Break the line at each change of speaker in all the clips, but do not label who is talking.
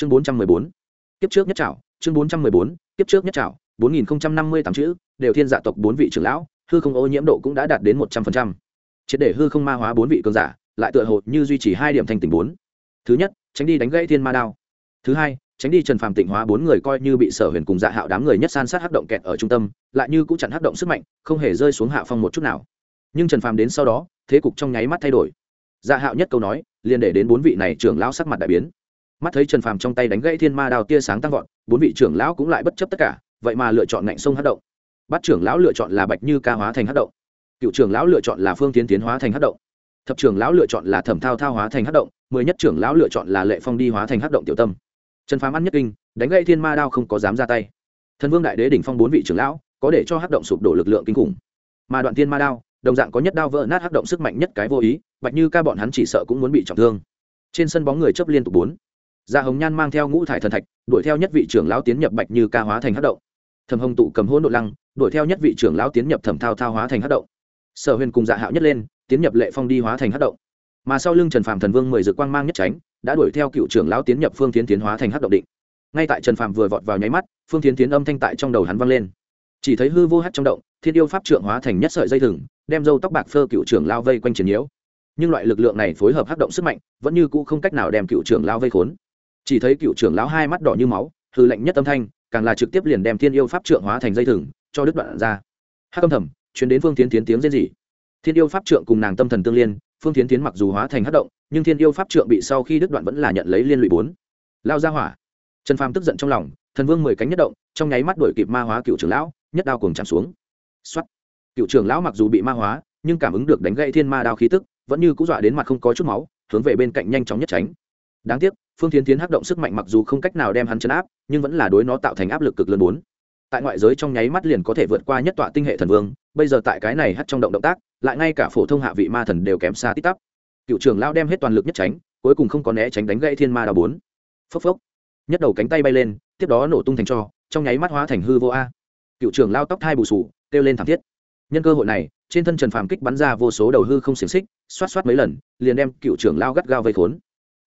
chương bốn trăm mười bốn. Kiếp trước nhất trảo, chương bốn trăm mười bốn, kiếp trước nhất trảo, bốn nghìn năm mươi tám chữ, đều thiên dạ tộc bốn vị trưởng lão, hư không ô nhiễm độ cũng đã đạt đến một trăm phần trăm. Triệt để hư không ma hóa bốn vị cường giả, lại tựa hồ như duy trì hai điểm thành tình bốn. Thứ nhất, tránh đi đánh gãy thiên ma đao. Thứ hai, tránh đi trần phàm tịnh hóa bốn người coi như bị sở huyền cùng dạ hạo đám người nhất san sát hắc động kẹt ở trung tâm, lại như cũng chặn hắc động sức mạnh, không hề rơi xuống hạ phong một chút nào. Nhưng trần phàm đến sau đó, thế cục trong nháy mắt thay đổi. Dạ hạo nhất câu nói, liền để đến bốn vị này trưởng lão sắc mặt đại biến mắt thấy trần phàm trong tay đánh gãy thiên ma đao tia sáng tăng vọt, bốn vị trưởng lão cũng lại bất chấp tất cả, vậy mà lựa chọn ngạnh sông hát động. Bắt trưởng lão lựa chọn là bạch như ca hóa thành hát động. Cựu trưởng lão lựa chọn là phương tiến tiến hóa thành hát động. Thập trưởng lão lựa chọn là thẩm thao thao hóa thành hát động. Mười nhất trưởng lão lựa chọn là lệ phong đi hóa thành hát động tiểu tâm. Trần phàm ăn nhất kinh, đánh gãy thiên ma đao không có dám ra tay. Thần vương đại đế đỉnh phong bốn vị trưởng lão, có để cho hát động sụp đổ lực lượng kinh khủng. Mà đoạn thiên ma đao, đồng dạng có nhất đao vỡ nát hát động sức mạnh nhất cái vô ý, bạch như ca bọn hắn chỉ sợ cũng muốn bị trọng thương. Trên sân bóng người chấp liên tục bốn gia hồng nhan mang theo ngũ thải thần thạch, đuổi theo nhất vị trưởng lão tiến nhập bạch như ca hóa thành hắc động. Thẩm hồng tụ cầm hỗn độn lăng, đuổi theo nhất vị trưởng lão tiến nhập thẩm thao thao hóa thành hắc động. Sở huyền cùng dạ hạo nhất lên, tiến nhập lệ phong đi hóa thành hắc động. Mà sau lưng trần phàm thần vương mười dự quang mang nhất tránh, đã đuổi theo cựu trưởng lão tiến nhập phương tiến tiến hóa thành hắc động định. Ngay tại trần phàm vừa vọt vào nháy mắt, phương tiến tiến âm thanh tại trong đầu hắn vang lên. Chỉ thấy hư vô hắc trong động, thiên yêu pháp trượng hóa thành nhất sợi dây thừng, đem râu tóc bạc phơ cựu trưởng lao vây quanh triển nhiễu. Nhưng loại lực lượng này phối hợp hắc động sức mạnh, vẫn như cũ không cách nào đem cựu trưởng lao vây khốn chỉ thấy cựu trưởng lão hai mắt đỏ như máu hư lệnh nhất âm thanh, càng là trực tiếp liền đem thiên yêu pháp trượng hóa thành dây thừng, cho đứt đoạn ra. Hát âm thầm chuyến đến phương tiến tiến tiếng rên rỉ. Thiên yêu pháp trượng cùng nàng tâm thần tương liên, phương tiến tiến mặc dù hóa thành hát động, nhưng thiên yêu pháp trượng bị sau khi đứt đoạn vẫn là nhận lấy liên lụy bốn. Lao ra hỏa. Trần phàm tức giận trong lòng, thần vương mười cánh nhất động, trong nháy mắt đổi kịp ma hóa cựu trưởng lão, nhất đao cùng chạm xuống. Xuất cựu trưởng lão mặc dù bị ma hóa, nhưng cảm ứng được đánh gây thiên ma đao khí tức, vẫn như cũng dọa đến mặt không có chút máu, hướng về bên cạnh nhanh chóng nhất tránh đáng tiếc, phương tiến tiến hắc động sức mạnh mặc dù không cách nào đem hắn chấn áp, nhưng vẫn là đối nó tạo thành áp lực cực lớn bốn. Tại ngoại giới trong nháy mắt liền có thể vượt qua nhất tọa tinh hệ thần vương, bây giờ tại cái này hắt trong động động tác, lại ngay cả phổ thông hạ vị ma thần đều kém xa tít tắp. Cựu trưởng lao đem hết toàn lực nhất tránh, cuối cùng không có né tránh đánh gãy thiên ma đào bốn. Phốc phốc. Nhất đầu cánh tay bay lên, tiếp đó nổ tung thành cho, trong nháy mắt hóa thành hư vô a. Cựu trưởng lao tóc thai bù sù, kêu lên thảm thiết. Nhân cơ hội này, trên thân trần phàm kích bắn ra vô số đầu hư không xiềng xích, xoát xoát mấy lần, liền đem cựu trưởng lao gắt gao vây khốn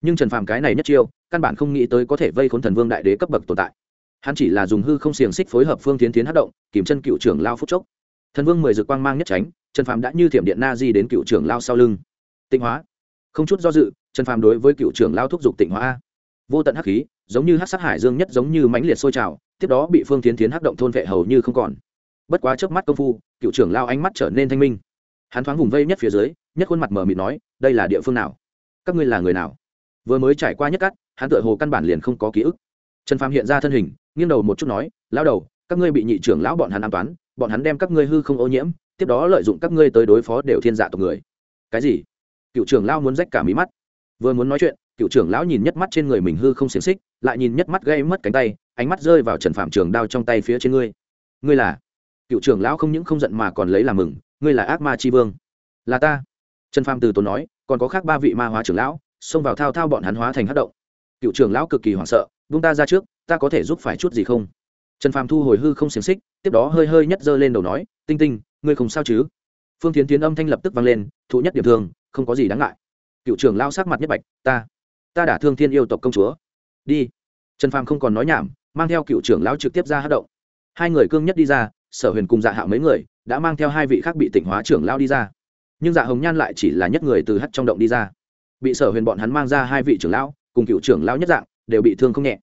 nhưng trần phàm cái này nhất chiêu căn bản không nghĩ tới có thể vây khốn thần vương đại đế cấp bậc tồn tại hắn chỉ là dùng hư không xiềng xích phối hợp phương tiến tiến hát động kìm chân cựu trưởng lao phúc chốc thần vương mười dự quang mang nhất tránh trần phàm đã như thiểm điện na di đến cựu trưởng lao sau lưng tịnh hóa không chút do dự trần phàm đối với cựu trưởng lao thúc giục tịnh hóa vô tận hắc khí giống như hắc sát hải dương nhất giống như mãnh liệt sôi trào tiếp đó bị phương tiến tiến hắc động thôn vệ hầu như không còn bất quá trước mắt công phu cựu trưởng lao ánh mắt trở nên thanh minh hắn thoáng vùng vây nhất phía dưới nhất khuôn mặt mờ mịt nói đây là địa phương nào các ngươi là người nào vừa mới trải qua nhất cắt, hắn tựa hồ căn bản liền không có ký ức. Trần phàm hiện ra thân hình, nghiêng đầu một chút nói lao đầu, các ngươi bị nhị trưởng lão bọn hắn an toán, bọn hắn đem các ngươi hư không ô nhiễm, tiếp đó lợi dụng các ngươi tới đối phó đều thiên dạ tộc người. Cái gì? Cựu trưởng lão muốn rách cả mí mắt. Vừa muốn nói chuyện, cựu trưởng lão nhìn nhất mắt trên người mình hư không xiềng xích, lại nhìn nhất mắt gây mất cánh tay, ánh mắt rơi vào trần phạm trường đao trong tay phía trên ngươi. Ngươi là? Cựu trưởng lão không những không giận mà còn lấy làm mừng, ngươi là ác ma tri vương. Là ta. Trần phạm từ tốn nói, còn có khác ba vị ma hóa trưởng lão xông vào thao thao bọn hắn hóa thành hát động. Cựu trưởng lão cực kỳ hoảng sợ vung ta ra trước, ta có thể giúp phải chút gì không? Trần phàm thu hồi hư không xiềng xích, tiếp đó hơi hơi nhất giơ lên đầu nói, tinh tinh, ngươi không sao chứ? Phương tiến tiến âm thanh lập tức vang lên, thụ nhất điểm thương không có gì đáng ngại. Cựu trưởng lao sắc mặt nhất bạch, ta ta đã thương thiên yêu tộc công chúa. Đi. Trần phàm không còn nói nhảm, mang theo cựu trưởng lão trực tiếp ra hát động. Hai người cương nhất đi ra, sở huyền cùng dạ hạo mấy người đã mang theo hai vị khác bị tỉnh hóa trưởng lao đi ra. Nhưng dạ hồng nhan lại chỉ là nhất người từ hắt trong động đi ra bị sở huyền bọn hắn mang ra hai vị trưởng lão, cùng cựu trưởng lão nhất dạng, đều bị thương không nhẹ.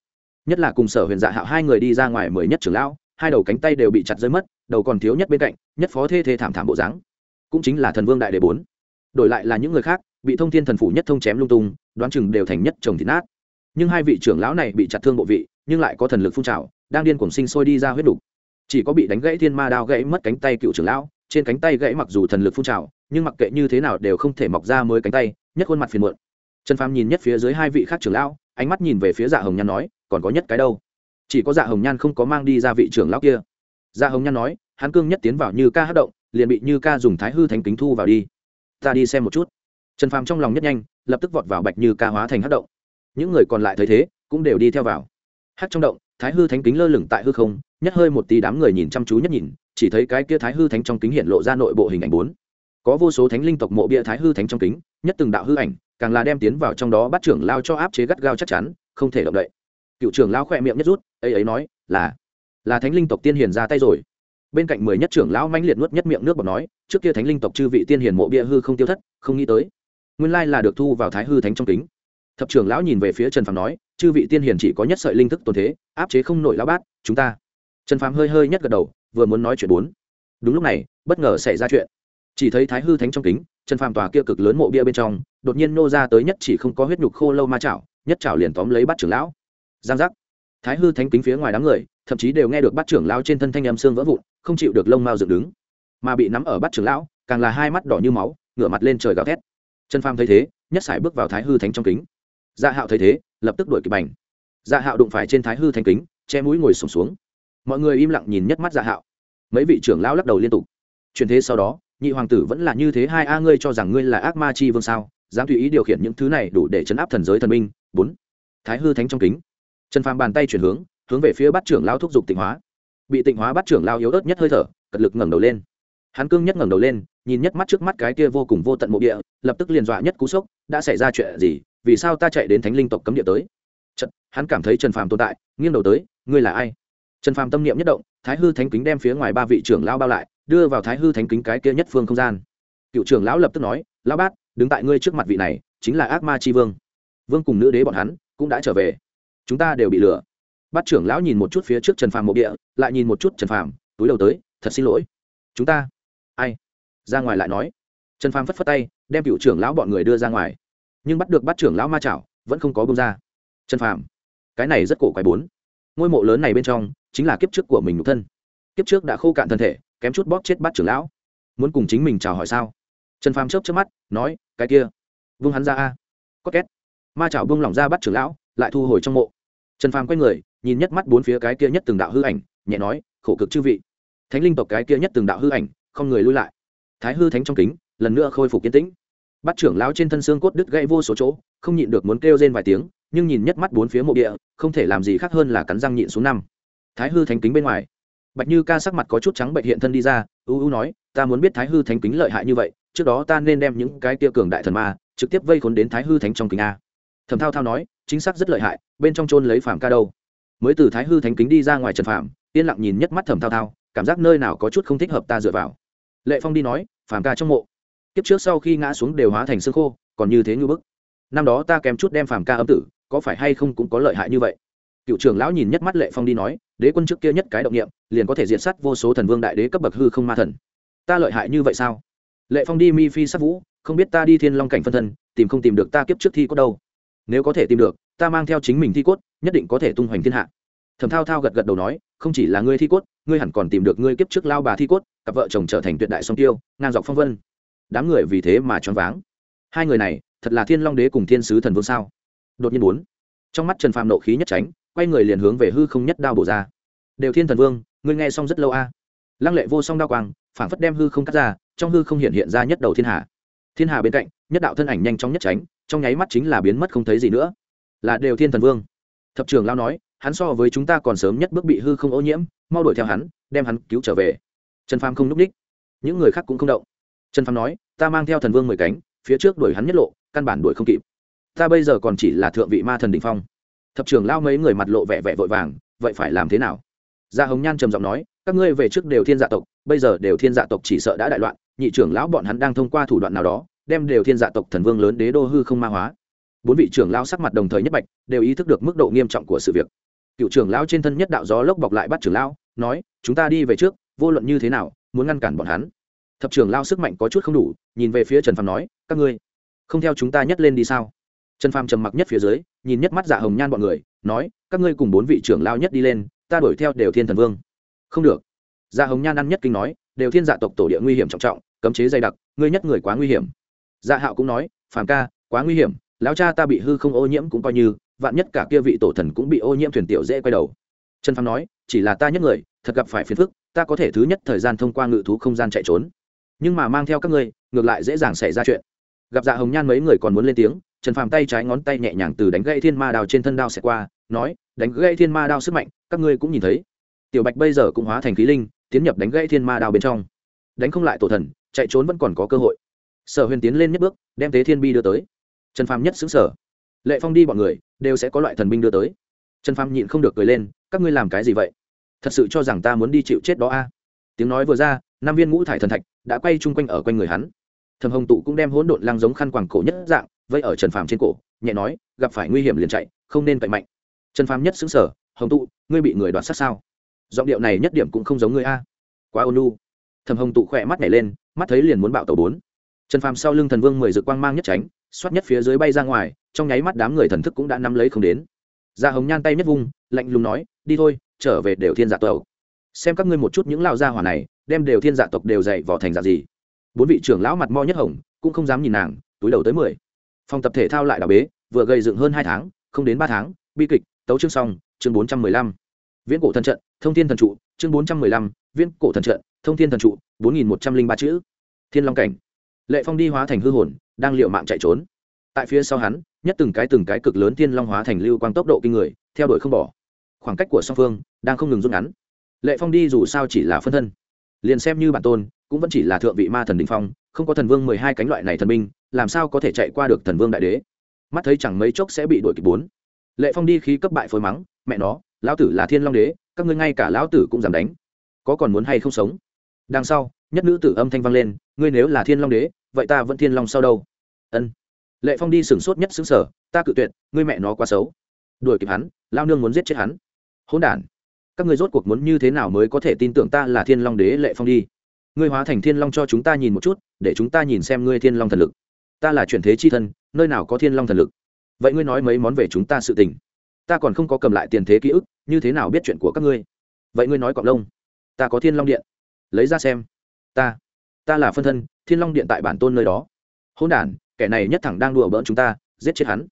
Nhất là cùng sở huyền dạ hạo hai người đi ra ngoài mới nhất trưởng lão, hai đầu cánh tay đều bị chặt rơi mất, đầu còn thiếu nhất bên cạnh, nhất phó thê thê thảm thảm bộ dáng. Cũng chính là thần vương đại đề bốn. Đổi lại là những người khác, bị thông thiên thần phủ nhất thông chém lung tung, đoán chừng đều thành nhất chồng thịt nát. Nhưng hai vị trưởng lão này bị chặt thương bộ vị, nhưng lại có thần lực phun trào, đang điên cuồng sinh sôi đi ra huyết đục. Chỉ có bị đánh gãy thiên ma đao gãy mất cánh tay cựu trưởng lão, trên cánh tay gãy mặc dù thần lực phun trào nhưng mặc kệ như thế nào đều không thể mọc ra mới cánh tay, nhất khuôn mặt phiền muộn. Trần phàm nhìn nhất phía dưới hai vị khác trưởng lão, ánh mắt nhìn về phía dạ hồng nhan nói, còn có nhất cái đâu? Chỉ có dạ hồng nhan không có mang đi ra vị trưởng lão kia. Dạ hồng nhan nói, hắn cương nhất tiến vào như ca hát động, liền bị như ca dùng thái hư thánh kính thu vào đi. Ta đi xem một chút. Trần phàm trong lòng nhất nhanh, lập tức vọt vào bạch như ca hóa thành hát động. Những người còn lại thấy thế, cũng đều đi theo vào. Hát trong động, thái hư thánh kính lơ lửng tại hư không, nhất hơi một tí đám người nhìn chăm chú nhất nhìn, chỉ thấy cái kia thái hư thánh trong kính hiện lộ ra nội bộ hình ảnh bốn có vô số thánh linh tộc mộ bia thái hư thánh trong kính, nhất từng đạo hư ảnh, càng là đem tiến vào trong đó bắt trưởng lao cho áp chế gắt gao chắc chắn, không thể động đậy. Cựu trưởng lão khỏe miệng nhất rút, ấy ấy nói, là là thánh linh tộc tiên hiền ra tay rồi. Bên cạnh mười nhất trưởng lão mãnh liệt nuốt nhất miệng nước bọt nói, trước kia thánh linh tộc chư vị tiên hiền mộ bia hư không tiêu thất, không nghĩ tới, nguyên lai là được thu vào thái hư thánh trong kính. Thập trưởng lão nhìn về phía trần phàm nói, chư vị tiên hiền chỉ có nhất sợi linh thức tồn thế, áp chế không nổi lão bát, chúng ta. Trần phàm hơi hơi nhất gật đầu, vừa muốn nói chuyện bốn. Đúng lúc này, bất ngờ xảy ra chuyện chỉ thấy thái hư thánh trong kính trần phàm tòa kia cực lớn mộ bia bên trong đột nhiên nô ra tới nhất chỉ không có huyết nhục khô lâu ma chảo nhất chảo liền tóm lấy bắt trưởng lão. Giang giác. Thái hư thánh kính phía ngoài đám người thậm chí đều nghe được bắt trưởng lão trên thân thanh âm xương vỡ vụn không chịu được lông mao dựng đứng. Mà bị nắm ở bắt trưởng lão càng là hai mắt đỏ như máu ngửa mặt lên trời gào thét. Trần phàm thấy thế nhất sải bước vào thái hư thánh trong kính. Dạ hạo thấy thế lập tức đuổi kịp bành. Dạ hạo đụng phải trên thái hư thánh kính che mũi ngồi sùng xuống, xuống mọi người im lặng nhìn nhất mắt dạ hạo. Mấy vị trưởng lão lắc đầu liên tục. Truyền thế sau đó nhị hoàng tử vẫn là như thế hai a ngươi cho rằng ngươi là ác ma chi vương sao? Dám tùy ý điều khiển những thứ này đủ để chấn áp thần giới thần minh. Bốn thái hư thánh trong kính. Trần phàm bàn tay chuyển hướng hướng về phía bát trưởng lao thúc giục tịnh hóa. Bị tịnh hóa bát trưởng lao yếu ớt nhất hơi thở cật lực ngẩng đầu lên. Hắn cương nhất ngẩng đầu lên nhìn nhất mắt trước mắt cái kia vô cùng vô tận mộ địa lập tức liền dọa nhất cú sốc đã xảy ra chuyện gì vì sao ta chạy đến thánh linh tộc cấm địa tới? Chật, hắn cảm thấy trần phàm tồn tại nghiêng đầu tới ngươi là ai? Trần phàm tâm niệm nhất động thái hư thánh kính đem phía ngoài ba vị trưởng lao bao lại đưa vào thái hư thánh kính cái kia nhất phương không gian. Cựu trưởng lão lập tức nói, lão bát, đứng tại ngươi trước mặt vị này, chính là ác ma c vương. Vương cùng nữ đế bọn hắn cũng đã trở về. Chúng ta đều bị lừa. Bát trưởng lão nhìn một chút phía trước trần phàm mộ địa, lại nhìn một chút trần phàm, túi đầu tới, thật xin lỗi. Chúng ta ai? Ra ngoài lại nói. Trần phàm phất phất tay, đem cựu trưởng lão bọn người đưa ra ngoài. Nhưng bắt được bắt trưởng lão ma chảo, vẫn không có bông ra. Trần phàm, cái này rất cổ quái bốn. Ngôi mộ lớn này bên trong chính là kiếp trước của mình nhục thân. Kiếp trước đã khô cạn thân thể kém chút bóp chết bắt trưởng lão. Muốn cùng chính mình chào hỏi sao? Trần phàm chớp chớp mắt, nói, cái kia, vung hắn ra a. Có két. Ma chảo vung lỏng ra bắt trưởng lão, lại thu hồi trong mộ. Trần phàm quay người, nhìn nhất mắt bốn phía cái kia nhất từng đạo hư ảnh, nhẹ nói, khổ cực chư vị. Thánh linh tộc cái kia nhất từng đạo hư ảnh, không người lui lại. Thái hư thánh trong kính, lần nữa khôi phục kiến tĩnh. Bắt trưởng lão trên thân xương cốt đứt gãy vô số chỗ, không nhịn được muốn kêu rên vài tiếng, nhưng nhìn nhất mắt bốn phía mộ địa, không thể làm gì khác hơn là cắn răng nhịn xuống năm. Thái hư thánh kính bên ngoài bạch như ca sắc mặt có chút trắng bệnh hiện thân đi ra, u u nói, ta muốn biết thái hư thánh kính lợi hại như vậy, trước đó ta nên đem những cái tia cường đại thần ma trực tiếp vây khốn đến thái hư thánh trong kính a. Thẩm thao thao nói, chính xác rất lợi hại, bên trong trôn lấy phàm ca đâu. Mới từ thái hư thánh kính đi ra ngoài trần phàm, yên lặng nhìn nhất mắt thẩm thao thao, cảm giác nơi nào có chút không thích hợp ta dựa vào. Lệ phong đi nói, phàm ca trong mộ, kiếp trước sau khi ngã xuống đều hóa thành xương khô, còn như thế như bức. Năm đó ta kém chút đem phàm ca âm tử, có phải hay không cũng có lợi hại như vậy? Cựu trưởng lão nhìn nhất mắt lệ phong đi nói, đế quân trước kia nhất cái động nghiệm liền có thể diện sát vô số thần vương đại đế cấp bậc hư không ma thần. Ta lợi hại như vậy sao? Lệ phong đi mi phi sát vũ, không biết ta đi thiên long cảnh phân thân, tìm không tìm được ta kiếp trước thi cốt đâu. Nếu có thể tìm được, ta mang theo chính mình thi cốt, nhất định có thể tung hoành thiên hạ. Thẩm thao thao gật gật đầu nói, không chỉ là ngươi thi cốt, ngươi hẳn còn tìm được ngươi kiếp trước lao bà thi cốt, cặp vợ chồng trở thành tuyệt đại song tiêu, ngang dọc phong vân. Đám người vì thế mà choáng váng. Hai người này, thật là thiên long đế cùng thiên sứ thần vương sao? Đột nhiên bốn. Trong mắt trần phàm nộ khí nhất tránh quay người liền hướng về hư không nhất đao bổ ra. Đều thiên thần vương, ngươi nghe xong rất lâu a. Lăng lệ vô song đao quang phảng phất đem hư không cắt ra, trong hư không hiện hiện ra nhất đầu thiên hà thiên hà bên cạnh, nhất đạo thân ảnh nhanh chóng nhất tránh, trong nháy mắt chính là biến mất không thấy gì nữa. Là đều thiên thần vương. Thập trường lao nói, hắn so với chúng ta còn sớm nhất bước bị hư không ô nhiễm, mau đuổi theo hắn, đem hắn cứu trở về. Trần phàm không núp ních những người khác cũng không động. Trần phàm nói, ta mang theo thần vương mười cánh, phía trước đuổi hắn nhất lộ, căn bản đuổi không kịp. Ta bây giờ còn chỉ là thượng vị ma thần đỉnh phong thập trưởng lao mấy người mặt lộ vẻ vẻ vội vàng, vậy phải làm thế nào? Gia hồng nhan trầm giọng nói, các ngươi về trước đều thiên dạ tộc, bây giờ đều thiên dạ tộc chỉ sợ đã đại loạn, nhị trưởng lão bọn hắn đang thông qua thủ đoạn nào đó, đem đều thiên dạ tộc thần vương lớn đế đô hư không ma hóa. Bốn vị trưởng lao sắc mặt đồng thời nhất bạch, đều ý thức được mức độ nghiêm trọng của sự việc. Cựu trưởng lão trên thân nhất đạo gió lốc bọc lại bắt trưởng lão, nói, chúng ta đi về trước, vô luận như thế nào, muốn ngăn cản bọn hắn. Thập trưởng lao sức mạnh có chút không đủ, nhìn về phía trần phàm nói, các ngươi không theo chúng ta nhất lên đi sao? Trần phàm trầm mặc nhất phía dưới, nhìn nhất mắt dạ hồng nhan bọn người, nói, các ngươi cùng bốn vị trưởng lao nhất đi lên, ta đuổi theo đều thiên thần vương. Không được. Dạ hồng nhan ăn nhất kinh nói, đều thiên dạ tộc tổ địa nguy hiểm trọng trọng, cấm chế dày đặc, ngươi nhất người quá nguy hiểm. Dạ hạo cũng nói, phàm ca, quá nguy hiểm, lão cha ta bị hư không ô nhiễm cũng coi như, vạn nhất cả kia vị tổ thần cũng bị ô nhiễm thuyền tiểu dễ quay đầu. Trần phàm nói, chỉ là ta nhất người, thật gặp phải phiền phức, ta có thể thứ nhất thời gian thông qua ngự thú không gian chạy trốn. Nhưng mà mang theo các ngươi, ngược lại dễ dàng xảy ra chuyện. Gặp dạ hồng nhan mấy người còn muốn lên tiếng trần phàm tay trái ngón tay nhẹ nhàng từ đánh gãy thiên ma đao trên thân đao xẹt qua, nói, đánh gãy thiên ma đao sức mạnh, các ngươi cũng nhìn thấy. Tiểu bạch bây giờ cũng hóa thành khí linh, tiến nhập đánh gãy thiên ma đao bên trong. Đánh không lại tổ thần, chạy trốn vẫn còn có cơ hội. Sở huyền tiến lên nhất bước, đem tế thiên bi đưa tới. Trần phàm nhất xứng sở lệ phong đi bọn người, đều sẽ có loại thần binh đưa tới. Trần phàm nhịn không được cười lên, các ngươi làm cái gì vậy? Thật sự cho rằng ta muốn đi chịu chết đó a? Tiếng nói vừa ra, năm viên ngũ thải thần thạch đã quay chung quanh ở quanh người hắn. Thầm hồng tụ cũng đem hỗn độn lang giống khăn quàng cổ nhất dạng vây ở trần phàm trên cổ, nhẹ nói, gặp phải nguy hiểm liền chạy, không nên cậy mạnh. Trần phàm nhất xứng sở hồng tụ, ngươi bị người đoạt sát sao? Giọng điệu này nhất điểm cũng không giống ngươi a. Quá ôn lu thầm hồng tụ khỏe mắt nhảy lên, mắt thấy liền muốn bạo tàu bốn. Trần phàm sau lưng thần vương mười dự quang mang nhất tránh, xoát nhất phía dưới bay ra ngoài, trong nháy mắt đám người thần thức cũng đã nắm lấy không đến. Ra hồng nhan tay nhất vung, lạnh lùng nói, đi thôi, trở về đều thiên dạ tộc. Xem các ngươi một chút những lao gia hỏa này, đem đều thiên dạ tộc đều dạy vỏ thành dạ gì. Bốn vị trưởng lão mặt mo nhất hồng, cũng không dám nhìn nàng, túi đầu tới mười phòng tập thể thao lại đảo bế, vừa gây dựng hơn hai tháng, không đến ba tháng, bi kịch, tấu chương xong, chương bốn trăm mười lăm. Viễn cổ thần trận, thông thiên thần trụ, chương bốn trăm mười lăm, viễn cổ thần trận, thông thiên thần trụ, bốn nghìn một trăm linh ba chữ. Thiên long cảnh. Lệ phong đi hóa thành hư hồn, đang liệu mạng chạy trốn. Tại phía sau hắn, nhất từng cái từng cái cực lớn thiên long hóa thành lưu quang tốc độ kinh người, theo đuổi không bỏ. Khoảng cách của song phương, đang không ngừng rút ngắn. Lệ phong đi dù sao chỉ là phân thân. Liền xem như bản tôn, cũng vẫn chỉ là thượng vị ma thần đình phong, không có thần vương mười hai cánh loại này thần binh làm sao có thể chạy qua được thần vương đại đế? Mắt thấy chẳng mấy chốc sẽ bị đuổi kịp bốn. Lệ phong đi khí cấp bại phối mắng, mẹ nó, lão tử là thiên long đế, các ngươi ngay cả lão tử cũng dám đánh. Có còn muốn hay không sống? Đằng sau, nhất nữ tử âm thanh vang lên, ngươi nếu là thiên long đế, vậy ta vẫn thiên long sau đâu? Ân. Lệ phong đi sửng sốt nhất xứng sở ta cự tuyệt, ngươi mẹ nó quá xấu. Đuổi kịp hắn lao nương muốn giết chết hắn. Hỗn đản, các ngươi rốt cuộc muốn như thế nào mới có thể tin tưởng ta là thiên long đế, lệ phong đi. Ngươi hóa thành thiên long cho chúng ta nhìn một chút, để chúng ta nhìn xem ngươi thiên long thần lực ta là chuyển thế chi thân, nơi nào có thiên long thần lực? Vậy ngươi nói mấy món về chúng ta sự tình. Ta còn không có cầm lại tiền thế ký ức, như thế nào biết chuyện của các ngươi? Vậy ngươi nói cọc lông. Ta có thiên long điện. Lấy ra xem. Ta ta là phân thân, thiên long điện tại bản tôn nơi đó. Hôn đản, kẻ này nhất thẳng đang đùa bỡn chúng ta, giết chết hắn.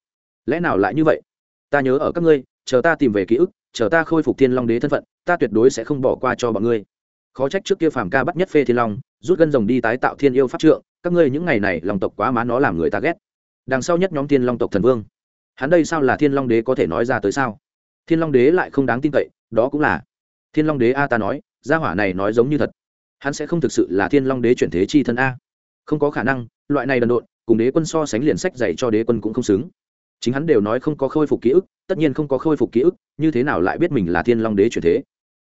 Lẽ nào lại như vậy? Ta nhớ ở các ngươi, chờ ta tìm về ký ức, chờ ta khôi phục thiên long đế thân phận, ta tuyệt đối sẽ không bỏ qua cho bọn ngươi. Khó trách trước kia phàm ca bắt nhất phê thiên long, rút gân rồng đi tái tạo thiên yêu pháp trượng các ngươi những ngày này lòng tộc quá má nó làm người ta ghét. Đằng sau nhất nhóm thiên long tộc thần vương. Hắn đây sao là thiên long đế có thể nói ra tới sao? Thiên long đế lại không đáng tin cậy, đó cũng là. Thiên long đế a ta nói, gia hỏa này nói giống như thật. Hắn sẽ không thực sự là thiên long đế chuyển thế chi thân a. Không có khả năng, loại này đần độn, cùng đế quân so sánh liền sách dạy cho đế quân cũng không xứng. Chính hắn đều nói không có khôi phục ký ức, tất nhiên không có khôi phục ký ức, như thế nào lại biết mình là thiên long đế chuyển thế?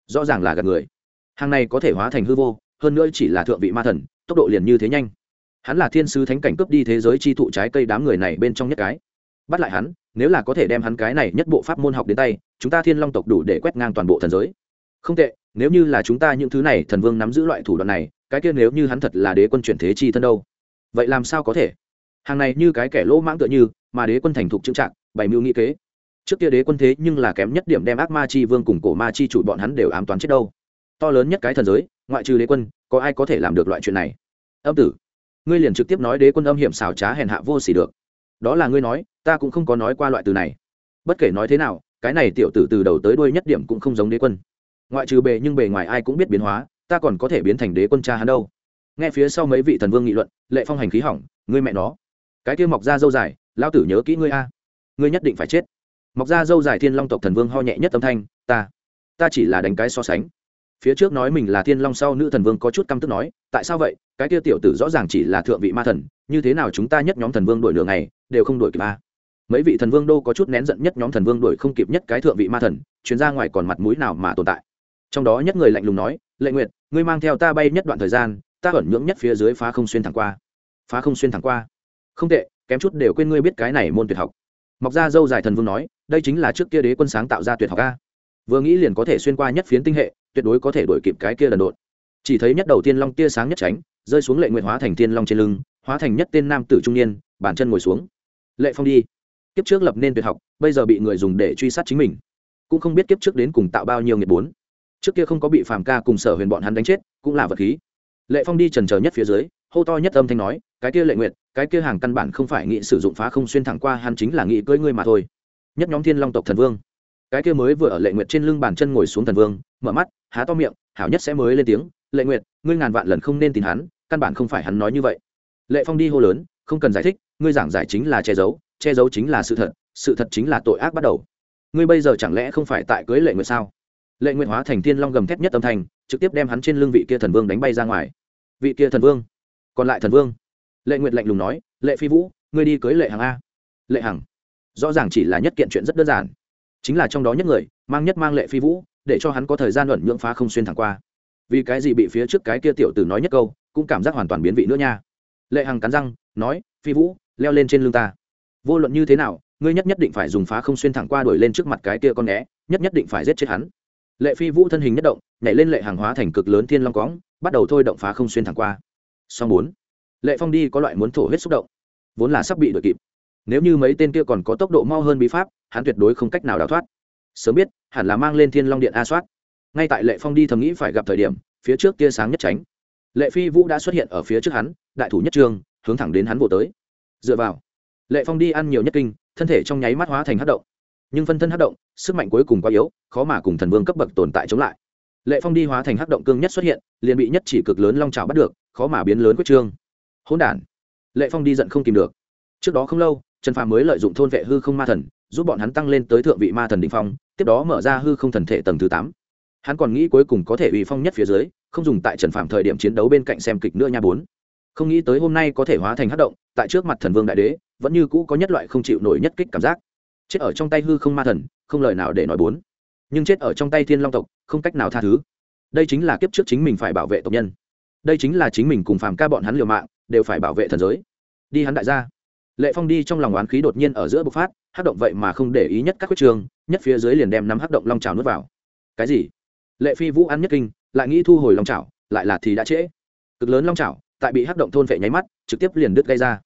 Rõ ràng là gạt người. Hàng này có thể hóa thành hư vô, hơn nữa chỉ là thượng vị ma thần, tốc độ liền như thế nhanh hắn là thiên sứ thánh cảnh cướp đi thế giới chi thụ trái cây đám người này bên trong nhất cái. Bắt lại hắn, nếu là có thể đem hắn cái này nhất bộ pháp môn học đến tay, chúng ta thiên long tộc đủ để quét ngang toàn bộ thần giới. Không tệ, nếu như là chúng ta những thứ này thần vương nắm giữ loại thủ đoạn này, cái kia nếu như hắn thật là đế quân chuyển thế chi thân đâu? Vậy làm sao có thể? Hàng này như cái kẻ lỗ mãng tựa như, mà đế quân thành thục trưng trạng bày mưu nghĩ kế. Trước kia đế quân thế nhưng là kém nhất điểm đem ác ma chi vương cùng cổ ma chi chủ bọn hắn đều ám toán chết đâu. To lớn nhất cái thần giới, ngoại trừ đế quân, có ai có thể làm được loại chuyện này? Âm tử ngươi liền trực tiếp nói đế quân âm hiểm xảo trá hèn hạ vô xỉ được. Đó là ngươi nói, ta cũng không có nói qua loại từ này. Bất kể nói thế nào, cái này tiểu tử từ đầu tới đuôi nhất điểm cũng không giống đế quân. Ngoại trừ bề nhưng bề ngoài ai cũng biết biến hóa, ta còn có thể biến thành đế quân cha hắn đâu. Nghe phía sau mấy vị thần vương nghị luận, lệ phong hành khí hỏng, ngươi mẹ nó. Cái kia mọc ra dâu dài, lão tử nhớ kỹ ngươi a. Ngươi nhất định phải chết. Mọc ra dâu dài thiên long tộc thần vương ho nhẹ nhất âm thanh, ta ta chỉ là đánh cái so sánh. Phía trước nói mình là thiên long sau nữ thần vương có chút căm tức nói, tại sao vậy? Cái kia tiểu tử rõ ràng chỉ là thượng vị ma thần, như thế nào chúng ta nhất nhóm thần vương đuổi lửa này đều không đuổi kịp a mấy vị thần vương đô có chút nén giận nhất nhóm thần vương đuổi không kịp nhất cái thượng vị ma thần, chuyến ra ngoài còn mặt mũi nào mà tồn tại? Trong đó nhất người lạnh lùng nói, lệ nguyệt, ngươi mang theo ta bay nhất đoạn thời gian, ta ẩn nhưỡng nhất phía dưới phá không xuyên thẳng qua. Phá không xuyên thẳng qua? Không tệ, kém chút đều quên ngươi biết cái này môn tuyệt học. Mọc ra dâu dài thần vương nói, đây chính là trước kia đế quân sáng tạo ra tuyệt học a. Vừa nghĩ liền có thể xuyên qua nhất phiến tinh hệ, tuyệt đối có thể đổi kịp cái kia lần đột chỉ thấy nhất đầu tiên long tia sáng nhất tránh, rơi xuống lệ nguyện hóa thành tiên long trên lưng, hóa thành nhất tên nam tử trung niên, bàn chân ngồi xuống. Lệ phong đi. Kiếp trước lập nên tuyệt học, bây giờ bị người dùng để truy sát chính mình. Cũng không biết kiếp trước đến cùng tạo bao nhiêu nghiệp bốn. Trước kia không có bị phàm ca cùng sở huyền bọn hắn đánh chết, cũng là vật khí. Lệ phong đi trần trờ nhất phía dưới, hô to nhất âm thanh nói, cái kia lệ nguyện cái kia hàng căn bản không phải nghĩ sử dụng phá không xuyên thẳng qua, hắn chính là nghĩ cưỡi ngươi mà thôi. Nhất nhóm thiên long tộc thần vương. Cái kia mới vừa ở lệ nguyện trên lưng bàn chân ngồi xuống thần vương, mở mắt, há to miệng, hảo nhất sẽ mới lên tiếng lệ Nguyệt, ngươi ngàn vạn lần không nên tin hắn căn bản không phải hắn nói như vậy. Lệ phong đi hô lớn không cần giải thích ngươi giảng giải chính là che giấu che giấu chính là sự thật sự thật chính là tội ác bắt đầu. Ngươi bây giờ chẳng lẽ không phải tại cưới lệ Nguyệt sao? Lệ Nguyệt hóa thành thiên long gầm thét nhất âm thanh trực tiếp đem hắn trên lưng vị kia thần vương đánh bay ra ngoài. Vị kia thần vương? Còn lại thần vương? Lệ Nguyệt lạnh lùng nói lệ phi vũ ngươi đi cưới lệ hằng a. Lệ hằng? Rõ ràng chỉ là nhất kiện chuyện rất đơn giản. Chính là trong đó nhất người mang nhất mang lệ phi vũ để cho hắn có thời gian luận nhưỡng phá không xuyên thẳng qua vì cái gì bị phía trước cái kia tiểu tử nói nhất câu, cũng cảm giác hoàn toàn biến vị nữa nha. Lệ hằng cắn răng, nói, phi vũ, leo lên trên lưng ta. Vô luận như thế nào, ngươi nhất nhất định phải dùng phá không xuyên thẳng qua đuổi lên trước mặt cái kia con né, nhất nhất định phải giết chết hắn. Lệ phi vũ thân hình nhất động, nhảy lên lệ hàng hóa thành cực lớn thiên long cõng, bắt đầu thôi động phá không xuyên thẳng qua. Song bốn, lệ phong đi có loại muốn thổ huyết xúc động, vốn là sắp bị đuổi kịp. Nếu như mấy tên kia còn có tốc độ mau hơn bí pháp, hắn tuyệt đối không cách nào đào thoát. Sớm biết, hẳn là mang lên thiên long điện a soát ngay tại lệ phong đi thầm nghĩ phải gặp thời điểm, phía trước tia sáng nhất tránh. Lệ phi vũ đã xuất hiện ở phía trước hắn, đại thủ nhất trương hướng thẳng đến hắn vô tới. Dựa vào, lệ phong đi ăn nhiều nhất kinh, thân thể trong nháy mắt hóa thành hát động. Nhưng phân thân hát động, sức mạnh cuối cùng quá yếu, khó mà cùng thần vương cấp bậc tồn tại chống lại. Lệ phong đi hóa thành hát động cương nhất xuất hiện, liền bị nhất chỉ cực lớn long trào bắt được, khó mà biến lớn quyết trương. Hỗn đản. Lệ phong đi giận không kìm được. Trước đó không lâu, trần phàm mới lợi dụng thôn vệ hư không ma thần, giúp bọn hắn tăng lên tới thượng vị ma thần đình phong, tiếp đó mở ra hư không thần thể tầng thứ tám hắn còn nghĩ cuối cùng có thể uy phong nhất phía dưới, không dùng tại trần phàm thời điểm chiến đấu bên cạnh xem kịch nữa nha bốn. Không nghĩ tới hôm nay có thể hóa thành hát động, tại trước mặt thần vương đại đế, vẫn như cũ có nhất loại không chịu nổi nhất kích cảm giác. Chết ở trong tay hư không ma thần, không lời nào để nói bốn. Nhưng chết ở trong tay thiên long tộc, không cách nào tha thứ. Đây chính là kiếp trước chính mình phải bảo vệ tộc nhân. Đây chính là chính mình cùng phàm ca bọn hắn liều mạng, đều phải bảo vệ thần giới. Đi hắn đại gia. Lệ phong đi trong lòng oán khí đột nhiên ở giữa bộc phát hát động vậy mà không để ý nhất các quyết trường, nhất phía dưới liền đem nắm hát động long trào nuốt vào. Cái gì? Lệ phi vũ ăn nhất kinh, lại nghĩ thu hồi long trào lại là thì đã trễ. Cực lớn long trào tại bị hắc động thôn vệ nháy mắt, trực tiếp liền đứt gây ra.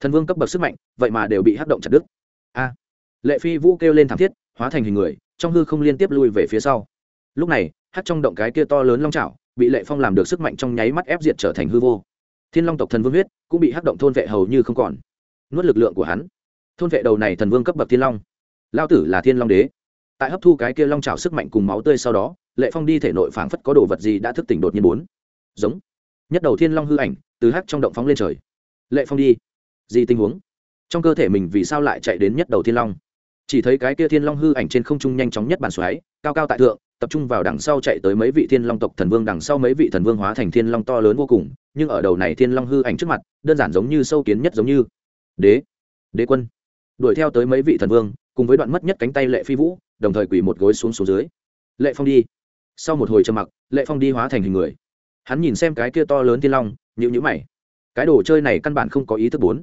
Thần vương cấp bậc sức mạnh, vậy mà đều bị hắc động chặt đứt. A! Lệ phi vũ kêu lên thảm thiết, hóa thành hình người, trong hư không liên tiếp lui về phía sau. Lúc này, hắc trong động cái kia to lớn long trào bị lệ phong làm được sức mạnh trong nháy mắt ép diệt trở thành hư vô. Thiên long tộc thần vương huyết, cũng bị hắc động thôn vệ hầu như không còn. Nuốt lực lượng của hắn. Thôn vệ đầu này thần vương cấp bậc thiên long. Lao tử là thiên long đế. Tại hấp thu cái kia long trào sức mạnh cùng máu tươi sau đó lệ phong đi thể nội phảng phất có đồ vật gì đã thức tỉnh đột nhiên bốn. Giống. Nhất đầu thiên long hư ảnh, từ hắc trong động phóng lên trời. Lệ phong đi. Gì tình huống? Trong cơ thể mình vì sao lại chạy đến nhất đầu thiên long? Chỉ thấy cái kia thiên long hư ảnh trên không trung nhanh chóng nhất bản xoáy, cao cao tại thượng, tập trung vào đằng sau chạy tới mấy vị thiên long tộc thần vương, đằng sau mấy vị thần vương hóa thành thiên long to lớn vô cùng, nhưng ở đầu này thiên long hư ảnh trước mặt, đơn giản giống như sâu kiến nhất giống như. Đế. Đế quân. Đuổi theo tới mấy vị thần vương, cùng với đoạn mất nhất cánh tay lệ phi vũ, đồng thời quỳ một gối xuống xuống dưới. Lệ phong đi sau một hồi trầm mặc, lệ phong đi hóa thành hình người. Hắn nhìn xem cái kia to lớn thiên long nhữ nhữ mày. Cái đồ chơi này căn bản không có ý thức bốn.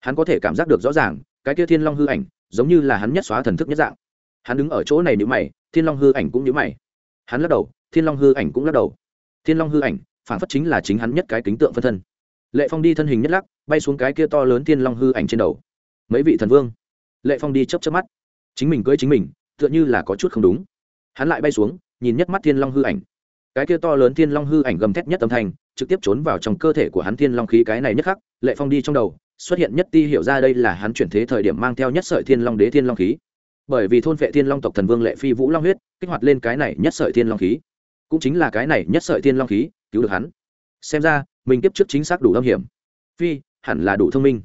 Hắn có thể cảm giác được rõ ràng, cái kia thiên long hư ảnh, giống như là hắn nhất xóa thần thức nhất dạng. Hắn đứng ở chỗ này nhữ mày, thiên long hư ảnh cũng nhữ mày. Hắn lắc đầu, thiên long hư ảnh cũng lắc đầu. Thiên long hư ảnh, phản phất chính là chính hắn nhất cái kính tượng phân thân. Lệ phong đi thân hình nhất lắc, bay xuống cái kia to lớn thiên long hư ảnh trên đầu. Mấy vị thần vương. Lệ phong đi chấp chấp mắt. Chính mình cưới chính mình, tựa như là có chút không đúng. Hắn lại bay xuống nhìn nhất mắt thiên long hư ảnh. Cái kia to lớn thiên long hư ảnh gầm thét nhất âm thanh, trực tiếp trốn vào trong cơ thể của hắn thiên long khí cái này nhất khắc, lệ phong đi trong đầu, xuất hiện nhất ti hiểu ra đây là hắn chuyển thế thời điểm mang theo nhất sợi thiên long đế thiên long khí. Bởi vì thôn vệ thiên long tộc thần vương lệ phi vũ long huyết, kích hoạt lên cái này nhất sợi thiên long khí. Cũng chính là cái này nhất sợi thiên long khí, cứu được hắn. Xem ra, mình kiếp trước chính xác đủ âm hiểm. Phi, hẳn là đủ thông minh.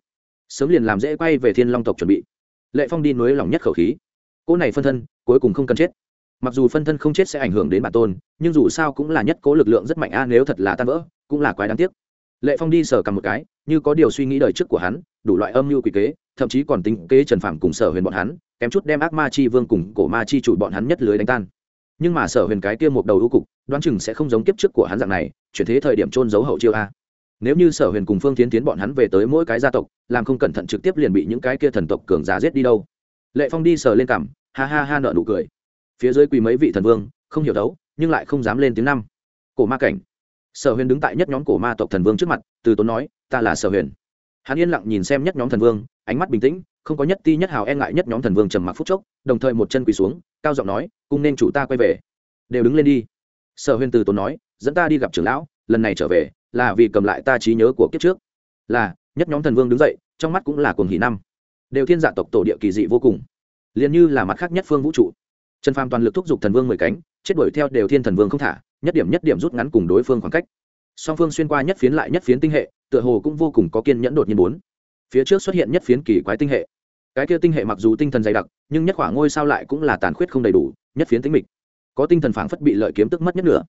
Sớm liền làm dễ quay về thiên long tộc chuẩn bị. Lệ phong đi nối lòng nhất khẩu khí. Cỗ này phân thân, cuối cùng không cần chết mặc dù phân thân không chết sẽ ảnh hưởng đến bản tôn, nhưng dù sao cũng là nhất cố lực lượng rất mạnh, a, nếu thật là tan vỡ, cũng là quái đáng tiếc. Lệ phong đi sờ cầm một cái, như có điều suy nghĩ đời trước của hắn, đủ loại âm mưu quỷ kế, thậm chí còn tính kế trần phạm cùng sở huyền bọn hắn, kém chút đem ác ma chi vương cùng cổ ma chi chủ bọn hắn nhất lưới đánh tan. Nhưng mà sở huyền cái kia một đầu ưu cục, đoán chừng sẽ không giống kiếp trước của hắn dạng này, chuyển thế thời điểm trôn giấu hậu chiêu a. Nếu như sở huyền cùng phương tiến tiến bọn hắn về tới mỗi cái gia tộc, làm không cẩn thận trực tiếp liền bị những cái kia thần tộc cường giả giết đi đâu. Lệ phong đi sờ lên cảm ha ha ha nợ nụ cười phía dưới quỳ mấy vị thần vương, không hiểu đấu, nhưng lại không dám lên tiếng năm. Cổ ma cảnh. Sở huyền đứng tại nhất nhóm cổ ma tộc thần vương trước mặt, từ tốn nói, ta là sở huyền. Hắn yên lặng nhìn xem nhất nhóm thần vương, ánh mắt bình tĩnh, không có nhất ti nhất hào e ngại nhất nhóm thần vương trầm mặc phút chốc, đồng thời một chân quỳ xuống, cao giọng nói cung nên chủ ta quay về. Đều đứng lên đi. Sở huyền từ tốn nói, dẫn ta đi gặp trưởng lão, lần này trở về, là vì cầm lại ta trí nhớ của kiếp trước. Là, nhất nhóm thần vương đứng dậy, trong mắt cũng là cuồng hỷ năm. Đều thiên dạ tộc tổ địa kỳ dị vô cùng. Liền như là mặt khác nhất phương vũ trụ trần phàm toàn lực thúc giục thần vương mười cánh, chết đuổi theo đều thiên thần vương không thả, nhất điểm nhất điểm rút ngắn cùng đối phương khoảng cách. Song phương xuyên qua nhất phiến lại nhất phiến tinh hệ, tựa hồ cũng vô cùng có kiên nhẫn đột nhiên bốn. Phía trước xuất hiện nhất phiến kỳ quái tinh hệ. Cái kia tinh hệ mặc dù tinh thần dày đặc, nhưng nhất khoảng ngôi sao lại cũng là tàn khuyết không đầy đủ, nhất phiến tính mịch. Có tinh thần phảng phất bị lợi kiếm tức mất nhất nữa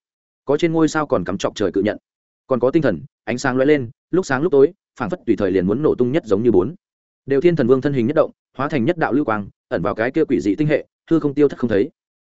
có trên ngôi sao còn cắm trọc trời cự nhận. Còn có tinh thần, ánh sáng lóe lên, lúc sáng lúc tối, phảng phất tùy thời liền muốn nổ tung nhất giống như bốn. Đều thiên thần vương thân hình nhất động, hóa thành nhất đạo lưu quang, ẩn vào cái kia quỷ dị tinh hệ hư không tiêu thất không thấy.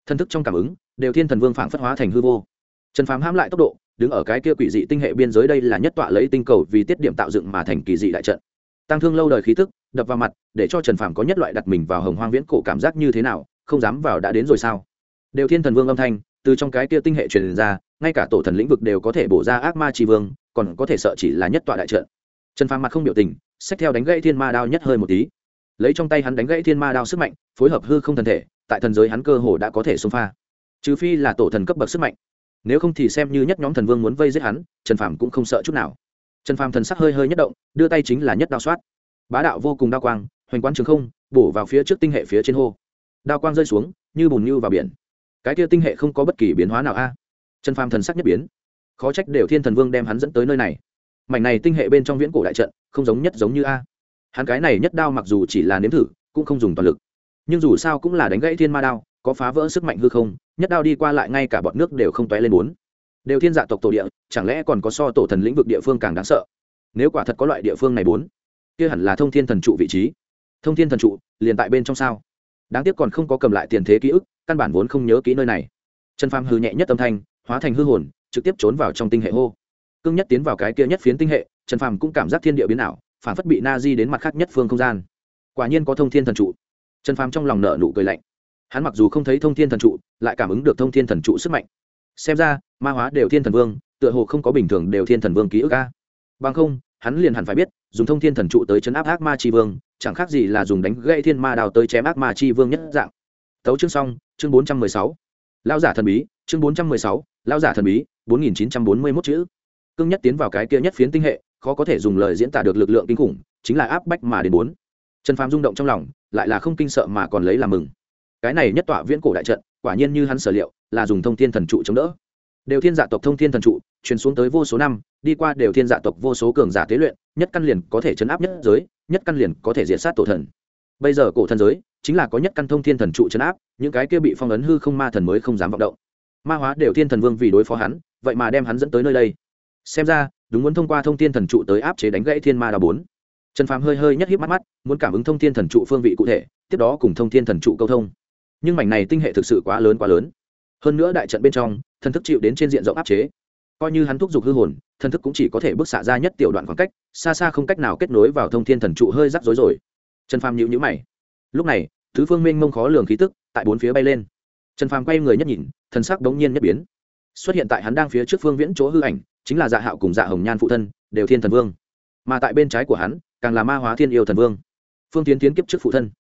Thân thức trong cảm ứng, đều thiên thần vương phảng phất hóa thành hư vô. Trần phàm hãm lại tốc độ, đứng ở cái kia quỷ dị tinh hệ biên giới đây là nhất tọa lấy tinh cầu vì tiết điểm tạo dựng mà thành kỳ dị đại trận. Tăng thương lâu đời khí tức, đập vào mặt, để cho trần phàm có nhất loại đặt mình vào hồng hoang viễn cổ cảm giác như thế nào, không dám vào đã đến rồi sao? Đều thiên thần vương âm thanh, từ trong cái kia tinh hệ truyền ra, ngay cả tổ thần lĩnh vực đều có thể bổ ra ác ma tri vương, còn có thể sợ chỉ là nhất tọa đại trận. Trần phàm mặt không biểu tình, xách theo đánh gãy thiên ma đao nhất hơi một tí. Lấy trong tay hắn đánh gãy thiên ma đao sức mạnh, phối hợp hư không thần thể tại thần giới hắn cơ hồ đã có thể xông pha. Trừ phi là tổ thần cấp bậc sức mạnh. Nếu không thì xem như nhất nhóm thần vương muốn vây giết hắn, trần phàm cũng không sợ chút nào. Trần phàm thần sắc hơi hơi nhất động, đưa tay chính là nhất đao soát bá đạo vô cùng đao quang, hoành quán trường không, bổ vào phía trước tinh hệ phía trên hô. Đao quang rơi xuống, như bùn như vào biển. Cái kia tinh hệ không có bất kỳ biến hóa nào a. Trần phàm thần sắc nhất biến. Khó trách đều thiên thần vương đem hắn dẫn tới nơi này. Mảnh này tinh hệ bên trong viễn cổ đại trận, không giống nhất giống như a. Hắn cái này nhất đao mặc dù chỉ là nếm thử, cũng không dùng toàn lực nhưng dù sao cũng là đánh gãy thiên ma đao, có phá vỡ sức mạnh hư không, nhất đao đi qua lại ngay cả bọn nước đều không tóe lên bốn. Đều thiên dạ tộc tổ địa, chẳng lẽ còn có so tổ thần lĩnh vực địa phương càng đáng sợ? Nếu quả thật có loại địa phương này bốn, kia hẳn là thông thiên thần trụ vị trí. Thông thiên thần trụ, liền tại bên trong sao? Đáng tiếc còn không có cầm lại tiền thế ký ức, căn bản vốn không nhớ kỹ nơi này. Trần phàm hư nhẹ nhất âm thanh, hóa thành hư hồn, trực tiếp trốn vào trong tinh hệ hô. Cưng nhất tiến vào cái kia nhất phiến tinh hệ trần phàm cũng cảm giác thiên địa biến ảo, phản phất bị na di đến mặt khác nhất phương không gian. Quả nhiên có thông thiên thần trụ trần phàm trong lòng nợ nụ cười lạnh. Hắn mặc dù không thấy thông thiên thần trụ, lại cảm ứng được thông thiên thần trụ sức mạnh. Xem ra, ma hóa đều thiên thần vương, tựa hồ không có bình thường đều thiên thần vương ký ức ca bằng không, hắn liền hẳn phải biết, dùng thông thiên thần trụ tới chấn áp ác ma tri vương, chẳng khác gì là dùng đánh gãy thiên ma đào tới chém ác ma tri vương nhất dạng. Tấu chương xong, chương bốn trăm mười sáu. Lao giả thần bí, chương bốn trăm mười sáu. Lao giả thần bí, bốn nghìn chín trăm bốn mươi mốt chữ. Cương nhất tiến vào cái kia nhất phiến tinh hệ, khó có thể dùng lời diễn tả được lực lượng kinh khủng, chính là áp bách mà đến bốn. Trần phàm rung động trong lòng lại là không kinh sợ mà còn lấy làm mừng. Cái này nhất tọa viễn cổ đại trận, quả nhiên như hắn sở liệu, là dùng thông thiên thần trụ chống đỡ. Đều thiên dạ tộc thông thiên thần trụ, truyền xuống tới vô số năm, đi qua đều thiên dạ tộc vô số cường giả tế luyện, nhất căn liền có thể chấn áp nhất giới, nhất căn liền có thể diệt sát tổ thần. Bây giờ cổ thần giới, chính là có nhất căn thông thiên thần trụ chấn áp, những cái kia bị phong ấn hư không ma thần mới không dám vọng động. Ma hóa đều thiên thần vương vì đối phó hắn, vậy mà đem hắn dẫn tới nơi đây. Xem ra, đúng muốn thông qua thông thiên thần trụ tới áp chế đánh gãy thiên ma đa bốn trần phàm hơi hơi nhất hiếp mắt mắt, muốn cảm ứng thông thiên thần trụ phương vị cụ thể, tiếp đó cùng thông thiên thần trụ câu thông. Nhưng mảnh này tinh hệ thực sự quá lớn quá lớn. Hơn nữa đại trận bên trong, thần thức chịu đến trên diện rộng áp chế. Coi như hắn thúc giục hư hồn, thần thức cũng chỉ có thể bước xạ ra nhất tiểu đoạn khoảng cách, xa xa không cách nào kết nối vào thông thiên thần trụ hơi rắc rối rồi. Trần phàm nhịu nhữ mày. Lúc này, thứ phương minh mông khó lường khí tức, tại bốn phía bay lên. Trần phàm quay người nhất nhìn, thần sắc đống nhiên nhất biến. Xuất hiện tại hắn đang phía trước phương viễn chỗ hư ảnh, chính là dạ hạo cùng dạ hồng nhan phụ thân, đều thiên thần vương. Mà tại bên trái của hắn càng là ma hóa thiên yêu thần vương. Phương tiến tiến kiếp trước phụ thân.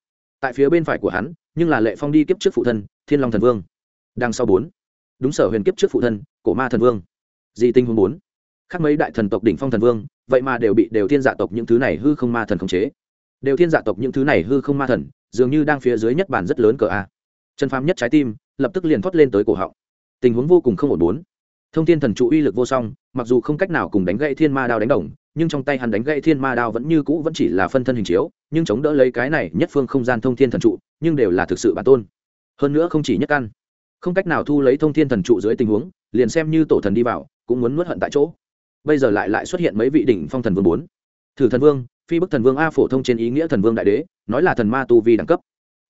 Tại phía bên phải của hắn, nhưng là lệ phong đi kiếp trước phụ thân, thiên long thần vương. Đằng sau bốn. Đúng sở huyền kiếp trước phụ thân, cổ ma thần vương. Di tinh huống bốn. Khác mấy đại thần tộc đỉnh phong thần vương, vậy mà đều bị đều thiên dạ tộc những thứ này hư không ma thần khống chế. Đều thiên dạ tộc những thứ này hư không ma thần, dường như đang phía dưới nhất bản rất lớn cờ a. Chân phàm nhất trái tim, lập tức liền thoát lên tới cổ họng. Tình huống vô cùng không ổn bốn. Thông thiên thần trụ uy lực vô song, mặc dù không cách nào cùng đánh gãy thiên ma đao đánh đồng nhưng trong tay hắn đánh gãy thiên ma đao vẫn như cũ vẫn chỉ là phân thân hình chiếu, nhưng chống đỡ lấy cái này nhất phương không gian thông thiên thần trụ, nhưng đều là thực sự bản tôn. Hơn nữa không chỉ nhất căn, không cách nào thu lấy thông thiên thần trụ dưới tình huống, liền xem như tổ thần đi vào, cũng muốn nuốt hận tại chỗ. Bây giờ lại lại xuất hiện mấy vị đỉnh phong thần vương bốn. Thử thần vương, phi bức thần vương a phổ thông trên ý nghĩa thần vương đại đế, nói là thần ma tu vi đẳng cấp.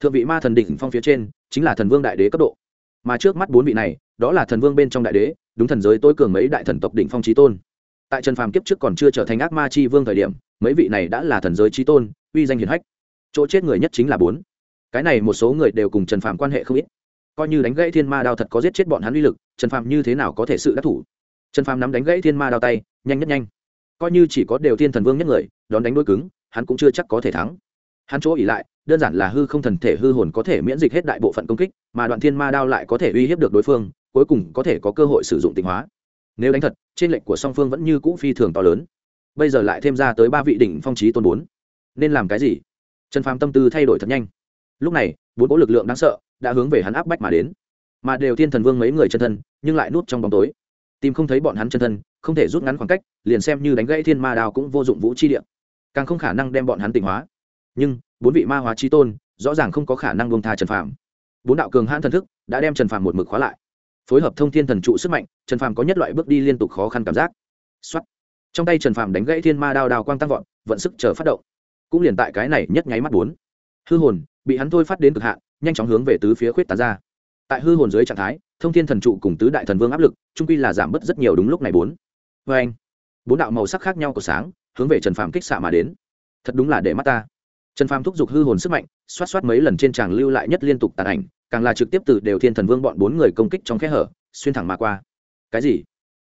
Thượng vị ma thần đỉnh phong phía trên, chính là thần vương đại đế cấp độ. Mà trước mắt bốn vị này, đó là thần vương bên trong đại đế, đúng thần giới tối cường mấy đại thần tộc đỉnh phong trí tôn tại trần phàm kiếp trước còn chưa trở thành ác ma chi vương thời điểm, mấy vị này đã là thần giới trí tôn, uy danh hiển hách. Chỗ chết người nhất chính là bốn. Cái này một số người đều cùng trần phàm quan hệ không ít. Coi như đánh gãy thiên ma đao thật có giết chết bọn hắn uy lực, trần phàm như thế nào có thể sự đắc thủ? Trần phàm nắm đánh gãy thiên ma đao tay, nhanh nhất nhanh. Coi như chỉ có đều thiên thần vương nhất người, đón đánh đôi cứng, hắn cũng chưa chắc có thể thắng. Hắn chỗ ỉ lại, đơn giản là hư không thần thể hư hồn có thể miễn dịch hết đại bộ phận công kích, mà đoạn thiên ma đao lại có thể uy hiếp được đối phương, cuối cùng có thể có cơ hội sử dụng tịnh hóa nếu đánh thật, trên lệnh của song phương vẫn như cũ phi thường to lớn. Bây giờ lại thêm ra tới ba vị đỉnh phong trí tôn bốn. Nên làm cái gì? Trần phàm tâm tư thay đổi thật nhanh. Lúc này, bốn cỗ lực lượng đáng sợ đã hướng về hắn áp bách mà đến. Mà đều thiên thần vương mấy người chân thân, nhưng lại núp trong bóng tối. Tìm không thấy bọn hắn chân thân, không thể rút ngắn khoảng cách, liền xem như đánh gãy thiên ma đào cũng vô dụng vũ chi điện càng không khả năng đem bọn hắn tỉnh hóa. Nhưng, bốn vị ma hóa chi tôn, rõ ràng không có khả năng bông tha trần phàm. Bốn đạo cường hãn thần thức đã đem trần phàm một mực khóa lại phối hợp thông thiên thần trụ sức mạnh, trần phàm có nhất loại bước đi liên tục khó khăn cảm giác. Xuất trong tay trần phàm đánh gãy thiên ma đao đao quang tăng vọt, vận sức chờ phát động. Cũng liền tại cái này nhất nháy mắt bốn. Hư hồn, bị hắn thôi phát đến cực hạn, nhanh chóng hướng về tứ phía khuyết tán ra. Tại hư hồn dưới trạng thái, thông thiên thần trụ cùng tứ đại thần vương áp lực trung quy là giảm bớt rất nhiều đúng lúc này bốn. Vê anh. Bốn đạo màu sắc khác nhau của sáng, hướng về trần phàm kích xạ mà đến. Thật đúng là để mắt ta. Trần phàm thúc giục hư hồn sức mạnh, xoát xoát mấy lần trên tràng lưu lại nhất liên tục tàn ảnh càng là trực tiếp từ đều thiên thần vương bọn bốn người công kích trong kẽ hở, xuyên thẳng mà qua. Cái gì?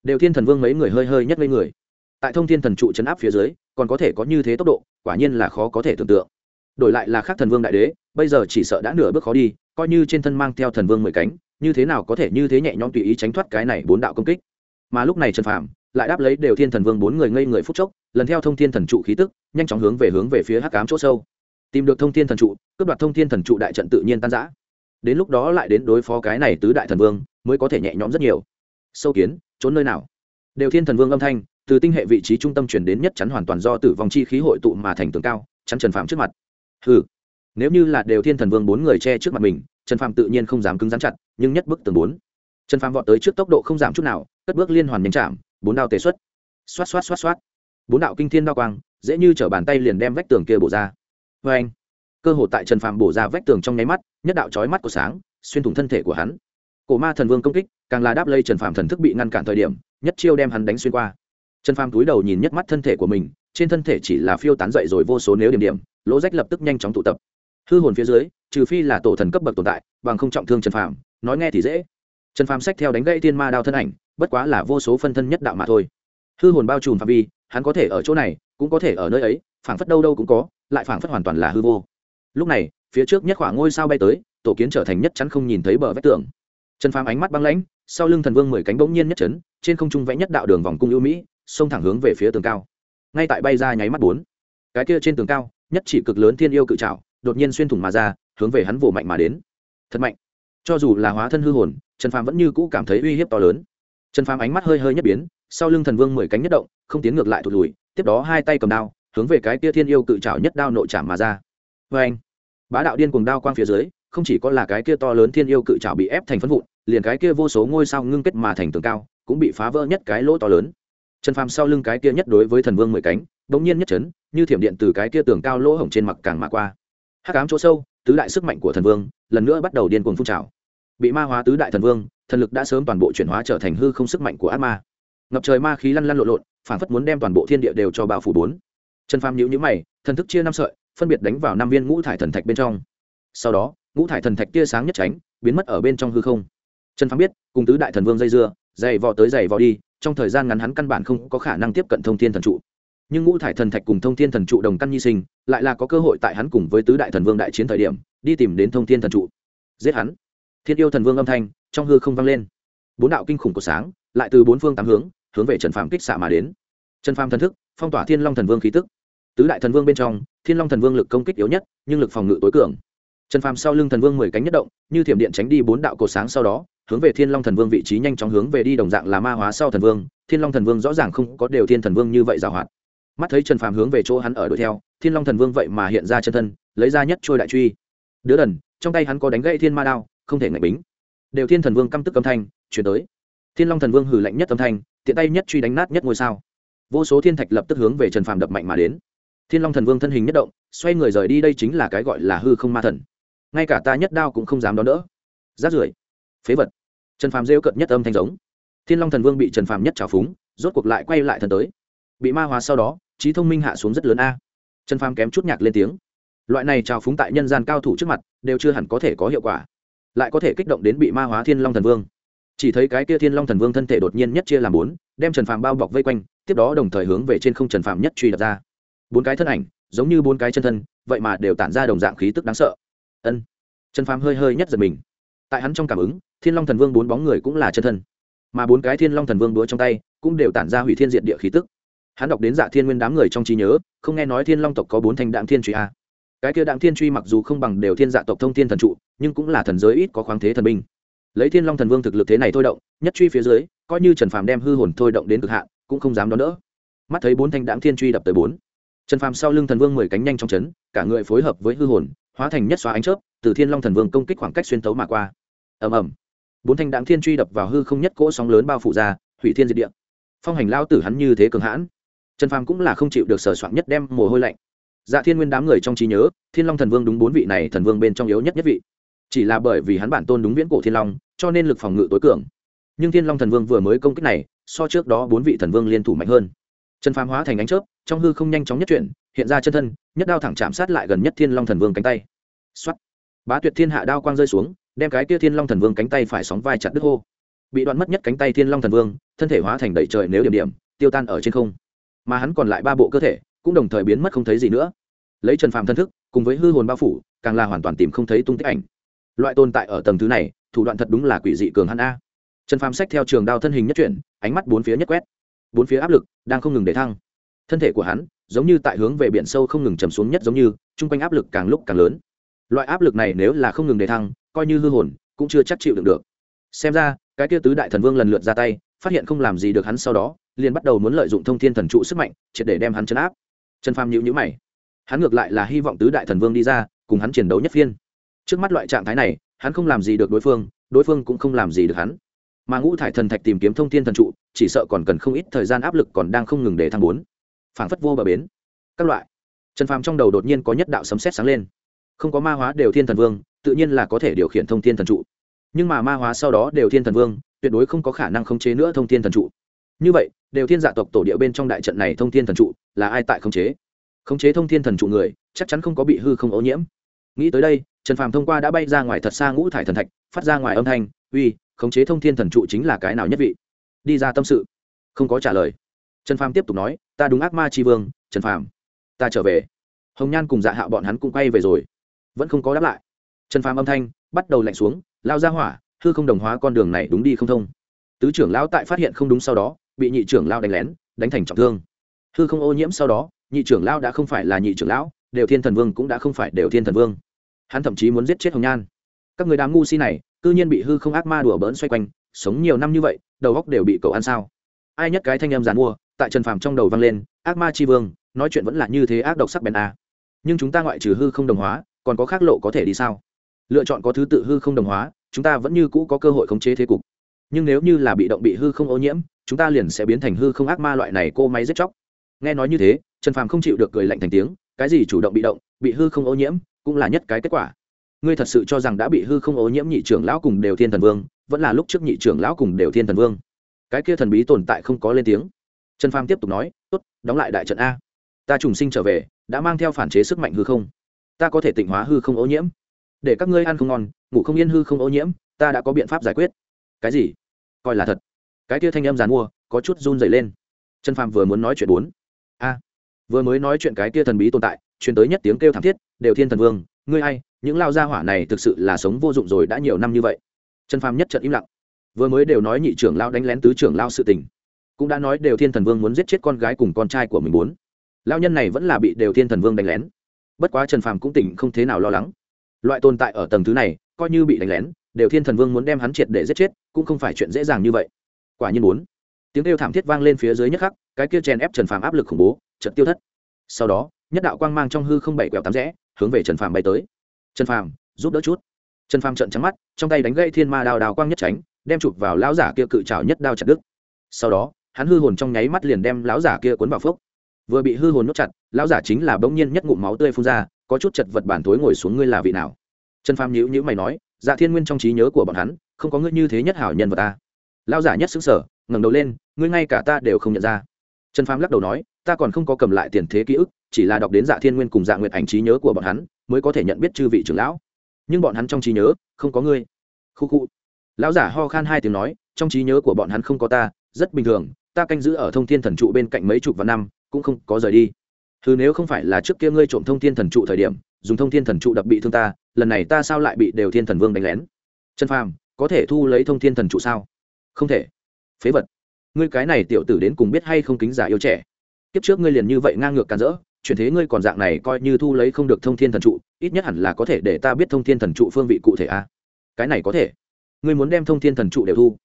Đều thiên thần vương mấy người hơi hơi nhất mấy người. Tại thông thiên thần trụ chấn áp phía dưới, còn có thể có như thế tốc độ, quả nhiên là khó có thể tưởng tượng. Đổi lại là khác thần vương đại đế, bây giờ chỉ sợ đã nửa bước khó đi, coi như trên thân mang theo thần vương mười cánh, như thế nào có thể như thế nhẹ nhõm tùy ý tránh thoát cái này bốn đạo công kích? Mà lúc này trần phạm lại đáp lấy đều thiên thần vương bốn người ngây người phút chốc, lần theo thông thiên thần trụ khí tức, nhanh chóng hướng về hướng về phía hắc cám chỗ sâu. Tìm được thông thiên thần trụ, cướp đoạt thông thiên thần trụ đại trận tự nhiên tan giã đến lúc đó lại đến đối phó cái này tứ đại thần vương, mới có thể nhẹ nhõm rất nhiều. Sâu kiến, trốn nơi nào? Đều thiên thần vương âm thanh, từ tinh hệ vị trí trung tâm chuyển đến nhất chắn hoàn toàn do tử vong chi khí hội tụ mà thành tường cao, chắn trần phạm trước mặt. Ừ nếu như là đều thiên thần vương bốn người che trước mặt mình, trần phạm tự nhiên không dám cứng rắn chặt, nhưng nhất bức tường bốn. Trần phạm vọt tới trước tốc độ không giảm chút nào, cất bước liên hoàn nhanh chạm, bốn đao tề xuất. Xoát xoát xoát xoát. Bốn đạo kinh thiên đao quang, dễ như t bàn tay liền đem vách tường kia bổ ra. Vê anh cơ hội tại trần phạm bổ ra vách tường trong nháy mắt, nhất đạo trói mắt của sáng xuyên thủng thân thể của hắn. Cổ ma thần vương công kích, càng là đáp lây trần phạm thần thức bị ngăn cản thời điểm, nhất chiêu đem hắn đánh xuyên qua. Trần phàm túi đầu nhìn nhất mắt thân thể của mình, trên thân thể chỉ là phiêu tán dậy rồi vô số nếu điểm điểm, lỗ rách lập tức nhanh chóng tụ tập. Hư hồn phía dưới, trừ phi là tổ thần cấp bậc tồn tại, bằng không trọng thương trần phàm, nói nghe thì dễ. Trần phàm sách theo đánh gãy thiên ma đao thân ảnh, bất quá là vô số phân thân nhất đạo mà thôi. Hư hồn bao trùm phạm vi, hắn có thể ở chỗ này, cũng có thể ở nơi ấy, phảng phất đâu đâu cũng có, lại phảng phất hoàn toàn là hư vô lúc này, phía trước nhất khoảng ngôi sao bay tới, tổ kiến trở thành nhất chắn không nhìn thấy bờ vách tường. Trần phàm ánh mắt băng lãnh, sau lưng thần vương mười cánh bỗng nhiên nhất chấn, trên không trung vẽ nhất đạo đường vòng cung ưu mỹ, xông thẳng hướng về phía tường cao. Ngay tại bay ra nháy mắt bốn, cái kia trên tường cao, nhất chỉ cực lớn thiên yêu cự trảo, đột nhiên xuyên thủng mà ra, hướng về hắn vồ mạnh mà đến. Thật mạnh. Cho dù là hóa thân hư hồn, trần phàm vẫn như cũ cảm thấy uy hiếp to lớn. Trần phàm ánh mắt hơi hơi nhất biến, sau lưng thần vương mười cánh nhất động, không tiến ngược lại thụt lùi, tiếp đó hai tay cầm đao, hướng về cái kia thiên yêu cự trảo nhất đao nội chạm mà ra. Vê anh bá đạo điên cuồng đao quang phía dưới, không chỉ có là cái kia to lớn thiên yêu cự trảo bị ép thành phân vụn, liền cái kia vô số ngôi sao ngưng kết mà thành tường cao, cũng bị phá vỡ nhất cái lỗ to lớn. Trần phàm sau lưng cái kia nhất đối với thần vương mười cánh, bỗng nhiên nhất chấn, như thiểm điện từ cái kia tường cao lỗ hổng trên mặt càng mà qua. Hắc ám chỗ sâu, tứ đại sức mạnh của thần vương, lần nữa bắt đầu điên cuồng phun trào. Bị ma hóa tứ đại thần vương, thần lực đã sớm toàn bộ chuyển hóa trở thành hư không sức mạnh của ác ma. Ngập trời ma khí lăn lăn lộn lộn phản phất muốn đem toàn bộ thiên địa đều cho bao phủ bốn. Trần phàm nhíu nhíu mày, thần thức chia năm sợi phân biệt đánh vào năm viên ngũ thải thần thạch bên trong. Sau đó, ngũ thải thần thạch tia sáng nhất tránh, biến mất ở bên trong hư không. Trần phán biết, cùng tứ đại thần vương dây dưa, dày vò tới dày vò đi, trong thời gian ngắn hắn căn bản không có khả năng tiếp cận thông thiên thần trụ. Nhưng ngũ thải thần thạch cùng thông thiên thần trụ đồng căn nhi sinh, lại là có cơ hội tại hắn cùng với tứ đại thần vương đại chiến thời điểm, đi tìm đến thông thiên thần trụ. Giết hắn. Thiên yêu thần vương âm thanh trong hư không vang lên. Bốn đạo kinh khủng của sáng, lại từ bốn phương tám hướng hướng về trần phàm kích xạ mà đến. Trần phàm thần thức, phong tỏa thiên long thần vương khí tức tứ đại thần vương bên trong, thiên long thần vương lực công kích yếu nhất, nhưng lực phòng ngự tối cường. Trần phàm sau lưng thần vương mười cánh nhất động, như thiểm điện tránh đi bốn đạo cổ sáng sau đó, hướng về thiên long thần vương vị trí nhanh chóng hướng về đi đồng dạng là ma hóa sau thần vương, thiên long thần vương rõ ràng không có đều thiên thần vương như vậy giảo hoạt. Mắt thấy trần phàm hướng về chỗ hắn ở đuổi theo, thiên long thần vương vậy mà hiện ra chân thân, lấy ra nhất trôi đại truy. Đứa đần, trong tay hắn có đánh gãy thiên ma đao, không thể ngạch bính. Đều thiên thần vương căm tức âm thanh, chuyển tới. Thiên long thần vương hử lạnh nhất âm thanh, tiện tay nhất truy đánh nát nhất ngôi sao. Vô số thiên thạch lập tức hướng về trần phàm đập mạnh mà đến thiên long thần vương thân hình nhất động, xoay người rời đi, đây chính là cái gọi là hư không ma thần. Ngay cả ta nhất đao cũng không dám đón đỡ. Rát rưởi. Phế vật. Trần phàm rêu cận nhất âm thanh giống. Thiên long thần vương bị trần phàm nhất trào phúng, rốt cuộc lại quay lại thần tới. Bị ma hóa sau đó, trí thông minh hạ xuống rất lớn a. Trần phàm kém chút nhạc lên tiếng. Loại này trào phúng tại nhân gian cao thủ trước mặt, đều chưa hẳn có thể có hiệu quả. Lại có thể kích động đến bị ma hóa thiên long thần vương. Chỉ thấy cái kia thiên long thần vương thân thể đột nhiên nhất chia làm bốn, đem trần phàm bao bọc vây quanh, tiếp đó đồng thời hướng về trên không trần phàm nhất truy đập ra bốn cái thân ảnh, giống như bốn cái chân thân, vậy mà đều tản ra đồng dạng khí tức đáng sợ. Ân. Trần phàm hơi hơi nhất giật mình. Tại hắn trong cảm ứng, thiên long thần vương bốn bóng người cũng là chân thân. Mà bốn cái thiên long thần vương đũa trong tay, cũng đều tản ra hủy thiên diện địa khí tức. Hắn đọc đến dạ thiên nguyên đám người trong trí nhớ, không nghe nói thiên long tộc có bốn thanh đạm thiên truy a. Cái kia đạm thiên truy mặc dù không bằng đều thiên dạ tộc thông thiên thần trụ, nhưng cũng là thần giới ít có khoáng thế thần binh. Lấy thiên long thần vương thực lực thế này thôi động, nhất truy phía dưới, coi như trần phàm đem hư hồn thôi động đến cực hạn, cũng không dám đón đỡ. Mắt thấy bốn thanh đạm thiên truy đập tới bốn trần phàm sau lưng thần vương mười cánh nhanh trong chấn, cả người phối hợp với hư hồn, hóa thành nhất xóa ánh chớp, từ thiên long thần vương công kích khoảng cách xuyên tấu mà qua. Ầm ầm. Bốn thanh đạm thiên truy đập vào hư không nhất cỗ sóng lớn bao phủ ra, hủy thiên diệt địa. Phong hành lao tử hắn như thế cường hãn. Trần phàm cũng là không chịu được sở soạn nhất đem mồ hôi lạnh. Dạ thiên nguyên đám người trong trí nhớ, thiên long thần vương đúng bốn vị này thần vương bên trong yếu nhất nhất vị. Chỉ là bởi vì hắn bản tôn đúng viễn cổ thiên long, cho nên lực phòng ngự tối cường. Nhưng thiên long thần vương vừa mới công kích này, so trước đó bốn vị thần vương liên thủ mạnh hơn trần phàm hóa thành ánh chớp, trong hư không nhanh chóng nhất chuyển, hiện ra chân thân, nhất đao thẳng chạm sát lại gần nhất thiên long thần vương cánh tay. Xuất bá tuyệt thiên hạ đao quang rơi xuống, đem cái kia thiên long thần vương cánh tay phải sóng vai chặt đứt hô. Bị đoạn mất nhất cánh tay thiên long thần vương, thân thể hóa thành đầy trời nếu điểm điểm, tiêu tan ở trên không. Mà hắn còn lại ba bộ cơ thể, cũng đồng thời biến mất không thấy gì nữa. Lấy trần phàm thân thức, cùng với hư hồn bao phủ, càng là hoàn toàn tìm không thấy tung tích ảnh. Loại tồn tại ở tầng thứ này, thủ đoạn thật đúng là quỷ dị cường hắn a. Trần phàm sách theo trường đao thân hình nhất chuyển, ánh mắt bốn phía nhất quét bốn phía áp lực đang không ngừng để thăng. Thân thể của hắn giống như tại hướng về biển sâu không ngừng chầm xuống nhất giống như, chung quanh áp lực càng lúc càng lớn. Loại áp lực này nếu là không ngừng để thăng, coi như hư hồn, cũng chưa chắc chịu được được. Xem ra, cái kia tứ đại thần vương lần lượt ra tay, phát hiện không làm gì được hắn sau đó, liền bắt đầu muốn lợi dụng thông thiên thần trụ sức mạnh, triệt để đem hắn chấn áp. Trần phàm nhữ nhữ mày. Hắn ngược lại là hy vọng tứ đại thần vương đi ra, cùng hắn chiến đấu nhất phiên. Trước mắt loại trạng thái này, hắn không làm gì được đối phương đối phương cũng không làm gì được hắn. Mà ngũ thải thần thạch tìm kiếm thông thiên thần trụ chỉ sợ còn cần không ít thời gian áp lực còn đang không ngừng để thăng bốn. Phảng phất vô bờ bến. Các loại. Trần phàm trong đầu đột nhiên có nhất đạo sấm sét sáng lên. Không có ma hóa đều thiên thần vương, tự nhiên là có thể điều khiển thông thiên thần trụ. Nhưng mà ma hóa sau đó đều thiên thần vương, tuyệt đối không có khả năng khống chế nữa thông thiên thần trụ. Như vậy, đều thiên dạ tộc tổ địa bên trong đại trận này thông thiên thần trụ, là ai tại khống chế? Khống chế thông thiên thần trụ người, chắc chắn không có bị hư không ô nhiễm. Nghĩ tới đây, trần phàm thông qua đã bay ra ngoài thật xa ngũ thải thần thạch, phát ra ngoài âm thanh, uy, khống chế thông thiên thần trụ chính là cái nào nhất vị? Đi ra tâm sự. Không có trả lời. Trần phàm tiếp tục nói, ta đúng ác ma tri vương, trần phàm. Ta trở về. Hồng nhan cùng dạ hạo bọn hắn cũng quay về rồi. Vẫn không có đáp lại. Trần phàm âm thanh bắt đầu lạnh xuống, lao ra hỏa, hư không đồng hóa con đường này đúng đi không thông. Tứ trưởng lão tại phát hiện không đúng sau đó, bị nhị trưởng lao đánh lén, đánh thành trọng thương. Hư không ô nhiễm sau đó, nhị trưởng lão đã không phải là nhị trưởng lão, đều thiên thần vương cũng đã không phải đều thiên thần vương. Hắn thậm chí muốn giết chết hồng nhan. Các người đám ngu si này, cư nhiên bị hư không ác ma đùa bỡn xoay quanh sống nhiều năm như vậy, đầu góc đều bị cậu ăn sao? Ai nhất cái thanh em giàn mua, tại trần phàm trong đầu vang lên, ác ma c vương, nói chuyện vẫn là như thế ác độc sắc bèn a à. nhưng chúng ta ngoại trừ hư không đồng hóa, còn có khác lộ có thể đi sao? Lựa chọn có thứ tự hư không đồng hóa, chúng ta vẫn như cũ có cơ hội khống chế thế cục. Nhưng nếu như là bị động bị hư không ô nhiễm, chúng ta liền sẽ biến thành hư không ác ma loại này cô máy giết chóc. Nghe nói như thế, trần phàm không chịu được cười lạnh thành tiếng, cái gì chủ động bị động, bị hư không ô nhiễm, cũng là nhất cái kết quả. Ngươi thật sự cho rằng đã bị hư không ô nhiễm nhị trưởng lão cùng đều thiên thần vương vẫn là lúc trước nhị trưởng lão cùng đều thiên thần vương. Cái kia thần bí tồn tại không có lên tiếng. Trần phàm tiếp tục nói, tốt, đóng lại đại trận a. Ta trùng sinh trở về, đã mang theo phản chế sức mạnh hư không. Ta có thể tịnh hóa hư không ô nhiễm. Để các ngươi ăn không ngon, ngủ không yên hư không ô nhiễm, ta đã có biện pháp giải quyết. Cái gì? Coi là thật. Cái kia thanh âm dàn mua, có chút run dày lên. Trần phàm vừa muốn nói chuyện bốn. A, vừa mới nói chuyện cái kia thần bí tồn tại, truyền tới nhất tiếng kêu thảm thiết, đều thiên thần vương, ngươi hay những lao gia hỏa này thực sự là sống vô dụng rồi đã nhiều năm như vậy trần phàm nhất trận im lặng. Vừa mới đều nói nhị trưởng lao đánh lén tứ trưởng lao sự tình. Cũng đã nói đều thiên thần vương muốn giết chết con gái cùng con trai của mình bốn. Lao nhân này vẫn là bị đều thiên thần vương đánh lén. Bất quá trần phàm cũng tỉnh không thế nào lo lắng. Loại tồn tại ở tầng thứ này, coi như bị đánh lén, đều thiên thần vương muốn đem hắn triệt để giết chết, cũng không phải chuyện dễ dàng như vậy. Quả nhiên bốn. Tiếng kêu thảm thiết vang lên phía dưới nhất khắc, cái kia chèn ép trần phàm áp lực khủng bố trận tiêu thất. Sau đó, nhất đạo quang mang trong hư không bảy quẹo tám rẽ, hướng về trần phàm bay tới. Trần phàm, giúp đỡ chút trần phàm trận trắng mắt, trong tay đánh gãy thiên ma đào đào quang nhất tránh, đem chụp vào lão giả kia cự trào nhất đao chặt đứt. Sau đó, hắn hư hồn trong nháy mắt liền đem lão giả kia cuốn vào phốc vừa bị hư hồn nuốt chặt, lão giả chính là bỗng nhiên nhất ngụm máu tươi phun ra, có chút chật vật bản tối ngồi xuống ngươi là vị nào? Trần phàm nhíu nhíu mày nói dạ thiên nguyên trong trí nhớ của bọn hắn, không có ngươi như thế nhất hảo nhân vật ta lão giả nhất xứng sở ngẩng đầu lên, ngươi ngay cả ta đều không nhận ra. Trần phàm lắc đầu nói, ta còn không có cầm lại tiền thế ký ức, chỉ là đọc đến dạ thiên nguyên cùng dạ nguyệt ảnh trí nhớ của bọn hắn, mới có thể nhận biết chư vị trưởng lão nhưng bọn hắn trong trí nhớ, không có ngươi. Khu khu. Lão giả ho khan hai tiếng nói, trong trí nhớ của bọn hắn không có ta, rất bình thường, ta canh giữ ở thông thiên thần trụ bên cạnh mấy chục vạn năm, cũng không có rời đi. Thứ nếu không phải là trước kia ngươi trộm thông thiên thần trụ thời điểm, dùng thông thiên thần trụ đập bị thương ta, lần này ta sao lại bị đều thiên thần vương đánh lén? Trần phàm, có thể thu lấy thông thiên thần trụ sao? Không thể. Phế vật. Ngươi cái này tiểu tử đến cùng biết hay không kính giả yêu trẻ? Kiếp trước ngươi liền như vậy ngang ngược càn rỡ chuyển thế ngươi còn dạng này coi như thu lấy không được thông thiên thần trụ, ít nhất hẳn là có thể để ta biết thông thiên thần trụ phương vị cụ thể a. À? cái này có thể. Ngươi muốn đem thông thiên thần trụ đều thu.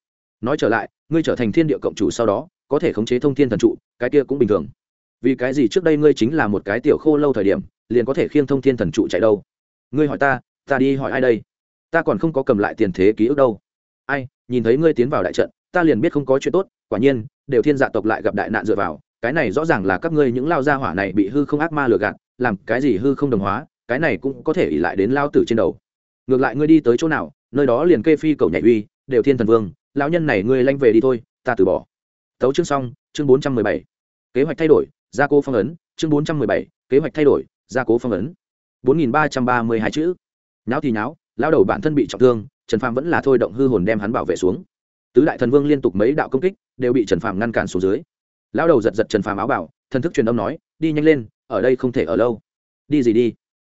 Nói trở lại, ngươi trở thành thiên địa cộng chủ sau đó, có thể khống chế thông thiên thần trụ, cái kia cũng bình thường. Vì cái gì trước đây ngươi chính là một cái tiểu khô lâu thời điểm, liền có thể khiêng thông thiên thần trụ chạy đâu? Ngươi hỏi ta ta đi hỏi ai đây? Ta còn không có cầm lại tiền thế ký ức đâu. Ai, nhìn thấy ngươi tiến vào đại trận, ta liền biết không có chuyện tốt, quả nhiên, đều thiên dạ tộc lại gặp đại nạn dựa vào cái này rõ ràng là các ngươi những lao gia hỏa này bị hư không ác ma lừa gạt, làm cái gì hư không đồng hóa, cái này cũng có thể ỉ lại đến lao tử trên đầu. Ngược lại ngươi đi tới chỗ nào, nơi đó liền kê phi cầu nhảy uy, đều thiên thần vương, lão nhân này ngươi lanh về đi thôi, ta từ bỏ. Tấu chương xong, chương bốn trăm mười bảy. Kế hoạch thay đổi, gia cố phong ấn, chương bốn trăm mười bảy. Kế hoạch thay đổi, gia cố phong ấn. bốn nghìn ba trăm ba mươi hai chữ. Nháo thì nháo lao đầu bản thân bị trọng thương, trần phàm vẫn là thôi động hư hồn đem hắn bảo vệ xuống. Tứ đại thần vương liên tục mấy đạo công kích, đều bị trần phàm ngăn cản xuống dưới lão đầu giật giật trần phàm áo bảo, thần thức truyền âm nói, đi nhanh lên, ở đây không thể ở lâu. Đi gì đi?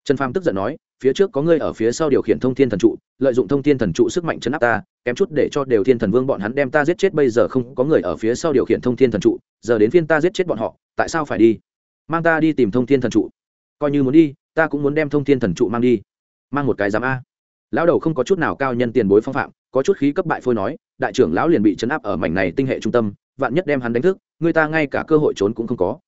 Trần phàm tức giận nói, phía trước có ngươi ở phía sau điều khiển thông thiên thần trụ, lợi dụng thông thiên thần trụ sức mạnh chấn áp ta, kém chút để cho đều thiên thần vương bọn hắn đem ta giết chết, bây giờ không có người ở phía sau điều khiển thông thiên thần trụ, giờ đến phiên ta giết chết bọn họ, tại sao phải đi? Mang ta đi tìm thông thiên thần trụ. Coi như muốn đi, ta cũng muốn đem thông thiên thần trụ mang đi. Mang một cái giám a. Lão đầu không có chút nào cao nhân tiền bối phong phạm, có chút khí cấp bại phôi nói, đại trưởng lão liền bị chấn áp ở mảnh này tinh hệ trung tâm, vạn nhất đem hắn đánh thức người ta ngay cả cơ hội trốn cũng không có.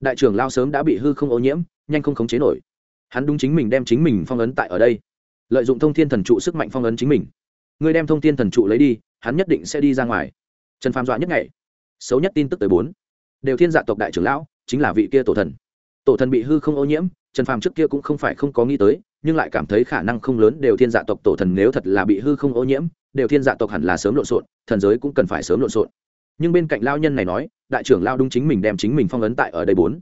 Đại trưởng lao sớm đã bị hư không ô nhiễm, nhanh không khống chế nổi. Hắn đúng chính mình đem chính mình phong ấn tại ở đây. Lợi dụng thông thiên thần trụ sức mạnh phong ấn chính mình. Người đem thông thiên thần trụ lấy đi, hắn nhất định sẽ đi ra ngoài. Trần phàm dọa nhất ngày. Xấu nhất tin tức tới bốn. Đều thiên dạ tộc đại trưởng lão, chính là vị kia tổ thần. Tổ thần bị hư không ô nhiễm, trần phàm trước kia cũng không phải không có nghĩ tới, nhưng lại cảm thấy khả năng không lớn đều thiên dạ tộc tổ thần nếu thật là bị hư không ô nhiễm, đều thiên dạ tộc hẳn là sớm lộn xộn, thần giới cũng cần phải sớm lộn xộn nhưng bên cạnh lao nhân này nói, đại trưởng lao đúng chính mình đem chính mình phong ấn tại ở đây bốn.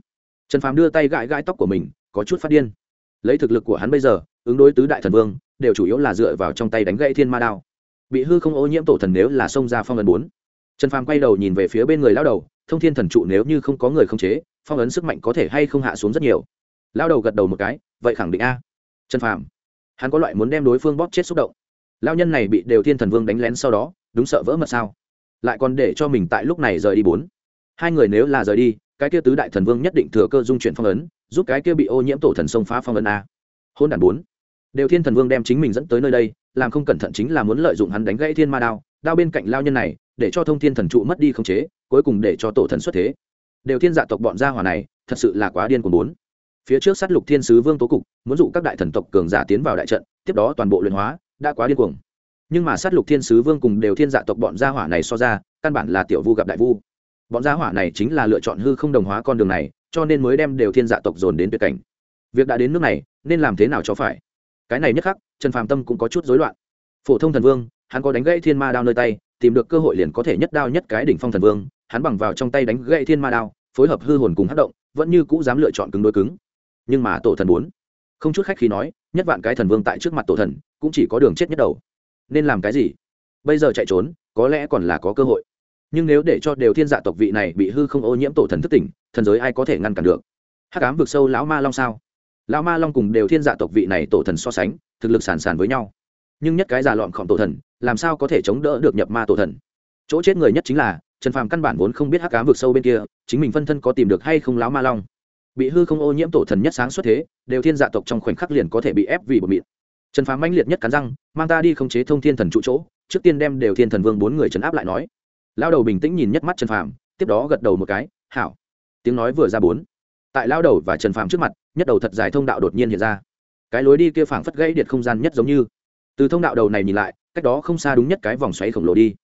Trần phàm đưa tay gãi gãi tóc của mình, có chút phát điên. Lấy thực lực của hắn bây giờ, ứng đối tứ đại thần vương, đều chủ yếu là dựa vào trong tay đánh gãy thiên ma đao. Bị hư không ô nhiễm tổ thần nếu là xông ra phong ấn bốn. Trần phàm quay đầu nhìn về phía bên người lao đầu, thông thiên thần trụ nếu như không có người không chế, phong ấn sức mạnh có thể hay không hạ xuống rất nhiều. Lao đầu gật đầu một cái, vậy khẳng định a. Trần phàm, hắn có loại muốn đem đối phương bóp chết xúc động. Lao nhân này bị đều thiên thần vương đánh lén sau đó, đúng sợ vỡ mật sao? Lại còn để cho mình tại lúc này rời đi bốn. Hai người nếu là rời đi, cái kia tứ đại thần vương nhất định thừa cơ dung chuyển phong ấn, giúp cái kia bị ô nhiễm tổ thần sông phá phong ấn a. Hôn đản bốn. Đều thiên thần vương đem chính mình dẫn tới nơi đây, làm không cẩn thận chính là muốn lợi dụng hắn đánh gãy thiên ma đao đao bên cạnh lao nhân này, để cho thông thiên thần trụ mất đi khống chế, cuối cùng để cho tổ thần xuất thế. Đều thiên dạ tộc bọn gia hỏa này, thật sự là quá điên của bốn. Phía trước sát lục thiên sứ vương tố cục, muốn dụ các đại thần tộc cường giả tiến vào đại trận, tiếp đó toàn bộ luyện hóa, đã quá điên cuồng nhưng mà sát lục thiên sứ vương cùng đều thiên dạ tộc bọn gia hỏa này so ra, căn bản là tiểu vu gặp đại vu. Bọn gia hỏa này chính là lựa chọn hư không đồng hóa con đường này, cho nên mới đem đều thiên dạ tộc dồn đến tuyệt cảnh. Việc đã đến nước này, nên làm thế nào cho phải? Cái này nhất khắc, trần phàm tâm cũng có chút rối loạn. Phổ thông thần vương, hắn có đánh gãy thiên ma đao nơi tay, tìm được cơ hội liền có thể nhất đao nhất cái đỉnh phong thần vương, hắn bằng vào trong tay đánh gãy thiên ma đao, phối hợp hư hồn cùng hát động, vẫn như cũ dám lựa chọn cứng đối cứng. Nhưng mà tổ thần bốn, không chút khách khi nói, nhất vạn cái thần vương tại trước mặt tổ thần, cũng chỉ có đường chết nhất đầu nên làm cái gì? Bây giờ chạy trốn, có lẽ còn là có cơ hội. Nhưng nếu để cho đều thiên dạ tộc vị này bị hư không ô nhiễm tổ thần thức tỉnh, thần giới ai có thể ngăn cản được? Hắc ám vực sâu lão ma long sao? Lão ma long cùng đều thiên dạ tộc vị này tổ thần so sánh, thực lực sàn sàn với nhau. Nhưng nhất cái già lọn khổng tổ thần, làm sao có thể chống đỡ được nhập ma tổ thần? Chỗ chết người nhất chính là, trần phàm căn bản vốn không biết hắc ám vực sâu bên kia, chính mình phân thân có tìm được hay không lão ma long? Bị hư không ô nhiễm tổ thần nhất sáng xuất thế, đều thiên dạ tộc trong khoảnh khắc liền có thể bị ép vì bột mịn trần phàm manh liệt nhất cắn răng, mang ta đi khống chế thông thiên thần trụ chỗ, trước tiên đem đều thiên thần vương bốn người trấn áp lại nói. Lao đầu bình tĩnh nhìn nhất mắt trần phàm, tiếp đó gật đầu một cái, hảo. Tiếng nói vừa ra bốn. Tại lao đầu và trần phàm trước mặt, nhất đầu thật dài thông đạo đột nhiên hiện ra. Cái lối đi kia phảng phất gãy điện không gian nhất giống như. Từ thông đạo đầu này nhìn lại, cách đó không xa đúng nhất cái vòng xoáy khổng lồ đi.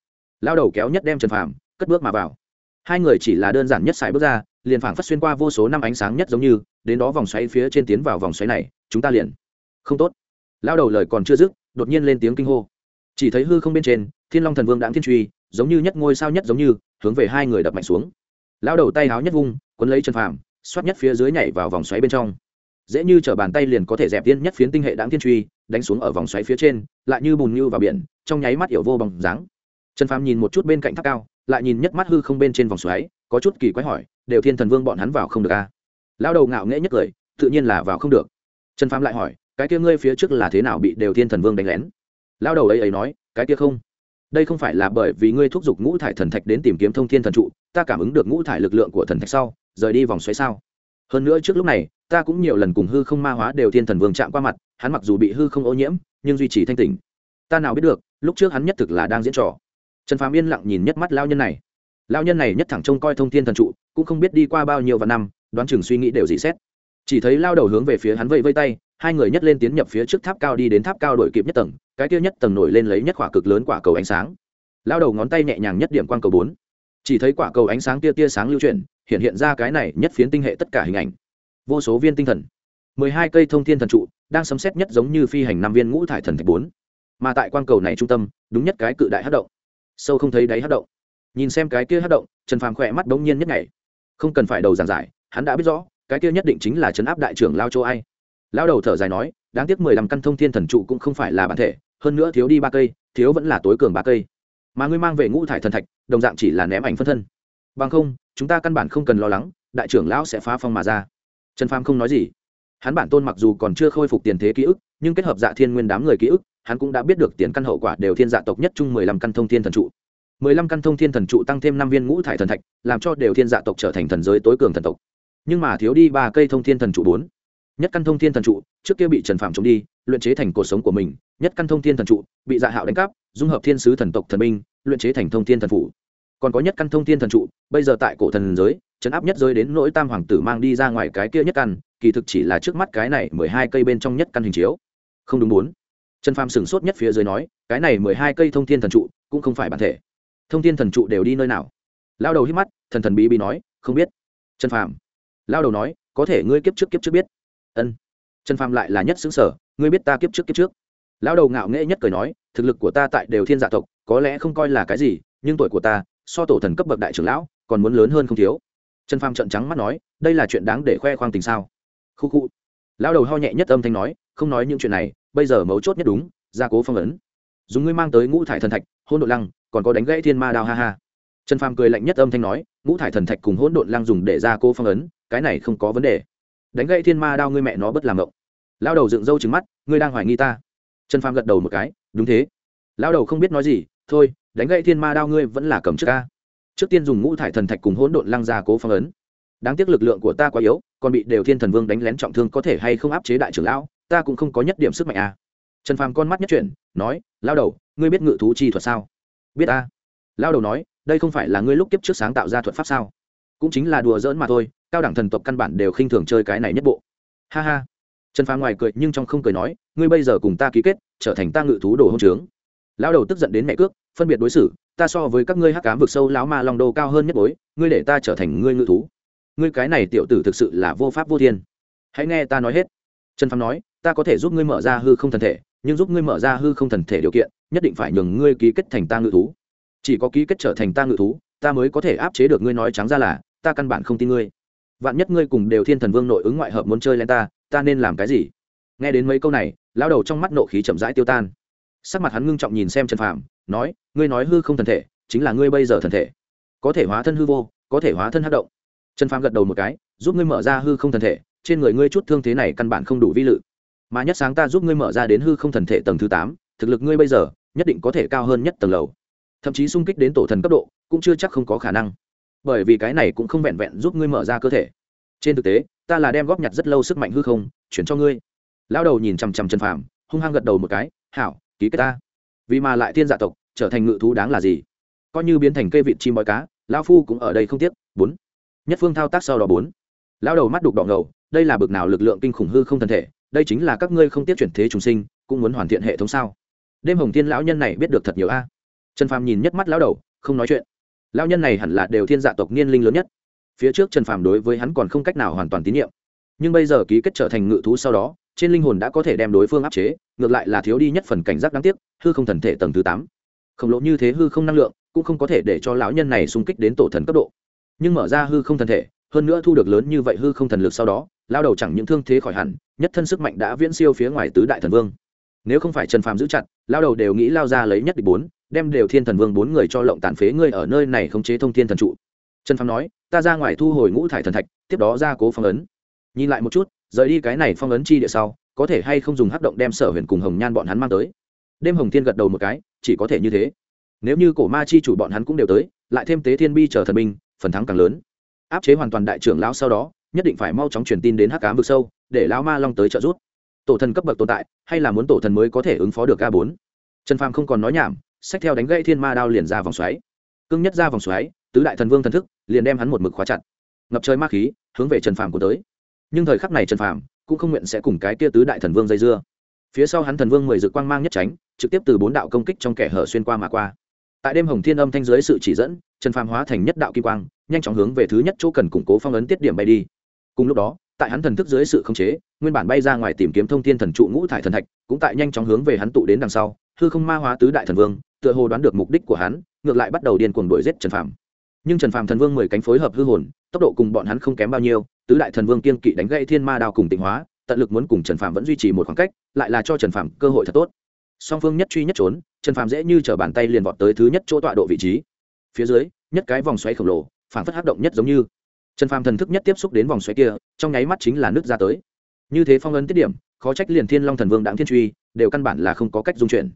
Lao đầu kéo nhất đem trần phàm, cất bước mà vào. Hai người chỉ là đơn giản nhất xài bước ra, liền phảng phất xuyên qua vô số năm ánh sáng nhất giống như, đến đó vòng xoáy phía trên tiến vào vòng xoáy này, chúng ta liền. Không tốt lao đầu lời còn chưa dứt, đột nhiên lên tiếng kinh hô. Chỉ thấy hư không bên trên, thiên long thần vương đãng thiên truy, giống như nhất ngôi sao nhất giống như, hướng về hai người đập mạnh xuống. Lao đầu tay háo nhất vung, quấn lấy chân phàm, xoát nhất phía dưới nhảy vào vòng xoáy bên trong. Dễ như t bàn tay liền có thể dẹp tiên nhất phiến tinh hệ đáng thiên truy, đánh xuống ở vòng xoáy phía trên, lại như bùn như vào biển, trong nháy mắt yểu vô bằng dáng. Trần phàm nhìn một chút bên cạnh tháp cao, lại nhìn nhất mắt hư không bên trên vòng xoáy, có chút kỳ quái hỏi, đều thiên thần vương bọn hắn vào không được a à? lao đầu ngạo nghễ nhất cười, tự nhiên là vào không được. Trần phàm lại hỏi cái kia ngươi phía trước là thế nào bị đều thiên thần vương đánh lén? Lao đầu ấy ấy nói, cái kia không. Đây không phải là bởi vì ngươi thúc giục ngũ thải thần thạch đến tìm kiếm thông thiên thần trụ, ta cảm ứng được ngũ thải lực lượng của thần thạch sau, rời đi vòng xoáy sao? Hơn nữa trước lúc này, ta cũng nhiều lần cùng hư không ma hóa đều thiên thần vương chạm qua mặt, hắn mặc dù bị hư không ô nhiễm, nhưng duy trì thanh tỉnh. Ta nào biết được, lúc trước hắn nhất thực là đang diễn trò. Trần phàm yên lặng nhìn nhất mắt lao nhân này. Lao nhân này nhất thẳng trông coi thông thiên thần trụ, cũng không biết đi qua bao nhiêu và năm, đoán chừng suy nghĩ đều dị xét. Chỉ thấy lao đầu hướng về phía hắn vẫy vây tay hai người nhất lên tiến nhập phía trước tháp cao đi đến tháp cao đổi kịp nhất tầng, cái kia nhất tầng nổi lên lấy nhất quả cực lớn quả cầu ánh sáng. Lao đầu ngón tay nhẹ nhàng nhất điểm quang cầu bốn. Chỉ thấy quả cầu ánh sáng tia tia sáng lưu chuyển, hiện hiện ra cái này nhất phiến tinh hệ tất cả hình ảnh. Vô số viên tinh thần. Mười hai cây thông thiên thần trụ, đang sấm xét nhất giống như phi hành năm viên ngũ thải thần thạch bốn. Mà tại quang cầu này trung tâm, đúng nhất cái cự đại hát động. Sâu không thấy đáy hát động. Nhìn xem cái kia hát động, trần phàm khỏe mắt đống nhiên nhất ngày không cần phải đầu giảng giải, hắn đã biết rõ, cái kia nhất định chính là trấn áp đại trưởng lao châu ai lão đầu thở dài nói, đáng tiếc mười lăm căn thông thiên thần trụ cũng không phải là bản thể, hơn nữa thiếu đi ba cây, thiếu vẫn là tối cường ba cây. Mà ngươi mang về ngũ thải thần thạch, đồng dạng chỉ là ném ảnh phân thân. Bằng không, chúng ta căn bản không cần lo lắng, đại trưởng lão sẽ phá phong mà ra. Trần pham không nói gì. Hắn bản tôn mặc dù còn chưa khôi phục tiền thế ký ức, nhưng kết hợp dạ thiên nguyên đám người ký ức, hắn cũng đã biết được tiền căn hậu quả đều thiên dạ tộc nhất chung mười lăm căn thông thiên thần trụ. mười lăm căn thông thiên thần trụ tăng thêm năm viên ngũ thải thần thạch, làm cho đều thiên dạ tộc trở thành thần giới tối cường thần tộc. Nhưng mà thiếu đi ba cây thông thiên thần trụ bốn nhất căn thông thiên thần trụ, trước kia bị trần phạm trộm đi, luyện chế thành cuộc sống của mình, nhất căn thông thiên thần trụ, bị dạ hạo đánh cắp, dung hợp thiên sứ thần tộc thần minh luyện chế thành thông thiên thần phủ. Còn có nhất căn thông thiên thần trụ, bây giờ tại cổ thần giới chấn áp nhất giới đến nỗi tam hoàng tử mang đi ra ngoài cái kia nhất căn, kỳ thực chỉ là trước mắt cái này mười hai cây bên trong nhất căn hình chiếu. Không đúng bốn. Trần phàm sửng sốt nhất phía dưới nói, cái này mười hai cây thông thiên thần trụ, cũng không phải bản thể. Thông thiên thần trụ đều đi nơi nào? Lao đầu hít mắt, thần thần bí bí nói, không biết. Trần phàm, lao đầu nói, có thể ngươi kiếp trước kiếp trước biết ân. Trần phàm lại là nhất xứng sở, ngươi biết ta kiếp trước kiếp trước. Lão đầu ngạo nghễ nhất cười nói, thực lực của ta tại đều thiên dạ tộc, có lẽ không coi là cái gì, nhưng tuổi của ta, so tổ thần cấp bậc đại trưởng lão, còn muốn lớn hơn không thiếu. Trần phàm trận trắng mắt nói, đây là chuyện đáng để khoe khoang tình sao? Khu khu. Lão đầu ho nhẹ nhất âm thanh nói, không nói những chuyện này, bây giờ mấu chốt nhất đúng, gia cố phong ấn. Dùng ngươi mang tới ngũ thải thần thạch hôn đội lăng, còn có đánh gãy thiên ma đao, ha ha. Trần phàm cười lạnh nhất âm thanh nói, ngũ thải thần thạch cùng hỗn độn lăng dùng để ra cô phong ấn, cái này không có vấn đề đánh gãy thiên ma đao ngươi mẹ nó bất làm động lao đầu dựng râu trứng mắt, ngươi đang hoài nghi ta. Trần phàm gật đầu một cái, đúng thế. Lao đầu không biết nói gì, thôi, đánh gãy thiên ma đao ngươi vẫn là cầm trước ca trước tiên dùng ngũ thải thần thạch cùng hỗn độn lăng ra cố phong ấn. Đáng tiếc lực lượng của ta quá yếu, còn bị đều thiên thần vương đánh lén trọng thương có thể hay không áp chế đại trưởng lão, ta cũng không có nhất điểm sức mạnh à. trần phàm con mắt nhất chuyển, nói, lao đầu, ngươi biết ngự thú chi thuật sao? Biết ta. Lao đầu nói, đây không phải là ngươi lúc kiếp trước sáng tạo ra thuật pháp sao? Cũng chính là đùa giỡn mà thôi cao đẳng thần tộc căn bản đều khinh thường chơi cái này nhất bộ. Ha ha. Trần phá ngoài cười nhưng trong không cười nói, ngươi bây giờ cùng ta ký kết, trở thành ta ngự thú đồ hông trướng. Lão đầu tức giận đến mẹ cước, phân biệt đối xử, ta so với các ngươi hắc cám vực sâu lão ma long đô cao hơn nhất bối, ngươi để ta trở thành ngươi ngự thú. Ngươi cái này tiểu tử thực sự là vô pháp vô thiên. Hãy nghe ta nói hết. Trần phàm nói, ta có thể giúp ngươi mở ra hư không thần thể, nhưng giúp ngươi mở ra hư không thần thể điều kiện, nhất định phải nhường ngươi ký kết thành ta ngự thú. Chỉ có ký kết trở thành ta ngự thú, ta mới có thể áp chế được ngươi nói trắng ra là, ta căn bản không tin ngươi vạn nhất ngươi cùng đều thiên thần vương nội ứng ngoại hợp muốn chơi lên ta ta nên làm cái gì? Nghe đến mấy câu này lao đầu trong mắt nộ khí chậm rãi tiêu tan. Sắc mặt hắn ngưng trọng nhìn xem trần phạm nói, ngươi nói hư không thần thể, chính là ngươi bây giờ thần thể. Có thể hóa thân hư vô, có thể hóa thân hát động. Trần phạm gật đầu một cái, giúp ngươi mở ra hư không thần thể, trên người ngươi chút thương thế này căn bản không đủ vi lự. Mà nhất sáng ta giúp ngươi mở ra đến hư không thần thể tầng thứ tám, thực lực ngươi bây giờ, nhất định có thể cao hơn nhất tầng lầu. Thậm chí xung kích đến tổ thần cấp độ, cũng chưa chắc không có khả năng bởi vì cái này cũng không vẹn vẹn giúp ngươi mở ra cơ thể. Trên thực tế, ta là đem góp nhặt rất lâu sức mạnh hư không, chuyển cho ngươi. Lão đầu nhìn chằm chằm chân phàm, hung hăng gật đầu một cái, hảo, ký kết ta. Vì mà lại thiên dạ tộc, trở thành ngự thú đáng là gì? Coi như biến thành cây vịt chim bói cá, lão phu cũng ở đây không tiếc. Bốn. Nhất phương thao tác sau đó bốn. Lão đầu mắt đục đỏ ngầu, đây là bực nào lực lượng kinh khủng hư không thân thể, đây chính là các ngươi không tiếp chuyển thế chúng sinh, cũng muốn hoàn thiện hệ thống sao? Đêm hồng thiên lão nhân này biết được thật nhiều a. Trần phàm nhìn nhất mắt lão đầu, không nói chuyện lão nhân này hẳn là đều thiên dạ tộc niên linh lớn nhất. Phía trước trần phàm đối với hắn còn không cách nào hoàn toàn tín nhiệm. Nhưng bây giờ ký kết trở thành ngự thú sau đó, trên linh hồn đã có thể đem đối phương áp chế, ngược lại là thiếu đi nhất phần cảnh giác đáng tiếc, hư không thần thể tầng thứ tám. Khổng lồ như thế hư không năng lượng, cũng không có thể để cho lão nhân này xung kích đến tổ thần cấp độ. Nhưng mở ra hư không thần thể, hơn nữa thu được lớn như vậy hư không thần lực sau đó lao đầu chẳng những thương thế khỏi hẳn, nhất thân sức mạnh đã viễn siêu phía ngoài tứ đại thần vương. Nếu không phải trần phàm giữ chặt lao đầu đều nghĩ lao ra lấy nhất địch bốn đem đều thiên thần vương bốn người cho lộng tàn phế ngươi ở nơi này khống chế thông thiên thần trụ. Trần phàm nói, ta ra ngoài thu hồi ngũ thải thần thạch, tiếp đó ra cố phong ấn. Nhìn lại một chút, rời đi cái này phong ấn chi địa sau, có thể hay không dùng hắc động đem sở huyền cùng hồng nhan bọn hắn mang tới. Đêm hồng thiên gật đầu một cái, chỉ có thể như thế. Nếu như cổ ma chi chủ bọn hắn cũng đều tới, lại thêm tế thiên bi chờ thần binh, phần thắng càng lớn. Áp chế hoàn toàn đại trưởng lão sau đó, nhất định phải mau chóng truyền tin đến hắc cám vực sâu, để lão ma long tới trợ giúp. Tổ thần cấp bậc tồn tại, hay là muốn tổ thần mới có thể ứng phó được a bốn? Trần phàm không còn nói nhảm sách theo đánh gãy thiên ma đao liền ra vòng xoáy. Cưng nhất ra vòng xoáy, tứ đại thần vương thần thức liền đem hắn một mực khóa chặt. Ngập trời ma khí, hướng về trần phàm của tới. Nhưng thời khắc này trần phàm cũng không nguyện sẽ cùng cái kia tứ đại thần vương dây dưa. Phía sau hắn thần vương mười dự quang mang nhất tránh, trực tiếp từ bốn đạo công kích trong kẻ hở xuyên qua mà qua. Tại đêm hồng thiên âm thanh dưới sự chỉ dẫn, trần phàm hóa thành nhất đạo kim quang, nhanh chóng hướng về thứ nhất chỗ cần củng cố phong ấn tiết điểm bay đi. Cùng lúc đó, tại hắn thần thức dưới sự khống chế, nguyên bản bay ra ngoài tìm kiếm thông thiên thần trụ ngũ thải thần thạch, cũng tại nhanh chóng hướng về hắn tụ đến đằng sau, hư không ma hóa tứ đại thần vương tựa hồ đoán được mục đích của hắn, ngược lại bắt đầu điên cuồng đuổi giết trần phàm. Nhưng trần phàm thần vương mười cánh phối hợp hư hồn, tốc độ cùng bọn hắn không kém bao nhiêu, tứ đại thần vương kiên kỵ đánh gãy thiên ma đao cùng tịnh hóa, tận lực muốn cùng trần phàm vẫn duy trì một khoảng cách, lại là cho trần phàm cơ hội thật tốt. Song phương nhất truy nhất trốn, trần phàm dễ như t bàn tay liền vọt tới thứ nhất chỗ tọa độ vị trí. Phía dưới, nhất cái vòng xoáy khổng lồ phản phất hấp động nhất giống như. Trần phàm thần thức nhất tiếp xúc đến vòng xoáy kia, trong nháy mắt chính là nước ra tới. Như thế phong ấn tiết điểm, khó trách liền thiên long thần vương đáng thiên truy, đều căn bản là không có cách dung chuyển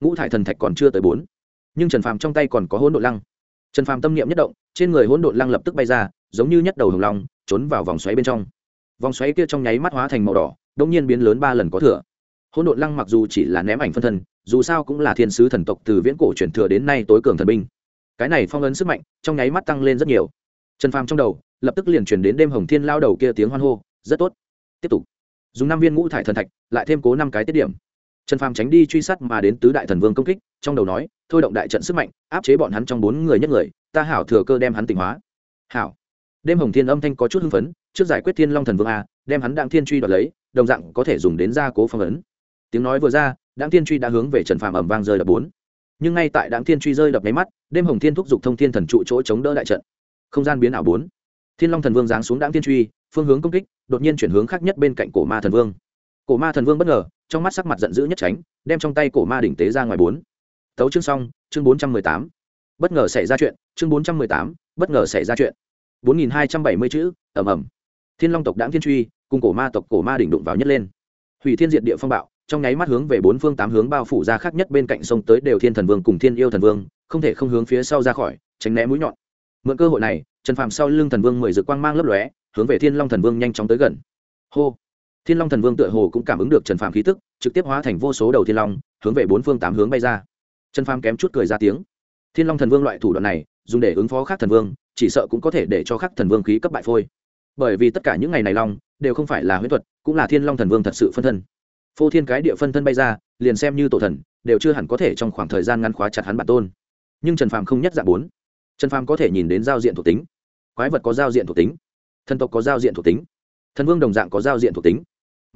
ngũ thải thần thạch còn chưa tới bốn. Nhưng trần phàm trong tay còn có hỗn độn lăng. Trần phàm tâm niệm nhất động, trên người hỗn độn lăng lập tức bay ra, giống như nhất đầu hồng long, trốn vào vòng xoáy bên trong. Vòng xoáy kia trong nháy mắt hóa thành màu đỏ đông nhiên biến lớn ba lần có thừa. Hỗn độn lăng mặc dù chỉ là ném ảnh phân thân, dù sao cũng là thiên sứ thần tộc từ viễn cổ truyền thừa đến nay tối cường thần binh. Cái này phong ấn sức mạnh, trong nháy mắt tăng lên rất nhiều. Trần phàm trong đầu, lập tức liền chuyển đến đêm hồng thiên lao đầu kia tiếng hoan hô, rất tốt, tiếp tục. Dùng năm viên ngũ thải thần thạch, lại thêm cố năm cái tiết điểm trần phàm tránh đi truy sát mà đến tứ đại thần vương công kích, trong đầu nói, thôi động đại trận sức mạnh, áp chế bọn hắn trong bốn người nhất người, ta hảo thừa cơ đem hắn tỉnh hóa. Hảo. Đêm hồng thiên âm thanh có chút hưng phấn, trước giải quyết thiên long thần vương a, đem hắn đặng thiên truy đoạt lấy, đồng dạng có thể dùng đến gia cố phong ấn. Tiếng nói vừa ra, đặng thiên truy đã hướng về trần phàm ẩm vang rơi đập bốn. Nhưng ngay tại đặng thiên truy rơi đập nháy mắt, đêm hồng thiên thúc giục thông thiên thần trụ chỗ chống đỡ đại trận. Không gian biến ảo bốn. Thiên long thần vương giáng xuống đặng thiên truy, phương hướng công kích, đột nhiên chuyển hướng khác nhất bên cạnh cổ ma thần vương cổ ma thần vương bất ngờ, trong mắt sắc mặt giận dữ nhất tránh, đem trong tay cổ ma đỉnh tế ra ngoài bốn. Tấu chương xong, chương bốn trăm mười tám. Bất ngờ xảy ra chuyện, chương bốn trăm mười tám, bất ngờ xảy ra chuyện. bốn nghìn hai trăm bảy mươi chữ ẩm ẩm thiên long tộc đãng thiên truy, cùng cổ ma tộc cổ ma đỉnh đụng vào nhất lên. Hủy thiên diệt địa phong bạo, trong nháy mắt hướng về bốn phương tám hướng bao phủ ra khác nhất bên cạnh sông tới đều thiên thần vương cùng thiên yêu thần vương, không thể không hướng phía sau ra khỏi, tránh né mũi nhọn. Mượn cơ hội này, trần phàm sau lưng thần vương mười dự quang mang lấp lóe, hướng về thiên long thần vương nhanh chóng tới gần. Hô! Thiên long thần vương tựa hồ cũng cảm ứng được trần phàm khí tức, trực tiếp hóa thành vô số đầu thiên long, hướng về bốn phương tám hướng bay ra. Trần phàm kém chút cười ra tiếng. Thiên long thần vương loại thủ đoạn này, dùng để ứng phó khác thần vương, chỉ sợ cũng có thể để cho khác thần vương khí cấp bại phôi. Bởi vì tất cả những ngày này long, đều không phải là huyết thuật, cũng là thiên long thần vương thật sự phân thân. Phô thiên cái địa phân thân bay ra, liền xem như tổ thần, đều chưa hẳn có thể trong khoảng thời gian ngăn khóa chặt hắn bản tôn. Nhưng trần phàm không nhất dạng bốn. Trần phàm có thể nhìn đến giao diện thuộc tính. Quái vật có giao diện thuộc tính. Thần tộc có giao diện thuộc tính. Thần vương đồng dạng có giao diện thuộc tính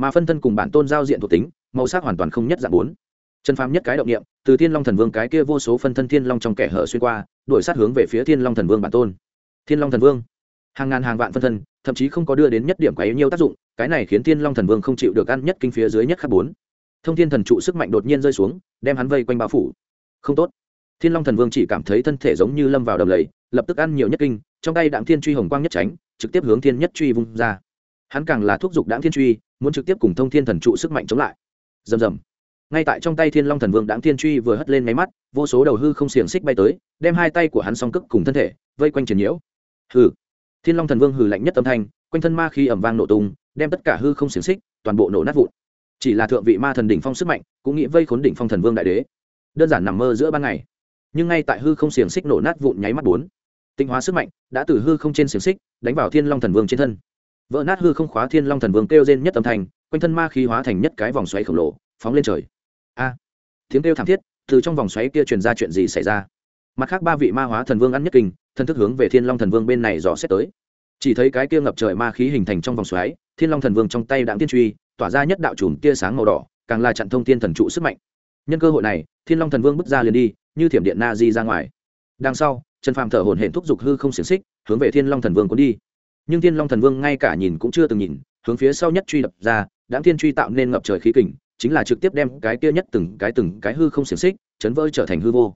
mà phân thân cùng bản tôn giao diện thuộc tính, màu sắc hoàn toàn không nhất dạng bốn. Trần phàm nhất cái động niệm, từ thiên long thần vương cái kia vô số phân thân thiên long trong kẻ hở xuyên qua đổi sát hướng về phía thiên long thần vương bản tôn. Thiên long thần vương, hàng ngàn hàng vạn phân thân, thậm chí không có đưa đến nhất điểm quá yếu nhiều tác dụng, cái này khiến thiên long thần vương không chịu được ăn nhất kinh phía dưới nhất khắc bốn. Thông thiên thần trụ sức mạnh đột nhiên rơi xuống, đem hắn vây quanh bao phủ. Không tốt. Thiên long thần vương chỉ cảm thấy thân thể giống như lâm vào đầm lầy, lập tức ăn nhiều nhất kinh, trong tay đạm thiên truy hồng quang nhất tránh, trực tiếp hướng thiên nhất truy vung ra hắn càng là thúc giục đáng thiên truy, muốn trực tiếp cùng thông thiên thần trụ sức mạnh chống lại. Rầm rầm. Ngay tại trong tay thiên long thần vương đáng thiên truy vừa hất lên máy mắt, vô số đầu hư không xiềng xích bay tới, đem hai tay của hắn song cức cùng thân thể, vây quanh triển nhiễu. Hừ. Thiên long thần vương hừ lạnh nhất âm thanh, quanh thân ma khi ẩm vang nổ tung, đem tất cả hư không xiềng xích, toàn bộ nổ nát vụn. Chỉ là thượng vị ma thần đỉnh phong sức mạnh, cũng nghĩ vây khốn đỉnh phong thần vương đại đế. Đơn giản nằm mơ giữa ban ngày. Nhưng ngay tại hư không xiềng xích nổ nát vụn nháy mắt bốn, tinh hóa sức mạnh đã từ hư không trên xiềng xích đánh vào thiên long thần vương trên thân vỡ nát hư không khóa thiên long thần vương kêu rên nhất âm thanh, quanh thân ma khí hóa thành nhất cái vòng xoáy khổng lồ, phóng lên trời. A! Tiếng kêu thảm thiết, từ trong vòng xoáy kia truyền ra chuyện gì xảy ra? Mặt khác ba vị ma hóa thần vương ăn nhất kinh, thân thức hướng về thiên long thần vương bên này dò xét tới. Chỉ thấy cái kia ngập trời ma khí hình thành trong vòng xoáy, thiên long thần vương trong tay đạm tiên truy, tỏa ra nhất đạo chùm tia sáng màu đỏ, càng là chặn thông thiên thần trụ sức mạnh. Nhân cơ hội này, thiên long thần vương bước ra liền đi, như thiểm điện na di ra ngoài. Đằng sau, trần phàm thở hổn hển thúc giục hư không xiềng xích, hướng về thiên long thần vương cuốn đi nhưng thiên long thần vương ngay cả nhìn cũng chưa từng nhìn, hướng phía sau nhất truy đập ra đáng thiên truy tạo nên ngập trời khí kình, chính là trực tiếp đem cái kia nhất từng cái từng cái hư không xiềng xích, chấn vỡ trở thành hư vô.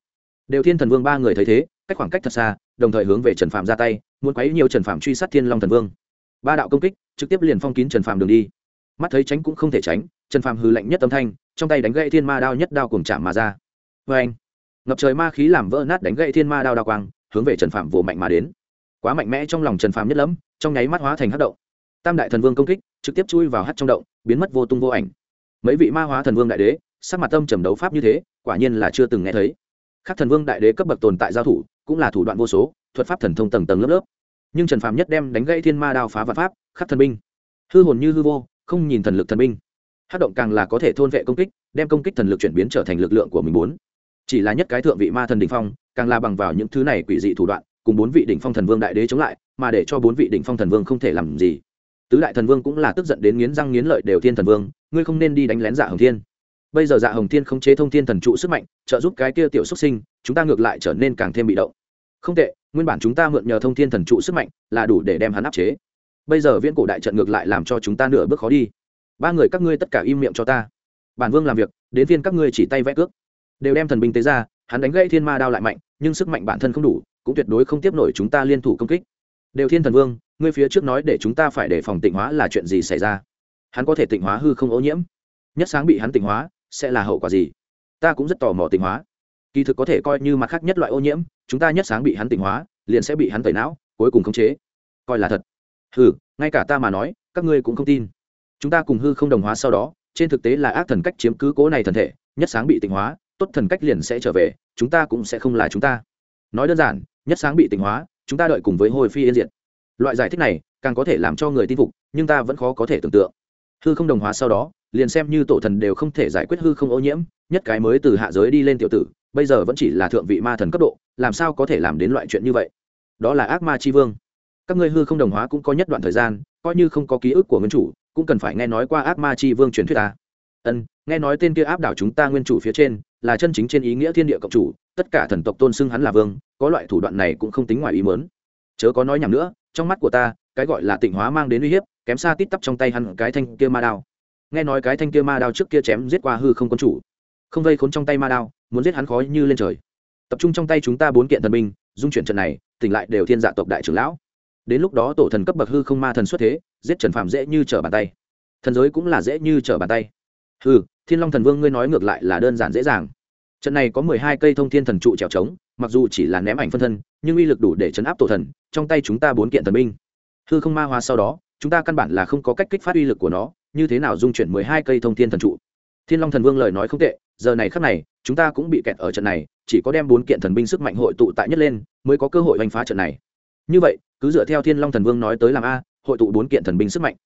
Đều thiên thần vương ba người thấy thế, cách khoảng cách thật xa, đồng thời hướng về trần phạm ra tay, muốn quấy nhiều trần phạm truy sát thiên long thần vương. Ba đạo công kích, trực tiếp liền phong kín trần phạm đường đi. Mắt thấy tránh cũng không thể tránh, trần phạm hư lạnh nhất âm thanh, trong tay đánh gậy thiên ma đao nhất đao cùng chạm mà ra. Vê anh ngập trời ma khí làm vỡ nát đánh gậy thiên ma đao đao quang, hướng về trần phạm vồ mạnh mà đến quá mạnh mẽ trong lòng trần phạm nhất lẫm, trong nháy mắt hóa thành hát động. Tam đại thần vương công kích, trực tiếp chui vào hát trong động, biến mất vô tung vô ảnh. Mấy vị ma hóa thần vương đại đế, sắc mặt tâm trầm đấu pháp như thế, quả nhiên là chưa từng nghe thấy. Các thần vương đại đế cấp bậc tồn tại giao thủ, cũng là thủ đoạn vô số, thuật pháp thần thông tầng tầng lớp lớp. Nhưng trần phạm nhất đem đánh gãy thiên ma đao phá vạn pháp, khắc thần binh. Hư hồn như hư vô, không nhìn thần lực thần binh. Hát động càng là có thể thôn vệ công kích, đem công kích thần lực chuyển biến trở thành lực lượng của mình bốn. Chỉ là nhất cái thượng vị ma thần đỉnh phong, càng là bằng vào những thứ này quỷ dị thủ đoạn cùng bốn vị đỉnh phong thần vương đại đế chống lại, mà để cho bốn vị đỉnh phong thần vương không thể làm gì. Tứ đại thần vương cũng là tức giận đến nghiến răng nghiến lợi đều thiên thần vương, ngươi không nên đi đánh lén dạ hồng thiên. Bây giờ dạ hồng thiên không chế thông thiên thần trụ sức mạnh, trợ giúp cái kia tiểu xuất sinh, chúng ta ngược lại trở nên càng thêm bị động. Không tệ, nguyên bản chúng ta mượn nhờ thông thiên thần trụ sức mạnh là đủ để đem hắn áp chế. Bây giờ viễn cổ đại trận ngược lại làm cho chúng ta nửa bước khó đi. Ba người các ngươi tất cả im miệng cho ta. Bản vương làm việc, đến viên các ngươi chỉ tay vẽ cước. Đều đem thần binh tế ra, hắn đánh gãy thiên ma đao lại mạnh, nhưng sức mạnh bản thân không đủ cũng tuyệt đối không tiếp nổi chúng ta liên thủ công kích. Đều thiên thần vương, ngươi phía trước nói để chúng ta phải đề phòng tịnh hóa là chuyện gì xảy ra? Hắn có thể tịnh hóa hư không ô nhiễm? Nhất sáng bị hắn tịnh hóa, sẽ là hậu quả gì? Ta cũng rất tò mò tịnh hóa. Kỳ thực có thể coi như mặt khác nhất loại ô nhiễm, chúng ta nhất sáng bị hắn tịnh hóa, liền sẽ bị hắn tẩy não, cuối cùng khống chế. Coi là thật. Hừ, ngay cả ta mà nói, các ngươi cũng không tin. Chúng ta cùng hư không đồng hóa sau đó, trên thực tế là ác thần cách chiếm cứ cố này thần thể, nhất sáng bị tịnh hóa, tốt thần cách liền sẽ trở về, chúng ta cũng sẽ không là chúng ta. Nói đơn giản nhất sáng bị tỉnh hóa, chúng ta đợi cùng với hồi phi yên diệt. Loại giải thích này càng có thể làm cho người tin phục, nhưng ta vẫn khó có thể tưởng tượng. Hư không đồng hóa sau đó, liền xem như tổ thần đều không thể giải quyết hư không ô nhiễm, nhất cái mới từ hạ giới đi lên tiểu tử, bây giờ vẫn chỉ là thượng vị ma thần cấp độ, làm sao có thể làm đến loại chuyện như vậy? Đó là ác ma c h i vương. Các ngươi hư không đồng hóa cũng có nhất đoạn thời gian, coi như không có ký ức của nguyên chủ, cũng cần phải nghe nói qua ác ma c h i vương truyền thuyết ta. Ân, nghe nói tên kia áp đảo chúng ta nguyên chủ phía trên, là chân chính trên ý nghĩa thiên địa cộng chủ tất cả thần tộc tôn xưng hắn là vương, có loại thủ đoạn này cũng không tính ngoài ý mớn chớ có nói nhầm nữa, trong mắt của ta, cái gọi là tịnh hóa mang đến uy hiếp, kém xa tít tắp trong tay hắn cái thanh kia ma đao. Nghe nói cái thanh kia ma đao trước kia chém giết qua hư không quân chủ. Không vây khốn trong tay ma đao, muốn giết hắn khó như lên trời. Tập trung trong tay chúng ta bốn kiện thần binh, dung chuyển trận này, tỉnh lại đều thiên dạ tộc đại trưởng lão. Đến lúc đó tổ thần cấp bậc hư không ma thần xuất thế, giết trần phạm dễ như trở bàn tay. Thần giới cũng là dễ như trở bàn tay. Hư thiên long thần vương ngươi nói ngược lại là đơn giản dễ dàng trận này có mười hai cây thông thiên thần trụ trèo trống, mặc dù chỉ là ném ảnh phân thân, nhưng uy lực đủ để chấn áp tổ thần, trong tay chúng ta bốn kiện thần binh. Hư không ma hoa sau đó, chúng ta căn bản là không có cách kích phát uy lực của nó, như thế nào dung chuyển mười hai cây thông thiên thần trụ? Thiên long thần vương lời nói không tệ, giờ này khắc này, chúng ta cũng bị kẹt ở trận này, chỉ có đem bốn kiện thần binh sức mạnh hội tụ tại nhất lên, mới có cơ hội đánh phá trận này. Như vậy, cứ dựa theo thiên long thần vương nói tới làm a, hội tụ bốn kiện thần binh sức mạnh.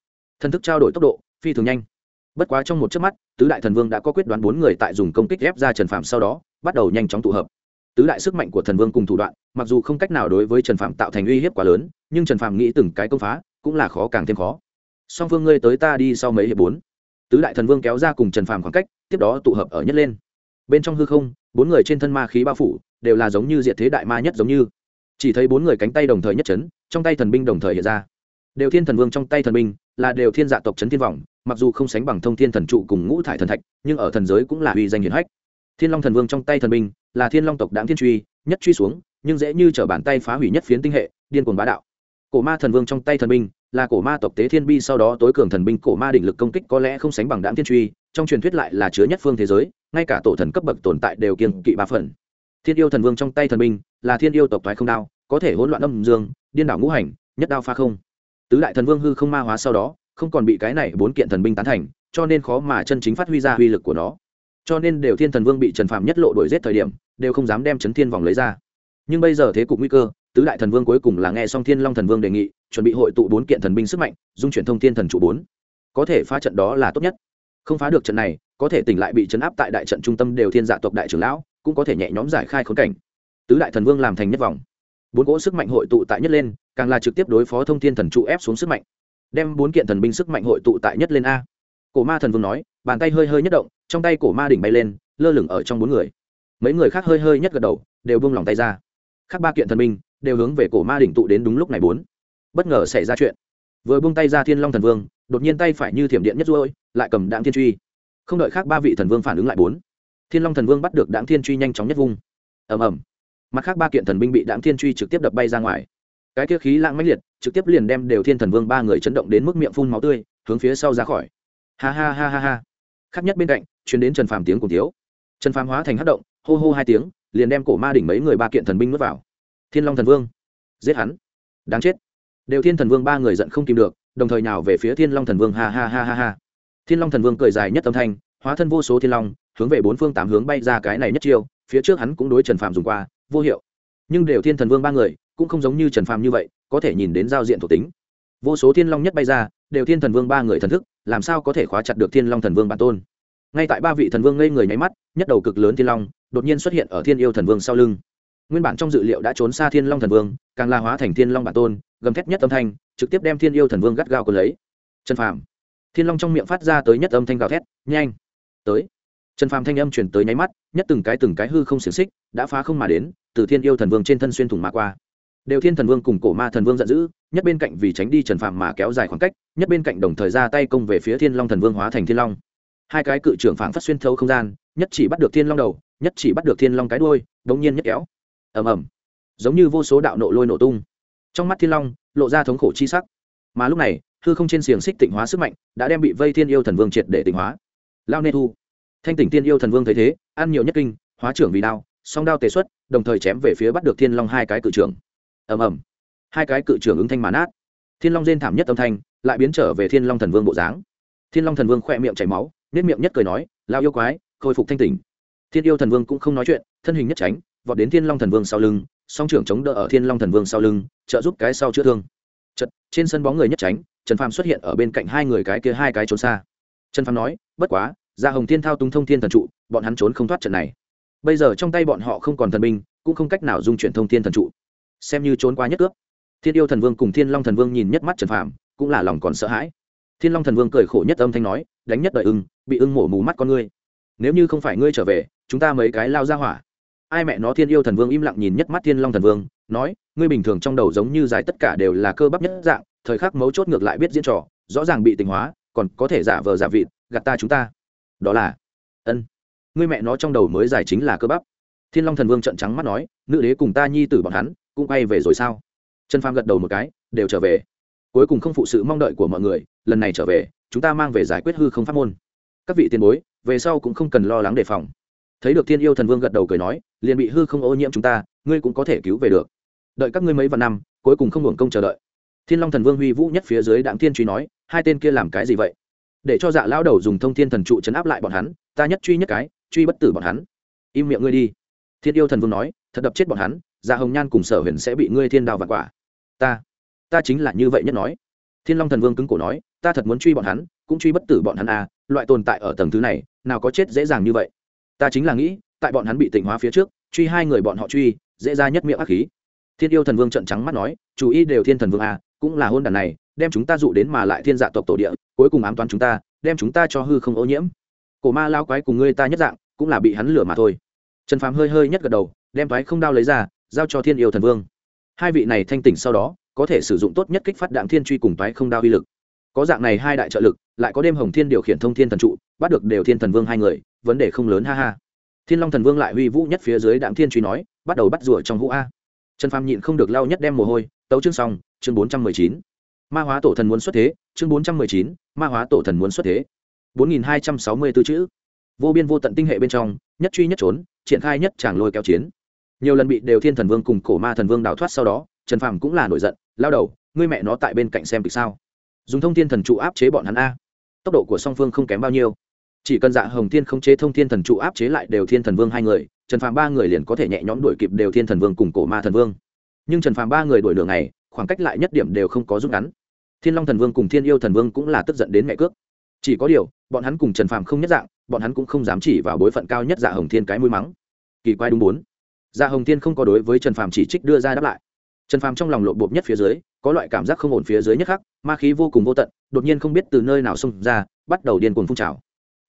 Thần thức trao đổi tốc độ, phi thường nhanh bất quá trong một chớp mắt, tứ đại thần vương đã có quyết đoán bốn người tại dùng công kích ép ra trần phạm sau đó, bắt đầu nhanh chóng tụ hợp. Tứ đại sức mạnh của thần vương cùng thủ đoạn, mặc dù không cách nào đối với trần phạm tạo thành uy hiếp quá lớn, nhưng trần phạm nghĩ từng cái công phá, cũng là khó càng thêm khó. Song phương ngươi tới ta đi sau mấy hiệp bốn. Tứ đại thần vương kéo ra cùng trần phàm khoảng cách, tiếp đó tụ hợp ở nhất lên. Bên trong hư không, bốn người trên thân ma khí bao phủ, đều là giống như diệt thế đại ma nhất giống như. Chỉ thấy bốn người cánh tay đồng thời nhất chấn, trong tay thần binh đồng thời hiện ra. Đều thiên thần vương trong tay thần binh là đều thiên dạ tộc trấn thiên vọng, mặc dù không sánh bằng thông thiên thần trụ cùng ngũ thải thần thạch, nhưng ở thần giới cũng là uy danh hiển hách. Thiên long thần vương trong tay thần binh, là thiên long tộc đáng thiên truy, nhất truy xuống, nhưng dễ như t bàn tay phá hủy nhất phiến tinh hệ, điên cuồng bá đạo. Cổ ma thần vương trong tay thần binh, là cổ ma tộc tế thiên bi sau đó tối cường thần binh cổ ma đỉnh lực công kích có lẽ không sánh bằng đáng thiên truy, trong truyền thuyết lại là chứa nhất phương thế giới, ngay cả tổ thần cấp bậc tồn tại đều kiên kỵ ba phần. Thiên yêu thần vương trong tay thần binh, là thiên yêu tộc thoái không đao, có thể hỗn loạn âm dương, điên đảo ngũ hành, nhất đao pha không tứ đại thần vương hư không ma hóa sau đó, không còn bị cái này bốn kiện thần binh tán thành, cho nên khó mà chân chính phát huy ra uy lực của nó. Cho nên đều thiên thần vương bị trần phạm nhất lộ đổi giết thời điểm, đều không dám đem chấn thiên vòng lấy ra. Nhưng bây giờ thế cục nguy cơ, tứ đại thần vương cuối cùng là nghe xong thiên long thần vương đề nghị, chuẩn bị hội tụ bốn kiện thần binh sức mạnh, dung chuyển thông thiên thần trụ bốn. Có thể phá trận đó là tốt nhất. Không phá được trận này, có thể tỉnh lại bị chấn áp tại đại trận trung tâm đều thiên dạ tộc đại trưởng lão, cũng có thể nhẹ nhóm giải khai khốn cảnh. Tứ đại thần vương làm thành nhất vòng. Bốn cỗ sức mạnh hội tụ tại nhất lên càng là trực tiếp đối phó thông thiên thần trụ ép xuống sức mạnh, đem bốn kiện thần binh sức mạnh hội tụ tại nhất lên a. Cổ ma thần vương nói, bàn tay hơi hơi nhất động, trong tay cổ ma đỉnh bay lên, lơ lửng ở trong bốn người. Mấy người khác hơi hơi nhất gật đầu, đều buông lòng tay ra. Khác ba kiện thần binh, đều hướng về cổ ma đỉnh tụ đến đúng lúc này bốn. Bất ngờ xảy ra chuyện. Vừa buông tay ra thiên long thần vương, đột nhiên tay phải như thiểm điện nhất ruôi, lại cầm đạm thiên truy. Không đợi khác ba vị thần vương phản ứng lại bốn, thiên long thần vương bắt được đạm thiên truy nhanh chóng nhất vung. Ầm ầm. Mặt khác ba kiện thần binh bị đạm thiên truy trực tiếp đập bay ra ngoài cái kia khí lãng mãnh liệt, trực tiếp liền đem đều thiên thần vương ba người chấn động đến mức miệng phun máu tươi, hướng phía sau ra khỏi. Ha ha ha ha ha. Khác nhất bên cạnh chuyến đến trần phàm tiếng cùng thiếu trần phàm hóa thành hát động, hô hô hai tiếng, liền đem cổ ma đỉnh mấy người ba kiện thần binh nuốt vào. Thiên long thần vương. Giết hắn. Đáng chết. Đều thiên thần vương ba người giận không kìm được, đồng thời nào về phía thiên long thần vương, ha ha ha ha ha. Thiên long thần vương cười dài nhất âm thanh, hóa thân vô số thiên long, hướng về bốn phương tám hướng bay ra cái này nhất chiêu, phía trước hắn cũng đối trần phạm dùng qua, vô hiệu. Nhưng đều thiên thần vương ba người cũng không giống như trần Phàm như vậy, có thể nhìn đến giao diện thuộc tính. Vô số thiên long nhất bay ra, đều thiên thần vương ba người thần thức, làm sao có thể khóa chặt được thiên long thần vương bản tôn? Ngay tại ba vị thần vương ngây người nháy mắt, nhất đầu cực lớn thiên long, đột nhiên xuất hiện ở thiên yêu thần vương sau lưng. Nguyên bản trong dự liệu đã trốn xa thiên long thần vương, càng la hóa thành thiên long bản tôn, gầm thét nhất âm thanh, trực tiếp đem thiên yêu thần vương gắt gao còn lấy. Trần phàm, thiên long trong miệng phát ra tới nhất âm thanh gào thét, nhanh, tới. Trần phàm thanh âm chuyển tới nháy mắt, nhất từng cái từng cái hư không xiềng xích, đã phá không mà đến, từ thiên yêu thần vương trên thân xuyên thủng mà qua đều thiên thần vương cùng cổ ma thần vương giận dữ, nhất bên cạnh vì tránh đi trần phàm mà kéo dài khoảng cách, nhất bên cạnh đồng thời ra tay công về phía thiên long thần vương hóa thành thiên long. Hai cái cự trưởng phảng phát xuyên thấu không gian, nhất chỉ bắt được thiên long đầu, nhất chỉ bắt được thiên long cái đuôi, đống nhiên nhất kéo. Ầm ầm. Giống như vô số đạo nộ lôi nổ tung. Trong mắt thiên long, lộ ra thống khổ chi sắc. Mà lúc này, hư không trên xiềng xích tịnh hóa sức mạnh, đã đem bị vây thiên yêu thần vương triệt để tịnh hóa. Lao nê thu. Thanh tỉnh tiên yêu thần vương thấy thế, ăn nhiều nhất kinh, hóa trưởng vì đao, song đao tề xuất, đồng thời chém về phía bắt được thiên long hai cái cự trưởng ầm ầm. Hai cái cự trưởng ứng thanh màn át thiên long rên thảm nhất âm thanh lại biến trở về thiên long thần vương bộ dáng. Thiên long thần vương khỏe miệng chảy máu nết miệng nhất cười nói lao yêu quái, khôi phục thanh tỉnh. Thiên yêu thần vương cũng không nói chuyện, thân hình nhất tránh, vọt đến thiên long thần vương sau lưng, song trưởng chống đỡ ở thiên long thần vương sau lưng, trợ giúp cái sau chữa thương. Chật trên sân bóng người nhất tránh, trần phàm xuất hiện ở bên cạnh hai người cái kia hai cái trốn xa. Trần phàm nói, bất quá ra hồng thiên thao túng thông thiên thần trụ, bọn hắn trốn không thoát trận này. Bây giờ trong tay bọn họ không còn thần binh, cũng không cách nào dung chuyển thông thiên thần trụ xem như trốn qua nhất cướp. Thiên yêu thần vương cùng thiên long thần vương nhìn nhất mắt trần phàm, cũng là lòng còn sợ hãi. Thiên long thần vương cười khổ nhất âm thanh nói, đánh nhất đợi ưng, bị ưng mổ mù mắt con ngươi. Nếu như không phải ngươi trở về, chúng ta mấy cái lao ra hỏa. Ai mẹ nó, thiên yêu thần vương im lặng nhìn nhất mắt thiên long thần vương, nói, ngươi bình thường trong đầu giống như giải tất cả đều là cơ bắp nhất dạng, thời khắc mấu chốt ngược lại biết diễn trò, rõ ràng bị tình hóa, còn có thể giả vờ giả vịt, gạt ta chúng ta. Đó là, ân, ngươi mẹ nó trong đầu mới giải chính là cơ bắp. Thiên long thần vương trợn trắng mắt nói, nữ đế cùng ta nhi tử bọn hắn cũng quay về rồi sao? Trần phàm gật đầu một cái, đều trở về. Cuối cùng không phụ sự mong đợi của mọi người, lần này trở về, chúng ta mang về giải quyết hư không pháp môn. Các vị tiền bối, về sau cũng không cần lo lắng đề phòng. Thấy được thiên yêu thần vương gật đầu cười nói, liền bị hư không ô nhiễm chúng ta, ngươi cũng có thể cứu về được. Đợi các ngươi mấy vạn năm, cuối cùng không hưởng công chờ đợi. Thiên long thần vương huy vũ nhất phía dưới đặng thiên truy nói, hai tên kia làm cái gì vậy? Để cho dạ lão đầu dùng thông thiên thần trụ chấn áp lại bọn hắn, ta nhất truy nhất cái, truy bất tử bọn hắn. Im miệng ngươi đi. Thiên yêu thần vương nói, thật đập chết bọn hắn dạ hồng nhan cùng sở huyền sẽ bị ngươi thiên đao và quả. Ta ta chính là như vậy nhất nói. Thiên long thần vương cứng cổ nói, ta thật muốn truy bọn hắn, cũng truy bất tử bọn hắn à loại tồn tại ở tầng thứ này, nào có chết dễ dàng như vậy. Ta chính là nghĩ, tại bọn hắn bị tỉnh hóa phía trước, truy hai người bọn họ truy, dễ ra nhất miệng ác khí. Thiên yêu thần vương trận trắng mắt nói, chủ y đều thiên thần vương à cũng là hôn đàn này, đem chúng ta dụ đến mà lại thiên dạ tộc tổ địa, cuối cùng ám toán chúng ta, đem chúng ta cho hư không ô nhiễm. Cổ ma lao quái cùng ngươi ta nhất dạng, cũng là bị hắn lửa mà thôi. Trần phàm hơi hơi nhất gật đầu, đem thoái không đao lấy ra giao cho thiên yêu thần vương. Hai vị này thanh tỉnh sau đó, có thể sử dụng tốt nhất kích phát đạm thiên truy cùng toái không đao uy lực. Có dạng này hai đại trợ lực, lại có đêm hồng thiên điều khiển thông thiên thần trụ, bắt được đều thiên thần vương hai người, vấn đề không lớn, ha ha. Thiên long thần vương lại huy vũ nhất phía dưới đạm thiên truy nói, bắt đầu bắt rùa trong vũ a. Trần phàm nhịn không được lau nhất đem mồ hôi, tấu chương xong, chương bốn trăm mười chín. Ma hóa tổ thần muốn xuất thế, chương bốn trăm mười chín, ma hóa tổ thần muốn xuất thế. bốn nghìn hai trăm sáu mươi b ố chữ. Vô biên vô tận tinh hệ bên trong, nhất truy nhất trốn, triển khai nhất tràng lôi kéo chiến nhiều lần bị đều thiên thần vương cùng cổ ma thần vương đào thoát sau đó, trần phàm cũng là nổi giận, lao đầu, ngươi mẹ nó tại bên cạnh xem kịch sao? Dùng thông thiên thần trụ áp chế bọn hắn a. Tốc độ của song phương không kém bao nhiêu. Chỉ cần dạ hồng thiên không chế thông thiên thần trụ áp chế lại đều thiên thần vương hai người, trần phàm ba người liền có thể nhẹ nhõm đuổi kịp đều thiên thần vương cùng cổ ma thần vương. Nhưng trần phàm ba người đuổi đường này khoảng cách lại nhất điểm đều không có rút ngắn. Thiên long thần vương cùng thiên yêu thần vương cũng là tức giận đến mẹ cước. Chỉ có điều, bọn hắn cùng trần phàm không nhất dạng, bọn hắn cũng không dám chỉ vào bối phận cao nhất dạ hồng thiên cái mũi mắng. Kỳ quái đúng bốn dạ hồng thiên không có đối với trần phàm chỉ trích đưa ra đáp lại. Trần phàm trong lòng lộ bộp nhất phía dưới, có loại cảm giác không ổn phía dưới nhất khắc, ma khí vô cùng vô tận, đột nhiên không biết từ nơi nào xông ra, bắt đầu điên cuồng phun trào.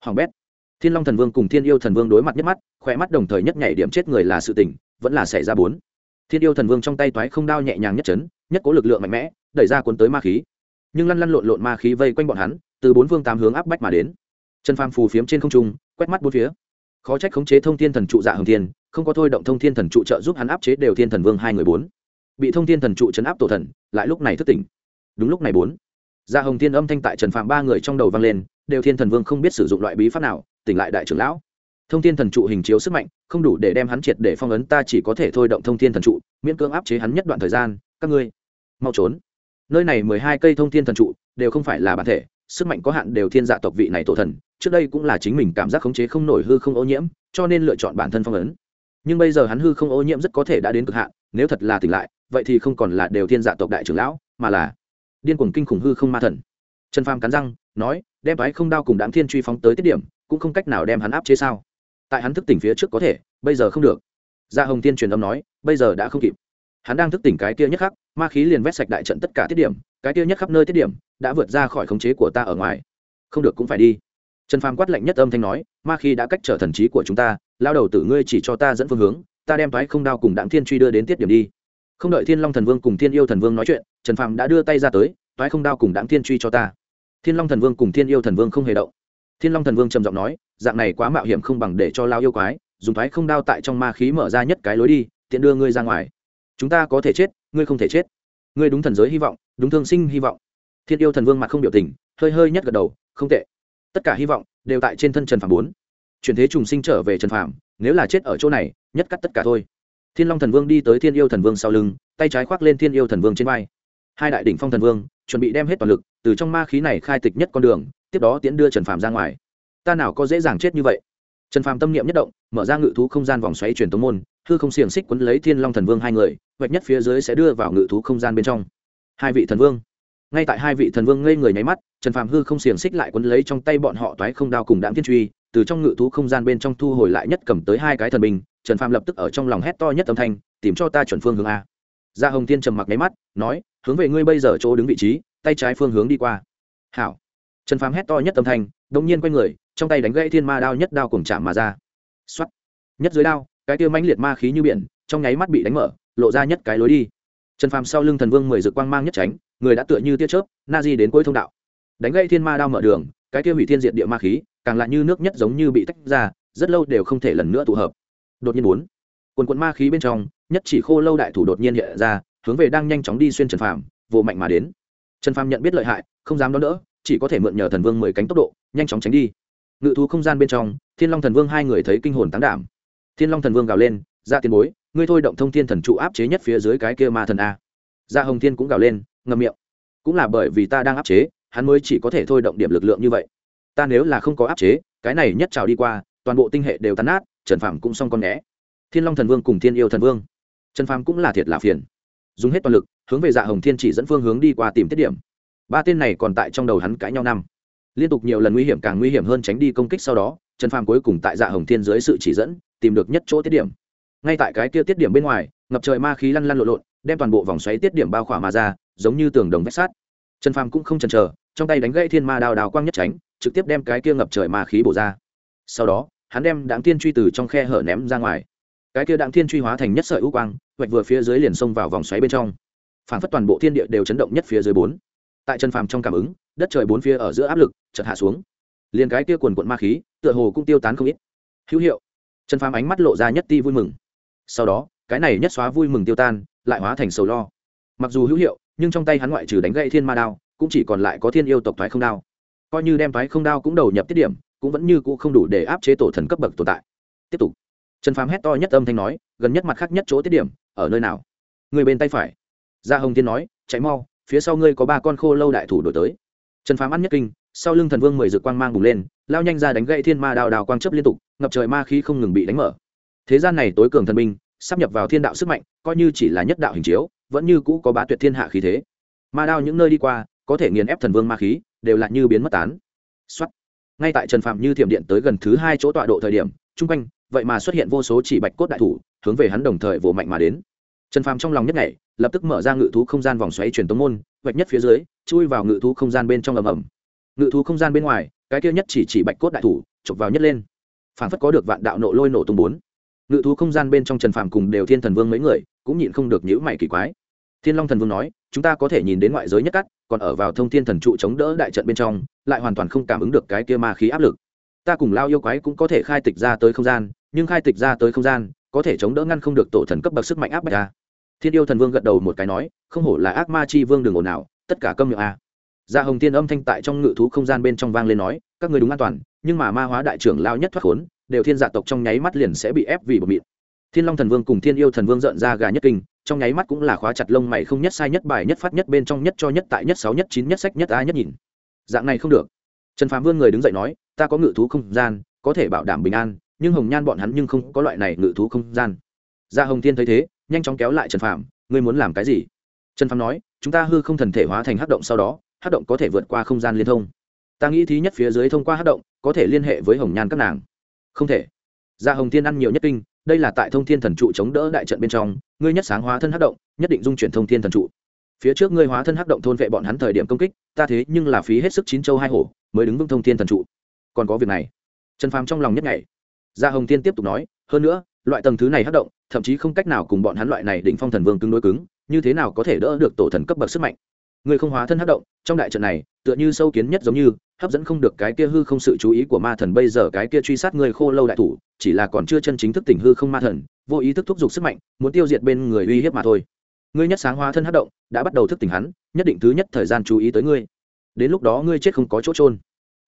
Hoàng bét, thiên long thần vương cùng thiên yêu thần vương đối mặt nhất mắt khỏe mắt đồng thời nhất nhảy điểm chết người là sự tình, vẫn là xảy ra bốn. Thiên yêu thần vương trong tay toái không đao nhẹ nhàng nhất chấn, nhất có lực lượng mạnh mẽ, đẩy ra cuốn tới ma khí. Nhưng lăn lăn lộn lộn ma khí vây quanh bọn hắn, từ bốn phương tám hướng áp bách mà đến. Trần phàm phù phiếm trên không trung, quét mắt bốn phía khó trách khống chế thông thiên thần trụ dạ hồng thiên, không có thôi động thông thiên thần trụ trợ giúp hắn áp chế đều thiên thần vương hai người bốn. Bị thông thiên thần trụ chấn áp tổ thần, lại lúc này thức tỉnh. Đúng lúc này bốn. Dạ hồng thiên âm thanh tại trần phạm ba người trong đầu vang lên, đều thiên thần vương không biết sử dụng loại bí pháp nào, tỉnh lại đại trưởng lão. Thông thiên thần trụ hình chiếu sức mạnh, không đủ để đem hắn triệt để phong ấn, ta chỉ có thể thôi động thông thiên thần trụ, miễn cưỡng áp chế hắn nhất đoạn thời gian, các ngươi, mau trốn. Nơi này mười hai cây thông thiên thần trụ, đều không phải là bản thể, sức mạnh có hạn đều thiên dạ tộc vị này tổ thần trước đây cũng là chính mình cảm giác khống chế không nổi hư không ô nhiễm, cho nên lựa chọn bản thân phong ấn. Nhưng bây giờ hắn hư không ô nhiễm rất có thể đã đến cực hạn, nếu thật là tỉnh lại, vậy thì không còn là đều thiên dạ tộc đại trưởng lão, mà là điên cuồng kinh khủng hư không ma thần. Trần phàm cắn răng, nói, đem vái không đao cùng đám thiên truy phóng tới tiết điểm, cũng không cách nào đem hắn áp chế sao? Tại hắn thức tỉnh phía trước có thể, bây giờ không được. Gia hồng tiên truyền âm nói, bây giờ đã không kịp. Hắn đang thức tỉnh cái kia nhất khắc, ma khí liền vét sạch đại trận tất cả tiết điểm, cái kia nhất khắp nơi tiết điểm, đã vượt ra khỏi khống chế của ta ở ngoài. Không được cũng phải đi trần phàm quát lạnh nhất âm thanh nói, ma khi đã cách trở thần trí của chúng ta, lao đầu tử ngươi chỉ cho ta dẫn phương hướng, ta đem thoái không đao cùng đặng thiên truy đưa đến tiết điểm đi. Không đợi thiên long thần vương cùng thiên yêu thần vương nói chuyện, trần phàm đã đưa tay ra tới thoái không đao cùng đặng thiên truy cho ta. Thiên long thần vương cùng thiên yêu thần vương không hề động. Thiên long thần vương trầm giọng nói, dạng này quá mạo hiểm không bằng để cho lao yêu quái, dùng thoái không đao tại trong ma khí mở ra nhất cái lối đi, tiện đưa ngươi ra ngoài. Chúng ta có thể chết, ngươi không thể chết. Ngươi đúng thần giới hy vọng, đúng thương sinh hy vọng. Thiên yêu thần vương mặt không biểu tình, hơi hơi nhất gật đầu, không tệ tất cả hy vọng đều tại trên thân trần phàm bốn. Chuyển thế trùng sinh trở về trần phàm, nếu là chết ở chỗ này, nhất cắt tất cả thôi. Thiên long thần vương đi tới thiên yêu thần vương sau lưng, tay trái khoác lên thiên yêu thần vương trên vai. Hai đại đỉnh phong thần vương chuẩn bị đem hết toàn lực, từ trong ma khí này khai tịch nhất con đường, tiếp đó tiễn đưa trần phàm ra ngoài. Ta nào có dễ dàng chết như vậy? Trần phàm tâm niệm nhất động, mở ra ngự thú không gian vòng xoáy truyền tống môn, hư không xiềng xích quấn lấy thiên long thần vương hai người vạch nhất phía dưới sẽ đưa vào ngự thú không gian bên trong. Hai vị thần vương ngay tại hai vị thần vương ngây người nháy mắt, trần phàm hư không xiềng xích lại quấn lấy trong tay bọn họ toái không đao cùng đạm thiên truy, từ trong ngự thú không gian bên trong thu hồi lại nhất cầm tới hai cái thần binh, trần phàm lập tức ở trong lòng hét to nhất âm thanh, tìm cho ta chuẩn phương hướng a. Gia hồng thiên trầm mặc nháy mắt, nói, hướng về ngươi bây giờ chỗ đứng vị trí, tay trái phương hướng đi qua. Hảo. Trần phàm hét to nhất âm thanh, đột nhiên quay người, trong tay đánh gãy thiên ma đao nhất đao cùng chạm mà ra. Xuất nhất dưới đao, cái kia mãnh liệt ma khí như biển, trong nháy mắt bị đánh mở, lộ ra nhất cái lối đi trần phàm sau lưng thần vương mười dực quang mang nhất tránh, người đã tựa như tia chớp, na di đến cuối thông đạo. Đánh gây thiên ma đao mở đường, cái kia hủy thiên diệt địa ma khí, càng lại như nước nhất giống như bị tách ra, rất lâu đều không thể lần nữa tụ hợp. Đột nhiên bốn, quần quần ma khí bên trong, nhất chỉ khô lâu đại thủ đột nhiên hiện ra, hướng về đang nhanh chóng đi xuyên trần phàm, vô mạnh mà đến. Trần phàm nhận biết lợi hại, không dám đón đỡ, chỉ có thể mượn nhờ thần vương mười cánh tốc độ, nhanh chóng tránh đi. Ngự thú không gian bên trong, thiên long thần vương hai người thấy kinh hồn tán đảm. Thiên long thần vương gào lên ra tiền bối ngươi thôi động thông thiên thần trụ áp chế nhất phía dưới cái kia ma thần a. Gia hồng thiên cũng gào lên, ngậm miệng. Cũng là bởi vì ta đang áp chế, hắn mới chỉ có thể thôi động điểm lực lượng như vậy. Ta nếu là không có áp chế, cái này nhất trào đi qua, toàn bộ tinh hệ đều tán nát, trần phàm cũng xong con né thiên long thần vương cùng thiên yêu thần vương. Trần phàm cũng là thiệt là phiền. Dùng hết toàn lực, hướng về dạ hồng thiên chỉ dẫn phương hướng đi qua tìm tiết điểm. Ba tên này còn tại trong đầu hắn cãi nhau năm. Liên tục nhiều lần nguy hiểm càng nguy hiểm hơn tránh đi công kích sau đó, trần phàm cuối cùng tại dạ hồng thiên dưới sự chỉ dẫn, tìm được nhất chỗ tiết điểm ngay tại cái kia tiết điểm bên ngoài, ngập trời ma khí lăn lăn lộn lộn, đem toàn bộ vòng xoáy tiết điểm bao khỏa mà ra, giống như tường đồng vách sát trần phàm cũng không chần chờ, trong tay đánh gãy thiên ma đào đào quang nhất tránh, trực tiếp đem cái kia ngập trời ma khí bổ ra. Sau đó, hắn đem đáng tiên truy từ trong khe hở ném ra ngoài. Cái kia đáng tiên truy hóa thành nhất sợi ưu quang, vạch vừa phía dưới liền xông vào vòng xoáy bên trong. Phản phất toàn bộ thiên địa đều chấn động nhất phía dưới bốn. Tại trần phàm trong cảm ứng, đất trời bốn phía ở giữa áp lực chợt hạ xuống. Liền cái kia quần quận ma khí, tựa hồ cũng tiêu tán không ít. Hữu hiệu. Trần phàm ánh mắt lộ ra nhất ti vui mừng sau đó, cái này nhất xóa vui mừng tiêu tan, lại hóa thành sầu lo. Mặc dù hữu hiệu, nhưng trong tay hắn ngoại trừ đánh gậy thiên ma đao, cũng chỉ còn lại có thiên yêu tộc thoái không đao. Coi như đem thoái không đao cũng đầu nhập tiết điểm, cũng vẫn như cũ không đủ để áp chế tổ thần cấp bậc tồn tại. Tiếp tục. Trần phàm hét to nhất âm thanh nói, gần nhất mặt khác nhất chỗ tiết điểm, ở nơi nào? Người bên tay phải. Gia hồng tiên nói, chạy mau, phía sau ngươi có ba con khô lâu đại thủ đổi tới. Trần phàm ăn nhất kinh, sau lưng thần vương mười dược quang mang bùng lên, lao nhanh ra đánh gậy thiên ma đào đào quang chấp liên tục, ngập trời ma khí không ngừng bị đánh mở thế gian này tối cường thần binh, sắp nhập vào thiên đạo sức mạnh, coi như chỉ là nhất đạo hình chiếu, vẫn như cũ có bá tuyệt thiên hạ khí thế. Ma đao những nơi đi qua, có thể nghiền ép thần vương ma khí, đều là như biến mất tán. Xuất ngay tại trần phạm như thiểm điện tới gần thứ hai chỗ tọa độ thời điểm, chung quanh, vậy mà xuất hiện vô số chỉ bạch cốt đại thủ, hướng về hắn đồng thời vỗ mạnh mà đến. Trần phàm trong lòng nhất nhảy, lập tức mở ra ngự thú không gian vòng xoáy truyền tống môn, vạch nhất phía dưới, chui vào ngự thú không gian bên trong ầm ầm. Ngự thú không gian bên ngoài, cái kia nhất chỉ chỉ bạch cốt đại thủ, chụp vào nhất lên. Phản phất có được vạn đạo nộ lôi nổ tung bốn ngự thú không gian bên trong trần phàm cùng đều thiên thần vương mấy người cũng nhịn không được nhữ mày kỳ quái. Thiên long thần vương nói, chúng ta có thể nhìn đến ngoại giới nhất cắt, còn ở vào thông thiên thần trụ chống đỡ đại trận bên trong, lại hoàn toàn không cảm ứng được cái kia ma khí áp lực. Ta cùng lao yêu quái cũng có thể khai tịch ra tới không gian, nhưng khai tịch ra tới không gian, có thể chống đỡ ngăn không được tổ thần cấp bậc sức mạnh áp bạch ra thiên yêu thần vương gật đầu một cái nói, không hổ là ác ma chi vương đường ồn nào tất cả câm miệng a. Gia hồng tiên âm thanh tại trong ngự thú không gian bên trong vang lên nói, các người đúng an toàn, nhưng mà ma hóa đại trưởng lao nhất thoát khốn đều thiên dạ tộc trong nháy mắt liền sẽ bị ép vì bờ mịn thiên long thần vương cùng thiên yêu thần vương giận ra gà nhất kinh, trong nháy mắt cũng là khóa chặt lông mày không nhất sai nhất bài nhất phát nhất bên trong nhất cho nhất tại nhất sáu nhất chín nhất sách nhất a nhất nhìn. Dạng này không được. Trần phàm vương người đứng dậy nói, ta có ngự thú không gian, có thể bảo đảm bình an, nhưng hồng nhan bọn hắn nhưng không có loại này ngự thú không gian. Gia hồng thiên thấy thế, nhanh chóng kéo lại trần phàm, ngươi muốn làm cái gì? Trần phàm nói, chúng ta hư không thần thể hóa thành hắc động sau đó, hắc động có thể vượt qua không gian liên thông. Ta nghĩ thí nhất phía dưới thông qua hắc động, có thể liên hệ với hồng nhan các nàng không thể. Gia hồng thiên ăn nhiều nhất kinh, đây là tại thông thiên thần trụ chống đỡ đại trận bên trong, ngươi nhất sáng hóa thân hắc động, nhất định dung chuyển thông thiên thần trụ. Phía trước ngươi hóa thân hắc động thôn vệ bọn hắn thời điểm công kích, ta thế nhưng là phí hết sức chín châu hai hổ, mới đứng vững thông thiên thần trụ. Còn có việc này. Trần phàm trong lòng nhất ngày gia hồng tiên tiếp tục nói, hơn nữa, loại tầng thứ này hắc động, thậm chí không cách nào cùng bọn hắn loại này đỉnh phong thần vương cứng đối cứng, như thế nào có thể đỡ được tổ thần cấp bậc sức mạnh? Người không hóa thân hắc động, trong đại trận này tựa như sâu kiến nhất giống như, hấp dẫn không được cái kia hư không sự chú ý của ma thần bây giờ cái kia truy sát người khô lâu đại thủ, chỉ là còn chưa chân chính thức tỉnh hư không ma thần, vô ý thức thúc giục sức mạnh, muốn tiêu diệt bên người uy hiếp mà thôi. Ngươi nhất sáng hóa thân hát động, đã bắt đầu thức tỉnh hắn, nhất định thứ nhất thời gian chú ý tới ngươi. Đến lúc đó ngươi chết không có chỗ trôn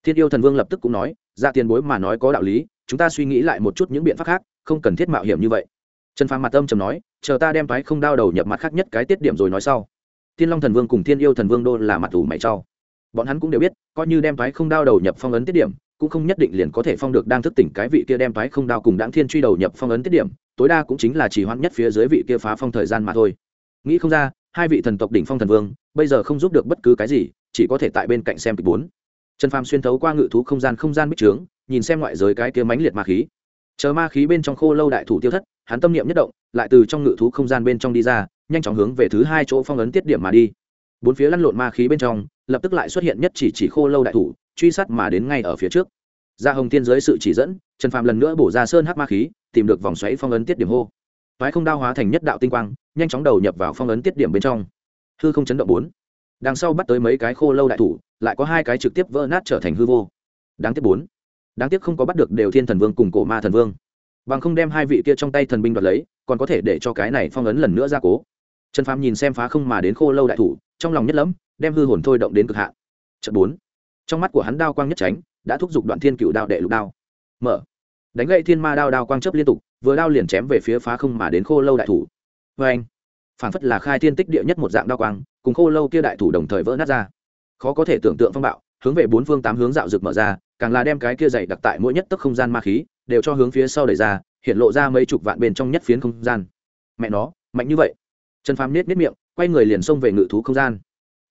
thiên yêu thần vương lập tức cũng nói, ra tiền bối mà nói có đạo lý, chúng ta suy nghĩ lại một chút những biện pháp khác, không cần thiết mạo hiểm như vậy. Trần phàm mặt âm trầm nói, chờ ta đem phái không đao đầu nhập mặt khác nhất cái tiết điểm rồi nói sau. Thiên long thần vương cùng thiên yêu thần vương đô là mặt ủ mày trao bọn hắn cũng đều biết, coi như đem phái không đao đầu nhập phong ấn tiết điểm, cũng không nhất định liền có thể phong được đang thức tỉnh cái vị kia đem phái không đao cùng đáng thiên truy đầu nhập phong ấn tiết điểm, tối đa cũng chính là chỉ hoãn nhất phía dưới vị kia phá phong thời gian mà thôi. Nghĩ không ra, hai vị thần tộc đỉnh phong thần vương, bây giờ không giúp được bất cứ cái gì, chỉ có thể tại bên cạnh xem kịch bốn. Trần phàm xuyên thấu qua ngự thú không gian không gian bích trướng, nhìn xem ngoại giới cái kia mãnh liệt ma khí. Chờ ma khí bên trong khô lâu đại thủ tiêu thất, hắn tâm niệm nhất động, lại từ trong ngự thú không gian bên trong đi ra, nhanh chóng hướng về thứ hai chỗ phong ấn tiết điểm mà đi bốn phía lăn lộn ma khí bên trong, lập tức lại xuất hiện nhất chỉ chỉ khô lâu đại thủ, truy sát mà đến ngay ở phía trước. Ra hồng thiên giới sự chỉ dẫn, trần phàm lần nữa bổ ra sơn hắc ma khí, tìm được vòng xoáy phong ấn tiết điểm hô. Toái không đao hóa thành nhất đạo tinh quang, nhanh chóng đầu nhập vào phong ấn tiết điểm bên trong. Hư không chấn động bốn. Đằng sau bắt tới mấy cái khô lâu đại thủ, lại có hai cái trực tiếp vỡ nát trở thành hư vô. Đáng tiếc bốn. Đáng tiếc không có bắt được đều thiên thần vương cùng cổ ma thần vương. Bằng không đem hai vị kia trong tay thần binh đoạt lấy, còn có thể để cho cái này phong ấn lần nữa ra cố. Trần phàm nhìn xem phá không mà đến khô lâu đại thủ trong lòng nhất lẫm, đem hư hồn thôi động đến cực hạn. Trận bốn, trong mắt của hắn đao quang nhất tránh, đã thúc giục đoạn thiên cựu đao đệ lục đao. Mở. Đánh gậy thiên ma đao đao quang chấp liên tục, vừa đao liền chém về phía phá không mà đến khô lâu đại thủ. Vê anh phản phất là khai thiên tích địa nhất một dạng đao quang, cùng khô lâu kia đại thủ đồng thời vỡ nát ra. Khó có thể tưởng tượng phong bạo, hướng về bốn phương tám hướng dạo rực mở ra, càng là đem cái kia dày đặc tại mỗi nhất tức không gian ma khí, đều cho hướng phía sau đẩy ra, hiện lộ ra mấy chục vạn bên trong nhất phiến không gian. Mẹ nó, mạnh như vậy. Trần phàm nết nết miệng quay người liền xông về ngự thú không gian.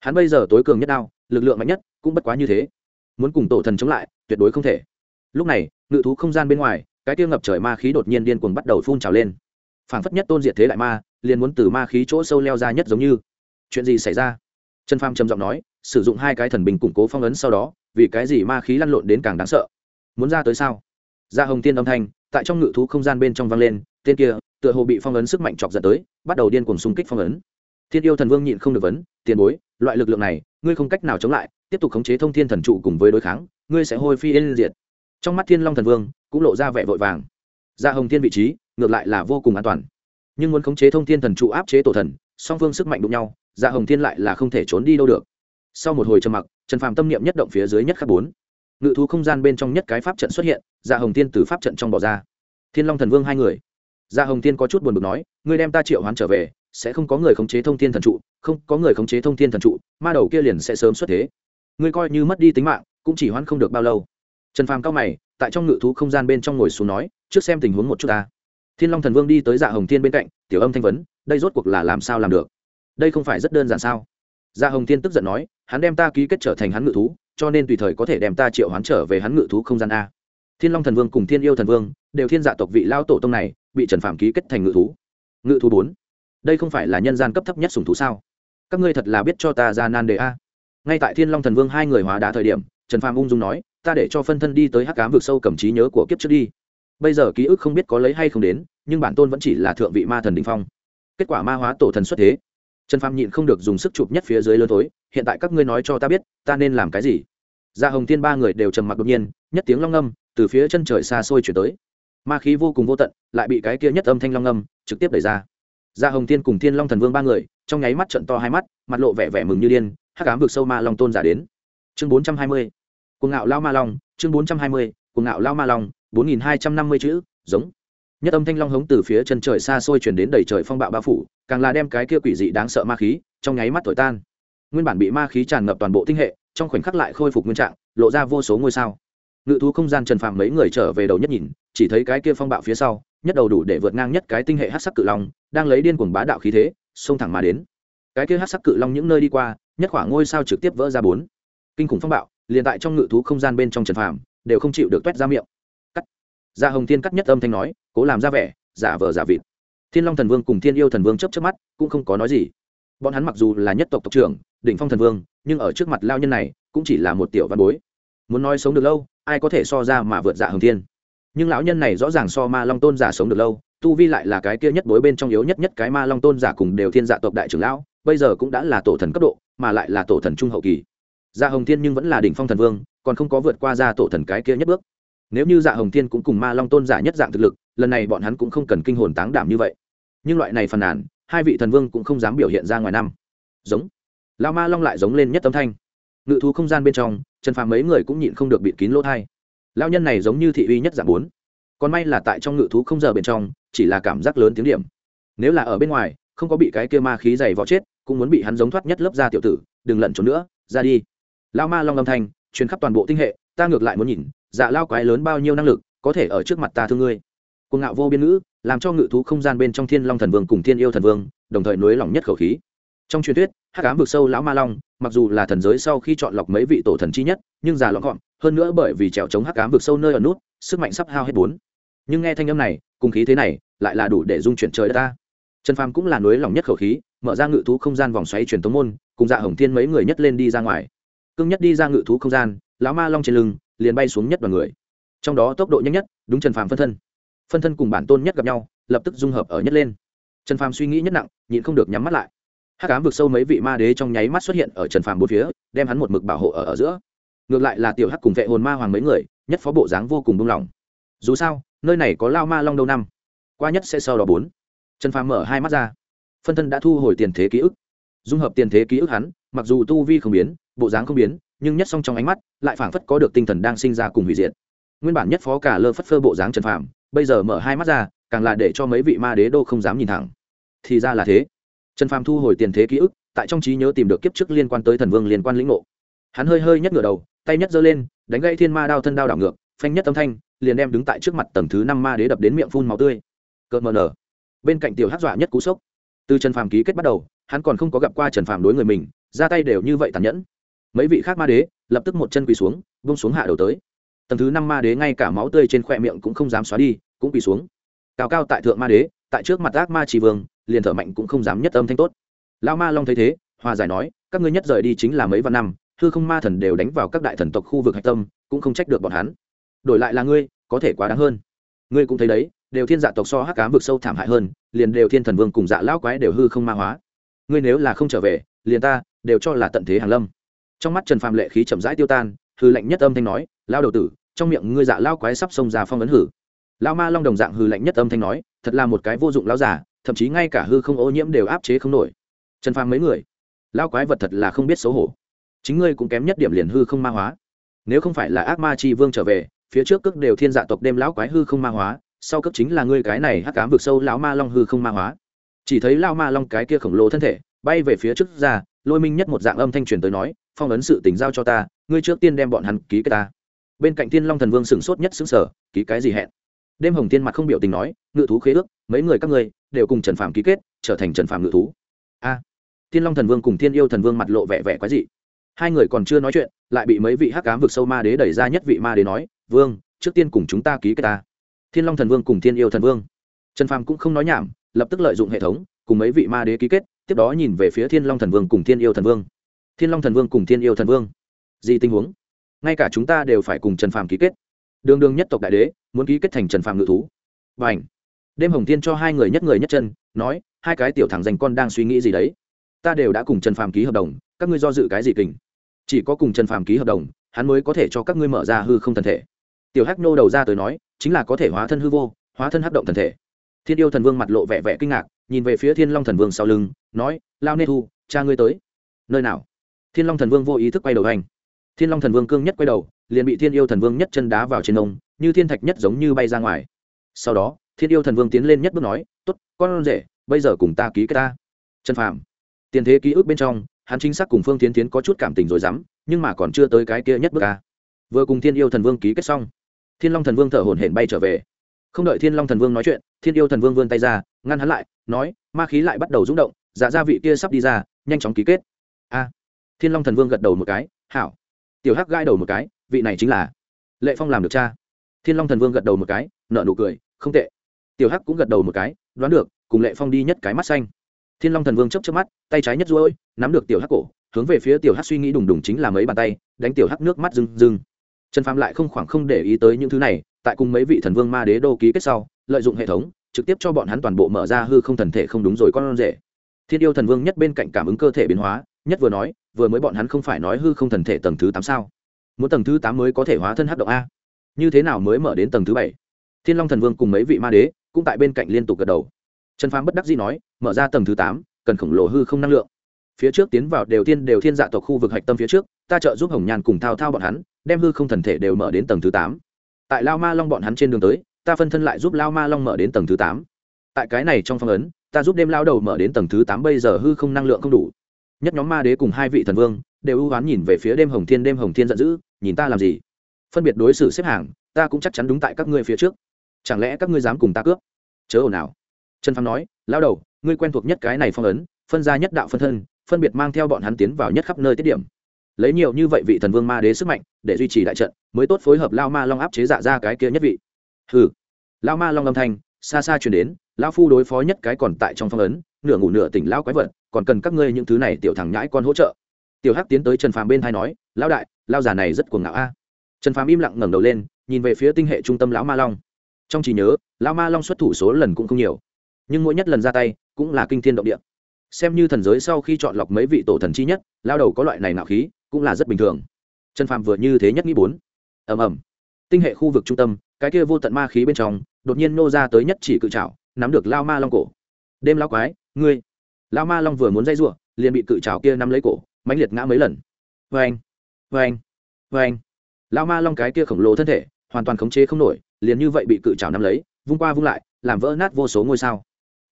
Hắn bây giờ tối cường nhất đao, lực lượng mạnh nhất, cũng bất quá như thế. Muốn cùng tổ thần chống lại, tuyệt đối không thể. Lúc này, ngự thú không gian bên ngoài, cái tiêu ngập trời ma khí đột nhiên điên cuồng bắt đầu phun trào lên. Phảng phất nhất tôn diệt thế lại ma, liền muốn từ ma khí chỗ sâu leo ra nhất giống như. Chuyện gì xảy ra? Trần pham trầm giọng nói, sử dụng hai cái thần bình củng cố phong ấn sau đó, vì cái gì ma khí lăn lộn đến càng đáng sợ? Muốn ra tới sao? Ra hồng tiên âm thanh, tại trong ngự thú không gian bên trong vang lên, tên kia, tựa hồ bị phong ấn sức mạnh chọc dẫn tới, bắt đầu điên cuồng xung kích phong ấn thiên yêu thần vương nhịn không được vấn, tiền bối, loại lực lượng này, ngươi không cách nào chống lại, tiếp tục khống chế thông thiên thần trụ cùng với đối kháng, ngươi sẽ hôi phi yên diệt. Trong mắt thiên long thần vương cũng lộ ra vẻ vội vàng. Ra hồng thiên vị trí, ngược lại là vô cùng an toàn. Nhưng muốn khống chế thông thiên thần trụ áp chế tổ thần, song phương sức mạnh đụng nhau ra hồng thiên lại là không thể trốn đi đâu được. Sau một hồi trầm mặc, trần phàm tâm niệm nhất động phía dưới nhất khắc bốn. Ngự thú không gian bên trong nhất cái pháp trận xuất hiện ra hồng thiên từ pháp trận trong bỏ ra. Thiên long thần vương hai người. Ra hồng thiên có chút buồn bực nói, ngươi đem ta triệu hoán trở về sẽ không có người khống chế thông thiên thần trụ, không, có người khống chế thông thiên thần trụ, ma đầu kia liền sẽ sớm xuất thế. Ngươi coi như mất đi tính mạng, cũng chỉ hoãn không được bao lâu. Trần phàm cao mày, tại trong ngự thú không gian bên trong ngồi xuống nói, trước xem tình huống một chút ta. Thiên long thần vương đi tới dạ hồng thiên bên cạnh, tiểu âm thanh vấn, đây rốt cuộc là làm sao làm được? Đây không phải rất đơn giản sao? Dạ hồng thiên tức giận nói, hắn đem ta ký kết trở thành hắn ngự thú, cho nên tùy thời có thể đem ta triệu hoán trở về hắn ngự thú không gian a. Thiên long thần vương cùng thiên yêu thần vương, đều thiên dạ tộc vị lao tổ tông này, bị trần phạm ký kết thành ngự thú. Ngự thú bốn đây không phải là nhân gian cấp thấp nhất sùng thú sao? Các ngươi thật là biết cho ta ra nan đề a. Ngay tại thiên long thần vương hai người hóa đá thời điểm, trần phàm ung dung nói, ta để cho phân thân đi tới hắc cám vực sâu cầm trí nhớ của kiếp trước đi. Bây giờ ký ức không biết có lấy hay không đến, nhưng bản tôn vẫn chỉ là thượng vị ma thần đình phong. Kết quả ma hóa tổ thần xuất thế. Trần phàm nhịn không được dùng sức chụp nhất phía dưới lớn tối hiện tại các ngươi nói cho ta biết, ta nên làm cái gì? Gia hồng thiên ba người đều trầm mặc đột nhiên, nhất tiếng long ngâm từ phía chân trời xa xôi chuyển tới. Ma khí vô cùng vô tận, lại bị cái kia nhất âm thanh long ngâm trực tiếp đẩy ra gia hồng thiên cùng thiên long thần vương ba người, trong nháy mắt trận to hai mắt, mặt lộ vẻ vẻ mừng như điên, hắc ám vực sâu ma long tôn giả đến. Chương bốn trăm hai mươi, cuồng ngạo lao ma long, chương bốn trăm hai mươi, cuồng ngạo lao ma long, bốn nghìn hai trăm năm mươi chữ, giống. Nhất âm thanh long hống từ phía chân trời xa xôi chuyển đến đầy trời phong bạo bao phủ, càng là đem cái kia quỷ dị đáng sợ ma khí, trong nháy mắt thổi tan. Nguyên bản bị ma khí tràn ngập toàn bộ tinh hệ, trong khoảnh khắc lại khôi phục nguyên trạng, lộ ra vô số ngôi sao ngự thú không gian trần phạm mấy người trở về đầu nhất nhìn, chỉ thấy cái kia phong bạo phía sau, nhất đầu đủ để vượt ngang nhất cái tinh hệ hát sắc cự long, đang lấy điên cuồng bá đạo khí thế, xông thẳng mà đến. Cái kia hát sắc cự long những nơi đi qua, nhất khoảng ngôi sao trực tiếp vỡ ra bốn. Kinh khủng phong bạo, liền tại trong ngự thú không gian bên trong trần phàm, đều không chịu được t u é t ra miệng. Cắt. Gia hồng thiên cắt nhất âm thanh nói, cố làm ra vẻ, giả vờ giả vịt. Thiên long thần vương cùng thiên yêu thần vương chấp chấp mắt, cũng không có nói gì. Bọn hắn mặc dù là nhất tộc tộc trưởng, đỉnh phong thần vương, nhưng ở trước mặt lao nhân này, cũng chỉ là một tiểu văn bối. Muốn nói sống được lâu ai có thể so ra mà vượt dạ hồng thiên? Nhưng lão nhân này rõ ràng so ma long tôn giả sống được lâu, tu vi lại là cái kia nhất bối bên trong yếu nhất nhất cái ma long tôn giả cùng đều thiên dạ tộc đại trưởng lão, bây giờ cũng đã là tổ thần cấp độ, mà lại là tổ thần trung hậu kỳ. Dạ hồng thiên nhưng vẫn là đỉnh phong thần vương, còn không có vượt qua ra tổ thần cái kia nhất bước. Nếu như dạ hồng thiên cũng cùng ma long tôn giả nhất dạng thực lực, lần này bọn hắn cũng không cần kinh hồn táng đảm như vậy. Nhưng loại này phàn nàn, hai vị thần vương cũng không dám biểu hiện ra ngoài năm. Giống. Lao ma long lại giống lên nhất tâm thanh ngự thú không gian bên trong, trần phàm mấy người cũng nhịn không được bịt kín lỗ thai. Lao nhân này giống như thị uy nhất dạng bốn. Còn may là tại trong ngự thú không giờ bên trong, chỉ là cảm giác lớn tiếng điểm. Nếu là ở bên ngoài, không có bị cái kia ma khí dày vỏ chết, cũng muốn bị hắn giống thoát nhất lớp ra tiểu tử, đừng lẩn trốn nữa, ra đi. Lao ma long âm thanh, truyền khắp toàn bộ tinh hệ, ta ngược lại muốn nhìn dạ lao quái lớn bao nhiêu năng lực, có thể ở trước mặt ta thương ngươi. Cuồng ngạo vô biên ngữ, làm cho ngự thú không gian bên trong thiên long thần vương cùng thiên yêu thần vương, đồng thời nối lòng nhất khẩu khí. Trong truyền thuyết hát cám vực sâu lão ma long mặc dù là thần giới sau khi chọn lọc mấy vị tổ thần chi nhất, nhưng già lọn gọn, hơn nữa bởi vì trèo chống hắc cám vực sâu nơi ở nút, sức mạnh sắp hao hết bốn. Nhưng nghe thanh âm này, cùng khí thế này, lại là đủ để dung chuyển trời đất ta. Trần phàm cũng là nối lòng nhất khẩu khí, mở ra ngự thú không gian vòng xoáy truyền tống môn, cùng dạ hồng thiên mấy người nhất lên đi ra ngoài. Cưng nhất đi ra ngự thú không gian, lão ma long trên lưng, liền bay xuống nhất vào người. Trong đó tốc độ nhanh nhất, đúng trần phàm phân thân. Phân thân cùng bản tôn nhất gặp nhau, lập tức dung hợp ở nhất lên. Trần phàm suy nghĩ nhất nặng, nhịn không được nhắm mắt lại hắc ám vực sâu mấy vị ma đế trong nháy mắt xuất hiện ở trần phàm bốn phía đem hắn một mực bảo hộ ở, ở giữa. Ngược lại là tiểu hắc cùng vệ hồn ma hoàng mấy người nhất phó bộ dáng vô cùng buông lỏng. Dù sao nơi này có lao ma long đâu năm. Qua nhất sẽ sau đó bốn. Trần phàm mở hai mắt ra. Phân thân đã thu hồi tiền thế ký ức. Dung hợp tiền thế ký ức hắn mặc dù tu vi không biến bộ dáng không biến nhưng nhất song trong ánh mắt lại phảng phất có được tinh thần đang sinh ra cùng hủy diệt. Nguyên bản nhất phó cả lơ phất phơ bộ dáng trần phàm bây giờ mở hai mắt ra càng là để cho mấy vị ma đế đô không dám nhìn thẳng. Thì ra là thế trần phàm thu hồi tiền thế ký ức, tại trong trí nhớ tìm được kiếp trước liên quan tới thần vương liên quan lĩnh ngộ. Hắn hơi hơi nhất ngửa đầu, tay nhất giơ lên, đánh gãy thiên ma đao thân đao đảo ngược, phanh nhất âm thanh, liền đem đứng tại trước mặt tầng thứ năm ma đế đập đến miệng phun màu tươi. Cợt mờ nở. Bên cạnh tiểu hát dọa nhất cú sốc. Từ trần phàm ký kết bắt đầu, hắn còn không có gặp qua trần phàm đối người mình, ra tay đều như vậy tàn nhẫn. Mấy vị khác ma đế, lập tức một chân quỳ xuống vung xuống hạ đầu tới. Tầng thứ năm ma đế ngay cả máu tươi trên khoe miệng cũng không dám xóa đi, cũng quỳ xuống. Cao cao tại thượng ma đế, tại trước mặt ác ma trì vương liền thở mạnh cũng không dám nhất âm thanh tốt. Lao ma long thấy thế, hòa giải nói, các ngươi nhất rời đi chính là mấy vạn năm, hư không ma thần đều đánh vào các đại thần tộc khu vực hạch tâm, cũng không trách được bọn hắn. Đổi lại là ngươi, có thể quá đáng hơn. Ngươi cũng thấy đấy, đều thiên dạ tộc so hắc cám vực sâu thảm hại hơn, liền đều thiên thần vương cùng dạ lão quái đều hư không ma hóa. Ngươi nếu là không trở về, liền ta đều cho là tận thế hàng lâm. Trong mắt trần phàm lệ khí chậm rãi tiêu tan, hư lạnh nhất âm thanh nói lao đầu tử, trong miệng ngươi dạ lao quái sắp xông ra phong ấn hử. Lao ma long đồng dạng hư lạnh nhất âm thanh nói, thật là một cái vô dụng lao giả thậm chí ngay cả hư không ô nhiễm đều áp chế không nổi. Trần phàm mấy người lao quái vật thật là không biết xấu hổ. Chính ngươi cũng kém nhất điểm liền hư không ma hóa. Nếu không phải là ác ma chi vương trở về, phía trước cước đều thiên dạ tộc đêm lão quái hư không ma hóa, sau cước chính là ngươi cái này hắc cám vực sâu lão ma long hư không ma hóa. Chỉ thấy lao ma long cái kia khổng lồ thân thể, bay về phía trước ra, lôi minh nhất một dạng âm thanh truyền tới nói, phong ấn sự tình giao cho ta, ngươi trước tiên đem bọn hắn ký cái ta. Bên cạnh thiên long thần vương sửng sốt nhất xứng sở ký cái gì hẹn? Đêm hồng thiên mặt không biểu tình nói, ngự thú khế ước mấy người các ngươi đều cùng trần phàm ký kết, trở thành trần phàm ngự thú. A. Thiên long thần vương cùng thiên yêu thần vương mặt lộ vẻ vẻ quái dị. Hai người còn chưa nói chuyện, lại bị mấy vị hắc cám vực sâu ma đế đẩy ra nhất vị ma đế nói, vương, trước tiên cùng chúng ta ký kết ta. Thiên long thần vương cùng thiên yêu thần vương. Trần phàm cũng không nói nhảm, lập tức lợi dụng hệ thống, cùng mấy vị ma đế ký kết, tiếp đó nhìn về phía thiên long thần vương cùng thiên yêu thần vương. Thiên long thần vương cùng thiên yêu thần vương. Gì tình huống? Ngay cả chúng ta đều phải cùng trần phàm ký kết. Đường đường nhất tộc đại đế, muốn ký kết thành trần phàm ngự thú. Và ảnh đêm hồng thiên cho hai người nhất người nhất chân, nói, hai cái tiểu thẳng dành con đang suy nghĩ gì đấy? Ta đều đã cùng trần phàm ký hợp đồng, các ngươi do dự cái gì kình? Chỉ có cùng trần phàm ký hợp đồng, hắn mới có thể cho các ngươi mở ra hư không thần thể. Tiểu hắc nô đầu ra tới nói, chính là có thể hóa thân hư vô, hóa thân hắc động thần thể. Thiên yêu thần vương mặt lộ vẻ vẻ kinh ngạc, nhìn về phía thiên long thần vương sau lưng, nói lao nê thu, cha ngươi tới. Nơi nào? Thiên long thần vương vô ý thức quay đầu hành thiên long thần vương cương nhất quay đầu, liền bị thiên yêu thần vương nhất chân đá vào trên ông, như thiên thạch nhất giống như bay ra ngoài. Sau đó thiên yêu thần vương tiến lên nhất bước nói t ố t con rể, bây giờ cùng ta ký cái ta. Trần phàm, tiền thế ký ức bên trong, hắn chính xác cùng phương tiến tiến có chút cảm tình rồi dám, nhưng mà còn chưa tới cái kia nhất bước ca vừa cùng thiên yêu thần vương ký kết xong, thiên long thần vương thở hổn hển bay trở về. Không đợi thiên long thần vương nói chuyện, thiên yêu thần vương vươn tay ra, ngăn hắn lại, nói, ma khí lại bắt đầu rung động dạ gia vị kia sắp đi ra, nhanh chóng ký kết. A. Thiên long thần vương gật đầu một cái, hảo. Tiểu hắc gai đầu một cái, vị này chính là lệ phong làm được cha. Thiên long thần vương gật đầu một cái nợ nụ cười, không tệ tiểu hắc cũng gật đầu một cái, đoán được, cùng lệ phong đi nhất cái mắt xanh. Thiên long thần vương chấp chấp mắt, tay trái nhất ruôi nắm được tiểu hắc cổ, hướng về phía tiểu hắc suy nghĩ đùng đùng chính là mấy bàn tay, đánh tiểu hắc nước mắt rừng rừng trần phàm lại không khoảng không để ý tới những thứ này, tại cùng mấy vị thần vương ma đế đô ký kết sau, lợi dụng hệ thống, trực tiếp cho bọn hắn toàn bộ mở ra hư không thần thể không đúng rồi con rể. Thiên yêu thần vương nhất bên cạnh cảm ứng cơ thể biến hóa, nhất vừa nói, vừa mới bọn hắn không phải nói hư không thần thể tầng thứ tám sao? Muốn tầng thứ tám mới có thể hóa thân hắc động a. Như thế nào mới mở đến tầng thứ bảy? Thiên long thần vương cùng mấy vị ma đế cũng tại bên cạnh liên tục gật đầu. Trần phàm bất đắc dĩ nói, mở ra tầng thứ tám, cần khổng lồ hư không năng lượng. Phía trước tiến vào đều tiên đều thiên dạ tộc khu vực hạch tâm phía trước, ta trợ giúp hồng nhàn cùng thao thao bọn hắn, đem hư không thần thể đều mở đến tầng thứ tám. Tại lao ma long bọn hắn trên đường tới, ta phân thân lại giúp lao ma long mở đến tầng thứ tám. Tại cái này trong phong ấn, ta giúp đêm lao đầu mở đến tầng thứ tám, bây giờ hư không năng lượng không đủ. Nhất nhóm ma đế cùng hai vị thần vương đều ưu oán nhìn về phía đêm hồng thiên, đêm hồng thiên giận dữ, nhìn ta làm gì? Phân biệt đối xử xếp hàng, ta cũng chắc chắn đúng tại các ngươi phía trước chẳng lẽ các ngươi dám cùng ta cướp? Chớ ồn ào. Trần phàm nói lao đầu, ngươi quen thuộc nhất cái này phong ấn, phân ra nhất đạo phân thân, phân biệt mang theo bọn hắn tiến vào nhất khắp nơi tiết điểm. Lấy nhiều như vậy vị thần vương ma đế sức mạnh để duy trì đại trận, mới tốt phối hợp lao ma long áp chế dạ ra cái kia nhất vị. Hừ. Lao ma long âm thanh xa xa chuyển đến lao phu đối phó nhất cái còn tại trong phong ấn, nửa ngủ nửa tỉnh lao quái vật, còn cần các ngươi những thứ này tiểu thằng nhãi con hỗ trợ. Tiểu hắc tiến tới trần phàm bên thai nói, lão đại lao già này rất cuồng ngạo a. Trần phàm im lặng ngẩng đầu lên, nhìn về phía tinh hệ trung tâm lão ma long trong trí nhớ lao ma long xuất thủ số lần cũng không nhiều, nhưng mỗi nhất lần ra tay cũng là kinh thiên động địa. Xem như thần giới sau khi chọn lọc mấy vị tổ thần chi nhất, lao đầu có loại này nạo khí cũng là rất bình thường. Trần phàm vừa như thế nhất nghĩ bốn. Ầm ầm. Tinh hệ khu vực trung tâm, cái kia vô tận ma khí bên trong, đột nhiên nô ra tới nhất chỉ cự trảo, nắm được lao ma long cổ. Đêm lao quái, ngươi. Lao ma long vừa muốn dây giụa liền bị cự trảo kia nắm lấy cổ, mãnh liệt ngã mấy lần. Vê anh vê anh vê anh lao ma long cái kia khổng lồ thân thể, hoàn toàn khống chế không nổi liền như vậy bị cự trảo nắm lấy, vung qua vung lại, làm vỡ nát vô số ngôi sao.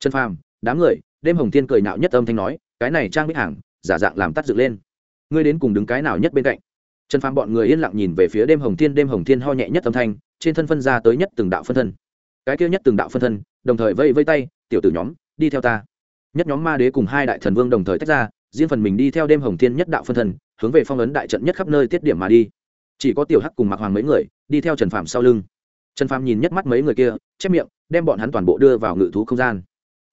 Trần phàm, đám người, đêm hồng thiên cười nạo nhất âm thanh nói, cái này trang bích hàng, giả dạng làm tắt dựng lên. Ngươi đến cùng đứng cái nào nhất bên cạnh? Trần phàm bọn người yên lặng nhìn về phía đêm hồng thiên, đêm hồng thiên ho nhẹ nhất âm thanh, trên thân phân ra tới nhất từng đạo phân thân. Cái kia nhất từng đạo phân thân, đồng thời vây vây tay, tiểu tử nhóm, đi theo ta. Nhất nhóm ma đế cùng hai đại thần vương đồng thời tách ra, riêng phần mình đi theo đêm hồng thiên nhất đạo phân thân, hướng về phong ấn đại trận nhất khắp nơi tiết điểm mà đi. Chỉ có tiểu hắc cùng mặc hoàng mấy người, đi theo trần phạm sau lưng trần Phàm nhìn nhất mắt mấy người kia, chép miệng, đem bọn hắn toàn bộ đưa vào ngự thú không gian.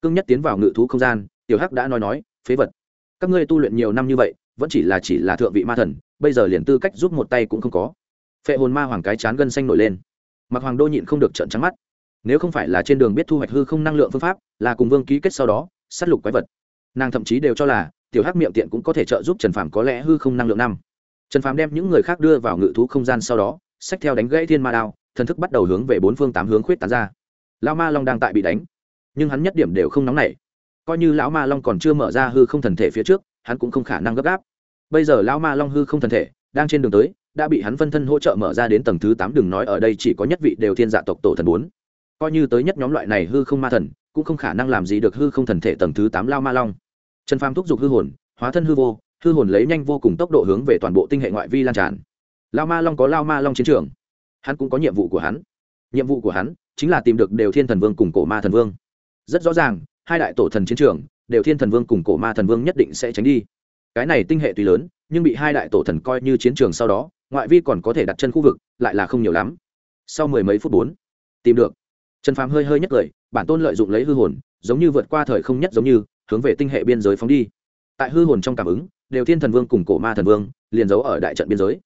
Cưng nhất tiến vào ngự thú không gian, tiểu hắc đã nói nói, phế vật, các ngươi tu luyện nhiều năm như vậy, vẫn chỉ là chỉ là thượng vị ma thần, bây giờ liền tư cách giúp một tay cũng không có. Phệ hồn ma hoàng cái chán gân xanh nổi lên. Mặc hoàng đô nhịn không được trận trắng mắt. Nếu không phải là trên đường biết thu hoạch hư không năng lượng phương pháp, là cùng vương ký kết sau đó s á t lục quái vật. Nàng thậm chí đều cho là, tiểu hắc miệng tiện cũng có thể trợ giúp trần phàm có lẽ hư không năng lượng năm. Trần phàm đem những người khác đưa vào ngự thú không gian sau đó sách theo đánh gãy thiên ma đao thần thức bắt đầu hướng về bốn phương tám hướng khuyết tán ra. Lão ma long đang tại bị đánh, nhưng hắn nhất điểm đều không nóng nảy. Coi như lão ma long còn chưa mở ra hư không thần thể phía trước, hắn cũng không khả năng gấp gáp. Bây giờ lão ma long hư không thần thể đang trên đường tới, đã bị hắn phân thân hỗ trợ mở ra đến tầng thứ tám, đừng nói ở đây chỉ có nhất vị đều thiên dạ tộc tổ thần bốn. Coi như tới nhất nhóm loại này hư không ma thần, cũng không khả năng làm gì được hư không thần thể tầng thứ tám lao ma long. Trần phàm thúc giục hư hồn, hóa thân hư vô, hư hồn lấy nhanh vô cùng tốc độ hướng về toàn bộ tinh hệ ngoại vi lan tràn. Lao ma long có lao ma long chiến trường hắn cũng có nhiệm vụ của hắn. Nhiệm vụ của hắn chính là tìm được đều thiên thần vương cùng cổ ma thần vương. Rất rõ ràng, hai đại tổ thần chiến trường, đều thiên thần vương cùng cổ ma thần vương nhất định sẽ tránh đi. Cái này tinh hệ tuy lớn, nhưng bị hai đại tổ thần coi như chiến trường sau đó, ngoại vi còn có thể đặt chân khu vực, lại là không nhiều lắm. Sau mười mấy phút bốn, tìm được. Trần phàm hơi hơi nhất cười, bản tôn lợi dụng lấy hư hồn, giống như vượt qua thời không nhất giống như, hướng về tinh hệ biên giới phóng đi. Tại hư hồn trong cảm ứng, đều thiên thần vương cùng cổ ma thần vương liền giấu ở đại trận biên giới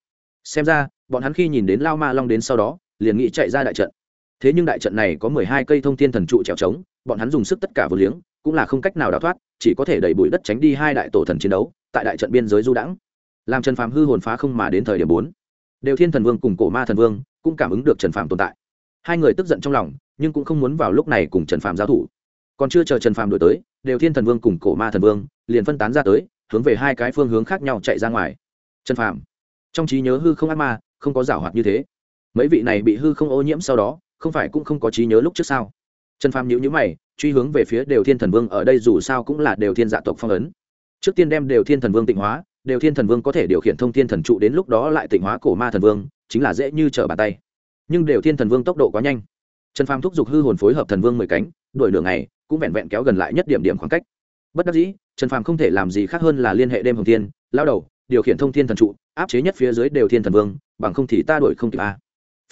xem ra, bọn hắn khi nhìn đến lao ma long đến sau đó, liền nghĩ chạy ra đại trận. Thế nhưng đại trận này có mười hai cây thông thiên thần trụ trèo trống, bọn hắn dùng sức tất cả vừa liếng, cũng là không cách nào đào thoát, chỉ có thể đẩy bụi đất tránh đi hai đại tổ thần chiến đấu, tại đại trận biên giới du đãng. Làm trần phàm hư hồn phá không mà đến thời điểm bốn. Đều thiên thần vương cùng cổ ma thần vương cũng cảm ứng được trần phàm tồn tại. Hai người tức giận trong lòng, nhưng cũng không muốn vào lúc này cùng trần phàm giao thủ. Còn chưa chờ trần phàm đổi tới, đều thiên thần vương cùng cổ ma thần vương liền phân tán ra tới, hướng về hai cái phương hướng khác nhau chạy ra ngoài. Trần phàm trong trí nhớ hư không ác ma, không có giảo hoạt như thế. Mấy vị này bị hư không ô nhiễm sau đó, không phải cũng không có trí nhớ lúc trước sao? Trần phàm nhữ nhữ mày, truy hướng về phía đều thiên thần vương, ở đây dù sao cũng là đều thiên dạ tộc phong ấn. Trước tiên đem đều thiên thần vương tịnh hóa, đều thiên thần vương có thể điều khiển thông thiên thần trụ đến lúc đó lại tịnh hóa cổ ma thần vương, chính là dễ như trở bàn tay. Nhưng đều thiên thần vương tốc độ quá nhanh. Trần phàm thúc giục hư hồn phối hợp thần vương mười cánh đổi đường này cũng vẹn vẹn kéo gần lại nhất điểm điểm khoảng cách. Bất đắc dĩ, trần phàm không thể làm gì khác hơn là liên hệ đêm hồng thiên, lao đầu, điều khiển thông thiên thần trụ áp chế nhất phía dưới đều thiên thần vương, bằng không thì ta đổi không kịp a.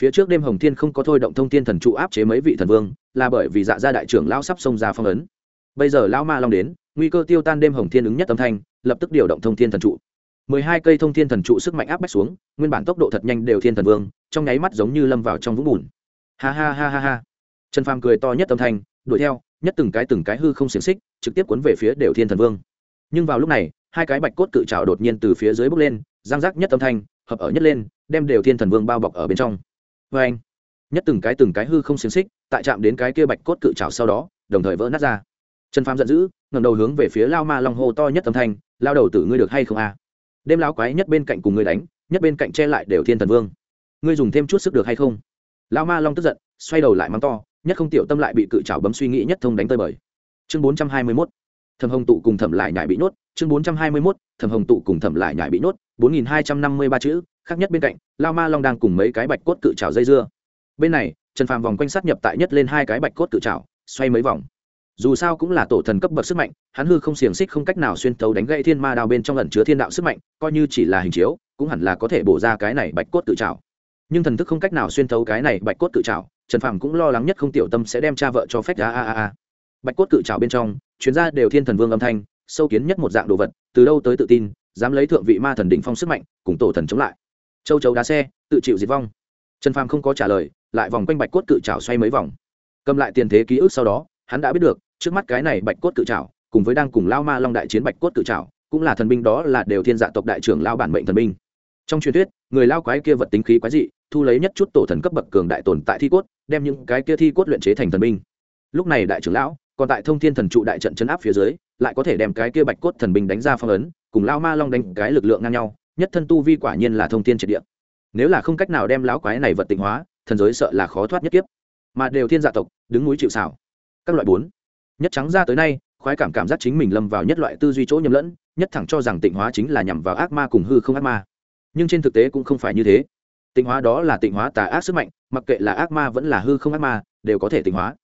Phía trước đêm hồng thiên không có thôi động thông thiên thần trụ áp chế mấy vị thần vương, là bởi vì dạ gia đại trưởng lao sắp xông ra phong ấn. Bây giờ lão ma long đến, nguy cơ tiêu tan đêm hồng thiên ứng nhất âm thanh, lập tức điều động thông thiên thần trụ. Mười hai cây thông thiên thần trụ sức mạnh áp bách xuống, nguyên bản tốc độ thật nhanh đều thiên thần vương, trong nháy mắt giống như lâm vào trong vũng bùn. Ha ha ha ha ha. Trần phàm cười to nhất âm thanh, đuổi theo, nhất từng cái từng cái hư không xiềng xích, trực tiếp cuốn về phía đều thiên thần vương. Nhưng vào lúc này, hai cái bạch cốt cự trào đột nhiên từ phía dưới bốc lên giang giác nhất âm thanh, hợp ở nhất lên, đem đều thiên thần vương bao bọc ở bên trong. Vê anh, nhất từng cái từng cái hư không xiềng xích, tại chạm đến cái kia bạch cốt cự trào sau đó, đồng thời vỡ nát ra. Trần phàm giận dữ ngầm đầu hướng về phía lao ma long hô to nhất âm thanh, lao đầu tử ngươi được hay không a? À? đêm lao quái nhất bên cạnh cùng ngươi đánh, nhất bên cạnh che lại đều thiên thần vương. Ngươi dùng thêm chút sức được hay không? Lao ma long tức giận, xoay đầu lại mắng to, nhất không tiểu tâm lại bị cự trào bấm suy nghĩ nhất thông đánh tơi bời. Chương bốn trăm hai mươi mốt thẩm hồng tụ cùng thẩm lại nhải bị nhốt, chương bốn trăm hai mươi mốt, thẩm hồng tụ cùng thẩm lại nhải bị nhốt, bốn nghìn hai trăm năm mươi ba chữ, khác nhất bên cạnh, lao ma long đang cùng mấy cái bạch cốt cự trào dây dưa. Bên này, trần phàm vòng quanh sát nhập tại nhất lên hai cái bạch cốt cự trào xoay mấy vòng. Dù sao cũng là tổ thần cấp bậc sức mạnh, hắn hư không xiềng xích không cách nào xuyên tấu đánh gãy thiên ma đao bên trong ẩn chứa thiên đạo sức mạnh, coi như chỉ là hình chiếu, cũng hẳn là có thể bổ ra cái này bạch cốt tự trào nhưng thần thức không cách nào xuyên tấu cái này bạch cốt tự trào trần phàm cũng lo lắng nhất không tiểu tâm sẽ đem cha vợ cho phép a a a a. Bạch cốt cự trào bên trong chuyên gia đều thiên thần vương âm thanh, sâu kiến nhất một dạng đồ vật, từ đâu tới tự tin, dám lấy thượng vị ma thần đỉnh phong sức mạnh, cùng tổ thần chống lại. Châu chấu đá xe, tự chịu diệt vong. Trần phàm không có trả lời, lại vòng quanh bạch cốt cự trào xoay mấy vòng. Cầm lại tiền thế ký ức sau đó, hắn đã biết được, trước mắt cái này bạch cốt cự trào cùng với đang cùng lao ma long đại chiến bạch cốt cự trào cũng là thần binh đó là đều thiên dạ tộc đại trưởng lao bản mệnh thần binh. Trong truyền thuyết, người lao quái kia vật tính khí quái dị, thu lấy nhất chút tổ thần cấp bậc cường đại tồn tại thi cốt, đem những cái kia thi cốt luyện chế thành thần binh. Lúc này đại trưởng lão còn tại thông thiên thần trụ đại trận chấn áp phía dưới, lại có thể đem cái kia bạch cốt thần binh đánh ra phong ấn, cùng lao ma long đánh cái lực lượng ngang nhau, nhất thân tu vi quả nhiên là thông thiên triệt địa. Nếu là không cách nào đem lão quái này vật tịnh hóa, thần giới sợ là khó thoát nhất kiếp. Mà đều thiên dạ tộc, đứng núi chịu xảo các loại bốn. Nhất trắng ra tới nay, khoái cảm cảm giác chính mình lâm vào nhất loại tư duy chỗ nhầm lẫn, nhất thẳng cho rằng tịnh hóa chính là nhằm vào ác ma cùng hư không ác ma. Nhưng trên thực tế cũng không phải như thế. Tịnh hóa đó là tịnh hóa tà ác sức mạnh, mặc kệ là ác ma vẫn là hư không ác ma, đều có thể tịnh hóa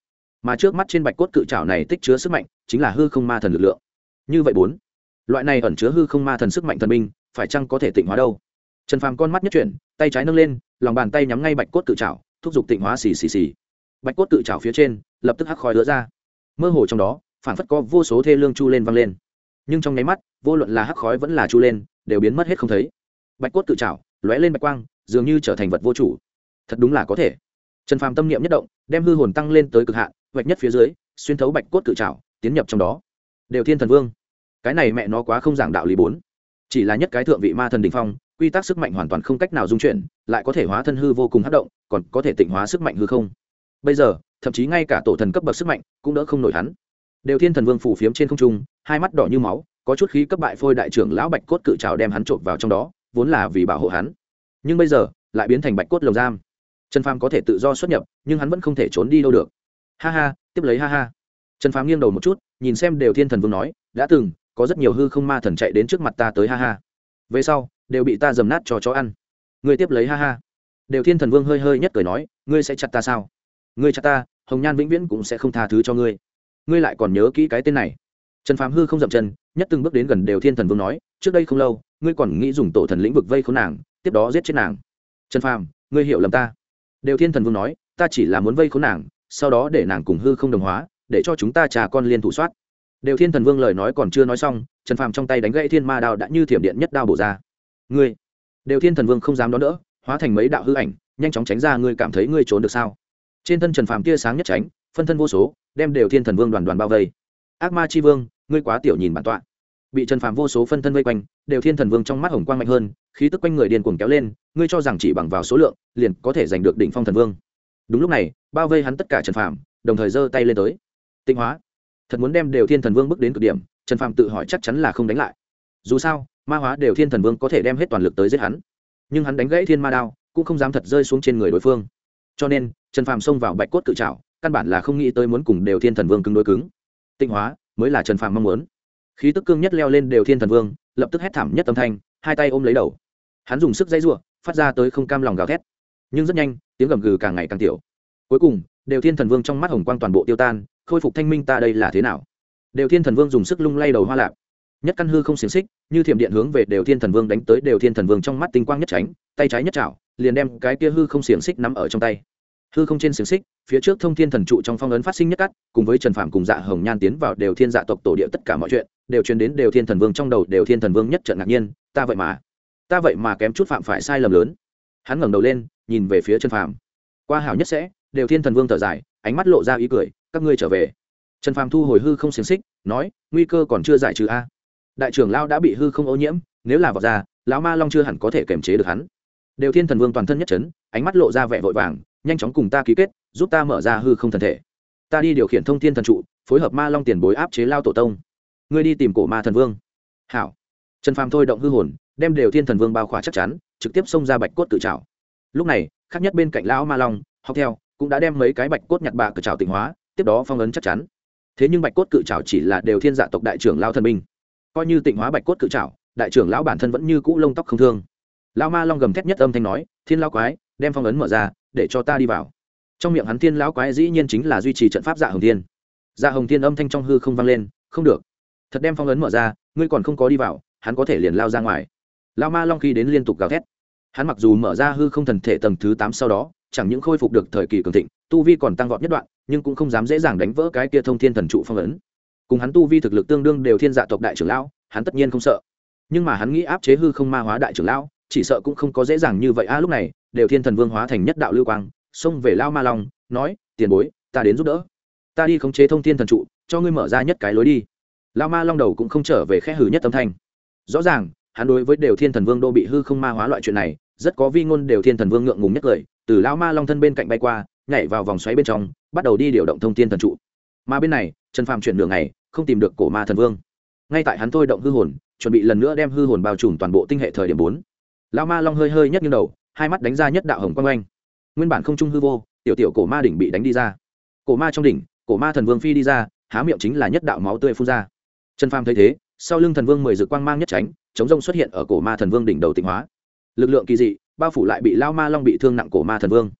mà trước mắt trên bạch cốt cự trảo này tích chứa sức mạnh chính là hư không ma thần lực lượng. Như vậy bốn loại này ẩn chứa hư không ma thần sức mạnh thần minh, phải chăng có thể tịnh hóa đâu? Trần phàm con mắt nhất chuyển tay trái nâng lên lòng bàn tay nhắm ngay bạch cốt cự trảo thúc giục tịnh hóa xì xì xì. Bạch cốt cự trảo phía trên lập tức hắc khói đứa ra. Mơ hồ trong đó phản phất có vô số thê lương chu lên văng lên. Nhưng trong nháy mắt vô luận là hắc khói vẫn là chu lên đều biến mất hết không thấy. Bạch cốt cự trảo lóe lên bạch quang dường như trở thành vật vô chủ. Thật đúng là có thể. Trần phàm tâm niệm nhất động đem hư hồn tăng lên tới cực hạn vạch nhất phía dưới, xuyên thấu bạch cốt cự trào tiến nhập trong đó. Đều thiên thần vương. Cái này mẹ nó quá không giảng đạo lý bốn. Chỉ là nhất cái thượng vị ma thần đình phong, quy tắc sức mạnh hoàn toàn không cách nào dung chuyển, lại có thể hóa thân hư vô cùng hát động, còn có thể tịnh hóa sức mạnh hư không. Bây giờ, thậm chí ngay cả tổ thần cấp bậc sức mạnh cũng đỡ không nổi hắn. Đều thiên thần vương phủ phiếm trên không trung, hai mắt đỏ như máu, có chút khí cấp bại phôi đại trưởng lão bạch cốt cự trào đem hắn trộm vào trong đó, vốn là vì bảo hộ hắn. Nhưng bây giờ, lại biến thành bạch cốt lồng giam. Trần phàm có thể tự do xuất nhập, nhưng hắn vẫn không thể trốn đi đâu được ha ha, tiếp lấy ha ha. Trần phàm nghiêng đầu một chút, nhìn xem đều thiên thần vương nói, đã từng, có rất nhiều hư không ma thần chạy đến trước mặt ta tới ha ha. Về sau, đều bị ta dầm nát cho chó ăn. Ngươi tiếp lấy ha ha. Đều thiên thần vương hơi hơi nhất cười nói, ngươi sẽ chặt ta sao? Ngươi chặt ta, hồng nhan vĩnh viễn cũng sẽ không tha thứ cho ngươi. Ngươi lại còn nhớ kỹ cái tên này. Trần phàm hư không dậm chân, nhất từng bước đến gần đều thiên thần vương nói, trước đây không lâu, ngươi còn nghĩ dùng tổ thần lĩnh vực vây khốn nàng, tiếp đó giết chết nàng. Trần phàm, ngươi hiểu lầm ta. Đều thiên thần vương nói, ta chỉ là muốn vây khốn nàng sau đó để nàng cùng hư không đồng hóa, để cho chúng ta trà con liên thủ soát. Đều thiên thần vương lời nói còn chưa nói xong, trần phàm trong tay đánh gãy thiên ma đao đã như thiểm điện nhất đao bổ ra. Ngươi, đều thiên thần vương không dám đón đỡ, hóa thành mấy đạo hư ảnh, nhanh chóng tránh ra, ngươi cảm thấy ngươi trốn được sao? Trên thân trần phàm tia sáng nhất tránh, phân thân vô số, đem đều thiên thần vương đoàn đoàn bao vây. Ác ma chi vương, ngươi quá tiểu nhìn bản tọa. Bị trần phàm vô số phân thân vây quanh, đều thiên thần vương trong mắt hồng quang mạnh hơn, khí tức quanh người điên cuồng kéo lên, ngươi cho rằng chỉ bằng vào số lượng, liền có thể giành được đỉnh phong thần vương đúng lúc này, bao vây hắn tất cả trần phàm, đồng thời giơ tay lên tới. Tinh hóa. Thật muốn đem đều thiên thần vương bước đến cực điểm, trần phàm tự hỏi chắc chắn là không đánh lại. Dù sao, ma hóa đều thiên thần vương có thể đem hết toàn lực tới giết hắn. Nhưng hắn đánh gãy thiên ma đao, cũng không dám thật rơi xuống trên người đối phương. Cho nên, trần phàm xông vào bạch cốt cự trào căn bản là không nghĩ tới muốn cùng đều thiên thần vương cứng đối cứng. Tinh hóa, mới là trần phàm mong muốn. Khí tức cương nhất leo lên đều thiên thần vương, lập tức hét thảm nhất âm thanh, hai tay ôm lấy đầu. Hắn dùng sức dây n phát ra tới không cam lòng gào thét nhưng rất nhanh, tiếng gầm gừ càng ngày càng tiểu. Cuối cùng, đều thiên thần vương trong mắt hồng quang toàn bộ tiêu tan, khôi phục thanh minh ta đây là thế nào? Đều thiên thần vương dùng sức lung lay đầu hoa lạp. Nhất căn hư không xiềng xích, như thiểm điện hướng về đều thiên thần vương đánh tới đều thiên thần vương trong mắt tinh quang nhất tránh, tay trái nhất chảo, liền đem cái kia hư không xiềng xích nắm ở trong tay. Hư không trên xiềng xích, phía trước thông thiên thần trụ trong phong ấn phát sinh nhất cắt, cùng với trần phạm cùng dạ hồng nhan tiến vào đều thiên dạ tộc tổ địa tất cả mọi chuyện, đều truyền đến đều thiên thần vương trong đầu đều thiên thần vương nhất trận ngạc nhiên, ta vậy mà, ta vậy mà kém chút phạm phải sai lầm lớn hắn ngẩng đầu lên, nhìn về phía trần phàm. Qua hảo nhất sẽ, đều thiên thần vương thở dài, ánh mắt lộ ra ý cười, các ngươi trở về. Trần phàm thu hồi hư không xiềng xích, nói, nguy cơ còn chưa giải trừ a. Đại trưởng lao đã bị hư không ô nhiễm, nếu là vào ra, lão ma long chưa hẳn có thể kiềm chế được hắn. Đều thiên thần vương toàn thân nhất trấn ánh mắt lộ ra vẻ vội vàng, nhanh chóng cùng ta ký kết, giúp ta mở ra hư không thần thể. Ta đi điều khiển thông thiên thần trụ, phối hợp ma long tiền bối áp chế lao tổ tông. Ngươi đi tìm cổ ma thần vương. Hảo. Trần phàm thôi động hư hồn, đem đều thiên thần vương bao khỏa chắc chắn trực tiếp xông ra bạch cốt tự trào lúc này, khác nhất bên cạnh lão ma long, học theo, cũng đã đem mấy cái bạch cốt nhặt bạ cự trào tịnh hóa, tiếp đó phong ấn chắc chắn. Thế nhưng bạch cốt cự trào chỉ là đều thiên dạ tộc đại trưởng lao thần minh coi như tịnh hóa bạch cốt cự trào đại trưởng lão bản thân vẫn như cũ lông tóc không thương. Lão ma long gầm thét nhất âm thanh nói, thiên lao quái, đem phong ấn mở ra, để cho ta đi vào. Trong miệng hắn thiên lão quái dĩ nhiên chính là duy trì trận pháp dạ hồng thiên. Dạ hồng thiên âm thanh trong hư không vang lên, không được. Thật đem phong ấn mở ra, ngươi còn không có đi vào, hắn có thể liền lao ra ngoài lao ma long khi đến liên tục gào thét. Hắn mặc dù mở ra hư không thần thể tầng thứ tám sau đó, chẳng những khôi phục được thời kỳ cường thịnh, tu vi còn tăng vọt nhất đoạn, nhưng cũng không dám dễ dàng đánh vỡ cái kia thông thiên thần trụ phong ấn. Cùng hắn tu vi thực lực tương đương đều thiên dạ tộc đại trưởng lão, hắn tất nhiên không sợ. Nhưng mà hắn nghĩ áp chế hư không ma hóa đại trưởng lão, chỉ sợ cũng không có dễ dàng như vậy. A, lúc này, đều thiên thần vương hóa thành nhất đạo lưu quang, xông về lao ma long, nói, tiền bối, ta đến giúp đỡ. Ta đi khống chế thông thiên thần trụ, cho ngươi mở ra nhất cái lối đi. Lao ma long đầu cũng không trở về khẽ hử nhất tâm thanh. Rõ ràng hắn đối với đều thiên thần vương đô bị hư không ma hóa loại chuyện này, rất có vi ngôn đều thiên thần vương ngượng ngùng nhất cười, từ lao ma long thân bên cạnh bay qua, nhảy vào vòng xoáy bên trong, bắt đầu đi điều động thông thiên thần trụ. Mà bên này, trần phàm chuyển đường này không tìm được cổ ma thần vương. Ngay tại hắn thôi động hư hồn, chuẩn bị lần nữa đem hư hồn bao trùm toàn bộ tinh hệ thời điểm bốn. Lao ma long hơi hơi nhất như đầu, hai mắt đánh ra nhất đạo hồng quang oanh nguyên bản không trung hư vô, tiểu tiểu cổ ma đỉnh bị đánh đi ra. Cổ ma trong đỉnh, cổ ma thần vương phi đi ra, há miệng chính là nhất đạo máu tươi phun ra. Trần phàm thấy thế, sau lưng thần vương mười dự quang mang nhất tránh chống rông xuất hiện ở cổ ma thần vương đỉnh đầu tịnh hóa. Lực lượng kỳ dị, bao phủ lại bị lao ma long bị thương nặng cổ ma thần vương.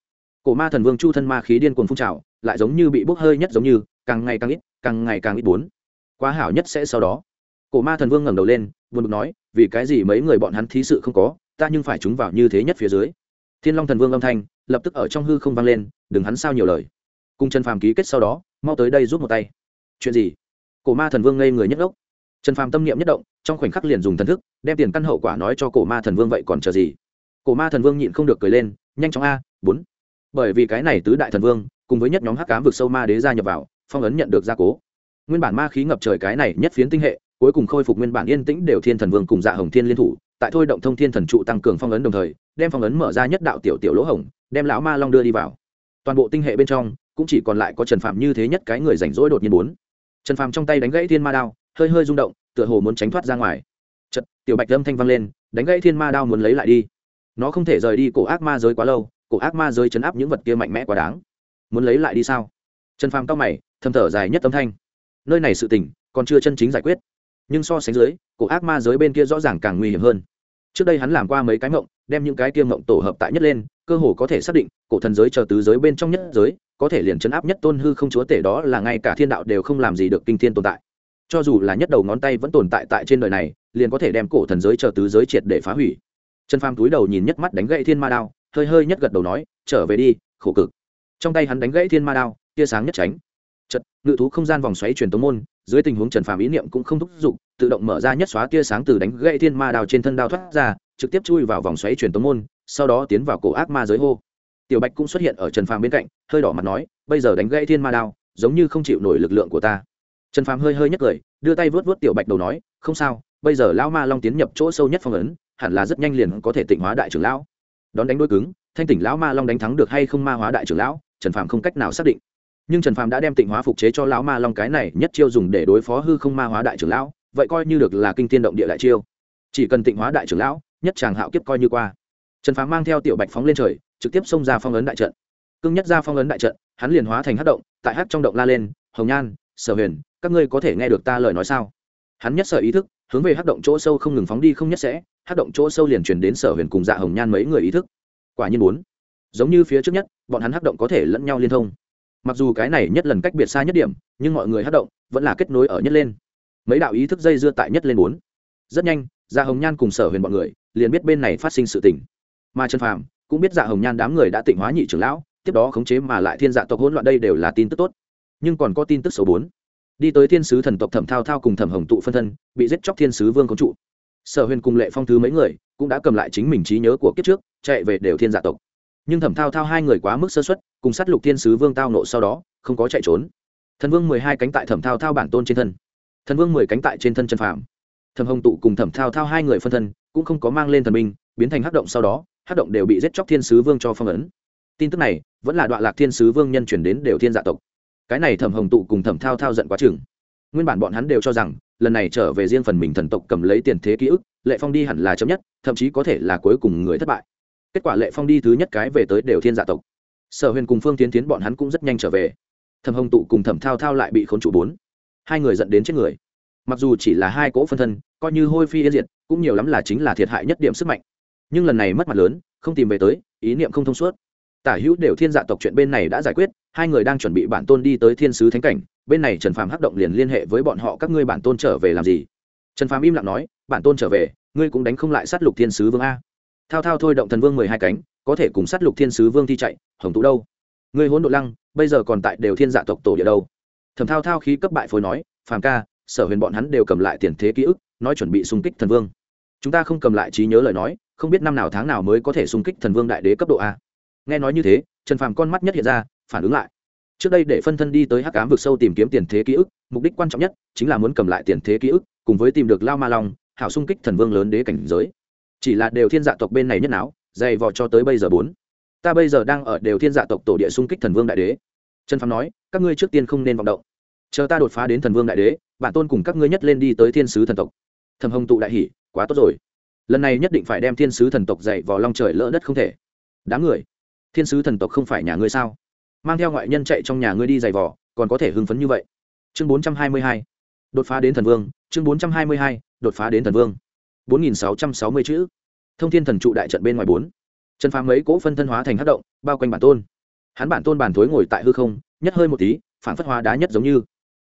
Cổ ma thần vương chu thân ma khí điên cuồng phun trào, lại giống như bị bốc hơi nhất giống như, càng ngày càng ít, càng ngày càng ít bốn. Quá hảo nhất sẽ sau đó. Cổ ma thần vương ngẩng đầu lên, buồn bực nói, vì cái gì mấy người bọn hắn thí sự không có, ta nhưng phải chúng vào như thế nhất phía dưới. Thiên long thần vương âm thanh, lập tức ở trong hư không vang lên, đừng hắn sao nhiều lời. Cùng trần phàm ký kết sau đó, mau tới đây giúp một tay. Chuyện gì? Cổ ma thần vương ngây người nhất ốc trần phàm tâm niệm nhất động trong khoảnh khắc liền dùng thần thức đem tiền căn hậu quả nói cho cổ ma thần vương vậy còn chờ gì? Cổ ma thần vương nhịn không được cười lên nhanh chóng a bốn. Bởi vì cái này tứ đại thần vương cùng với nhất nhóm hắc cám vực sâu ma đế gia nhập vào phong ấn nhận được gia cố. Nguyên bản ma khí ngập trời cái này nhất phiến tinh hệ cuối cùng khôi phục nguyên bản yên tĩnh đều thiên thần vương cùng dạ hồng thiên liên thủ tại thôi động thông thiên thần trụ tăng cường phong ấn đồng thời đem phong ấn mở ra nhất đạo tiểu tiểu lỗ hồng, đem lão ma long đưa đi vào. Toàn bộ tinh hệ bên trong cũng chỉ còn lại có trần phạm như thế nhất cái người rảnh rỗi đột nhiên bốn. Trần phạm trong tay đánh gãy thiên ma đao hơi hơi rung động, tựa hồ muốn tránh thoát ra ngoài. Chật tiểu bạch âm thanh vang lên, đánh gãy thiên ma đao muốn lấy lại đi. Nó không thể rời đi cổ ác ma giới quá lâu, cổ ác ma giới chấn áp những vật kia mạnh mẽ quá đáng. Muốn lấy lại đi sao? Trần phàm cao mày, thầm thở dài nhất âm thanh. Nơi này sự tình, còn chưa chân chính giải quyết. Nhưng so sánh dưới, cổ ác ma giới bên kia rõ ràng càng nguy hiểm hơn. Trước đây hắn làm qua mấy cái mộng, đem những cái kia mộng tổ hợp tại nhất lên, cơ hồ có thể xác định, cổ thần giới chờ tứ giới bên trong nhất giới, có thể liền chấn áp nhất tôn hư không chúa tể đó là ngay cả thiên đạo đều không làm gì được kinh thiên tồn tại cho dù là nhất đầu ngón tay vẫn tồn tại tại trên đời này, liền có thể đem cổ thần giới chờ tứ giới triệt để phá hủy. Trần phàm túi đầu nhìn nhất mắt đánh gậy thiên ma đao, hơi hơi nhất gật đầu nói, trở về đi, khổ cực. Trong tay hắn đánh gãy thiên ma đao, tia sáng nhất tránh. Chật ngự thú không gian vòng xoáy truyền tống môn, dưới tình huống trần phàm ý niệm cũng không thúc giục, tự động mở ra nhất xóa tia sáng từ đánh gãy thiên ma đao trên thân đao thoát ra, trực tiếp chui vào vòng xoáy truyền tống môn, sau đó tiến vào cổ ác ma giới hô. Tiểu bạch cũng xuất hiện ở trần phàm bên cạnh, hơi đỏ mặt nói, bây giờ đánh gãy thiên ma đao, giống như không chịu nổi lực lượng của ta trần phàm hơi hơi nhất cười, đưa tay vớt vớt tiểu bạch đầu nói, không sao, bây giờ lão ma long tiến nhập chỗ sâu nhất phong ấn, hẳn là rất nhanh liền có thể tịnh hóa đại trưởng lão. Đón đánh đôi cứng, thanh tỉnh lão ma long đánh thắng được hay không ma hóa đại trưởng lão, trần phàm không cách nào xác định. Nhưng trần phàm đã đem tịnh hóa phục chế cho lão ma long cái này nhất chiêu dùng để đối phó hư không ma hóa đại trưởng lão, vậy coi như được là kinh tiên động địa đại chiêu. Chỉ cần tịnh hóa đại trưởng lão, nhất chàng hạo kiếp coi như qua. Trần phàm mang theo tiểu bạch phóng lên trời, trực tiếp xông ra phong ấn đại trận. Cưng nhất ra phong ấn đại trận, hắn liền hóa thành hát động, tại hát trong động la lên, hồng nhan, sở huyền các ngươi có thể nghe được ta lời nói sao? Hắn nhất sở ý thức, hướng về hát động chỗ sâu không ngừng phóng đi không nhất sẽ hát động chỗ sâu liền truyền đến sở huyền cùng dạ hồng nhan mấy người ý thức. Quả nhiên muốn. Giống như phía trước nhất, bọn hắn hát động có thể lẫn nhau liên thông. Mặc dù cái này nhất lần cách biệt xa nhất điểm, nhưng mọi người hát động vẫn là kết nối ở nhất lên. Mấy đạo ý thức dây dưa tại nhất lên bốn. Rất nhanh dạ hồng nhan cùng sở huyền bọn người liền biết bên này phát sinh sự tình. Mà trần phàm cũng biết dạ hồng nhan đám người đã tịnh hóa nhị trưởng lão, tiếp đó khống chế mà lại thiên dạ tộc hỗn loạn đây đều là tin tức tốt. Nhưng còn có tin tức số bốn đi tới thiên sứ thần tộc thẩm thao thao cùng thẩm hồng tụ phân thân, bị giết chóc thiên sứ vương khống trụ. Sở huyền cùng lệ phong thứ mấy người cũng đã cầm lại chính mình trí nhớ của kiếp trước, chạy về đều thiên dạ tộc. Nhưng thẩm thao thao hai người quá mức sơ xuất cùng sát lục thiên sứ vương tao nộ sau đó, không có chạy trốn. Thần vương mười hai cánh tại thẩm thao thao bản tôn trên thân. Thần vương mười cánh tại trên thân chân phàm. Thẩm hồng tụ cùng thẩm thao thao hai người phân thân, cũng không có mang lên thần minh biến thành hắc động sau đó, hắc động đều bị giết chóc thiên sứ vương cho phong ấn. Tin tức này vẫn là đoạn lạc thiên sứ vương nhân chuyển đến đều thiên dạ tộc cái này thẩm hồng tụ cùng thẩm thao thao giận quá chừng. Nguyên bản bọn hắn đều cho rằng, lần này trở về riêng phần mình thần tộc cầm lấy tiền thế ký ức, lệ phong đi hẳn là chấm nhất, thậm chí có thể là cuối cùng người thất bại. Kết quả lệ phong đi thứ nhất cái về tới đều thiên dạ tộc. Sở huyền cùng phương tiến tiến bọn hắn cũng rất nhanh trở về. Thẩm hồng tụ cùng thẩm thao thao lại bị khốn trụ bốn. Hai người dẫn đến chết người. Mặc dù chỉ là hai cỗ phân thân, coi như hôi phi yên diệt, cũng nhiều lắm là chính là thiệt hại nhất điểm sức mạnh. Nhưng lần này mất mặt lớn, không tìm về tới, ý niệm không thông suốt tả hữu đều thiên dạ tộc chuyện bên này đã giải quyết, hai người đang chuẩn bị bản tôn đi tới thiên sứ thánh cảnh, bên này trần phàm hắc động liền liên hệ với bọn họ, các ngươi bản tôn trở về làm gì? Trần phàm im lặng nói, bản tôn trở về, ngươi cũng đánh không lại sát lục thiên sứ vương a. Thao thao thôi động thần vương mười hai cánh, có thể cùng sát lục thiên sứ vương thi chạy, hồng tú đâu? Ngươi hỗn độ lăng, bây giờ còn tại đều thiên dạ tộc tổ địa đâu? Thầm thao thao khí cấp bại phối nói, phàm ca, sở huyền bọn hắn đều cầm lại tiền thế ký ức, nói chuẩn bị xung kích thần vương. Chúng ta không cầm lại trí nhớ lời nói, không biết năm nào tháng nào mới có thể xung kích thần vương đại đế cấp độ a nghe nói như thế trần phàm con mắt nhất hiện ra phản ứng lại. Trước đây để phân thân đi tới hắc cám vực sâu tìm kiếm tiền thế ký ức mục đích quan trọng nhất chính là muốn cầm lại tiền thế ký ức cùng với tìm được lao ma long hảo xung kích thần vương lớn đế cảnh giới. Chỉ là đều thiên dạ tộc bên này nhất não dày vò cho tới bây giờ bốn. Ta bây giờ đang ở đều thiên dạ tộc tổ địa xung kích thần vương đại đế. Trần phàm nói các ngươi trước tiên không nên vọng động. Chờ ta đột phá đến thần vương đại đế bản tôn cùng các ngươi nhất lên đi tới thiên sứ thần tộc. Thầm hồng tụ đại hỉ, quá tốt rồi. Lần này nhất định phải đem thiên sứ thần tộc dạy vào long trời lỡ đất không thể. Đám người thiên sứ thần tộc không phải nhà ngươi sao? Mang theo ngoại nhân chạy trong nhà ngươi đi giày vò, còn có thể hưng phấn như vậy. Chương bốn trăm hai mươi hai. Đột phá đến thần vương, chương bốn trăm hai mươi hai, đột phá đến thần vương. bốn nghìn sáu trăm sáu mươi chữ. Thông thiên thần trụ đại trận bên ngoài bốn. Trần phá mấy cỗ phân thân hóa thành hát động, bao quanh bản tôn. Hắn bản tôn bản thối ngồi tại hư không, nhất hơi một tí, phản phất hóa đá nhất giống như.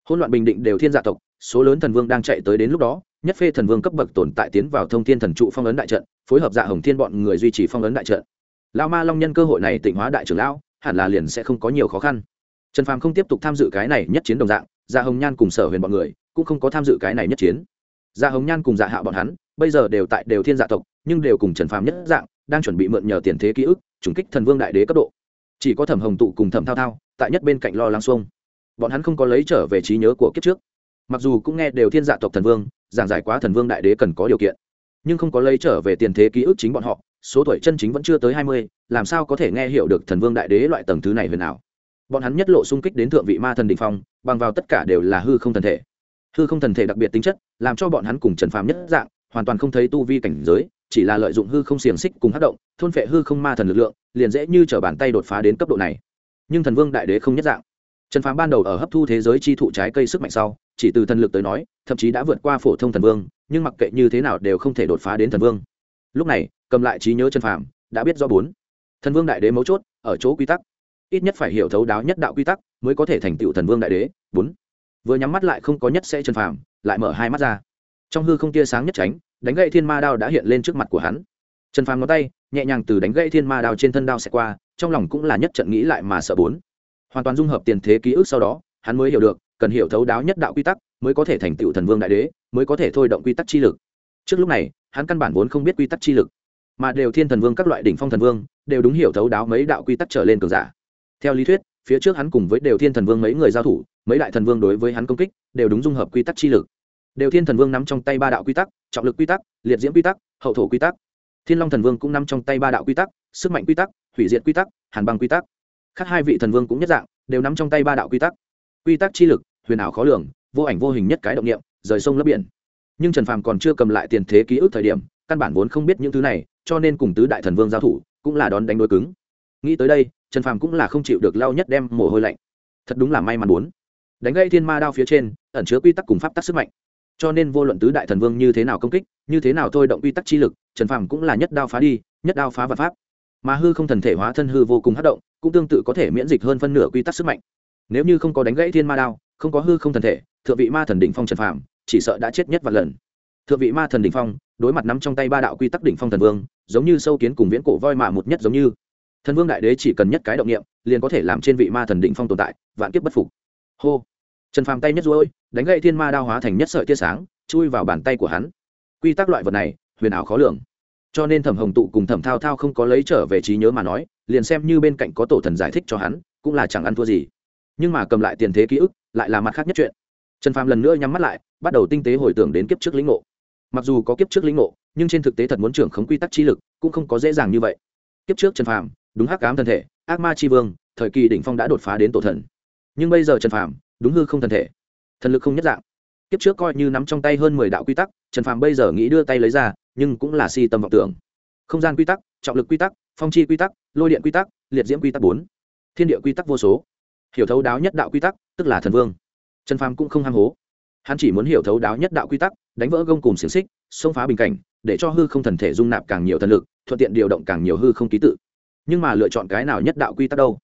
Hỗn loạn bình định đều thiên dạ tộc, số lớn thần vương đang chạy tới đến lúc đó, nhất phê thần vương cấp bậc tồn tại tiến vào thông thiên thần trụ phong ấn đại trận, phối hợp dạ hồng thiên bọn người duy trì phong ấn đại trận lao ma long nhân cơ hội này tịnh hóa đại trưởng lão, hẳn là liền sẽ không có nhiều khó khăn. Trần phàm không tiếp tục tham dự cái này nhất chiến đồng dạng dạ hồng nhan cùng sở huyền bọn người cũng không có tham dự cái này nhất chiến. Dạ hồng nhan cùng dạ hạo bọn hắn, bây giờ đều tại đều thiên dạ tộc, nhưng đều cùng trần phàm nhất dạng, đang chuẩn bị mượn nhờ tiền thế ký ức, trùng kích thần vương đại đế cấp độ. Chỉ có thẩm hồng tụ cùng thẩm thao thao, tại nhất bên cạnh lo lắng xuông. Bọn hắn không có lấy trở về trí nhớ của kiếp trước. Mặc dù cũng nghe đều thiên dạ tộc thần vương, giảng giải quá thần vương đại đế cần có điều kiện, nhưng không có lấy trở về tiền thế ký ức chính bọn họ số tuổi chân chính vẫn chưa tới hai mươi, làm sao có thể nghe hiểu được thần vương đại đế loại tầng thứ này huyền ảo? Bọn hắn nhất lộ xung kích đến thượng vị ma thần đ ỉ n h phong, bằng vào tất cả đều là hư không thần thể. Hư không thần thể đặc biệt tính chất, làm cho bọn hắn cùng trần phàm nhất dạng, hoàn toàn không thấy tu vi cảnh giới, chỉ là lợi dụng hư không xiềng xích cùng hát động, thôn phệ hư không ma thần lực lượng, liền dễ như t r ở bàn tay đột phá đến cấp độ này. Nhưng thần vương đại đế không nhất dạng. Trần phàm ban đầu ở hấp thu thế giới chi thụ trái cây sức mạnh sau, chỉ từ thần lực tới nói, thậm chí đã vượt qua phổ thông thần vương, nhưng mặc kệ như thế nào đều không thể đột phá đến thần vương. Lúc này cầm lại trí nhớ chân phàm, đã biết do bốn. Thần vương đại đế mấu chốt, ở chỗ quy tắc. Ít nhất phải hiểu thấu đáo nhất đạo quy tắc, mới có thể thành tựu thần vương đại đế, bốn. Vừa nhắm mắt lại không có nhất sẽ chân phàm, lại mở hai mắt ra. Trong hư không tia sáng nhất tránh, đánh gậy thiên ma đao đã hiện lên trước mặt của hắn. Trần phàm ngón tay, nhẹ nhàng từ đánh gậy thiên ma đao trên thân đao sẽ qua, trong lòng cũng là nhất trận nghĩ lại mà sợ bốn. Hoàn toàn dung hợp tiền thế ký ức sau đó, hắn mới hiểu được, cần hiểu thấu đáo nhất đạo quy tắc, mới có thể thành tựu thần vương đại đế, mới có thể thôi động quy tắc chi lực. Trước lúc này, hắn căn bản vốn không biết quy tắc chi lực mà đều thiên thần vương các loại đỉnh phong thần vương, đều đúng hiểu thấu đáo mấy đạo quy tắc trở lên cường giả. Theo lý thuyết, phía trước hắn cùng với đều thiên thần vương mấy người giao thủ, mấy đại thần vương đối với hắn công kích, đều đúng dung hợp quy tắc chi lực. Đều thiên thần vương nắm trong tay ba đạo quy tắc, trọng lực quy tắc, liệt diễm quy tắc, hậu thổ quy tắc. Thiên long thần vương cũng nắm trong tay ba đạo quy tắc, sức mạnh quy tắc, hủy diệt quy tắc, hàn băng quy tắc. Khác hai vị thần vương cũng nhất dạng, đều nắm trong tay ba đạo quy tắc. Quy tắc chi lực, huyền ảo khó lường, vô ảnh vô hình nhất cái động niệm, rời sông lấp biển. Nhưng trần phàm còn chưa cầm lại tiền thế ký ức thời điểm căn bản vốn không biết những thứ này, cho nên cùng tứ đại thần vương giao thủ, cũng là đón đánh đối cứng. Nghĩ tới đây, trần phàm cũng là không chịu được lao nhất đem mồ hôi lạnh. Thật đúng là may mắn muốn. Đánh gây thiên ma đao phía trên, ẩn chứa quy tắc cùng pháp tắc sức mạnh. Cho nên vô luận tứ đại thần vương như thế nào công kích, như thế nào thôi động quy tắc chi lực, trần phàm cũng là nhất đao phá đi, nhất đao phá và pháp. Mà hư không thần thể hóa thân hư vô cùng hát động, cũng tương tự có thể miễn dịch hơn phân nửa quy tắc sức mạnh. Nếu như không có đánh gãy thiên ma đao, không có hư không thần thể, thượng vị ma thần đỉnh phong trần phàm, chỉ sợ đã chết nhất vạn lần thượng vị ma thần đỉnh phong, đối mặt nắm trong tay ba đạo quy tắc đỉnh phong thần vương, giống như sâu kiến cùng viễn cổ voi mạ một nhất giống như. Thần vương đại đế chỉ cần nhất cái động niệm, liền có thể làm trên vị ma thần đỉnh phong tồn tại, vạn kiếp bất phục. Hô. Trần phàm tay nhất ruôi đánh gậy thiên ma đao hóa thành nhất sợi tia sáng, chui vào bàn tay của hắn. Quy tắc loại vật này, huyền ảo khó lường. Cho nên thẩm hồng tụ cùng thẩm thao thao không có lấy trở về trí nhớ mà nói, liền xem như bên cạnh có tổ thần giải thích cho hắn, cũng là chẳng ăn thua gì. Nhưng mà cầm lại tiền thế ký ức, lại là mặt khác nhất chuyện. Trần phàm lần nữa nhắm mắt lại, bắt đầu tinh tế hồi tưởng đến kiếp trước lĩnh ngộ mặc dù có kiếp trước lĩnh ngộ, nhưng trên thực tế thật muốn trưởng khống quy tắc chi lực cũng không có dễ dàng như vậy. Kiếp trước trần phàm, đúng hắc cám thân thể, ác ma chi vương, thời kỳ đỉnh phong đã đột phá đến tổ thần. Nhưng bây giờ trần phàm, đúng hư không thân thể. Thần lực không nhất dạng. Kiếp trước coi như nắm trong tay hơn mười đạo quy tắc, trần phàm bây giờ nghĩ đưa tay lấy ra, nhưng cũng là si tâm vọng tưởng. Không gian quy tắc, trọng lực quy tắc, phong chi quy tắc, lôi điện quy tắc, liệt diễm quy tắc bốn. Thiên địa quy tắc vô số. Hiểu thấu đáo nhất đạo quy tắc, tức là thần vương. Trần phàm cũng không ham hố hắn chỉ muốn hiểu thấu đáo nhất đạo quy tắc, đánh vỡ gông cùng xiềng xích, xông phá bình cảnh, để cho hư không thần thể dung nạp càng nhiều thần lực, thuận tiện điều động càng nhiều hư không ký tự. Nhưng mà lựa chọn cái nào nhất đạo quy tắc đâu?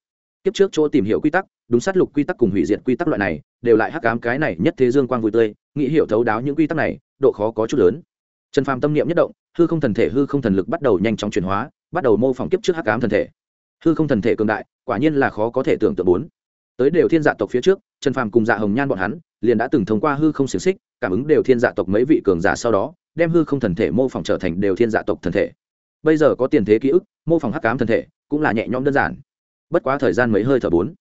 Kiếp trước chỗ tìm hiểu quy tắc, đúng sát lục quy tắc cùng hủy diệt quy tắc loại này, đều lại hắc ám cái này nhất thế dương quang vui tươi, nghĩ hiểu thấu đáo những quy tắc này, độ khó có chút lớn. Trần phàm tâm niệm nhất động, hư không thần thể, hư không thần lực bắt đầu nhanh chóng chuyển hóa, bắt đầu mô phỏng kiếp trước hắc ám thần thể. Hư không thần thể cường đại, quả nhiên là khó có thể tưởng tượng bốn. Tới đều thiên dạ tộc phía trước, trần phàm cùng dạ hồng nhan bọn hắn liền đã từng thông qua hư không xiềng xích, cảm ứng đều thiên dạ tộc mấy vị cường giả sau đó, đem hư không thần thể mô phỏng trở thành đều thiên dạ tộc thần thể. Bây giờ có tiền thế ký ức, mô phỏng hắc ám thần thể, cũng là nhẹ nhõm đơn giản. Bất quá thời gian mấy hơi thở bốn,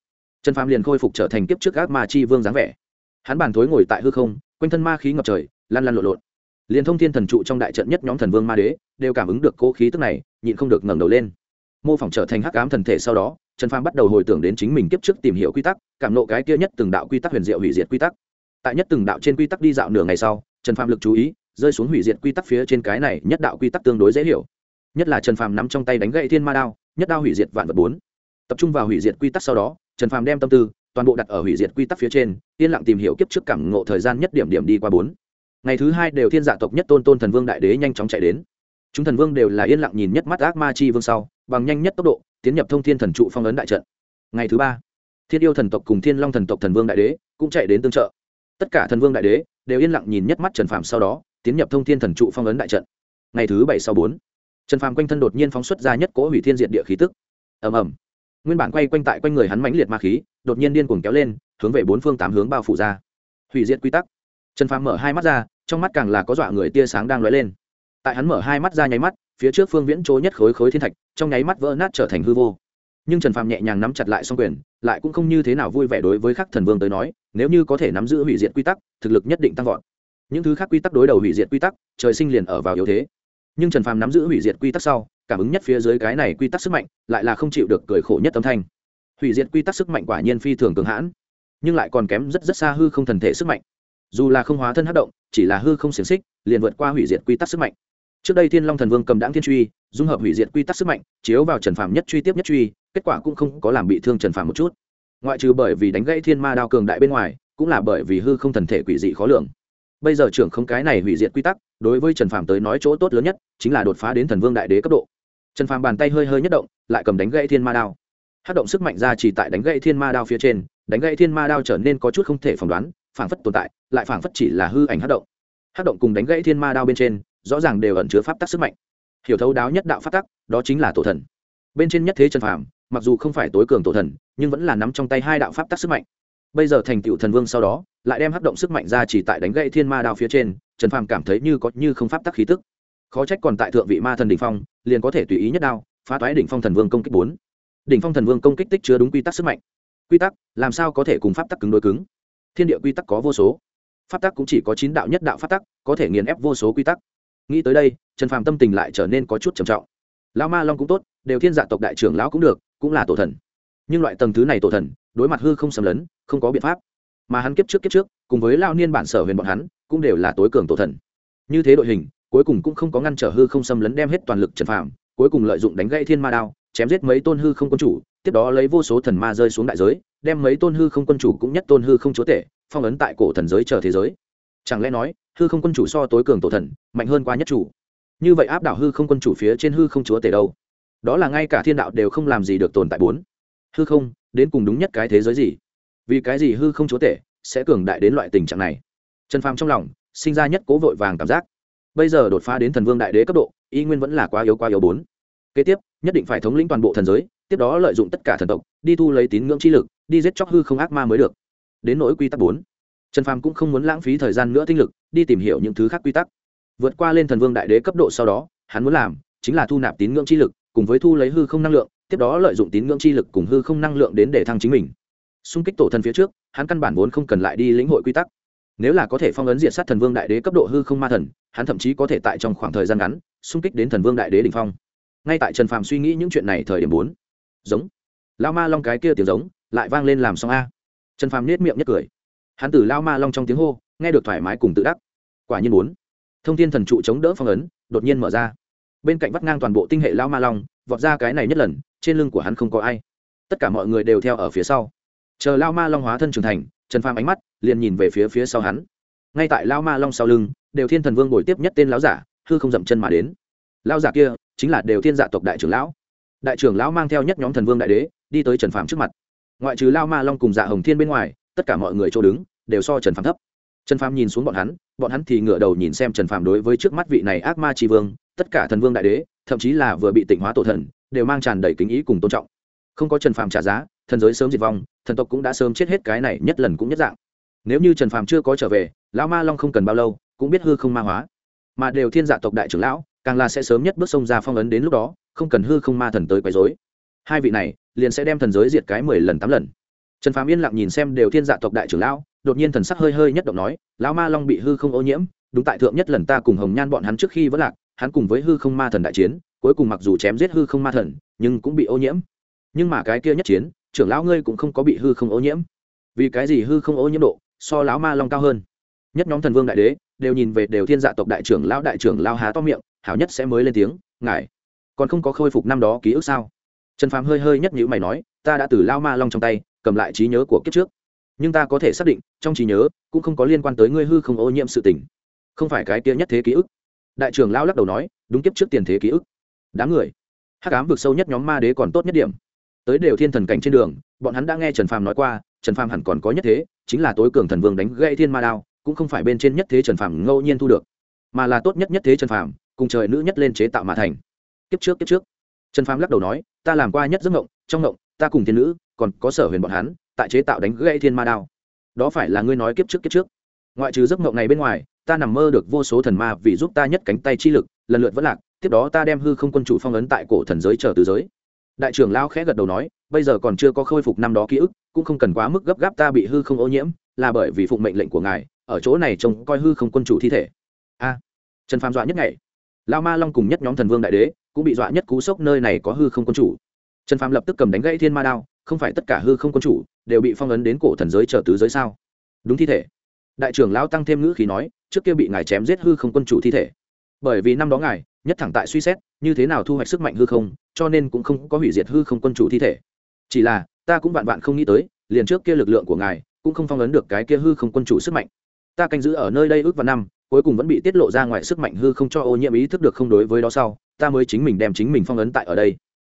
trần phàm liền khôi phục trở thành kiếp trước ác ma chi vương dáng vẻ. Hắn bàn thối ngồi tại hư không, quanh thân ma khí ngập trời, lăn lăn lộn lộn. Liền thông thiên thần trụ trong đại trận nhất nhóm thần vương ma đế, đều cảm ứng được cố khí tức này, nhịn không được ngẩng đầu lên. Mô phỏng trở thành hắc ám thần thể sau đó, trần phàm bắt đầu hồi tưởng đến chính mình kiếp trước tìm hiểu quy tắc, cảm nộ cái kia nhất từng đạo quy tắc huyền diệu hủy diệt quy tắc tại nhất từng đạo trên quy tắc đi dạo nửa ngày sau, trần phạm lực chú ý rơi xuống hủy diệt quy tắc phía trên cái này nhất đạo quy tắc tương đối dễ hiểu. Nhất là trần phạm nắm trong tay đánh gậy thiên ma đao, nhất đao hủy diệt vạn vật bốn. Tập trung vào hủy diệt quy tắc sau đó, trần phạm đem tâm tư toàn bộ đặt ở hủy diệt quy tắc phía trên, yên lặng tìm hiểu kiếp trước cảm ngộ thời gian nhất điểm điểm đi qua bốn. Ngày thứ hai đều thiên dạ tộc nhất tôn tôn thần vương đại đế nhanh chóng chạy đến. Chúng thần vương đều là yên lặng nhìn nhất mắt ác ma chi vương sau, bằng nhanh nhất tốc độ, tiến nhập thông thiên thần trụ phong ấn đại trận. Ngày thứ ba, thiên yêu thần tộc cùng thiên long thần tộc thần vương đại đế cũng chạy đến tương trợ tất cả thần vương đại đế đều yên lặng nhìn nhất mắt trần phàm sau đó, tiến nhập thông thiên thần trụ phong ấn đại trận. Ngày thứ bảy sau bốn, trần phàm quanh thân đột nhiên phóng xuất ra nhất cỗ hủy thiên diện địa khí tức. Ầm ầm. Nguyên bản quay quanh tại quanh người hắn mãnh liệt ma khí, đột nhiên điên cuồng kéo lên, hướng về bốn phương tám hướng bao phủ ra. Hủy diệt quy tắc. Trần phàm mở hai mắt ra, trong mắt càng là có dọa người tia sáng đang lóe lên. Tại hắn mở hai mắt ra nháy mắt, phía trước phương viễn chỗ nhất khối khối thiên thạch, trong nháy mắt vỡ nát trở thành hư vô nhưng trần phàm nhẹ nhàng nắm chặt lại xong quyền, lại cũng không như thế nào vui vẻ đối với khắc thần vương tới nói, nếu như có thể nắm giữ hủy diệt quy tắc, thực lực nhất định tăng vọt. Những thứ khác quy tắc đối đầu hủy diệt quy tắc, trời sinh liền ở vào yếu thế. Nhưng trần phàm nắm giữ hủy diệt quy tắc sau, cảm ứng nhất phía dưới cái này quy tắc sức mạnh, lại là không chịu được cười khổ nhất âm thanh. Hủy diệt quy tắc sức mạnh quả nhiên phi thường cường hãn, nhưng lại còn kém rất rất xa hư không thần thể sức mạnh. Dù là không hóa thân hát động, chỉ là hư không xiềng xích, liền vượt qua hủy diệt quy tắc sức mạnh. Trước đây thiên long thần vương cầm đáng thiên truy dung hợp hủy diệt quy tắc sức mạnh, chiếu vào trần phàm nhất truy tiếp nhất truy, kết quả cũng không có làm bị thương trần phàm một chút. Ngoại trừ bởi vì đánh gãy thiên ma đao cường đại bên ngoài, cũng là bởi vì hư không thần thể quỷ dị khó lường. Bây giờ trưởng không cái này hủy diệt quy tắc, đối với trần phàm tới nói chỗ tốt lớn nhất, chính là đột phá đến thần vương đại đế cấp độ. Trần phàm bàn tay hơi hơi nhất động, lại cầm đánh gãy thiên ma đao. Hát động sức mạnh ra chỉ tại đánh gãy thiên ma đao phía trên, đánh gãy thiên ma đao trở nên có chút không thể phỏng đoán, phảng phất tồn tại, lại phảng phất chỉ là hư ảnh hát động. Hát động cùng đánh gãy thiên ma đao bên trên, rõ ràng đều ẩn chứa pháp tắc sức mạnh hiểu thấu đáo nhất đạo pháp tắc, đó chính là tổ thần. Bên trên nhất thế trần phàm, mặc dù không phải tối cường tổ thần, nhưng vẫn là nắm trong tay hai đạo pháp tắc sức mạnh. Bây giờ thành tựu thần vương sau đó, lại đem hấp động sức mạnh ra chỉ tại đánh gậy thiên ma đao phía trên, trần phàm cảm thấy như có như không pháp tắc khí tức. Khó trách còn tại thượng vị ma thần đỉnh phong, liền có thể tùy ý nhất đao, phá toái đỉnh phong thần vương công kích bốn. Đỉnh phong thần vương công kích tích chứa đúng quy tắc sức mạnh. Quy tắc, làm sao có thể cùng pháp tắc cứng đối cứng? Thiên địa quy tắc có vô số. Pháp tắc cũng chỉ có chín đạo nhất đạo pháp tắc, có thể nghiền ép vô số quy tắc nghĩ tới đây, trần phàm tâm tình lại trở nên có chút trầm trọng. Lão ma long cũng tốt, đều thiên dạ tộc đại trưởng lão cũng được, cũng là tổ thần. Nhưng loại tầng thứ này tổ thần, đối mặt hư không xâm lấn, không có biện pháp. Mà hắn kiếp trước kiếp trước, cùng với lao niên bản sở huyền bọn hắn, cũng đều là tối cường tổ thần. Như thế đội hình, cuối cùng cũng không có ngăn trở hư không xâm lấn đem hết toàn lực trần phàm, cuối cùng lợi dụng đánh gãy thiên ma đao, chém giết mấy tôn hư không quân chủ, tiếp đó lấy vô số thần ma rơi xuống đại giới, đem mấy tôn hư không quân chủ cũng nhất tôn hư không chúa tể, phong ấn tại cổ thần giới chờ thế giới. Chẳng lẽ nói hư không quân chủ so tối cường tổ thần, mạnh hơn qua nhất chủ. Như vậy áp đảo hư không quân chủ phía trên hư không chúa tể đâu? Đó là ngay cả thiên đạo đều không làm gì được tồn tại bốn. Hư không, đến cùng đúng nhất cái thế giới gì? Vì cái gì hư không chúa tể sẽ cường đại đến loại tình trạng này? Trần phàm trong lòng sinh ra nhất cố vội vàng cảm giác. Bây giờ đột phá đến thần vương đại đế cấp độ, y nguyên vẫn là quá yếu quá yếu bốn. Kế tiếp, nhất định phải thống lĩnh toàn bộ thần giới, tiếp đó lợi dụng tất cả thần tộc, đi thu lấy tín ngưỡng chi lực, đi giết chóc hư không ác ma mới được. Đến nỗi quy tắc bốn trần phàm cũng không muốn lãng phí thời gian nữa tinh lực, đi tìm hiểu những thứ khác quy tắc. Vượt qua lên thần vương đại đế cấp độ sau đó, hắn muốn làm chính là thu nạp tín ngưỡng chi lực, cùng với thu lấy hư không năng lượng, tiếp đó lợi dụng tín ngưỡng chi lực cùng hư không năng lượng đến để thăng chính mình. Xung kích tổ thần phía trước, hắn căn bản vốn không cần lại đi lĩnh hội quy tắc. Nếu là có thể phong ấn diệt sát thần vương đại đế cấp độ hư không ma thần, hắn thậm chí có thể tại trong khoảng thời gian ngắn xung kích đến thần vương đại đế đ ỉ n h phong. Ngay tại trần phàm suy nghĩ những chuyện này thời điểm bốn, giống, lao ma long cái kia tiếng giống, lại vang lên làm xong a. Trần phàm nết miệng nhất cười hắn từ lao ma long trong tiếng hô, nghe được thoải mái cùng tự đắc. Quả nhiên bốn thông tin thần trụ chống đỡ phong ấn, đột nhiên mở ra. Bên cạnh vắt ngang toàn bộ tinh hệ lao ma long, vọt ra cái này nhất lần, trên lưng của hắn không có ai. Tất cả mọi người đều theo ở phía sau. Chờ lao ma long hóa thân trưởng thành, trần phàm ánh mắt liền nhìn về phía phía sau hắn. Ngay tại lao ma long sau lưng, đều thiên thần vương bồi tiếp nhất tên lão giả, hư không dậm chân mà đến. Lao giả kia chính là đều thiên dạ tộc đại trưởng lão. Đại trưởng lão mang theo nhất nhóm thần vương đại đế, đi tới trần phàm trước mặt. Ngoại trừ lao ma long cùng dạ hồng thiên bên ngoài tất cả mọi người chỗ đứng, đều so trần phàm thấp. Trần phàm nhìn xuống bọn hắn bọn hắn thì ngửa đầu nhìn xem trần phàm đối với trước mắt vị này ác ma tri vương, tất cả thần vương đại đế, thậm chí là vừa bị tỉnh hóa tổ thần, đều mang tràn đầy kính ý cùng tôn trọng. Không có trần phàm trả giá, thần giới sớm diệt vong, thần tộc cũng đã sớm chết hết cái này nhất lần cũng nhất dạng. Nếu như trần phàm chưa có trở về, lão ma long không cần bao lâu, cũng biết hư không ma hóa. Mà đều thiên dạ tộc đại trưởng lão, càng là sẽ sớm nhất bước sông ra phong ấn đến lúc đó, không cần hư không ma thần tới quấy dối hai vị này, liền sẽ đem thần giới diệt cái mười lần tám lần trần phàm yên lặng nhìn xem đều thiên dạ tộc đại trưởng lão, đột nhiên thần sắc hơi hơi nhất động nói, lão ma long bị hư không ô nhiễm, đúng tại thượng nhất lần ta cùng hồng nhan bọn hắn trước khi vẫn lạc, hắn cùng với hư không ma thần đại chiến, cuối cùng mặc dù chém giết hư không ma thần, nhưng cũng bị ô nhiễm. Nhưng mà cái kia nhất chiến, trưởng lão ngươi cũng không có bị hư không ô nhiễm. Vì cái gì hư không ô nhiễm độ so lão ma long cao hơn? Nhất nhóm thần vương đại đế đều nhìn về đều thiên dạ tộc đại trưởng lão đại trưởng lao há to miệng, hảo nhất sẽ mới lên tiếng, ngài còn không có khôi phục năm đó ký ức sao? Trần phàm hơi hơi nhất nhữ mày nói, ta đã từ lao ma long trong tay cầm lại trí nhớ của kiếp trước. Nhưng ta có thể xác định, trong trí nhớ, cũng không có liên quan tới ngươi hư không ô nhiễm sự tình. Không phải cái kia nhất thế ký ức. Đại trưởng lao lắc đầu nói, đúng kiếp trước tiền thế ký ức. Đám người. Hắc ám vực sâu nhất nhóm ma đế còn tốt nhất điểm. Tới đều thiên thần cảnh trên đường, bọn hắn đã nghe trần phàm nói qua, trần phàm hẳn còn có nhất thế, chính là tối cường thần vương đánh gây thiên ma đao, cũng không phải bên trên nhất thế trần phàm ngẫu nhiên thu được, mà là tốt nhất nhất thế trần phàm, cùng trời nữ nhất lên chế tạo mà thành. Kiếp trước kiếp trước. Trần phàm lắc đầu nói, ta làm qua nhất giấc ngộng trong ngộng ta cùng thiên nữ còn có sở huyền bọn hắn, tại chế tạo đánh gãy thiên ma đao. Đó phải là ngươi nói kiếp trước kiếp trước. Ngoại trừ giấc mộng này bên ngoài, ta nằm mơ được vô số thần ma vì giúp ta nhất cánh tay chi lực, lần lượt vẫn lạc, tiếp đó ta đem hư không quân chủ phong ấn tại cổ thần giới chờ từ giới. Đại trưởng lao khẽ gật đầu nói, bây giờ còn chưa có khôi phục năm đó ký ức, cũng không cần quá mức gấp gáp ta bị hư không ô nhiễm, là bởi vì phụng mệnh lệnh của ngài, ở chỗ này trông coi hư không quân chủ thi thể. A. Trần phàm dọa nhất ngày. Lao ma long cùng nhất nhóm thần vương đại đế cũng bị dọa nhất cú sốc nơi này có hư không quân chủ. Trần phàm lập tức cầm đánh gãy thiên ma đao không phải tất cả hư không quân chủ đều bị phong ấn đến cổ thần giới chờ tứ giới sao? Đúng thi thể. Đại trưởng lão tăng thêm ngữ khí nói, trước kia bị ngài chém giết hư không quân chủ thi thể. Bởi vì năm đó ngài, nhất thẳng tại suy xét, như thế nào thu hoạch sức mạnh hư không, cho nên cũng không có hủy diệt hư không quân chủ thi thể. Chỉ là, ta cũng vạn vạn không nghĩ tới, liền trước kia lực lượng của ngài, cũng không phong ấn được cái kia hư không quân chủ sức mạnh. Ta canh giữ ở nơi đây ước vào năm, cuối cùng vẫn bị tiết lộ ra ngoài sức mạnh hư không cho ô nhiễm ý thức được không đối với đó sau, ta mới chính mình đem chính mình phong ấn tại ở đây.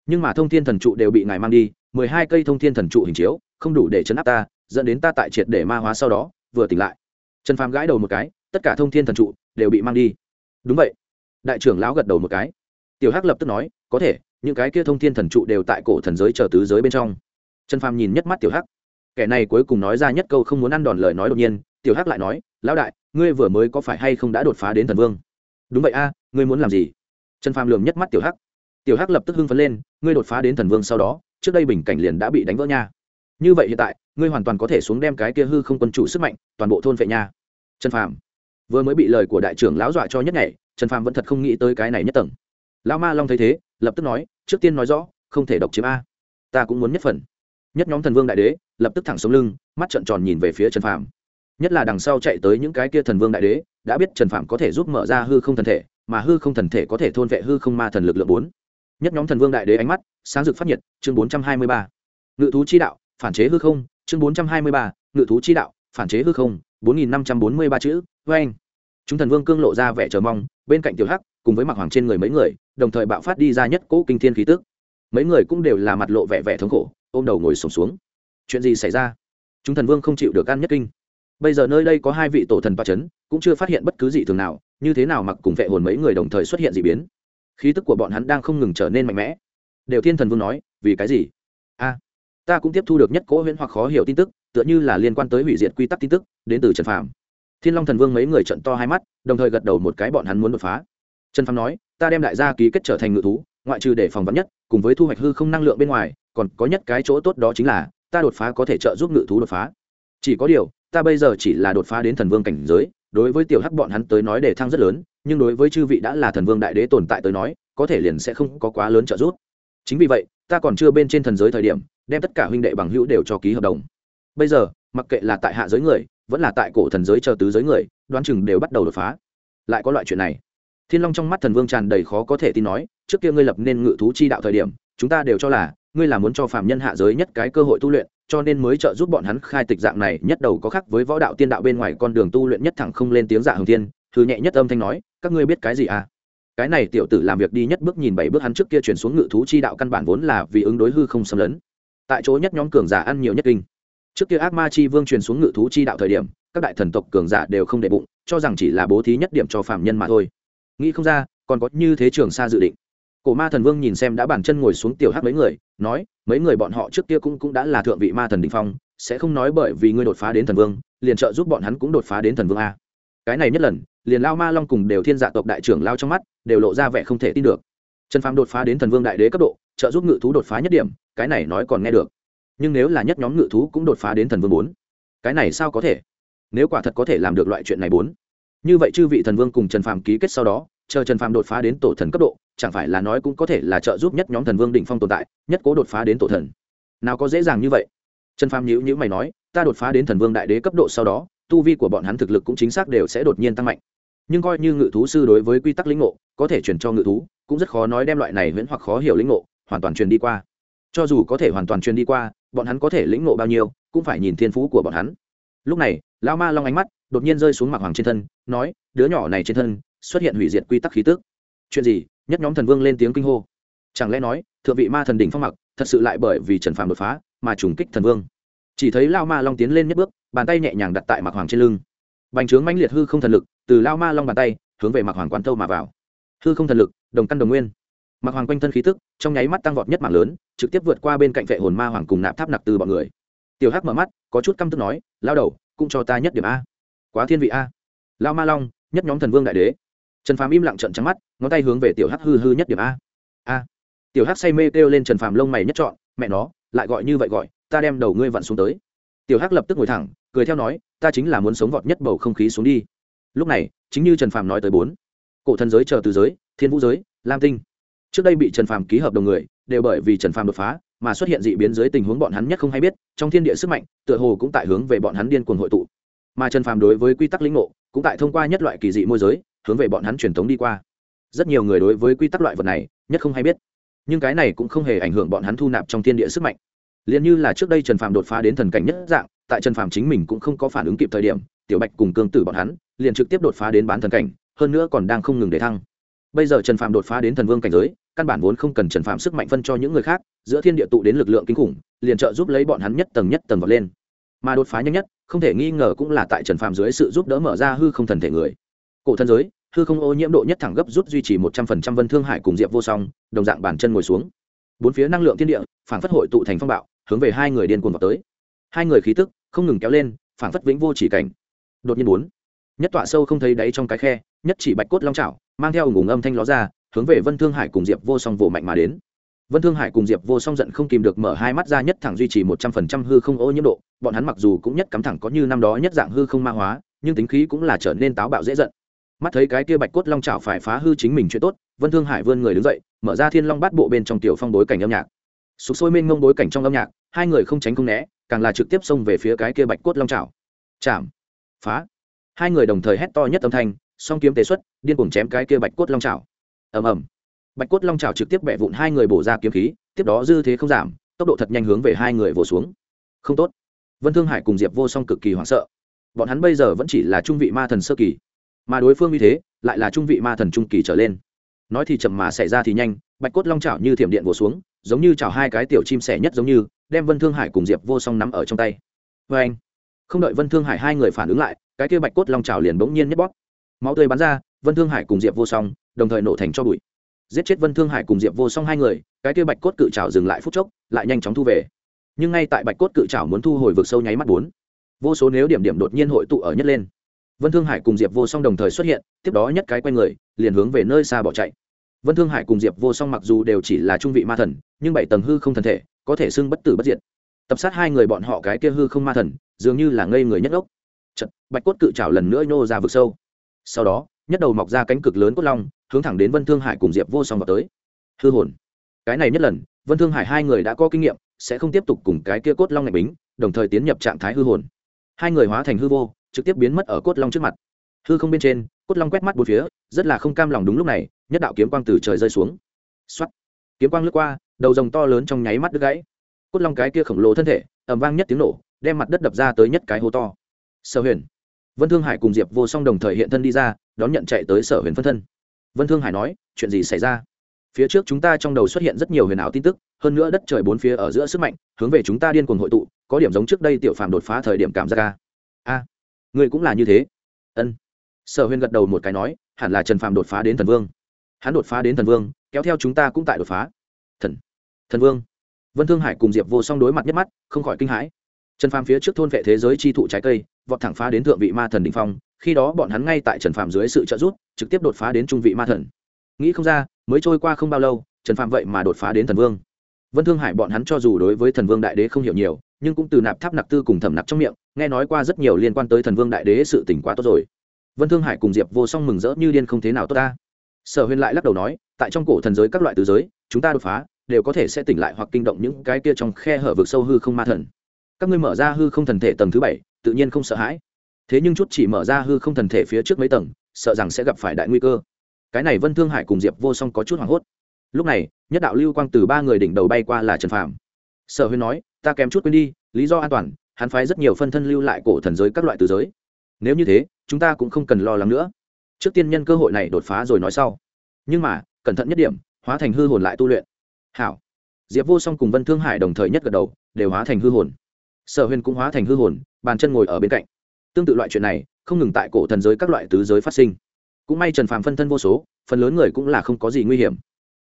Nhưng mà thông thiên thần trụ đều bị ngài mang đi mười hai cây thông thiên thần trụ hình chiếu, không đủ để chấn áp ta, dẫn đến ta tại triệt để ma hóa sau đó, vừa tỉnh lại. Trần phàm gãi đầu một cái, tất cả thông thiên thần trụ đều bị mang đi. Đúng vậy. Đại trưởng lão gật đầu một cái. Tiểu hắc lập tức nói, có thể, những cái kia thông thiên thần trụ đều tại cổ thần giới chờ tứ giới bên trong. Trần phàm nhìn nhất mắt tiểu hắc. Kẻ này cuối cùng nói ra nhất câu không muốn ăn đòn lời nói đột nhiên, tiểu hắc lại nói, lão đại, ngươi vừa mới có phải hay không đã đột phá đến thần vương? Đúng vậy a, ngươi muốn làm gì? Trần phàm lườm nhất mắt tiểu hắc. Tiểu hắc lập tức hưng phấn lên, ngươi đột phá đến thần vương sau đó trước đây bình cảnh liền đã bị đánh vỡ nha. Như vậy hiện tại, ngươi hoàn toàn có thể xuống đem cái kia hư không quân chủ sức mạnh, toàn bộ thôn vệ nha. Trần phàm, vừa mới bị lời của đại trưởng lão dọa cho nhất ngày trần phàm vẫn thật không nghĩ tới cái này nhất tầng. Lão ma long thấy thế, lập tức nói, trước tiên nói rõ, không thể độc chiếm a. Ta cũng muốn nhất phần. Nhất nhóm thần vương đại đế, lập tức thẳng sống lưng, mắt trợn tròn nhìn về phía trần phàm. Nhất là đằng sau chạy tới những cái kia thần vương đại đế, đã biết trần phàm có thể giúp mở ra hư không thần thể, mà hư không thần thể có thể thôn vệ hư không ma thần lực lượng bốn nhất nhóm thần vương đại đế ánh mắt, sáng rực phát nhiệt, chương bốn trăm hai mươi ba. Ngự thú chi đạo, phản chế hư không, chương bốn trăm hai mươi ba. Ngự thú chi đạo, phản chế hư không, bốn nghìn năm trăm bốn mươi ba chữ vê anh chúng thần vương cương lộ ra vẻ chờ mong, bên cạnh tiểu hắc, cùng với mặc hoàng trên người mấy người, đồng thời bạo phát đi ra nhất cỗ kinh thiên khí tức. Mấy người cũng đều là mặt lộ vẻ vẻ thống khổ, ôm đầu ngồi sổm xuống. Chuyện gì xảy ra? Chúng thần vương không chịu được ăn nhất kinh. Bây giờ nơi đây có hai vị tổ thần ba c h ấ n cũng chưa phát hiện bất cứ gì thường nào, như thế nào mặc cùng vệ hồn mấy người đồng thời xuất hiện d ị biến khí tức của bọn hắn đang không ngừng trở nên mạnh mẽ. Đều thiên thần vương nói, vì cái gì? A, ta cũng tiếp thu được nhất cỗ huyễn hoặc khó hiểu tin tức, tựa như là liên quan tới hủy diệt quy tắc tin tức, đến từ trần phàm. Thiên long thần vương mấy người trận to hai mắt, đồng thời gật đầu một cái bọn hắn muốn đột phá. Trần phàm nói, ta đem đại gia ký kết trở thành ngự thú, ngoại trừ để phòng vắn nhất, cùng với thu hoạch hư không năng lượng bên ngoài, còn có nhất cái chỗ tốt đó chính là, ta đột phá có thể trợ giúp ngự thú đột phá. Chỉ có điều, ta bây giờ chỉ là đột phá đến thần vương cảnh giới đối với tiểu hắc bọn hắn tới nói đề thăng rất lớn, nhưng đối với chư vị đã là thần vương đại đế tồn tại tới nói, có thể liền sẽ không có quá lớn trợ giúp. Chính vì vậy, ta còn chưa bên trên thần giới thời điểm, đem tất cả huynh đệ bằng hữu đều cho ký hợp đồng. Bây giờ, mặc kệ là tại hạ giới người, vẫn là tại cổ thần giới chờ tứ giới người, đoán chừng đều bắt đầu đột phá. Lại có loại chuyện này. Thiên long trong mắt thần vương tràn đầy khó có thể tin nói, trước kia ngươi lập nên ngự thú chi đạo thời điểm, chúng ta đều cho là, ngươi là muốn cho phạm nhân hạ giới nhất cái cơ hội tu luyện cho nên mới trợ giúp bọn hắn khai tịch dạng này, nhất đầu có khác với võ đạo tiên đạo bên ngoài con đường tu luyện nhất thẳng không lên tiếng dạ hồng thiên thứ nhẹ nhất âm thanh nói, các ngươi biết cái gì à? Cái này tiểu tử làm việc đi nhất bước nhìn bảy bước hắn trước kia chuyển xuống ngự thú chi đạo căn bản vốn là vì ứng đối hư không xâm lấn. Tại chỗ nhất nhóm cường giả ăn nhiều nhất kinh. Trước kia ác ma chi vương truyền xuống ngự thú chi đạo thời điểm, các đại thần tộc cường giả đều không đệ bụng, cho rằng chỉ là bố thí nhất điểm cho phạm nhân mà thôi. Nghĩ không ra, còn có như thế trường xa dự định cổ ma thần vương nhìn xem đã bản chân ngồi xuống tiểu hắc mấy người, nói, mấy người bọn họ trước kia cũng cũng đã là thượng vị ma thần đình phong, sẽ không nói bởi vì ngươi đột phá đến thần vương, liền trợ giúp bọn hắn cũng đột phá đến thần vương a. Cái này nhất lần, liền lao ma long cùng đều thiên dạ tộc đại trưởng lao trong mắt, đều lộ ra vẻ không thể tin được. Trần phàm đột phá đến thần vương đại đế cấp độ, trợ giúp ngự thú đột phá nhất điểm, cái này nói còn nghe được. Nhưng nếu là nhất nhóm ngự thú cũng đột phá đến thần vương bốn, cái này sao có thể? Nếu quả thật có thể làm được loại chuyện này bốn. Như vậy chư vị thần vương cùng trần phàm ký kết sau đó chờ trần phàm đột phá đến tổ thần cấp độ, chẳng phải là nói cũng có thể là trợ giúp nhất nhóm thần vương đỉnh phong tồn tại, nhất cố đột phá đến tổ thần. Nào có dễ dàng như vậy? Trần phàm nhữ nhữ mày nói, ta đột phá đến thần vương đại đế cấp độ sau đó, tu vi của bọn hắn thực lực cũng chính xác đều sẽ đột nhiên tăng mạnh. Nhưng coi như ngự thú sư đối với quy tắc lĩnh ngộ, có thể truyền cho ngự thú, cũng rất khó nói đem loại này viễn hoặc khó hiểu lĩnh ngộ, hoàn toàn truyền đi qua. Cho dù có thể hoàn toàn truyền đi qua, bọn hắn có thể lĩnh ngộ bao nhiêu, cũng phải nhìn thiên phú của bọn hắn. Lúc này, lao ma long ánh mắt đột nhiên rơi xuống mạc hoàng trên thân, nói, đứa nhỏ này trên thân xuất hiện hủy diệt quy tắc khí tức. Chuyện gì? Nhất nhóm thần vương lên tiếng kinh hô. Chẳng lẽ nói, thượng vị ma thần đỉnh phong mặc, thật sự lại bởi vì trần phàm đột phá mà trùng kích thần vương? Chỉ thấy lao ma long tiến lên nhất bước, bàn tay nhẹ nhàng đặt tại mạc hoàng trên lưng. Bành trướng mãnh liệt hư không thần lực, từ lao ma long bàn tay, hướng về mạc hoàng quán thâu mà vào. Hư không thần lực, đồng căn đồng nguyên. Mạc hoàng quanh thân khí tức, trong nháy mắt tăng vọt nhất mạng lớn, trực tiếp vượt qua bên cạnh vệ hồn ma hoàng cùng nạp tháp nặc từ bọn người. Tiểu hắc mở mắt, có chút căm tức nói, lao đầu, cũng cho ta nhất điểm a quá thiên vị a. Lao ma long, nhất nhóm thần vương đại đế. Trần phàm im lặng trận trắng mắt, ngón tay hướng về tiểu hắc hư hư nhất điểm a. A. Tiểu hắc say mê kêu lên trần phàm lông mày nhất chọn mẹ nó, lại gọi như vậy gọi, ta đem đầu ngươi vặn xuống tới. Tiểu hắc lập tức ngồi thẳng, cười theo nói, ta chính là muốn sống vọt nhất bầu không khí xuống đi. Lúc này, chính như trần phàm nói tới bốn. Cổ thần giới chờ từ giới, thiên vũ giới, lam tinh. Trước đây bị trần phàm ký hợp đồng người, đều bởi vì trần phàm đột phá, mà xuất hiện dị biến dưới tình huống bọn hắn nhất không hay biết, trong thiên địa sức mạnh, tựa hồ cũng tại hướng về bọn hắn điên cuồng hội tụ mà trần phàm đối với quy tắc lĩnh ngộ cũng tại thông qua nhất loại kỳ dị môi giới, hướng về bọn hắn truyền thống đi qua. Rất nhiều người đối với quy tắc loại vật này nhất không hay biết, nhưng cái này cũng không hề ảnh hưởng bọn hắn thu nạp trong thiên địa sức mạnh. Liền như là trước đây trần phàm đột phá đến thần cảnh nhất dạng, tại trần phàm chính mình cũng không có phản ứng kịp thời điểm, tiểu bạch cùng cương tử bọn hắn liền trực tiếp đột phá đến bán thần cảnh, hơn nữa còn đang không ngừng để thăng. Bây giờ trần phàm đột phá đến thần vương cảnh giới, căn bản vốn không cần trần phàm sức mạnh phân cho những người khác, giữa thiên địa tụ đến lực lượng kinh khủng, liền trợ giúp lấy bọn hắn nhất tầng nhất tầng vọt lên mà đột phá nhanh nhất, không thể nghi ngờ cũng là tại trần phàm dưới sự giúp đỡ mở ra hư không thần thể người. Cổ thân giới, hư không ô nhiễm độ nhất thẳng gấp rút duy trì một trăm phần trăm vân thương hải cùng diệp vô song, đồng dạng bản chân ngồi xuống. Bốn phía năng lượng thiên địa phản phất hội tụ thành phong bạo, hướng về hai người điên cuồng vào tới. Hai người khí tức, không ngừng kéo lên phản phất vĩnh vô chỉ cảnh. Đột nhiên bốn, nhất tọa sâu không thấy đáy trong cái khe, nhất chỉ bạch cốt long trào mang theo ủng ủng âm thanh ló ra, hướng về vân thương hải cùng diệp vô song vỗ mạnh mà đến vân thương hải cùng diệp vô song giận không kìm được mở hai mắt ra nhất thẳng duy trì một trăm phần trăm hư không ô nhiễm độ, bọn hắn mặc dù cũng nhất cắm thẳng có như năm đó nhất dạng hư không ma hóa, nhưng tính khí cũng là trở nên táo bạo dễ giận. Mắt thấy cái kia bạch cốt long trào phải phá hư chính mình chuyện tốt, vân thương hải vươn người đứng dậy, mở ra thiên long bát bộ bên trong tiểu phong bối cảnh âm nhạc. Sục sôi mênh mông bối cảnh trong âm nhạc, hai người không tránh không né, càng là trực tiếp xông về phía cái kia bạch cốt long trào chạm, phá. Hai người đồng thời hét to nhất âm thanh, song kiếm tế xuất, điên cuồng chém cái kia bạch cốt long trào ầm ầm bạch cốt long trào trực tiếp bẹ vụn hai người bổ ra kiếm khí, tiếp đó dư thế không giảm, tốc độ thật nhanh hướng về hai người vồ xuống. Không tốt. Vân thương hải cùng diệp vô song cực kỳ hoảng sợ. Bọn hắn bây giờ vẫn chỉ là trung vị ma thần sơ kỳ, mà đối phương như thế, lại là trung vị ma thần trung kỳ trở lên. Nói thì chậm mà xảy ra thì nhanh, bạch cốt long chảo như thiểm điện vồ xuống, giống như chảo hai cái tiểu chim sẻ nhất giống như, đem vân thương hải cùng diệp vô song nắm ở trong tay. Vê anh, không đợi vân thương hải hai người phản ứng lại, cái kia bạch cốt long chảo liền bỗng nhiên nhất bóp. Máu tươi bắn ra, vân thương hải cùng diệp vô song đồng thời nổ thành cho bụi giết chết vân thương hải cùng diệp vô song hai người cái kia bạch cốt cự trào dừng lại phút chốc lại nhanh chóng thu về. Nhưng ngay tại bạch cốt cự trào muốn thu hồi vực sâu nháy mắt bốn vô số nếu điểm điểm đột nhiên hội tụ ở nhất lên. Vân thương hải cùng diệp vô song đồng thời xuất hiện tiếp đó nhất cái q u a n người liền hướng về nơi xa bỏ chạy. Vân thương hải cùng diệp vô song mặc dù đều chỉ là trung vị ma thần nhưng bảy tầng hư không thần thể có thể xưng bất tử bất diệt. Tập sát hai người bọn họ cái kia hư không ma thần dường như là ngây người nhất ốc Chật, bạch cốt cự trào lần nữa nhô ra vực sâu. Sau đó nhất đầu mọc ra cánh cực lớn cốt long hướng thẳng đến vân thương hải cùng diệp vô song vào tới. Hư hồn. Cái này nhất lần, vân thương hải hai người đã có kinh nghiệm, sẽ không tiếp tục cùng cái kia cốt long ngạch bính, đồng thời tiến nhập trạng thái hư hồn. Hai người hóa thành hư vô, trực tiếp biến mất ở cốt long trước mặt. Hư không bên trên, cốt long quét mắt bốn phía, rất là không cam lòng đúng lúc này, nhất đạo kiếm quang từ trời rơi xuống. X kiếm quang lướt qua, đầu rồng to lớn trong nháy mắt đứt gãy. Cốt long cái kia khổng lồ thân thể ẩm vang nhất tiếng nổ, đem mặt đất đập ra tới nhất cái hố to. Sở huyền. Vân thương hải cùng diệp vô song đồng thời hiện thân đi ra, đón nhận chạy tới sở huyền phân thân vân thương hải nói, chuyện gì xảy ra? Phía trước chúng ta trong đầu xuất hiện rất nhiều huyền ảo tin tức, hơn nữa đất trời bốn phía ở giữa sức mạnh, hướng về chúng ta điên cuồng hội tụ, có điểm giống trước đây tiểu phàm đột phá thời điểm cảm giác ca a người cũng là như thế? Ân. Sở huyền gật đầu một cái nói, hẳn là trần phàm đột phá đến thần vương. Hắn đột phá đến thần vương, kéo theo chúng ta cũng tại đột phá. Thần thần vương? Vân thương hải cùng diệp vô song đối mặt nhất mắt, không khỏi kinh hãi. Trần phàm phía trước thôn vệ thế giới chi thụ trái cây vọt thẳng phá đến thượng vị ma thần đỉnh phong, khi đó bọn hắn ngay tại trần phàm dưới sự trợ giúp, trực tiếp đột phá đến trung vị ma thần. Nghĩ không ra, mới trôi qua không bao lâu, trần phàm vậy mà đột phá đến thần vương. Vân thương hải bọn hắn cho dù đối với thần vương đại đế không hiểu nhiều, nhưng cũng từ nạp tháp nạp tư cùng thẩm nạp trong miệng, nghe nói qua rất nhiều liên quan tới thần vương đại đế sự tỉnh quá tốt rồi. Vân thương hải cùng diệp vô song mừng rỡ như điên không thế nào tốt ta. Sở huyền lại lắc đầu nói, tại trong cổ thần giới các loại tứ giới, chúng ta đột phá, đều có thể sẽ tỉnh lại hoặc kinh động những cái kia trong khe hở vực sâu hư không ma thần. Các ngươi mở ra hư không thần thể tầng thứ bảy tự nhiên không sợ hãi. Thế nhưng chút chỉ mở ra hư không thần thể phía trước mấy tầng, sợ rằng sẽ gặp phải đại nguy cơ. Cái này vân thương hải cùng diệp vô song có chút hoảng hốt. Lúc này, nhất đạo lưu quang từ ba người đỉnh đầu bay qua là trần phạm. sở huyên nói, ta kém chút quên đi, lý do an toàn, hắn phái rất nhiều phân thân lưu lại cổ thần giới các loại từ giới. Nếu như thế, chúng ta cũng không cần lo lắng nữa. Trước tiên nhân cơ hội này đột phá rồi nói sau. Nhưng mà, cẩn thận nhất điểm, hóa thành hư hồn lại tu luyện. Hảo. Diệp vô song cùng vân thương hải đồng thời nhất gật đầu, đều hóa thành hư hồn sở huyền cũng hóa thành hư hồn, bàn chân ngồi ở bên cạnh. Tương tự loại chuyện này, không ngừng tại cổ thần giới các loại tứ giới phát sinh. Cũng may trần phàm phân thân vô số, phần lớn người cũng là không có gì nguy hiểm.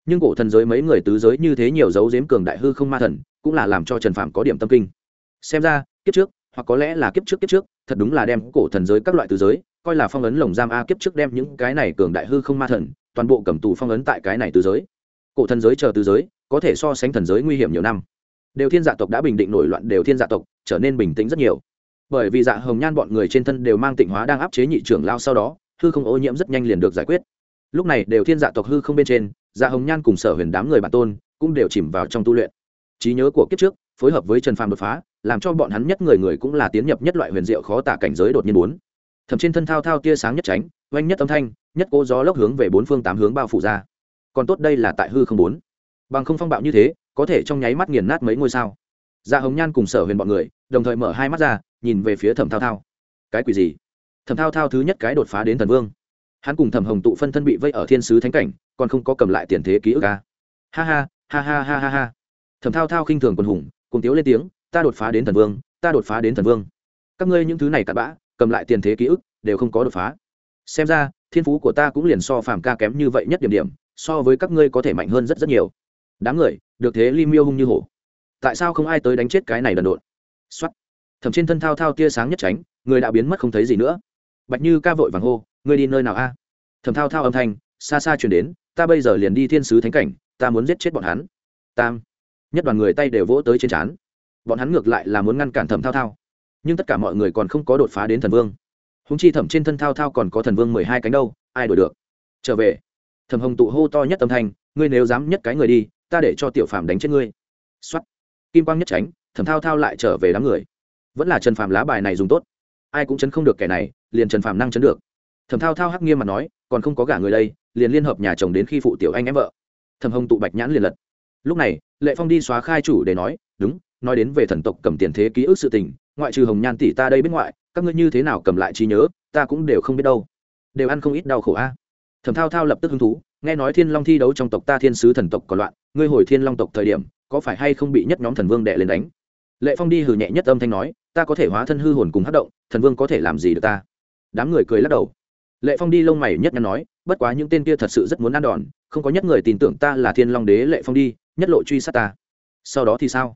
Nhưng cổ thần giới mấy người tứ giới như thế nhiều dấu dếm cường đại hư không ma thần, cũng là làm cho trần phàm có điểm tâm kinh. Xem ra, kiếp trước, hoặc có lẽ là kiếp trước kiếp trước, thật đúng là đem cổ thần giới các loại tứ giới, coi là phong ấn lồng giam a kiếp trước đem những cái này cường đại hư không ma thần, toàn bộ cầm tù phong ấn tại cái này tứ giới. Cổ thần giới chờ tứ giới, có thể so sánh thần giới nguy hiểm nhiều năm đều thiên dạ tộc đã bình định nổi loạn đều thiên dạ tộc, trở nên bình tĩnh rất nhiều. Bởi vì dạ hồng nhan bọn người trên thân đều mang tịnh hóa đang áp chế nhị trưởng lao sau đó, hư không ô nhiễm rất nhanh liền được giải quyết. Lúc này đều thiên dạ tộc hư không bên trên dạ hồng nhan cùng sở huyền đám người bản tôn cũng đều chìm vào trong tu luyện. Trí nhớ của kiếp trước, phối hợp với trần phàm đột phá, làm cho bọn hắn nhất người người cũng là tiến nhập nhất loại huyền diệu khó tả cảnh giới đột nhiên bốn. Thậm trên thân thao thao tia sáng nhất tránh, oanh nhất âm thanh, nhất cô gió lốc hướng về bốn phương tám hướng bao phủ ra. Còn tốt đây là tại hư không bốn. Bằng không phong bạo như thế có thể trong nháy mắt nghiền nát mấy ngôi sao. Dạ hồng nhan cùng sở huyền bọn người, đồng thời mở hai mắt ra, nhìn về phía thẩm thao thao. Cái quỷ gì? Thẩm thao thao thứ nhất cái đột phá đến thần vương. Hắn cùng thẩm hồng tụ phân thân bị vây ở thiên sứ thánh cảnh, còn không có cầm lại tiền thế ký ức ca ha ha ha ha ha ha ha. Thẩm thao thao khinh thường quần hùng cùng tiếu lên tiếng, ta đột phá đến thần vương, ta đột phá đến thần vương. Các ngươi những thứ này cặn bã, cầm lại tiền thế ký ức, đều không có đột phá. Xem ra, thiên phú của ta cũng liền so phàm ca kém như vậy nhất điểm điểm, so với các ngươi có thể mạnh hơn rất rất nhiều. Đám người được thế li miêu hung như hổ. Tại sao không ai tới đánh chết cái này đần độn? Xuất thầm trên thân thao thao tia sáng nhất tránh, người đã biến mất không thấy gì nữa. Bạch như ca vội vàng hô người đi nơi nào a? Thầm thao thao âm thanh, xa xa chuyển đến, ta bây giờ liền đi thiên sứ thánh cảnh, ta muốn giết chết bọn hắn. Tam. Nhất đoàn người tay đều vỗ tới trên trán. Bọn hắn ngược lại là muốn ngăn cản thẩm thao thao. Nhưng tất cả mọi người còn không có đột phá đến thần vương. Húng chi thẩm trên thân thao thao còn có thần vương mười hai cánh đâu, ai đổi được? Trở về. Thẩm hồng tụ hô to nhất âm thanh, ngươi nếu dám nhất cái người đi ta để cho tiểu phàm đánh chết ngươi. Xuất kim quang nhất tránh, thẩm thao thao lại trở về đám người. Vẫn là trần phàm lá bài này dùng tốt. Ai cũng chấn không được kẻ này, liền trần phàm năng chấn được. Thẩm thao thao hắc nghiêm mà nói, còn không có gả người đây, liền liên hợp nhà chồng đến khi phụ tiểu anh em vợ. Thẩm hồng tụ bạch nhãn liền lật. Lúc này, lệ phong đi xóa khai chủ để nói, đúng, nói đến về thần tộc cầm tiền thế ký ức sự tình, ngoại trừ hồng nhan tỷ ta đây bên ngoại, các ngươi như thế nào cầm lại trí nhớ, ta cũng đều không biết đâu. Đều ăn không ít đau khổ a. Thẩm thao thao lập tức hứng thú nghe nói thiên long thi đấu trong tộc ta thiên sứ thần tộc còn loạn, ngươi hồi thiên long tộc thời điểm, có phải hay không bị nhất nhóm thần vương đệ lên đánh? Lệ phong đi hừ nhẹ nhất âm thanh nói, ta có thể hóa thân hư hồn cùng hát động, thần vương có thể làm gì được ta? Đám người cười lắc đầu. Lệ phong đi lông mày nhất nhắn nói, bất quá những tên kia thật sự rất muốn ăn đòn, không có nhất người tin tưởng ta là thiên long đế lệ phong đi, nhất lộ truy sát ta. Sau đó thì sao?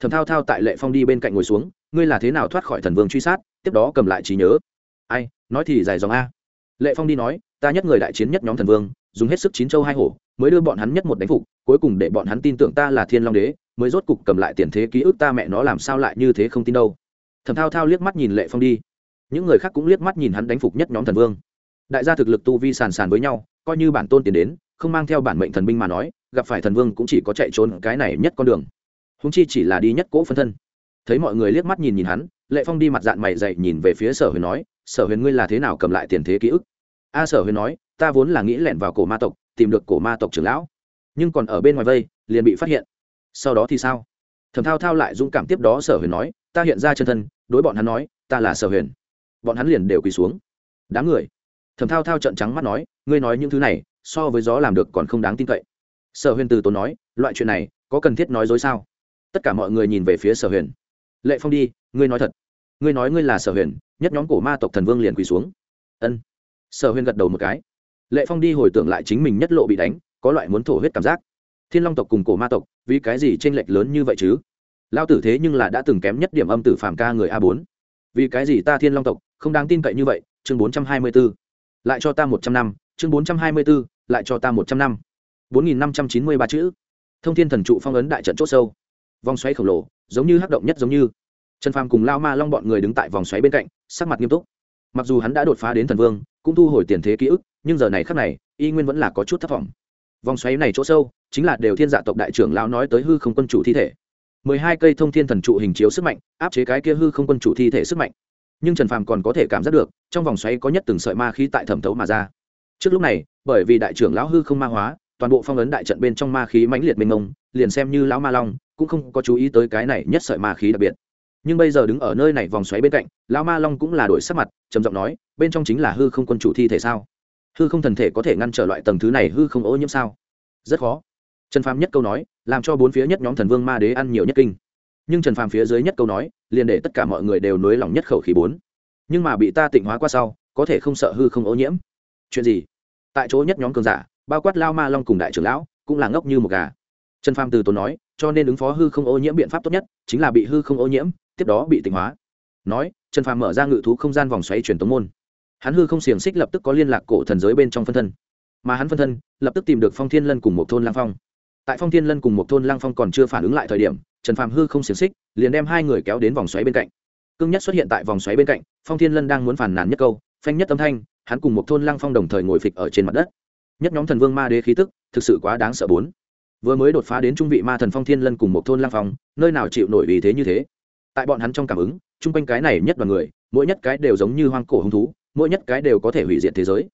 Thầm thao thao tại lệ phong đi bên cạnh ngồi xuống, ngươi là thế nào thoát khỏi thần vương truy sát, tiếp đó cầm lại trí nhớ. Ai, nói thì dài dòng a. Lệ phong đi nói, ta nhất người đại chiến nhất nhóm thần vương dùng hết sức chín châu hai hổ, mới đưa bọn hắn nhất một đánh phục, cuối cùng để bọn hắn tin tưởng ta là thiên long đế, mới rốt cục cầm lại tiền thế ký ức ta mẹ nó làm sao lại như thế không tin đâu. Thầm thao thao liếc mắt nhìn lệ phong đi. Những người khác cũng liếc mắt nhìn hắn đánh phục nhất nhóm thần vương. Đại gia thực lực tu vi sàn sàn với nhau, coi như bản tôn tiền đến, không mang theo bản mệnh thần binh mà nói, gặp phải thần vương cũng chỉ có chạy trốn cái này nhất con đường. Húng chi chỉ là đi nhất cỗ phân thân. Thấy mọi người liếc mắt nhìn nhìn hắn, lệ phong đi mặt dạng mày dậy nhìn về phía sở huyền nói, sở huyền ngươi là thế nào cầm lại tiền thế ký ức? A sở huyền nói, ta vốn là nghĩ lẻn vào cổ ma tộc, tìm được cổ ma tộc trưởng lão. Nhưng còn ở bên ngoài vây, liền bị phát hiện. Sau đó thì sao? Thẩm thao thao lại dũng cảm tiếp đó sở huyền nói, ta hiện ra chân thân, đối bọn hắn nói, ta là sở huyền. Bọn hắn liền đều quỳ xuống. Đáng người. Thẩm thao thao trận trắng mắt nói, ngươi nói những thứ này, so với gió làm được còn không đáng tin cậy. Sở huyền từ tốn nói, loại chuyện này, có cần thiết nói dối sao? Tất cả mọi người nhìn về phía sở huyền. Lệ phong đi, ngươi nói thật. Ngươi nói ngươi là sở huyền, nhất nhóm cổ ma tộc thần vương liền quỳ xuống. Ân sở huyền gật đầu một cái. Lệ phong đi hồi tưởng lại chính mình nhất lộ bị đánh, có loại muốn thổ huyết cảm giác. Thiên long tộc cùng cổ ma tộc, vì cái gì t r ê n lệch lớn như vậy chứ? Lao tử thế nhưng là đã từng kém nhất điểm âm tử phàm ca người a bốn. Vì cái gì ta thiên long tộc, không đáng tin cậy như vậy? Chương bốn trăm hai mươi b ố lại cho ta một trăm năm. Chương bốn trăm hai mươi b ố lại cho ta một trăm năm. bốn nghìn năm trăm chín mươi ba chữ. Thông thiên thần trụ phong ấn đại trận c h ỗ sâu. Vòng xoáy khổng lồ, giống như hắc động nhất giống như. Trần phàm cùng lao ma long bọn người đứng tại vòng xoáy bên cạnh, sắc mặt nghiêm túc mặc dù hắn đã đột phá đến thần vương, cũng thu hồi tiền thế ký ức, nhưng giờ này khắc này, y nguyên vẫn là có chút thất vọng. Vòng xoáy này chỗ sâu, chính là đều thiên dạ tộc đại trưởng lão nói tới hư không quân chủ thi thể. Mười hai cây thông thiên thần trụ hình chiếu sức mạnh, áp chế cái kia hư không quân chủ thi thể sức mạnh. Nhưng trần phàm còn có thể cảm giác được, trong vòng xoáy có nhất từng sợi ma khí tại thẩm thấu mà ra. Trước lúc này, bởi vì đại trưởng lão hư không ma hóa, toàn bộ phong ấn đại trận bên trong ma khí mãnh liệt mênh mông, liền xem như lão ma long, cũng không có chú ý tới cái này nhất sợi ma khí đặc biệt nhưng bây giờ đứng ở nơi này vòng xoáy bên cạnh, lão ma long cũng là đổi sắc mặt, trầm giọng nói, bên trong chính là hư không quân chủ thi thể sao? Hư không thần thể có thể ngăn trở loại tầng thứ này hư không ô nhiễm sao? Rất khó. Trần phàm nhất câu nói, làm cho bốn phía nhất nhóm thần vương ma đế ăn nhiều nhất kinh. Nhưng trần phàm phía dưới nhất câu nói, liền để tất cả mọi người đều nối lòng nhất khẩu khí bốn. Nhưng mà bị ta tịnh hóa qua sau, có thể không sợ hư không ô nhiễm? Chuyện gì? Tại chỗ nhất nhóm cường giả, bao quát lao ma long cùng đại trưởng lão, cũng là ngốc như một gà. Trần phàm từ tốn nói, cho nên ứng phó hư không ô nhiễm biện pháp tốt nhất, chính là bị hư không ô nhiễm tiếp đó bị tịnh hóa. Nói, trần phàm mở ra ngự thú không gian vòng xoáy truyền tống môn. Hắn hư không xiềng xích lập tức có liên lạc cổ thần giới bên trong phân thân. Mà hắn phân thân lập tức tìm được phong thiên lân cùng một thôn lang phong. Tại phong thiên lân cùng một thôn lang phong còn chưa phản ứng lại thời điểm, trần phàm hư không xiềng xích liền đem hai người kéo đến vòng xoáy bên cạnh. Cương nhất xuất hiện tại vòng xoáy bên cạnh, phong thiên lân đang muốn phản nàn nhất câu, phanh nhất âm thanh, hắn cùng một thôn lang phong đồng thời ngồi phịch ở trên mặt đất. Nhất nhóm thần vương ma đế khí tức, thực sự quá đáng sợ bốn. Vừa mới đột phá đến trung vị ma thần phong thiên lân cùng một thôn lang phong, nơi nào chịu nổi vì thế như thế? Tại bọn hắn trong cảm ứng, chung quanh cái này nhất đoàn người, mỗi nhất cái đều giống như hoang cổ hung thú, mỗi nhất cái đều có thể hủy diệt thế giới.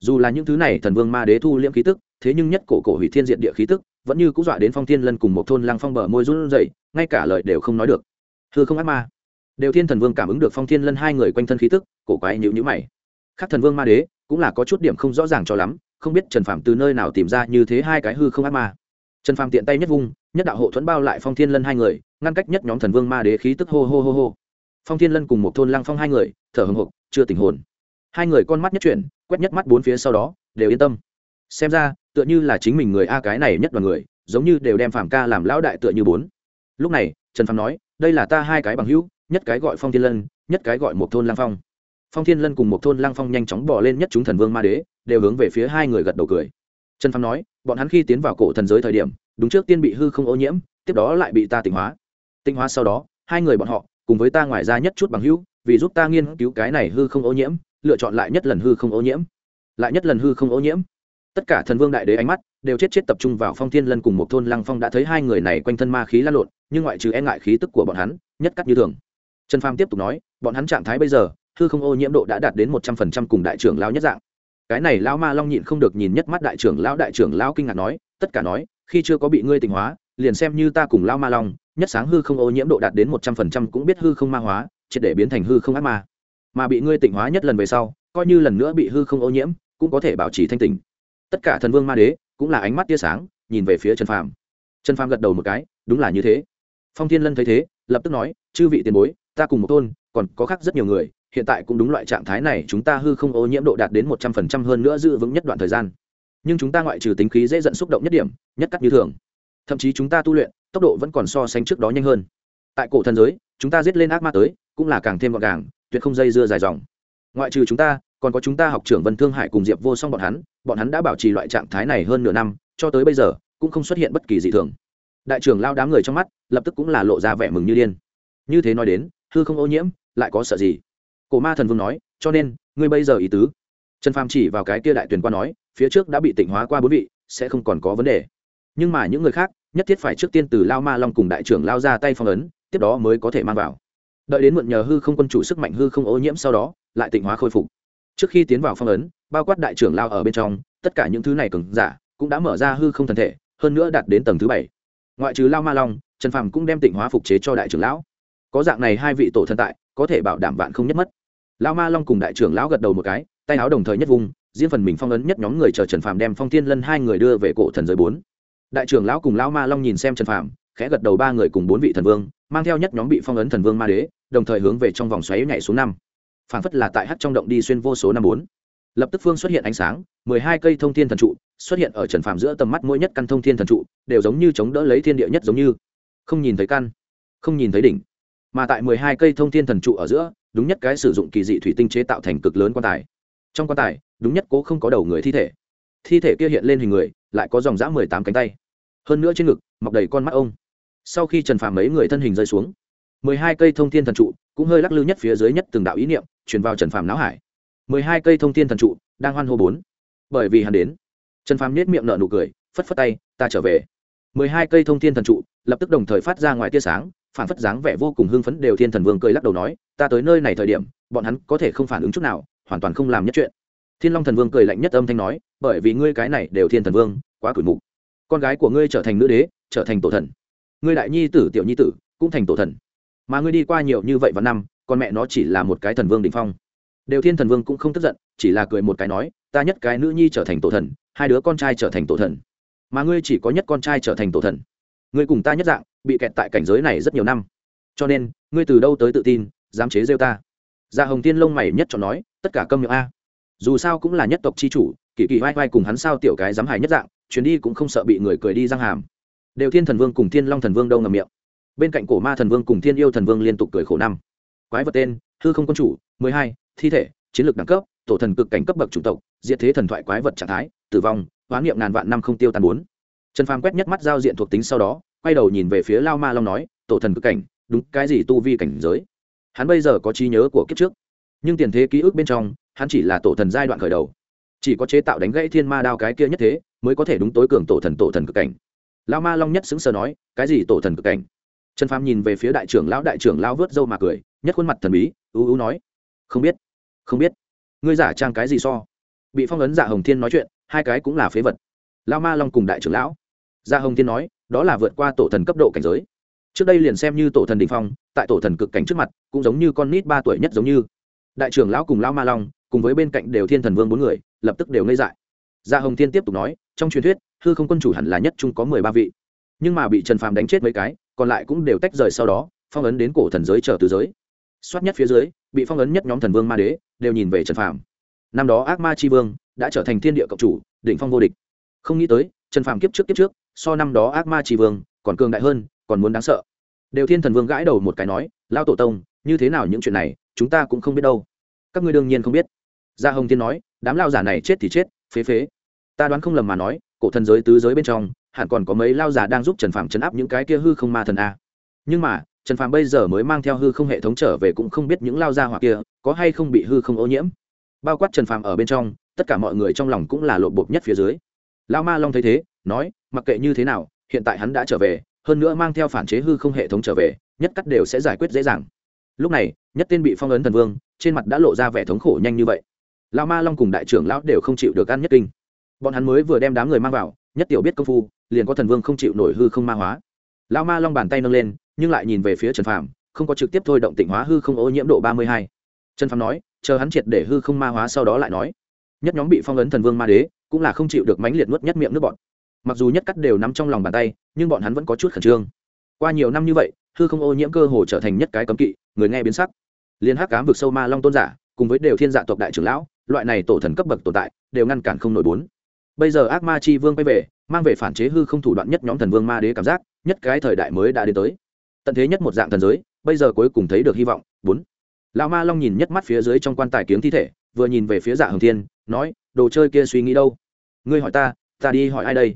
Dù là những thứ này thần vương ma đế thu liễm khí tức, thế nhưng nhất cổ cổ hủy thiên diện địa khí tức, vẫn như cũng dọa đến phong thiên lân cùng một thôn lăng phong bờ môi run rẩy, ngay cả lời đều không nói được. Thưa không ác ma. Đều thiên thần vương cảm ứng được phong thiên lân hai người quanh thân khí tức, cổ quái nhữ nhữ mày. Khác thần vương ma đế, cũng là có chút điểm không rõ ràng cho lắm, không biết trần phạm từ nơi nào tìm ra như thế hai cái hư không ác ma trần phàm tiện tay nhất vung, nhất đạo hộ thuẫn bao lại phong thiên lân hai người, ngăn cách nhất nhóm thần vương ma đế khí tức hô hô hô hô. Phong thiên lân cùng một thôn lăng phong hai người, thở hồng hộc chưa tình hồn. Hai người con mắt nhất chuyển, quét nhất mắt bốn phía sau đó, đều yên tâm. Xem ra, tựa như là chính mình người a cái này nhất đoàn người, giống như đều đem phàm ca làm lão đại tựa như bốn. Lúc này, trần phàm nói, đây là ta hai cái bằng hữu, nhất cái gọi phong thiên lân, nhất cái gọi một thôn lang phong. Phong thiên lân cùng một thôn lang phong nhanh chóng bỏ lên nhất chúng thần vương ma đế, đều hướng về phía hai người gật đầu cười. Trần phàm nói bọn hắn khi tiến vào cổ thần giới thời điểm, đúng trước tiên bị hư không ô nhiễm, tiếp đó lại bị ta tịnh hóa. Tinh hóa sau đó, hai người bọn họ cùng với ta ngoài ra nhất chút bằng hữu, vì giúp ta nghiên cứu cái này hư không ô nhiễm, lựa chọn lại nhất lần hư không ô nhiễm. Lại nhất lần hư không ô nhiễm. Tất cả thần vương đại đế ánh mắt đều chết chết tập trung vào phong thiên lân cùng một thôn lăng phong đã thấy hai người này quanh thân ma khí lan lộn, nhưng ngoại trừ e ngại khí tức của bọn hắn, nhất cắt như thường. Trần phàm tiếp tục nói, bọn hắn trạng thái bây giờ, hư không ô nhiễm độ đã đạt đến một trăm phần trăm cùng đại trưởng lao nhất dạng cái này lão ma long nhịn không được nhìn nhất mắt đại trưởng lão, đại trưởng lão kinh ngạc nói, tất cả nói, khi chưa có bị ngươi tình hóa, liền xem như ta cùng lão ma long, nhất sáng hư không ô nhiễm độ đạt đến một trăm phần trăm cũng biết hư không ma hóa, triệt để biến thành hư không ác ma. Mà bị ngươi tỉnh hóa nhất lần về sau, coi như lần nữa bị hư không ô nhiễm, cũng có thể bảo trì thanh tỉnh. Tất cả thần vương ma đế cũng là ánh mắt tia sáng, nhìn về phía trần phàm. Trần phàm gật đầu một cái, đúng là như thế. Phong thiên lân thấy thế, lập tức nói, chư vị tiền bối, ta cùng một thôn, còn có khác rất nhiều người hiện tại cũng đúng loại trạng thái này, chúng ta hư không ô nhiễm độ đạt đến một trăm phần trăm hơn nữa giữ vững nhất đoạn thời gian. Nhưng chúng ta ngoại trừ tính khí dễ dẫn xúc động nhất điểm, nhất cắt như thường. Thậm chí chúng ta tu luyện, tốc độ vẫn còn so sánh trước đó nhanh hơn. Tại cổ thần giới, chúng ta giết lên ác ma tới, cũng là càng thêm gọn gàng, tuyệt không dây dưa dài dòng. Ngoại trừ chúng ta, còn có chúng ta học trưởng vân thương hải cùng diệp vô song bọn hắn bọn hắn đã bảo trì loại trạng thái này hơn nửa năm, cho tới bây giờ, cũng không xuất hiện bất kỳ dị thường. Đại trưởng lao đám người trong mắt, lập tức cũng là lộ ra vẻ mừng như điên. Như thế nói đến, hư không ô nhiễm, lại có sợ gì? Cổ ma thần vương nói, cho nên, ngươi bây giờ ý tứ. Trần phàm chỉ vào cái kia đại tuyển qua nói, phía trước đã bị tỉnh hóa qua bốn vị, sẽ không còn có vấn đề. Nhưng mà những người khác, nhất thiết phải trước tiên từ lao ma long cùng đại trưởng lao ra tay phong ấn, tiếp đó mới có thể mang vào. Đợi đến mượn nhờ hư không quân chủ sức mạnh hư không ô nhiễm sau đó, lại tịnh hóa khôi phục. Trước khi tiến vào phong ấn, bao quát đại trưởng lao ở bên trong, tất cả những thứ này cứng giả cũng đã mở ra hư không thần thể, hơn nữa đạt đến tầng thứ bảy. Ngoại trừ lao ma long, trần phàm cũng đem tịnh hóa phục chế cho đại trưởng lão. Có dạng này hai vị tổ thần tại, có thể bảo đảm vạn không nhất mất. Lão ma long cùng đại trưởng lão gật đầu một cái, tay áo đồng thời nhất vùng diễn phần mình phong ấn nhất nhóm người chờ trần phàm đem phong thiên lân hai người đưa về cổ thần giới bốn. Đại trưởng lão cùng lão ma long nhìn xem trần phàm, khẽ gật đầu ba người cùng bốn vị thần vương, mang theo nhất nhóm bị phong ấn thần vương ma đế, đồng thời hướng về trong vòng xoáy nhảy xuống năm. Phảng phất là tại hát trong động đi xuyên vô số năm bốn. Lập tức phương xuất hiện ánh sáng, mười hai cây thông thiên thần trụ xuất hiện ở trần phàm giữa tầm mắt mỗi nhất căn thông thiên thần trụ, đều giống như chống đỡ lấy thiên địa nhất giống như. Không nhìn thấy căn, không nhìn thấy đỉnh. Mà tại mười hai cây thông thiên thần trụ ở giữa đúng nhất cái sử dụng kỳ dị thủy tinh chế tạo thành cực lớn quan tài. Trong quan tài, đúng nhất cố không có đầu người thi thể. Thi thể kia hiện lên hình người, lại có dòng dã mười tám cánh tay. Hơn nữa trên ngực, mọc đầy con mắt ông. Sau khi trần phàm mấy người thân hình rơi xuống, mười hai cây thông thiên thần trụ cũng hơi lắc lư nhất phía dưới nhất từng đạo ý niệm truyền vào trần phàm não hải. mười hai cây thông thiên thần trụ đang hoan hô bốn. Bởi vì hắn đến, trần phàm nết miệng nở nụ cười, phất phất tay, ta trở về. mười hai cây thông thiên thần trụ lập tức đồng thời phát ra ngoài tia sáng phản phất dáng vẻ vô cùng hưng phấn đều thiên thần vương cười lắc đầu nói, ta tới nơi này thời điểm, bọn hắn có thể không phản ứng chút nào, hoàn toàn không làm nhất chuyện. Thiên long thần vương cười lạnh nhất âm thanh nói, bởi vì ngươi cái này đều thiên thần vương, quá cửi mục. Con gái của ngươi trở thành nữ đế, trở thành tổ thần. Ngươi đại nhi tử, tiểu nhi tử, cũng thành tổ thần. Mà ngươi đi qua nhiều như vậy vào năm, con mẹ nó chỉ là một cái thần vương đình phong. Đều thiên thần vương cũng không tức giận, chỉ là cười một cái nói, ta nhất cái nữ nhi trở thành tổ thần, hai đứa con trai trở thành tổ thần. Mà ngươi chỉ có nhất con trai trở thành tổ thần. Ngươi cùng ta nhất dạng bị kẹt tại cảnh giới này rất nhiều năm. Cho nên, ngươi từ đâu tới tự tin, dám chế rêu ta? Gia hồng tiên lông mày nhất cho nói, tất cả câm miệng a. Dù sao cũng là nhất tộc c h i chủ, kỳ kỳ vai vai cùng hắn sao tiểu cái dám hài nhất dạng, chuyến đi cũng không sợ bị người cười đi răng hàm. Đều thiên thần vương cùng thiên long thần vương đâu ngầm miệng. Bên cạnh cổ ma thần vương cùng thiên yêu thần vương liên tục cười khổ năm. Quái vật tên, hư không quân chủ, mười hai, thi thể, chiến lược đẳng cấp, tổ thần cực cảnh cấp bậc chủng tộc, diệt thế thần thoại quái vật trạng thái, tử vong hoán niệm ngàn vạn năm không tiêu tan bốn. Trần phàm quét nhất mắt giao diện thuộc tính sau đó quay đầu nhìn về phía lao ma long nói, tổ thần cực cảnh, đúng cái gì tu vi cảnh giới? Hắn bây giờ có trí nhớ của kiếp trước. Nhưng tiền thế ký ức bên trong, hắn chỉ là tổ thần giai đoạn khởi đầu. Chỉ có chế tạo đánh gãy thiên ma đao cái kia nhất thế, mới có thể đúng tối cường tổ thần tổ thần cực cảnh. Lao ma long nhất xứng sờ nói, cái gì tổ thần cực cảnh? Trần phàm nhìn về phía đại trưởng lão, đại trưởng lão vớt râu mà cười, nhất khuôn mặt thần bí, ưu ưu nói, không biết không biết. Ngươi giả trang cái gì so? Bị phong ấn dạ hồng thiên nói chuyện, hai cái cũng là phế vật. Lao ma long cùng đại trưởng lão. Dạ hồng thiên nói đó là vượt qua tổ thần cấp độ cảnh giới. Trước đây liền xem như tổ thần đình phong, tại tổ thần cực cảnh trước mặt, cũng giống như con nít ba tuổi nhất giống như. Đại trưởng lão cùng lão ma long, cùng với bên cạnh đều thiên thần vương bốn người, lập tức đều ngây dại. Gia hồng thiên tiếp tục nói, trong truyền thuyết, hư không quân chủ hẳn là nhất trung có mười ba vị. Nhưng mà bị trần phàm đánh chết mấy cái, còn lại cũng đều tách rời sau đó, phong ấn đến cổ thần giới chờ từ giới. Xoát nhất phía dưới, bị phong ấn nhất nhóm thần vương ma đế, đều nhìn về trần phàm. Năm đó ác ma tri vương, đã trở thành thiên địa cộng chủ, đỉnh phong vô địch. Không nghĩ tới, trần phàm kiếp trước kiếp trước so năm đó ác ma tri vương còn cường đại hơn, còn muốn đáng sợ. Đều thiên thần vương gãi đầu một cái nói lao tổ tông, như thế nào những chuyện này, chúng ta cũng không biết đâu. Các ngươi đương nhiên không biết. Gia hồng thiên nói, đám lao giả này chết thì chết, phế phế. Ta đoán không lầm mà nói, cổ thần giới tứ giới bên trong, hẳn còn có mấy lao giả đang giúp trần phạm chấn áp những cái kia hư không ma thần a. Nhưng mà, trần phạm bây giờ mới mang theo hư không hệ thống trở về cũng không biết những lao gia hoặc kia có hay không bị hư không ô nhiễm. Bao quát trần phạm ở bên trong, tất cả mọi người trong lòng cũng là lộn bột nhất phía dưới. Lao ma long thấy thế, nói mặc kệ như thế nào, hiện tại hắn đã trở về, hơn nữa mang theo phản chế hư không hệ thống trở về, nhất cắt đều sẽ giải quyết dễ dàng. Lúc này, nhất tên bị phong ấn thần vương, trên mặt đã lộ ra vẻ thống khổ nhanh như vậy. Lao ma long cùng đại trưởng lão đều không chịu được ăn nhất kinh. Bọn hắn mới vừa đem đám người mang vào, nhất tiểu biết công phu, liền có thần vương không chịu nổi hư không ma hóa. Lao ma long bàn tay nâng lên, nhưng lại nhìn về phía trần phàm, không có trực tiếp thôi động tịnh hóa hư không ô nhiễm độ ba mươi hai. Trần phàm nói, chờ hắn triệt để hư không ma hóa sau đó lại nói. Nhất nhóm bị phong ấn thần vương ma đế, cũng là không chịu được mãnh liệt nuốt nhất miệng nước bọn mặc dù nhất cắt đều nắm trong lòng bàn tay, nhưng bọn hắn vẫn có chút khẩn trương. Qua nhiều năm như vậy, hư không ô nhiễm cơ hồ trở thành nhất cái cấm kỵ, người nghe biến sắc. Liên hắc cám vực sâu ma long tôn giả, cùng với đều thiên dạ tộc đại trưởng lão, loại này tổ thần cấp bậc tồn tại, đều ngăn cản không nổi bốn. Bây giờ ác ma chi vương quay về, mang về phản chế hư không thủ đoạn nhất nhóm thần vương ma đế cảm giác, nhất cái thời đại mới đã đến tới. Tận thế nhất một dạng thần giới, bây giờ cuối cùng thấy được hy vọng, bốn. Lão ma long nhìn nhất mắt phía dưới trong quan tài kiếm thi thể, vừa nhìn về phía dạ hồng thiên, nói, đồ chơi kia suy nghĩ đâu? Ngươi hỏi ta ta đi hỏi ai đây?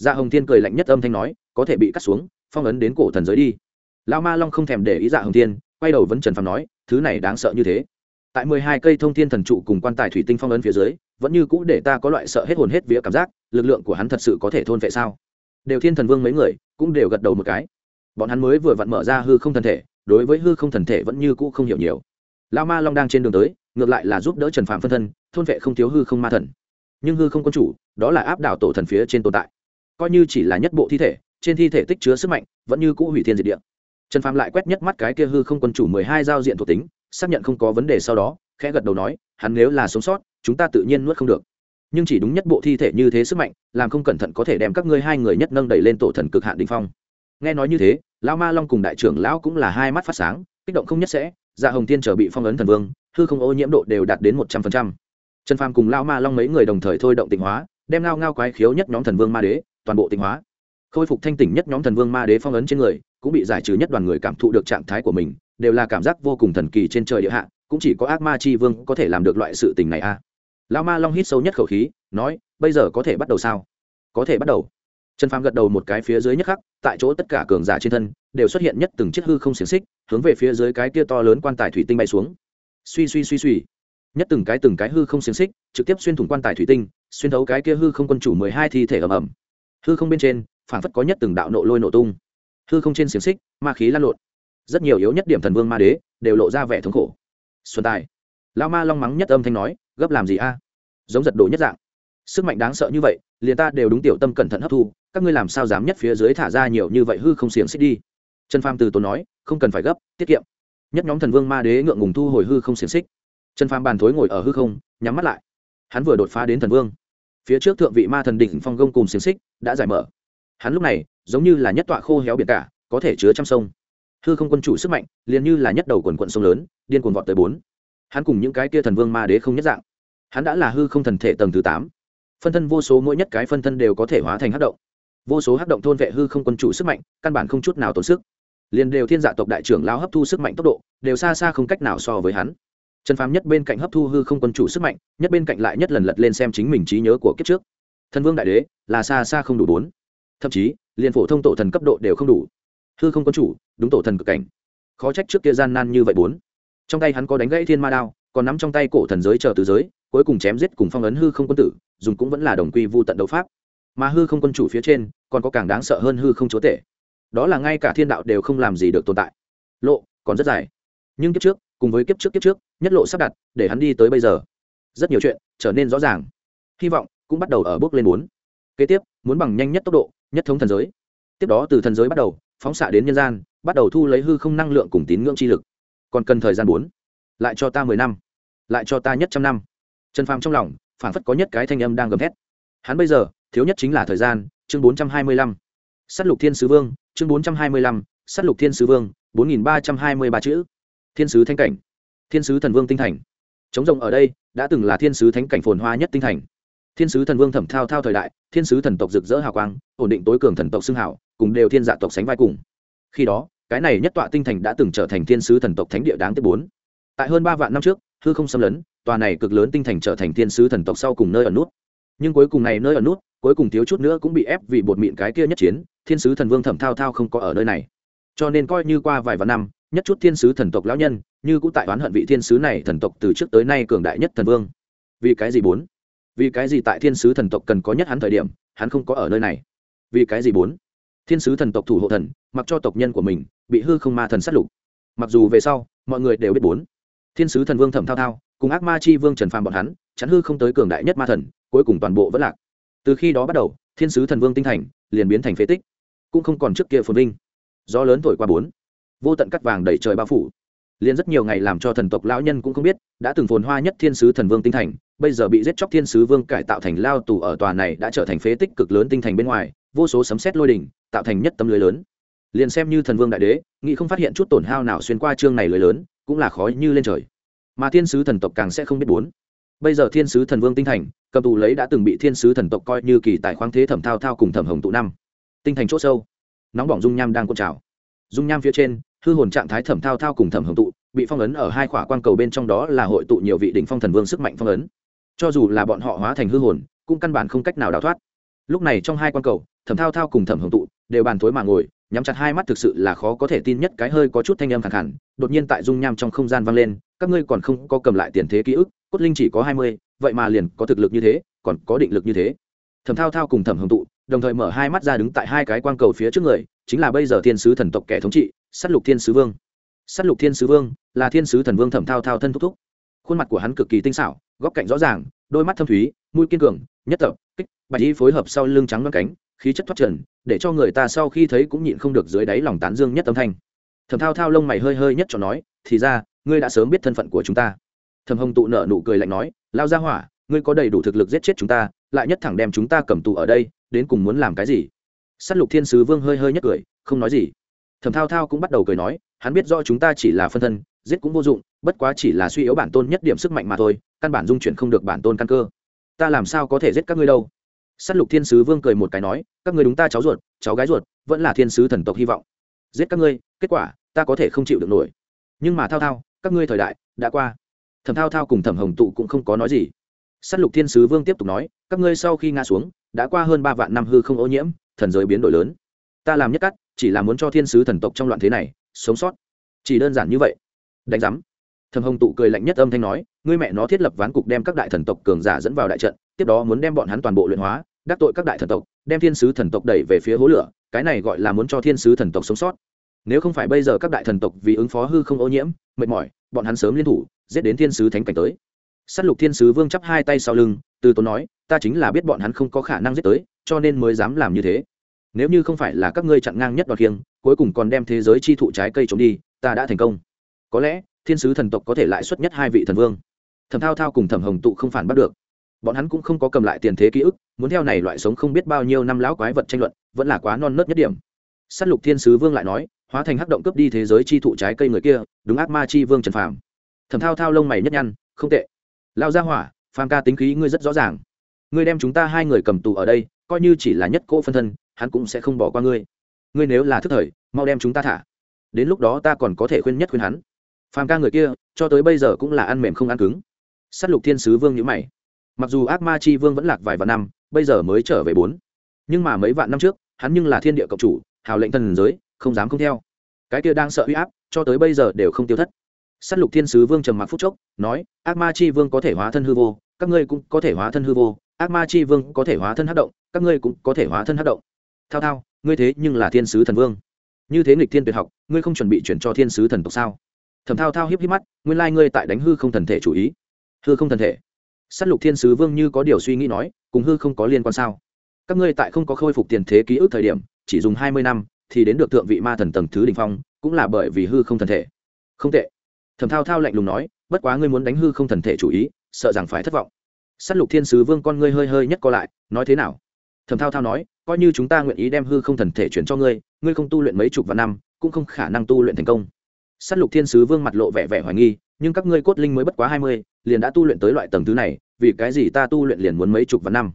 Dạ hồng thiên cười lạnh nhất âm thanh nói, có thể bị cắt xuống, phong ấn đến cổ thần giới đi. Lão ma long không thèm để ý dạ hồng thiên, quay đầu vẫn trần phàm nói, thứ này đáng sợ như thế. Tại mười hai cây thông thiên thần trụ cùng quan tài thủy tinh phong ấn phía dưới, vẫn như cũ để ta có loại sợ hết hồn hết vía cảm giác, lực lượng của hắn thật sự có thể thôn vệ sao? Đều thiên thần vương mấy người cũng đều gật đầu một cái. Bọn hắn mới vừa vặn mở ra hư không thần thể, đối với hư không thần thể vẫn như cũ không hiểu nhiều. Lao ma long đang trên đường tới, ngược lại là giúp đỡ trần phạm phân thân, thôn vệ không thiếu hư không ma thần. Nhưng hư không quân chủ, đó là áp đảo tổ thần phía trên tồn tại coi như chỉ là nhất bộ thi thể, trên thi thể tích chứa sức mạnh, vẫn như cũ hủy thiên diệt địa. Trần phạm lại quét nhất mắt cái kia hư không quân chủ mười hai giao diện thuộc tính, xác nhận không có vấn đề sau đó, khẽ gật đầu nói, hắn nếu là sống sót, chúng ta tự nhiên nuốt không được. Nhưng chỉ đúng nhất bộ thi thể như thế sức mạnh, làm không cẩn thận có thể đem các ngươi hai người nhất nâng đẩy lên tổ thần cực hạn đ ỉ n h phong. Nghe nói như thế, lão ma long cùng đại trưởng lão cũng là hai mắt phát sáng, kích động không nhất sẽ dạ hồng tiên trở bị phong ấn thần vương, hư không ô nhiễm độ đều đạt đến một trăm phần trăm. Trần phàm cùng lão ma long mấy người đồng thời thôi động tịnh hóa, đem ngao ngao quái khiếu nhất nhóm thần vương ma đế toàn bộ tinh hóa. Khôi phục thanh tỉnh nhất nhóm thần vương ma đế phong ấn trên người, cũng bị giải trừ nhất đoàn người cảm thụ được trạng thái của mình, đều là cảm giác vô cùng thần kỳ trên trời địa hạ, cũng chỉ có ác ma chi vương có thể làm được loại sự tình này a. À. lao ma long hít sâu nhất khẩu khí, nói, bây giờ có thể bắt đầu sao? Có thể bắt đầu. Trần phàm gật đầu một cái phía dưới nhất khắc, tại chỗ tất cả cường giả trên thân, đều xuất hiện nhất từng chiếc hư không xiềng xích, hướng về phía dưới cái kia to lớn quan tài thủy tinh bay xuống. Suy suy suy suy. Nhất từng cái từng cái hư không xiềng xích, trực tiếp xuyên thủng quan tài thủy tinh, xuyên thấu cái kia hư không quân chủ mười hai thi thể ầm ầm hư không bên trên phản phất có nhất từng đạo nộ lôi nổ tung. Hư không trên xiềng xích, ma khí lan lộn. Rất nhiều yếu nhất điểm thần vương ma đế đều lộ ra vẻ thống khổ. Xuân tài lao ma long mắng nhất âm thanh nói, gấp làm gì a? Giống giật đổ nhất dạng. Sức mạnh đáng sợ như vậy, liền ta đều đúng tiểu tâm cẩn thận hấp thu, các ngươi làm sao dám nhất phía dưới thả ra nhiều như vậy hư không xiềng xích đi? Trần phàm từ tốn nói, không cần phải gấp, tiết kiệm. Nhất nhóm thần vương ma đế ngượng ngùng thu hồi hư không xiềng xích. Trần phàm bàn thối ngồi ở hư không, nhắm mắt lại. Hắn vừa đột phá đến thần vương phía trước thượng vị ma thần đỉnh phong gông cùng xiềng xích đã giải mở. Hắn lúc này, giống như là nhất tọa khô héo biển cả, có thể chứa trăm sông. Hư không quân chủ sức mạnh, liền như là nhất đầu quần quận sông lớn, điên cuồng vọt tới bốn. Hắn cùng những cái kia thần vương ma đế không nhất dạng. Hắn đã là hư không thần thể tầng thứ tám. Phân thân vô số mỗi nhất cái phân thân đều có thể hóa thành hắc động. Vô số hắc động thôn vệ hư không quân chủ sức mạnh, căn bản không chút nào tốn sức. Liền đều thiên dạ tộc đại trưởng lao hấp thu sức mạnh tốc độ, đều xa xa không cách nào so với hắn trần phàm nhất bên cạnh hấp thu hư không quân chủ sức mạnh, nhất bên cạnh lại nhất lần lật lên xem chính mình trí nhớ của kiếp trước. Thần vương đại đế, là xa xa không đủ bốn. Thậm chí, liền phổ thông tổ thần cấp độ đều không đủ. Hư không quân chủ, đúng tổ thần cực cảnh. Khó trách trước kia gian nan như vậy bốn. Trong tay hắn có đánh gãy thiên ma đao, còn nắm trong tay cổ thần giới chờ từ giới, cuối cùng chém giết cùng phong ấn hư không quân tử, dùng cũng vẫn là đồng quy vu tận đấu pháp. Mà hư không quân chủ phía trên, còn có càng đáng sợ hơn hư không chúa tể. Đó là ngay cả thiên đạo đều không làm gì được tồn tại. Lộ, còn rất dài. Nhưng kiếp trước cùng với kiếp trước kiếp trước, nhất lộ sắp đặt, để hắn đi tới bây giờ. Rất nhiều chuyện trở nên rõ ràng. Hy vọng cũng bắt đầu ở bước lên bốn. Kế tiếp, muốn bằng nhanh nhất tốc độ, nhất thống thần giới. Tiếp đó từ thần giới bắt đầu, phóng xạ đến nhân gian, bắt đầu thu lấy hư không năng lượng cùng tín ngưỡng chi lực. Còn cần thời gian bốn. Lại cho ta mười năm. Lại cho ta nhất trăm năm. Trần phàm trong lòng phản phất có nhất cái thanh âm đang gầm thét. Hắn bây giờ thiếu nhất chính là thời gian, chương bốn trăm hai mươi lăm. S á t lục thiên sứ vương, chương bốn trăm hai mươi lăm s á t lục thiên sứ vương, bốn nghìn ba trăm hai mươi ba chữ thiên sứ thánh cảnh. Thiên sứ thần vương tinh thành. Chống rồng ở đây, đã từng là thiên sứ thánh cảnh phồn hoa nhất tinh thành. Thiên sứ thần vương thẩm thao thao thời đại, thiên sứ thần tộc rực rỡ hào quang, ổn định tối cường thần tộc xưng hảo cùng đều thiên dạ tộc sánh vai cùng. Khi đó, cái này nhất tọa tinh thành đã từng trở thành thiên sứ thần tộc thánh địa đáng tiếc bốn. Tại hơn ba vạn năm trước, hư không xâm lấn, tòa này cực lớn tinh thành trở thành thiên sứ thần tộc sau cùng nơi ở nút. Nhưng cuối cùng này nơi ở nút, cuối cùng thiếu chút nữa cũng bị ép vì bột mịn cái kia nhất chiến, thiên sứ thần vương thẩm thao thao không có ở nơi này. Cho nên coi như qua vài vạn năm nhất chút thiên sứ thần tộc lão nhân, như cũng tại oán hận vị thiên sứ này thần tộc từ trước tới nay cường đại nhất thần vương. Vì cái gì bốn? Vì cái gì tại thiên sứ thần tộc cần có nhất hắn thời điểm, hắn không có ở nơi này? Vì cái gì bốn? Thiên sứ thần tộc thủ hộ thần, mặc cho tộc nhân của mình bị hư không ma thần sát lục. Mặc dù về sau, mọi người đều biết bốn. Thiên sứ thần vương thẩm thao thao, cùng ác ma chi vương trần phàm bọn hắn, chắn hư không tới cường đại nhất ma thần, cuối cùng toàn bộ vẫn lạc. Từ khi đó bắt đầu, thiên sứ thần vương tinh thành liền biến thành phế tích, cũng không còn trước kia phồn vinh. Gió lớn thổi qua bốn vô tận cắt vàng đầy trời bao phủ. Liền rất nhiều ngày làm cho thần tộc lão nhân cũng không biết, đã từng phồn hoa nhất thiên sứ thần vương tinh thành, bây giờ bị giết chóc thiên sứ vương cải tạo thành lao tù ở tòa này đã trở thành phế tích cực lớn tinh thành bên ngoài, vô số sấm sét lôi đỉnh, tạo thành nhất tấm lưới lớn. Liền xem như thần vương đại đế, nghĩ không phát hiện chút tổn hao nào xuyên qua chương này lưới lớn, cũng là khói như lên trời. Mà thiên sứ thần tộc càng sẽ không biết bốn. Bây giờ thiên sứ thần vương tinh thành, cầm tù lấy đã từng bị thiên sứ thần tộc coi như kỳ tài khoáng thế thẩm thao thao cùng thẩm hồng tụ năm. Tinh thành c h ỗ sâu. Nóng bỏng dung nham đang cột trào. Dung nham phía trên hư hồn trạng thái thẩm thao thao cùng thẩm hồng tụ, bị phong ấn ở hai khỏa quan cầu bên trong đó là hội tụ nhiều vị đỉnh phong thần vương sức mạnh phong ấn. Cho dù là bọn họ hóa thành hư hồn, cũng căn bản không cách nào đào thoát. Lúc này trong hai quan cầu, thẩm thao thao cùng thẩm hồng tụ đều bàn thối mà ngồi, nhắm chặt hai mắt thực sự là khó có thể tin nhất cái hơi có chút thanh âm khẳng hẳn đột nhiên tại dung nham trong không gian vang lên, các ngươi còn không có cầm lại tiền thế ký ức, cốt linh chỉ có hai mươi, vậy mà liền có thực lực như thế, còn có định lực như thế. Thẩm thao thao cùng thẩm hồng tụ, đồng thời mở hai mắt ra đứng tại hai cái quang cầu phía trước người, chính là bây giờ thiên sứ thần tộc kẻ thống trị s á t lục thiên sứ vương. S á t lục thiên sứ vương là thiên sứ thần vương thẩm thao thao thân thúc thúc. Khuôn mặt của hắn cực kỳ tinh xảo, góc cạnh rõ ràng, đôi mắt thâm thúy, mũi kiên cường, nhất tập, kích, bạch y phối hợp sau lưng trắng đoán cánh, khí chất thoát trần, để cho người ta sau khi thấy cũng nhịn không được dưới đáy lòng tán dương nhất âm thanh. Thẩm thao thao lông mày hơi hơi nhất cho nói, thì ra, ngươi đã sớm biết thân phận của chúng ta. Thẩm hồng tụ nợ nụ cười lạnh nói, lao ra hỏa, ngươi có đầy đủ thực lực giết chết chúng ta, lại nhất thẳng đem chúng ta cầm tù ở đây, đến cùng muốn làm cái gì? S á t lục thiên sứ vương hơi hơi nhất cười, không nói gì thẩm thao thao cũng bắt đầu cười nói, hắn biết do chúng ta chỉ là phân thân, giết cũng vô dụng, bất quá chỉ là suy yếu bản tôn nhất điểm sức mạnh mà thôi, căn bản dung chuyển không được bản tôn căn cơ. Ta làm sao có thể giết các ngươi đâu? S á t lục thiên sứ vương cười một cái nói, các ngươi đúng ta cháu ruột, cháu gái ruột, vẫn là thiên sứ thần tộc hy vọng. Giết các ngươi, kết quả, ta có thể không chịu được nổi. Nhưng mà thao thao, các ngươi thời đại, đã qua. Thẩm thao thao cùng thẩm hồng tụ cũng không có nói gì. S á t lục thiên sứ vương tiếp tục nói, các ngươi sau khi ngã xuống, đã qua hơn ba vạn năm hư không ô nhiễm, thần giới biến đổi lớn. Ta làm nhất cắt chỉ là muốn cho thiên sứ thần tộc trong loạn thế này sống sót. Chỉ đơn giản như vậy. Đánh giám. Thầm hồng tụ cười lạnh nhất âm thanh nói, ngươi mẹ nó thiết lập ván cục đem các đại thần tộc cường giả dẫn vào đại trận, tiếp đó muốn đem bọn hắn toàn bộ luyện hóa, đắc tội các đại thần tộc, đem thiên sứ thần tộc đẩy về phía hố lửa, cái này gọi là muốn cho thiên sứ thần tộc sống sót. Nếu không phải bây giờ các đại thần tộc vì ứng phó hư không ô nhiễm, mệt mỏi, bọn hắn sớm liên thủ, giết đến thiên sứ thánh cảnh tới. S á t lục thiên sứ vương chắp hai tay sau lưng, từ tốn nói, ta chính là biết bọn hắn không có khả năng giết tới, cho nên mới dám làm như thế nếu như không phải là các ngươi chặn ngang nhất đoạt kiêng cuối cùng còn đem thế giới chi thụ trái cây trống đi, ta đã thành công. Có lẽ, thiên sứ thần tộc có thể lại xuất nhất hai vị thần vương. Thẩm thao thao cùng thẩm hồng tụ không phản bắt được. Bọn hắn cũng không có cầm lại tiền thế ký ức, muốn theo này loại sống không biết bao nhiêu năm lão quái vật tranh luận, vẫn là quá non nớt nhất điểm. S á t lục thiên sứ vương lại nói, hóa thành hắc động cướp đi thế giới chi thụ trái cây người kia, đúng ác ma chi vương trần phàm. Thẩm thao thao lông mày nhất nhăn, không tệ. Lao ra hỏa, phàm ca tính khí ngươi rất rõ ràng. Ngươi đem chúng ta hai người cầm tù ở đây, coi như chỉ là nhất cỗ phân thân hắn cũng sẽ không bỏ qua ngươi. Ngươi nếu là thức thời, mau đem chúng ta thả. Đến lúc đó ta còn có thể khuyên nhất khuyên hắn. Phàm ca người kia, cho tới bây giờ cũng là ăn mềm không ăn cứng. S á t lục thiên sứ vương nhữ mày. Mặc dù ác ma chi vương vẫn lạc vài vạn năm, bây giờ mới trở về bốn. Nhưng mà mấy vạn năm trước, hắn nhưng là thiên địa cộng chủ, hào lệnh thần giới, không dám không theo. Cái kia đang sợ uy áp, cho tới bây giờ đều không tiêu thất. S á t lục thiên sứ vương trầm mặc phúc chốc, nói, ác ma chi vương có thể hóa thân hư vô, các ngươi cũng có thể hóa thân hư vô. Ác ma chi vương có thể hóa thân hát động, các ngươi cũng có thể hóa thân hát động thao thao, ngươi thế nhưng là thiên sứ thần vương. Như thế nghịch thiên tuyệt học, ngươi không chuẩn bị chuyển cho thiên sứ thần tộc sao? Thẩm thao thao hiếp hiếp mắt, nguyên lai ngươi tại đánh hư không thần thể chủ ý. Hư không thần thể? S á t lục thiên sứ vương như có điều suy nghĩ nói, cùng hư không có liên quan sao? Các ngươi tại không có khôi phục tiền thế ký ức thời điểm, chỉ dùng hai mươi năm, thì đến được thượng vị ma thần tầng thứ đình phong, cũng là bởi vì hư không thần thể. Không tệ. Thẩm thao thao lạnh lùng nói, bất quá ngươi muốn đánh hư không thần thể chủ ý, sợ rằng phải thất vọng. S á t lục thiên sứ vương con ngươi hơi hơi nhất co lại, nói thế nào? Thẩm thao thao nói coi như chúng ta nguyện ý đem hư không thần thể chuyển cho ngươi ngươi không tu luyện mấy chục vạn năm, cũng không khả năng tu luyện thành công. S á t lục thiên sứ vương mặt lộ vẻ vẻ hoài nghi, nhưng các ngươi cốt linh mới bất quá hai mươi, liền đã tu luyện tới loại tầng thứ này, vì cái gì ta tu luyện liền muốn mấy chục vạn năm?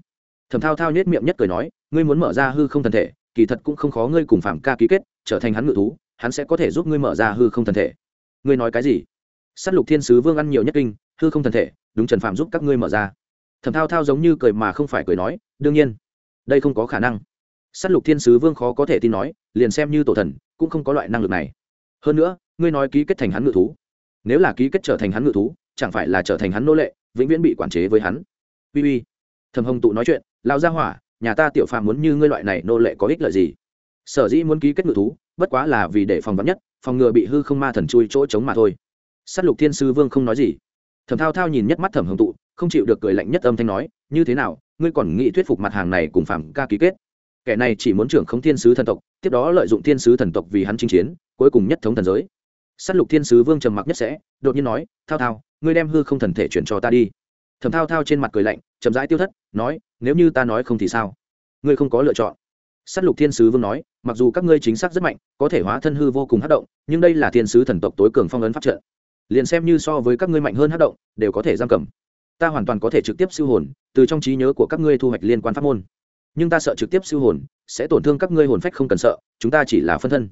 Thẩm thao thao nhét miệng nhất cười nói, ngươi muốn mở ra hư không thần thể, kỳ thật cũng không khó ngươi cùng phạm ca ký kết, trở thành hắn ngự thú, hắn sẽ có thể giúp ngươi mở ra hư không thần thể. Ngươi nói cái gì? S á t lục thiên sứ vương ăn nhiều nhất kinh, hư không thần thể, đúng trần phạm giúp các ngươi mở ra. Thẩm thao thao giống như cười mà không phải cười nói, đương nhiên đây không có khả năng. S á t lục thiên sứ vương khó có thể tin nói, liền xem như tổ thần, cũng không có loại năng lực này. Hơn nữa, ngươi nói ký kết thành hắn ngự thú. Nếu là ký kết trở thành hắn ngự thú, chẳng phải là trở thành hắn nô lệ, vĩnh viễn bị quản chế với hắn. Uy uy. Thầm hồng tụ nói chuyện lao ra hỏa, nhà ta tiểu phàm muốn như ngươi loại này nô lệ có ích lợi gì? Sở dĩ muốn ký kết ngự thú, bất quá là vì để phòng vắn nhất, phòng ngừa bị hư không ma thần chui chỗ trống mà thôi. S á t lục thiên sư vương không nói gì. Thầm thao thao nhìn nhất mắt thẩm hồng tụ, không chịu được cười lạnh nhất âm thanh nói, như thế nào ngươi còn nghĩ thuyết phục mặt hàng này cùng Phạm ca ký kết. Kẻ này chỉ muốn trưởng không thiên sứ thần tộc, tiếp đó lợi dụng thiên sứ thần tộc vì hắn chinh chiến, cuối cùng nhất thống thần giới. S á t lục thiên sứ vương trầm mặc nhất sẽ, đột nhiên nói, thao thao, ngươi đem hư không thần thể chuyển cho ta đi. Thầm thao thao trên mặt cười lạnh, chậm rãi tiêu thất, nói, nếu như ta nói không thì sao? Ngươi không có lựa chọn. S á t lục thiên sứ vương nói, mặc dù các ngươi chính xác rất mạnh, có thể hóa thân hư vô cùng hát động, nhưng đây là thiên sứ thần tộc tối cường phong ấn pháp trận. Liền xem như so với các ngươi mạnh hơn hát động, đều có thể giam cầm ta hoàn toàn có thể trực tiếp siêu hồn, từ trong trí nhớ của các ngươi thu hoạch liên quan pháp môn. Nhưng ta sợ trực tiếp siêu hồn, sẽ tổn thương các ngươi hồn phách không cần sợ, chúng ta chỉ là phân thân.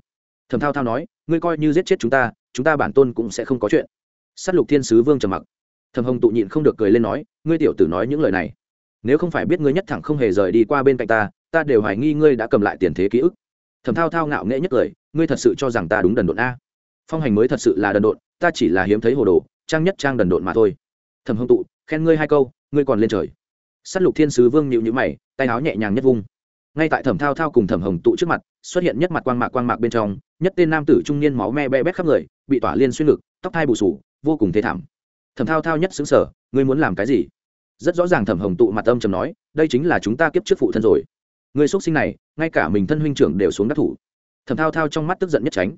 Thầm thao thao nói, ngươi coi như giết chết chúng ta chúng ta bản tôn cũng sẽ không có chuyện. S á t lục thiên sứ vương trầm mặc. Thầm hồng tụ nhịn không được cười lên nói, ngươi tiểu tử nói những lời này. Nếu không phải biết ngươi nhất thẳng không hề rời đi qua bên cạnh ta ta đều hoài nghi ngươi đã cầm lại tiền thế ký ức. Thầm thao thao ngạo nghễ nhất cười ngươi thật sự cho rằng ta đúng đần độn a? Phong hành mới thật sự là đần độn, ta chỉ là hiếm thấy hồ đồ, trang nhất trang đần độn mà thôi. Thầm hồng tụ khen ngươi hai câu, ngươi còn lên trời. S á t lục thiên sứ vương nhịu nhữ mày, tay áo nhẹ nhàng nhất vung. Ngay tại thẩm thao thao cùng thẩm hồng tụ trước mặt, xuất hiện nhất mặt quang mạc quang mạc bên trong, nhất tên nam tử trung niên máu me be bét khắp người, bị tỏa liên xuyên ngực, tóc thai bù sù, vô cùng thế thảm. Thẩm thao thao nhất xứng sở, ngươi muốn làm cái gì? Rất rõ ràng thẩm hồng tụ mặt âm trầm nói, đây chính là chúng ta kiếp trước phụ thân rồi. Người x sinh này, ngay cả mình thân huynh trưởng đều xuống đắc thủ. Thẩm thao thao trong mắt tức giận nhất tránh.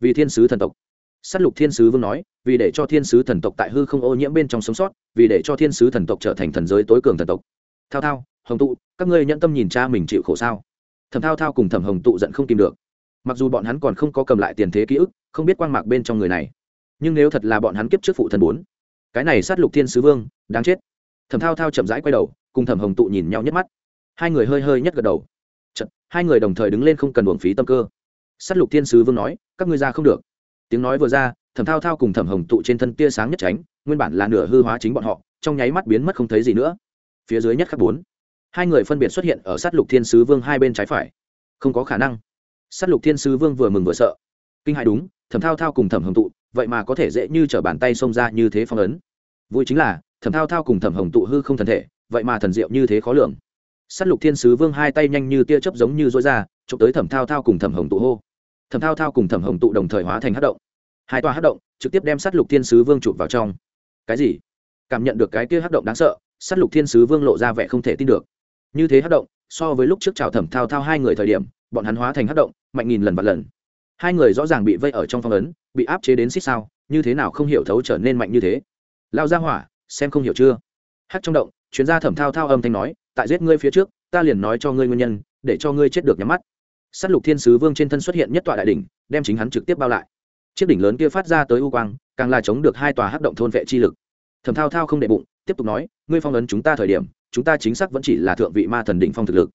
Vì thiên sứ thần tộc s á t lục thiên sứ vương nói vì để cho thiên sứ thần tộc tại hư không ô nhiễm bên trong sống sót vì để cho thiên sứ thần tộc trở thành thần giới tối cường thần tộc. Thao thao hồng tụ các ngươi nhận tâm nhìn cha mình chịu khổ sao? Thẩm thao thao cùng thẩm hồng tụ giận không tìm được. Mặc dù bọn hắn còn không có cầm lại tiền thế ký ức không biết quang mạc bên trong người này. Nhưng nếu thật là bọn hắn kiếp trước phụ thần bốn cái này sát lục thiên sứ vương đáng chết. Thẩm thao thao chậm rãi quay đầu cùng thẩm hồng tụ nhìn nhau nhất mắt. Hai người hơi hơi nhất gật đầu. Chật, hai người đồng thời đứng lên không cần uổng phí tâm cơ. Sát lục thiên sứ vương nói các ngươi ra không được tiếng nói vừa ra, thẩm thao thao cùng thẩm hồng tụ trên thân tia sáng nhất tránh, nguyên bản là nửa hư hóa chính bọn họ, trong nháy mắt biến mất không thấy gì nữa. Phía dưới nhất khắc bốn, hai người phân biệt xuất hiện ở sát lục thiên sứ vương hai bên trái phải. Không có khả năng. Sát lục thiên sứ vương vừa mừng vừa sợ. Kinh hại đúng, thẩm thao thao cùng thẩm hồng tụ, vậy mà có thể dễ như t r ở bàn tay xông ra như thế phong ấn. Vui chính là, thẩm thao thao cùng thẩm hồng tụ hư không thần thể, vậy mà thần diệu như thế khó lường. S á t lục thiên sứ vương hai tay nhanh như tia chớp giống như dối ra, chụp tới thẩm thao thao cùng thẩm hồng tụ hô thẩm thao thao cùng thẩm hồng tụ đồng thời hóa thành hát động. Hai tòa hát động trực tiếp đem s á t lục thiên sứ vương chụp vào trong. Cái gì? Cảm nhận được cái kia hát động đáng sợ s á t lục thiên sứ vương lộ ra vẻ không thể tin được. Như thế hát động, so với lúc trước chào thẩm thao thao hai người thời điểm, bọn hắn hóa thành hát động, mạnh nghìn lần và lần. Hai người rõ ràng bị vây ở trong phong ấn, bị áp chế đến xích sao, như thế nào không hiểu thấu trở nên mạnh như thế. Lao ra hỏa, xem không hiểu chưa? Hát trong động, chuyên gia thẩm thao thao âm thanh nói, tại giết ngươi phía trước, ta liền nói cho ngươi nguyên nhân, để cho ngươi chết được nhắm mắt s á t lục thiên sứ vương trên thân xuất hiện nhất tọa đại đ ỉ n h đem chính hắn trực tiếp bao lại. Chiếc đỉnh lớn kia phát ra tới u quang, càng là chống được hai tòa hát động thôn vệ chi lực. Thẩm thao thao không đệ bụng, tiếp tục nói, ngươi phong ấn chúng ta thời điểm, chúng ta chính xác vẫn chỉ là thượng vị ma thần đỉnh phong thực lực.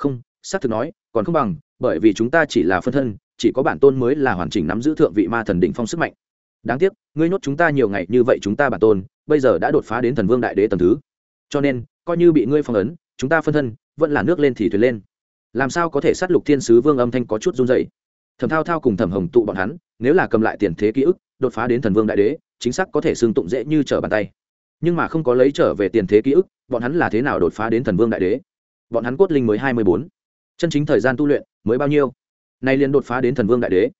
Không, xác thực nói, còn không bằng, bởi vì chúng ta chỉ là phân thân, chỉ có bản tôn mới là hoàn chỉnh nắm giữ thượng vị ma thần đỉnh phong sức mạnh. Đáng tiếc, ngươi nhốt chúng ta nhiều ngày như vậy chúng ta bản tôn, bây giờ đã đột phá đến thần vương đại đế tầm thứ. Cho nên, coi như bị ngươi phong ấn, chúng ta phân thân, vẫn là nước lên thì thuyền lên làm sao có thể sát lục thiên sứ vương âm thanh có chút run dày thẩm thao thao cùng thẩm hồng tụ bọn hắn, nếu là cầm lại tiền thế ký ức, đột phá đến thần vương đại đế, chính xác có thể xương tụng dễ như trở bàn tay. Nhưng mà không có lấy trở về tiền thế ký ức, bọn hắn là thế nào đột phá đến thần vương đại đế? Bọn hắn cốt linh mới hai mươi bốn. Chân chính thời gian tu luyện mới bao nhiêu? Nay liền đột phá đến thần vương đại đế.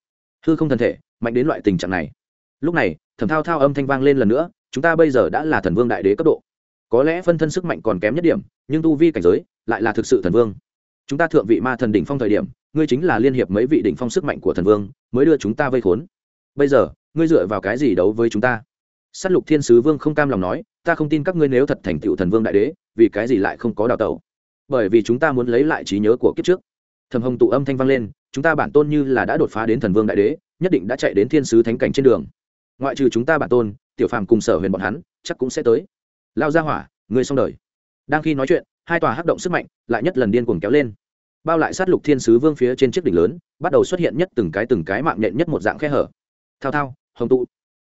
Hư không thần thể, mạnh đến loại tình trạng này. Lúc này, thẩm thao thao âm thanh vang lên lần nữa, chúng ta bây giờ đã là thần vương đại đế cấp độ. Có lẽ phân thân sức mạnh còn kém nhất điểm, nhưng tu vi cảnh giới lại là thực sự thần vương chúng ta thượng vị ma thần đỉnh phong thời điểm, ngươi chính là liên hiệp mấy vị đỉnh phong sức mạnh của thần vương, mới đưa chúng ta vây khốn. Bây giờ, ngươi dựa vào cái gì đấu với chúng ta? S á t lục thiên sứ vương không cam lòng nói, ta không tin các ngươi nếu thật thành tựu thần vương đại đế, vì cái gì lại không có đào tẩu? Bởi vì chúng ta muốn lấy lại trí nhớ của kiếp trước. Thầm hồng tụ âm thanh vang lên, chúng ta bản tôn như là đã đột phá đến thần vương đại đế, nhất định đã chạy đến thiên sứ thánh cảnh trên đường. Ngoại trừ chúng ta bản tôn, tiểu phàm cùng sở huyền bọn hắn, chắc cũng sẽ tới. Lao ra hỏa người xong đời. Đang khi nói chuyện hai tòa hắc động sức mạnh lại nhất lần điên cuồng kéo lên. Bao lại sát lục thiên sứ vương phía trên chiếc đỉnh lớn, bắt đầu xuất hiện nhất từng cái từng cái mạng nhện nhất một dạng khe hở. Thao thao, hồng tụ.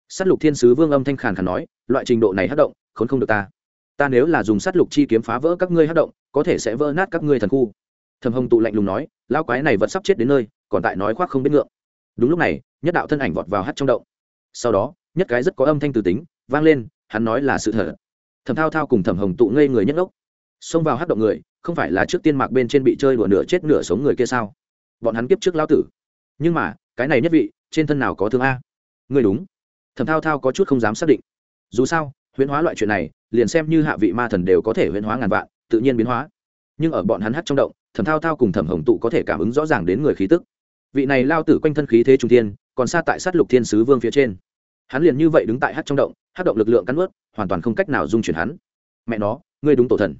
Sát lục thiên sứ vương âm thanh khàn khàn nói, loại trình độ này hắc động, khốn không được ta. Ta nếu là dùng sát lục chi kiếm phá vỡ các ngươi hắc động, có thể sẽ vỡ nát các ngươi thần khu. Thầm hồng tụ lạnh lùng nói lao quái này vẫn sắp chết đến nơi, còn tại nói khoác không biết ngượng. Đúng lúc này, nhất đạo thân ảnh vọt vào hắt trong động. Sau đó, nhất cái rất có âm thanh từ tính, vang lên, hắn nói là sự thở. thầm thao thao cùng thầm hồng tụ ngây người nhất ốc xông vào hát động người, không phải là trước tiên mạc bên trên bị chơi đùa nửa chết nửa sống người kia sao? Bọn hắn kiếp trước lao tử. Nhưng mà, cái này nhất vị, trên thân nào có thương a? Người đúng. Thầm thao thao có chút không dám xác định. Dù sao, huyễn hóa loại chuyện này, liền xem như hạ vị ma thần đều có thể huyễn hóa ngàn vạn, tự nhiên biến hóa. Nhưng ở bọn hắn hát trong động, thẩm thao thao cùng thẩm hồng tụ có thể cảm ứng rõ ràng đến người khí tức. Vị này lao tử quanh thân khí thế trung thiên, còn xa tại sát lục thiên sứ vương phía trên. Hắn liền như vậy đứng tại hát trong động, hát động lực lượng cắn ướt hoàn toàn không cách nào dung chuyển hắn. Mẹ nó, ngươi đúng tổ thần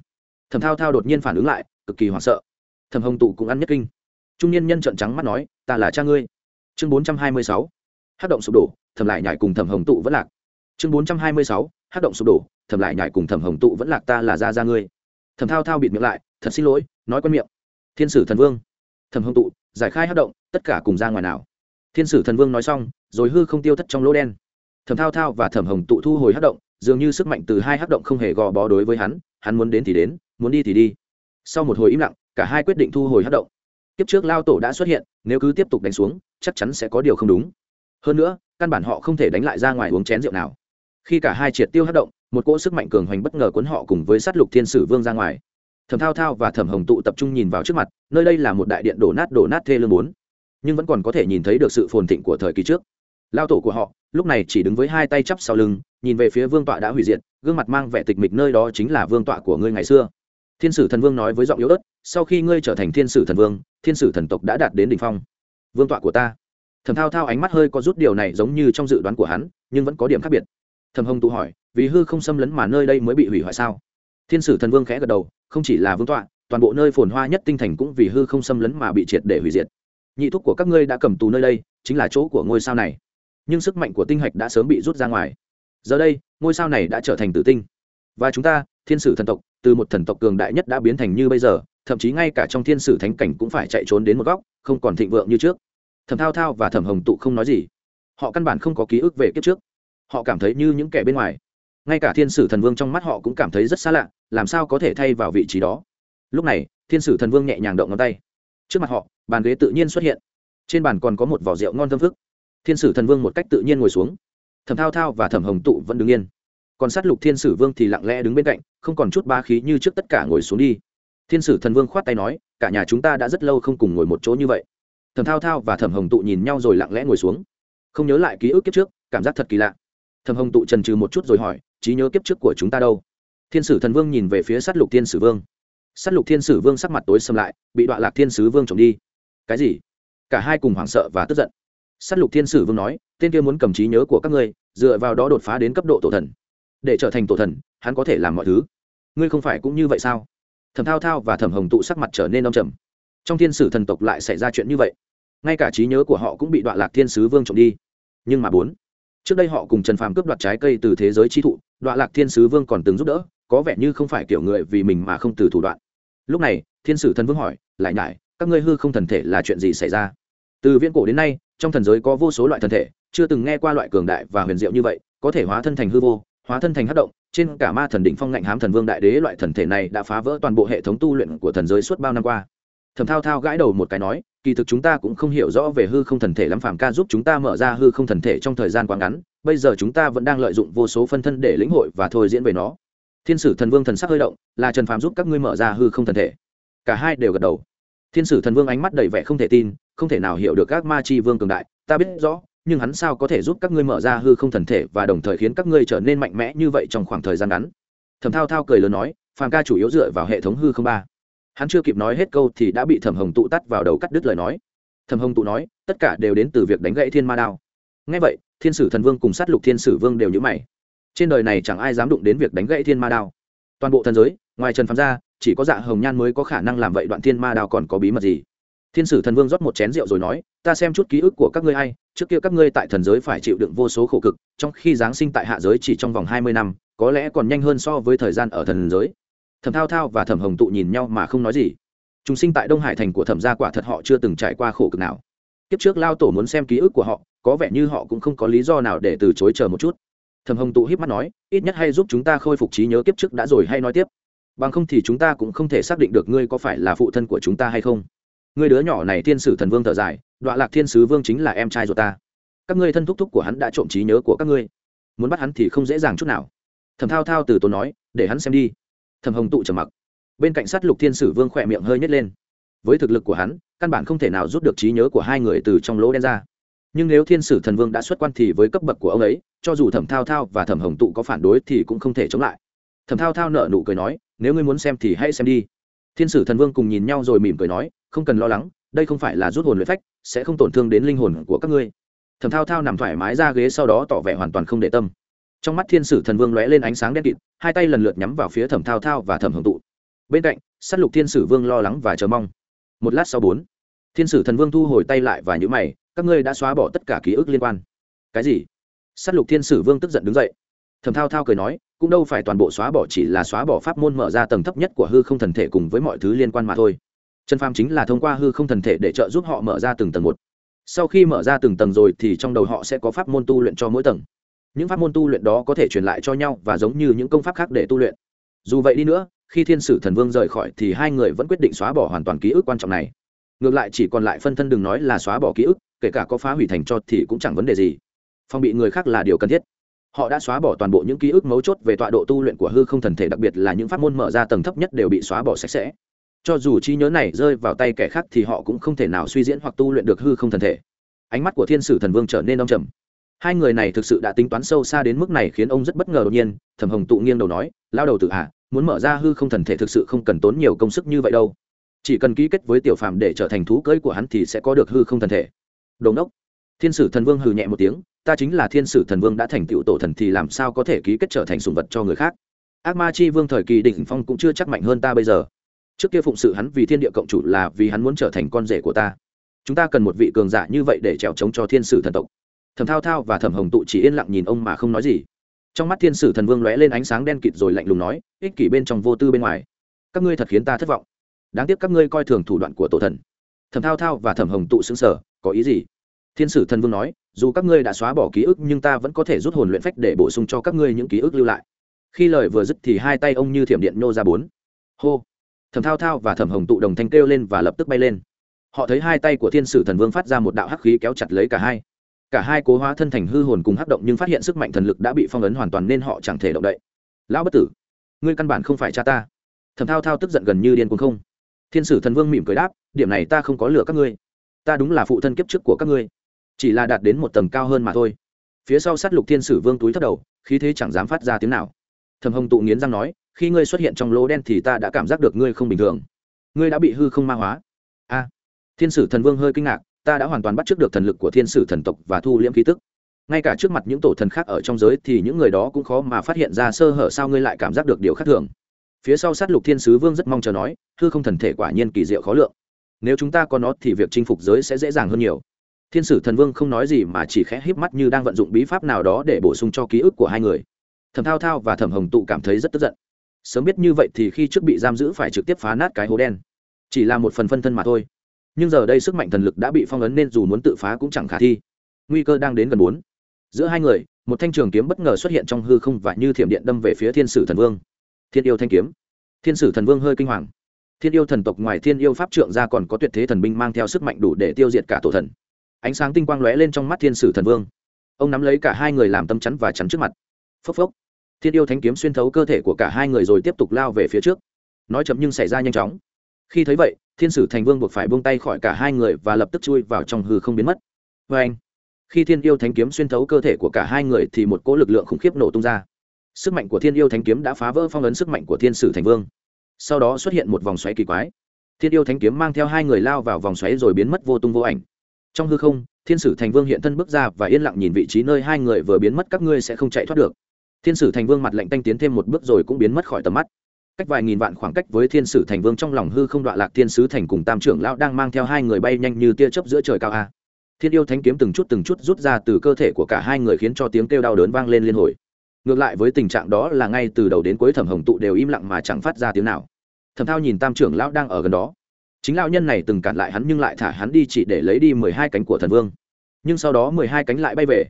thẩm thao thao đột nhiên phản ứng lại, cực kỳ hoảng sợ. Thẩm hồng tụ cũng ăn nhất kinh. Trung niên nhân trợn trắng mắt nói, ta là cha ngươi. Chương bốn trăm hai mươi sáu. Hát động sụp đổ, thẩm lại nhải cùng thẩm hồng tụ vẫn lạc. Chương bốn trăm hai mươi sáu. Hát động sụp đổ, thẩm lại nhải cùng thẩm hồng tụ vẫn lạc, ta là ra ra ngươi. Thẩm thao thao bịt miệng lại, thật xin lỗi, nói quen miệng. Thiên sử thần vương. Thẩm hồng tụ, giải khai hát động, tất cả cùng ra ngoài nào. Thiên sử thần vương nói xong, rồi hư không tiêu thất trong lỗ đen. Thẩm thao thao và thẩm hồng tụ thu hồi hát động, dường như sức mạnh từ hai hát động không hề gò bó đối với hắn hắn muốn đến thì đến, muốn đi thì đi. Sau một hồi im lặng, cả hai quyết định thu hồi hát động. Kiếp trước lao tổ đã xuất hiện, nếu cứ tiếp tục đánh xuống, chắc chắn sẽ có điều không đúng. Hơn nữa, căn bản họ không thể đánh lại ra ngoài uống chén rượu nào. Khi cả hai triệt tiêu hát động, một cỗ sức mạnh cường hoành bất ngờ cuốn họ cùng với sát lục thiên sử vương ra ngoài. Thẩm thao thao và thẩm hồng tụ tập trung nhìn vào trước mặt, nơi đây là một đại điện đổ nát đổ nát thê lương bốn. Nhưng vẫn còn có thể nhìn thấy được sự phồn thịnh của thời kỳ trước. Lao tổ của họ lúc này chỉ đứng với hai tay chắp sau lưng, nhìn về phía vương tọa đã hủy diệt, gương mặt mang vẻ tịch mịch nơi đó chính là vương tọa của ngươi ngày xưa. Thiên sử thần vương nói với giọng yếu ớt, sau khi ngươi trở thành thiên sử thần vương, thiên sử thần tộc đã đạt đến đ ỉ n h phong. Vương tọa của ta. Thầm thao thao ánh mắt hơi có rút điều này giống như trong dự đoán của hắn, nhưng vẫn có điểm khác biệt. Thầm hồng tụ hỏi, vì hư không xâm lấn mà nơi đây mới bị hủy hoại sao? Thiên sử thần vương khẽ gật đầu, không chỉ là vương tọa, toàn bộ nơi phồn hoa nhất tinh thành cũng vì hư không xâm lấn mà bị triệt để hủy diệt. Nhị thúc của các ngươi đã cầm tù nơi đây, chính là chỗ của ngôi sao này nhưng sức mạnh của tinh hạch đã sớm bị rút ra ngoài. Giờ đây, ngôi sao này đã trở thành tử tinh. Và chúng ta, thiên sử thần tộc, từ một thần tộc cường đại nhất đã biến thành như bây giờ, thậm chí ngay cả trong thiên sử thánh cảnh cũng phải chạy trốn đến một góc, không còn thịnh vượng như trước. Thẩm thao thao và thẩm hồng tụ không nói gì. Họ căn bản không có ký ức về kiếp trước. Họ cảm thấy như những kẻ bên ngoài. Ngay cả thiên sử thần vương trong mắt họ cũng cảm thấy rất xa lạ, làm sao có thể thay vào vị trí đó? Lúc này, thiên sử thần vương nhẹ nhàng động ngón tay. Trước mặt họ, bàn ghế tự nhiên xuất hiện. Trên bàn còn có một vỏ rượu ngon thơm phức thiên sử thần vương một cách tự nhiên ngồi xuống. Thẩm thao thao và thẩm hồng tụ vẫn đứng yên. Còn sát lục thiên sử vương thì lặng lẽ đứng bên cạnh, không còn chút ba khí như trước tất cả ngồi xuống đi. Thiên sử thần vương khoát tay nói, cả nhà chúng ta đã rất lâu không cùng ngồi một chỗ như vậy. Thẩm thao thao và thẩm hồng tụ nhìn nhau rồi lặng lẽ ngồi xuống. Không nhớ lại ký ức kiếp trước, cảm giác thật kỳ lạ. Thẩm hồng tụ trần trừ một chút rồi hỏi, trí nhớ kiếp trước của chúng ta đâu? Thiên sử thần vương nhìn về phía sát lục thiên sử vương. Sát lục thiên sử vương sắc mặt tối xâm lại, bị đoạn lạc thiên sứ vương trộm đi. Cái gì? Cả hai cùng hoảng sợ và tức giận sát lục thiên sử vương nói, tên kia muốn cầm trí nhớ của các ngươi, dựa vào đó đột phá đến cấp độ tổ thần. Để trở thành tổ thần, hắn có thể làm mọi thứ. Ngươi không phải cũng như vậy sao? Thẩm thao thao và thẩm hồng tụ sắc mặt trở nên đông trầm. Trong thiên sử thần tộc lại xảy ra chuyện như vậy. Ngay cả trí nhớ của họ cũng bị đoạn lạc thiên sứ vương trộm đi. Nhưng mà bốn, trước đây họ cùng trần phàm cướp đoạt trái cây từ thế giới chi thụ đoạn lạc thiên sứ vương còn từng giúp đỡ, có vẻ như không phải kiểu người vì mình mà không từ thủ đoạn. Lúc này, thiên sử thần vương hỏi, lại nhải, các ngươi hư không thần thể là chuyện gì xảy ra? Từ viễn cổ đến nay trong thần giới có vô số loại thân thể, chưa từng nghe qua loại cường đại và huyền diệu như vậy, có thể hóa thân thành hư vô, hóa thân thành hát động. Trên cả ma thần đỉnh phong ngạnh hám thần vương đại đế loại thần thể này đã phá vỡ toàn bộ hệ thống tu luyện của thần giới suốt bao năm qua. Thẩm thao thao gãi đầu một cái nói, kỳ thực chúng ta cũng không hiểu rõ về hư không thần thể lắm phàm ca giúp chúng ta mở ra hư không thần thể trong thời gian quá ngắn, bây giờ chúng ta vẫn đang lợi dụng vô số phân thân để lĩnh hội và thôi diễn về nó. Thiên sử thần vương thần sắc hơi động, là trần phàm giúp các ngươi mở ra hư không thần thể. Cả hai đều gật đầu. Thiên sử thần vương ánh mắt đầy vẻ không thể tin không thể nào hiểu được các ma chi vương cường đại, ta biết rõ, nhưng hắn sao có thể giúp các ngươi mở ra hư không thần thể và đồng thời khiến các ngươi trở nên mạnh mẽ như vậy trong khoảng thời gian ngắn? Thẩm thao thao cười lớn nói, phàm ca chủ yếu dựa vào hệ thống hư không ba. Hắn chưa kịp nói hết câu thì đã bị thẩm hồng tụ tắt vào đầu cắt đứt lời nói. Thẩm hồng tụ nói, tất cả đều đến từ việc đánh gãy thiên ma đao. Ngay vậy, thiên sử thần vương cùng sát lục thiên sử vương đều nhữ mày. Trên đời này chẳng ai dám đụng đến việc đánh gãy thiên ma đao. Toàn bộ thần giới, ngoài trần phàm ra, chỉ có dạ hồng nhan mới có khả năng làm vậy đoạn thiên ma đao còn có bí mật gì? Thiên sử thần vương rót một chén rượu rồi nói, ta xem chút ký ức của các ngươi hay, trước kia các ngươi tại thần giới phải chịu đựng vô số khổ cực, trong khi giáng sinh tại hạ giới chỉ trong vòng hai mươi năm, có lẽ còn nhanh hơn so với thời gian ở thần giới. Thẩm thao thao và thẩm hồng tụ nhìn nhau mà không nói gì. Chúng sinh tại đông hải thành của thẩm gia quả thật họ chưa từng trải qua khổ cực nào. Kiếp trước lao tổ muốn xem ký ức của họ, có vẻ như họ cũng không có lý do nào để từ chối chờ một chút. Thẩm hồng tụ híp mắt nói, ít nhất hay giúp chúng ta khôi phục trí nhớ kiếp trước đã rồi hay nói tiếp. Bằng không thì chúng ta cũng không thể xác định được ngươi có phải là phụ thân của chúng ta hay không ngươi đứa nhỏ này thiên sử thần vương thở dài đọa lạc thiên sứ vương chính là em trai ruột ta. Các ngươi thân thúc thúc của hắn đã trộm trí nhớ của các ngươi. Muốn bắt hắn thì không dễ dàng chút nào. Thầm thao thao từ tốn nói, để hắn xem đi. Thầm hồng tụ trầm mặc. Bên cạnh sát lục thiên sử vương khỏe miệng hơi nhét lên. Với thực lực của hắn, căn bản không thể nào rút được trí nhớ của hai người từ trong lỗ đen ra. Nhưng nếu thiên sử thần vương đã xuất quan thì với cấp bậc của ông ấy, cho dù thẩm thao thao và thẩm hồng tụ có phản đối thì cũng không thể chống lại. Thẩm thao thao nợ nụ cười nói, nếu ngươi muốn xem thì hãy xem đi. Thiên sử thần vương cùng nhìn nhau rồi mỉm cười nói không cần lo lắng, đây không phải là rút hồn luyện phách, sẽ không tổn thương đến linh hồn của các ngươi. Thẩm thao thao nằm thoải mái ra ghế sau đó tỏ vẻ hoàn toàn không để tâm. Trong mắt thiên sử thần vương lóe lên ánh sáng đen kịt, hai tay lần lượt nhắm vào phía thẩm thao thao và thẩm hưởng tụ. Bên cạnh s á t lục thiên sử vương lo lắng và chờ mong. Một lát sau bốn, thiên sử thần vương thu hồi tay lại và nhữ mày, các ngươi đã xóa bỏ tất cả ký ức liên quan. Cái gì? S á t lục thiên sử vương tức giận đứng dậy. Thầm thao thao cười nói, cũng đâu phải toàn bộ xóa bỏ chỉ là xóa bỏ pháp môn mở ra tầng thấp nhất của hư không thần thể cùng với mọi thứ liên quan mà thôi trần phàm chính là thông qua hư không thần thể để trợ giúp họ mở ra từng tầng một. Sau khi mở ra từng tầng rồi thì trong đầu họ sẽ có pháp môn tu luyện cho mỗi tầng. Những pháp môn tu luyện đó có thể truyền lại cho nhau và giống như những công pháp khác để tu luyện. Dù vậy đi nữa, khi thiên sử thần vương rời khỏi thì hai người vẫn quyết định xóa bỏ hoàn toàn ký ức quan trọng này. Ngược lại chỉ còn lại phân thân đừng nói là xóa bỏ ký ức, kể cả có phá hủy thành cho thì cũng chẳng vấn đề gì. Phong bị người khác là điều cần thiết. Họ đã xóa bỏ toàn bộ những ký ức mấu chốt về tọa độ tu luyện của hư không thần thể, đặc biệt là những pháp môn mở ra tầng thấp nhất đều bị xóa bỏ sạch sẽ cho dù trí nhớ này rơi vào tay kẻ khác thì họ cũng không thể nào suy diễn hoặc tu luyện được hư không thần thể. Ánh mắt của thiên sử thần vương trở nên đông trầm. Hai người này thực sự đã tính toán sâu xa đến mức này khiến ông rất bất ngờ đột nhiên thẩm hồng tụ nghiêng đầu nói lao đầu tự hạ à, muốn mở ra hư không thần thể thực sự không cần tốn nhiều công sức như vậy đâu. Chỉ cần ký kết với tiểu phàm để trở thành thú cưỡi của hắn thì sẽ có được hư không thần thể. Đồn đốc thiên sử thần vương hừ nhẹ một tiếng, ta chính là thiên sử thần vương đã thành tựu tổ thần thì làm sao có thể ký kết trở thành sùng vật cho người khác? Ác ma chi vương thời kỳ đỉnh phong cũng chưa chắc mạnh hơn ta bây giờ trước kia phụng sự hắn vì thiên địa cộng chủ là vì hắn muốn trở thành con rể của ta. Chúng ta cần một vị cường giả như vậy để trèo trống cho thiên sử thần tộc. Thẩm thao thao và thẩm hồng tụ chỉ yên lặng nhìn ông mà không nói gì. Trong mắt thiên sử thần vương lóe lên ánh sáng đen kịt rồi lạnh lùng nói, ích kỷ bên trong vô tư bên ngoài, các ngươi thật khiến ta thất vọng. Đáng tiếc các ngươi coi thường thủ đoạn của tổ thần. Thẩm thao thao và thẩm hồng tụ xứng sở có ý gì? Thiên sử thần vương nói, dù các ngươi đã xóa bỏ ký ức, nhưng ta vẫn có thể rút hồn luyện phách để bổ sung cho các ngươi những ký ức lưu lại. Khi lời vừa dứt thì hai tay ông như thiểm điện nhô ra bốn. Hô! Thẩm thao thao và thẩm hồng tụ đồng thanh kêu lên và lập tức bay lên. Họ thấy hai tay của thiên sử thần vương phát ra một đạo hắc khí kéo chặt lấy cả hai. Cả hai cố hóa thân thành hư hồn cùng hắc động nhưng phát hiện sức mạnh thần lực đã bị phong ấn hoàn toàn nên họ chẳng thể động đậy. Lão bất tử, ngươi căn bản không phải cha ta. Thẩm thao thao tức giận gần như điên cuồng không. Thiên sử thần vương mỉm cười đáp, điểm này ta không có lừa các ngươi. Ta đúng là phụ thân kiếp trước của các ngươi. Chỉ là đạt đến một tầng cao hơn mà thôi. Phía sau sát lục thiên sử vương túi thất đầu, khí thế chẳng dám phát ra tiếng nào. Thầm hồng tụ nghiến răng nói khi ngươi xuất hiện trong lỗ đen thì ta đã cảm giác được ngươi không bình thường. Ngươi đã bị hư không ma hóa. A. Thiên sử thần vương hơi kinh ngạc, ta đã hoàn toàn bắt trước được thần lực của thiên sử thần tộc và thu liễm khí tức. Ngay cả trước mặt những tổ thần khác ở trong giới thì những người đó cũng khó mà phát hiện ra sơ hở sao ngươi lại cảm giác được điều khác thường. Phía sau sát lục thiên sứ vương rất mong chờ nói, hư không thần thể quả nhiên kỳ diệu khó lượng. Nếu chúng ta có nó thì việc chinh phục giới sẽ dễ dàng hơn nhiều. Thiên sử thần vương không nói gì mà chỉ khẽ híp mắt như đang vận dụng bí pháp nào đó để bổ sung cho ký ức của hai người. Thẩm thao thao và thẩm hồng tụ cảm thấy rất tức giận sớm biết như vậy thì khi trước bị giam giữ phải trực tiếp phá nát cái hố đen. Chỉ là một phần phân thân mà thôi. Nhưng giờ đây sức mạnh thần lực đã bị phong ấn nên dù muốn tự phá cũng chẳng khả thi. Nguy cơ đang đến gần bốn. Giữa hai người, một thanh trường kiếm bất ngờ xuất hiện trong hư không và như thiểm điện đâm về phía thiên sử thần vương. Thiên yêu thanh kiếm. Thiên sử thần vương hơi kinh hoàng. Thiên yêu thần tộc ngoài thiên yêu pháp trượng ra còn có tuyệt thế thần binh mang theo sức mạnh đủ để tiêu diệt cả tổ thần. Ánh sáng tinh quang lóe lên trong mắt thiên sử thần vương. Ông nắm lấy cả hai người làm tâm chắn và chắn trước mặt. Phốc phốc thiên yêu Thánh kiếm xuyên thấu cơ thể của cả hai người rồi tiếp tục lao về phía trước. Nói chậm nhưng xảy ra nhanh chóng. Khi thấy vậy, thiên sử thành vương buộc phải buông tay khỏi cả hai người và lập tức chui vào trong hư không biến mất. Vê anh, khi thiên yêu Thánh kiếm xuyên thấu cơ thể của cả hai người thì một cỗ lực lượng khủng khiếp nổ tung ra. Sức mạnh của thiên yêu Thánh kiếm đã phá vỡ phong ấn sức mạnh của thiên sử thành vương. Sau đó xuất hiện một vòng xoáy kỳ quái. Thiên yêu Thánh kiếm mang theo hai người lao vào vòng xoáy rồi biến mất vô tung vô ảnh. Trong hư không, thiên sử thành vương hiện thân bước ra và yên lặng nhìn vị trí nơi hai người vừa biến mất các ngươi sẽ không chạy thoát được thiên sử thành vương mặt lạnh tanh tiến thêm một bước rồi cũng biến mất khỏi tầm mắt. Cách vài nghìn vạn khoảng cách với thiên sử thành vương trong lòng hư không đoạn lạc, thiên sứ thành cùng tam trưởng lão đang mang theo hai người bay nhanh như tia chớp giữa trời cao a. Thiên yêu thánh kiếm từng chút từng chút rút ra từ cơ thể của cả hai người khiến cho tiếng kêu đau đớn vang lên liên hồi. Ngược lại với tình trạng đó là ngay từ đầu đến cuối thẩm hồng tụ đều im lặng mà chẳng phát ra tiếng nào. Thẩm thao nhìn tam trưởng lão đang ở gần đó. Chính lão nhân này từng cản lại hắn nhưng lại thả hắn đi chỉ để lấy đi mười hai cánh của thần vương. Nhưng sau đó mười hai cánh lại bay về.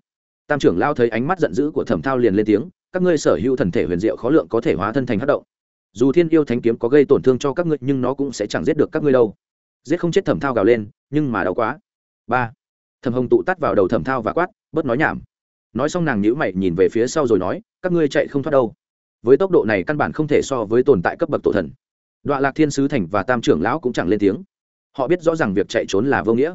Tam trưởng lão thấy ánh mắt giận dữ của thẩm thao liền lên tiếng các ngươi sở hữu thần thể huyền diệu khó lượng có thể hóa thân thành hát động. Dù thiên yêu thánh kiếm có gây tổn thương cho các ngươi, nhưng nó cũng sẽ chẳng giết được các ngươi đâu. Giết không chết thẩm thao gào lên, nhưng mà đau quá. Ba. Thẩm hồng tụ tắt vào đầu thẩm thao và quát, bớt nói nhảm. Nói xong nàng nhữ mày, nhìn về phía sau rồi nói, các ngươi chạy không thoát đâu. Với tốc độ này căn bản không thể so với tồn tại cấp bậc tổ thần. Đoạn lạc thiên sứ thành và tam trưởng lão cũng chẳng lên tiếng. Họ biết rõ ràng việc chạy trốn là vô nghĩa,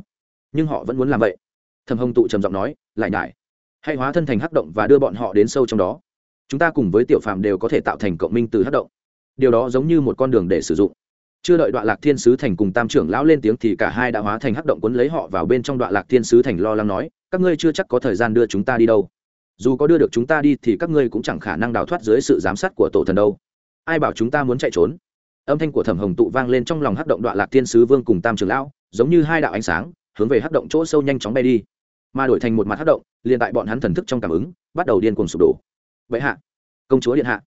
nhưng họ vẫn muốn làm vậy. Thầm hồng tụ trầm giọng nói, lại nhải, hãy hóa thân thành hắc động và đưa bọn họ đến sâu trong đó chúng ta cùng với tiểu phàm đều có thể tạo thành cộng minh từ hắc động. Điều đó giống như một con đường để sử dụng. Chưa đợi đoạn lạc thiên sứ thành cùng tam trưởng lão lên tiếng thì cả hai đã hóa thành hắc động quấn lấy họ vào bên trong đoạn lạc thiên sứ thành lo lắng nói, các ngươi chưa chắc có thời gian đưa chúng ta đi đâu. Dù có đưa được chúng ta đi thì các ngươi cũng chẳng khả năng đào thoát dưới sự giám sát của tổ thần đâu. Ai bảo chúng ta muốn chạy trốn? Âm thanh của thẩm hồng tụ vang lên trong lòng hắc động đoạn lạc thiên sứ vương cùng tam trưởng lão, giống như hai đạo ánh sáng, hướng về hắc động chỗ sâu nhanh chóng bay đi. Mà đổi thành một mặt hắc động, liền tại bọn hắn thần thức trong cảm ứng, bắt đầu điên cuồng sụp đổ vậy hạ. Công chúa điện hạ.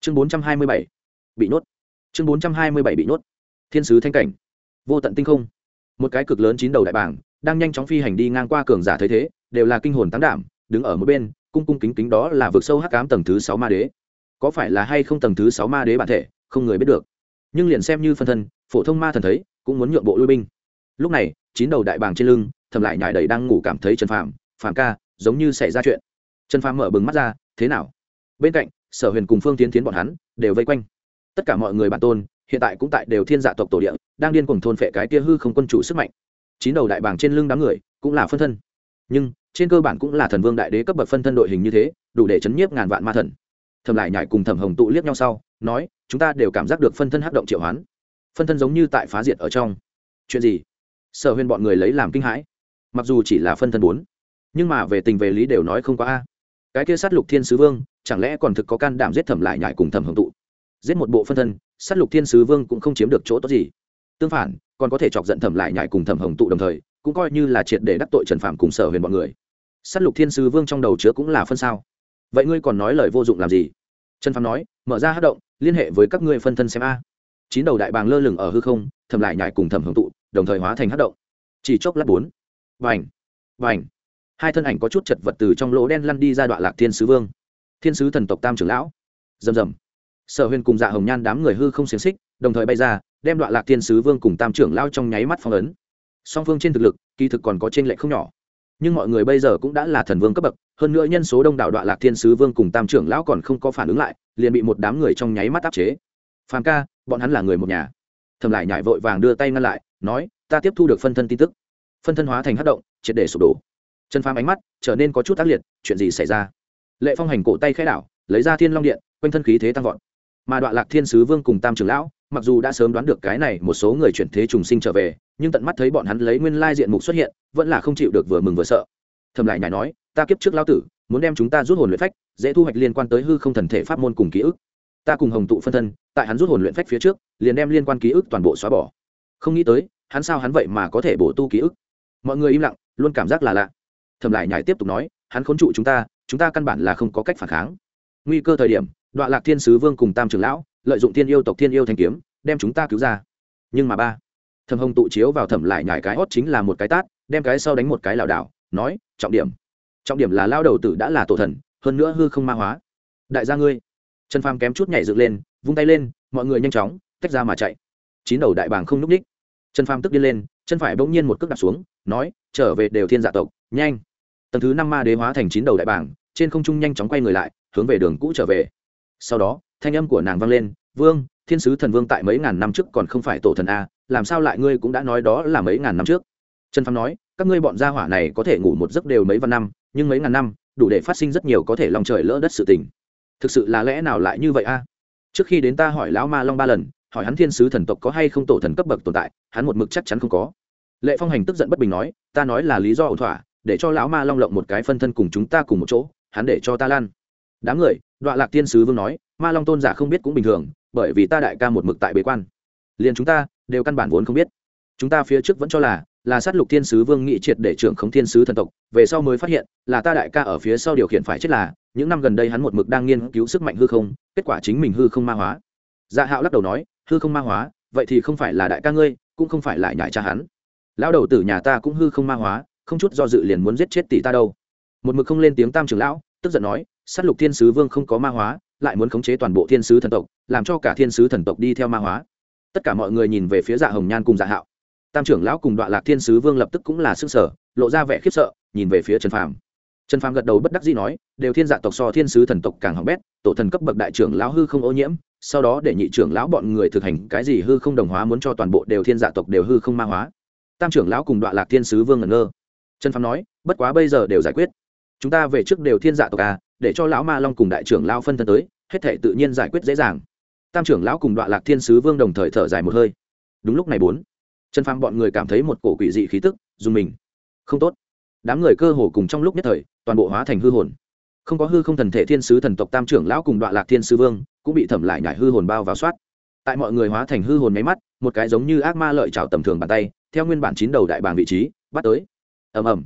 Chương bốn trăm hai mươi bảy. Bị nốt chương bốn trăm hai mươi bảy bị nốt thiên sứ thanh cảnh. Vô tận tinh không. Một cái cực lớn chín đầu đại bảng đang nhanh chóng phi hành đi ngang qua cường giả thấy thế, đều là kinh hồn tán đảm, đứng ở mỗi bên, cung cung kính kính đó là vực sâu hắc cám tầng thứ sáu ma đế. Có phải là hay không tầng thứ sáu ma đế bản thể, không người biết được. Nhưng liền xem như phân thân, phổ thông ma thần thấy, cũng muốn nhượng bộ lui binh. Lúc này, chín đầu đại bàng trên lưng, thầm lại nhải đầy đang ngủ cảm thấy trần phàm phàm ca, giống như xảy ra chuyện. Trần phàm mở bừng mắt ra, thế nào? Bên cạnh, sở huyền cùng phương tiến tiến bọn hắn đều vây quanh. Tất cả mọi người bản tôn, hiện tại cũng tại đều thiên dạ tộc tổ địa, đang điên cùng thôn phệ cái tia hư không quân chủ sức mạnh. Chín đầu đại bảng trên lưng đám người cũng là phân thân. Nhưng, trên cơ bản cũng là thần vương đại đế cấp bậc phân thân đội hình như thế, đủ để chấn nhiếp ngàn vạn ma thần. Thầm lại nhảy cùng thẩm hồng tụ liếc nhau sau, nói, chúng ta đều cảm giác được phân thân hắc động triệu hoán. Phân thân giống như tại phá diệt ở trong. Chuyện gì? Sở huyền bọn người lấy làm kinh hãi. Mặc dù chỉ là phân thân bốn, nhưng mà về tình về lý đều nói không có a. Cái kia sát lục thiên sứ vương chẳng lẽ còn thực có can đảm giết thẩm lại nhảy cùng thẩm hồng tụ? Giết một bộ phân thân, sát lục thiên sứ vương cũng không chiếm được chỗ tốt gì. Tương phản, còn có thể chọc giận thẩm lại nhảy cùng thẩm hồng tụ đồng thời, cũng coi như là triệt để đắc tội trần phạm cùng sở huyền bọn người. Sát lục thiên sứ vương trong đầu chứa cũng là phân sao. Vậy ngươi còn nói lời vô dụng làm gì? Trần phạm nói, mở ra hát động, liên hệ với các ngươi phân thân xem a. Chín đầu đại bàng lơ lửng ở hư không, thẩm lại nhảy cùng thẩm hồng tụ, đồng thời hóa thành hát động. Chỉ chốc lát bốn. Vành vành. Hai thân ảnh có chút chật vật từ trong lỗ đen lăn đi ra đoạn lạc thiên sứ vương thiên sứ thần tộc tam trưởng lão. Rầm rầm. Sở huyền cùng dạ hồng nhan đám người hư không xiềng xích, đồng thời bay ra, đem đoạn lạc thiên sứ vương cùng tam trưởng lao trong nháy mắt phong ấn. Song phương trên thực lực, kỳ thực còn có t r ê n lệch không nhỏ. Nhưng mọi người bây giờ cũng đã là thần vương cấp bậc, hơn nữa nhân số đông đảo đoạn lạc thiên sứ vương cùng tam trưởng lão còn không có phản ứng lại, liền bị một đám người trong nháy mắt áp chế. Phàm ca, bọn hắn là người một nhà. Thầm lại nhải vội vàng đưa tay ngăn lại, nói, ta tiếp thu được phân thân tin tức. Phân thân hóa thành hát động, triệt để sụp đổ. Chân phàm ánh mắt trở nên có chút tác liệt, chuyện gì xảy ra? Lệ phong hành cổ tay khai đảo, lấy ra thiên long điện, quanh thân khí thế tăng vọt. Mà đoạn lạc thiên sứ vương cùng tam trưởng lão, mặc dù đã sớm đoán được cái này một số người chuyển thế trùng sinh trở về, nhưng tận mắt thấy bọn hắn lấy nguyên lai diện mục xuất hiện, vẫn là không chịu được vừa mừng vừa sợ. Thầm lại nhảy nói, ta kiếp trước lão tử, muốn đem chúng ta rút hồn luyện phách, dễ thu hoạch liên quan tới hư không thần thể pháp môn cùng ký ức. Ta cùng hồng tụ phân thân, tại hắn rút hồn luyện phách phía trước, liền đem liên quan ký ức toàn bộ xóa bỏ. Không nghĩ tới, hắn sao hắn vậy mà có thể bổ tu ký ức? Mọi người im lặng, luôn cảm giác là lạ. Thầm lại nhảy tiếp tục nói, hắn khốn trụ chúng ta chúng ta căn bản là không có cách phản kháng. Nguy cơ thời điểm đoạn lạc thiên sứ vương cùng tam trưởng lão lợi dụng thiên yêu tộc thiên yêu thanh kiếm, đem chúng ta cứu ra. Nhưng mà ba thầm hồng tụ chiếu vào thẩm lại nhải cái hót chính là một cái tát, đem cái sau đánh một cái lảo đảo, nói, trọng điểm trọng điểm là lao đầu tử đã là tổ thần, hơn nữa hư không ma hóa. Đại gia ngươi. Trần phàm kém chút nhảy dựng lên, vung tay lên, mọi người nhanh chóng, tách ra mà chạy. Chín đầu đại bàng không n ú c ních. Trần phàm tức đi lên, chân phải bỗng nhiên một cước đặt xuống, nói, trở về đều thiên dạ tộc, nhanh tầng thứ năm ma đế hóa thành chín đầu đại bảng, trên không trung nhanh chóng quay người lại, hướng về đường cũ trở về. Sau đó, thanh âm của nàng vang lên, vương, thiên sứ thần vương tại mấy ngàn năm trước còn không phải tổ thần a, làm sao lại ngươi cũng đã nói đó là mấy ngàn năm trước? Trần phàm nói, các ngươi bọn gia hỏa này có thể ngủ một giấc đều mấy vạn năm, nhưng mấy ngàn năm, đủ để phát sinh rất nhiều có thể lòng trời lỡ đất sự tình. Thực sự là lẽ nào lại như vậy a? Trước khi đến ta hỏi lão ma long ba lần, hỏi hắn thiên sứ thần tộc có hay không tổ thần cấp bậc tồn tại, hắn một mực chắc chắn không có. Lệ phong hành tức giận bất bình nói, ta nói là lý do ổn thỏa để cho lão ma long lộng một cái phân thân cùng chúng ta cùng một chỗ, hắn để cho ta lan. Đám người đoạn lạc tiên sứ vương nói, ma long tôn giả không biết cũng bình thường, bởi vì ta đại ca một mực tại bế quan. Liền chúng ta đều căn bản vốn không biết. Chúng ta phía trước vẫn cho là là sát lục thiên sứ vương nghị triệt để trưởng khống thiên sứ thần tộc, về sau mới phát hiện, là ta đại ca ở phía sau điều khiển phải chết là, những năm gần đây hắn một mực đang nghiên cứu sức mạnh hư không, kết quả chính mình hư không ma hóa. Dạ hạo lắc đầu nói, hư không ma hóa, vậy thì không phải là đại ca ngươi, cũng không phải lại nhải cha hắn. Lão đầu tử nhà ta cũng hư không ma hóa không chút do dự liền muốn giết chết tỷ ta đâu. Một mực không lên tiếng tam trưởng lão, tức giận nói, sát lục thiên sứ vương không có ma hóa, lại muốn khống chế toàn bộ thiên sứ thần tộc, làm cho cả thiên sứ thần tộc đi theo ma hóa. Tất cả mọi người nhìn về phía dạ hồng nhan cùng dạ hạo. Tam trưởng lão cùng đoạn lạc thiên sứ vương lập tức cũng là s ư n g sở lộ ra vẻ khiếp sợ, nhìn về phía trần phàm. Trần phàm gật đầu bất đắc dĩ nói, đều thiên dạ tộc so thiên sứ thần tộc càng hỏng bét, tổ thần cấp bậc đại trưởng lão hư không ô nhiễm, sau đó để nhị trưởng lão bọn người thực hành cái gì hư không đồng hóa muốn cho toàn bộ đều thiên dạ tộc đều hư không ma hóa. Tam trưởng lão cùng đoạn lạc thiên sứ vương ngẩn ngơ trần phàm nói, bất quá bây giờ đều giải quyết. Chúng ta về trước đều thiên dạ tộc à để cho lão ma long cùng đại trưởng lão phân thân tới, hết thể tự nhiên giải quyết dễ dàng. Tam trưởng lão cùng đoạn lạc thiên sứ vương đồng thời thở dài một hơi. Đúng lúc này bốn chân phàm bọn người cảm thấy một cổ quỷ dị khí tức, dùng mình. Không tốt. Đám người cơ hồ cùng trong lúc nhất thời, toàn bộ hóa thành hư hồn. Không có hư không thần thể thiên sứ thần tộc tam trưởng lão cùng đoạn lạc thiên sứ vương, cũng bị thẩm lại nhảy hư hồn bao vào soát. Tại mọi người hóa thành hư hồn máy mắt, một cái giống như ác ma lợi trào tầm thường bàn tay, theo nguyên bản chín đầu đại bàng vị trí, bắt tới ầm ầm.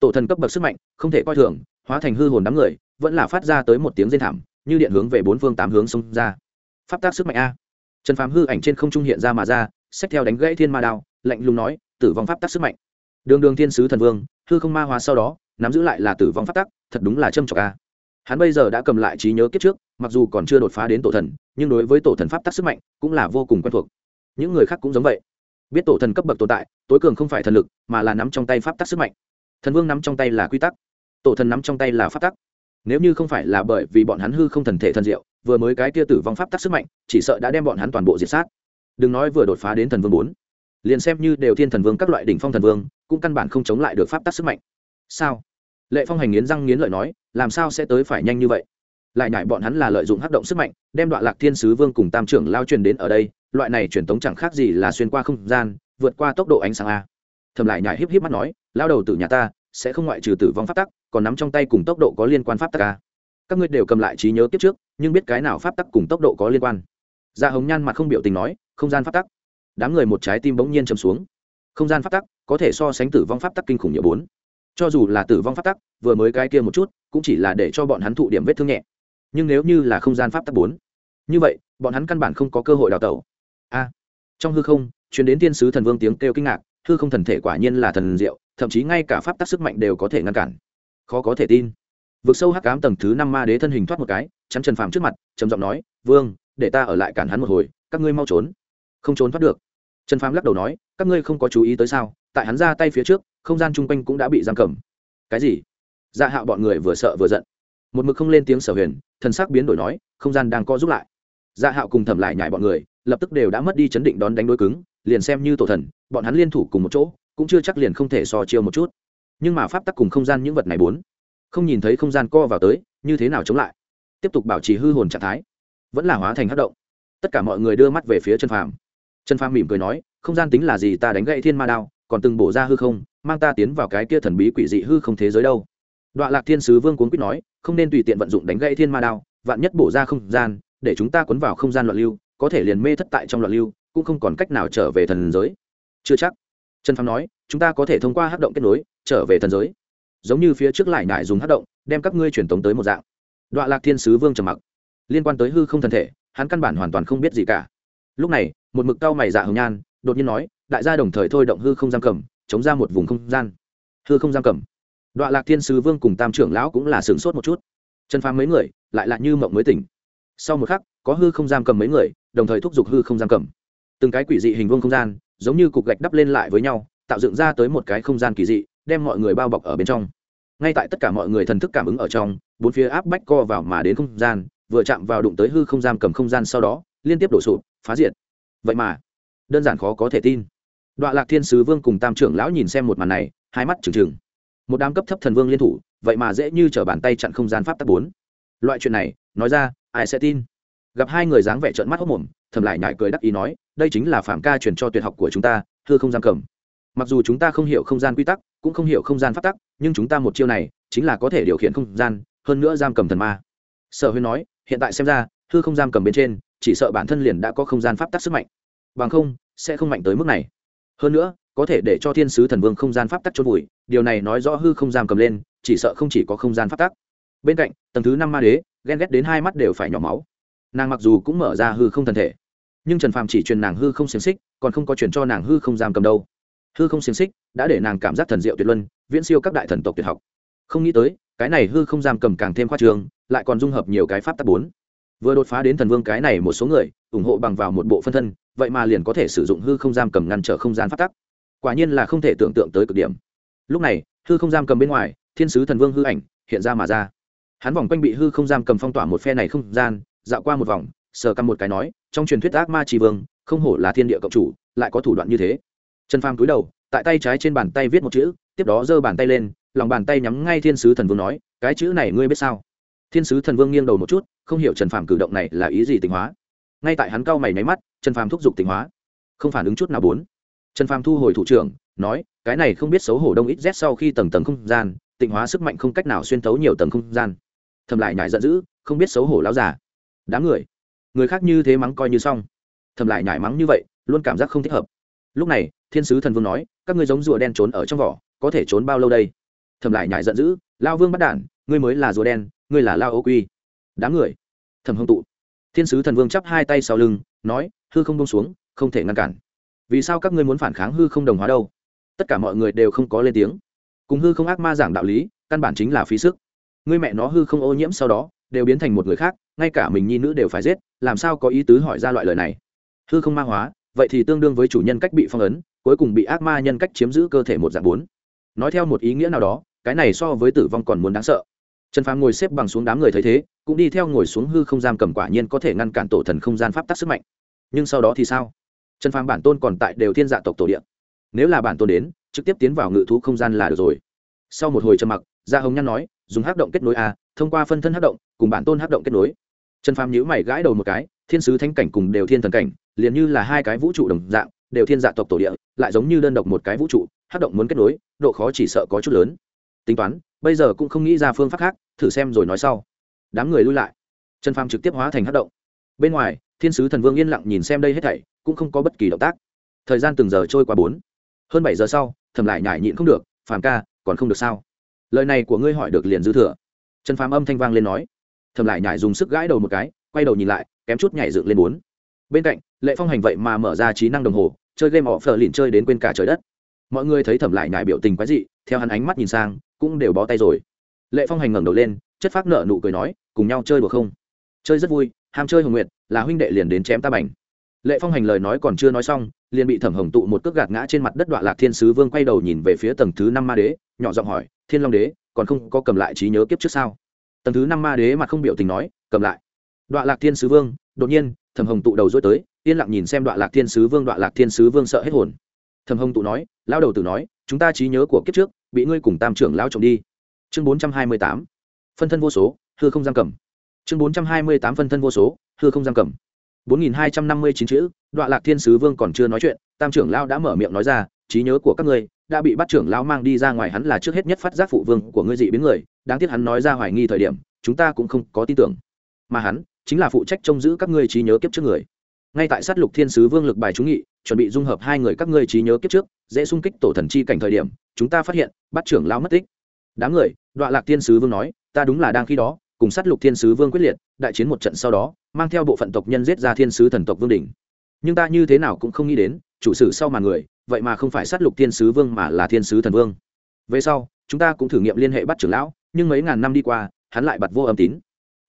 Tổ thần cấp bậc sức mạnh, không thể coi thường, hóa thành hư hồn đám người, vẫn là phát ra tới một tiếng rên thảm, như điện hướng về bốn phương tám hướng xông ra. Pháp tác sức mạnh a. Trần phàm hư ảnh trên không trung hiện ra mà ra xét theo đánh gãy thiên ma đao, lạnh lùng nói, tử vong pháp tác sức mạnh. Đường đường thiên sứ thần vương, hư không ma hóa sau đó, nắm giữ lại là tử vong pháp tắc thật đúng là châm trọc a. Hắn bây giờ đã cầm lại trí nhớ kiếp trước, mặc dù còn chưa đột phá đến tổ thần, nhưng đối với tổ thần pháp tắc sức mạnh cũng là vô cùng quen thuộc. Những người khác cũng giống vậy biết tổ thần cấp bậc tồn tại, tối cường không phải thần lực, mà là nắm trong tay pháp tắc sức mạnh. Thần vương nắm trong tay là quy tắc, tổ thần nắm trong tay là pháp tắc. Nếu như không phải là bởi vì bọn hắn hư không thần thể thần diệu, vừa mới cái tia tử vong pháp tắc sức mạnh, chỉ sợ đã đem bọn hắn toàn bộ diệt sát. Đừng nói vừa đột phá đến thần vương bốn, liền xem như đều thiên thần vương các loại đỉnh phong thần vương, cũng căn bản không chống lại được pháp tắc sức mạnh. Sao? Lệ phong hành nghiến răng nghiến lợi nói, làm sao sẽ tới phải nhanh như vậy? Lại nhại bọn hắn là lợi dụng hắc động sức mạnh, đem đoạn lạc thiên sứ vương cùng tam trưởng lao truyền đến ở đây, loại này truyền tống chẳng khác gì là xuyên qua không gian, vượt qua tốc độ ánh sáng a. Thầm lại nhại híp híp mắt nói, lao đầu từ nhà ta, sẽ không ngoại trừ tử vong pháp tắc, còn nắm trong tay cùng tốc độ có liên quan pháp tắc a. Các ngươi đều cầm lại trí nhớ kiếp trước, nhưng biết cái nào pháp tắc cùng tốc độ có liên quan? Gia hồng nhan mặt không biểu tình nói, không gian pháp tắc. Đám người một trái tim bỗng nhiên chầm xuống. Không gian pháp tắc, có thể so sánh tử vong pháp tắc kinh khủng nhiều bốn. Cho dù là tử vong pháp tắc, vừa mới cái kia một chút, cũng chỉ là để cho bọn hắn thụ điểm vết thương nhẹ nhưng nếu như là không gian pháp tắc bốn, như vậy, bọn hắn căn bản không có cơ hội đào tẩu. A, trong hư không chuyến đến tiên sứ thần vương tiếng kêu kinh ngạc, hư không thần thể quả nhiên là thần diệu, thậm chí ngay cả pháp tắc sức mạnh đều có thể ngăn cản. Khó có thể tin. Vượt sâu hắc cám tầng thứ năm ma đế thân hình thoát một cái, chắn trần phàm trước mặt, trầm giọng nói, vương, để ta ở lại cản hắn một hồi, các ngươi mau trốn. Không trốn thoát được. Trần phàm lắc đầu nói, các ngươi không có chú ý tới sao, tại hắn ra tay phía trước, không gian chung quanh cũng đã bị giam cầm. Cái gì? Dạ hạo bọn người vừa sợ vừa giận một mực không lên tiếng sở huyền, thần sắc biến đổi nói, không gian đang co giúp lại. Dạ hạo cùng thẩm lại nhải bọn người, lập tức đều đã mất đi chấn định đón đánh đối cứng, liền xem như tổ thần, bọn hắn liên thủ cùng một chỗ, cũng chưa chắc liền không thể so chiêu một chút. Nhưng mà pháp tắc cùng không gian những vật này bốn, không nhìn thấy không gian co vào tới, như thế nào chống lại? Tiếp tục bảo trì hư hồn trạng thái, vẫn là hóa thành hất động. Tất cả mọi người đưa mắt về phía chân phàm. Chân phàm mỉm cười nói, không gian tính là gì ta đánh gậy thiên ma đao, còn từng bổ ra hư không, mang ta tiến vào cái kia thần bí quỷ dị hư không thế giới đâu. Đoạ lạc thiên sứ vương cuốn quýt nói, không nên tùy tiện vận dụng đánh gãy thiên ma đao, vạn nhất bổ ra không gian, để chúng ta cuốn vào không gian loạn lưu, có thể liền mê thất tại trong loạn lưu, cũng không còn cách nào trở về thần giới. Chưa chắc. Trần phàm nói, chúng ta có thể thông qua hắc động kết nối, trở về thần giới. Giống như phía trước lại nại dùng hắc động, đem các ngươi truyền tống tới một dạng. Đoạ lạc thiên sứ vương trầm mặc. Liên quan tới hư không thần thể, hắn căn bản hoàn toàn không biết gì cả. Lúc này, một mực cao mày dạ hồng nhan, đột nhiên nói, đại gia đồng thời thôi động hư không giam cầm, chống ra một vùng không gian. Hư không giam cầm đoạn lạc thiên sứ vương cùng tam trưởng lão cũng là sửng sốt một chút. Trần phàm mấy người, lại lại như mộng mới tỉnh. Sau một khắc, có hư không giam cầm mấy người, đồng thời thúc giục hư không giam cầm. Từng cái quỷ dị hình vuông không gian, giống như cục gạch đắp lên lại với nhau, tạo dựng ra tới một cái không gian kỳ dị, đem mọi người bao bọc ở bên trong. Ngay tại tất cả mọi người thần thức cảm ứng ở trong, bốn phía áp bách co vào mà đến không gian, vừa chạm vào đụng tới hư không giam cầm không gian sau đó, liên tiếp đổ sụp, phá diệt. Vậy mà, đơn giản khó có thể tin. Đoạn lạc thiên sứ vương cùng tam trưởng lão nhìn xem một màn này, hai mắt trừng trừng một đám cấp thấp thần vương liên thủ, vậy mà dễ như t r ở bàn tay chặn không gian pháp tắc bốn. Loại chuyện này, nói ra, ai sẽ tin? Gặp hai người dáng vẻ trợn mắt hốc mồm, thầm lại nhải cười đắc ý nói, đây chính là phản ca truyền cho tuyệt học của chúng ta, thưa không gian cầm. Mặc dù chúng ta không hiểu không gian quy tắc, cũng không hiểu không gian pháp tắc, nhưng chúng ta một chiêu này, chính là có thể điều khiển không gian, hơn nữa giam cầm thần ma. Sở huyên nói, hiện tại xem ra thư không giam cầm bên trên, chỉ sợ bản thân liền đã có không gian pháp tắc sức mạnh. Bằng không, sẽ không mạnh tới mức này. Hơn nữa, có thể để cho thiên sứ thần vương không gian pháp tắc chôn vùi điều này nói rõ hư không giam cầm lên, chỉ sợ không chỉ có không gian phát tắc. Bên cạnh, tầng thứ năm ma đế, ghen ghét đến hai mắt đều phải nhỏ máu. Nàng mặc dù cũng mở ra hư không thần thể, nhưng trần phàm chỉ truyền nàng hư không xiềng xích, còn không có truyền cho nàng hư không giam cầm đâu. Hư không xiềng xích đã để nàng cảm giác thần diệu tuyệt luân, viễn siêu các đại thần tộc tuyệt học. Không nghĩ tới, cái này hư không giam cầm càng thêm khoa trường lại còn dung hợp nhiều cái pháp tắc bốn. Vừa đột phá đến thần vương cái này một số người, ủng hộ bằng vào một bộ phân thân, vậy mà liền có thể sử dụng hư không giam cầm ngăn trở không gian pháp tắc. Quả nhiên là không thể tưởng tượng tới cực điểm lúc này, hư không giam cầm bên ngoài, thiên sứ thần vương hư ảnh hiện ra mà ra. Hắn vòng quanh bị hư không giam cầm phong tỏa một phe này không gian, dạo qua một vòng, sờ căm một cái nói, trong truyền thuyết ác ma trì vương, không hổ là thiên địa cộng chủ, lại có thủ đoạn như thế. Trần phàm cúi đầu, tại tay trái trên bàn tay viết một chữ, tiếp đó giơ bàn tay lên, lòng bàn tay nhắm ngay thiên sứ thần vương nói, cái chữ này ngươi biết sao? Thiên sứ thần vương nghiêng đầu một chút, không hiểu trần phàm cử động này là ý gì tình hóa. Ngay tại hắn cau mày nháy mắt, trần phàm thúc giục tình hóa. Không phản ứng chút nào bốn trần phàm thu hồi thủ trưởng, nói, cái này không biết xấu hổ đông ít rét sau khi tầng tầng không gian, tịnh hóa sức mạnh không cách nào xuyên thấu nhiều tầng không gian. Thầm lại nhải giận dữ, không biết xấu hổ láo giả đám người người khác như thế mắng coi như xong. Thầm lại nhải mắng như vậy, luôn cảm giác không thích hợp. Lúc này, thiên sứ thần vương nói, các ngươi giống rùa đen trốn ở trong vỏ, có thể trốn bao lâu đây? Thầm lại nhải giận dữ, lao vương bắt đản ngươi mới là rùa đen, ngươi là lao ô quy. Đám người thầm hương tụ. Thiên sứ thần vương chắp hai tay sau lưng, nói, hư không bông xuống, không thể ngăn cản vì sao các ngươi muốn phản kháng hư không đồng hóa đâu? Tất cả mọi người đều không có lên tiếng. Cùng hư không ác ma giảng đạo lý, căn bản chính là phí sức. Ngươi mẹ nó hư không ô nhiễm sau đó, đều biến thành một người khác, ngay cả mình nhi nữ đều phải giết, làm sao có ý tứ hỏi ra loại lời này? Hư không ma hóa, vậy thì tương đương với chủ nhân cách bị phong ấn, cuối cùng bị ác ma nhân cách chiếm giữ cơ thể một dạng bốn. Nói theo một ý nghĩa nào đó, cái này so với tử vong còn muốn đáng sợ. Trần phàm ngồi xếp bằng xuống đám người thấy thế, cũng đi theo ngồi xuống hư không giam cầm quả nhiên có thể ngăn cản tổ thần không gian pháp tắc sức mạnh. Nhưng sau đó thì sao? Trần phàm bản tôn còn tại đều thiên dạ tộc tổ điện nếu là bản tôn đến, trực tiếp tiến vào ngự thú không gian là được rồi. Sau một hồi trầm mặc, gia hồng nhan nói, dùng hát động kết nối a, thông qua phân thân hát động, cùng bản tôn hát động kết nối. Trần phàm nhíu mày gãi đầu một cái, thiên sứ thanh cảnh cùng đều thiên thần cảnh, liền như là hai cái vũ trụ đồng dạng, đều thiên dạ tộc tổ địa, lại giống như đơn độc một cái vũ trụ hát động muốn kết nối, độ khó chỉ sợ có chút lớn. Tính toán, bây giờ cũng không nghĩ ra phương pháp khác, thử xem rồi nói sau. Đám người lui lại. Trần phàm trực tiếp hóa thành hát động. Bên ngoài, thiên sứ thần vương yên lặng nhìn xem đây hết thảy cũng không có bất kỳ động tác. Thời gian từng giờ trôi qua bốn. Hơn bảy giờ sau, thầm lại nhải nhịn không được, phàm ca, còn không được sao? Lời này của ngươi hỏi được liền dư thừa. Trần phàm âm thanh vang lên nói. Thầm lại nhải dùng sức gãi đầu một cái, quay đầu nhìn lại, kém chút nhảy dựng lên bốn. Bên cạnh, lệ phong hành vậy mà mở ra trí năng đồng hồ, chơi game họ phờ lìn chơi đến quên cả trời đất. Mọi người thấy thẩm lại nhải biểu tình quái dị, theo hắn ánh mắt nhìn sang, cũng đều bó tay rồi. Lệ phong hành ngẩng đầu lên, chất phát nợ nụ cười nói, cùng nhau chơi được không? Chơi rất vui, ham chơi hồng nguyệt, là huynh đệ liền đến chém ta bành lệ phong hành lời nói còn chưa nói xong, liền bị thẩm hồng tụ một cước gạt ngã trên mặt đất đoạn lạc thiên sứ vương quay đầu nhìn về phía tầng thứ năm ma đế, nhỏ giọng hỏi, thiên long đế, còn không có cầm lại trí nhớ kiếp trước sao? Tầng thứ năm ma đế mặt không biểu tình nói, cầm lại. Đoạn lạc thiên sứ vương, đột nhiên, thẩm hồng tụ đầu dối tới, yên lặng nhìn xem đoạn lạc thiên sứ vương đoạn lạc thiên sứ vương sợ hết hồn. Thẩm hồng tụ nói lao đầu tử nói, chúng ta trí nhớ của kiếp trước, bị ngươi cùng tam trưởng lao trộm đi. Chương bốn trăm hai mươi tám. Phân thân vô số, hư không giam cầm. Chương bốn trăm hai mươi tám phân thân vô số, hư không giam cầm bốn nghìn hai trăm năm mươi chín chữ đoạn lạc thiên sứ vương còn chưa nói chuyện, tam trưởng lao đã mở miệng nói ra, trí nhớ của các ngươi, đã bị bắt trưởng lao mang đi ra ngoài hắn là trước hết nhất phát giác phụ vương của ngươi dị biến người, đáng tiếc hắn nói ra hoài nghi thời điểm, chúng ta cũng không có tin tưởng. Mà hắn, chính là phụ trách trông giữ các ngươi trí nhớ kiếp trước người. Ngay tại sát lục thiên sứ vương lực bài trúng nghị, chuẩn bị dung hợp hai người các ngươi trí nhớ kiếp trước, dễ xung kích tổ thần chi cảnh thời điểm, chúng ta phát hiện bắt trưởng lao mất tích. Đám người đoạn lạc thiên sứ vương nói, ta đúng là đang khi đó cùng sát lục thiên sứ vương quyết liệt, đại chiến một trận sau đó, mang theo bộ phận tộc nhân giết ra thiên sứ thần tộc vương đỉnh. Nhưng ta như thế nào cũng không nghĩ đến, chủ sử sau mà người, vậy mà không phải sát lục thiên sứ vương mà là thiên sứ thần vương. Về sau, chúng ta cũng thử nghiệm liên hệ bắt trưởng lão, nhưng mấy ngàn năm đi qua, hắn lại bật vô âm tín.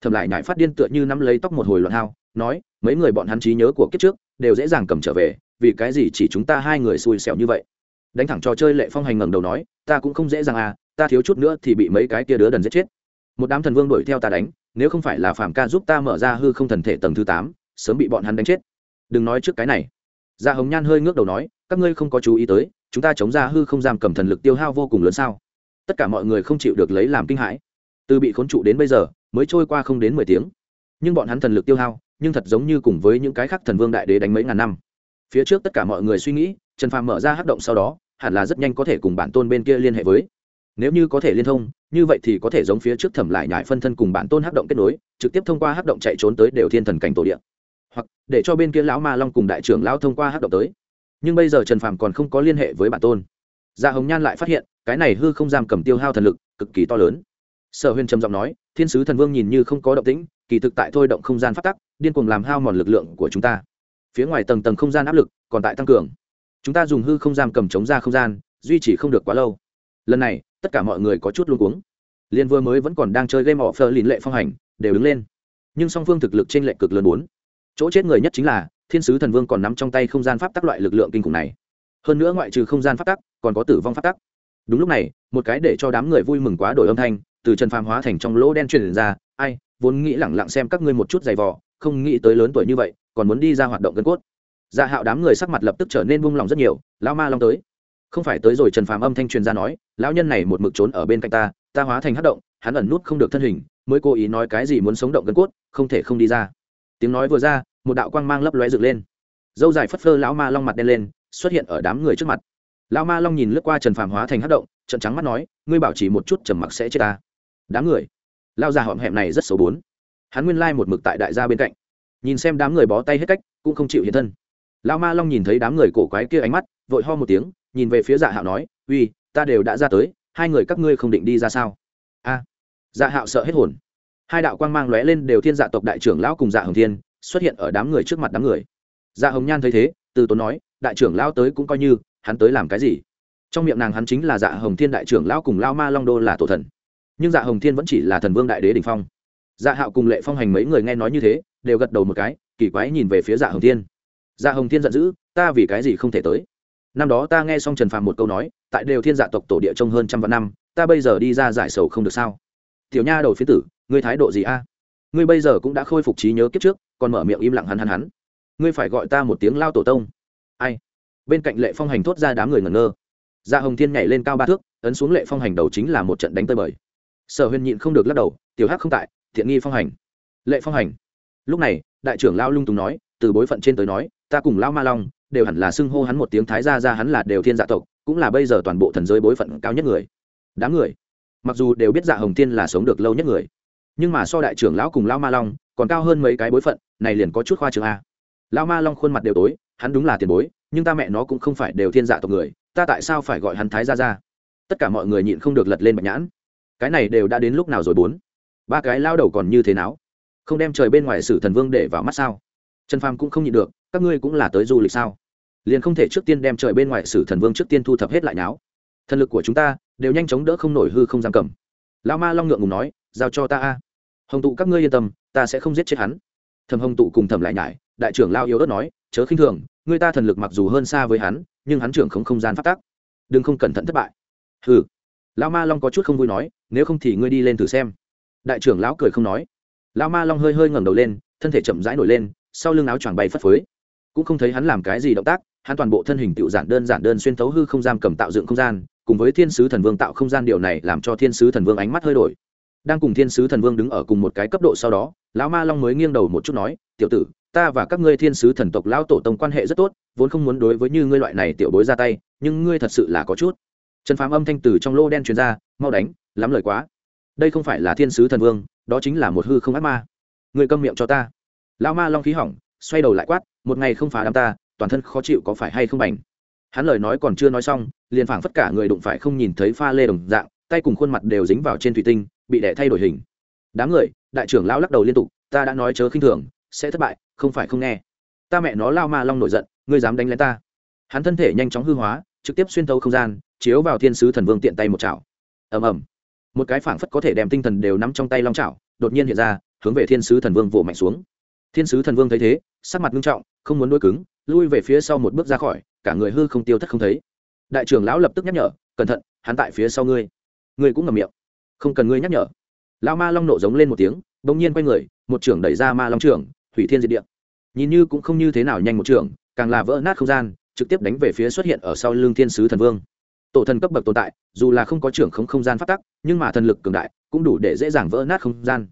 Thầm lại nhảy phát điên tựa như nắm lấy tóc một hồi loạn hao, nói, mấy người bọn hắn trí nhớ của kiếp trước, đều dễ dàng cầm trở về, vì cái gì chỉ chúng ta hai người xui xẻo như vậy? Đánh thẳng trò chơi lệ phong hành ngẩng đầu nói, ta cũng không dễ dàng à ta thiếu chút nữa thì bị mấy cái kia đứa đần giết chết một đám thần vương đuổi theo ta đánh, nếu không phải là phạm ca giúp ta mở ra hư không thần thể tầng thứ tám, sớm bị bọn hắn đánh chết. Đừng nói trước cái này. Gia hồng nhan hơi ngước đầu nói, các ngươi không có chú ý tới, chúng ta chống ra hư không giam cầm thần lực tiêu hao vô cùng lớn sao? Tất cả mọi người không chịu được lấy làm kinh hãi. Từ bị khốn trụ đến bây giờ, mới trôi qua không đến mười tiếng. Nhưng bọn hắn thần lực tiêu hao, nhưng thật giống như cùng với những cái khác thần vương đại đế đánh mấy ngàn năm. Phía trước tất cả mọi người suy nghĩ, trần phàm mở ra hát động sau đó, hẳn là rất nhanh có thể cùng bản tôn bên kia liên hệ với. Nếu như có thể liên thông như vậy thì có thể giống phía trước thẩm lại nhải phân thân cùng bản tôn hắc động kết nối, trực tiếp thông qua hắc động chạy trốn tới đều thiên thần cảnh tổ địa. Hoặc, để cho bên kia lão ma long cùng đại trưởng lão thông qua hắc động tới. Nhưng bây giờ trần phàm còn không có liên hệ với bản tôn. Gia hồng nhan lại phát hiện, cái này hư không giam cầm tiêu hao thần lực, cực kỳ to lớn. Sở huyền trầm giọng nói, thiên sứ thần vương nhìn như không có động tĩnh, kỳ thực tại thôi động không gian phát tắc, điên cuồng làm hao mòn lực lượng của chúng ta. Phía ngoài tầng tầng không gian áp lực còn tại tăng cường. Chúng ta dùng hư không giam cầm chống ra không gian, duy trì không được quá lâu. Lần này tất cả mọi người có chút luôn cuống. Liên vừa mới vẫn còn đang chơi game offer lìn lệ phong hành, đều đứng lên. Nhưng song phương thực lực trên lệ cực lớn bốn. Chỗ chết người nhất chính là, thiên sứ thần vương còn nắm trong tay không gian pháp tắc loại lực lượng kinh khủng này. Hơn nữa ngoại trừ không gian pháp tắc, còn có tử vong pháp tắc. Đúng lúc này, một cái để cho đám người vui mừng quá đổi âm thanh, từ trần phàm hóa thành trong lỗ đen truyền ra, ai, vốn nghĩ lẳng lặng xem các ngươi một chút giày vò, không nghĩ tới lớn tuổi như vậy, còn muốn đi ra hoạt động gân cốt. Dạ hạo đám người sắc mặt lập tức trở nên buông lòng rất nhiều lao ma long tới không phải tới rồi trần phàm âm thanh truyền ra nói, lão nhân này một mực trốn ở bên cạnh ta ta hóa thành hát động, hắn ẩn nút không được thân hình, mới cố ý nói cái gì muốn sống động gân cốt, không thể không đi ra. Tiếng nói vừa ra, một đạo quang mang lấp lóe dựng lên. Dâu dài phất phơ lão ma long mặt đen lên, xuất hiện ở đám người trước mặt. Lão ma long nhìn lướt qua trần phàm hóa thành hát động trận trắng mắt nói, ngươi bảo chỉ một chút trầm mặc sẽ chết ta. Đám người. Lao già họm hẹm này rất xấu bốn. Hắn nguyên lai một mực tại đại gia bên cạnh. Nhìn xem đám người bó tay hết cách, cũng không chịu hiện thân. Lao ma long nhìn thấy đám người cổ quái kia ánh mắt, vội ho một tiếng nhìn về phía dạ hạo nói, uy, ta đều đã ra tới, hai người các ngươi không định đi ra sao? A. Dạ hạo sợ hết hồn. Hai đạo quang mang lóe lên đều thiên dạ tộc đại trưởng lão cùng dạ hồng thiên, xuất hiện ở đám người trước mặt đám người. Dạ hồng nhan thấy thế, từ tốn nói, đại trưởng lão tới cũng coi như, hắn tới làm cái gì? Trong miệng nàng hắn chính là dạ hồng thiên đại trưởng lão cùng lao ma long đô là tổ thần. Nhưng dạ hồng thiên vẫn chỉ là thần vương đại đế đình phong. Dạ hạo cùng lệ phong hành mấy người nghe nói như thế, đều gật đầu một cái, kỳ quái nhìn về phía dạ hồng thiên. Dạ hồng thiên giận dữ, ta vì cái gì không thể tới? Năm đó ta nghe xong trần phàm một câu nói, tại đều thiên dạ tộc tổ địa trông hơn trăm vạn năm, ta bây giờ đi ra giải sầu không được sao? Tiểu nha đầu phía tử, ngươi thái độ gì a? Ngươi bây giờ cũng đã khôi phục trí nhớ kiếp trước, còn mở miệng im lặng hắn hắn hắn. Ngươi phải gọi ta một tiếng lao tổ tông. Ai? Bên cạnh lệ phong hành thốt ra đám người ngẩn ngơ. Dạ hồng thiên nhảy lên cao ba thước, ấn xuống lệ phong hành đầu chính là một trận đánh tơi bời. Sở huyền nhịn không được lắc đầu, tiểu hắc không tại, thiện nghi phong hành. Lệ phong hành. Lúc này, đại trưởng lao lung tùng nói, từ bối phận trên tới nói, ta cùng lao ma long đều hẳn là xưng hô hắn một tiếng thái gia ra hắn là đều thiên dạ tộc, cũng là bây giờ toàn bộ thần giới bối phận cao nhất người. Đám người, mặc dù đều biết dạ hồng thiên là sống được lâu nhất người, nhưng mà so đại trưởng lão cùng Lão ma long, còn cao hơn mấy cái bối phận, này liền có chút khoa trường a. Lão ma long khuôn mặt đều tối, hắn đúng là tiền bối, nhưng ta mẹ nó cũng không phải đều thiên dạ tộc người, ta tại sao phải gọi hắn thái gia ra tất cả mọi người nhịn không được lật lên bạch nhãn. Cái này đều đã đến lúc nào rồi bốn? Ba cái lao đầu còn như thế nào? Không đem trời bên ngoài sử thần vương để vào mắt sao? Trần phàm cũng không nhịn được các ngươi cũng là tới du lịch sao? Liền không thể trước tiên đem trời bên ngoài sử thần vương trước tiên thu thập hết lại náo thần lực của chúng ta đều nhanh chóng đỡ không nổi hư không giam cầm. Lao ma long ngượng ngùng nói, giao cho ta a. Hồng tụ các ngươi yên tâm, ta sẽ không giết chết hắn. Thầm hồng tụ cùng thầm lại nhải, đại trưởng lao yếu ớt nói, chớ khinh thường, người ta thần lực mặc dù hơn xa với hắn, nhưng hắn trưởng không không gian phát tác. Đừng không cẩn thận thất bại. Ừ lao ma long có chút không vui nói, nếu không thì ngươi đi lên thử xem. Đại trưởng lão cười không nói. Lao ma long hơi hơi ngẩng đầu lên, thân thể chậm rãi nổi lên, sau lưng áo choàng bay phất phới cũng không thấy hắn làm cái gì động tác, hắn toàn bộ thân hình tự giản đơn giản đơn xuyên thấu hư không gian cầm tạo dựng không gian, cùng với thiên sứ thần vương tạo không gian điều này làm cho thiên sứ thần vương ánh mắt hơi đổi. Đang cùng thiên sứ thần vương đứng ở cùng một cái cấp độ sau đó, lão ma long mới nghiêng đầu một chút nói, tiểu tử, ta và các ngươi thiên sứ thần tộc lão tổ tông quan hệ rất tốt, vốn không muốn đối với như ngươi loại này tiểu bối ra tay, nhưng ngươi thật sự là có chút. Trần phám âm thanh từ trong lô đen truyền ra, mau đánh, lắm lời quá. Đây không phải là thiên sứ thần vương, đó chính là một hư không ác ma. Ngươi câm miệng cho ta. Lão ma long khí hỏng xoay đầu lại quát, một ngày không phá đám ta, toàn thân khó chịu có phải hay không bành? Hắn lời nói còn chưa nói xong, liền phảng phất cả người đụng phải không nhìn thấy pha lê đồng dạng, tay cùng khuôn mặt đều dính vào trên thủy tinh, bị đẻ thay đổi hình. Đám người, đại trưởng lão lắc đầu liên tục, ta đã nói chớ khinh thường, sẽ thất bại, không phải không nghe. Ta mẹ nó lao ma long nổi giận, ngươi dám đánh lén ta. Hắn thân thể nhanh chóng hư hóa, trực tiếp xuyên thấu không gian, chiếu vào thiên sứ thần vương tiện tay một chảo. Ầm ầm. Một cái phảng phất có thể đem tinh thần đều nắm trong tay long chảo, đột nhiên hiện ra, hướng về thiên sứ thần vương vỗ mạnh xuống thiên sứ thần vương thấy thế, sắc mặt nghiêm trọng, không muốn đuôi cứng, lui về phía sau một bước ra khỏi, cả người hư không tiêu thất không thấy. Đại trưởng lão lập tức nhắc nhở, cẩn thận, hắn tại phía sau ngươi. Ngươi cũng ngầm miệng. Không cần ngươi nhắc nhở. Lão ma long nộ giống lên một tiếng, bỗng nhiên quay người, một trưởng đẩy ra ma long trưởng, hủy thiên diệt địa. Nhìn như cũng không như thế nào nhanh một trưởng, càng là vỡ nát không gian, trực tiếp đánh về phía xuất hiện ở sau lưng thiên sứ thần vương. Tổ thần cấp bậc tồn tại, dù là không có trưởng không không gian phát tắc, nhưng mà thần lực cường đại, cũng đủ để dễ dàng vỡ nát không gian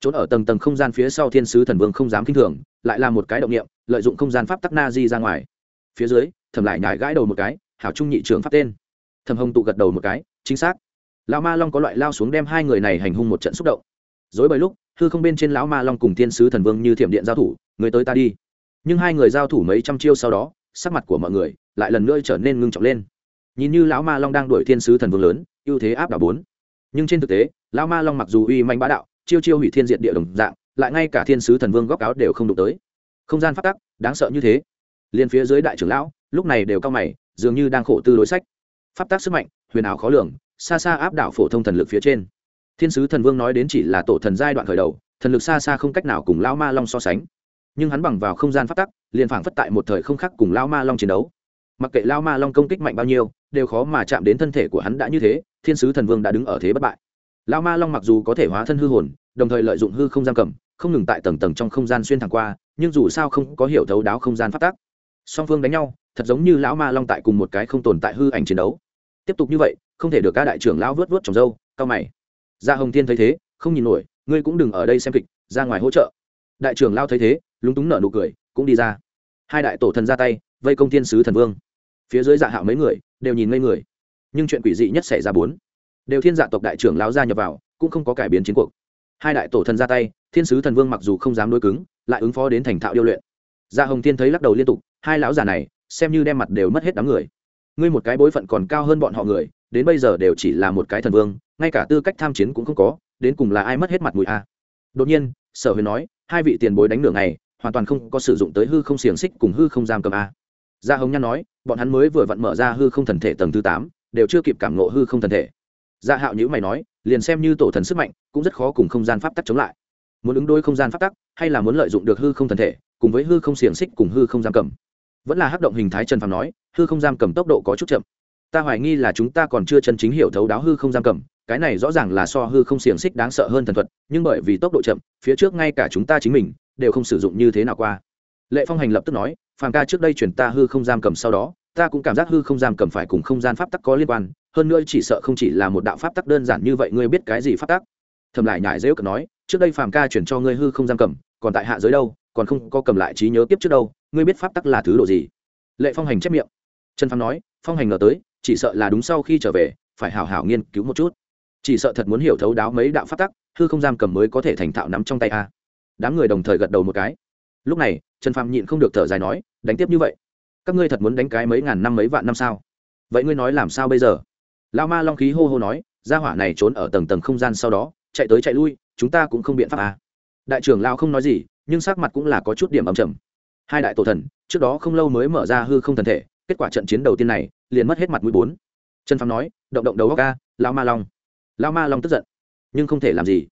trốn ở tầng tầng không gian phía sau thiên sứ thần vương không dám kinh thường, lại là một cái động nghiệm lợi dụng không gian pháp tắc na di ra ngoài. Phía dưới thầm lại nhải gãi đầu một cái, hảo trung nhị trưởng pháp tên. Thầm hồng tụ gật đầu một cái, chính xác. Lão ma long có loại lao xuống đem hai người này hành hung một trận xúc động. Dối bởi lúc, hư không bên trên lão ma long cùng thiên sứ thần vương như thiểm điện giao thủ, người tới ta đi. Nhưng hai người giao thủ mấy trăm chiêu sau đó, sắc mặt của mọi người lại lần nữa trở nên ngưng trọng lên. Nhìn như lão ma long đang đuổi thiên sứ thần vương lớn, ưu thế áp đảo bốn. Nhưng trên thực tế, lão ma long mặc dù uy manh bá đạo chiêu chiêu hủy thiên diện địa đồng dạng, lại ngay cả thiên sứ thần vương góc áo đều không đụng tới. Không gian phát tắc, đáng sợ như thế. Liền phía dưới đại trưởng lão, lúc này đều cao mày, dường như đang khổ tư đối sách. Pháp tác sức mạnh, huyền ảo khó lường, xa xa áp đảo phổ thông thần lực phía trên. Thiên sứ thần vương nói đến chỉ là tổ thần giai đoạn khởi đầu, thần lực xa xa không cách nào cùng lão ma long so sánh. Nhưng hắn bằng vào không gian phát tắc, liền phảng phất tại một thời không khác cùng lão ma long chiến đấu. Mặc kệ lão ma long công kích mạnh bao nhiêu, đều khó mà chạm đến thân thể của hắn đã như thế, thiên sứ thần vương đã đứng ở thế bất bại lão ma long mặc dù có thể hóa thân hư hồn, đồng thời lợi dụng hư không giam cầm, không ngừng tại tầng tầng trong không gian xuyên thẳng qua, nhưng dù sao không có hiểu thấu đáo không gian phát tác song phương đánh nhau, thật giống như lão ma long tại cùng một cái không tồn tại hư ảnh chiến đấu. Tiếp tục như vậy, không thể được các đại trưởng lão vớt vớt trồng dâu, cao mày. Gia hồng thiên thấy thế, không nhìn nổi, ngươi cũng đừng ở đây xem kịch, ra ngoài hỗ trợ. Đại trưởng lao thấy thế, lúng túng nở nụ cười, cũng đi ra. Hai đại tổ thần ra tay, vây công thiên sứ thần vương. Phía dưới dạ hạo mấy người, đều nhìn ngây người. Nhưng chuyện quỷ dị nhất xảy ra bốn đều thiên dạ tộc đại trưởng lao ra nhập vào, cũng không có cải biến chiến cuộc. Hai đại tổ thần ra tay, thiên sứ thần vương mặc dù không dám đối cứng, lại ứng phó đến thành thạo điêu luyện. Gia hồng thiên thấy lắc đầu liên tục, hai lão già này, xem như đem mặt đều mất hết đám người. Ngươi một cái bối phận còn cao hơn bọn họ người, đến bây giờ đều chỉ là một cái thần vương, ngay cả tư cách tham chiến cũng không có, đến cùng là ai mất hết mặt mũi a? Đột nhiên, sở huyền nói, hai vị tiền bối đánh nửa ngày, hoàn toàn không có sử dụng tới hư không xiềng xích cùng hư không giam cầm a. Gia hồng nhan nói, bọn hắn mới vừa vặn mở ra hư không thần thể tầng thứ tám, đều chưa kịp cảm nộ hư không thần thể. Dạ hạo nhữ mày nói, liền xem như tổ thần sức mạnh, cũng rất khó cùng không gian pháp tắc chống lại. Muốn ứng đôi không gian pháp tắc, hay là muốn lợi dụng được hư không thần thể, cùng với hư không xiềng xích cùng hư không giam cầm. Vẫn là hắc động hình thái trần phàm nói, hư không giam cầm tốc độ có chút chậm. Ta hoài nghi là chúng ta còn chưa chân chính hiểu thấu đáo hư không giam cầm, cái này rõ ràng là so hư không xiềng xích đáng sợ hơn thần thuật, nhưng bởi vì tốc độ chậm, phía trước ngay cả chúng ta chính mình, đều không sử dụng như thế nào qua. Lệ phong hành lập tức nói, phàm ca trước đây chuyển ta hư không giam cầm sau đó, ta cũng cảm giác hư không giam cầm phải cùng không gian pháp tắc có liên quan hơn nữa chỉ sợ không chỉ là một đạo pháp tắc đơn giản như vậy, ngươi biết cái gì pháp tắc? Thầm lại nhải dễ cận nói, trước đây phàm ca chuyển cho ngươi hư không giam cầm, còn tại hạ giới đâu, còn không có cầm lại trí nhớ tiếp trước đâu, ngươi biết pháp tắc là thứ độ gì? Lệ phong hành chép miệng. Trần phàm nói, phong hành ngờ tới, chỉ sợ là đúng sau khi trở về, phải hào hào nghiên cứu một chút. Chỉ sợ thật muốn hiểu thấu đáo mấy đạo pháp tắc, hư không giam cầm mới có thể thành thạo nắm trong tay a. Đám người đồng thời gật đầu một cái. Lúc này, trần phàm nhịn không được thở dài nói, đánh tiếp như vậy? Các ngươi thật muốn đánh cái mấy ngàn năm mấy vạn năm sao? Vậy ngươi nói làm sao bây giờ? Lao ma long khí hô hô nói, gia hỏa này trốn ở tầng tầng không gian sau đó, chạy tới chạy lui, chúng ta cũng không biện pháp à. đại trưởng lao không nói gì, nhưng sắc mặt cũng là có chút điểm ấm chầm hai đại tổ thần, trước đó không lâu mới mở ra hư không thần thể, kết quả trận chiến đầu tiên này, liền mất hết mặt mũi bốn. Trần phàm nói, động động đầu góc ca lao ma long. Lao ma long tức giận, nhưng không thể làm gì.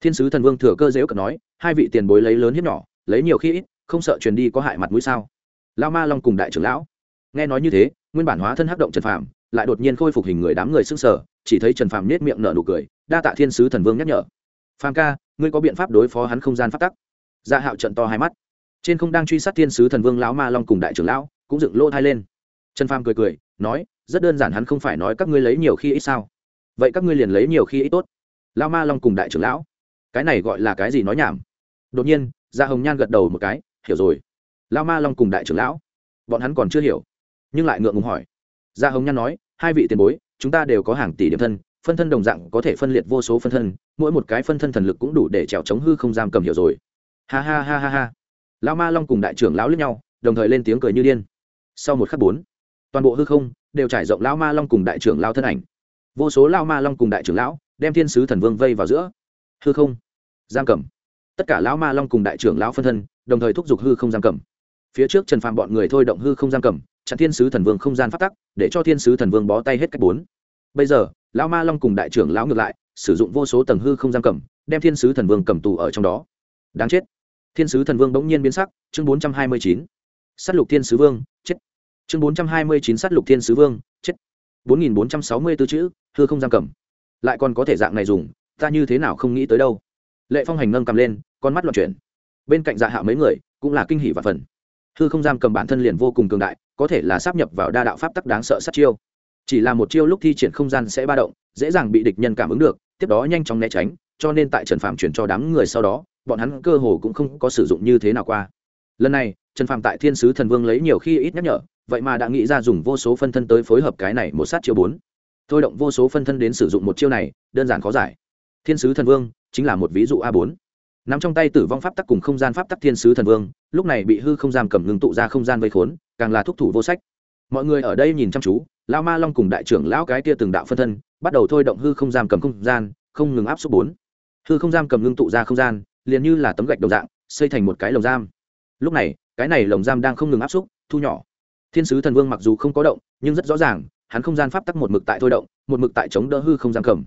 Thiên sứ thần vương thừa cơ dễu cận nói, hai vị tiền bối lấy lớn hiếp nhỏ, lấy nhiều khi ít, không sợ truyền đi có hại mặt mũi sao? Lao ma long cùng đại trưởng lão. Nghe nói như thế, nguyên bản hóa thân hắc động trần phàm lại đột nhiên khôi phục hình người đám người sững sở chỉ thấy trần phàm nhếch miệng nở nụ cười, đa tạ thiên sứ thần vương nhắc nhở. Phàm ca, ngươi có biện pháp đối phó hắn không gian phát tắc? Gia dạ hạo trận to hai mắt. Trên không đang truy sát thiên sứ thần vương lão ma long cùng đại trưởng lão, cũng dựng lô thai lên. Trần phàm cười cười, nói, rất đơn giản hắn không phải nói các ngươi lấy nhiều khi ít sao? Vậy các ngươi liền lấy nhiều khi ít tốt. Lão ma long cùng đại trưởng lão. Cái này gọi là cái gì nói nhảm? Đột nhiên gia hồng nhan gật đầu một cái, hiểu rồi. Lão ma long cùng đại trưởng lão. Bọn hắn còn chưa hiểu, nhưng lại ngượng ngùng hỏi gia hồng nhan nói, hai vị tiền bối, chúng ta đều có hàng tỷ điểm thân, phân thân đồng dạng có thể phân liệt vô số phân thân, mỗi một cái phân thân thần lực cũng đủ để trèo chống hư không giam cầm hiểu rồi. Ha ha ha ha ha. Lão ma long cùng đại trưởng lão lướt nhau, đồng thời lên tiếng cười như điên. Sau một khắc bốn, toàn bộ hư không đều trải rộng Lão ma long cùng đại trưởng lao thân ảnh. Vô số Lão ma long cùng đại trưởng lão đem thiên sứ thần vương vây vào giữa hư không, giam cầm. Tất cả lão ma long cùng đại trưởng lão phân thân đồng thời thúc giục hư không giam cầm. Phía trước trần phàm bọn người thôi động hư không giam cầm chặn thiên sứ thần vương không gian phát tắc, để cho thiên sứ thần vương bó tay hết cách bốn. Bây giờ, lão ma long cùng đại trưởng lão ngược lại, sử dụng vô số tầng hư không giam cầm, đem thiên sứ thần vương cầm tù ở trong đó. Đáng chết. Thiên sứ thần vương bỗng nhiên biến sắc, chương bốn trăm hai mươi chín. S á t lục thiên sứ vương, chết. Chương bốn trăm hai mươi chín s á t lục thiên sứ vương, chết. bốn nghìn bốn trăm sáu mươi b ố chữ, hư không giam cầm. Lại còn có thể dạng này dùng, ta như thế nào không nghĩ tới đâu. Lệ phong hành ngâm cầm lên, con mắt loạn chuyển. Bên cạnh dạ hạ mấy người, cũng là kinh hỷ và phần hư không giam cầm bản thân liền vô cùng cường đại có thể là sắp nhập vào đa đạo pháp tắc đáng sợ sát chiêu. Chỉ là một chiêu lúc thi triển không gian sẽ ba động, dễ dàng bị địch nhân cảm ứng được, tiếp đó nhanh chóng né tránh, cho nên tại trần Phàm chuyển cho đám người sau đó, bọn hắn cơ hồ cũng không có sử dụng như thế nào qua. Lần này, trần Phàm tại thiên sứ thần vương lấy nhiều khi ít nhắc nhở, vậy mà đã nghĩ ra dùng vô số phân thân tới phối hợp cái này một sát chiêu bốn. Thôi động vô số phân thân đến sử dụng một chiêu này, đơn giản khó giải. Thiên sứ thần vương chính là một ví dụ a bốn. Nắm trong tay tử vong pháp tắc cùng không gian pháp tắc thiên sứ thần vương, lúc này bị hư không giam cầm ngừng tụ ra không gian vây khốn càng là thúc thủ vô sách. Mọi người ở đây nhìn chăm chú lao ma long cùng đại trưởng lão cái kia từng đạo phân thân, bắt đầu thôi động hư không giam cầm không gian, không ngừng áp suất bốn. Hư không giam cầm ngưng tụ ra không gian, liền như là tấm gạch đầu dạng, xây thành một cái lồng giam. Lúc này, cái này lồng giam đang không ngừng áp suất thu nhỏ. Thiên sứ thần vương mặc dù không có động, nhưng rất rõ ràng, hắn không gian pháp tắc một mực tại thôi động, một mực tại chống đỡ hư không giam cầm.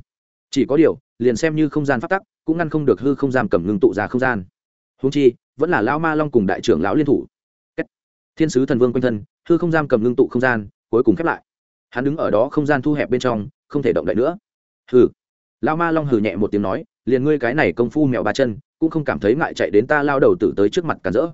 Chỉ có điều, liền xem như không gian pháp tắc, cũng ngăn không được hư không giam cầm ngưng tụ ra không gian. Húng chi, vẫn là lão ma long cùng đại trưởng lão liên thủ thiên sứ thần vương quanh thân, hư không giam cầm ngưng tụ không gian, cuối cùng khép lại. Hắn đứng ở đó không gian thu hẹp bên trong, không thể động đậy nữa. Hừ. Lão ma long hừ nhẹ một tiếng nói, liền ngươi cái này công phu mèo ba chân, cũng không cảm thấy ngại chạy đến ta lao đầu tử tới trước mặt cản rỡ.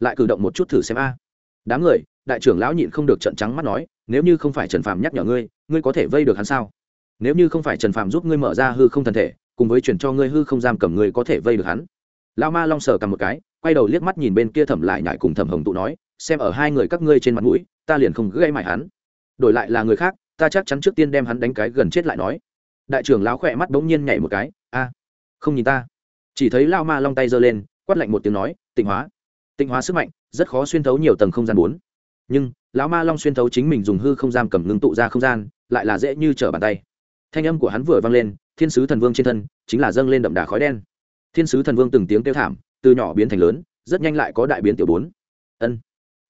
Lại cử động một chút thử xem a. Đám người, đại trưởng lão nhịn không được trận trắng mắt nói, nếu như không phải trần phàm nhắc nhở ngươi ngươi có thể vây được hắn sao? Nếu như không phải trần phàm giúp ngươi mở ra hư không thần thể, cùng với chuyển cho ngươi hư không giam cầm ngươi có thể vây được hắn. Lao ma long sờ cầm một cái, quay đầu liếc mắt nhìn bên kia thẩm lại nhại cùng thẩm hồng tụ nói xem ở hai người các ngươi trên mặt mũi, ta liền không gây mại hắn. Đổi lại là người khác, ta chắc chắn trước tiên đem hắn đánh cái gần chết lại nói. Đại trưởng lão khỏe mắt bỗng nhiên nhảy một cái, a, không nhìn ta. Chỉ thấy lao ma long tay giơ lên, quát lạnh một tiếng nói, tịnh hóa. Tịnh hóa sức mạnh, rất khó xuyên thấu nhiều tầng không gian bốn. Nhưng, lão ma long xuyên thấu chính mình dùng hư không gian cầm ngưng tụ ra không gian, lại là dễ như trở bàn tay. Thanh âm của hắn vừa vang lên, thiên sứ thần vương trên thân chính là dâng lên đậm đà khói đen. Thiên sứ thần vương từng tiếng kêu thảm, từ nhỏ biến thành lớn, rất nhanh lại có đại biến tiểu bốn. Ân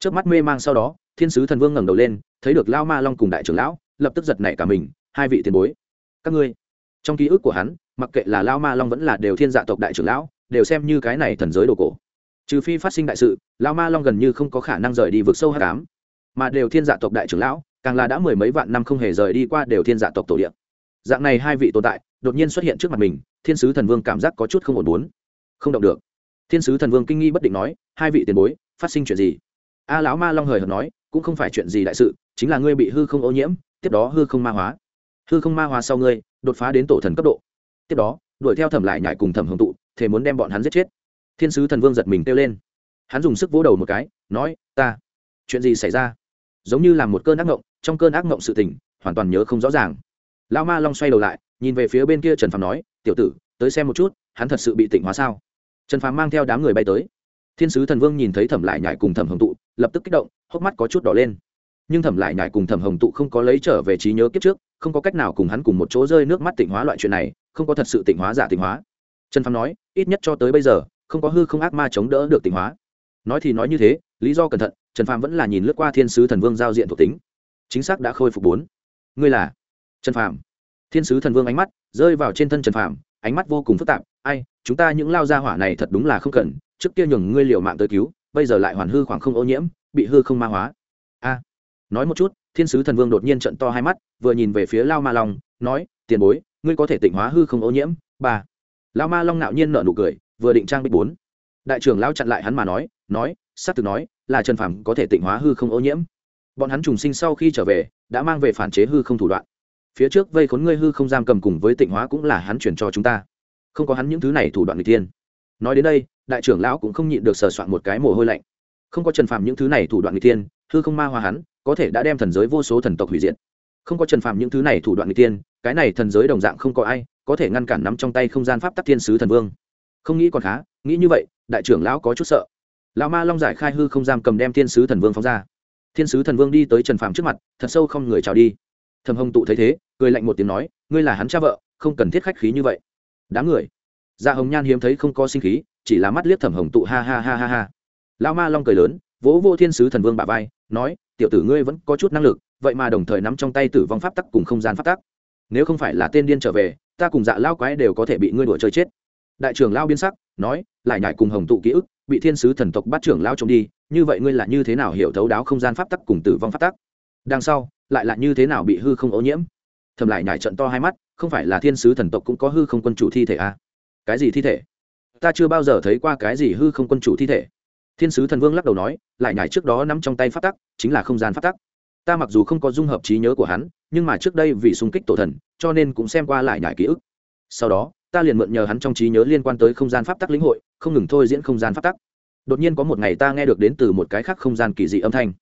trước mắt mê mang sau đó, thiên sứ thần vương ngẩng đầu lên, thấy được lao ma long cùng đại trưởng lão, lập tức giật nảy cả mình, hai vị tiền bối, các ngươi. Trong ký ức của hắn, mặc kệ là lao ma long vẫn là đều thiên dạ tộc đại trưởng lão, đều xem như cái này thần giới đồ cổ. Trừ phi phát sinh đại sự, lao ma long gần như không có khả năng rời đi vực sâu h tám mà đều thiên dạ tộc đại trưởng lão, càng là đã mười mấy vạn năm không hề rời đi qua đều thiên dạ tộc tổ điện dạng này hai vị tồn tại, đột nhiên xuất hiện trước mặt mình, thiên sứ thần vương cảm giác có chút không ổn bốn không động được. Thiên sứ thần vương kinh nghi bất định nói, hai vị tiền bối, phát sinh chuyện gì? A lão ma long hời hợt nói, cũng không phải chuyện gì đại sự, chính là ngươi bị hư không ô nhiễm, tiếp đó hư không ma hóa. Hư không ma hóa sau ngươi, đột phá đến tổ thần cấp độ. Tiếp đó, đuổi theo thẩm lại nhải cùng thẩm hồng tụ thể muốn đem bọn hắn giết chết. Thiên sứ thần vương giật mình kêu lên. Hắn dùng sức vỗ đầu một cái, nói, ta, chuyện gì xảy ra? Giống như là một cơn ác ngộng, trong cơn ác ngộng sự tình, hoàn toàn nhớ không rõ ràng. Lão ma long xoay đầu lại, nhìn về phía bên kia trần phàm nói, tiểu tử, tới xem một chút, hắn thật sự bị tỉnh hóa sao? Trần phàm mang theo đám người bay tới thiên sứ thần vương nhìn thấy thẩm lại nhải cùng thẩm hồng tụ, lập tức kích động, hốc mắt có chút đỏ lên. Nhưng thẩm lại nhải cùng thẩm hồng tụ không có lấy trở về trí nhớ kiếp trước, không có cách nào cùng hắn cùng một chỗ rơi nước mắt tỉnh hóa loại chuyện này, không có thật sự tỉnh hóa giả tỉnh hóa. Trần phàm nói, ít nhất cho tới bây giờ, không có hư không ác ma chống đỡ được tỉnh hóa. Nói thì nói như thế, lý do cẩn thận, trần phàm vẫn là nhìn lướt qua thiên sứ thần vương giao diện thuộc tính. Chính xác đã khôi phục bốn. Ngươi là? Trần phàm. Thiên sứ thần vương ánh mắt rơi vào trên thân trần phàm, ánh mắt vô cùng phức tạp. Ai, chúng ta những lao gia hỏa này thật đúng là không cần trước kia nhường ngươi liều mạng tới cứu, bây giờ lại hoàn hư khoảng không ô nhiễm, bị hư không ma hóa. A, nói một chút, thiên sứ thần vương đột nhiên trận to hai mắt, vừa nhìn về phía lao ma long, nói, tiền bối, ngươi có thể tỉnh hóa hư không ô nhiễm? Ba, lao ma long nạo nhiên nở nụ cười, vừa định trang bích bốn. Đại trưởng lao chặn lại hắn mà nói nói s á c từ nói, là trần phàm có thể tỉnh hóa hư không ô nhiễm. Bọn hắn trùng sinh sau khi trở về, đã mang về phản chế hư không thủ đoạn. Phía trước vây khốn ngươi hư không giam cầm cùng với tịnh hóa cũng là hắn chuyển cho chúng ta. Không có hắn những thứ này thủ đoạn người tiên nói đến đây đại trưởng lão cũng không nhịn được sờ soạn một cái mồ hôi lạnh. Không có trần phàm những thứ này thủ đoạn người tiên hư không ma hoa hắn, có thể đã đem thần giới vô số thần tộc hủy diệt. Không có trần phàm những thứ này thủ đoạn người tiên cái này thần giới đồng dạng không có ai có thể ngăn cản nắm trong tay không gian pháp tắc thiên sứ thần vương. Không nghĩ còn khá, nghĩ như vậy, đại trưởng lão có chút sợ. Lão ma long giải khai hư không giam cầm đem thiên sứ thần vương phóng ra. Thiên sứ thần vương đi tới trần phàm trước mặt, thật sâu không người chào đi. Thầm hồng tụ thấy thế, cười lạnh một tiếng nói, ngươi là hắn cha vợ, không cần thiết khách khí như vậy. Đáng người. Dạ hồng nhan hiếm thấy không có sinh khí chỉ là mắt liếc thẩm hồng tụ ha ha ha ha ha. Lao ma long cười lớn, vỗ vô thiên sứ thần vương bà vai, nói, tiểu tử ngươi vẫn có chút năng lực, vậy mà đồng thời nắm trong tay tử vong pháp tắc cùng không gian pháp tắc. Nếu không phải là tên điên trở về, ta cùng dạ lao quái đều có thể bị ngươi đuổi chơi chết. Đại trưởng lao biên sắc, nói, lại nhải cùng hồng tụ ký ức, bị thiên sứ thần tộc bắt trưởng lao trông đi, như vậy ngươi là như thế nào hiểu thấu đáo không gian pháp tắc cùng tử vong pháp tắc? Đằng sau, lại là như thế nào bị hư không ô nhiễm? Thầm lại nhải trận to hai mắt, không phải là thiên sứ thần tộc cũng có hư không quân chủ thi thể à? cái gì thi thể? Ta chưa bao giờ thấy qua cái gì hư không quân chủ thi thể. Thiên sứ thần vương lắc đầu nói, lại nhải trước đó nắm trong tay phát tắc, chính là không gian phát tắc. Ta mặc dù không có dung hợp trí nhớ của hắn, nhưng mà trước đây vì xung kích tổ thần, cho nên cũng xem qua lại nhải ký ức. Sau đó, ta liền mượn nhờ hắn trong trí nhớ liên quan tới không gian pháp tắc lĩnh hội, không ngừng thôi diễn không gian pháp tắc. Đột nhiên có một ngày ta nghe được đến từ một cái khác không gian kỳ dị âm thanh. Da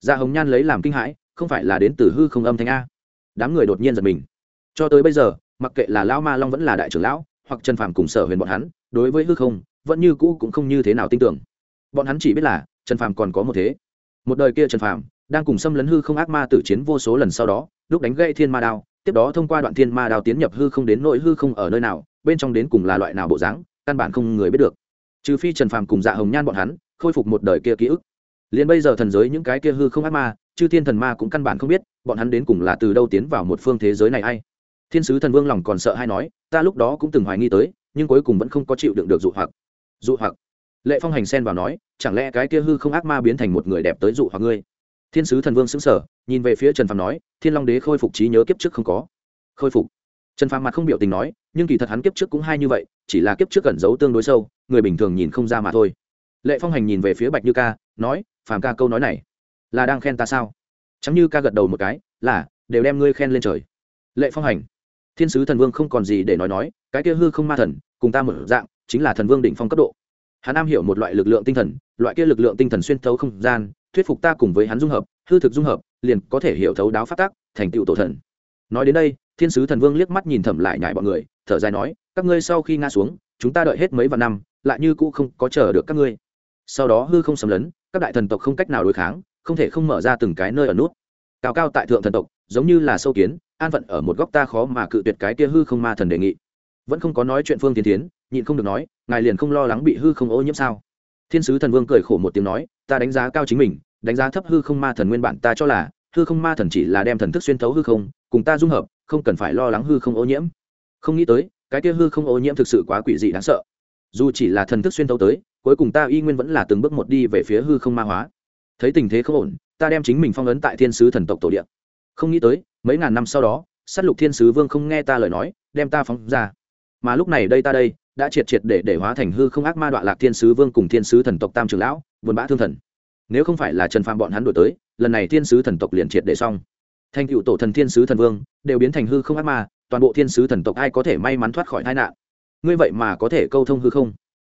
dạ hồng nhan lấy làm kinh hãi, không phải là đến từ hư không âm thanh a. Đám người đột nhiên giật mình. Cho tới bây giờ, mặc kệ là lão ma long vẫn là đại trưởng lão, hoặc trần phàm cùng sở huyền bọn hắn đối với hư không, vẫn như cũ cũng không như thế nào tin tưởng. Bọn hắn chỉ biết là, trần phàm còn có một thế. Một đời kia trần phàm đang cùng xâm lấn hư không ác ma tử chiến vô số lần sau đó, lúc đánh gây thiên ma đao, tiếp đó thông qua đoạn thiên ma đao tiến nhập hư không đến nội hư không ở nơi nào, bên trong đến cùng là loại nào bộ dáng, căn bản không người biết được. Trừ phi trần phàm cùng dạ hồng nhan bọn hắn khôi phục một đời kia ký ức. Liền bây giờ thần giới những cái kia hư không ác ma, chư thiên thần ma cũng căn bản không biết, bọn hắn đến cùng là từ đâu tiến vào một phương thế giới này a i thiên sứ thần vương lòng còn sợ hay nói, ta lúc đó cũng từng hoài nghi tới nhưng cuối cùng vẫn không có chịu đựng được dụ hoặc. Dụ hoặc. Lệ phong hành xen vào nói, chẳng lẽ cái kia hư không ác ma biến thành một người đẹp tới dụ hoặc ngươi? Thiên sứ thần vương xứng sở nhìn về phía trần phàm nói, thiên long đế khôi phục trí nhớ kiếp trước không có. Khôi phục. Trần phàm mặt không biểu tình nói, nhưng kỳ thật hắn kiếp trước cũng hay như vậy, chỉ là kiếp trước cẩn giấu tương đối sâu, người bình thường nhìn không ra mà thôi. Lệ phong hành nhìn về phía bạch như ca, nói, phàm ca câu nói này là đang khen ta sao? Chẳng như ca gật đầu một cái, là, đều đem ngươi khen lên trời. Lệ phong hành, thiên sứ thần vương không còn gì để nói nói, cái kia hư không ma thần cùng ta một dạng, chính là thần vương đỉnh phong cấp độ. Hắn am hiểu một loại lực lượng tinh thần, loại kia lực lượng tinh thần xuyên thấu không gian, thuyết phục ta cùng với hắn dung hợp, hư thực dung hợp, liền có thể hiểu thấu đáo phát tác, thành tựu tổ thần. Nói đến đây, thiên sứ thần vương liếc mắt nhìn thẩm lại nhải bọn người, thở dài nói, các ngươi sau khi ngã xuống, chúng ta đợi hết mấy vạn năm, lại như cũ không có chờ được các ngươi. Sau đó hư không xâm lấn, các đại thần tộc không cách nào đối kháng, không thể không mở ra từng cái nơi ở nút. Cao cao tại thượng thần tộc, giống như là sâu kiến, an phận ở một góc ta khó mà cự tuyệt cái kia hư không ma thần đề nghị vẫn không có nói chuyện phương tiến tiến, nhịn không được nói, ngài liền không lo lắng bị hư không ô nhiễm sao? Thiên sứ thần vương cười khổ một tiếng nói, ta đánh giá cao chính mình, đánh giá thấp hư không ma thần nguyên bản ta cho là, hư không ma thần chỉ là đem thần thức xuyên thấu hư không, cùng ta dung hợp, không cần phải lo lắng hư không ô nhiễm. Không nghĩ tới, cái kia hư không ô nhiễm thực sự quá quỷ dị đáng sợ. Dù chỉ là thần thức xuyên thấu tới, cuối cùng ta y nguyên vẫn là từng bước một đi về phía hư không ma hóa. Thấy tình thế không ổn, ta đem chính mình phong ấn tại thiên sứ thần tộc tổ địa. Không nghĩ tới, mấy ngàn năm sau đó s á t lục thiên sứ vương không nghe ta lời nói, đem ta phóng ra mà lúc này đây ta đây, đã triệt triệt để để hóa thành hư không ác ma đoạn lạc thiên sứ vương cùng thiên sứ thần tộc tam trường lão, buồn bã thương thần. Nếu không phải là trần phàm bọn hắn đổi tới, lần này thiên sứ thần tộc liền triệt để xong. Thành cựu tổ thần thiên sứ thần vương, đều biến thành hư không ác ma, toàn bộ thiên sứ thần tộc ai có thể may mắn thoát khỏi tai nạn? Ngươi vậy mà có thể câu thông hư không?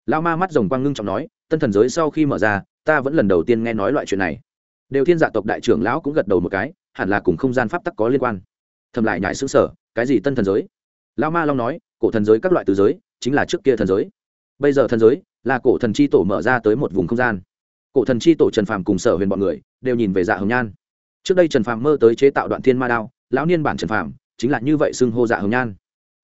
Lao ma mắt rồng quang ngưng trọng nói, tân thần giới sau khi mở ra, ta vẫn lần đầu tiên nghe nói loại chuyện này. Đều thiên dạ tộc đại trưởng lão cũng gật đầu một cái, hẳn là cùng không gian pháp tắc có liên quan. Thầm lại nhại xứ sở cái gì tân thần giới? Lao ma long nói cổ thần giới các loại từ giới, chính là trước kia thần giới. Bây giờ thần giới là cổ thần chi tổ mở ra tới một vùng không gian. Cổ thần chi tổ trần phàm cùng sở huyền bọn người đều nhìn về dạ hồng nhan. Trước đây trần phàm mơ tới chế tạo đoạn thiên ma đao, lão niên bản trần phàm chính là như vậy xưng hô dạ hồng nhan.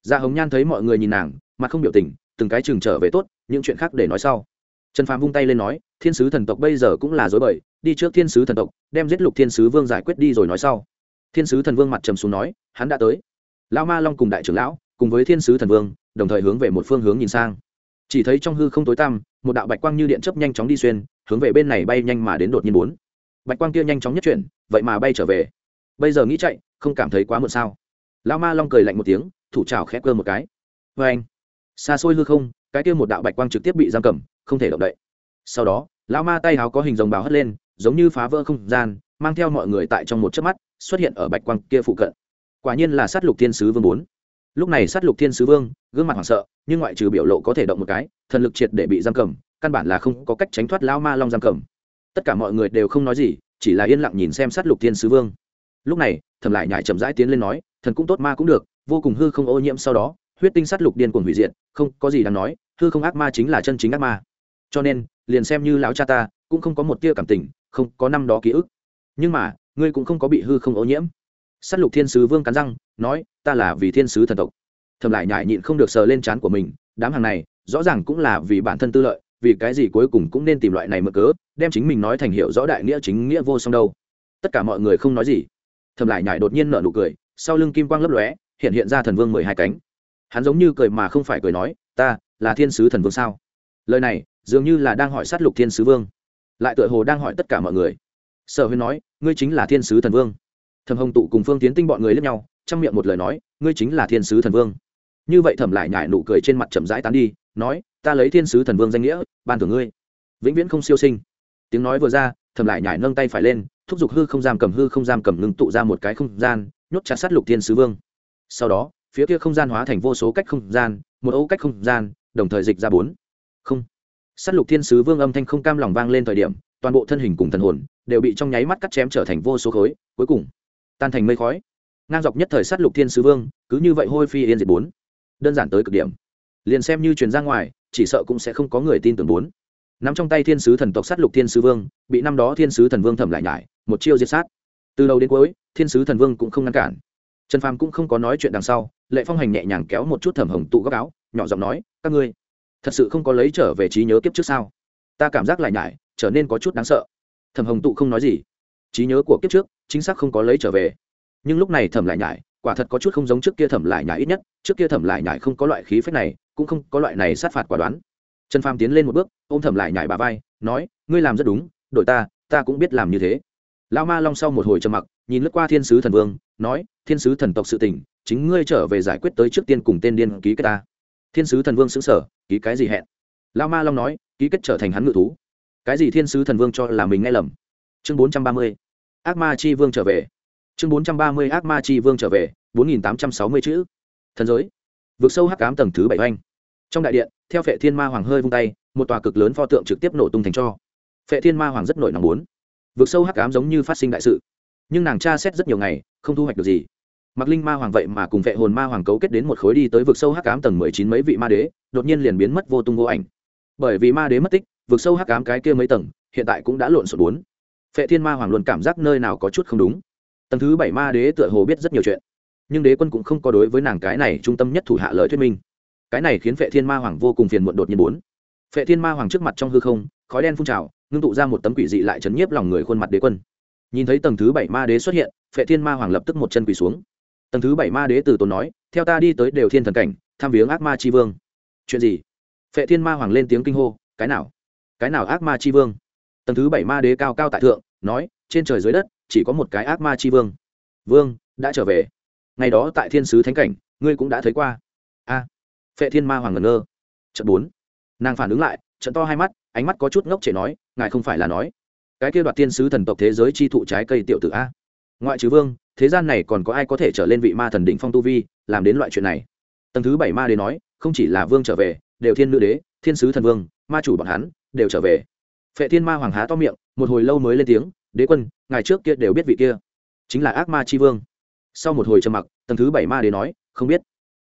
Dạ hồng nhan thấy mọi người nhìn nàng mà không biểu tình, từng cái chừng trở về tốt, những chuyện khác để nói sau. Trần phàm vung tay lên nói, thiên sứ thần tộc bây giờ cũng là dối bời, đi trước thiên sứ thần tộc, đem giết lục thiên sứ vương giải quyết đi rồi nói sau. Thiên sứ thần vương mặt trầm xuống nói, hắn đã tới. Lão ma long cùng đại trưởng lão cùng với thiên sứ thần vương, đồng thời hướng về một phương hướng nhìn sang. Chỉ thấy trong hư không tối tăm, một đạo bạch quang như điện chấp nhanh chóng đi xuyên, hướng về bên này bay nhanh mà đến đột nhiên bốn. Bạch quang kia nhanh chóng nhất chuyển, vậy mà bay trở về. Bây giờ nghĩ chạy, không cảm thấy quá muộn sao? Lao ma long cười lạnh một tiếng, thủ trào khép cơ một cái. Vê anh, xa xôi hư không, cái kia một đạo bạch quang trực tiếp bị giam cầm, không thể động đậy. Sau đó, lão ma tay háo có hình dòng bào hất lên, giống như phá vỡ không gian, mang theo mọi người tại trong một chớp mắt, xuất hiện ở bạch quang kia phụ cận. Quả nhiên là sát lục thiên sứ vương bốn lúc này sát lục thiên sứ vương, gương mặt hoảng sợ, nhưng ngoại trừ biểu lộ có thể động một cái, thần lực triệt để bị giam cầm, căn bản là không có cách tránh thoát lao ma long giam cầm. Tất cả mọi người đều không nói gì, chỉ là yên lặng nhìn xem sát lục thiên sứ vương. Lúc này thầm lại nhải chậm rãi tiến lên nói, thần cũng tốt, ma cũng được, vô cùng hư không ô nhiễm sau đó, huyết tinh sát lục điên cuồng hủy diệt, không có gì đáng nói, hư không ác ma chính là chân chính ác ma. Cho nên, liền xem như lão cha ta, cũng không có một tia cảm tình, không có năm đó ký ức. Nhưng mà, ngươi cũng không có bị hư không ô nhiễm. Sát lục thiên sứ vương cắn răng, nói ta là vì thiên sứ thần tộc. Thầm lại nhại nhịn không được sờ lên trán của mình, đám hàng này, rõ ràng cũng là vì bản thân tư lợi, vì cái gì cuối cùng cũng nên tìm loại này mở cớ, đem chính mình nói thành hiệu rõ đại nghĩa chính nghĩa vô song đâu. Tất cả mọi người không nói gì. Thầm lại nhại đột nhiên nở nụ cười, sau lưng kim quang lấp lóe, hiện hiện ra thần vương mười hai cánh. Hắn giống như cười mà không phải cười nói, ta là thiên sứ thần vương sao? Lời này, dường như là đang hỏi sát lục thiên sứ vương. Lại tựa hồ đang hỏi tất cả mọi người. Sở huyên nói, ngươi chính là thiên sứ thần vương. Thầm hồng tụ cùng phương tiến tinh bọn người lẫn nhau trong miệng một lời nói, ngươi chính là thiên sứ thần vương. Như vậy thẩm lại nhải nụ cười trên mặt chậm rãi tán đi, nói, ta lấy thiên sứ thần vương danh nghĩa, ban thưởng ngươi. Vĩnh viễn không siêu sinh. Tiếng nói vừa ra, thẩm lại nhải nâng tay phải lên, thúc giục hư không giam cầm hư không giam cầm ngưng tụ ra một cái không gian, nhốt chặt sát lục thiên sứ vương. Sau đó, phía kia không gian hóa thành vô số cách không gian, một ấu cách không gian, đồng thời dịch ra bốn. Không. Sát lục thiên sứ vương âm thanh không cam lòng vang lên thời điểm, toàn bộ thân hình cùng thần hồn đều bị trong nháy mắt cắt chém trở thành vô số khối, cuối cùng, tan thành mây khói ngang dọc nhất thời sát lục thiên sứ vương, cứ như vậy hôi phi yên diệt bốn. Đơn giản tới cực điểm. Liền xem như truyền ra ngoài, chỉ sợ cũng sẽ không có người tin tưởng bốn. Nắm trong tay thiên sứ thần tộc sát lục thiên sứ vương, bị năm đó thiên sứ thần vương thẩm lại nhải, một chiêu diệt sát. Từ đầu đến cuối, thiên sứ thần vương cũng không ngăn cản. Trần phàm cũng không có nói chuyện đằng sau, lệ phong hành nhẹ nhàng kéo một chút thẩm hồng tụ góc áo, nhỏ giọng nói, các ngươi, thật sự không có lấy trở về trí nhớ kiếp trước sao? Ta cảm giác lại nhải, trở nên có chút đáng sợ. Thẩm hồng tụ không nói gì. Trí nhớ của kiếp trước, chính xác không có lấy trở về nhưng lúc này thẩm lại nhải, quả thật có chút không giống trước kia thẩm lại nhải ít nhất, trước kia thẩm lại nhải không có loại khí phách này, cũng không có loại này sát phạt quả đoán. Trần phàm tiến lên một bước, ôm thẩm lại nhải bà vai, nói, ngươi làm rất đúng, đội ta ta cũng biết làm như thế. Lao ma long sau một hồi trầm mặc, nhìn lướt qua thiên sứ thần vương, nói, thiên sứ thần tộc sự tình, chính ngươi trở về giải quyết tới trước tiên cùng tên điên ký kết ta. Thiên sứ thần vương xứng sở ký cái gì hẹn? Lao ma long nói, ký kết trở thành hắn ngự thú. Cái gì thiên sứ thần vương cho là mình nghe lầm? Chương bốn trăm ba mươi, ác ma chi vương trở về chương bốn trăm ba mươi ác ma chi vương trở về, bốn nghìn tám trăm sáu mươi chữ. Thần giới. Vượt sâu hắc cám tầng thứ bảy oanh. Trong đại điện, theo phệ thiên ma hoàng hơi vung tay, một tòa cực lớn pho tượng trực tiếp nổ tung thành cho. Phệ thiên ma hoàng rất nổi nóng muốn. Vượt sâu hắc cám giống như phát sinh đại sự. Nhưng nàng tra xét rất nhiều ngày, không thu hoạch được gì. Mặc linh ma hoàng vậy mà cùng vệ hồn ma hoàng cấu kết đến một khối đi tới vực sâu hắc cám tầng mười chín mấy vị ma đế, đột nhiên liền biến mất vô tung vô ảnh. Bởi vì ma đế mất tích, vực sâu hắc cám cái kia mấy tầng, hiện tại cũng đã lộn xộn bốn. Phệ thiên ma hoàng luôn cảm giác nơi nào có chút không đúng tầng thứ bảy ma đế tựa hồ biết rất nhiều chuyện, nhưng đế quân cũng không có đối với nàng cái này trung tâm nhất thủ hạ lời thuyết minh. Cái này khiến phệ thiên ma hoàng vô cùng phiền muộn đột nhiên bốn. Phệ thiên ma hoàng trước mặt trong hư không, khói đen phun trào, ngưng tụ ra một tấm quỷ dị lại chấn nhiếp lòng người khuôn mặt đế quân. Nhìn thấy tầng thứ bảy ma đế xuất hiện, phệ thiên ma hoàng lập tức một chân quỳ xuống. Tầng thứ bảy ma đế từ tốn nói, theo ta đi tới đều thiên thần cảnh, tham viếng ác ma tri vương. Chuyện gì? Phệ thiên ma hoàng lên tiếng kinh hô, cái nào? Cái nào ác ma tri vương? Tầng thứ bảy ma đế cao cao tại thượng, nói, trên trời dưới đất chỉ có một cái ác ma Chi vương. Vương, đã trở về. Ngày đó tại thiên sứ thánh cảnh, ngươi cũng đã thấy qua. A. Phệ thiên ma hoàng ngẩn ngơ. Trận bốn. Nàng phản ứng lại, trận to hai mắt, ánh mắt có chút ngốc trẻ nói, ngài không phải là nói. Cái kia đoạt thiên sứ thần tộc thế giới chi thụ trái cây tiểu tử a. Ngoại trừ vương, thế gian này còn có ai có thể trở lên vị ma thần Định phong tu vi, làm đến loại chuyện này? Tầng thứ bảy ma đế nói, không chỉ là vương trở về, đều thiên nữ đế, thiên sứ thần vương, ma chủ bọn hắn, đều trở về. Phệ thiên ma hoàng há to miệng, một hồi lâu mới lên tiếng đế quân ngày trước kia đều biết vị kia, chính là ác ma c vương. Sau một hồi trầm mặc, tầng thứ bảy ma đế nói, không biết,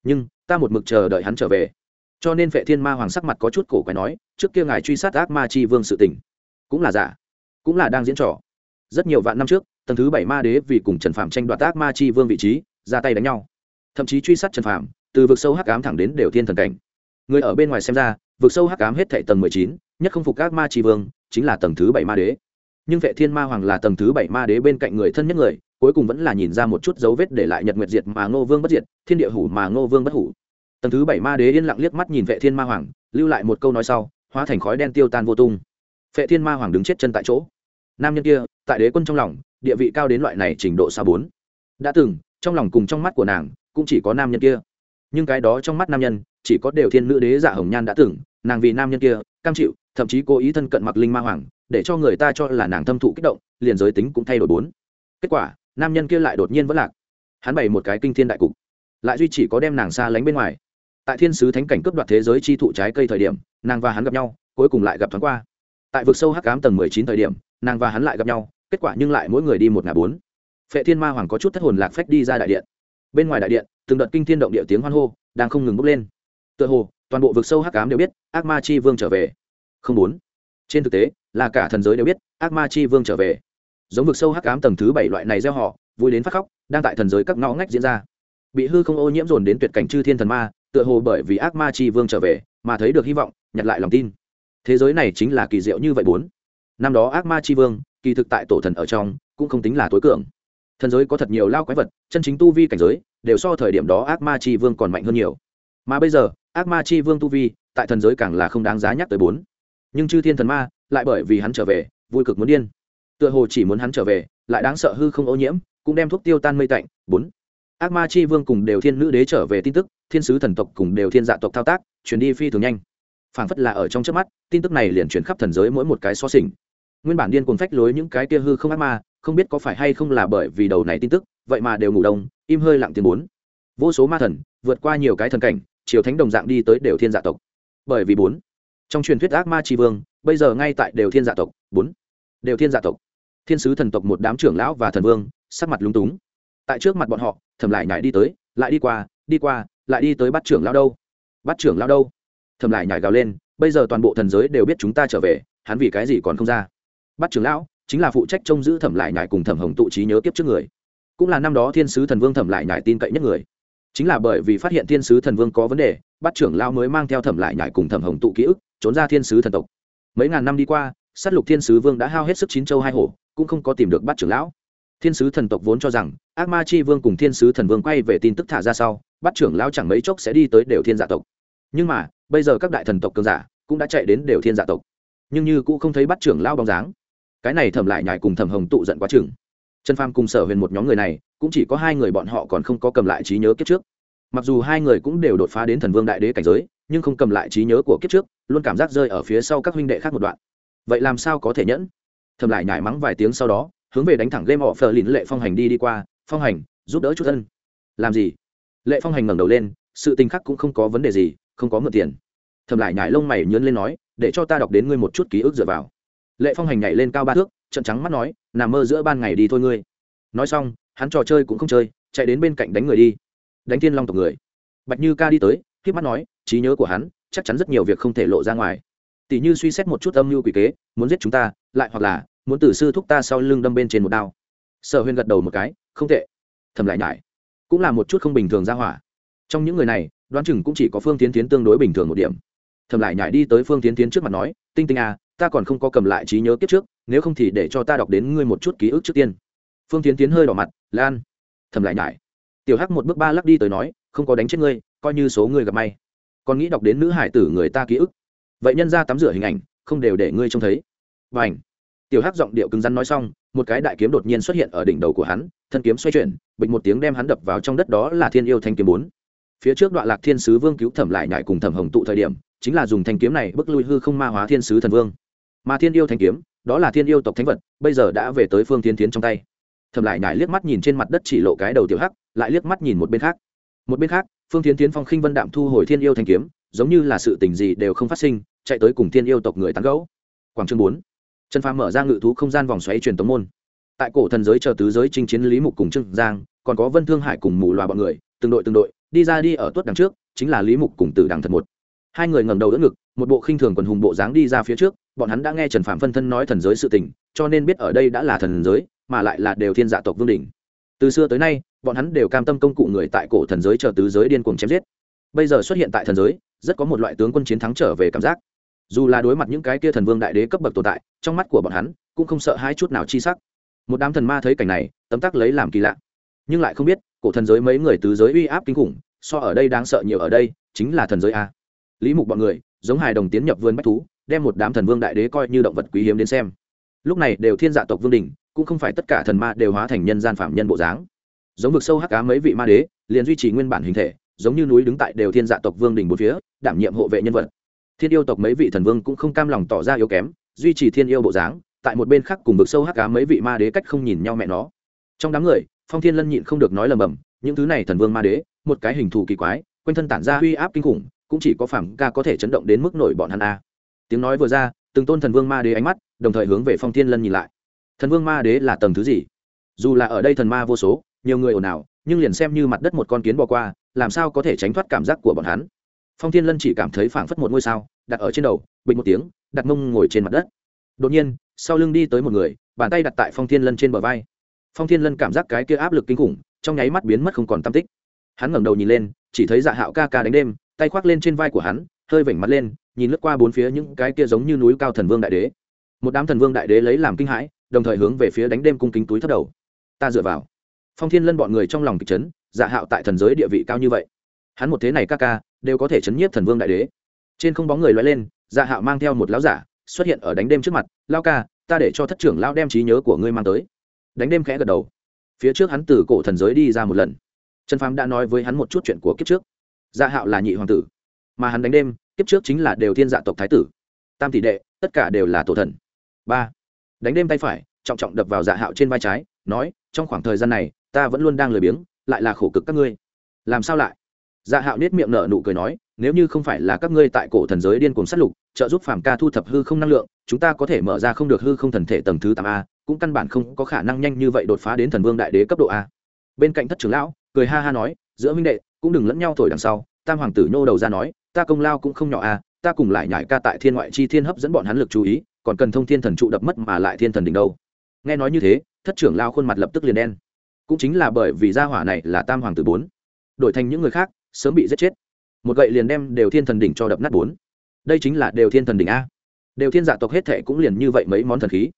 nhưng ta một mực chờ đợi hắn trở về. Cho nên Vệ thiên ma hoàng sắc mặt có chút cổ quái nói, trước kia ngài truy sát ác ma c vương sự tình, cũng là giả, cũng là đang diễn trò. Rất nhiều vạn năm trước, tầng thứ bảy ma đế vì cùng trần phạm tranh đoạt ác ma chi vương vị trí, ra tay đánh nhau. Thậm chí truy sát trần phạm từ vực sâu hắc ám thẳng đến đều thiên thần cảnh. Người ở bên ngoài xem ra, vực sâu hắc ám hết thệ tầng mười chín, nhất không phục ác ma chi vương, chính là tầng thứ bảy ma đế nhưng vệ thiên ma hoàng là tầng thứ bảy ma đế bên cạnh người thân nhất người, cuối cùng vẫn là nhìn ra một chút dấu vết để lại nhật nguyệt diệt mà ngô vương bất diệt, thiên địa hủ mà ngô vương bất hủ. Tầng thứ bảy ma đế yên lặng liếc mắt nhìn vệ thiên ma hoàng, lưu lại một câu nói sau, hóa thành khói đen tiêu tan vô tung. Vệ thiên ma hoàng đứng chết chân tại chỗ. Nam nhân kia, tại đế quân trong lòng, địa vị cao đến loại này trình độ xa bốn. Đã từng, trong lòng cùng trong mắt của nàng, cũng chỉ có nam nhân kia. Nhưng cái đó trong mắt nam nhân, chỉ có đều thiên nữ đế giả hồng nhan đã từng, nàng vì nam nhân kia, cam chịu, thậm chí cố ý thân cận mặc linh ma hoàng để cho người ta cho là nàng thâm thụ kích động, liền giới tính cũng thay đổi bốn. Kết quả, nam nhân kia lại đột nhiên vẫn lạc. Hắn bày một cái kinh thiên đại cục, lại duy chỉ có đem nàng xa lánh bên ngoài. Tại thiên sứ thánh cảnh cướp đoạt thế giới chi thụ trái cây thời điểm, nàng và hắn gặp nhau, cuối cùng lại gặp thoáng qua. Tại vực sâu hắc cám tầng mười chín thời điểm, nàng và hắn lại gặp nhau, kết quả nhưng lại mỗi người đi một ngả bốn. Phệ thiên ma hoàng có chút thất hồn lạc phách đi ra đại điện. Bên ngoài đại điện, từng đợt kinh thiên động địa tiếng hoan hô đang không ngừng bốc lên. Tựa hồ, toàn bộ vực sâu hắc ám đều biết, ác ma chi vương trở về. Không bốn. Trên thực tế là cả thần giới đều biết, ác ma chi vương trở về. Giống vực sâu hắc ám tầng thứ bảy loại này gieo họ, vui đến phát khóc, đang tại thần giới các ngõ ngách diễn ra. Bị hư không ô nhiễm dồn đến tuyệt cảnh chư thiên thần ma, tựa hồ bởi vì ác ma chi vương trở về, mà thấy được hy vọng, nhặt lại lòng tin. Thế giới này chính là kỳ diệu như vậy bốn. Năm đó ác ma chi vương, kỳ thực tại tổ thần ở trong, cũng không tính là tối cường. Thần giới có thật nhiều lao quái vật, chân chính tu vi cảnh giới, đều so thời điểm đó ác ma chi vương còn mạnh hơn nhiều. Mà bây giờ, ác ma chi vương tu vi, tại thần giới càng là không đáng giá nhắc tới bốn. Nhưng chư thiên thần ma lại bởi vì hắn trở về, vui cực muốn điên. Tựa hồ chỉ muốn hắn trở về, lại đáng sợ hư không ô nhiễm, cũng đem thuốc tiêu tan mây tạnh. Bốn, ác ma chi vương cùng đều thiên nữ đế trở về tin tức, thiên sứ thần tộc cùng đều thiên dạ tộc thao tác, chuyển đi phi thường nhanh. Phảng phất là ở trong trước mắt, tin tức này liền chuyển khắp thần giới mỗi một cái so sình nguyên bản điên cuồng phách lối những cái kia hư không ác ma, không biết có phải hay không là bởi vì đầu này tin tức, vậy mà đều ngủ đông, im hơi lặng tiếng bốn. Vô số ma thần, vượt qua nhiều cái thần cảnh chiều thánh đồng dạng đi tới đều thiên dạ tộc. Bởi vì bốn, trong truyền thuyết ác ma tri vương bây giờ ngay tại đều thiên dạ tộc, bốn, đều thiên dạ tộc. Thiên sứ thần tộc một đám trưởng lão và thần vương, sắc mặt lúng túng. Tại trước mặt bọn họ thầm lại nhảy đi tới, lại đi qua đi qua, lại đi tới bắt trưởng lão đâu? Bắt trưởng lão đâu? Thầm lại nhảy gào lên, bây giờ toàn bộ thần giới đều biết chúng ta trở về, hắn vì cái gì còn không ra? Bắt trưởng lão, chính là phụ trách trông giữ thẩm lại nhải cùng thẩm hồng tụ trí nhớ kiếp trước người. Cũng là năm đó thiên sứ thần vương thẩm lại nhải tin cậy nhất người. Chính là bởi vì phát hiện thiên sứ thần vương có vấn đề, bắt trưởng lao mới mang theo thẩm lại nhải cùng thẩm hồng tụ ký ức, trốn ra thiên sứ thần tộc mấy ngàn năm đi qua s á t lục thiên sứ vương đã hao hết sức chín châu hai hổ, cũng không có tìm được bắt trưởng lão. Thiên sứ thần tộc vốn cho rằng, ác ma chi vương cùng thiên sứ thần vương quay về tin tức thả ra sau bắt trưởng lão chẳng mấy chốc sẽ đi tới đều thiên dạ tộc. Nhưng mà, bây giờ các đại thần tộc cường giả cũng đã chạy đến đều thiên dạ tộc. Nhưng như cũng không thấy bắt trưởng lão bóng dáng. Cái này thẩm lại nhải cùng thẩm hồng tụ giận quá chừng. Trần pham cùng sở huyền một nhóm người này, cũng chỉ có hai người bọn họ còn không có cầm lại trí nhớ kiếp trước mặc dù hai người cũng đều đột phá đến thần vương đại đế cảnh giới, nhưng không cầm lại trí nhớ của kiếp trước, luôn cảm giác rơi ở phía sau các huynh đệ khác một đoạn. Vậy làm sao có thể nhẫn? Thầm lại nhải mắng vài tiếng sau đó, hướng về đánh thẳng game họ phờ lìn lệ phong hành đi đi qua, phong hành, giúp đỡ chút thân. Làm gì? Lệ phong hành ngẩng đầu lên, sự tình khác cũng không có vấn đề gì, không có mượn tiền. Thầm lại nhải lông mày nhớn lên nói, để cho ta đọc đến ngươi một chút ký ức dựa vào. Lệ phong hành nhảy lên cao ba thước trận trắng mắt nói, nằm mơ giữa ban ngày đi thôi ngươi. Nói xong, hắn trò chơi cũng không chơi, chạy đến bên cạnh đánh người đi đánh thiên long tộc người. Bạch như ca đi tới k mắt nói, trí nhớ của hắn, chắc chắn rất nhiều việc không thể lộ ra ngoài. Tỷ như suy xét một chút âm mưu quỷ kế, muốn giết chúng ta, lại hoặc là muốn tử sư thúc ta sau lưng đâm bên trên một đao. Sở huyên gật đầu một cái, không tệ. Thầm lại nhải. Cũng là một chút không bình thường ra hỏa. Trong những người này, đoán chừng cũng chỉ có phương tiến tiến tương đối bình thường một điểm. Thầm lại nhải đi tới phương tiến tiến trước mặt nói, tinh tinh à ta còn không có cầm lại trí nhớ kiếp trước, nếu không thì để cho ta đọc đến ngươi một chút ký ức trước tiên. Phương tiến tiến hơi đỏ mặt, lan. Thầm lại nhải tiểu hắc một bước ba lắc đi tới nói, không có đánh chết ngươi, coi như số ngươi gặp may. Còn nghĩ đọc đến nữ hải tử người ta ký ức. Vậy nhân ra tắm rửa hình ảnh, không đều để ngươi trông thấy. Và ảnh tiểu hắc giọng điệu cứng rắn nói xong, một cái đại kiếm đột nhiên xuất hiện ở đỉnh đầu của hắn, thân kiếm xoay chuyển, bịch một tiếng đem hắn đập vào trong đất đó là thiên yêu thanh kiếm bốn. Phía trước đoạn lạc thiên sứ vương cứu thẩm lại nhại cùng thẩm hồng tụ thời điểm, chính là dùng thanh kiếm này bức lui hư không ma hóa thiên sứ thần vương. Mà thiên yêu thanh kiếm, đó là thiên yêu tộc thánh vật, bây giờ đã về tới phương thiên tiến trong tay. Thẩm lại nhại liếc mắt nhìn trên mặt đất chỉ lộ cái đầu tiểu hắc lại liếc mắt nhìn một bên khác. Một bên khác, phương tiến tiến phong khinh vân đạm thu hồi thiên yêu thanh kiếm, giống như là sự tình gì đều không phát sinh, chạy tới cùng thiên yêu tộc người tán gẫu. Quảng trường bốn. Trần phàm mở ra ngự thú không gian vòng xoáy truyền tống môn. Tại cổ thần giới chờ tứ giới chinh chiến lý mục cùng trương giang, còn có vân thương hải cùng mù loà bọn người, từng đội từng đội, đi ra đi ở tuốt đằng trước, chính là lý mục cùng tử đằng thật một. Hai người ngẩng đầu đỡ ngực, một bộ khinh thường quần hùng bộ dáng đi ra phía trước, bọn hắn đã nghe trần phạm phân thân nói thần giới sự tình, cho nên biết ở đây đã là thần giới, mà lại là đều thiên dạ tộc vương đỉnh. Từ xưa tới nay bọn hắn đều cam tâm công cụ người tại cổ thần giới chờ tứ giới điên cuồng chém giết. Bây giờ xuất hiện tại thần giới, rất có một loại tướng quân chiến thắng trở về cảm giác. Dù là đối mặt những cái kia thần vương đại đế cấp bậc tồn tại, trong mắt của bọn hắn cũng không sợ hai chút nào chi sắc. Một đám thần ma thấy cảnh này, tấm tắc lấy làm kỳ lạ. Nhưng lại không biết, cổ thần giới mấy người tứ giới uy áp kinh khủng, so ở đây đáng sợ nhiều ở đây, chính là thần giới a. Lý mục bọn người, giống hài đồng tiến nhập vườn bách thú, đem một đám thần vương đại đế coi như động vật quý hiếm đến xem. Lúc này đều thiên dạ tộc vương đình, cũng không phải tất cả thần ma đều hóa thành nhân gian phạm nhân bộ dáng giống vực sâu hắc cá mấy vị ma đế, liền duy trì nguyên bản hình thể, giống như núi đứng tại đều thiên dạ tộc vương đình bốn phía, đảm nhiệm hộ vệ nhân vật. Thiên yêu tộc mấy vị thần vương cũng không cam lòng tỏ ra yếu kém, duy trì thiên yêu bộ dáng, tại một bên khác cùng vực sâu hắc cá mấy vị ma đế cách không nhìn nhau mẹ nó. Trong đám người, phong thiên lân nhịn không được nói lầm bầm, những thứ này thần vương ma đế, một cái hình thù kỳ quái, quanh thân tản ra uy áp kinh khủng, cũng chỉ có phản ca có thể chấn động đến mức nổi bọn hắn a. Tiếng nói vừa ra, từng tôn thần vương ma đế ánh mắt, đồng thời hướng về phong thiên lân nhìn lại. Thần vương ma đế là tầng thứ gì? Dù là ở đây thần ma vô số nhiều người ồn ào, nhưng liền xem như mặt đất một con kiến bò qua, làm sao có thể tránh thoát cảm giác của bọn hắn? Phong thiên lân chỉ cảm thấy phảng phất một ngôi sao, đặt ở trên đầu, bình một tiếng, đặt mông ngồi trên mặt đất. Đột nhiên, sau lưng đi tới một người, bàn tay đặt tại phong thiên lân trên bờ vai. Phong thiên lân cảm giác cái kia áp lực kinh khủng, trong nháy mắt biến mất không còn tam tích. Hắn ngẩng đầu nhìn lên, chỉ thấy dạ hạo ca ca đánh đêm, tay khoác lên trên vai của hắn, hơi vểnh mặt lên, nhìn lướt qua bốn phía những cái kia giống như núi cao thần vương đại đế. Một đám thần vương đại đế lấy làm kinh hãi, đồng thời hướng về phía đánh đêm cung kính túi thấp đầu. Ta dựa vào phong thiên lân bọn người trong lòng kịch chấn dạ hạo tại thần giới địa vị cao như vậy. Hắn một thế này ca ca, đều có thể chấn nhiếp thần vương đại đế. Trên không bóng người loay lên dạ hạo mang theo một lão giả, xuất hiện ở đánh đêm trước mặt lao ca, ta để cho thất trưởng lao đem trí nhớ của ngươi mang tới. Đánh đêm khẽ gật đầu. Phía trước hắn từ cổ thần giới đi ra một lần. Trần phàm đã nói với hắn một chút chuyện của kiếp trước. Dạ hạo là nhị hoàng tử, mà hắn đánh đêm, kiếp trước chính là đều thiên dạ tộc thái tử. Tam tỷ đệ, tất cả đều là tổ thần. Ba. Đánh đêm tay phải, trọng trọng đập vào dạ hạo trên vai trái, nói, trong khoảng thời gian này ta vẫn luôn đang lười biếng, lại là khổ cực các ngươi. Làm sao lại? Dạ hạo nết miệng nở nụ cười nói, nếu như không phải là các ngươi tại cổ thần giới điên cuồng sát lục, trợ giúp phàm ca thu thập hư không năng lượng, chúng ta có thể mở ra không được hư không thần thể tầng thứ tám a, cũng căn bản không có khả năng nhanh như vậy đột phá đến thần vương đại đế cấp độ a. Bên cạnh thất trưởng lão, cười ha ha nói, giữa minh đệ, cũng đừng lẫn nhau thổi đằng sau, tam hoàng tử nhô đầu ra nói, ta công lao cũng không nhỏ a, ta cùng lại nhảy ca tại thiên ngoại chi thiên hấp dẫn bọn hắn lực chú ý, còn cần thông thiên thần trụ đập mất mà lại thiên thần đỉnh đâu. Nghe nói như thế, thất trưởng lao khuôn mặt lập tức liền đen cũng chính là bởi vì gia hỏa này là tam hoàng tử bốn. Đổi thành những người khác, sớm bị giết chết. Một gậy liền đem đều thiên thần đỉnh cho đập nát bốn. Đây chính là đều thiên thần đỉnh a. Đều thiên dạ tộc hết thệ cũng liền như vậy mấy món thần khí.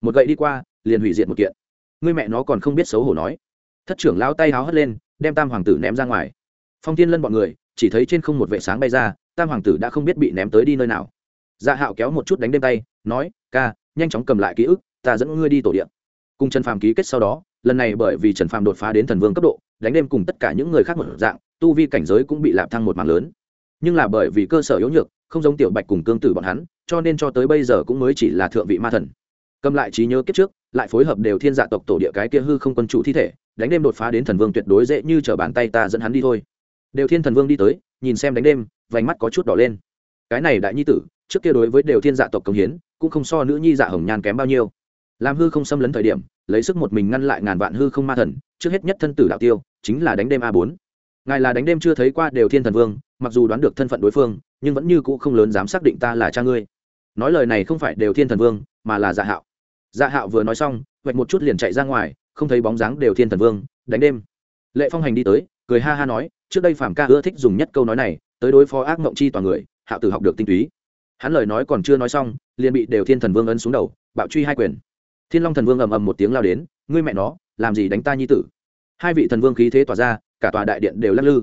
Một gậy đi qua, liền hủy diệt một kiện. Người mẹ nó còn không biết xấu hổ nói. Thất trưởng lao tay háo hất lên, đem tam hoàng tử ném ra ngoài. Phong thiên lân bọn người, chỉ thấy trên không một vệ sáng bay ra, tam hoàng tử đã không biết bị ném tới đi nơi nào. Dạ hạo kéo một chút đánh đêm tay, nói, ca, nhanh chóng cầm lại ký ức, ta dẫn ngươi đi tổ điện. Cùng trần phàm ký kết sau đó lần này bởi vì trần phàm đột phá đến thần vương cấp độ, đánh đêm cùng tất cả những người khác một dạng, tu vi cảnh giới cũng bị lạp thăng một mảng lớn. Nhưng là bởi vì cơ sở yếu nhược, không giống tiểu bạch cùng cương tử bọn hắn, cho nên cho tới bây giờ cũng mới chỉ là thượng vị ma thần. Cầm lại trí nhớ kiếp trước, lại phối hợp đều thiên dạ tộc tổ địa cái kia hư không quân chủ thi thể, đánh đêm đột phá đến thần vương tuyệt đối dễ như t bàn tay ta dẫn hắn đi thôi. Đều thiên thần vương đi tới, nhìn xem đánh đêm, vành mắt có chút đỏ lên. Cái này đại nhi tử, trước kia đối với đều thiên dạ tộc công hiến, cũng không so nữ nhi dạ hồng nhan kém bao nhiêu. Làm hư không xâm lấn thời điểm lấy sức một mình ngăn lại ngàn vạn hư không ma thần, trước hết nhất thân tử đạo tiêu, chính là đánh đêm a bốn. Ngài là đánh đêm chưa thấy qua đều thiên thần vương, mặc dù đoán được thân phận đối phương, nhưng vẫn như cũ không lớn dám xác định ta là cha ngươi. Nói lời này không phải đều thiên thần vương, mà là dạ hạo. Dạ hạo vừa nói xong, vạch một chút liền chạy ra ngoài, không thấy bóng dáng đều thiên thần vương, đánh đêm. Lệ phong hành đi tới, cười ha ha nói, trước đây phạm ca ưa thích dùng nhất câu nói này, tới đối phó ác mộng chi toàn người, hạo tử học được tinh túy. Hắn lời nói còn chưa nói xong, liền bị đều thiên thần vương ấn xuống đầu, bạo truy hai quyền thiên long thần vương ầm ầm một tiếng lao đến, ngươi mẹ nó, làm gì đánh ta nhi tử? Hai vị thần vương khí thế tỏa ra, cả tòa đại điện đều lắc lư.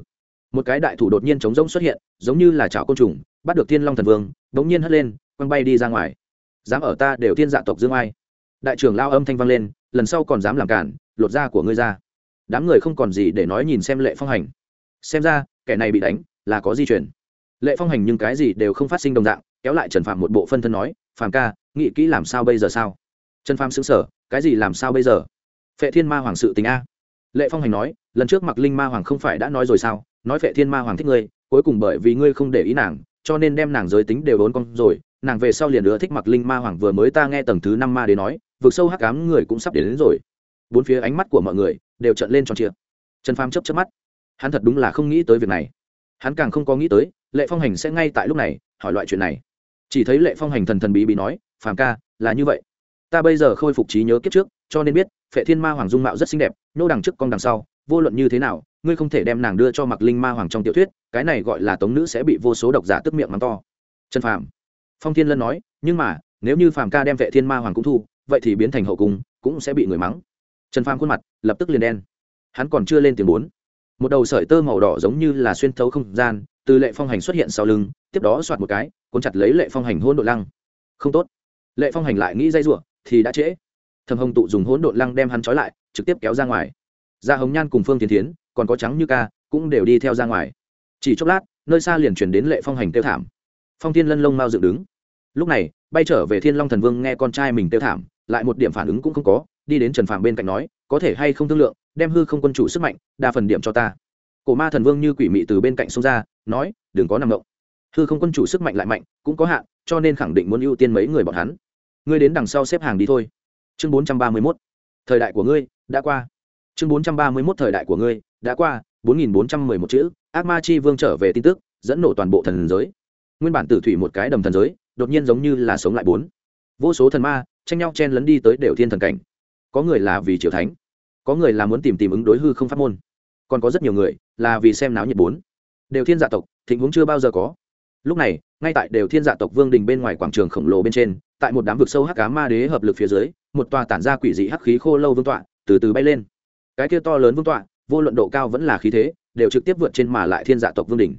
Một cái đại thủ đột nhiên chống rỗng xuất hiện, giống như là chảo côn trùng, bắt được thiên long thần vương, bỗng nhiên hất lên, quăng bay đi ra ngoài. Dám ở ta đều thiên dạ tộc dương ai? Đại trưởng lao âm thanh vang lên, lần sau còn dám làm cản, lột da của ngươi ra. Đám người không còn gì để nói nhìn xem lệ phong hành. Xem ra, kẻ này bị đánh, là có di chuyển lệ phong hành nhưng cái gì đều không phát sinh đồng dạng, kéo lại trần phạm một bộ phân thân nói, phàm ca, nghĩ kỹ làm sao bây giờ sao? Trần phạm xứng sở cái gì làm sao bây giờ? Phệ thiên ma hoàng sự tình a. Lệ phong hành nói lần trước mặc linh ma hoàng không phải đã nói rồi sao? Nói phệ thiên ma hoàng thích ngươi cuối cùng bởi vì ngươi không để ý nàng cho nên đem nàng giới tính đều đốn con rồi. Nàng về sau liền nữa thích mặc linh ma hoàng vừa mới ta nghe tầng thứ năm ma đến nói vượt sâu hắc ám người cũng sắp đến, đến rồi. Bốn phía ánh mắt của mọi người đều trận lên tròn trịa. Trần phàm chấp chấp mắt. Hắn thật đúng là không nghĩ tới việc này. Hắn càng không có nghĩ tới lệ phong hành sẽ ngay tại lúc này hỏi loại chuyện này. Chỉ thấy lệ phong hành thần thần bí bí nói phàm ca là như vậy ta bây giờ khôi phục trí nhớ kiếp trước, cho nên biết, phệ thiên ma hoàng dung mạo rất xinh đẹp nhô đằng trước con đằng sau, vô luận như thế nào, ngươi không thể đem nàng đưa cho mặc linh ma hoàng trong tiểu thuyết, cái này gọi là tống nữ sẽ bị vô số độc giả tức miệng mắng to. Trần phàm, phong thiên lân nói, nhưng mà, nếu như phàm ca đem vệ thiên ma hoàng cũng thu, vậy thì biến thành hậu cung, cũng sẽ bị người mắng. Trần phàm khuôn mặt, lập tức liền đen. Hắn còn chưa lên tiếng bốn. Một đầu sợi tơ màu đỏ giống như là xuyên thấu không gian, từ lệ phong hành xuất hiện sau lưng, tiếp đó soạt một cái, cuốn chặt lấy lệ phong hành hôn đội lăng. Không tốt. Lệ phong hành lại nghĩ dây rủa thì đã trễ. Thầm hồng tụ dùng hỗn độn lăng đem hắn trói lại, trực tiếp kéo ra ngoài. Gia hồng nhan cùng phương tiến tiến còn có trắng như ca, cũng đều đi theo ra ngoài. Chỉ chốc lát, nơi xa liền chuyển đến lệ phong hành tiêu thảm. Phong thiên lân lông mau dựng đứng. Lúc này, bay trở về thiên long thần vương nghe con trai mình tiêu thảm, lại một điểm phản ứng cũng không có, đi đến trần phạm bên cạnh nói, có thể hay không thương lượng, đem hư không quân chủ sức mạnh, đa phần điểm cho ta. Cổ ma thần vương như quỷ mị từ bên cạnh xông ra, nói, đừng có nằm động. Hư không quân chủ sức mạnh lại mạnh, cũng có hạn, cho nên khẳng định muốn ưu tiên mấy người bọn hắn ngươi đến đằng sau xếp hàng đi thôi. Chương bốn trăm ba mươi mốt, thời đại của ngươi, đã qua. Chương bốn trăm ba mươi mốt, thời đại của ngươi, đã qua, bốn nghìn bốn trăm mười một chữ, ác ma chi vương trở về tin tức, dẫn nổ toàn bộ thần giới. Nguyên bản tử thủy một cái đầm thần giới, đột nhiên giống như là sống lại bốn. Vô số thần ma, tranh nhau chen lấn đi tới đều thiên thần cảnh. Có người là vì triều thánh, có người là muốn tìm tìm ứng đối hư không pháp môn. Còn có rất nhiều người là vì xem náo nhiệt bốn. Đều thiên dạ tộc, thịnh huống chưa bao giờ có. Lúc này, ngay tại đều thiên dạ tộc vương đình bên ngoài quảng trường khổng lồ bên trên tại một đám vực sâu hắc cá ma đế hợp lực phía dưới, một tòa tản ra quỷ dị hắc khí khô lâu vương tọa, từ từ bay lên. Cái kia to lớn vương tọa, vô luận độ cao vẫn là khí thế, đều trực tiếp vượt trên mà lại thiên dạ tộc vương đình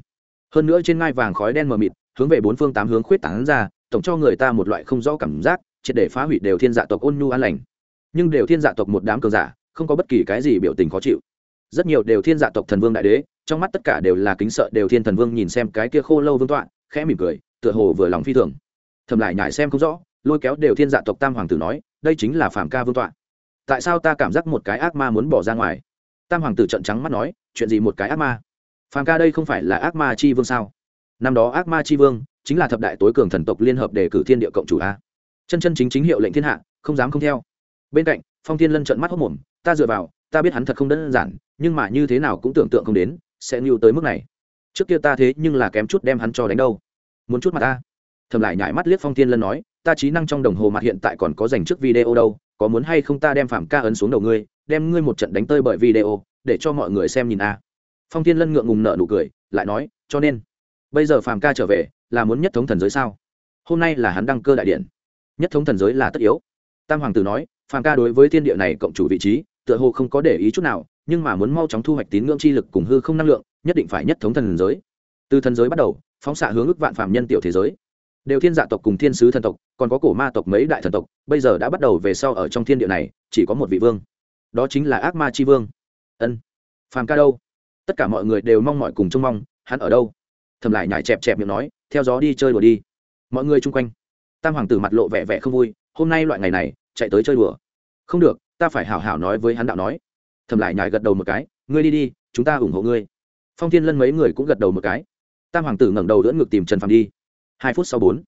hơn nữa trên ngai vàng khói đen mờ mịt, hướng về bốn phương tám hướng khuyết tán ra, tổng cho người ta một loại không rõ cảm giác, triệt để phá hủy đều thiên dạ tộc ôn nhu an lành. Nhưng đều thiên dạ tộc một đám cường giả, không có bất kỳ cái gì biểu tình khó chịu. Rất nhiều đều thiên dạ tộc thần vương đại đế, trong mắt tất cả đều là kính sợ đều thiên thần vương nhìn xem cái kia khô lâu vương tọa, khẽ mỉm cười, tựa hồ vừa lòng phi thường. Thầm lại nhải xem không rõ lôi kéo đều thiên dạ tộc tam hoàng tử nói, đây chính là phạm ca vương tọa. Tại sao ta cảm giác một cái ác ma muốn bỏ ra ngoài? Tam hoàng tử trận trắng mắt nói, chuyện gì một cái ác ma? Phạm ca đây không phải là ác ma chi vương sao? Năm đó ác ma chi vương chính là thập đại tối cường thần tộc liên hợp để cử thiên địa cộng chủ a. Chân chân chính chính hiệu lệnh thiên hạ, không dám không theo. Bên cạnh, phong thiên lân trận mắt hốc mồm, ta dựa vào, ta biết hắn thật không đơn giản, nhưng mà như thế nào cũng tưởng tượng không đến, sẽ ngưu tới mức này. Trước kia ta thế nhưng là kém chút đem hắn cho đánh đâu. Muốn chút mặt ta. Thầm lại nhải mắt liếc phong thiên lân nói ta trí năng trong đồng hồ mặt hiện tại còn có dành trước video đâu, có muốn hay không ta đem phạm ca ấn xuống đầu ngươi, đem ngươi một trận đánh tơi bởi video, để cho mọi người xem nhìn a. Phong thiên lân ngượng ngùng nợ nụ cười, lại nói, cho nên, bây giờ phạm ca trở về, là muốn nhất thống thần giới sao? Hôm nay là hắn đăng cơ đại điện. Nhất thống thần giới là tất yếu. Tam hoàng tử nói, phạm ca đối với thiên địa này cộng chủ vị trí, tựa hồ không có để ý chút nào, nhưng mà muốn mau chóng thu hoạch tín ngưỡng chi lực cùng hư không năng lượng, nhất định phải nhất thống thần giới. Từ thần giới bắt đầu, phóng xạ hướng ức vạn phạm nhân tiểu thế giới đều thiên dạ tộc cùng thiên sứ thần tộc, còn có cổ ma tộc mấy đại thần tộc, bây giờ đã bắt đầu về sau ở trong thiên địa này, chỉ có một vị vương. Đó chính là ác ma chi vương. Ân. Phàm ca đâu? Tất cả mọi người đều mong mọi cùng trông mong, hắn ở đâu? Thầm lại nhải chẹp chẹp miệng nói, theo gió đi chơi đùa đi. Mọi người chung quanh, tam hoàng tử mặt lộ vẻ vẻ không vui, hôm nay loại ngày này, chạy tới chơi đùa. Không được, ta phải hảo hảo nói với hắn đạo nói. Thầm lại nhải gật đầu một cái, ngươi đi đi, chúng ta ủng hộ ngươi. Phong thiên lân mấy người cũng gật đầu một cái. Tam hoàng tử ngẩng đầu đỡ ngực tìm trần phàm đi hai phút sau bốn.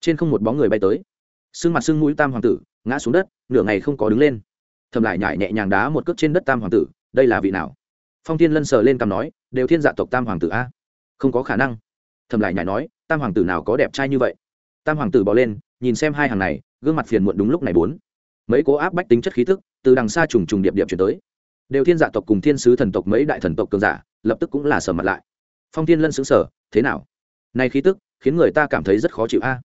Trên không một bóng người bay tới. Sưng mặt sưng mũi tam hoàng tử, ngã xuống đất, nửa ngày không có đứng lên. Thầm lại nhải nhẹ nhàng đá một cước trên đất tam hoàng tử, đây là vị nào? Phong thiên lân sờ lên cằm nói, đều thiên dạ tộc tam hoàng tử a. Không có khả năng. Thầm lại nhải nói, tam hoàng tử nào có đẹp trai như vậy? Tam hoàng tử bỏ lên, nhìn xem hai hàng này, gương mặt phiền muộn đúng lúc này bốn. Mấy cố áp bách tính chất khí thức từ đằng xa trùng trùng điệp điệp chuyển tới. Đều thiên dạ tộc cùng thiên sứ thần tộc mấy đại thần tộc cường giả, lập tức cũng là sờ mặt lại. Phong thiên lân xứng sở thế nào? Nay khí tức khiến người ta cảm thấy rất khó chịu a. À.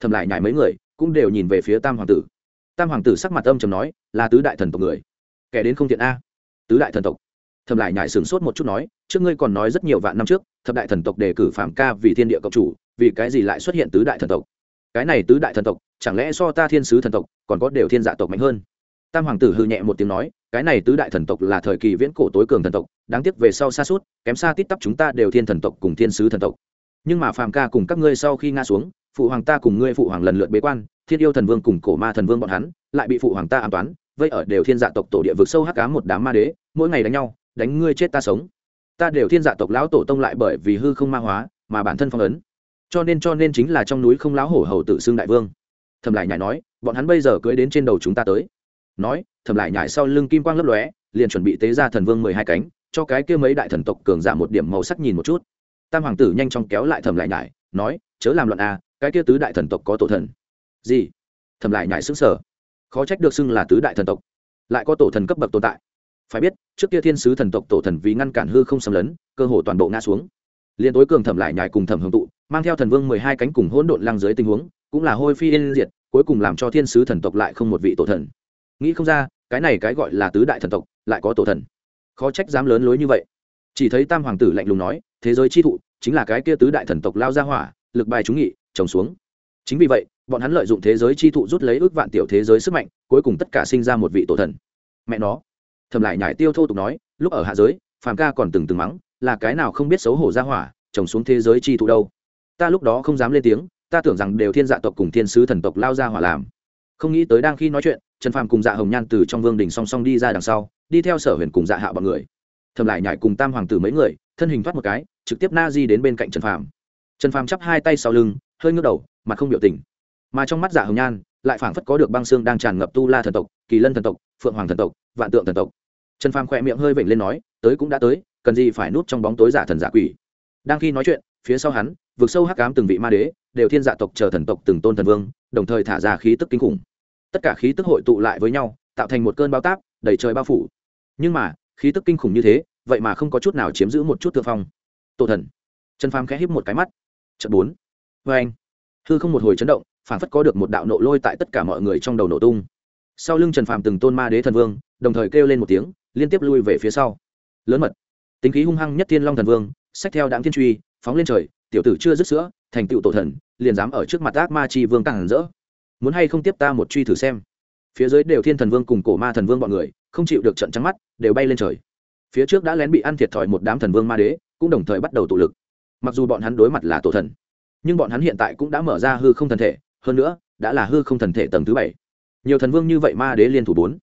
thầm lại nhải mấy người, cũng đều nhìn về phía tam hoàng tử. Tam hoàng tử sắc mặt âm chầm nói, là tứ đại thần tộc người. Kẻ đến không thiện a. Tứ đại thần tộc. Thầm lại nhải sửng sốt một chút nói, trước ngươi còn nói rất nhiều vạn năm trước, thập đại thần tộc đề cử phạm ca vì thiên địa cộng chủ, vì cái gì lại xuất hiện tứ đại thần tộc? Cái này tứ đại thần tộc, chẳng lẽ so ta thiên sứ thần tộc, còn có đều thiên dạ tộc mạnh hơn? Tam hoàng tử hư nhẹ một tiếng nói, cái này tứ đại thần tộc là thời kỳ viễn cổ tối cường thần tộc, đáng tiếc về sau xa suốt, kém xa tít tắp chúng ta đều thiên thần tộc cùng thiên sứ thần tộc nhưng mà phàm ca cùng các ngươi sau khi nga xuống, phụ hoàng ta cùng ngươi phụ hoàng lần lượt bế quan, thiên yêu thần vương cùng cổ ma thần vương bọn hắn lại bị phụ hoàng ta an toán, vây ở đều thiên dạ tộc tổ địa vực sâu hắc cá một đám ma đế, mỗi ngày đánh nhau, đánh ngươi chết ta sống. Ta đều thiên dạ tộc lão tổ tông lại bởi vì hư không ma hóa mà bản thân phong ấn. Cho nên cho nên chính là trong núi không lão hổ hầu tự xưng đại vương. Thầm lại nhảy nói, bọn hắn bây giờ cưới đến trên đầu chúng ta tới. Nói thầm lại nhảy sau lưng kim quang lấp lóe, liền chuẩn bị tế ra thần vương mười hai cánh, cho cái kia mấy đại thần tộc cường giả một điểm màu sắc nhìn một chút tam hoàng tử nhanh chóng kéo lại thẩm lại nhải nói chớ làm loạn a à, cái kia tứ đại thần tộc có tổ thần. Gì? Thẩm lại nhải xứng sở khó trách được xưng là tứ đại thần tộc lại có tổ thần cấp bậc tồn tại. Phải biết trước kia thiên sứ thần tộc tổ thần vì ngăn cản hư không xâm lấn cơ hồ toàn bộ ngã xuống. Liền tối cường thẩm lại nhải cùng thẩm hưởng tụ mang theo thần vương mười hai cánh cùng hỗn độn lăng dưới tình huống cũng là hôi phi yên diệt cuối cùng làm cho thiên sứ thần tộc lại không một vị tổ thần. Nghĩ không ra cái này cái gọi là tứ đại thần tộc lại có tổ thần. Khó trách dám lớn lối như vậy. Chỉ thấy tam hoàng tử lạnh lùng nói thế giới chi thụ chính là cái kia tứ đại thần tộc lao ra hỏa, lực bài trúng nghị trồng xuống. Chính vì vậy, bọn hắn lợi dụng thế giới chi thụ rút lấy ước vạn tiểu thế giới sức mạnh, cuối cùng tất cả sinh ra một vị tổ thần. Mẹ nó. Thầm lại nhải tiêu thô tục nói, lúc ở hạ giới, phàm ca còn từng từng mắng, là cái nào không biết xấu hổ ra hỏa trồng xuống thế giới chi thụ đâu. Ta lúc đó không dám lên tiếng, ta tưởng rằng đều thiên dạ tộc cùng thiên sứ thần tộc lao ra hỏa làm. Không nghĩ tới đang khi nói chuyện, trần phàm cùng dạ hồng nhan từ trong vương đình song song đi ra đằng sau, đi theo sở huyền cùng dạ hạ bọn người. Thầm lại nhảy cùng tam hoàng tử mấy người thân hình thoát một cái, trực tiếp na di đến bên cạnh trần phàm. Trần phàm chắp hai tay sau lưng, hơi ngước đầu, mặt không biểu tình. Mà trong mắt giả hồng nhan, lại phảng phất có được băng xương đang tràn ngập tu la thần tộc, kỳ lân thần tộc, phượng hoàng thần tộc, vạn tượng thần tộc. Trần phàm khỏe miệng hơi vểnh lên nói, tới cũng đã tới, cần gì phải núp trong bóng tối giả thần giả quỷ. Đang khi nói chuyện, phía sau hắn vượt sâu hắc cám từng vị ma đế, đều thiên dạ tộc chờ thần tộc từng tôn thần vương, đồng thời thả ra khí tức kinh khủng. Tất cả khí tức hội tụ lại với nhau, tạo thành một cơn bao táp, đầy trời bao phủ. Nhưng mà, khí tức kinh khủng như thế vậy mà không có chút nào chiếm giữ một chút thượng phong. Tổ thần. Trần phàm khẽ híp một cái mắt. Trận bốn. Vê anh. Hư không một hồi chấn động phản phất có được một đạo nộ lôi tại tất cả mọi người trong đầu nổ tung. Sau lưng trần phàm từng tôn ma đế thần vương, đồng thời kêu lên một tiếng, liên tiếp lui về phía sau. Lớn mật. Tính khí hung hăng nhất thiên long thần vương, sách theo đáng thiên truy, phóng lên trời, tiểu tử chưa dứt sữa, thành tựu tổ thần, liền dám ở trước mặt ác ma chi vương càng hẳn rỡ. Muốn hay không tiếp ta một truy thử xem. Phía dưới đều thiên thần vương cùng cổ ma thần vương bọn người, không chịu được trận trắng mắt, đều bay lên trời phía trước đã lén bị ăn thiệt thòi một đám thần vương ma đế, cũng đồng thời bắt đầu tụ lực. Mặc dù bọn hắn đối mặt là tổ thần, nhưng bọn hắn hiện tại cũng đã mở ra hư không thần thể, hơn nữa, đã là hư không thần thể tầng thứ bảy. Nhiều thần vương như vậy ma đế liên thủ bốn,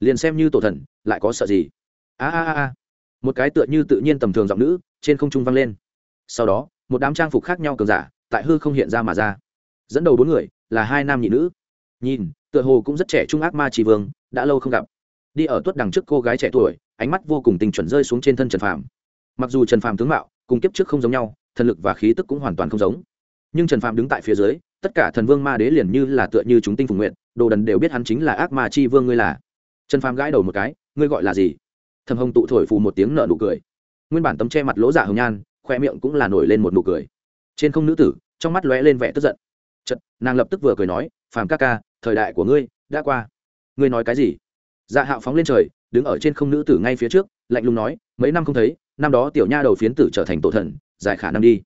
liền xem như tổ thần, lại có sợ gì? A a a một cái tựa như tự nhiên tầm thường giọng nữ, trên không trung vang lên. Sau đó, một đám trang phục khác nhau cường giả, tại hư không hiện ra mà ra. Dẫn đầu bốn người, là hai nam nhị nữ. Nhìn, tựa hồ cũng rất trẻ trung ác ma chỉ vương, đã lâu không gặp. Đi ở tuất đằng trước cô gái trẻ tuổi ánh mắt vô cùng tình chuẩn rơi xuống trên thân trần phàm. Mặc dù trần phàm tướng mạo cùng kiếp trước không giống nhau, thần lực và khí tức cũng hoàn toàn không giống. Nhưng trần phàm đứng tại phía dưới, tất cả thần vương ma đế liền như là tựa như chúng tinh phùng nguyện đồ đần đều biết hắn chính là ác ma chi vương ngươi là. Trần phàm gãi đầu một cái, ngươi gọi là gì? Thầm hồng tụ thổi phù một tiếng nợ nụ cười. Nguyên bản tấm che mặt lỗ dạ hồng nhan khoe miệng cũng là nổi lên một nụ cười. Trên không nữ tử, trong mắt lóe lên vẻ tức giận. Chật nàng lập tức vừa cười nói, phàm ca ca, thời đại của ngươi đã qua. Ngươi nói cái gì? Dạ hạo phóng lên trời đứng ở trên không nữ tử ngay phía trước, lạnh lùng nói, mấy năm không thấy, năm đó tiểu nha đầu phiến tử trở thành tổ thần dài khả năng đi.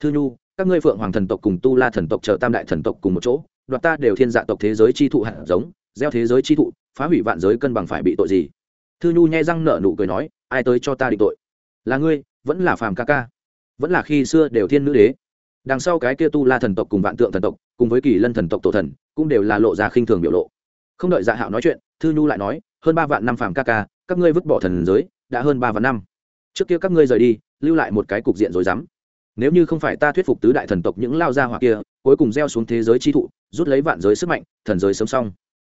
Thư nhu, các ngươi phượng hoàng thần tộc cùng tu la thần tộc chờ tam đại thần tộc cùng một chỗ, đoạt ta đều thiên dạ tộc thế giới chi thụ hạt giống, gieo thế giới chi thụ, phá hủy vạn giới cân bằng phải bị tội gì? Thư nhu nhai răng nở nụ cười nói, ai tới cho ta định tội? Là ngươi, vẫn là phàm ca ca, vẫn là khi xưa đều thiên nữ đế. Đằng sau cái kia tu la thần tộc cùng vạn tượng thần tộc, cùng với kỳ lân thần tộc tổ thần, cũng đều là lộ ra khinh thường biểu lộ. Không đợi dạ hạo nói chuyện, thư nhu lại nói hơn ba vạn năm phàm ca ca, các ngươi vứt bỏ thần giới, đã hơn ba vạn năm. Trước kia các ngươi rời đi, lưu lại một cái cục diện rồi dám nếu như không phải ta thuyết phục tứ đại thần tộc những lao gia hỏa kia, cuối cùng gieo xuống thế giới chi thụ, rút lấy vạn giới sức mạnh, thần giới sớm xong.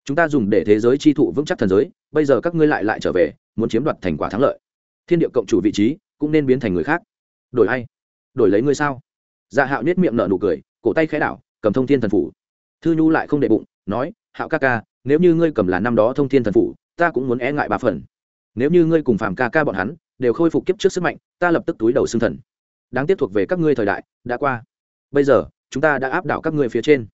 Chúng ta dùng để thế giới chi thụ vững chắc thần giới, bây giờ các ngươi lại lại trở về, muốn chiếm đoạt thành quả thắng lợi. Thiên địa cộng chủ vị trí, cũng nên biến thành người khác. Đổi ai? Đổi lấy ngươi sao? Dạ hạo nết miệng nở nụ cười, cổ tay khẽ đảo, cầm thông thiên thần phủ. Thư nhu lại không đệ bụng, nói, hạo ca ca, nếu như ngươi cầm là năm đó thông thiên thần phủ ta cũng muốn e ngại ba phần. Nếu như ngươi cùng phàm ca ca bọn hắn đều khôi phục kiếp trước sức mạnh, ta lập tức túi đầu xương thần. Đáng tiếc thuộc về các ngươi thời đại, đã qua. Bây giờ, chúng ta đã áp đảo các ngươi phía trên.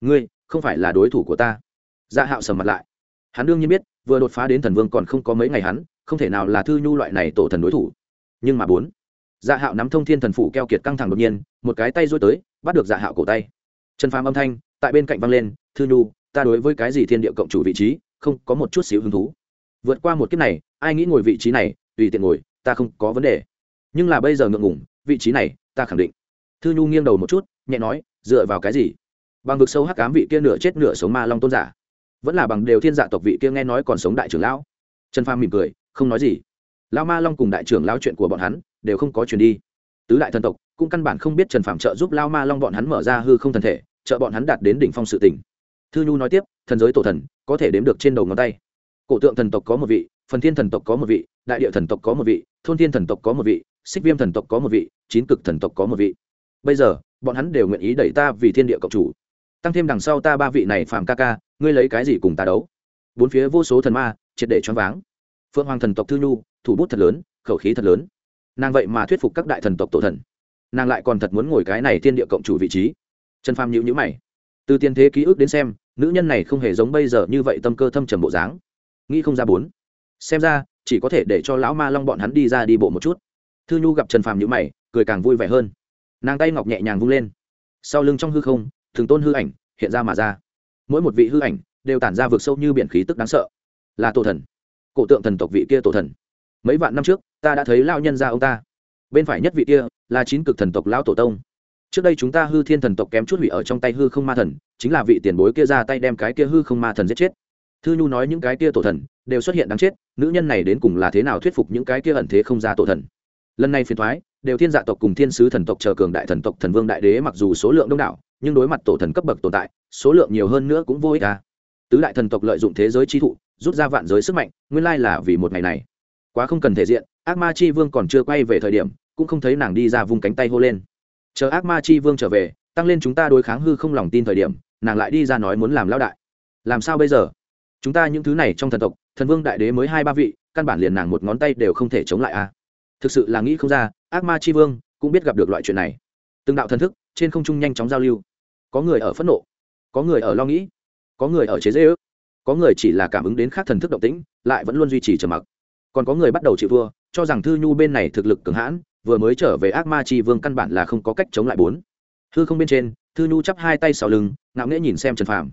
Ngươi, không phải là đối thủ của ta. Dạ hạo sầm mặt lại. Hắn đương nhiên biết, vừa đột phá đến thần vương còn không có mấy ngày hắn, không thể nào là thư nhu loại này tổ thần đối thủ. Nhưng mà bốn dạ hạo nắm thông thiên thần phủ keo kiệt căng thẳng đột nhiên, một cái tay rối tới, bắt được dạ hạo cổ tay. Trần phàm âm thanh tại bên cạnh văng lên, thư nhu, ta đối với cái gì thiên địa cộng chủ vị trí không có một chút xíu hứng thú. Vượt qua một kiếp này, ai nghĩ ngồi vị trí này, tùy tiện ngồi, ta không có vấn đề. Nhưng là bây giờ ngượng ngủng vị trí này, ta khẳng định. Thư nhu nghiêng đầu một chút, nhẹ nói, dựa vào cái gì? Bằng vực sâu hắc cám vị kia nửa chết nửa sống ma long tôn giả. Vẫn là bằng đều thiên dạ tộc vị kia nghe nói còn sống đại trưởng lão. Trần phàm mỉm cười, không nói gì. Lão ma long cùng đại trưởng lão chuyện của bọn hắn, đều không có chuyển đi. Tứ đại thần tộc, cũng căn bản không biết trần phàm trợ giúp lao ma long bọn hắn mở ra hư không thần thể, trợ bọn hắn đạt đến đỉnh phong sự tỉnh thư nhu nói tiếp, thần giới tổ thần có thể đếm được trên đầu ngón tay. Cổ tượng thần tộc có một vị, phần thiên thần tộc có một vị, đại địa thần tộc có một vị, thôn thiên thần tộc có một vị, xích viêm thần tộc có một vị, chín cực thần tộc có một vị. Bây giờ, bọn hắn đều nguyện ý đẩy ta vì thiên địa cộng chủ. Tăng thêm đằng sau ta ba vị này phạm ca ca, ngươi lấy cái gì cùng ta đấu? Bốn phía vô số thần ma, triệt để choáng váng. Phượng hoàng thần tộc thư nhu, thủ bút thật lớn, khẩu khí thật lớn. Nàng vậy mà thuyết phục các đại thần tộc tổ thần. Nàng lại còn thật muốn ngồi cái này thiên địa cộng chủ vị trí. Trần phàm nhữ nhữ mày từ tiền thế ký ức đến xem, nữ nhân này không hề giống bây giờ như vậy tâm cơ thâm trầm bộ dáng. Nghĩ không ra bốn. Xem ra, chỉ có thể để cho lão ma long bọn hắn đi ra đi bộ một chút. Thư nhu gặp trần phàm nhữ mày, cười càng vui vẻ hơn. Nàng tay ngọc nhẹ nhàng vung lên. Sau lưng trong hư không, thường tôn hư ảnh hiện ra mà ra. Mỗi một vị hư ảnh đều tản ra vượt sâu như biển khí tức đáng sợ. Là tổ thần. Cổ tượng thần tộc vị kia tổ thần. Mấy vạn năm trước, ta đã thấy lao nhân ra ông ta. Bên phải nhất vị kia là chín cực thần tộc lão tổ tông trước đây chúng ta hư thiên thần tộc kém chút hủy ở trong tay hư không ma thần, chính là vị tiền bối kia ra tay đem cái kia hư không ma thần giết chết. Thư nhu nói những cái kia tổ thần đều xuất hiện đáng chết, nữ nhân này đến cùng là thế nào thuyết phục những cái kia ẩn thế không ra tổ thần? Lần này phiền thoái đều thiên dạ tộc cùng thiên sứ thần tộc chờ cường đại thần tộc thần vương đại đế mặc dù số lượng đông đảo, nhưng đối mặt tổ thần cấp bậc tồn tại, số lượng nhiều hơn nữa cũng vô ích à. tứ đại thần tộc lợi dụng thế giới chi thụ, rút ra vạn giới sức mạnh, nguyên lai là vì một ngày này. Quá không cần thể diện, ác ma chi vương còn chưa quay về thời điểm, cũng không thấy nàng đi ra vùng cánh tay hô lên chờ ác ma chi vương trở về, tăng lên chúng ta đối kháng hư không lòng tin thời điểm, nàng lại đi ra nói muốn làm lão đại. Làm sao bây giờ? Chúng ta những thứ này trong thần tộc, thần vương đại đế mới hai ba vị, căn bản liền nàng một ngón tay đều không thể chống lại a à. thực sự là nghĩ không ra, ác ma chi vương cũng biết gặp được loại chuyện này. Từng đạo thần thức, trên không trung nhanh chóng giao lưu. Có người ở phẫn nộ, có người ở lo nghĩ, có người ở chế dễ ước có người chỉ là cảm ứng đến khác thần thức động tĩnh, lại vẫn luôn duy trì trầm mặc. Còn có người bắt đầu chịu vua, cho rằng thư nhu bên này thực lực cường hãn vừa mới trở về ác ma chi vương căn bản là không có cách chống lại bốn. Hư không bên trên, thư nhu chắp hai tay sau lưng, ngạo nghễ nhìn xem trần phàm.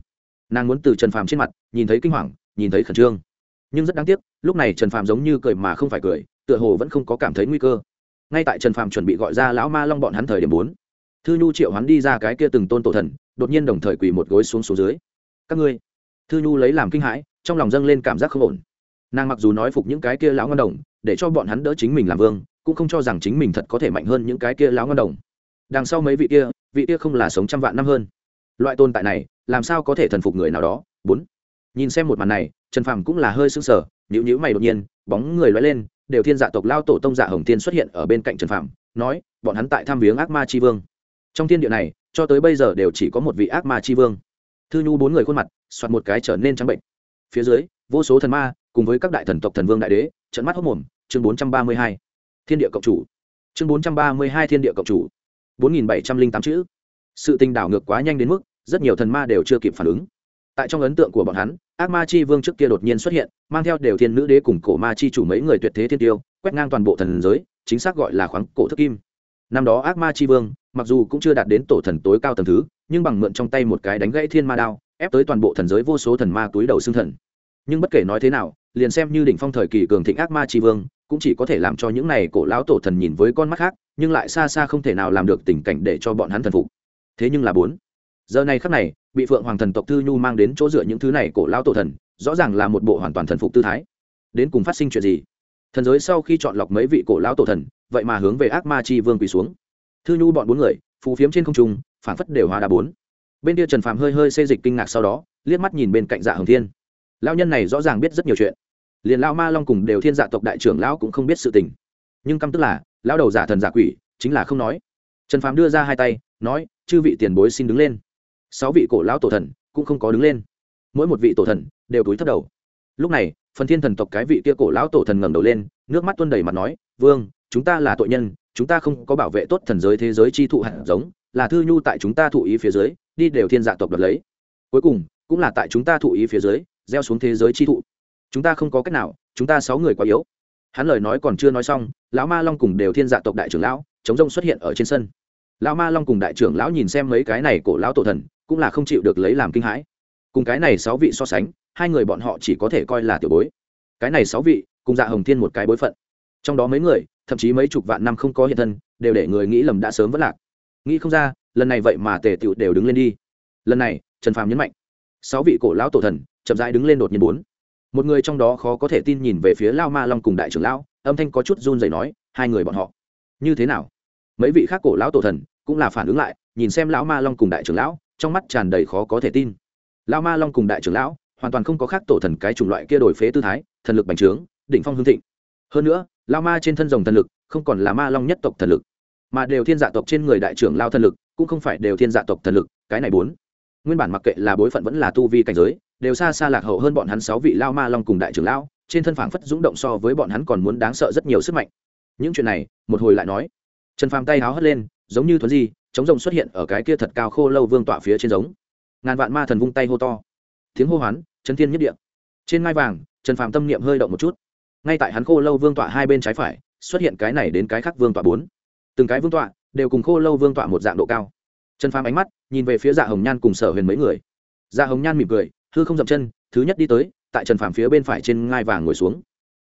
Nàng muốn từ trần phàm trên mặt, nhìn thấy kinh hoàng, nhìn thấy khẩn trương. Nhưng rất đáng tiếc, lúc này trần phàm giống như cười mà không phải cười, tựa hồ vẫn không có cảm thấy nguy cơ. Ngay tại trần phàm chuẩn bị gọi ra lão ma long bọn hắn thời điểm bốn, thư nhu triệu hắn đi ra cái kia từng tôn tổ thần, đột nhiên đồng thời quỳ một gối xuống xuống dưới. Các ngươi. Thư nhu lấy làm kinh hãi, trong lòng dâng lên cảm giác không ổn. Nàng mặc dù nói phục những cái kia lão ngân đồng, để cho bọn hắn đỡ chính mình làm vương cũng không cho rằng chính mình thật có thể mạnh hơn những cái kia lão ngon đồng. Đằng sau mấy vị kia vị kia không là sống trăm vạn năm hơn. Loại tồn tại này, làm sao có thể thần phục người nào đó? Bốn. Nhìn xem một màn này, trần phàm cũng là hơi sưng sờ nhữ nhữ mày đột nhiên, bóng người loay lên, đều thiên dạ tộc lao tổ tông dạ hồng tiên xuất hiện ở bên cạnh trần phàm, nói, bọn hắn tại thăm viếng ác ma tri vương. Trong thiên địa này, cho tới bây giờ đều chỉ có một vị ác ma tri vương. Thư nhu bốn người khuôn mặt, soạt một cái trở nên trắng bệnh. Phía dưới, vô số thần ma, cùng với các đại thần tộc thần vương đại đế trận mắt hốc mồm, chương bốn trăm ba mươi hai thiên địa cộng chủ. Chương bốn trăm ba mươi hai thiên địa cộng chủ. bốn nghìn bảy trăm linh tám chữ. Sự tình đảo ngược quá nhanh đến mức, rất nhiều thần ma đều chưa kịp phản ứng. Tại trong ấn tượng của bọn hắn, ác ma chi vương trước kia đột nhiên xuất hiện, mang theo đều thiên nữ đế cùng cổ ma chi chủ mấy người tuyệt thế thiên tiêu, quét ngang toàn bộ thần giới, chính xác gọi là khoáng cổ thức kim. Năm đó ác ma chi vương, mặc dù cũng chưa đạt đến tổ thần tối cao tầng thứ, nhưng bằng mượn trong tay một cái đánh gãy thiên ma đao, ép tới toàn bộ thần giới vô số thần ma túi đầu xương thần. Nhưng bất kể nói thế nào, liền xem như đỉnh phong thời kỳ cường thịnh ác ma chi vương cũng chỉ có thể làm cho những này cổ lão tổ thần nhìn với con mắt khác, nhưng lại xa xa không thể nào làm được tình cảnh để cho bọn hắn thần phục. Thế nhưng là bốn. Giờ này khắc này, bị phượng hoàng thần tộc thư nhu mang đến chỗ dựa những thứ này cổ lão tổ thần, rõ ràng là một bộ hoàn toàn thần phục tư thái. Đến cùng phát sinh chuyện gì? Thần giới sau khi chọn lọc mấy vị cổ lão tổ thần, vậy mà hướng về ác ma chi vương quỳ xuống. Thư nhu bọn bốn người, phù phiếm trên không trung phản phất đều hóa đá bốn. Bên kia trần phàm hơi hơi xê dịch kinh ngạc sau đó, liếc mắt nhìn bên cạnh dạ hồng thiên. Lão nhân này rõ ràng biết rất nhiều chuyện liền lão ma long cùng đều thiên dạ tộc đại trưởng lão cũng không biết sự tình. Nhưng căm tức là, lão đầu giả thần giả quỷ, chính là không nói. Trần phàm đưa ra hai tay, nói, chư vị tiền bối xin đứng lên. Sáu vị cổ lão tổ thần cũng không có đứng lên. Mỗi một vị tổ thần đều túi thấp đầu. Lúc này, phần thiên thần tộc cái vị kia cổ lão tổ thần ngẩng đầu lên, nước mắt tuôn đầy mặt nói, vương, chúng ta là tội nhân, chúng ta không có bảo vệ tốt thần giới thế giới chi thụ hạt giống, là thư nhu tại chúng ta thụ ý phía dưới, đi đều thiên dạ tộc đoạt lấy. Cuối cùng, cũng là tại chúng ta thụ ý phía dưới, gieo xuống thế giới chi thụ chúng ta không có cách nào, chúng ta sáu người quá yếu. Hắn lời nói còn chưa nói xong, lão ma long cùng đều thiên dạ tộc đại trưởng lão, chống rông xuất hiện ở trên sân. Lão ma long cùng đại trưởng lão nhìn xem mấy cái này cổ lão tổ thần, cũng là không chịu được lấy làm kinh hãi. Cùng cái này sáu vị so sánh, hai người bọn họ chỉ có thể coi là tiểu bối. Cái này sáu vị, cùng dạ hồng thiên một cái bối phận. Trong đó mấy người, thậm chí mấy chục vạn năm không có hiện thân, đều để người nghĩ lầm đã sớm vất lạc. Nghĩ không ra, lần này vậy mà tề tựu đều đứng lên đi. Lần này, trần phàm nhấn mạnh. Sáu vị cổ lão tổ thần chậm rãi đứng lên đột nhiên bốn một người trong đó khó có thể tin nhìn về phía lao ma long cùng đại trưởng lão, âm thanh có chút run rẩy nói, hai người bọn họ, như thế nào? Mấy vị khác cổ lão tổ thần cũng là phản ứng lại, nhìn xem lão ma long cùng đại trưởng lão, trong mắt tràn đầy khó có thể tin. Lão ma long cùng đại trưởng lão hoàn toàn không có khác tổ thần cái chủng loại kia đổi phế tư thái, thần lực bành trướng, đỉnh phong hương thịnh. Hơn nữa lao ma trên thân rồng thần lực không còn là ma long nhất tộc thần lực, mà đều thiên dạ tộc trên người đại trưởng lao thần lực cũng không phải đều thiên dạ tộc thần lực, cái này bốn. Nguyên bản mặc kệ là bối phận vẫn là tu vi cảnh giới đều xa xa lạc hậu hơn bọn hắn sáu vị lao ma long cùng đại trưởng lão, trên thân phảng phất dũng động so với bọn hắn còn muốn đáng sợ rất nhiều sức mạnh. Những chuyện này, một hồi lại nói. Trần phàm tay háo hất lên, giống như thuấn di, chống rồng xuất hiện ở cái kia thật cao khô lâu vương tọa phía trên giống. Ngàn vạn ma thần vung tay hô to. Tiếng hô hoán, chấn thiên nhất địa. Trên ngai vàng, trần phàm tâm niệm hơi động một chút. Ngay tại hắn khô lâu vương tọa hai bên trái phải, xuất hiện cái này đến cái khác vương tọa bốn. Từng cái vương tọa đều cùng khô lâu vương tọa một dạng độ cao. Trần phàm ánh mắt nhìn về phía dạ hồng nhan cùng sở huyền mấy người. Dạ hồng nhan mỉm cười hư không dậm chân, thứ nhất đi tới, tại trần phàm phía bên phải trên ngai vàng ngồi xuống.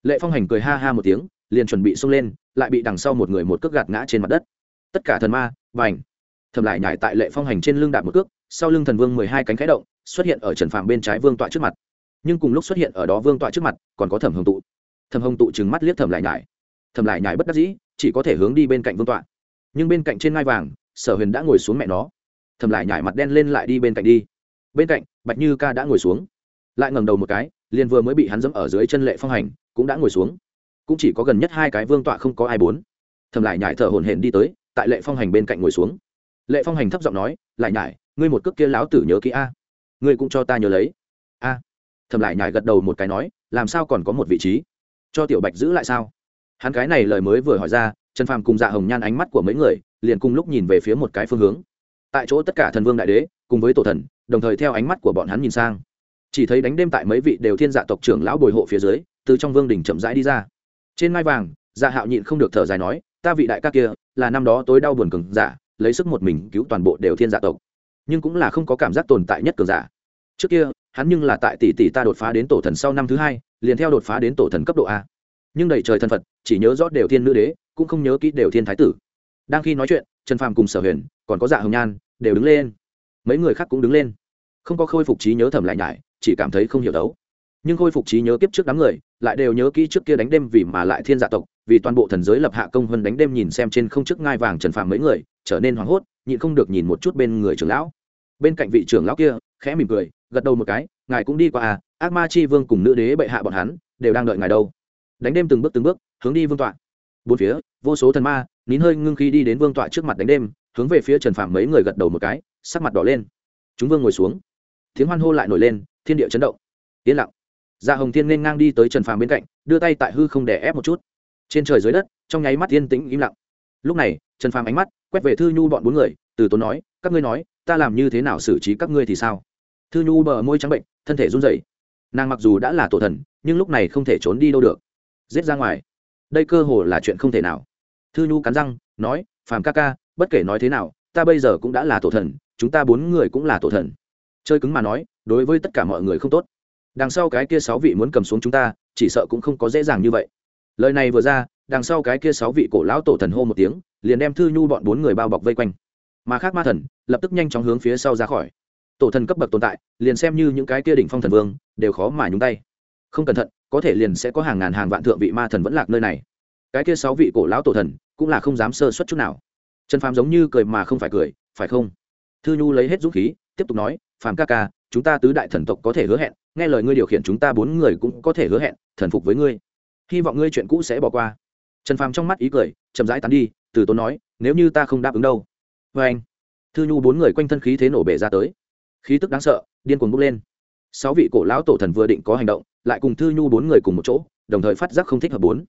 Lệ phong hành cười ha ha một tiếng, liền chuẩn bị xông lên, lại bị đằng sau một người một cước gạt ngã trên mặt đất. Tất cả thần ma và ảnh thầm lại nhảy tại lệ phong hành trên lưng đạp một cước, sau lưng thần vương mười hai cánh khẽ động, xuất hiện ở trần phàm bên trái vương tọa trước mặt. Nhưng cùng lúc xuất hiện ở đó vương tọa trước mặt, còn có thẩm hồng tụ. Thẩm hồng tụ trừng mắt liếc thẩm lại nhải. Thẩm lại nhải bất đắc dĩ, chỉ có thể hướng đi bên cạnh vương tọa. Nhưng bên cạnh trên ngai vàng, sở huyền đã ngồi xuống mẹ nó. Thẩm lại nhải mặt đen lên lại đi bên cạnh đi bên cạnh, bạch như ca đã ngồi xuống. Lại ngẩng đầu một cái, liền vừa mới bị hắn dẫm ở dưới chân lệ phong hành, cũng đã ngồi xuống. Cũng chỉ có gần nhất hai cái vương tọa không có ai bốn. Thầm lại nhải thở hổn hển đi tới, tại lệ phong hành bên cạnh ngồi xuống. Lệ phong hành thấp giọng nói, lại nhải, ngươi một cước kia láo tử nhớ kỹ a. Ngươi cũng cho ta nhớ lấy. A. À. thầm lại nhải gật đầu một cái nói, làm sao còn có một vị trí? Cho tiểu bạch giữ lại sao? Hắn cái này lời mới vừa hỏi ra, trần phàm cùng dạ hồng nhan ánh mắt của mấy người, liền cùng lúc nhìn về phía một cái phương hướng tại chỗ tất cả thần vương đại đế cùng với tổ thần, đồng thời theo ánh mắt của bọn hắn nhìn sang. Chỉ thấy đánh đêm tại mấy vị đều thiên dạ tộc trưởng lão bồi hộ phía dưới, từ trong vương đình chậm rãi đi ra. Trên ngai vàng dạ hạo nhịn không được thở dài nói, ta vị đại ca kia, là năm đó tối đau buồn cường giả, lấy sức một mình cứu toàn bộ đều thiên dạ tộc. Nhưng cũng là không có cảm giác tồn tại nhất cường giả. Trước kia, hắn nhưng là tại tỷ tỷ ta đột phá đến tổ thần sau năm thứ hai, liền theo đột phá đến tổ thần cấp độ a. Nhưng đầy trời thân phật, chỉ nhớ rõ đều thiên nữ đế, cũng không nhớ kỹ đều thiên thái tử. Đang khi nói chuyện, trần phàm cùng sở huyền còn có dạ hồng nhan, đều đứng lên. Mấy người khác cũng đứng lên. Không có khôi phục trí nhớ thầm lại nhải, chỉ cảm thấy không hiểu đấu. Nhưng khôi phục trí nhớ kiếp trước đám người, lại đều nhớ kỹ trước kia đánh đêm vì mà lại thiên dạ tộc, vì toàn bộ thần giới lập hạ công hơn đánh đêm nhìn xem trên không trước ngai vàng trần phàm mấy người, trở nên hoảng hốt, nhịn không được nhìn một chút bên người trưởng lão. Bên cạnh vị trưởng lão kia, khẽ mỉm cười, gật đầu một cái, ngài cũng đi qua à ác ma chi vương cùng nữ đế bệ hạ bọn hắn, đều đang đợi ngài đâu. Đánh đêm từng bước từng bước, hướng đi vương tọa. Bốn phía, vô số thần ma, nín hơi ngưng khi đi đến vương tọa trước mặt đánh đêm hướng về phía trần phạm mấy người gật đầu một cái, sắc mặt đỏ lên. Chúng vương ngồi xuống. Tiếng hoan hô lại nổi lên, thiên địa chấn động. Yên lặng. Dạ hồng thiên nên ngang đi tới trần phàm bên cạnh, đưa tay tại hư không đè ép một chút. Trên trời dưới đất, trong nháy mắt yên tĩnh im lặng. Lúc này, trần phàm ánh mắt quét về thư nhu bọn bốn người, từ tốn nói, các ngươi nói, ta làm như thế nào xử trí các ngươi thì sao? Thư nhu bờ môi trắng bệnh, thân thể run rẩy. Nàng mặc dù đã là tổ thần, nhưng lúc này không thể trốn đi đâu được. Giết ra ngoài. Đây cơ hồ là chuyện không thể nào. Thư nhu cắn răng, nói, phàm ca ca bất kể nói thế nào, ta bây giờ cũng đã là tổ thần, chúng ta bốn người cũng là tổ thần. Chơi cứng mà nói, đối với tất cả mọi người không tốt. Đằng sau cái kia sáu vị muốn cầm xuống chúng ta, chỉ sợ cũng không có dễ dàng như vậy. Lời này vừa ra, đằng sau cái kia sáu vị cổ lão tổ thần hô một tiếng, liền đem thư nhu bọn bốn người bao bọc vây quanh. Mà khác ma thần, lập tức nhanh chóng hướng phía sau ra khỏi. Tổ thần cấp bậc tồn tại, liền xem như những cái kia đỉnh phong thần vương, đều khó mà nhúng tay. Không cẩn thận, có thể liền sẽ có hàng ngàn hàng vạn thượng vị ma thần vẫn lạc nơi này. Cái kia sáu vị cổ lão tổ thần, cũng là không dám sơ suất chút nào trần phàm giống như cười mà không phải cười, phải không? Thư nhu lấy hết dũng khí, tiếp tục nói, phàm ca ca, chúng ta tứ đại thần tộc có thể hứa hẹn, nghe lời ngươi điều khiển chúng ta bốn người cũng có thể hứa hẹn, thần phục với ngươi. Hy vọng ngươi chuyện cũ sẽ bỏ qua. Trần phàm trong mắt ý cười, chậm rãi tán đi, từ tốn nói, nếu như ta không đáp ứng đâu. Vê anh, thư nhu bốn người quanh thân khí thế nổ bể ra tới. Khí tức đáng sợ, điên cuồng bốc lên. Sáu vị cổ lão tổ thần vừa định có hành động, lại cùng thư nhu bốn người cùng một chỗ, đồng thời phát giác không thích hợp bốn.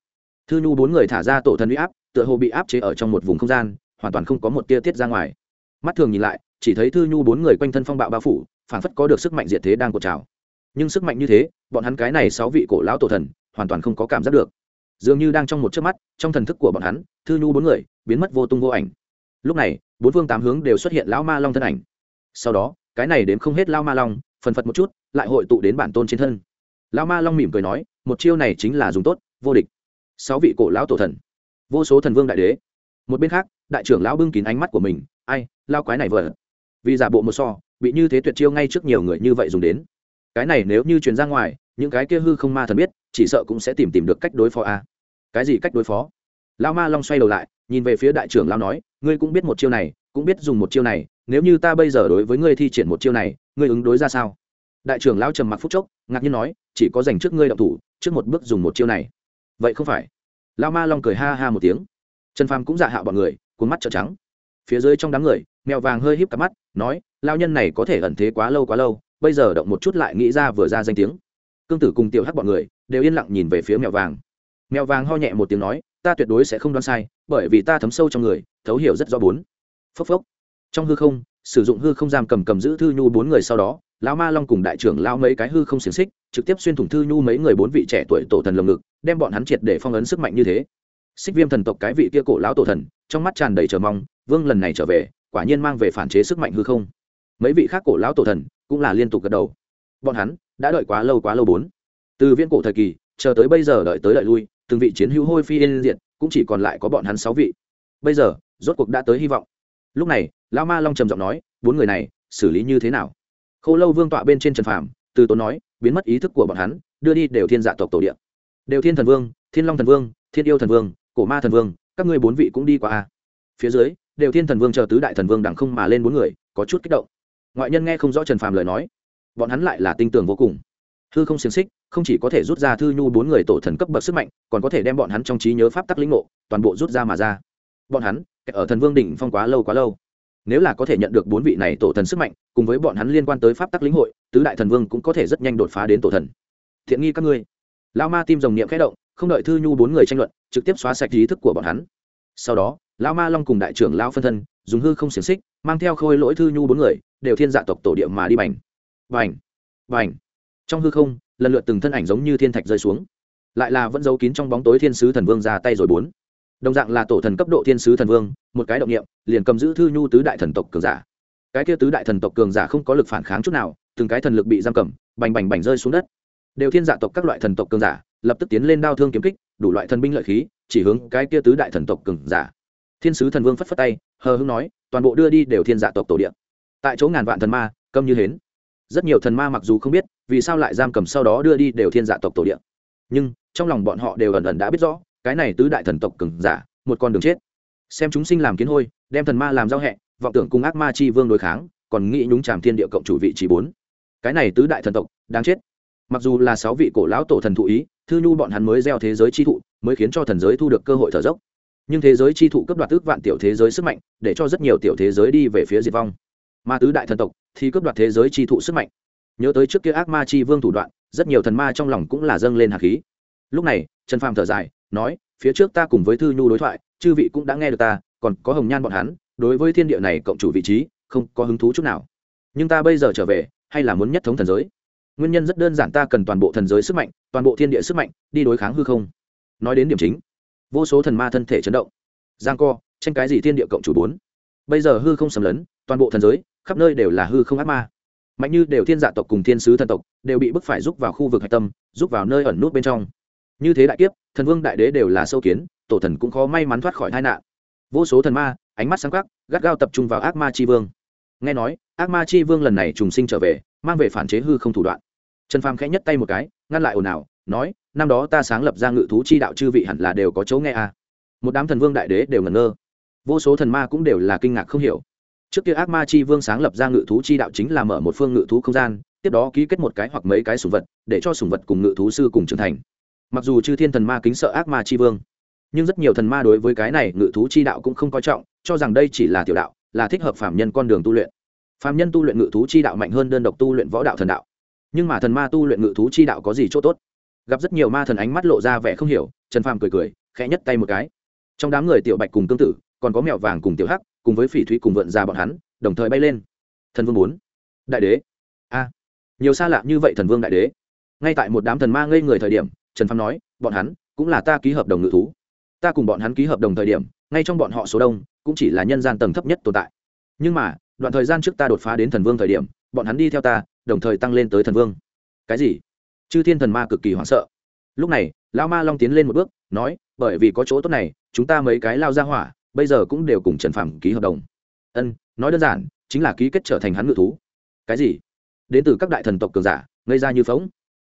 Thư nhu bốn người thả ra tổ thần uy áp, tựa hồ bị áp chế ở trong một vùng không gian hoàn toàn không có một tia tiết ra ngoài. Mắt thường nhìn lại, chỉ thấy thư nhu bốn người quanh thân phong bạo bao phủ phản phất có được sức mạnh diệt thế đang cột trào. Nhưng sức mạnh như thế, bọn hắn cái này sáu vị cổ lão tổ thần, hoàn toàn không có cảm giác được. Dường như đang trong một chớp mắt, trong thần thức của bọn hắn, thư nhu bốn người biến mất vô tung vô ảnh. Lúc này, bốn phương tám hướng đều xuất hiện lão ma long thân ảnh. Sau đó, cái này đến không hết lao ma long, phần phật một chút, lại hội tụ đến bản tôn trên thân. Lão ma long mỉm cười nói, một chiêu này chính là dùng tốt, vô địch. Sáu vị cổ lão tổ thần. Vô số thần vương đại đế. Một bên khác đại trưởng lão bưng kín ánh mắt của mình, ai, lao quái này vợ. Vì giả bộ một so, bị như thế tuyệt chiêu ngay trước nhiều người như vậy dùng đến. Cái này nếu như truyền ra ngoài, những cái kia hư không ma thần biết, chỉ sợ cũng sẽ tìm tìm được cách đối phó a. Cái gì cách đối phó? Lao ma long xoay đầu lại, nhìn về phía đại trưởng lao nói, ngươi cũng biết một chiêu này, cũng biết dùng một chiêu này, nếu như ta bây giờ đối với ngươi thi triển một chiêu này, ngươi ứng đối ra sao? Đại trưởng lao trầm mặc phúc chốc, ngạc nhiên nói, chỉ có dành trước ngươi động thủ, trước một bước dùng một chiêu này. Vậy không phải. Lao ma long cười ha ha một tiếng. Trần phàm cũng dạ hạ bọn người cuốn mắt trợn trắng. Phía dưới trong đám người, mèo vàng hơi híp cặp mắt, nói lao nhân này có thể ẩn thế quá lâu quá lâu, bây giờ động một chút lại nghĩ ra vừa ra danh tiếng. Cương tử cùng tiểu hắc bọn người đều yên lặng nhìn về phía mèo vàng. Mèo vàng ho nhẹ một tiếng nói, ta tuyệt đối sẽ không đoán sai, bởi vì ta thấm sâu trong người, thấu hiểu rất rõ bốn. Phốc phốc. Trong hư không, sử dụng hư không giam cầm cầm giữ thư nhu bốn người sau đó, lão ma long cùng đại trưởng lao mấy cái hư không xiềng xích, trực tiếp xuyên thủng thư nhu mấy người bốn vị trẻ tuổi tổ thần lồng ngực, đem bọn hắn triệt để phong ấn sức mạnh như thế xích viêm thần tộc cái vị kia cổ lão tổ thần, trong mắt tràn đầy chờ mong, vương lần này trở về, quả nhiên mang về phản chế sức mạnh hư không. Mấy vị khác cổ lão tổ thần cũng là liên tục gật đầu. Bọn hắn đã đợi quá lâu quá lâu bốn. Từ viễn cổ thời kỳ, chờ tới bây giờ đợi tới đợi lui, từng vị chiến hữu hôi phi yên diệt, cũng chỉ còn lại có bọn hắn sáu vị. Bây giờ, rốt cuộc đã tới hy vọng. Lúc này, lão ma long trầm giọng nói, bốn người này, xử lý như thế nào? Khô lâu vương tọa bên trên trần phàm, từ tốn nói, biến mất ý thức của bọn hắn, đưa đi đều thiên dạ tộc tổ điện đều thiên thần vương, thiên long thần vương, thiên yêu thần vương cổ ma thần vương, các ngươi bốn vị cũng đi qua a. Phía dưới, đều thiên thần vương chờ tứ đại thần vương đằng không mà lên bốn người, có chút kích động. Ngoại nhân nghe không rõ trần phàm lời nói, bọn hắn lại là tinh tường vô cùng. Hư không xiềng xích, không chỉ có thể rút ra thư nhu bốn người tổ thần cấp bậc sức mạnh, còn có thể đem bọn hắn trong trí nhớ pháp tắc lĩnh ngộ, toàn bộ rút ra mà ra. Bọn hắn ở thần vương đỉnh phong quá lâu quá lâu. Nếu là có thể nhận được bốn vị này tổ thần sức mạnh, cùng với bọn hắn liên quan tới pháp tắc lĩnh hội, tứ đại thần vương cũng có thể rất nhanh đột phá đến tổ thần. Thiện nghi các ngươi. Lao ma tim rồng niệm khẽ động, không đợi thư nhu bốn người tranh luận trực tiếp xóa sạch ý thức của bọn hắn. Sau đó, lão ma long cùng đại trưởng lao phân thân dùng hư không xiềng xích, mang theo khôi lỗi thư nhu bốn người, đều thiên dạ tộc tổ địa mà đi bành. Bành! Bành! Trong hư không, lần lượt từng thân ảnh giống như thiên thạch rơi xuống. Lại là vẫn giấu kín trong bóng tối thiên sứ thần vương ra tay rồi bốn. Đồng dạng là tổ thần cấp độ thiên sứ thần vương, một cái động nghiệm liền cầm giữ thư nhu tứ đại thần tộc cường giả. Cái kia tứ đại thần tộc cường giả không có lực phản kháng chút nào, từng cái thần lực bị giam cầm, bành bành bành rơi xuống đất. Đều thiên dạ tộc các loại thần tộc cường giả lập tức tiến lên đao thương kiếm kích, đủ loại thần binh lợi khí, chỉ hướng cái kia tứ đại thần tộc cường giả. Thiên sứ thần vương phất phất tay, hờ hưng nói, toàn bộ đưa đi đều thiên dạ tộc tổ điện tại chỗ ngàn vạn thần ma, câm như hến. Rất nhiều thần ma mặc dù không biết, vì sao lại giam cầm sau đó đưa đi đều thiên dạ tộc tổ điện nhưng, trong lòng bọn họ đều ẩn ẩn đã biết rõ, cái này tứ đại thần tộc cường giả, một con đường chết. Xem chúng sinh làm kiến hôi, đem thần ma làm giao hẹ, vọng tưởng cùng ác ma chi vương đối kháng, còn nghĩ nhúng chàm thiên địa cộng chủ vị trí bốn. Cái này tứ đại thần tộc, đáng chết mặc dù là sáu vị cổ lão tổ thần thụ ý, thư nhu bọn hắn mới gieo thế giới chi thụ, mới khiến cho thần giới thu được cơ hội thở dốc. Nhưng thế giới chi thụ cấp đoạt ước vạn tiểu thế giới sức mạnh, để cho rất nhiều tiểu thế giới đi về phía diệt vong. Ma tứ đại thần tộc thì cấp đoạt thế giới chi thụ sức mạnh. Nhớ tới trước kia ác ma chi vương thủ đoạn, rất nhiều thần ma trong lòng cũng là dâng lên hạt khí. Lúc này, trần phàm thở dài, nói, phía trước ta cùng với thư nhu đối thoại, chư vị cũng đã nghe được ta, còn có hồng nhan bọn hắn, đối với thiên địa này cộng chủ vị trí, không có hứng thú chút nào. Nhưng ta bây giờ trở về, hay là muốn nhất thống thần giới? Nguyên nhân rất đơn giản, ta cần toàn bộ thần giới sức mạnh, toàn bộ thiên địa sức mạnh, đi đối kháng hư không. Nói đến điểm chính, vô số thần ma thân thể chấn động. Giang co, tranh cái gì thiên địa cộng chủ bốn? Bây giờ hư không sầm lấn, toàn bộ thần giới, khắp nơi đều là hư không ác ma. Mạnh như đều thiên dạ tộc cùng thiên sứ thần tộc, đều bị bức phải rút vào khu vực hạch tâm, rút vào nơi ẩn nút bên trong. Như thế đại kiếp, thần vương đại đế đều là sâu kiến, tổ thần cũng khó may mắn thoát khỏi tai nạn. Vô số thần ma, ánh mắt sáng khắc, gắt gao tập trung vào ác ma chi vương. Nghe nói, ác ma chi vương lần này trùng sinh trở về mang về phản chế hư không thủ đoạn. Trần phàm khẽ nhất tay một cái, ngăn lại ồn ào, nói, năm đó ta sáng lập ra ngự thú chi đạo chư vị hẳn là đều có chỗ nghe à. một đám thần vương đại đế đều ngẩn ngơ. Vô số thần ma cũng đều là kinh ngạc không hiểu. Trước kia ác ma chi vương sáng lập ra ngự thú chi đạo chính là mở một phương ngự thú không gian, tiếp đó ký kết một cái hoặc mấy cái sùng vật, để cho sùng vật cùng ngự thú sư cùng trưởng thành. Mặc dù chư thiên thần ma kính sợ ác ma chi vương, nhưng rất nhiều thần ma đối với cái này ngự thú chi đạo cũng không coi trọng, cho rằng đây chỉ là tiểu đạo, là thích hợp phạm nhân con đường tu luyện phạm nhân tu luyện ngự thú chi đạo mạnh hơn đơn độc tu luyện võ đạo thần đạo. Nhưng mà thần ma tu luyện ngự thú chi đạo có gì chỗ tốt? Gặp rất nhiều ma thần ánh mắt lộ ra vẻ không hiểu, trần phàm cười cười, khẽ nhất tay một cái. Trong đám người tiểu bạch cùng tương tự còn có mèo vàng cùng tiểu hắc, cùng với phỉ thúy cùng vượn ra bọn hắn, đồng thời bay lên. Thần vương bốn. Đại đế. A. Nhiều xa lạ như vậy thần vương đại đế. Ngay tại một đám thần ma ngây người thời điểm, trần phàm nói, bọn hắn cũng là ta ký hợp đồng ngự thú. Ta cùng bọn hắn ký hợp đồng thời điểm, ngay trong bọn họ số đông cũng chỉ là nhân gian tầng thấp nhất tồn tại. Nhưng mà đoạn thời gian trước ta đột phá đến thần vương thời điểm, bọn hắn đi theo ta, đồng thời tăng lên tới thần vương. Cái gì? Chư thiên thần ma cực kỳ hoảng sợ. Lúc này lao ma long tiến lên một bước, nói, bởi vì có chỗ tốt này, chúng ta mấy cái lao ra hỏa, bây giờ cũng đều cùng trần phàm ký hợp đồng. Ân, nói đơn giản, chính là ký kết trở thành hắn ngự thú. Cái gì? Đến từ các đại thần tộc cường giả gây ra như phóng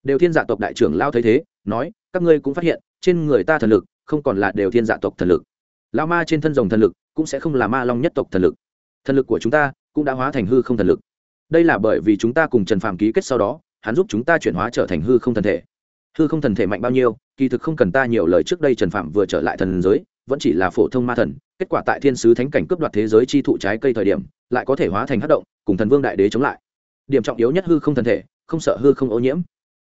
đều thiên dạ tộc đại trưởng lao thấy thế, nói, các ngươi cũng phát hiện, trên người ta thần lực, không còn là đều thiên dạ tộc thần lực. Lao ma trên thân rồng thần lực, cũng sẽ không là ma long nhất tộc thần lực thần lực của chúng ta cũng đã hóa thành hư không thần lực. Đây là bởi vì chúng ta cùng trần phàm ký kết sau đó, hắn giúp chúng ta chuyển hóa trở thành hư không thần thể. Hư không thần thể mạnh bao nhiêu, kỳ thực không cần ta nhiều lời trước đây trần phạm vừa trở lại thần giới, vẫn chỉ là phổ thông ma thần, kết quả tại thiên sứ thánh cảnh cướp đoạt thế giới chi thụ trái cây thời điểm, lại có thể hóa thành hát động, cùng thần vương đại đế chống lại. Điểm trọng yếu nhất hư không thần thể, không sợ hư không ô nhiễm.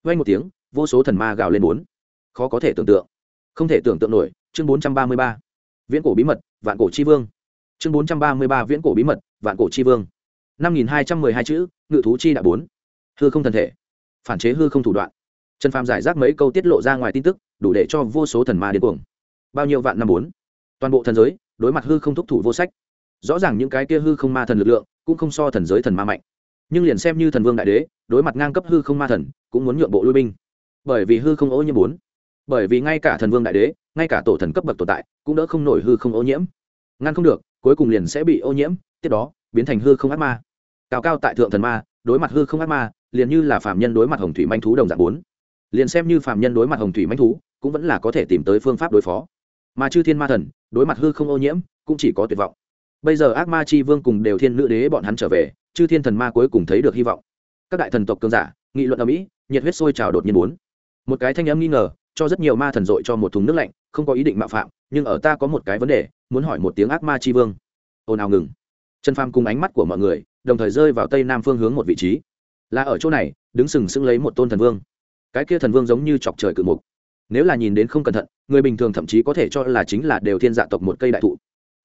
Vay một tiếng, vô số thần ma gào lên bốn. Khó có thể tưởng tượng. Không thể tưởng tượng nổi, chương bốn trăm ba mươi ba. Viễn cổ bí mật, vạn cổ chi vương chương bốn trăm ba mươi ba viễn cổ bí mật, vạn cổ chi vương. năm nghìn hai trăm mười hai chữ, ngự thú chi đã bốn. Hư không thần thể. Phản chế hư không thủ đoạn. Trần phàm giải rác mấy câu tiết lộ ra ngoài tin tức, đủ để cho vô số thần ma điên cuồng. Bao nhiêu vạn năm bốn. Toàn bộ thần giới, đối mặt hư không thúc thủ vô sách. Rõ ràng những cái kia hư không ma thần lực lượng, cũng không so thần giới thần ma mạnh. Nhưng liền xem như thần vương đại đế, đối mặt ngang cấp hư không ma thần, cũng muốn nhượng bộ lui binh. Bởi vì hư không ô nhiễm bốn. Bởi vì ngay cả thần vương đại đế, ngay cả tổ thần cấp bậc tồn tại, cũng đỡ không nổi hư không ô nhiễm. Ngăn không được cuối cùng liền sẽ bị ô nhiễm, tiếp đó, biến thành hư không ác ma. Cao cao tại thượng thần ma, đối mặt hư không ác ma, liền như là phạm nhân đối mặt hồng thủy manh thú đồng dạng bốn. Liền xem như phạm nhân đối mặt hồng thủy manh thú, cũng vẫn là có thể tìm tới phương pháp đối phó. Mà chư thiên ma thần, đối mặt hư không ô nhiễm, cũng chỉ có tuyệt vọng. Bây giờ ác ma chi vương cùng đều thiên nữ đế bọn hắn trở về, chư thiên thần ma cuối cùng thấy được hy vọng. Các đại thần tộc cường giả, nghị luận ở mỹ nhiệt huyết sôi trào đột nhiên bốn. Một cái thanh âm nghi ngờ, cho rất nhiều ma thần dội cho một thùng nước lạnh, không có ý định mạo phạm nhưng ở ta có một cái vấn đề, muốn hỏi một tiếng ác ma chi vương. Ồn ào ngừng. Trần phàm cùng ánh mắt của mọi người, đồng thời rơi vào tây nam phương hướng một vị trí. Là ở chỗ này, đứng sừng sững lấy một tôn thần vương. Cái kia thần vương giống như chọc trời cự mục. Nếu là nhìn đến không cẩn thận, người bình thường thậm chí có thể cho là chính là đều thiên dạ tộc một cây đại thụ.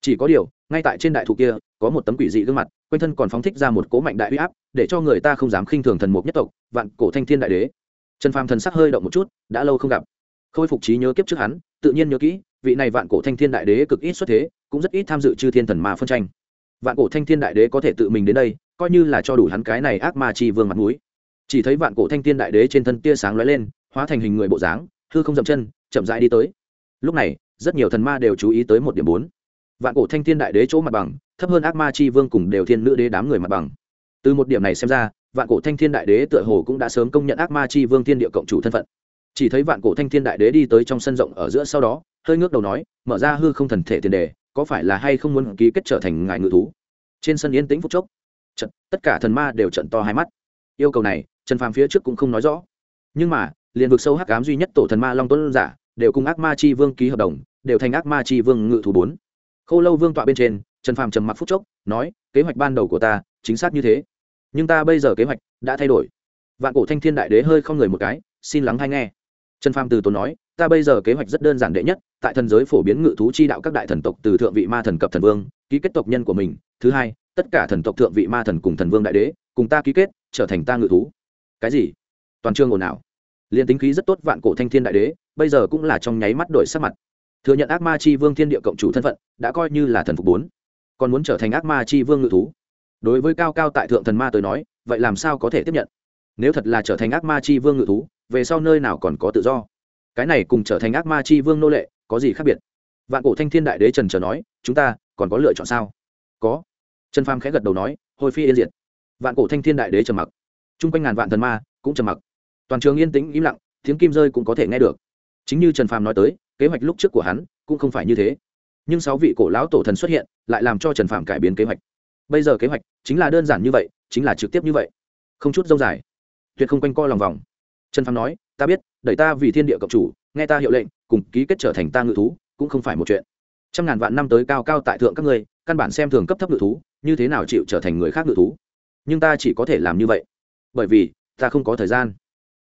Chỉ có điều, ngay tại trên đại thụ kia, có một tấm quỷ dị gương mặt, quanh thân còn phóng thích ra một cố mạnh đại huy áp, để cho người ta không dám khinh thường thần mục nhất tộc, vạn cổ thanh thiên đại đế. Trần phàm thần sắc hơi động một chút, đã lâu không gặp. Khôi phục trí nhớ kiếp trước hắn, tự nhiên nhớ kỹ vị này vạn cổ thanh thiên đại đế cực ít xuất thế, cũng rất ít tham dự chư thiên thần ma phân tranh. Vạn cổ thanh thiên đại đế có thể tự mình đến đây, coi như là cho đủ hắn cái này ác ma chi vương mặt mũi. Chỉ thấy vạn cổ thanh thiên đại đế trên thân tia sáng lóe lên, hóa thành hình người bộ dáng, hư không dậm chân, chậm rãi đi tới. Lúc này, rất nhiều thần ma đều chú ý tới một điểm bốn. Vạn cổ thanh thiên đại đế chỗ mặt bằng, thấp hơn ác ma chi vương cùng đều thiên nữ đế đám người mặt bằng. Từ một điểm này xem ra, vạn cổ thanh thiên đại đế tựa hồ cũng đã sớm công nhận ác ma chi vương thiên địa cộng chủ thân phận. Chỉ thấy vạn cổ thanh thiên đại đế đi tới trong sân rộng ở giữa sau đó hơi ngước đầu nói, mở ra hư không thần thể tiền đề, có phải là hay không muốn ký kết trở thành ngài ngự thú? Trên sân yên tĩnh phúc chốc, trận, tất cả thần ma đều trận to hai mắt. Yêu cầu này, trần phàm phía trước cũng không nói rõ. Nhưng mà, liền vực sâu hắc ám duy nhất tổ thần ma long tuấn giả, đều cùng ác ma chi vương ký hợp đồng, đều thành ác ma chi vương ngự thủ bốn. Khô lâu vương tọa bên trên, trần phàm trầm mặc phút chốc, nói, kế hoạch ban đầu của ta, chính xác như thế. Nhưng ta bây giờ kế hoạch đã thay đổi. Vạn cổ thanh thiên đại đế hơi không người một cái, xin lắng hay nghe. Trần phàm từ tốn nói ta bây giờ kế hoạch rất đơn giản đệ nhất, tại thần giới phổ biến ngự thú chi đạo các đại thần tộc từ thượng vị ma thần cập thần vương, ký kết tộc nhân của mình. Thứ hai, tất cả thần tộc thượng vị ma thần cùng thần vương đại đế, cùng ta ký kết, trở thành ta ngự thú. Cái gì? Toàn trương ồn ào. Liền tính khí rất tốt vạn cổ thanh thiên đại đế, bây giờ cũng là trong nháy mắt đổi sắc mặt. Thừa nhận ác ma chi vương thiên địa cộng chủ thân phận, đã coi như là thần phục bốn. Còn muốn trở thành ác ma chi vương ngự thú? Đối với cao cao tại thượng thần ma tới nói, vậy làm sao có thể tiếp nhận? Nếu thật là trở thành ác ma chi vương ngự thú, về sau nơi nào còn có tự do? Cái này cùng trở thành ác ma chi vương nô lệ, có gì khác biệt? Vạn cổ thanh thiên đại đế trần trờ nói, chúng ta còn có lựa chọn sao? Có. Trần pham khẽ gật đầu nói, hồi phi yên diệt. Vạn cổ thanh thiên đại đế trầm mặc. T r u n g quanh ngàn vạn thần ma cũng trầm mặc. Toàn trường yên tĩnh im lặng, tiếng kim rơi cũng có thể nghe được. Chính như trần phàm nói tới, kế hoạch lúc trước của hắn cũng không phải như thế. Nhưng sáu vị cổ lão tổ thần xuất hiện, lại làm cho trần phàm cải biến kế hoạch. Bây giờ kế hoạch chính là đơn giản như vậy, chính là trực tiếp như vậy. Không chút dâu dài. Tuyệt không quanh co lòng vòng trần phàm nói, ta biết, đẩy ta vì thiên địa cộng chủ, nghe ta hiệu lệnh, cùng ký kết trở thành ta ngự thú, cũng không phải một chuyện. Trăm ngàn vạn năm tới cao cao tại thượng các ngươi, căn bản xem thường cấp thấp ngự thú, như thế nào chịu trở thành người khác ngự thú? Nhưng ta chỉ có thể làm như vậy, bởi vì ta không có thời gian.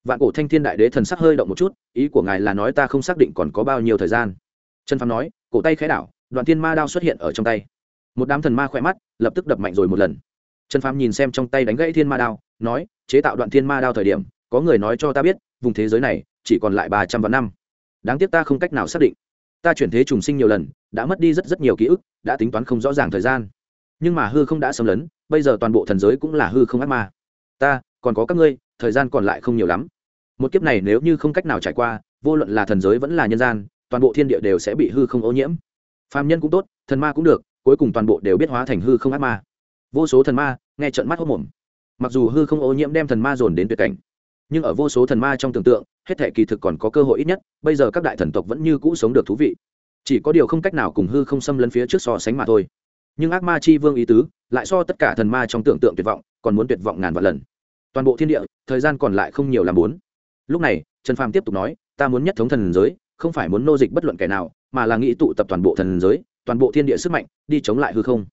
Vạn cổ thanh thiên đại đế thần sắc hơi động một chút, ý của ngài là nói ta không xác định còn có bao nhiêu thời gian. Trần phàm nói, cổ tay khẽ đảo, đoạn thiên ma đao xuất hiện ở trong tay. Một đám thần ma khỏe mắt lập tức đập mạnh rồi một lần. Trần phàm nhìn xem trong tay đánh gãy thiên ma đao, nói, chế tạo đoạn thiên ma đao thời điểm có người nói cho ta biết, vùng thế giới này chỉ còn lại ba trăm vạn năm. Đáng tiếc ta không cách nào xác định. Ta chuyển thế trùng sinh nhiều lần, đã mất đi rất rất nhiều ký ức, đã tính toán không rõ ràng thời gian. Nhưng mà hư không đã xâm lấn, bây giờ toàn bộ thần giới cũng là hư không ác ma. Ta, còn có các ngươi, thời gian còn lại không nhiều lắm. Một kiếp này nếu như không cách nào trải qua, vô luận là thần giới vẫn là nhân gian, toàn bộ thiên địa đều sẽ bị hư không ô nhiễm. Phàm nhân cũng tốt, thần ma cũng được, cuối cùng toàn bộ đều biết hóa thành hư không ác ma. Vô số thần ma, nghe trận mắt hốc mồm. Mặc dù hư không ô nhiễm đem thần ma dồn đến tuyệt cảnh nhưng ở vô số thần ma trong tưởng tượng, hết thể kỳ thực còn có cơ hội ít nhất, bây giờ các đại thần tộc vẫn như cũ sống được thú vị. Chỉ có điều không cách nào cùng hư không xâm lấn phía trước so sánh mà thôi. Nhưng ác ma chi vương ý tứ, lại so tất cả thần ma trong tưởng tượng tuyệt vọng, còn muốn tuyệt vọng ngàn vạn lần. Toàn bộ thiên địa, thời gian còn lại không nhiều làm bốn. Lúc này, trần phàm tiếp tục nói, ta muốn nhất thống thần giới, không phải muốn nô dịch bất luận kẻ nào, mà là nghĩ tụ tập toàn bộ thần giới, toàn bộ thiên địa sức mạnh, đi chống lại hư không.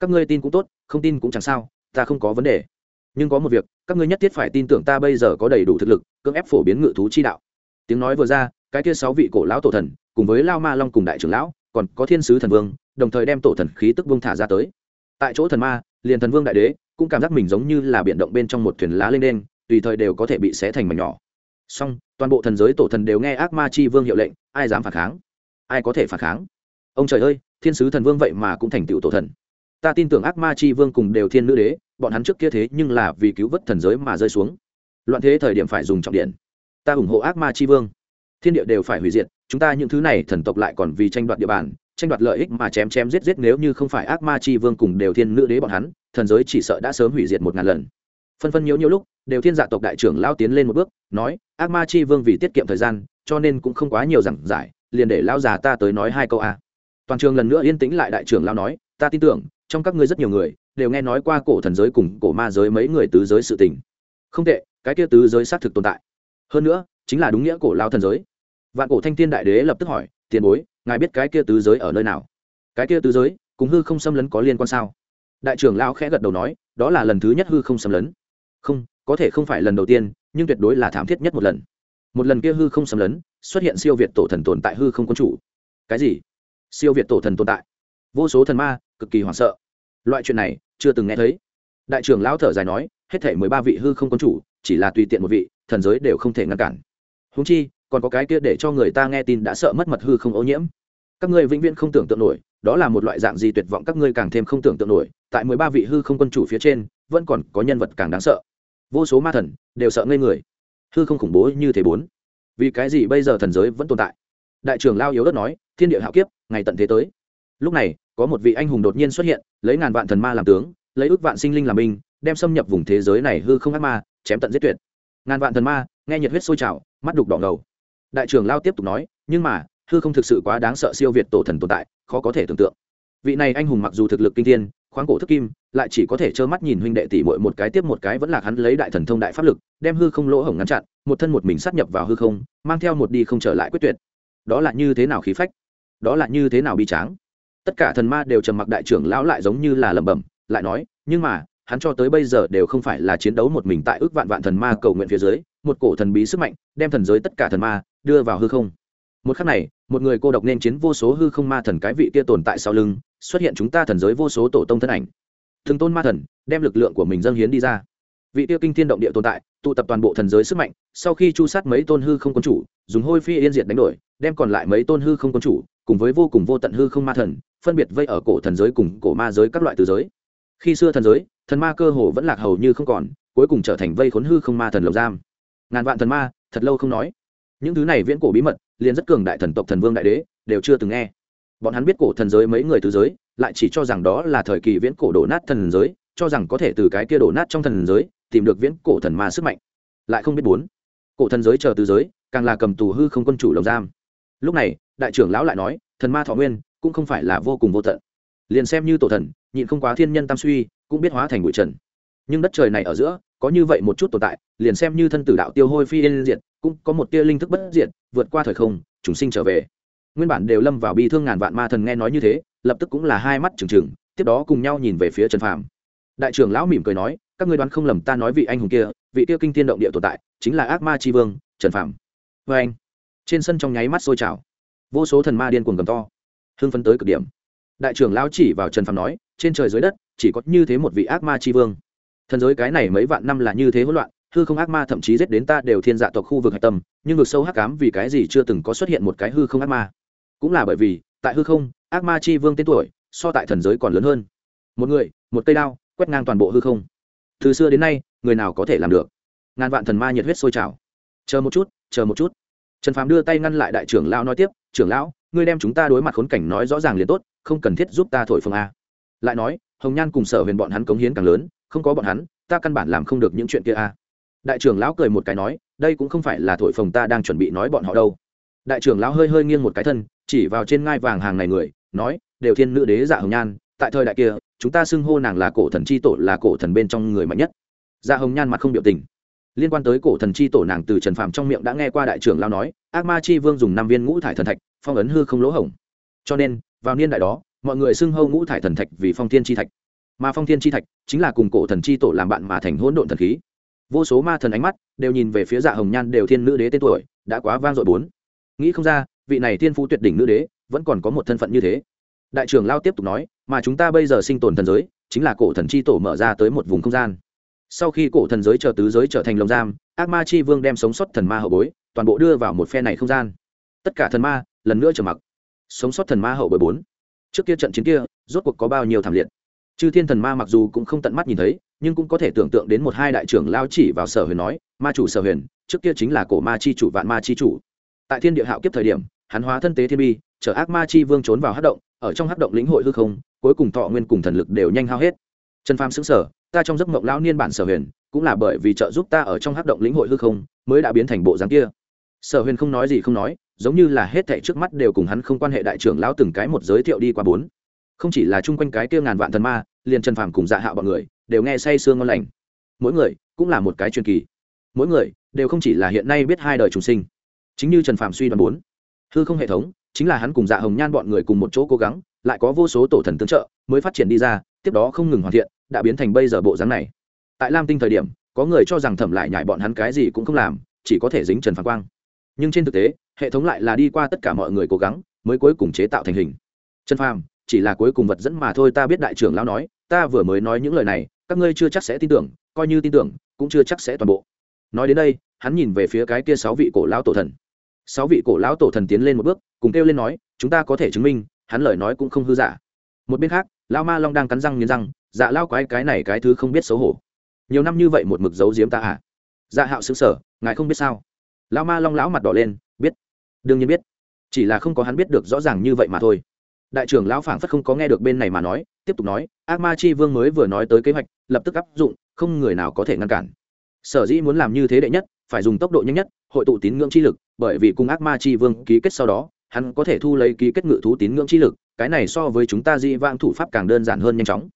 Các ngươi tin cũng tốt, không tin cũng chẳng sao, ta không có vấn đề nhưng có một việc, các ngươi nhất thiết phải tin tưởng ta bây giờ có đầy đủ thực lực, cưỡng ép phổ biến ngự thú chi đạo. Tiếng nói vừa ra, cái kia sáu vị cổ lão tổ thần, cùng với lao ma long cùng đại trưởng lão, còn có thiên sứ thần vương, đồng thời đem tổ thần khí tức vương thả ra tới. Tại chỗ thần ma, liền thần vương đại đế, cũng cảm giác mình giống như là biển động bên trong một thuyền lá lên đen, tùy thời đều có thể bị xé thành mảnh nhỏ. Song toàn bộ thần giới tổ thần đều nghe ác ma chi vương hiệu lệnh, ai dám phản kháng? Ai có thể phản kháng? Ông trời ơi, thiên sứ thần vương vậy mà cũng thành tựu tổ thần ta tin tưởng ác ma chi vương cùng đều thiên nữ đế, bọn hắn trước kia thế nhưng là vì cứu vớt thần giới mà rơi xuống. Loạn thế thời điểm phải dùng trọng điện. Ta ủng hộ ác ma chi vương. Thiên địa đều phải hủy diệt, chúng ta những thứ này thần tộc lại còn vì tranh đoạt địa bàn, tranh đoạt lợi ích mà chém chém giết giết nếu như không phải ác ma chi vương cùng đều thiên nữ đế bọn hắn, thần giới chỉ sợ đã sớm hủy diệt một ngàn lần. Phân phân nhiều nhiều lúc, đều thiên dạ tộc đại trưởng lao tiến lên một bước, nói, ác ma chi vương vì tiết kiệm thời gian, cho nên cũng không quá nhiều giảng giải, liền để lao già ta tới nói hai câu a. Toàn trường lần nữa yên tĩnh lại đại trưởng lao nói, ta tin tưởng trong các ngươi rất nhiều người đều nghe nói qua cổ thần giới cùng cổ ma giới mấy người tứ giới sự tình. Không tệ, cái kia tứ giới xác thực tồn tại. Hơn nữa, chính là đúng nghĩa cổ lao thần giới. Vạn cổ thanh thiên đại đế lập tức hỏi, tiền bối, ngài biết cái kia tứ giới ở nơi nào? Cái kia tứ giới, cùng hư không xâm lấn có liên quan sao? Đại trưởng lao khẽ gật đầu nói, đó là lần thứ nhất hư không xâm lấn. Không, có thể không phải lần đầu tiên, nhưng tuyệt đối là thảm thiết nhất một lần. Một lần kia hư không xâm lấn, xuất hiện siêu việt tổ thần tồn tại hư không quân chủ. Cái gì? Siêu việt tổ thần tồn tại. Vô số thần ma, cực kỳ hoảng sợ loại chuyện này chưa từng nghe thấy. Đại trưởng lão thở dài nói, hết thể mười ba vị hư không quân chủ, chỉ là tùy tiện một vị, thần giới đều không thể ngăn cản. Húng chi, còn có cái kia để cho người ta nghe tin đã sợ mất mật hư không ô nhiễm. Các ngươi vĩnh viễn không tưởng tượng nổi, đó là một loại dạng gì tuyệt vọng, các ngươi càng thêm không tưởng tượng nổi, tại mười ba vị hư không quân chủ phía trên, vẫn còn có nhân vật càng đáng sợ. Vô số ma thần đều sợ ngây người. Hư không khủng bố như thế bốn. Vì cái gì bây giờ thần giới vẫn tồn tại? Đại trưởng lao yếu đất nói, thiên địa hạo kiếp, ngày tận thế tới. Lúc này có một vị anh hùng đột nhiên xuất hiện, lấy ngàn vạn thần ma làm tướng, lấy ước vạn sinh linh làm binh, đem xâm nhập vùng thế giới này hư không ác ma, chém tận giết tuyệt. Ngàn vạn thần ma, nghe nhiệt huyết sôi trào, mắt đục đỏ ngầu. Đại trưởng lao tiếp tục nói, nhưng mà, hư không thực sự quá đáng sợ siêu việt tổ thần tồn tại, khó có thể tưởng tượng. Vị này anh hùng mặc dù thực lực kinh thiên, khoáng cổ thức kim, lại chỉ có thể trơ mắt nhìn huynh đệ tỷ muội một cái tiếp một cái vẫn là hắn lấy đại thần thông đại pháp lực, đem hư không lỗ hổng ngăn chặn, một thân một mình sát nhập vào hư không, mang theo một đi không trở lại quyết tuyệt. Đó là như thế nào khí phách? Đó là như thế nào bi tráng? Tất cả thần ma đều trầm mặc đại trưởng lão lại giống như là lẩm bẩm, lại nói, nhưng mà, hắn cho tới bây giờ đều không phải là chiến đấu một mình tại ước vạn vạn thần ma cầu nguyện phía dưới, một cổ thần bí sức mạnh đem thần giới tất cả thần ma đưa vào hư không. Một khắc này, một người cô độc nên chiến vô số hư không ma thần cái vị kia tồn tại sau lưng, xuất hiện chúng ta thần giới vô số tổ tông thân ảnh. Thường tôn ma thần đem lực lượng của mình dâng hiến đi ra. Vị tiêu kinh thiên động địa tồn tại, tụ tập toàn bộ thần giới sức mạnh, sau khi chu sát mấy tôn hư không quân chủ, dùng hôi phi yên diệt đánh đổi, đem còn lại mấy tôn hư không quân chủ, cùng với vô cùng vô tận hư không ma thần phân biệt vây ở cổ thần giới cùng cổ ma giới các loại từ giới. Khi xưa thần giới, thần ma cơ hồ vẫn lạc hầu như không còn, cuối cùng trở thành vây khốn hư không ma thần lồng giam. Ngàn vạn thần ma, thật lâu không nói. Những thứ này viễn cổ bí mật, liền rất cường đại thần tộc thần vương đại đế, đều chưa từng nghe. Bọn hắn biết cổ thần giới mấy người từ giới, lại chỉ cho rằng đó là thời kỳ viễn cổ đổ nát thần giới, cho rằng có thể từ cái kia đổ nát trong thần giới, tìm được viễn cổ thần ma sức mạnh. Lại không biết bốn. Cổ thần giới chờ từ giới, càng là cầm tù hư không quân chủ lồng giam. Lúc này, đại trưởng lão lại nói, thần ma thọ nguyên cũng không phải là vô cùng vô tận. Liền xem như tổ thần, nhịn không quá thiên nhân tam suy, cũng biết hóa thành bụi trần. Nhưng đất trời này ở giữa, có như vậy một chút tồn tại, liền xem như thân tử đạo tiêu hôi phi yên diệt, cũng có một tia linh thức bất diệt, vượt qua thời không, chúng sinh trở về. Nguyên bản đều lâm vào bi thương ngàn vạn ma thần nghe nói như thế, lập tức cũng là hai mắt trừng trừng, tiếp đó cùng nhau nhìn về phía trần phàm. Đại trưởng lão mỉm cười nói, các ngươi đoán không lầm ta nói vị anh hùng kia, vị kia kinh tiên động địa tồn tại, chính là ác ma tri vương, trần phàm. vê anh trên sân trong nháy mắt sôi trào. Vô số thần ma điên cuồng gầm to hưng phấn tới cực điểm. Đại trưởng lão chỉ vào trần phàm nói, trên trời dưới đất, chỉ có như thế một vị ác ma tri vương. Thần giới cái này mấy vạn năm là như thế hỗn loạn, hư không ác ma thậm chí giết đến ta đều thiên dạ tộc khu vực hạch tâm, nhưng vực sâu hắc cám vì cái gì chưa từng có xuất hiện một cái hư không ác ma. Cũng là bởi vì, tại hư không, ác ma chi vương tên tuổi, so tại thần giới còn lớn hơn. Một người, một cây đao, quét ngang toàn bộ hư không. Từ xưa đến nay, người nào có thể làm được? Ngàn vạn thần ma nhiệt huyết sôi trào. Chờ một chút, chờ một chút. Trần phàm đưa tay ngăn lại đại trưởng lão nói tiếp, trưởng lão ngươi đem chúng ta đối mặt khốn cảnh nói rõ ràng liền tốt, không cần thiết giúp ta thổi phồng a. Lại nói, hồng nhan cùng sở huyền bọn hắn cống hiến càng lớn, không có bọn hắn, ta căn bản làm không được những chuyện kia a. Đại trưởng lão cười một cái nói, đây cũng không phải là thổi phồng ta đang chuẩn bị nói bọn họ đâu. Đại trưởng lão hơi hơi nghiêng một cái thân, chỉ vào trên ngai vàng hàng này người, nói, đều thiên nữ đế dạ hồng nhan, tại thời đại kia, chúng ta xưng hô nàng là cổ thần c h i tổ là cổ thần bên trong người mạnh nhất. Dạ hồng nhan mặt không biểu tình. Liên quan tới cổ thần c h i tổ nàng từ trần phạm trong miệng đã nghe qua đại trưởng lao nói, ác ma chi vương dùng năm viên ngũ thải thần thạch phong ấn hư không lỗ hổng. Cho nên, vào niên đại đó, mọi người xưng hâu ngũ thải thần thạch vì phong thiên chi thạch. Mà phong thiên chi thạch chính là cùng cổ thần chi tổ làm bạn mà thành hỗn độn thần khí. Vô số ma thần ánh mắt đều nhìn về phía dạ hồng nhan đều thiên nữ đế tên tuổi, đã quá vang dội bốn. Nghĩ không ra, vị này thiên phú tuyệt đỉnh nữ đế vẫn còn có một thân phận như thế. Đại trưởng lao tiếp tục nói, mà chúng ta bây giờ sinh tồn thần giới, chính là cổ thần chi tổ mở ra tới một vùng không gian. Sau khi cổ thần giới chờ tứ giới trở thành lồng giam, ác ma chi vương đem sống sót thần ma hậu bối, toàn bộ đưa vào một phe này không gian. Tất cả thần ma lần nữa trở mặc. Sống sót thần ma hậu bởi bốn. Trước kia trận chiến kia, rốt cuộc có bao nhiêu thảm liệt? Chư thiên thần ma mặc dù cũng không tận mắt nhìn thấy, nhưng cũng có thể tưởng tượng đến một hai đại trưởng lao chỉ vào sở huyền nói, ma chủ sở huyền, trước kia chính là cổ ma chi chủ vạn ma chi chủ. Tại thiên địa hạo kiếp thời điểm, hắn hóa thân tế thiên bi chở ác ma chi vương trốn vào hát động, ở trong hát động lĩnh hội hư không, cuối cùng thọ nguyên cùng thần lực đều nhanh hao hết. Trần pham xứng sở ta trong giấc mộng lão niên bản sở huyền, cũng là bởi vì trợ giúp ta ở trong hát động lĩnh hội hư không, mới đã biến thành bộ dáng kia. Sở huyền không nói gì không nói giống như là hết thảy trước mắt đều cùng hắn không quan hệ đại trưởng lão từng cái một giới thiệu đi qua bốn. Không chỉ là chung quanh cái kia ngàn vạn thần ma, liền trần phàm cùng dạ hạo bọn người đều nghe say sương ngon lành. Mỗi người cũng là một cái truyền kỳ. Mỗi người đều không chỉ là hiện nay biết hai đời trùng sinh. Chính như trần phàm suy đoán bốn, hư không hệ thống chính là hắn cùng dạ hồng nhan bọn người cùng một chỗ cố gắng, lại có vô số tổ thần tương trợ, mới phát triển đi ra, tiếp đó không ngừng hoàn thiện, đã biến thành bây giờ bộ dáng này. Tại lam tinh thời điểm, có người cho rằng thẩm lại nhại bọn hắn cái gì cũng không làm, chỉ có thể dính trần phàm quang. Nhưng trên thực tế hệ thống lại là đi qua tất cả mọi người cố gắng, mới cuối cùng chế tạo thành hình. Trần phàm, chỉ là cuối cùng vật dẫn mà thôi, ta biết đại trưởng lão nói, ta vừa mới nói những lời này, các ngươi chưa chắc sẽ tin tưởng, coi như tin tưởng, cũng chưa chắc sẽ toàn bộ. Nói đến đây, hắn nhìn về phía cái kia sáu vị cổ lão tổ thần. Sáu vị cổ lão tổ thần tiến lên một bước, cùng kêu lên nói, chúng ta có thể chứng minh, hắn lời nói cũng không hư giả. Một bên khác lao ma long đang cắn răng nghiến răng dạ lao quái, cái này cái thứ không biết xấu hổ. Nhiều năm như vậy một mực giấu giếm ta à? Dạ hạo xứng sở ngài không biết sao? Lao ma long lão mặt đỏ lên, biết đương nhiên biết. Chỉ là không có hắn biết được rõ ràng như vậy mà thôi. Đại trưởng lão phảng phất không có nghe được bên này mà nói, tiếp tục nói, ác ma chi vương mới vừa nói tới kế hoạch, lập tức áp dụng, không người nào có thể ngăn cản. Sở dĩ muốn làm như thế đệ nhất, phải dùng tốc độ nhanh nhất, hội tụ tín ngưỡng chi lực, bởi vì cùng ác ma chi vương ký kết sau đó, hắn có thể thu lấy ký kết ngự thú tín ngưỡng chi lực, cái này so với chúng ta di vang thủ pháp càng đơn giản hơn nhanh chóng.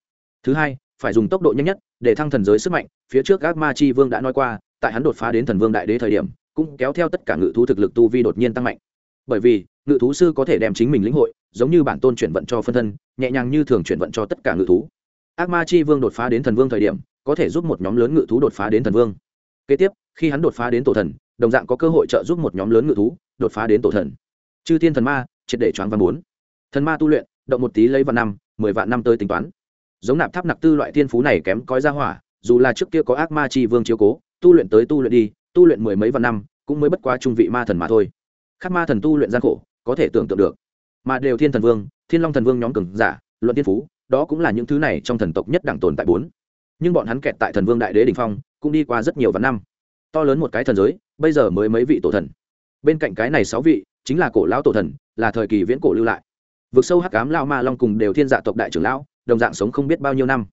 Thứ hai, phải dùng tốc độ nhanh nhất, để thăng thần giới sức mạnh, phía trước ác ma chi vương đã nói qua, tại hắn đột phá đến thần vương đại đế thời điểm cũng kéo theo tất cả ngự thú thực lực tu vi đột nhiên tăng mạnh. Bởi vì, ngự thú sư có thể đem chính mình lĩnh hội, giống như bản tôn chuyển vận cho phân thân, nhẹ nhàng như thường chuyển vận cho tất cả ngự thú. Ác ma chi vương đột phá đến thần vương thời điểm, có thể giúp một nhóm lớn ngự thú đột phá đến thần vương. Kế tiếp, khi hắn đột phá đến tổ thần, đồng dạng có cơ hội trợ giúp một nhóm lớn ngự thú đột phá đến tổ thần. Chư thiên thần ma, triệt để choáng văn bốn. Thần ma tu luyện, động một tí lấy vạn năm, mười vạn năm tới tính toán. Giống nạp tháp nặc tư loại thiên phú này kém cói ra hỏa, dù là trước kia có ác ma chi vương chiếu cố, tu luyện tới tu luyện đi tu luyện mười mấy vạn năm, cũng mới bất quá trung vị ma thần mà thôi. Khác ma thần tu luyện gian khổ, có thể tưởng tượng được. Mà đều thiên thần vương, thiên long thần vương nhóm cường giả, luận tiên phú, đó cũng là những thứ này trong thần tộc nhất đẳng tồn tại bốn. Nhưng bọn hắn kẹt tại thần vương đại đế đình phong, cũng đi qua rất nhiều vạn năm. To lớn một cái thần giới, bây giờ mới mấy vị tổ thần. Bên cạnh cái này sáu vị, chính là cổ lão tổ thần, là thời kỳ viễn cổ lưu lại. Vực sâu hắc ám lao ma long cùng đều thiên dạ tộc đại trưởng lão, đồng dạng sống không biết bao nhiêu năm.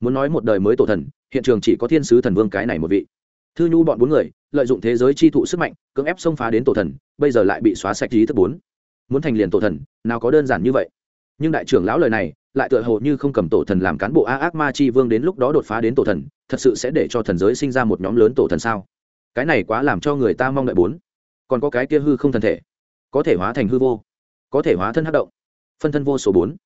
Muốn nói một đời mới tổ thần, hiện trường chỉ có thiên sứ thần vương cái này một vị. Thư nhu bọn bốn người lợi dụng thế giới chi thụ sức mạnh, cưỡng ép xông phá đến tổ thần, bây giờ lại bị xóa sạch trí thức bốn. Muốn thành liền tổ thần, nào có đơn giản như vậy. Nhưng đại trưởng lão lời này, lại tựa hồ như không cầm tổ thần làm cán bộ a ác ma chi vương đến lúc đó đột phá đến tổ thần, thật sự sẽ để cho thần giới sinh ra một nhóm lớn tổ thần sao? Cái này quá làm cho người ta mong đợi bốn. Còn có cái kia hư không thần thể, có thể hóa thành hư vô, có thể hóa thân hát động. Phân thân vô số bốn.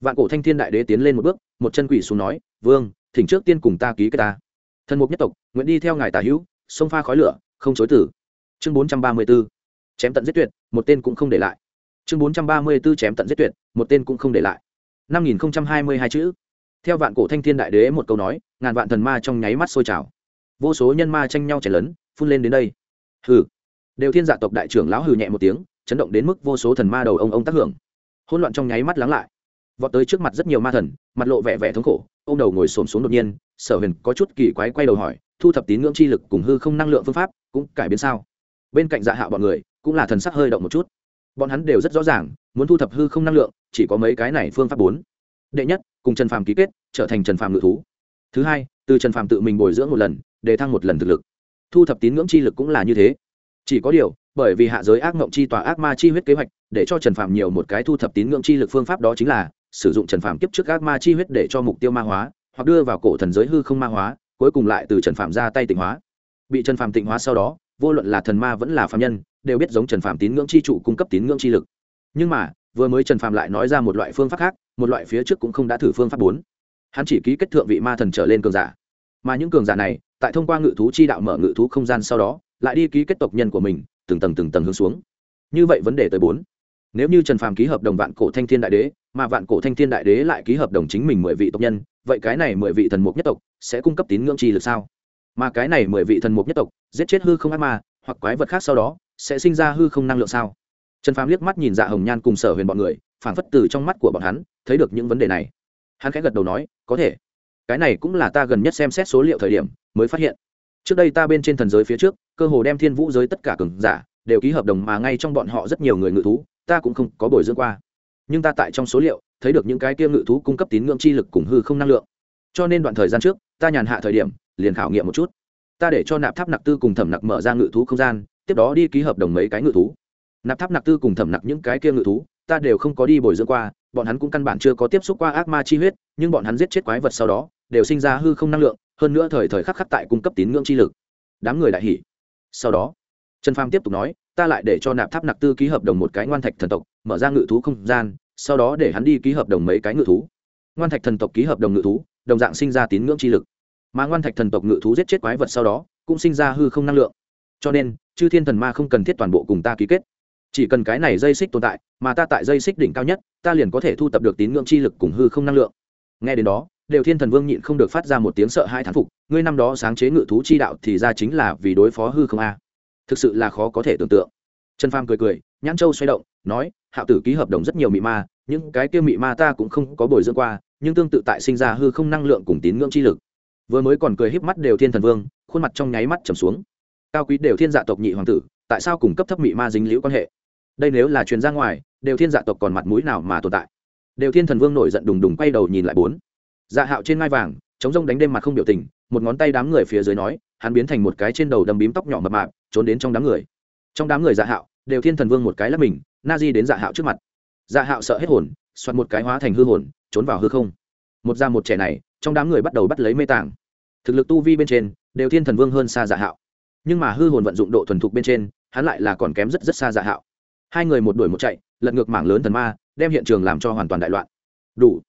Vạn cổ thanh thiên đại đế tiến lên một bước, một chân quỷ xuống nói, vương, thỉnh trước tiên cùng ta ký cái ta. Thần mục nhất tộc, nguyện đi theo ngài tả hữu sông pha khói lửa, không chối tử chương bốn trăm ba mươi b ố chém tận giết tuyệt, một tên cũng không để lại. Chương bốn trăm ba mươi b ố chém tận giết tuyệt, một tên cũng không để lại. năm nghìn hai mươi hai chữ. Theo vạn cổ thanh thiên đại đế một câu nói, ngàn vạn thần ma trong nháy mắt sôi trào. Vô số nhân ma tranh nhau chảy lớn phun lên đến đây. Hừ. Đều thiên dạ tộc đại trưởng lão hừ nhẹ một tiếng, chấn động đến mức vô số thần ma đầu ông ông tác hưởng. Hỗn loạn trong nháy mắt lắng lại. Vọt tới trước mặt rất nhiều ma thần, mặt lộ vẻ vẻ thống khổ ô m đầu ngồi xổm xuống đột nhiên, sở huyền có chút kỳ quái quay đầu hỏi thu thập tín ngưỡng chi lực cùng hư không năng lượng phương pháp, cũng cải biến sao? Bên cạnh dạ hạo bọn người, cũng là thần sắc hơi động một chút. Bọn hắn đều rất rõ ràng, muốn thu thập hư không năng lượng, chỉ có mấy cái này phương pháp bốn. Đệ nhất, cùng trần phàm ký kết, trở thành trần phàm ngự thú. Thứ hai, từ trần phàm tự mình bồi dưỡng một lần, để thăng một lần thực lực. Thu thập tín ngưỡng chi lực cũng là như thế. Chỉ có điều, bởi vì hạ giới ác mộng chi tòa ác ma chi huyết kế hoạch, để cho trần phàm nhiều một cái thu thập tín ngưỡng chi lực phương pháp đó chính là sử dụng trần phàm kiếp trước ác ma chi huyết để cho mục tiêu ma hóa, hoặc đưa vào cổ thần giới hư không ma hóa cuối cùng lại từ trần Phạm ra tay tịnh hóa. Bị trần Phạm tịnh hóa sau đó, vô luận là thần ma vẫn là phạm nhân, đều biết giống trần Phạm tín ngưỡng chi trụ cung cấp tín ngưỡng chi lực. Nhưng mà, vừa mới trần Phạm lại nói ra một loại phương pháp khác, một loại phía trước cũng không đã thử phương pháp bốn. Hắn chỉ ký kết thượng vị ma thần trở lên cường giả. Mà những cường giả này, tại thông qua ngự thú chi đạo mở ngự thú không gian sau đó, lại đi ký kết tộc nhân của mình, từng tầng từng tầng hướng xuống. Như vậy vấn đề tới bốn. Nếu như trần phàm ký hợp đồng vạn cổ thanh thiên đại đế, mà vạn cổ thanh thiên đại đế lại ký hợp đồng chính mình mười vị tộc nhân vậy cái này mười vị thần mục nhất tộc sẽ cung cấp tín ngưỡng chi lực sao? Mà cái này mười vị thần mục nhất tộc giết chết hư không ác ma hoặc quái vật khác sau đó sẽ sinh ra hư không năng lượng sao? Trần phàm liếc mắt nhìn dạ hồng nhan cùng sở huyền bọn người, phảng phất từ trong mắt của bọn hắn thấy được những vấn đề này. Hắn khẽ gật đầu nói, có thể. Cái này cũng là ta gần nhất xem xét số liệu thời điểm mới phát hiện. Trước đây ta bên trên thần giới phía trước, cơ hồ đem thiên vũ giới tất cả cường giả đều ký hợp đồng mà ngay trong bọn họ rất nhiều người ngự thú, ta cũng không có bồi dưỡng qua nhưng ta tại trong số liệu, thấy được những cái kia ngự thú cung cấp tín ngưỡng chi lực cùng hư không năng lượng. Cho nên đoạn thời gian trước, ta nhàn hạ thời điểm, liền khảo nghiệm một chút. Ta để cho nạp tháp nặc tư cùng thẩm nặc mở ra ngự thú không gian, tiếp đó đi ký hợp đồng mấy cái ngự thú. Nạp tháp nặc tư cùng thẩm nặc những cái kia ngự thú, ta đều không có đi bồi dưỡng qua, bọn hắn cũng căn bản chưa có tiếp xúc qua ác ma chi huyết, nhưng bọn hắn giết chết quái vật sau đó, đều sinh ra hư không năng lượng, hơn nữa thời thời khắc khắc tại cung cấp tín ngưỡng chi lực. Đám người đại hỉ. Sau đó trần phàm tiếp tục nói, ta lại để cho nạp tháp nạp tư ký hợp đồng một cái ngoan thạch thần tộc, mở ra ngự thú không gian, sau đó để hắn đi ký hợp đồng mấy cái ngự thú. Ngoan thạch thần tộc ký hợp đồng ngự thú, đồng dạng sinh ra tín ngưỡng chi lực. Mà ngoan thạch thần tộc ngự thú giết chết quái vật sau đó, cũng sinh ra hư không năng lượng. Cho nên, chư thiên thần ma không cần thiết toàn bộ cùng ta ký kết. Chỉ cần cái này dây xích tồn tại, mà ta tại dây xích đỉnh cao nhất, ta liền có thể thu tập được tín ngưỡng chi lực cùng hư không năng lượng. Nghe đến đó, đều thiên thần vương nhịn không được phát ra một tiếng sợ hai thán phục, ngươi năm đó sáng chế ngự thú chi đạo thì ra chính là vì đối phó hư không a thực sự là khó có thể tưởng tượng. Trần phàm cười cười, nhãn châu xoay động, nói, hạo tử ký hợp đồng rất nhiều mị ma, những cái kia mị ma ta cũng không có bồi dưỡng qua, nhưng tương tự tại sinh ra hư không năng lượng cùng tín ngưỡng chi lực. Vừa mới còn cười híp mắt đều thiên thần vương, khuôn mặt trong nháy mắt trầm xuống. Cao quý đều thiên dạ tộc nhị hoàng tử, tại sao cùng cấp thấp mị ma dính liễu quan hệ? Đây nếu là truyền ra ngoài, đều thiên dạ tộc còn mặt mũi nào mà tồn tại? Đều thiên thần vương nổi giận đùng đùng quay đầu nhìn lại bốn. Dạ hạo trên ngai vàng, chống rông đánh đêm mặt không biểu tình, một ngón tay đám người phía dưới nói, hắn biến thành một cái trên đầu đầm bím tóc nhỏ mập mạp trốn đến trong đám người. Trong đám người dạ hạo, đều thiên thần vương một cái là mình, na di đến dạ hạo trước mặt. Dạ hạo sợ hết hồn xoặt một cái hóa thành hư hồn, trốn vào hư không. Một da một trẻ này, trong đám người bắt đầu bắt lấy mê tàng thực lực tu vi bên trên, đều thiên thần vương hơn xa dạ hạo. Nhưng mà hư hồn vận dụng độ thuần thục bên trên, hắn lại là còn kém rất rất xa dạ hạo. Hai người một đuổi một chạy, lật ngược mảng lớn thần ma, đem hiện trường làm cho hoàn toàn đại loạn. Đủ.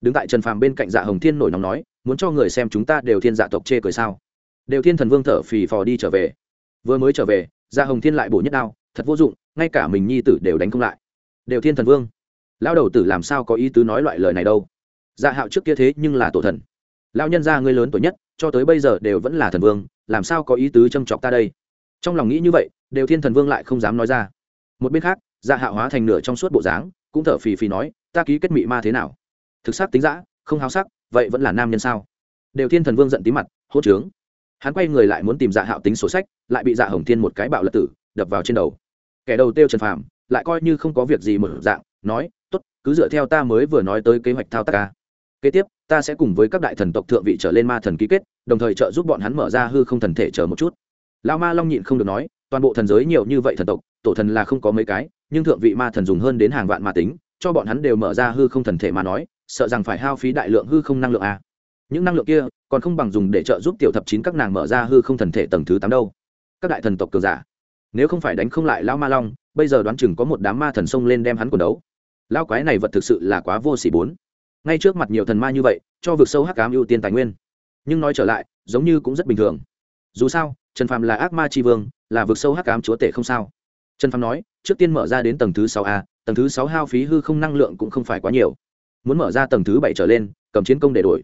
Đứng tại trần phàm bên cạnh dạ hồng thiên nổi nóng nói, muốn cho người xem chúng ta đều thiên dạ tộc chê cười sao? Đều thiên thần vương thở phì phò đi trở về vừa mới trở về, gia hồng thiên lại bổ nhất đao, thật vô dụng, ngay cả mình nhi tử đều đánh không lại. Đều thiên thần vương. Lao đầu tử làm sao có ý tứ nói loại lời này đâu? Dạ hạo trước kia thế nhưng là tổ thần. Lao nhân gia ngươi lớn tuổi nhất, cho tới bây giờ đều vẫn là thần vương, làm sao có ý tứ châm chọc ta đây? Trong lòng nghĩ như vậy, đều thiên thần vương lại không dám nói ra. Một bên khác dạ hạo hóa thành nửa trong suốt bộ dáng, cũng thở phì phì nói, ta ký kết mị ma thế nào? Thực sắc tính giã không háo sắc, vậy vẫn là nam nhân sao? Đều thiên thần vương giận tí mặt hốt trướng hắn quay người lại muốn tìm dạ hạo tính sổ sách, lại bị dạ hồng thiên một cái bạo lật tử, đập vào trên đầu. Kẻ đầu tiêu trần phàm, lại coi như không có việc gì một dạng, nói, tốt, cứ dựa theo ta mới vừa nói tới kế hoạch thao tác ca kế tiếp, ta sẽ cùng với các đại thần tộc thượng vị trở lên ma thần ký kết, đồng thời trợ giúp bọn hắn mở ra hư không thần thể chờ một chút. Lao ma long nhịn không được nói, toàn bộ thần giới nhiều như vậy thần tộc, tổ thần là không có mấy cái, nhưng thượng vị ma thần dùng hơn đến hàng vạn ma tính, cho bọn hắn đều mở ra hư không thần thể mà nói, sợ rằng phải hao phí đại lượng hư không năng lượng a những năng lượng kia còn không bằng dùng để trợ giúp tiểu thập chín các nàng mở ra hư không thần thể tầng thứ tám đâu. Các đại thần tộc cường giả, nếu không phải đánh không lại lao ma long, bây giờ đoán chừng có một đám ma thần xông lên đem hắn quần đấu. Lao quái này vật thực sự là quá vô s ỉ bốn. Ngay trước mặt nhiều thần ma như vậy, cho vực sâu hắc cám ưu tiên tài nguyên. Nhưng nói trở lại, giống như cũng rất bình thường. Dù sao, trần phàm là ác ma tri vương, là vực sâu hắc cám chúa tể không sao. Trần phàm nói, trước tiên mở ra đến tầng thứ sáu a, tầng thứ sáu hao phí hư không năng lượng cũng không phải quá nhiều. Muốn mở ra tầng thứ bảy trở lên, cầm chiến công để đổi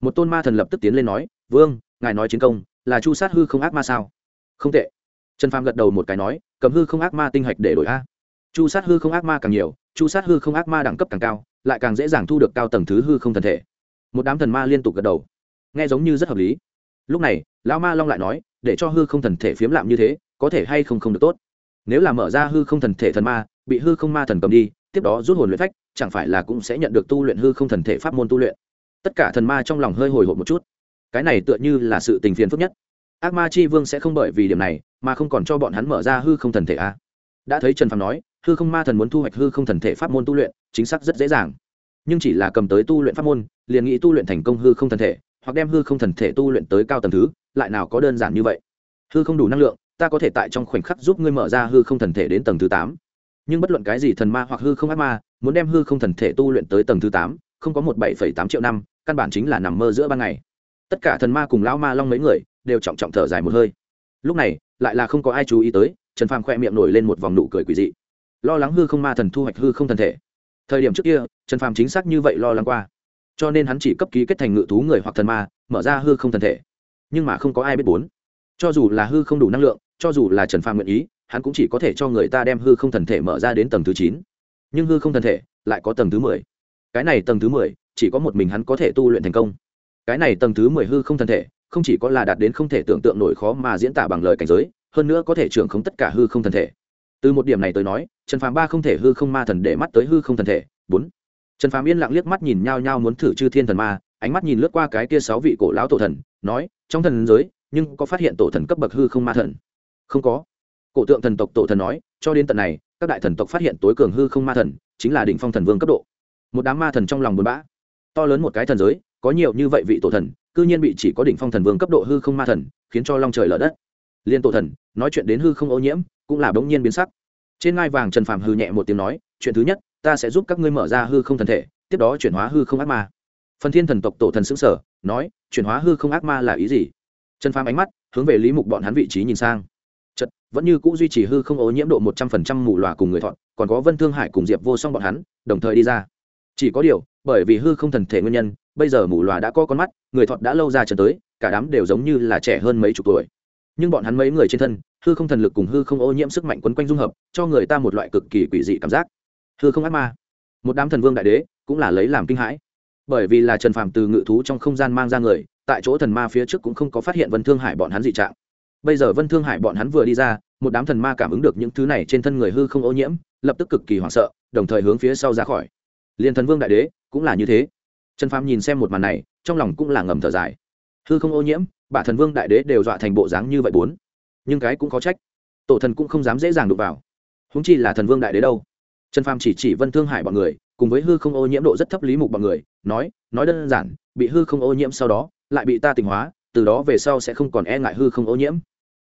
một tôn ma thần lập tức tiến lên nói, vương, ngài nói chiến công, là chu sát hư không ác ma sao? Không tệ. Trần phàm gật đầu một cái nói, cầm hư không ác ma tinh hạch để đổi a. Chu sát hư không ác ma càng nhiều, chu sát hư không ác ma đẳng cấp càng cao, lại càng dễ dàng thu được cao tầng thứ hư không thần thể. Một đám thần ma liên tục gật đầu. Nghe giống như rất hợp lý. Lúc này, lão ma long lại nói, để cho hư không thần thể phiếm lạm như thế, có thể hay không không được tốt? Nếu là mở ra hư không thần thể thần ma, bị hư không ma thần cầm đi, tiếp đó rút hồn luyện phách, chẳng phải là cũng sẽ nhận được tu luyện hư không thần thể pháp môn tu luyện? Tất cả thần ma trong lòng hơi hồi hộp một chút. Cái này tựa như là sự tình phiền phức nhất. Ác ma chi vương sẽ không bởi vì điểm này mà không còn cho bọn hắn mở ra hư không thần thể a. Đã thấy trần phàm nói, hư không ma thần muốn thu hoạch hư không thần thể pháp môn tu luyện, chính xác rất dễ dàng. Nhưng chỉ là cầm tới tu luyện pháp môn, liền nghĩ tu luyện thành công hư không thần thể, hoặc đem hư không thần thể tu luyện tới cao tầng thứ, lại nào có đơn giản như vậy. Hư không đủ năng lượng, ta có thể tại trong khoảnh khắc giúp ngươi mở ra hư không thần thể đến tầng thứ tám. Nhưng bất luận cái gì thần ma hoặc hư không ác ma, muốn đem hư không thần thể tu luyện tới tầng thứ tám, không có một bảy phẩy tám triệu năm căn bản chính là nằm mơ giữa ban ngày. Tất cả thần ma cùng lão ma long mấy người đều trọng trọng thở dài một hơi. Lúc này, lại là không có ai chú ý tới, trần phàm khoe miệng nổi lên một vòng nụ cười quỳ dị. Lo lắng hư không ma thần thu hoạch hư không thần thể. Thời điểm trước kia, trần phàm chính xác như vậy lo lắng qua. Cho nên hắn chỉ cấp ký kết thành ngự thú người hoặc thần ma, mở ra hư không thần thể. Nhưng mà không có ai biết bốn. Cho dù là hư không đủ năng lượng, cho dù là trần phàm nguyện ý, hắn cũng chỉ có thể cho người ta đem hư không thần thể mở ra đến tầng thứ chín. Nhưng hư không thần thể lại có tầng thứ mười. Cái này tầng thứ mười chỉ có một mình hắn có thể tu luyện thành công. Cái này tầng thứ mười hư không thần thể, không chỉ có là đạt đến không thể tưởng tượng nổi khó mà diễn tả bằng lời cảnh giới, hơn nữa có thể trưởng không tất cả hư không thần thể. Từ một điểm này tới nói, trần phàm ba không thể hư không ma thần để mắt tới hư không thần thể. Bốn, trần phàm yên lặng liếc mắt nhìn nhau nhau muốn thử chư thiên thần ma, ánh mắt nhìn lướt qua cái kia sáu vị cổ lão tổ thần, nói, trong thần giới, nhưng có phát hiện tổ thần cấp bậc hư không ma thần? Không có. Cổ tượng thần tộc tổ thần nói, cho đến tận này, các đại thần tộc phát hiện tối cường hư không ma thần, chính là đỉnh phong thần vương cấp độ. Một đám ma thần trong lòng buồn bã to lớn một cái thần giới, có nhiều như vậy vị tổ thần, cư nhiên bị chỉ có đỉnh phong thần vương cấp độ hư không ma thần, khiến cho long trời lở đất. Liên tổ thần, nói chuyện đến hư không ô nhiễm, cũng là bỗng nhiên biến sắc. Trên ngai vàng trần phàm hư nhẹ một tiếng nói, chuyện thứ nhất, ta sẽ giúp các ngươi mở ra hư không thần thể, tiếp đó chuyển hóa hư không ác ma. Phần thiên thần tộc tổ thần xứng sở nói, chuyển hóa hư không ác ma là ý gì? Trần phàm ánh mắt hướng về lý mục bọn hắn vị trí nhìn sang. Chật vẫn như c ũ duy trì hư không ô nhiễm độ một trăm phần trăm mù loà cùng người thọn còn có vân thương hải cùng diệp vô song bọn hắn, đồng thời đi ra. Chỉ có điều bởi vì hư không thần thể nguyên nhân, bây giờ mù loà đã có con mắt, người thọt đã lâu ra trần tới, cả đám đều giống như là trẻ hơn mấy chục tuổi. Nhưng bọn hắn mấy người trên thân, hư không thần lực cùng hư không ô nhiễm sức mạnh quấn quanh dung hợp, cho người ta một loại cực kỳ quỷ dị cảm giác. Hư không ác ma. Một đám thần vương đại đế cũng là lấy làm kinh hãi. Bởi vì là trần phàm từ ngự thú trong không gian mang ra người, tại chỗ thần ma phía trước cũng không có phát hiện vân thương hải bọn hắn dị trạng. Bây giờ vân thương hải bọn hắn vừa đi ra, một đám thần ma cảm ứng được những thứ này trên thân người hư không ô nhiễm, lập tức cực kỳ hoảng sợ, đồng thời hướng phía sau ra khỏi. Liền thần vương đại đế cũng là như thế. Trần phàm nhìn xem một màn này, trong lòng cũng là ngầm thở dài. Hư không ô nhiễm bả thần vương đại đế đều dọa thành bộ dáng như vậy bốn. Nhưng cái cũng có trách. Tổ thần cũng không dám dễ dàng đụng vào. Húng chi là thần vương đại đế đâu? Trần phàm chỉ chỉ vân thương hải bọn người, cùng với hư không ô nhiễm độ rất thấp lý mục bọn người, nói nói đơn giản, bị hư không ô nhiễm sau đó, lại bị ta tỉnh hóa, từ đó về sau sẽ không còn e ngại hư không ô nhiễm.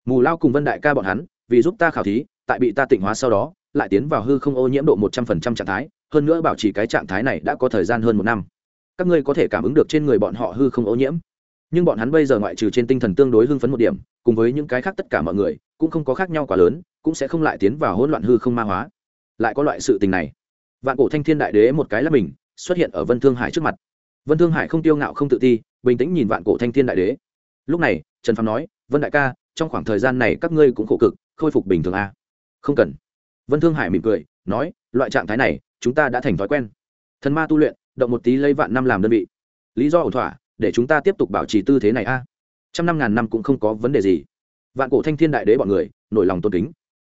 Mù lao cùng vân đại ca bọn hắn, vì giúp ta khảo thí, tại bị ta tỉnh hóa sau đó, lại tiến vào hư không ô nhiễm độ một trăm phần trăm trạng thái hơn nữa bảo trì cái trạng thái này đã có thời gian hơn một năm. Các ngươi có thể cảm ứng được trên người bọn họ hư không ô nhiễm. Nhưng bọn hắn bây giờ ngoại trừ trên tinh thần tương đối hưng phấn một điểm, cùng với những cái khác tất cả mọi người, cũng không có khác nhau quá lớn, cũng sẽ không lại tiến vào hỗn loạn hư không ma hóa. Lại có loại sự tình này. Vạn cổ thanh thiên đại đế một cái là mình, xuất hiện ở vân thương hải trước mặt. Vân thương hải không tiêu ngạo không tự ti, bình tĩnh nhìn vạn cổ thanh thiên đại đế. Lúc này, trần phàm nói, vân đại ca, trong khoảng thời gian này các ngươi cũng khổ cực, khôi phục bình thường a. À? không cần. Vân thương hải mỉm cười, nói, loại trạng thái này chúng ta đã thành thói quen. Thần ma tu luyện, động một tí lấy vạn năm làm đơn vị. Lý do ổn thỏa, để chúng ta tiếp tục bảo trì tư thế này a. Trăm năm ngàn năm cũng không có vấn đề gì. Vạn cổ thanh thiên đại đế bọn người, nổi lòng tôn kính.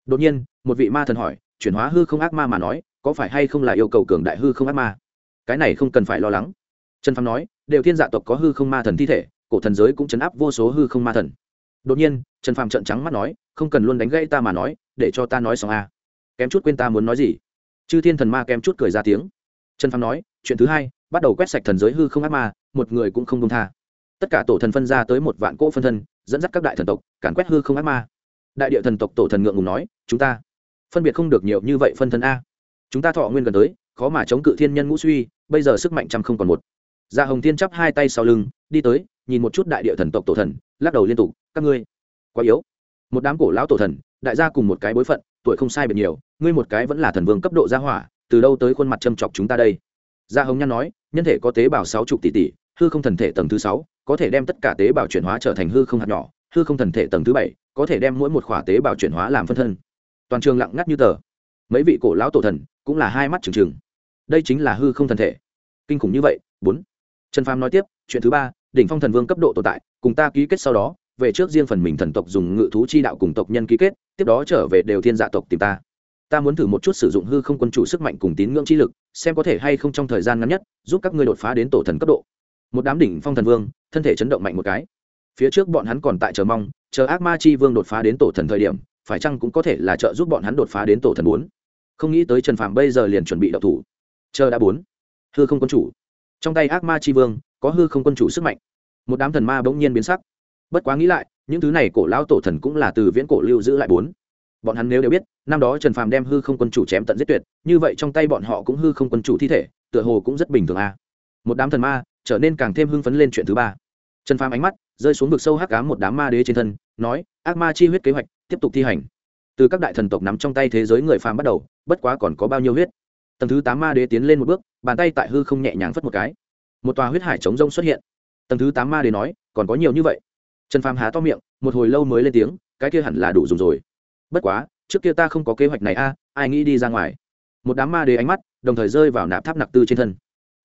Đột nhiên, một vị ma thần hỏi, chuyển hóa hư không ác ma mà nói, có phải hay không là yêu cầu cường đại hư không ác ma? Cái này không cần phải lo lắng. Trần phàm nói, đều thiên dạ tộc có hư không ma thần thi thể, cổ thần giới cũng chấn áp vô số hư không ma thần. Đột nhiên, trần phàm trợn trắng mắt nói, không cần luôn đánh gãy ta mà nói, để cho ta nói xong a. Kém chút quên ta muốn nói gì chư thiên thần ma kém chút cười ra tiếng. Trần phàm nói chuyện thứ hai bắt đầu quét sạch thần giới hư không ác ma một người cũng không công tha. Tất cả tổ thần phân ra tới một vạn cỗ phân thân dẫn dắt các đại thần tộc càn quét hư không ác ma. Đại địa thần tộc tổ thần ngượng ngùng nói chúng ta phân biệt không được nhiều như vậy phân thân a. Chúng ta thọ nguyên gần tới khó mà chống cự thiên nhân ngũ suy bây giờ sức mạnh trăm không còn một. Gia Hồng Thiên chắp hai tay sau lưng, đi tới nhìn một chút đại địa thần tộc tổ thần lắc đầu liên tục các ngươi quá yếu. Một đám cổ lão tổ thần đại gia cùng một cái bối phận tuổi không sai biệt nhiều, ngươi một cái vẫn là thần vương cấp độ gia hỏa, từ đâu tới khuôn mặt châm chọc chúng ta đây? Gia hồng nhan nói, nhân thể có tế bào sáu chục tỷ tỷ, hư không thần thể tầng thứ sáu, có thể đem tất cả tế bào chuyển hóa trở thành hư không hạt nhỏ, hư không thần thể tầng thứ bảy, có thể đem mỗi một khỏa tế bào chuyển hóa làm phân thân. Toàn trường lặng ngắt như tờ. Mấy vị cổ lão tổ thần cũng là hai mắt trừng trừng. Đây chính là hư không thần thể. Kinh khủng như vậy, bốn. Trần phàm nói tiếp, chuyện thứ ba, đỉnh phong thần vương cấp độ tồn tại, cùng ta ký kết sau đó về trước riêng phần mình thần tộc dùng ngự thú chi đạo cùng tộc nhân ký kết, tiếp đó trở về đều thiên dạ tộc tìm ta. Ta muốn thử một chút sử dụng hư không quân chủ sức mạnh cùng tín ngưỡng chi lực, xem có thể hay không trong thời gian ngắn nhất, giúp các ngươi đột phá đến tổ thần cấp độ. Một đám đỉnh phong thần vương, thân thể chấn động mạnh một cái. Phía trước bọn hắn còn tại chờ mong, chờ ác ma chi vương đột phá đến tổ thần thời điểm, phải chăng cũng có thể là trợ giúp bọn hắn đột phá đến tổ thần bốn? Không nghĩ tới trần phàm bây giờ liền chuẩn bị đậu thủ. Chờ đã bốn. Hư không quân chủ. Trong tay ác ma chi vương, có hư không quân chủ sức mạnh. Một đám thần ma bỗng nhiên biến sắc bất quá nghĩ lại, những thứ này cổ lão tổ thần cũng là từ viễn cổ lưu giữ lại bốn. Bọn hắn nếu đều biết, năm đó trần phàm đem hư không quân chủ chém tận giết tuyệt, như vậy trong tay bọn họ cũng hư không quân chủ thi thể, tựa hồ cũng rất bình thường a. Một đám thần ma, trở nên càng thêm hưng phấn lên chuyện thứ ba. Trần phàm ánh mắt rơi xuống vực sâu hắc ám một đám ma đế trên thân, nói, ác ma chi huyết kế hoạch tiếp tục thi hành. Từ các đại thần tộc nắm trong tay thế giới người phàm bắt đầu, bất quá còn có bao nhiêu huyết? Tầng thứ tám ma đế tiến lên một bước, bàn tay tại hư không nhẹ nhàng phất một cái. Một tòa huyết hải chống rông xuất hiện. Tầng thứ tám ma đế nói, còn có nhiều như vậy trần phàm há to miệng, một hồi lâu mới lên tiếng, cái kia hẳn là đủ dùng rồi. Bất quá, trước kia ta không có kế hoạch này a à, ai nghĩ đi ra ngoài. Một đám ma đế ánh mắt, đồng thời rơi vào nạp tháp nặc tư trên thân.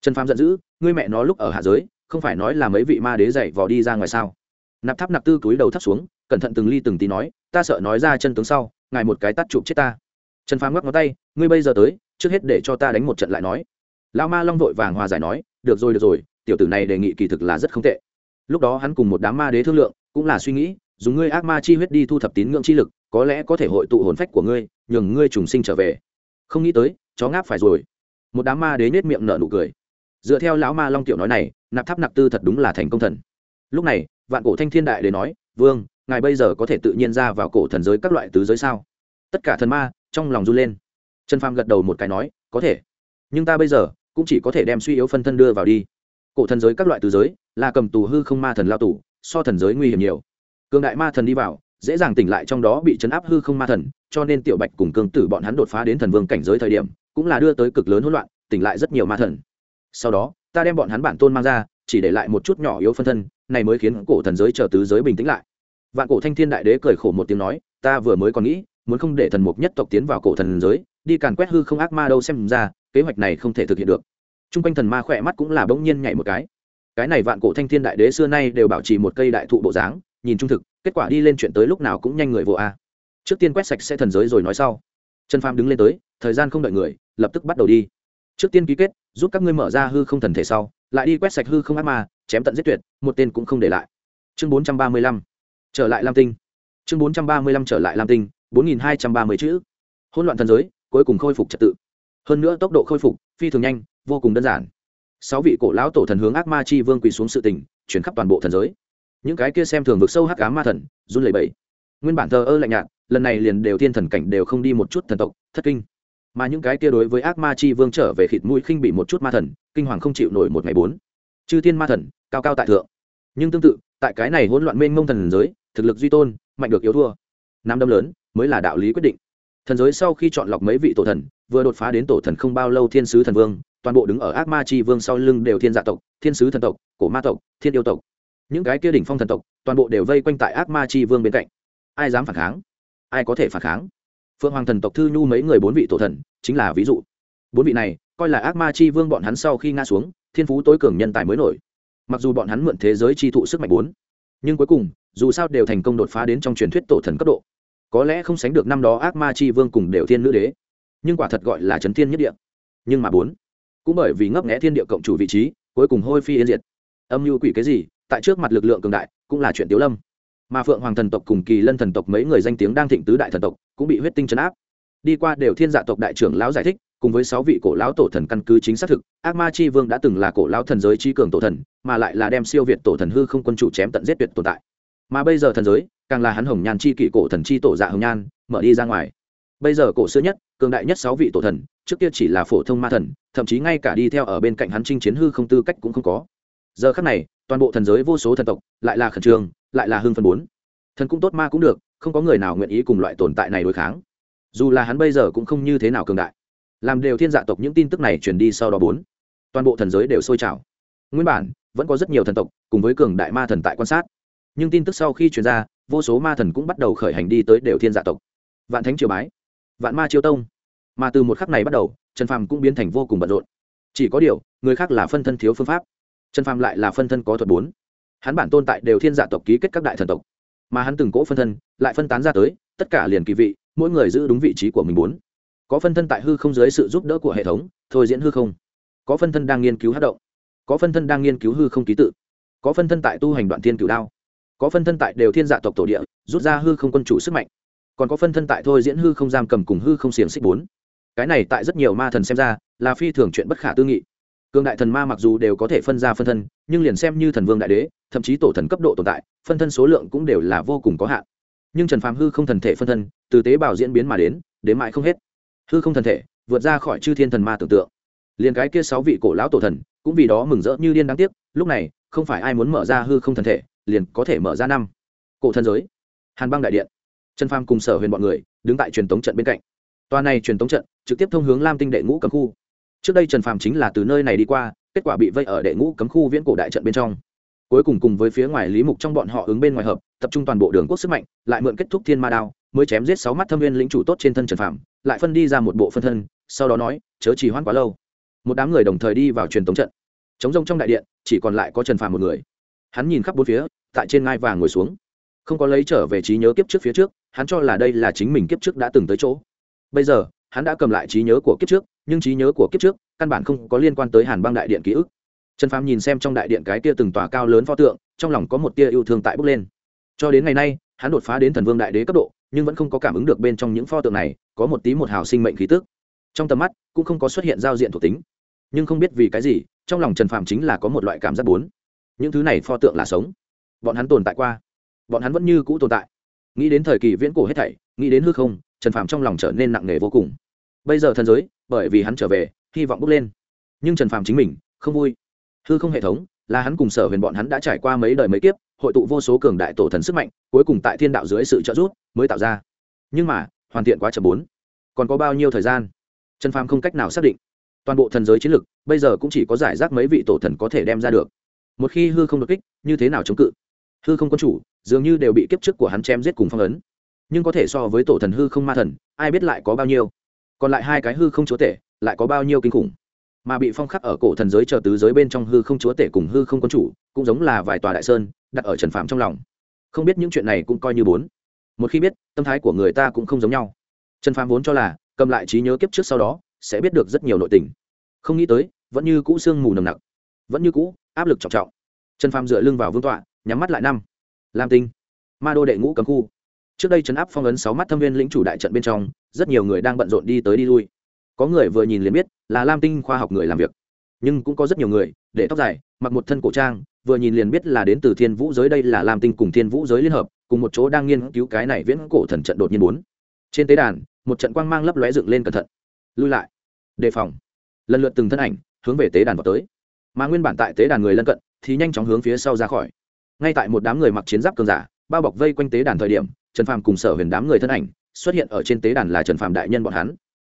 Trần phàm giận dữ, ngươi mẹ nó lúc ở hạ giới, không phải nói là mấy vị ma đế dậy vò đi ra ngoài sao? Nạp tháp nặc tư cúi đầu thấp xuống, cẩn thận từng ly từng tí nói, ta sợ nói ra chân tướng sau, ngài một cái tắt chụp chết ta. Trần phàm ngắc ngó tay, ngươi bây giờ tới, trước hết để cho ta đánh một trận lại nói. Lao ma long vội vàng hòa giải nói, được rồi được rồi, tiểu tử này đề nghị kỳ thực là rất không tệ. Lúc đó hắn cùng một đám ma đế thương lượng cũng là suy nghĩ, dùng ngươi ác ma chi huyết đi thu thập tín ngưỡng chi lực, có lẽ có thể hội tụ hồn phách của ngươi, nhường ngươi trùng sinh trở về. Không nghĩ tới, chó ngáp phải rồi. Một đám ma đế nết miệng nở nụ cười. Dựa theo lão ma long tiểu nói này, nạp tháp nạp tư thật đúng là thành công thần. Lúc này, vạn cổ thanh thiên đại đế nói, vương, ngài bây giờ có thể tự nhiên ra vào cổ thần giới các loại tứ giới sao? Tất cả thần ma trong lòng run lên. Trần phàm gật đầu một cái nói, có thể. Nhưng ta bây giờ cũng chỉ có thể đem suy yếu phân thân đưa vào đi. Cổ thần giới các loại tứ giới là cầm tù hư không ma thần lao tù so thần giới nguy hiểm nhiều. Cường đại ma thần đi vào, dễ dàng tỉnh lại trong đó bị chấn áp hư không ma thần, cho nên tiểu bạch cùng cường tử bọn hắn đột phá đến thần vương cảnh giới thời điểm, cũng là đưa tới cực lớn hỗn loạn, tỉnh lại rất nhiều ma thần. Sau đó, ta đem bọn hắn bản tôn mang ra, chỉ để lại một chút nhỏ yếu phân thân, này mới khiến cổ thần giới chờ tứ giới bình tĩnh lại. Vạn cổ thanh thiên đại đế cười khổ một tiếng nói, ta vừa mới còn nghĩ, muốn không để thần mục nhất tộc tiến vào cổ thần giới, đi càn quét hư không ác ma đâu xem ra, kế hoạch này không thể thực hiện được. T r u n g quanh thần ma khỏe mắt cũng là bỗng nhiên nhảy một cái cái này vạn cổ thanh thiên đại đế xưa nay đều bảo trì một cây đại thụ bộ dáng, nhìn trung thực, kết quả đi lên chuyện tới lúc nào cũng nhanh người vô a. Trước tiên quét sạch sẽ thần giới rồi nói sau. Trần phàm đứng lên tới, thời gian không đợi người, lập tức bắt đầu đi. Trước tiên ký kết, giúp các ngươi mở ra hư không thần thể sau, lại đi quét sạch hư không ác ma, chém tận giết tuyệt, một tên cũng không để lại. Chương bốn trăm ba mươi lăm. Trở lại lam tinh. Chương bốn trăm ba mươi lăm trở lại lam tinh, bốn nghìn hai trăm ba mươi chữ. Hỗn loạn thần giới, cuối cùng khôi phục trật tự. Hơn nữa tốc độ khôi phục, phi thường nhanh, vô cùng đơn giản sáu vị cổ lão tổ thần hướng ác ma chi vương quỳ xuống sự tình, chuyển khắp toàn bộ thần giới. Những cái kia xem thường vực sâu hắc ám ma thần, run lẩy bẩy. Nguyên bản thờ ơ lạnh nhạt, lần này liền đều thiên thần cảnh đều không đi một chút thần tộc, thất kinh. Mà những cái kia đối với ác ma chi vương trở về khịt mũi khinh bị một chút ma thần, kinh hoàng không chịu nổi một ngày bốn. Chư thiên ma thần, cao cao tại thượng. Nhưng tương tự, tại cái này hỗn loạn mênh mông thần giới, thực lực duy tôn, mạnh được yếu thua. Nam đâm lớn, mới là đạo lý quyết định. Thần giới sau khi chọn lọc mấy vị tổ thần, vừa đột phá đến tổ thần không bao lâu thiên sứ thần vương toàn bộ đứng ở ác ma chi vương sau lưng đều thiên dạ tộc, thiên sứ thần tộc, cổ ma tộc, thiên yêu tộc. Những cái kia đỉnh phong thần tộc, toàn bộ đều vây quanh tại ác ma chi vương bên cạnh. Ai dám phản kháng? Ai có thể phản kháng? Phượng hoàng thần tộc thư nhu mấy người bốn vị tổ thần, chính là ví dụ. Bốn vị này, coi là ác ma chi vương bọn hắn sau khi ngã xuống, thiên phú tối cường nhân tài mới nổi. Mặc dù bọn hắn mượn thế giới chi thụ sức mạnh bốn, nhưng cuối cùng, dù sao đều thành công đột phá đến trong truyền thuyết tổ thần cấp độ. Có lẽ không sánh được năm đó ác ma chi vương cùng đều thiên nữ đế. Nhưng quả thật gọi là trấn thiên nhất địa. Nhưng mà bốn cũng bởi vì ngấp nghẽ thiên địa cộng chủ vị trí, cuối cùng hôi phi yên diệt. Âm mưu quỷ cái gì, tại trước mặt lực lượng cường đại, cũng là chuyện tiếu lâm. Mà phượng hoàng thần tộc cùng kỳ lân thần tộc mấy người danh tiếng đang thịnh tứ đại thần tộc, cũng bị huyết tinh chấn áp. Đi qua đều thiên dạ tộc đại trưởng lão giải thích, cùng với sáu vị cổ lão tổ thần căn cứ chính xác thực, ác ma chi vương đã từng là cổ lão thần giới trí cường tổ thần, mà lại là đem siêu việt tổ thần hư không quân chủ chém tận giết tuyệt tồn tại. Mà bây giờ thần giới, càng là hắn hồng nhan chi kỷ cổ thần chi tổ dạ hồng nhan, mở đi ra ngoài. Bây giờ cổ xưa nhất cường đại nhất sáu vị tổ thần, trước kia chỉ là phổ thông ma thần, thậm chí ngay cả đi theo ở bên cạnh hắn chinh chiến hư không tư cách cũng không có. Giờ khắc này, toàn bộ thần giới vô số thần tộc, lại là khẩn trương, lại là hưng phân bốn. Thần cũng tốt, ma cũng được, không có người nào nguyện ý cùng loại tồn tại này đối kháng. Dù là hắn bây giờ cũng không như thế nào cường đại. Làm đều thiên dạ tộc những tin tức này truyền đi sau đó bốn. Toàn bộ thần giới đều sôi trào. Nguyên bản, vẫn có rất nhiều thần tộc cùng với cường đại ma thần tại quan sát. Nhưng tin tức sau khi truyền ra, vô số ma thần cũng bắt đầu khởi hành đi tới đều thiên dạ tộc. Vạn thánh triều bái vạn ma chiêu tông. Mà từ một khắc này bắt đầu, trần phàm cũng biến thành vô cùng bận rộn. Chỉ có điều, người khác là phân thân thiếu phương pháp. Trần phàm lại là phân thân có thuật bốn. Hắn bản tôn tại đều thiên dạ tộc ký kết các đại thần tộc. Mà hắn từng cỗ phân thân, lại phân tán ra tới, tất cả liền kỳ vị, mỗi người giữ đúng vị trí của mình bốn. Có phân thân tại hư không dưới sự giúp đỡ của hệ thống, thôi diễn hư không. Có phân thân đang nghiên cứu hát động. Có phân thân đang nghiên cứu hư không ký tự. Có phân thân tại tu hành đoạn thiên cửu đao. Có phân thân tại đều thiên dạ tộc tổ địa, rút ra hư không quân chủ sức mạnh còn có phân thân tại thôi diễn hư không giam cầm cùng hư không xiềng xích bốn. Cái này tại rất nhiều ma thần xem ra là phi thường chuyện bất khả tư nghị. Cường đại thần ma mặc dù đều có thể phân ra phân thân, nhưng liền xem như thần vương đại đế, thậm chí tổ thần cấp độ tồn tại, phân thân số lượng cũng đều là vô cùng có hạn. Nhưng trần phàm hư không thần thể phân thân, từ tế bào diễn biến mà đến đến mãi không hết. Hư không thần thể, vượt ra khỏi chư thiên thần ma tưởng tượng. Liền cái kia sáu vị cổ lão tổ thần, cũng vì đó mừng rỡ như điên đáng tiếc, lúc này, không phải ai muốn mở ra hư không thần thể, liền có thể mở ra năm. Cổ thần giới, hàn băng đại điện trần phàm cùng sở huyền bọn người đứng tại truyền tống trận bên cạnh. Toàn này truyền tống trận trực tiếp thông hướng lam tinh đệ ngũ cấm khu. Trước đây trần phàm chính là từ nơi này đi qua kết quả bị vây ở đệ ngũ cấm khu viễn cổ đại trận bên trong. Cuối cùng cùng với phía ngoài lý mục trong bọn họ ứng bên ngoài hợp tập trung toàn bộ đường quốc sức mạnh lại mượn kết thúc thiên ma đao mới chém giết sáu mắt thâm viên lĩnh chủ tốt trên thân trần Phàm, lại phân đi ra một bộ phân thân sau đó nói chớ trì hoãn quá lâu. Một đám người đồng thời đi vào truyền tống trận. Chống rông trong đại điện chỉ còn lại có trần Phàm một người. Hắn nhìn khắp bốn phía tại trên ngai vàng ngồi xuống. Không có lấy trở về trí nhớ kiếp trước phía trước hắn cho là đây là chính mình kiếp trước đã từng tới chỗ. Bây giờ, hắn đã cầm lại trí nhớ của kiếp trước, nhưng trí nhớ của kiếp trước căn bản không có liên quan tới hàn băng đại điện ký ức. Trần phàm nhìn xem trong đại điện cái tia từng tòa cao lớn pho tượng, trong lòng có một tia yêu thương tại bước lên. Cho đến ngày nay, hắn đột phá đến thần vương đại đế cấp độ, nhưng vẫn không có cảm ứng được bên trong những pho tượng này có một tí một hào sinh mệnh khí tức. Trong tầm mắt, cũng không có xuất hiện giao diện thuộc tính. Nhưng không biết vì cái gì, trong lòng trần phàm chính là có một loại cảm giác bốn những thứ này pho tượng là sống. Bọn hắn tồn tại qua. Bọn hắn vẫn như cũ tồn tại nghĩ đến thời kỳ viễn cổ hết thảy, nghĩ đến hư không, trần phàm trong lòng trở nên nặng nề vô cùng. Bây giờ thần giới, bởi vì hắn trở về, hy vọng bước lên. Nhưng trần phàm chính mình, không vui. Hư không hệ thống, là hắn cùng sở huyền bọn hắn đã trải qua mấy đời mấy kiếp, hội tụ vô số cường đại tổ thần sức mạnh, cuối cùng tại thiên đạo dưới sự trợ giúp, mới tạo ra. Nhưng mà, hoàn thiện quá chậm bốn. Còn có bao nhiêu thời gian? Trần phàm không cách nào xác định. Toàn bộ thần giới chiến lực, bây giờ cũng chỉ có giải rác mấy vị tổ thần có thể đem ra được. Một khi hư không đột kích, như thế nào chống cự? Hư không quân chủ, dường như đều bị kiếp trước của hắn chém giết cùng phong ấn. Nhưng có thể so với tổ thần hư không ma thần, ai biết lại có bao nhiêu? Còn lại hai cái hư không chúa tể, lại có bao nhiêu kinh khủng? Mà bị phong khắc ở cổ thần giới chờ tứ giới bên trong hư không chúa tể cùng hư không quân chủ, cũng giống là vài tòa đại sơn, đặt ở trần phạm trong lòng. Không biết những chuyện này cũng coi như bốn. Một khi biết, tâm thái của người ta cũng không giống nhau. Trần phạm vốn cho là, cầm lại trí nhớ kiếp trước sau đó, sẽ biết được rất nhiều nội tình. Không nghĩ tới, vẫn như cũ sương mù nồng nặc. Vẫn như cũ, áp lực trọng trọng. Trần phạm dựa lưng vào vương tọa nhắm mắt lại năm. Lam tinh. Ma đô đệ ngũ cấm khu. Trước đây trấn áp phong ấn sáu mắt thâm viên lĩnh chủ đại trận bên trong, rất nhiều người đang bận rộn đi tới đi lui. Có người vừa nhìn liền biết là lam tinh khoa học người làm việc. Nhưng cũng có rất nhiều người, để tóc dài, mặc một thân cổ trang, vừa nhìn liền biết là đến từ thiên vũ giới đây là lam tinh cùng thiên vũ giới liên hợp, cùng một chỗ đang nghiên cứu cái này viễn cổ thần trận đột nhiên bốn. Trên tế đàn, một trận quang mang lấp lóe dựng lên cẩn thận. Lui lại. Đề phòng. Lần lượt từng thân ảnh hướng về tế đàn vào tới. Mà nguyên bản tại tế đàn người lân cận thì nhanh chóng hướng phía sau ra khỏi ngay tại một đám người mặc chiến giáp cường giả, bao bọc vây quanh tế đàn thời điểm, trần phàm cùng sở huyền đám người thân ảnh xuất hiện ở trên tế đàn là trần phàm đại nhân bọn hắn.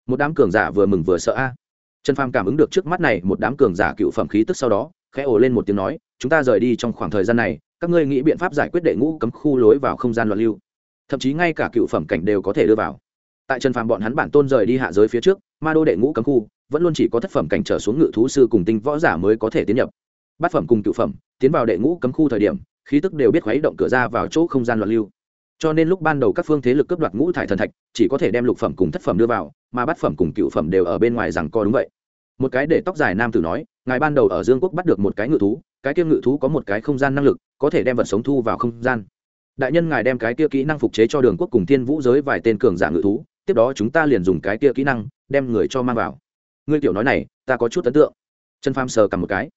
Một đám cường giả vừa mừng vừa sợ a. Trần phàm cảm ứng được trước mắt này, một đám cường giả cựu phẩm khí tức sau đó, khẽ ồ lên một tiếng nói, chúng ta rời đi trong khoảng thời gian này, các ngươi nghĩ biện pháp giải quyết đệ ngũ cấm khu lối vào không gian loạn lưu. Thậm chí ngay cả cựu phẩm cảnh đều có thể đưa vào. Tại trần phàm bọn hắn bản tôn rời đi hạ giới phía trước, ma đô đệ ngũ cấm khu, vẫn luôn chỉ có thất phẩm cảnh trở xuống ngự thú sư cùng tinh võ giả mới có thể tiến nhập bát phẩm cùng cựu phẩm, tiến vào đệ ngũ cấm khu thời điểm, khí tức đều biết khuấy động cửa ra vào chỗ không gian loạn lưu. Cho nên lúc ban đầu các phương thế lực cướp đoạt ngũ thải thần thạch, chỉ có thể đem lục phẩm cùng thất phẩm đưa vào, mà bát phẩm cùng cựu phẩm đều ở bên ngoài rằng co đúng vậy. Một cái để tóc dài nam tử nói, ngài ban đầu ở dương quốc bắt được một cái ngự thú, cái kia ngự thú có một cái không gian năng lực, có thể đem vật sống thu vào không gian. Đại nhân ngài đem cái kia kỹ năng phục chế cho đường quốc cùng thiên vũ giới vài tên cường giả ngự thú, tiếp đó chúng ta liền dùng cái kia kỹ năng đem người cho mang vào. Ngươi tiểu nói này, ta có chút ấn tượng. Chân pham sờ cầm một cái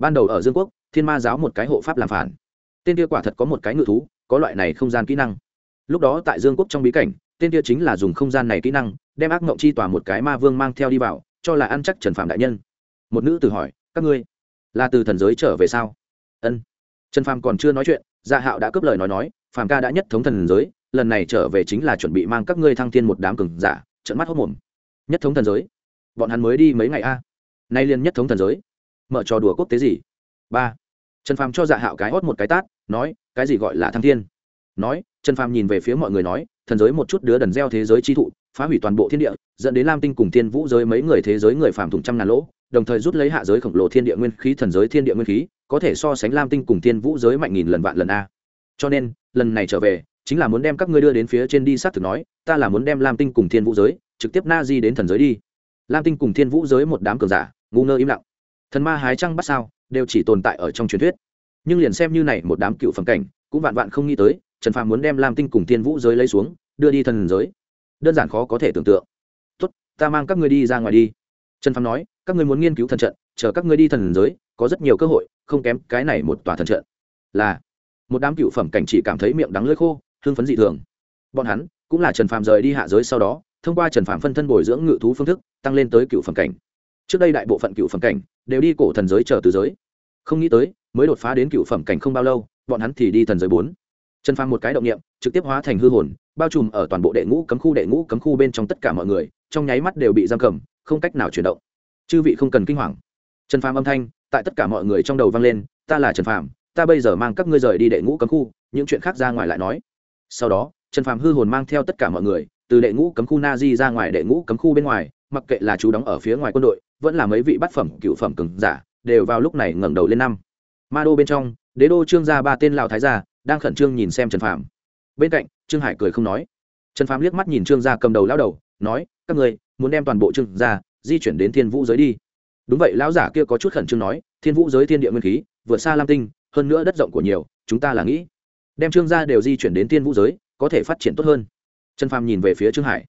ban đầu ở dương quốc, thiên ma giáo một cái hộ pháp làm phản. Tên kia quả thật có một cái ngự thú, có loại này không gian kỹ năng. Lúc đó tại dương quốc trong bí cảnh, tên kia chính là dùng không gian này kỹ năng, đem ác mộng chi tỏa một cái ma vương mang theo đi vào, cho là ăn chắc trần phạm đại nhân. Một nữ tử hỏi, các ngươi là từ thần giới trở về sao? Ân. Trần Phạm còn chưa nói chuyện dạ hạo đã cướp lời nói nói Phạm ca đã nhất thống thần giới, lần này trở về chính là chuẩn bị mang các ngươi thăng thiên một đám cường giả. Trận mắt hốc mồm. Nhất thống thần giới? Bọn hắn mới đi mấy ngày a? Nay liền nhất thống thần giới? Mở trò đùa quốc tế gì? Ba. Trần phàm cho dạ hạo cái hót một cái tát, nói, cái gì gọi là thăng thiên? Nói, trần phàm nhìn về phía mọi người nói, thần giới một chút đứa đần gieo thế giới chi thụ, phá hủy toàn bộ thiên địa, dẫn đến lam tinh cùng thiên vũ giới mấy người thế giới người phàm thủng trăm ngàn lỗ, đồng thời rút lấy hạ giới khổng lồ thiên địa nguyên khí, thần giới thiên địa nguyên khí, có thể so sánh lam tinh cùng thiên vũ giới mạnh nghìn lần vạn lần a. Cho nên, lần này trở về, chính là muốn đem các ngươi đưa đến phía trên đi sát thực nói, ta là muốn đem lam tinh cùng thiên vũ giới, trực tiếp na di đến thần giới đi. Lam tinh cùng thiên vũ giới một đám cường giả, ngu ngơ im lặng thần ma hái trăng bắt sao, đều chỉ tồn tại ở trong truyền thuyết. Nhưng liền xem như này một đám cựu phẩm cảnh, cũng vạn vạn không nghĩ tới, trần phàm muốn đem lam tinh cùng tiên vũ giới lấy xuống, đưa đi thần giới. Đơn giản khó có thể tưởng tượng. Tốt, ta mang các ngươi đi ra ngoài đi. Trần phàm nói, các ngươi muốn nghiên cứu thần trận, chờ các ngươi đi thần giới, có rất nhiều cơ hội, không kém cái này một tòa thần trận. Là, một đám cựu phẩm cảnh chỉ cảm thấy miệng đắng lưỡi khô, hưng phấn dị thường. Bọn hắn cũng là trần phàm rời đi hạ giới sau đó, thông qua trần phàm phân thân bồi dưỡng ngự thú phương thức, tăng lên tới cựu phẩm cảnh trước đây đại bộ phận cựu phẩm cảnh đều đi cổ thần giới chờ từ giới. Không nghĩ tới, mới đột phá đến cựu phẩm cảnh không bao lâu, bọn hắn thì đi thần giới bốn. Trần phàm một cái động nghiệm trực tiếp hóa thành hư hồn, bao trùm ở toàn bộ đệ ngũ cấm khu, đệ ngũ cấm khu bên trong tất cả mọi người, trong nháy mắt đều bị giam cầm, không cách nào chuyển động. Chư vị không cần kinh hoàng. Trần phàm âm thanh, tại tất cả mọi người trong đầu vang lên, ta là trần phàm, ta bây giờ mang các ngươi rời đi đệ ngũ cấm khu, những chuyện khác ra ngoài lại nói. Sau đó, trần phàm hư hồn mang theo tất cả mọi người, từ đệ ngũ cấm khu na di ra ngoài đệ ngũ cấm khu bên ngoài mặc kệ là chú đóng ở phía ngoài quân đội, vẫn là mấy vị bát phẩm cựu phẩm cường giả, đều vào lúc này ngẩng đầu lên năm. Ma đô bên trong, đế đô trương gia ba tên lào thái gia, đang khẩn trương nhìn xem trần phàm. Bên cạnh, trương hải cười không nói. Trần phàm liếc mắt nhìn trương gia cầm đầu lao đầu, nói, các người muốn đem toàn bộ trương gia di chuyển đến thiên vũ giới đi. Đúng vậy, lão giả kia có chút khẩn trương nói, thiên vũ giới thiên địa nguyên khí vượt xa lam tinh, hơn nữa đất rộng của nhiều, chúng ta là nghĩ, đem trương gia đều di chuyển đến thiên vũ giới, có thể phát triển tốt hơn. Trần phàm nhìn về phía trương hải.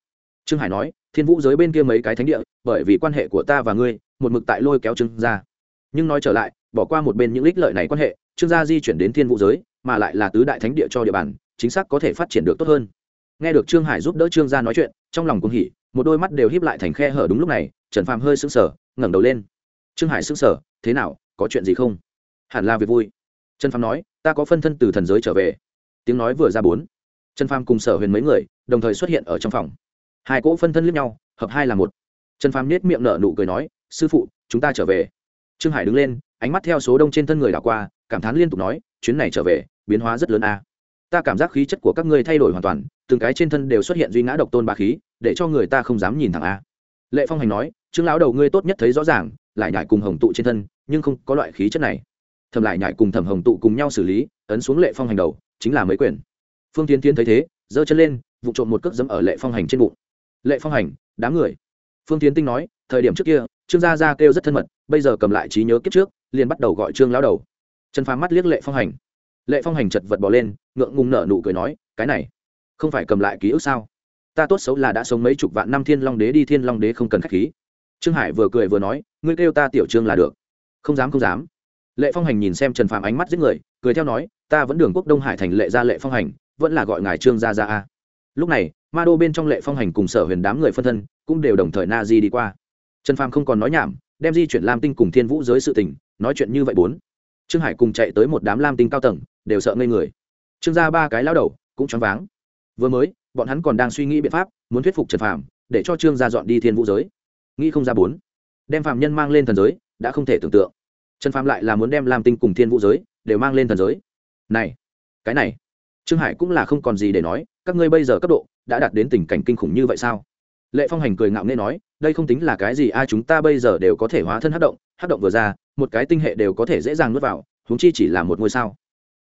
Trương hải nói thiên vũ giới bên kia mấy cái thánh địa, bởi vì quan hệ của ta và ngươi, một mực tại lôi kéo trương gia. Nhưng nói trở lại, bỏ qua một bên những ích lợi này quan hệ, trương gia di chuyển đến thiên vũ giới, mà lại là tứ đại thánh địa cho địa bàn, chính xác có thể phát triển được tốt hơn. Nghe được trương hải giúp đỡ trương gia nói chuyện, trong lòng cũng hỉ, một đôi mắt đều híp lại thành khe hở đúng lúc này, trần phàm hơi sững sờ, ngẩng đầu lên. Trương hải sững sờ, thế nào, có chuyện gì không? Hẳn là việc vui. Trần phàm nói, ta có phân thân từ thần giới trở về. Tiếng nói vừa ra bốn. Trần phàm cùng sở huyền mấy người, đồng thời xuất hiện ở trong phòng hai cỗ phân thân lướt nhau, hợp hai là một. Trần phàm nết miệng nở nụ cười nói, sư phụ, chúng ta trở về. Trương hải đứng lên, ánh mắt theo số đông trên thân người đảo qua, cảm thán liên tục nói, chuyến này trở về, biến hóa rất lớn a. Ta cảm giác khí chất của các ngươi thay đổi hoàn toàn, từng cái trên thân đều xuất hiện duy ngã độc tôn ba khí, để cho người ta không dám nhìn thẳng a. Lệ phong hành nói, trương lão đầu ngươi tốt nhất thấy rõ ràng, lại nhải cùng hồng tụ trên thân, nhưng không có loại khí chất này. Thầm lại nhải cùng thẩm hồng tụ cùng nhau xử lý, ấn xuống lệ phong hành đầu, chính là mấy quyền. Phương tiến tiến thấy thế, giơ chân lên, vụ trộm một cước dẫm ở lệ phong hành trên bụng lệ phong hành, đám người. Phương tiến tinh nói, thời điểm trước kia, trương gia gia kêu rất thân mật, bây giờ cầm lại trí nhớ kiếp trước, liền bắt đầu gọi trương lão đầu. Trần phá mắt liếc lệ phong hành. Lệ phong hành chật vật bỏ lên, ngượng ngùng nở nụ cười nói, cái này, không phải cầm lại ký ức sao? Ta tốt xấu là đã sống mấy chục vạn năm thiên long đế đi, thiên long đế không cần k h á c h khí. Trương hải vừa cười vừa nói, ngươi kêu ta tiểu trương là được. Không dám không dám. Lệ phong hành nhìn xem trần phàm ánh mắt giết người, cười theo nói, ta vẫn đường quốc đông hải thành lệ ra lệ phong hành, vẫn là gọi ngài trương gia gia a lúc này, ma đô bên trong lệ phong hành cùng sở huyền đám người phân thân cũng đều đồng thời na di đi qua. Trần phàm không còn nói nhảm, đem di chuyển lam tinh cùng thiên vũ giới sự tình, nói chuyện như vậy bốn. Trương hải cùng chạy tới một đám lam tinh cao tầng, đều sợ ngây người. Trương gia ba cái lao đầu cũng choáng váng. Vừa mới, bọn hắn còn đang suy nghĩ biện pháp, muốn thuyết phục trần phàm, để cho trương gia dọn đi thiên vũ giới. Nghĩ không ra bốn. Đem phạm nhân mang lên thần giới, đã không thể tưởng tượng. Trần phàm lại là muốn đem lam tinh cùng thiên vũ giới đều mang lên thần giới. Này, cái này trương hải cũng là không còn gì để nói, các ngươi bây giờ cấp độ đã đạt đến tình cảnh kinh khủng như vậy sao? Lệ phong hành cười ngạo nghê nói, đây không tính là cái gì ai à, chúng ta bây giờ đều có thể hóa thân hát động hát động vừa ra, một cái tinh hệ đều có thể dễ dàng nuốt vào húng chi chỉ là một ngôi sao.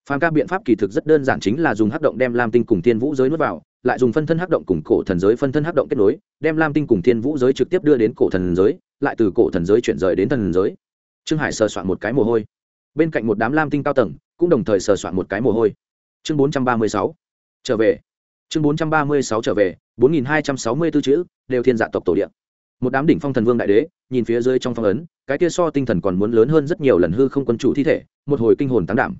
Phàm ca biện pháp kỳ thực rất đơn giản chính là dùng hát động đem lam tinh cùng thiên vũ giới nuốt vào, lại dùng phân thân hát động cùng cổ thần giới phân thân hát động kết nối, đem lam tinh cùng thiên vũ giới trực tiếp đưa đến cổ thần giới, lại từ cổ thần giới chuyển rời đến thần giới. Trương hải sờ soạn một cái mồ hôi. Bên cạnh một đám lam tinh cao tầng cũng đồng thời sờ soạn một cái mồ hôi chương bốn trăm ba mươi sáu. Trở về. Chương bốn trăm ba mươi sáu trở về, bốn nghìn hai trăm sáu mươi b ố chữ, đều thiên dạ tộc tổ địa. Một đám đỉnh phong thần vương đại đế, nhìn phía dưới trong phong ấn, cái kia so tinh thần còn muốn lớn hơn rất nhiều lần hư không quân chủ thi thể, một hồi kinh hồn tán đảm.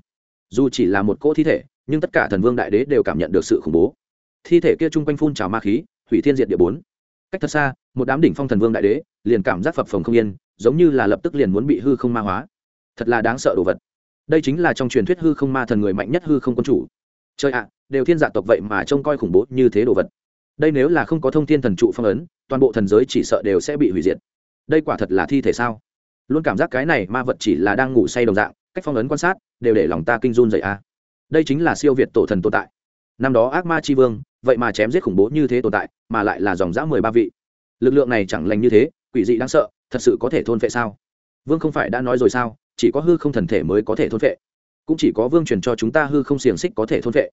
Dù chỉ là một cỗ thi thể, nhưng tất cả thần vương đại đế đều cảm nhận được sự khủng bố. Thi thể kia chung quanh phun trào ma khí, hủy thiên diệt địa bốn. Cách thật xa, một đám đỉnh phong thần vương đại đế, liền cảm giác phập phồng không yên, giống như là lập tức liền muốn bị hư không ma hóa. Thật là đáng sợ đồ vật đây chính là trong truyền thuyết hư không ma thần người mạnh nhất hư không quân chủ. Trời ạ, đều thiên dạ tộc vậy mà trông coi khủng bố như thế đồ vật. Đây nếu là không có thông thiên thần trụ phong ấn, toàn bộ thần giới chỉ sợ đều sẽ bị hủy diệt. Đây quả thật là thi thể sao? Luôn cảm giác cái này ma vật chỉ là đang ngủ say đồng dạng, cách phong ấn quan sát đều để lòng ta kinh run dậy a. Đây chính là siêu việt tổ thần tồn tại. Năm đó ác ma c h i vương, vậy mà chém giết khủng bố như thế tồn tại, mà lại là dòng dã mười ba vị. Lực lượng này chẳng lành như thế, quỷ dị đáng sợ, thật sự có thể thôn vệ sao? Vương không phải đã nói rồi sao? Chỉ có hư không thần thể mới có thể thôn vệ. Cũng chỉ có vương truyền cho chúng ta hư không xiềng xích có thể thôn vệ.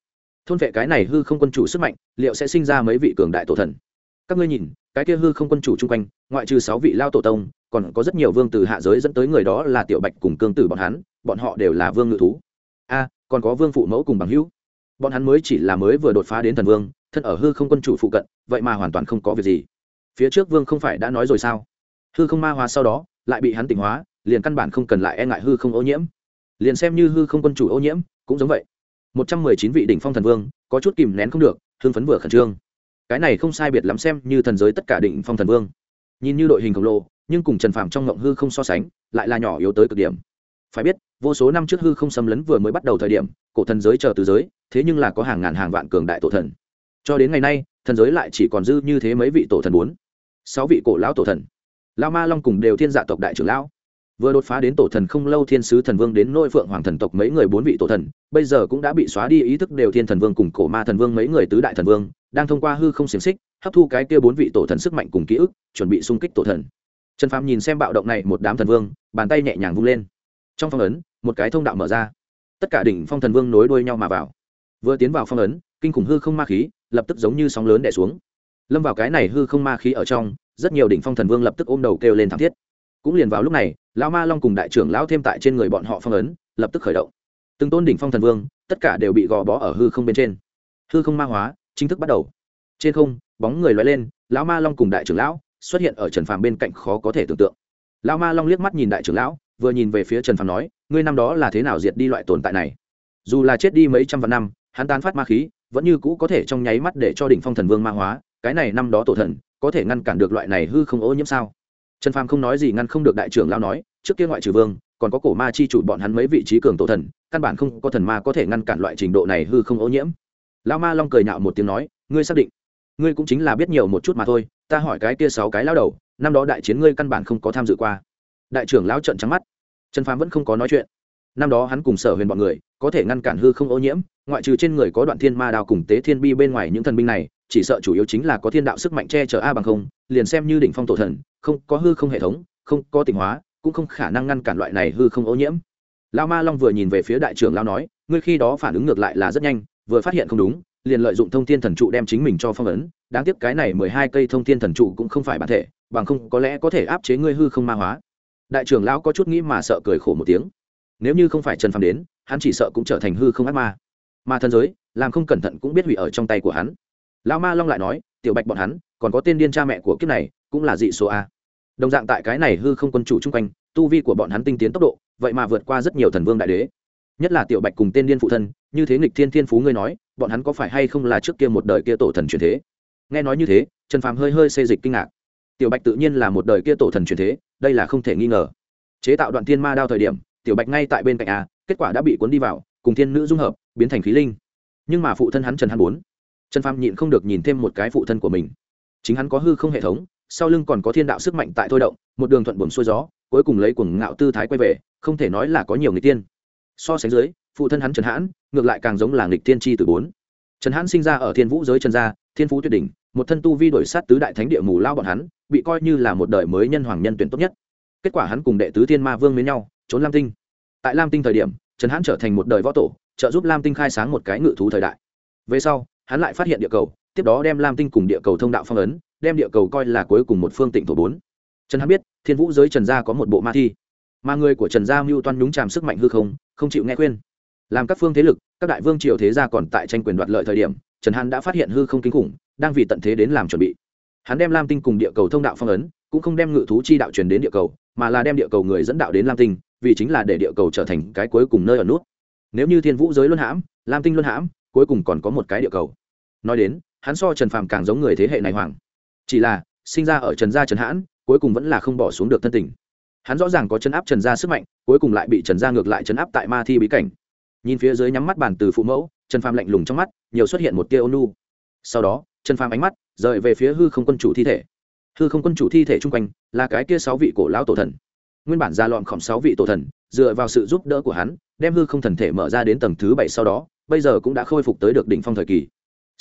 Thôn vệ cái này hư không quân chủ sức mạnh, liệu sẽ sinh ra mấy vị cường đại tổ thần? Các ngươi nhìn, cái kia hư không quân chủ chung quanh, ngoại trừ sáu vị lao tổ tông, còn có rất nhiều vương từ hạ giới dẫn tới người đó là tiểu bạch cùng cương tử bọn hắn, bọn họ đều là vương ngự thú. A, còn có vương phụ mẫu cùng bằng hữu. Bọn hắn mới chỉ là mới vừa đột phá đến thần vương, thân ở hư không quân chủ phụ cận, vậy mà hoàn toàn không có việc gì. Phía trước vương không phải đã nói rồi sao? Hư không ma hóa sau đó, lại bị hắn tỉnh hóa liền căn bản không cần lại e ngại hư không ô nhiễm. Liền xem như hư không quân chủ ô nhiễm, cũng giống vậy. Một trăm mười chín vị đỉnh phong thần vương, có chút kìm nén không được, hưng phấn vừa khẩn trương. Cái này không sai biệt lắm xem như thần giới tất cả đỉnh phong thần vương. Nhìn như đội hình khổng lồ, nhưng cùng trần phạm trong ngộng hư không so sánh, lại là nhỏ yếu tới cực điểm. Phải biết, vô số năm trước hư không xâm lấn vừa mới bắt đầu thời điểm, cổ thần giới chờ từ giới, thế nhưng là có hàng ngàn hàng vạn cường đại tổ thần. Cho đến ngày nay, thần giới lại chỉ còn dư như thế mấy vị tổ thần bốn, sáu vị cổ lão tổ thần. Lao ma long cùng đều thiên dạ tộc đại trưởng lão vừa đột phá đến tổ thần không lâu thiên sứ thần vương đến nôi phượng hoàng thần tộc mấy người bốn vị tổ thần, bây giờ cũng đã bị xóa đi, ý thức đều thiên thần vương cùng cổ ma thần vương mấy người tứ đại thần vương, đang thông qua hư không xiềng xích, hấp thu cái kia bốn vị tổ thần sức mạnh cùng ký ức, chuẩn bị xung kích tổ thần. Trần phàm nhìn xem bạo động này, một đám thần vương, bàn tay nhẹ nhàng vung lên. Trong phong ấn, một cái thông đạo mở ra. Tất cả đỉnh phong thần vương nối đuôi nhau mà vào. Vừa tiến vào phong ấn, kinh khủng hư không ma khí lập tức giống như sóng lớn đẻ xuống. Lâm vào cái này hư không ma khí ở trong, rất nhiều đỉnh phong thần vương lập tức ôm đầu kêu lên thảm thiết. Cũng liền vào lúc này lão ma long cùng đại trưởng lão thêm tại trên người bọn họ phong ấn, lập tức khởi động. Từng tôn đỉnh phong thần vương, tất cả đều bị gò bó ở hư không bên trên. Hư không ma hóa, chính thức bắt đầu. Trên không, bóng người loay lên, lão ma long cùng đại trưởng lão xuất hiện ở trần phàm bên cạnh khó có thể tưởng tượng. Lão ma long liếc mắt nhìn đại trưởng lão, vừa nhìn về phía trần phàm nói, ngươi năm đó là thế nào diệt đi loại tồn tại này? Dù là chết đi mấy trăm vạn năm, hắn tán phát ma khí, vẫn như cũ có thể trong nháy mắt để cho đỉnh phong thần vương ma hóa, cái này năm đó tổ thần có thể ngăn cản được loại này hư không ô nhiễm sao? Trần phàm không nói gì ngăn không được đại trưởng lão nói trước kia ngoại trừ vương, còn có cổ ma chi chủ bọn hắn mấy vị trí cường tổ thần, căn bản không có thần ma có thể ngăn cản loại trình độ này hư không ô nhiễm. Lão ma long cười nhạo một tiếng nói, ngươi xác định, ngươi cũng chính là biết nhiều một chút mà thôi, ta hỏi cái kia sáu cái lao đầu, năm đó đại chiến ngươi căn bản không có tham dự qua. Đại trưởng lão trợn trắng mắt. Trần phàm vẫn không có nói chuyện. Năm đó hắn cùng sở huyền bọn người, có thể ngăn cản hư không ô nhiễm, ngoại trừ trên người có đoạn thiên ma đào cùng tế thiên bi bên ngoài những thần binh này, chỉ sợ chủ yếu chính là có thiên đạo sức mạnh che chở a bằng không, liền xem như đỉnh phong tổ thần, không có hư không hệ thống, không có tịnh hóa cũng không khả năng ngăn cản loại này hư không ô nhiễm. Lao ma long vừa nhìn về phía đại trưởng lao nói, ngươi khi đó phản ứng ngược lại là rất nhanh, vừa phát hiện không đúng, liền lợi dụng thông thiên thần trụ đem chính mình cho phong ấn. Đáng tiếc cái này mười hai cây thông thiên thần trụ cũng không phải bản thể, bằng không có lẽ có thể áp chế ngươi hư không ma hóa. Đại trưởng lão có chút nghĩ mà sợ cười khổ một tiếng. Nếu như không phải trần phàm đến, hắn chỉ sợ cũng trở thành hư không ác ma. Ma thần giới, làm không cẩn thận cũng biết hủy ở trong tay của hắn. Lão ma long lại nói, tiểu bạch bọn hắn, còn có tên điên cha mẹ của kiếp này, cũng là dị số a đồng dạng tại cái này hư không quân chủ chung quanh, tu vi của bọn hắn tinh tiến tốc độ, vậy mà vượt qua rất nhiều thần vương đại đế. Nhất là tiểu bạch cùng tên điên phụ thân, như thế nghịch thiên thiên phú ngươi nói, bọn hắn có phải hay không là trước kia một đời kia tổ thần truyền thế? Nghe nói như thế, trần phàm hơi hơi xê dịch kinh ngạc. Tiểu bạch tự nhiên là một đời kia tổ thần truyền thế, đây là không thể nghi ngờ. Chế tạo đoạn thiên ma đao thời điểm, tiểu bạch ngay tại bên cạnh a, kết quả đã bị cuốn đi vào, cùng thiên nữ dung hợp, biến thành khí linh. Nhưng mà phụ thân hắn trần hắn bốn, trần phàm nhịn không được nhìn thêm một cái phụ thân của mình. Chính hắn có hư không hệ thống sau lưng còn có thiên đạo sức mạnh tại thôi động, một đường thuận buồm xuôi gió, cuối cùng lấy cuồng ngạo tư thái quay về, không thể nói là có nhiều người tiên. So sánh dưới, phụ thân hắn trần hãn, ngược lại càng giống là nghịch tiên tri từ bốn. Trần hãn sinh ra ở thiên vũ giới trần gia, thiên phú tuyệt đỉnh, một thân tu vi đổi sát tứ đại thánh địa mù lao bọn hắn, bị coi như là một đời mới nhân hoàng nhân tuyển tốt nhất. Kết quả hắn cùng đệ tứ thiên ma vương với nhau, trốn lam tinh. Tại lam tinh thời điểm, trần hãn trở thành một đời võ tổ, trợ giúp lam tinh khai sáng một cái ngự thú thời đại. Về sau, hắn lại phát hiện địa cầu, tiếp đó đem lam tinh cùng địa cầu thông đạo phong ấn đem địa cầu coi là cuối cùng một phương tịnh thổ bốn. Trần Hán biết, thiên vũ giới trần gia có một bộ ma thi. Mà người của trần gia mưu toan nhúng tràm sức mạnh hư không không chịu nghe khuyên. Làm các phương thế lực, các đại vương triều thế gia còn tại tranh quyền đoạt lợi thời điểm, trần Hán đã phát hiện hư không kinh khủng, đang vì tận thế đến làm chuẩn bị. Hắn đem lam tinh cùng địa cầu thông đạo phong ấn, cũng không đem ngự thú chi đạo truyền đến địa cầu, mà là đem địa cầu người dẫn đạo đến lam tinh, vì chính là để địa cầu trở thành cái cuối cùng nơi ở nút. Nếu như thiên vũ giới luân hãm, lam tinh luân hãm, cuối cùng còn có một cái địa cầu. Nói đến, hắn so trần phàm càng giống người thế hệ này hoàng chỉ là, sinh ra ở trần gia trần hãn, cuối cùng vẫn là không bỏ xuống được thân tình. Hắn rõ ràng có chấn áp trần gia sức mạnh, cuối cùng lại bị trần gia ngược lại chấn áp tại ma thi bí cảnh. Nhìn phía dưới nhắm mắt bàn từ phụ mẫu, trần phàm lạnh lùng trong mắt, nhiều xuất hiện một tia ôn sau đó, trần phàm ánh mắt rời về phía hư không quân chủ thi thể. Hư không quân chủ thi thể chung quanh là cái kia sáu vị cổ lão tổ thần. Nguyên bản ra lọn khổng sáu vị tổ thần, dựa vào sự giúp đỡ của hắn, đem hư không thần thể mở ra đến tầng thứ bảy sau đó, bây giờ cũng đã khôi phục tới được đỉnh phong thời kỳ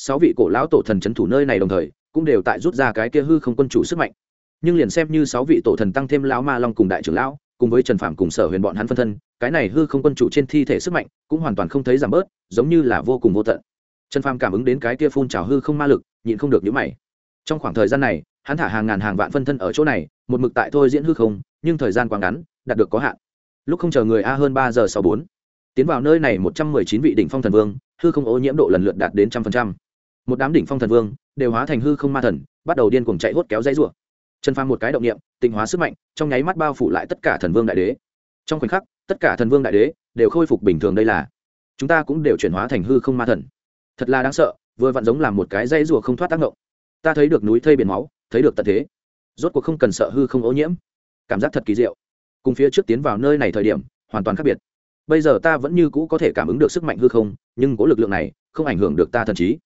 sáu vị cổ lão tổ thần c h ấ n thủ nơi này đồng thời, cũng đều tại rút ra cái kia hư không quân chủ sức mạnh. Nhưng liền xem như sáu vị tổ thần tăng thêm lão ma long cùng đại trưởng lão, cùng với trần phạm cùng sở huyền bọn hắn phân thân, cái này hư không quân chủ trên thi thể sức mạnh cũng hoàn toàn không thấy giảm bớt, giống như là vô cùng vô tận. Trần phạm cảm ứng đến cái kia phun trào hư không ma lực, nhịn không được nhữ mày. Trong khoảng thời gian này, hắn thả hàng ngàn hàng vạn phân thân ở chỗ này, một mực tại thôi diễn hư không, nhưng thời gian quá ngắn, đạt được có hạn. Lúc không chờ người a hơn ba giờ sau bốn, tiến vào nơi này một trăm mười chín vị đỉnh phong thần vương, hư không ô nhiễm độ lần lượt đạt đến trăm phần trăm một đám đỉnh phong thần vương đều hóa thành hư không ma thần, bắt đầu điên cuồng chạy hốt kéo dãy rủa. Chân phang một cái động niệm, tịnh hóa sức mạnh, trong nháy mắt bao phủ lại tất cả thần vương đại đế. Trong khoảnh khắc, tất cả thần vương đại đế đều khôi phục bình thường đây là. Chúng ta cũng đều chuyển hóa thành hư không ma thần. Thật là đáng sợ, vừa vặn giống làm một cái dây rùa không thoát tác động ta thấy được núi thây biển máu, thấy được tận thế. Rốt cuộc không cần sợ hư không ô nhiễm. Cảm giác thật kỳ diệu. Cùng phía trước tiến vào nơi này thời điểm, hoàn toàn khác biệt. Bây giờ ta vẫn như cũ có thể cảm ứng được sức mạnh hư không, nhưng có lực lượng này không ảnh hưởng được ta thần trí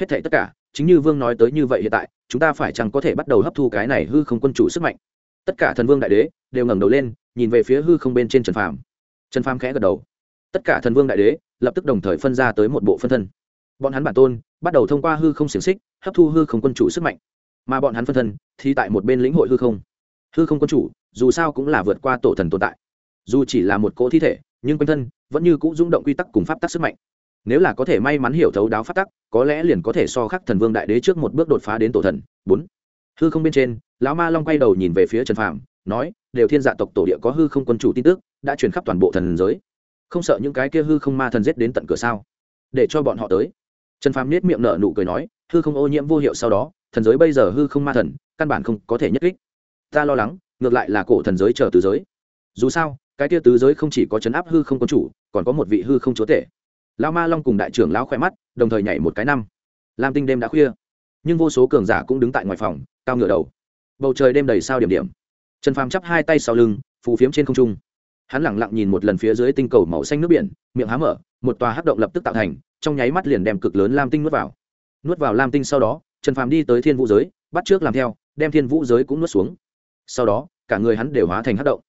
hết thảy tất cả, chính như vương nói tới như vậy hiện tại, chúng ta phải chăng có thể bắt đầu hấp thu cái này hư không quân chủ sức mạnh? Tất cả thần vương đại đế đều ngẩng đầu lên, nhìn về phía hư không bên trên trần phàm. Trần phàm khẽ gật đầu. Tất cả thần vương đại đế lập tức đồng thời phân ra tới một bộ phân thân. Bọn hắn bản tôn bắt đầu thông qua hư không xiềng xích hấp thu hư không quân chủ sức mạnh. Mà bọn hắn phân thân thì tại một bên lĩnh hội hư không. Hư không quân chủ, dù sao cũng là vượt qua tổ thần tồn tại. Dù chỉ là một cỗ thi thể, nhưng quanh thân vẫn như cũ rung động quy tắc cùng pháp tắc sức mạnh nếu là có thể may mắn hiểu thấu đáo phát tắc, có lẽ liền có thể so khắc thần vương đại đế trước một bước đột phá đến tổ thần. Bốn. Hư không bên trên, lão ma long quay đầu nhìn về phía trần phàm, nói, đều thiên dạ tộc tổ địa có hư không quân chủ tin tức, đã truyền khắp toàn bộ thần giới. Không sợ những cái kia hư không ma thần giết đến tận cửa sao? Để cho bọn họ tới. Trần phàm nết miệng nở nụ cười nói, hư không ô nhiễm vô hiệu sau đó, thần giới bây giờ hư không ma thần, căn bản không có thể nhất kích. Ta lo lắng, ngược lại là cổ thần giới chờ từ giới. Dù sao, cái tia tứ giới không chỉ có chấn áp hư không quân chủ, còn có một vị hư không chúa tể lao ma long cùng đại trưởng lão khỏe mắt, đồng thời nhảy một cái năm. Lam tinh đêm đã khuya, nhưng vô số cường giả cũng đứng tại ngoài phòng, cao ngựa đầu. Bầu trời đêm đầy sao điểm điểm. Trần phàm chắp hai tay sau lưng, phù phiếm trên không trung. Hắn lẳng lặng nhìn một lần phía dưới tinh cầu màu xanh nước biển, miệng há mở, một tòa hắc động lập tức tạo thành, trong nháy mắt liền đem cực lớn lam tinh nuốt vào. Nuốt vào lam tinh sau đó, trần phàm đi tới thiên vũ giới, bắt trước làm theo, đem thiên vũ giới cũng nuốt xuống. Sau đó, cả người hắn đều hóa thành hắc động.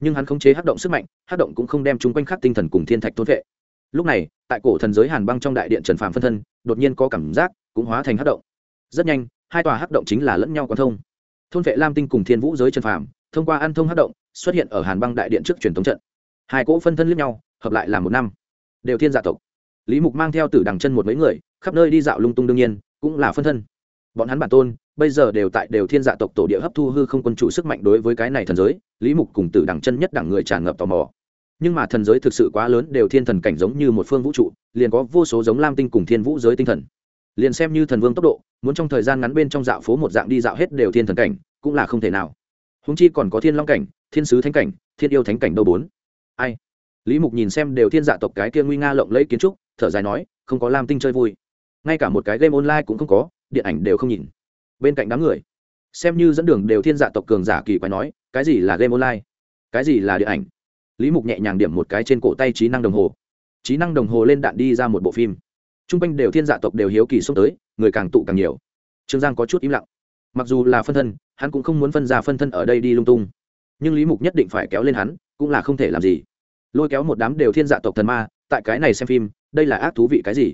Nhưng hắn khống chế hắc động sức mạnh, hắc động cũng không đem chúng quanh khắc tinh thần cùng thiên thạch thôn vệ lúc này, tại cổ thần giới hàn băng trong đại điện trần phàm phân thân, đột nhiên có cảm giác, cũng hóa thành hắc động. Rất nhanh, hai tòa hắc động chính là lẫn nhau quan thông. Thôn vệ lam tinh cùng thiên vũ giới trần phàm, thông qua ăn thông hắc động, xuất hiện ở hàn băng đại điện trước truyền thống trận. Hai cỗ phân thân lẫn nhau, hợp lại là một năm. Đều thiên dạ tộc. Lý mục mang theo tử đằng chân một mấy người, khắp nơi đi dạo lung tung đương nhiên, cũng là phân thân. Bọn hắn bản tôn, bây giờ đều tại đều thiên dạ tộc tổ địa hấp thu hư không quân chủ sức mạnh đối với cái này thần giới, lý mục cùng tử đằng chân nhất đẳng người tràn ngập tò mò nhưng mà thần giới thực sự quá lớn, đều thiên thần cảnh giống như một phương vũ trụ, liền có vô số giống lam tinh cùng thiên vũ giới tinh thần. Liền xem như thần vương tốc độ, muốn trong thời gian ngắn bên trong dạo phố một dạng đi dạo hết đều thiên thần cảnh, cũng là không thể nào. Húng chi còn có thiên long cảnh, thiên sứ thánh cảnh, thiên yêu thánh cảnh đâu bốn. Ai? Lý mục nhìn xem đều thiên dạ tộc cái kia nguy nga lộng lẫy kiến trúc, thở dài nói, không có lam tinh chơi vui. Ngay cả một cái game online cũng không có, điện ảnh đều không nhìn. Bên cạnh đám người, xem như dẫn đường đều thiên dạ tộc cường giả kỳ quái nói, cái gì là game online? Cái gì là điện ảnh? Lý mục nhẹ nhàng điểm một cái trên cổ tay trí năng đồng hồ. Trí năng đồng hồ lên đạn đi ra một bộ phim. T r u n g quanh đều thiên dạ tộc đều hiếu kỳ xông tới, người càng tụ càng nhiều. Trương giang có chút im lặng. Mặc dù là phân thân, hắn cũng không muốn phân ra phân thân ở đây đi lung tung. Nhưng lý mục nhất định phải kéo lên hắn, cũng là không thể làm gì. Lôi kéo một đám đều thiên dạ tộc thần ma, tại cái này xem phim, đây là ác thú vị cái gì?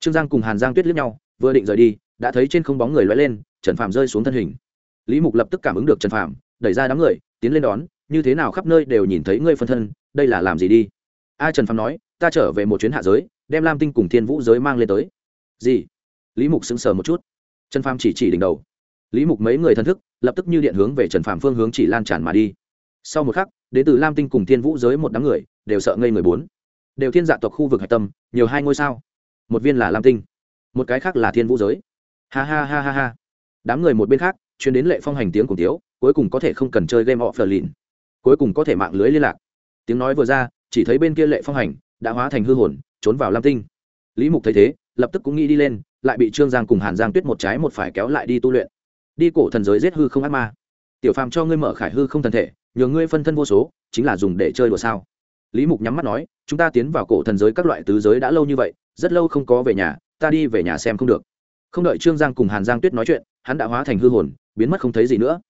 Trương giang cùng hàn giang tuyết liếc nhau, vừa định rời đi, đã thấy trên không bóng người loay lên, trần phàm rơi xuống thân hình. Lý mục lập tức cảm ứng được trần phàm, đẩy ra đám người, tiến lên đón như thế nào khắp nơi đều nhìn thấy ngươi phân thân, đây là làm gì đi? A trần phàm nói, ta trở về một chuyến hạ giới, đem lam tinh cùng thiên vũ giới mang lên tới. Gì? Lý mục sững sờ một chút. Trần phàm chỉ chỉ đỉnh đầu. Lý mục mấy người thân thức, lập tức như điện hướng về trần phàm phương hướng chỉ lan tràn mà đi. Sau một khắc, đến từ lam tinh cùng thiên vũ giới một đám người, đều sợ ngây người bốn. Đều thiên dạ tộc khu vực hạch tâm, nhiều hai ngôi sao. Một viên là lam tinh, một cái khác là thiên vũ giới. Ha ha ha ha ha. Đám người một bên khác chuyến đến lệ phong hành tiếng cùng tiếu, cuối cùng có thể không cần chơi game of lìn cuối cùng có thể mạng lưới liên lạc. Tiếng nói vừa ra, chỉ thấy bên kia lệ phong hành đã hóa thành hư hồn, trốn vào lam tinh. Lý mục thấy thế, lập tức cũng nghĩ đi lên, lại bị trương giang cùng hàn giang tuyết một trái một phải kéo lại đi tu luyện. Đi cổ thần giới giết hư không ác ma. Tiểu phàm cho ngươi mở khải hư không thần thể, nhờ ngươi phân thân vô số, chính là dùng để chơi đùa sao? Lý mục nhắm mắt nói, chúng ta tiến vào cổ thần giới các loại tứ giới đã lâu như vậy, rất lâu không có về nhà, ta đi về nhà xem không được. Không đợi trương giang cùng hàn giang tuyết nói chuyện, hắn đã hóa thành hư hồn, biến mất không thấy gì nữa.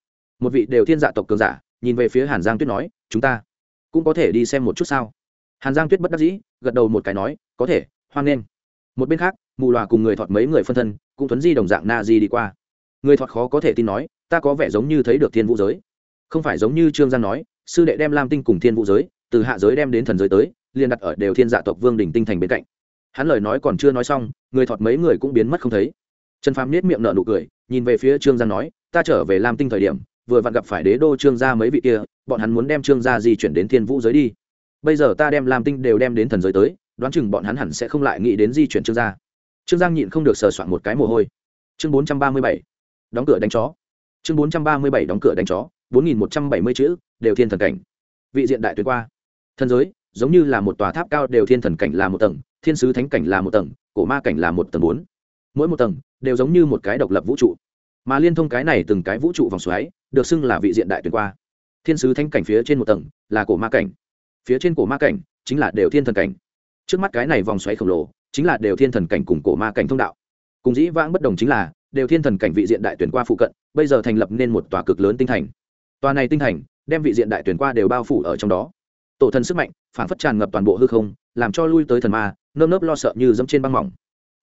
Một vị đều thiên dạ tộc cường giả nhìn về phía hàn giang tuyết nói chúng ta cũng có thể đi xem một chút sao hàn giang tuyết bất đắc dĩ gật đầu một cái nói có thể hoan nghênh một bên khác mù loà cùng người thọt mấy người phân thân cũng tuấn di đồng dạng na di đi qua người thọt khó có thể tin nói ta có vẻ giống như thấy được thiên vũ giới không phải giống như trương giang nói sư đệ đem lam tinh cùng thiên vũ giới từ hạ giới đem đến thần giới tới liền đặt ở đều thiên dạ tộc vương đình tinh thành bên cạnh hắn lời nói còn chưa nói xong người thọt mấy người cũng biến mất không thấy trần phàm nết miệng nở nụ cười nhìn về phía trương giang nói ta trở về lam tinh thời điểm vừa vặn gặp phải đế đô trương gia mấy vị kia, bọn hắn muốn đem trương gia di chuyển đến thiên vũ giới đi. Bây giờ ta đem làm tinh đều đem đến thần giới tới, đoán chừng bọn hắn hẳn sẽ không lại nghĩ đến di chuyển trương gia. Trương giang nhịn không được sờ soạn một cái mồ hôi. Chương bốn trăm ba mươi bảy, đóng cửa đánh chó. Chương bốn trăm ba mươi bảy, đóng cửa đánh chó, bốn nghìn một trăm bảy mươi chữ, đều thiên thần cảnh. Vị diện đại tuyệt qua. Thần giới, giống như là một tòa tháp cao đều thiên thần cảnh là một tầng, thiên sứ thánh cảnh là một tầng, cổ ma cảnh là một tầng bốn. Mỗi một tầng, đều giống như một cái độc lập vũ trụ. Mà liên thông cái này từng cái vũ trụ vòng xoáy được xưng là vị diện đại tuyển qua. Thiên sứ thánh cảnh phía trên một tầng là cổ ma cảnh. Phía trên cổ ma cảnh chính là đều thiên thần cảnh. Trước mắt cái này vòng xoáy khổng lồ chính là đều thiên thần cảnh cùng cổ ma cảnh thông đạo. Cùng dĩ vãng bất đồng chính là, đều thiên thần cảnh vị diện đại tuyển qua phụ cận, bây giờ thành lập nên một tòa cực lớn tinh thành. Tòa này tinh thành đem vị diện đại tuyển qua đều bao phủ ở trong đó. Tổ thần sức mạnh phản phất tràn ngập toàn bộ hư không, làm cho lui tới thần ma, nơm nớp lo sợ như dẫm trên băng mỏng.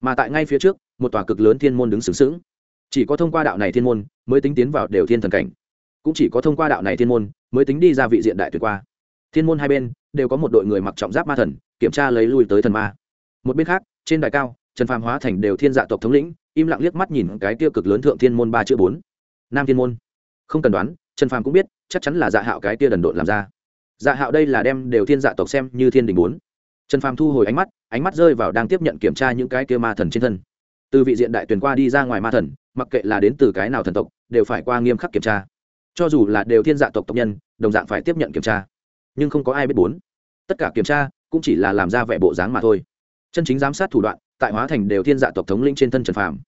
Mà tại ngay phía trước, một tòa cực lớn thiên môn đứng sướng sướng chỉ có thông qua đạo này thiên môn mới tính tiến vào đều thiên thần cảnh. Cũng chỉ có thông qua đạo này thiên môn mới tính đi ra vị diện đại tuyển qua. Thiên môn hai bên đều có một đội người mặc trọng giáp ma thần, kiểm tra lấy lui tới thần ma. Một bên khác, trên đài cao, trần phàm hóa thành đều thiên dạ tộc thống lĩnh, im lặng liếc mắt nhìn cái tiêu cực lớn thượng thiên môn ba chữ bốn. Nam thiên môn. Không cần đoán, trần phàm cũng biết, chắc chắn là dạ hạo cái tia đần độn làm ra. Dạ hạo đây là đem đều thiên dạ tộc xem như thiên đình bốn. Trần phàm thu hồi ánh mắt ánh mắt rơi vào đang tiếp nhận kiểm tra những cái kia ma thần trên thân. Từ vị diện đại tuyển qua đi ra ngoài ma thần mặc kệ là đến từ cái nào thần tộc, đều phải qua nghiêm khắc kiểm tra. Cho dù là đều thiên dạ tộc tộc nhân, đồng dạng phải tiếp nhận kiểm tra. Nhưng không có ai biết bốn. Tất cả kiểm tra cũng chỉ là làm ra vẻ bộ dáng mà thôi. Chân chính giám sát thủ đoạn, tại hóa thành đều thiên dạ tộc thống linh trên thân trần phàm.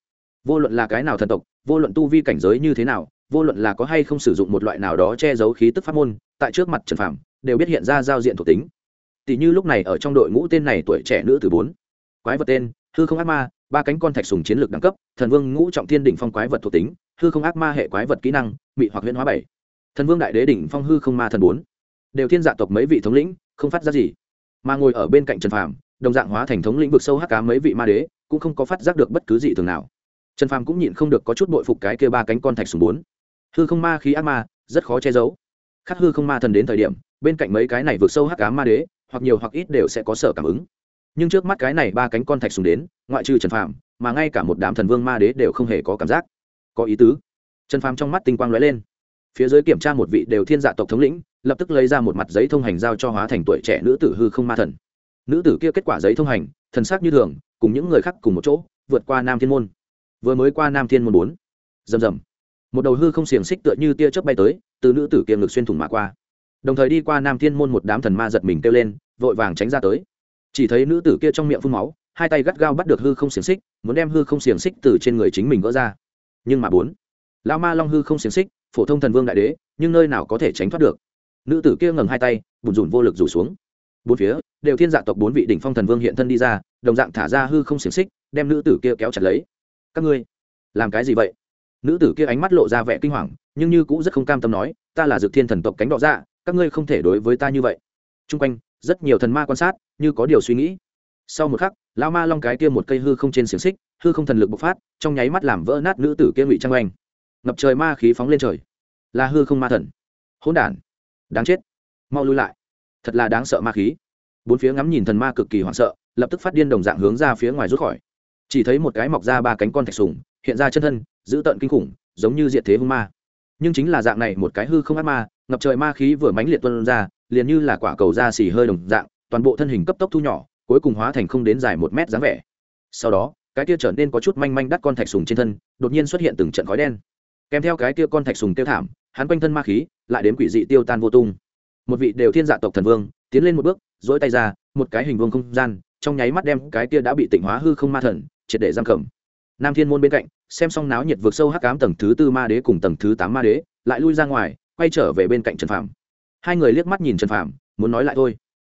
Vô luận là cái nào thần tộc, vô luận tu vi cảnh giới như thế nào, vô luận là có hay không sử dụng một loại nào đó che giấu khí tức pháp môn, tại trước mặt trần phàm đều biết hiện ra giao diện thuộc tính. Tỷ như lúc này ở trong đội ngũ tên này tuổi trẻ nữ từ bốn. Quái vật tên, hư không ác ma ba cánh con thạch sùng chiến lược đẳng cấp, thần vương ngũ trọng thiên đỉnh phong quái vật thuộc tính, hư không ác ma hệ quái vật kỹ năng, mị hoặc huyễn hóa bảy. Thần vương đại đế đỉnh phong hư không ma thần bốn. Đều thiên dạ tộc mấy vị thống lĩnh, không phát ra gì. Mà ngồi ở bên cạnh trần phàm, đồng dạng hóa thành thống lĩnh vực sâu hắc cá mấy vị ma đế, cũng không có phát giác được bất cứ gì thường nào. Trần phàm cũng nhịn không được có chút bội phục cái kia ba cánh con thạch sùng bốn. Hư không ma khí ác ma, rất khó che giấu. Khắc hư không ma thần đến thời điểm, bên cạnh mấy cái này vượt sâu hắc cá ma đế, hoặc nhiều hoặc ít đều sẽ có sở cảm ứng nhưng trước mắt cái này ba cánh con thạch sùng đến, ngoại trừ trần phàm, mà ngay cả một đám thần vương ma đế đều không hề có cảm giác. Có ý tứ. Trần phàm trong mắt tinh quang lóe lên. Phía dưới kiểm tra một vị đều thiên dạ tộc thống lĩnh, lập tức lấy ra một mặt giấy thông hành giao cho hóa thành tuổi trẻ nữ tử hư không ma thần. Nữ tử kia kết quả giấy thông hành, thần sắc như thường, cùng những người khác cùng một chỗ, vượt qua nam thiên môn. Vừa mới qua nam thiên môn bốn. Rầm rầm. Một đầu hư không xiềng xích tựa như tia chớp bay tới, từ nữ tử kia ngực xuyên thủng mạ qua. Đồng thời đi qua nam thiên môn một đám thần ma giật mình kêu lên, vội vàng tránh ra tới chỉ thấy nữ tử kia trong miệng phun máu, hai tay gắt gao bắt được hư không xiềng xích, muốn đem hư không xiềng xích từ trên người chính mình gỡ ra. Nhưng mà bốn lao ma long hư không xiềng xích, phổ thông thần vương đại đế, nhưng nơi nào có thể tránh thoát được. Nữ tử kia ngẩng hai tay, bùn rùn vô lực rủ xuống. Bốn phía, đều thiên dạ tộc bốn vị đỉnh phong thần vương hiện thân đi ra, đồng dạng thả ra hư không xiềng xích, đem nữ tử kia kéo chặt lấy. Các ngươi, làm cái gì vậy? Nữ tử kia ánh mắt lộ ra vẻ kinh hoàng, nhưng như cũng rất không cam tâm nói, ta là dược thiên thần tộc cánh đỏ dạ các ngươi không thể đối với ta như vậy. T r u n g quanh rất nhiều thần ma quan sát, như có điều suy nghĩ. Sau một khắc lao ma long cái kia một cây hư không trên xiềng xích, hư không thần lực bộc phát, trong nháy mắt làm vỡ nát nữ tử kia ngụy trang oanh. Ngập trời ma khí phóng lên trời. Là hư không ma thần. Hỗn đản. Đáng chết. Mau lui lại. Thật là đáng sợ ma khí. Bốn phía ngắm nhìn thần ma cực kỳ hoảng sợ, lập tức phát điên đồng dạng hướng ra phía ngoài rút khỏi. Chỉ thấy một cái mọc ra ba cánh con thạch sùng, hiện ra chân thân dữ tợn kinh khủng, giống như diện thế hung ma. Nhưng chính là dạng này một cái hư không ác ma, ngập trời ma khí vừa mánh liệt tuân ra liền như là quả cầu da xì hơi đồng dạng, toàn bộ thân hình cấp tốc thu nhỏ, cuối cùng hóa thành không đến dài một mét dáng vẻ. Sau đó, cái kia trở nên có chút manh manh đắt con thạch sùng trên thân, đột nhiên xuất hiện từng trận khói đen. Kèm theo cái kia con thạch sùng tiêu thảm, hắn quanh thân ma khí lại đến quỷ dị tiêu tan vô tung. Một vị đều thiên dạ tộc thần vương tiến lên một bước dỗi tay ra, một cái hình vuông không gian, trong nháy mắt đem cái kia đã bị tịnh hóa hư không ma thần triệt để giam cầm. Nam thiên môn bên cạnh, xem xong náo nhiệt vượt sâu hắc cám tầng thứ tư ma đế cùng tầng thứ tám ma đế, lại lui ra ngoài, quay trở về bên cạnh trần phạm hai người liếc mắt nhìn trần phàm, muốn nói lại thôi.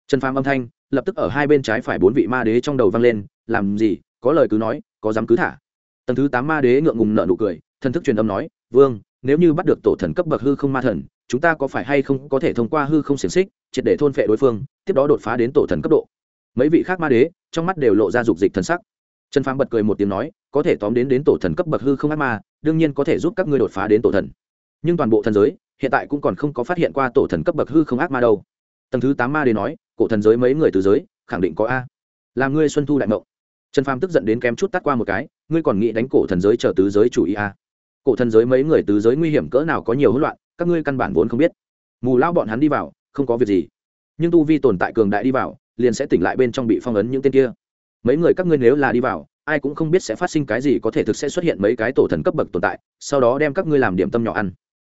Trần phàm âm thanh, lập tức ở hai bên trái phải bốn vị ma đế trong đầu vang lên, làm gì? Có lời cứ nói, có dám cứ thả. Tầng thứ tám ma đế ngượng ngùng nợ nụ cười, thần thức truyền âm nói, vương, nếu như bắt được tổ thần cấp bậc hư không ma thần, chúng ta có phải hay không có thể thông qua hư không xiềng xích, triệt để thôn phệ đối phương, tiếp đó đột phá đến tổ thần cấp độ? Mấy vị khác ma đế, trong mắt đều lộ ra dục dịch thần sắc. Trần phàm bật cười một tiếng nói, có thể tóm đến đến tổ thần cấp bậc hư không ác ma, đương nhiên có thể giúp các ngươi đột phá đến tổ thần. Nhưng toàn bộ thần giới hiện tại cũng còn không có phát hiện qua tổ thần cấp bậc hư không ác ma đâu. Tầng thứ tám ma đến nói, cổ thần giới mấy người từ giới, khẳng định có a. Làm ngươi xuân thu đại mộng. Trần phàm tức giận đến kém chút tắt qua một cái, ngươi còn nghĩ đánh cổ thần giới chờ tứ giới chủ ý a? Cổ thần giới mấy người tứ giới nguy hiểm cỡ nào có nhiều hỗn loạn, các ngươi căn bản vốn không biết. Mù lao bọn hắn đi vào, không có việc gì. Nhưng tu vi tồn tại cường đại đi vào, liền sẽ tỉnh lại bên trong bị phong ấn những tên kia. Mấy người các ngươi nếu là đi vào, ai cũng không biết sẽ phát sinh cái gì có thể thực sẽ xuất hiện mấy cái tổ thần cấp bậc tồn tại, sau đó đem các ngươi làm điểm tâm nhỏ ăn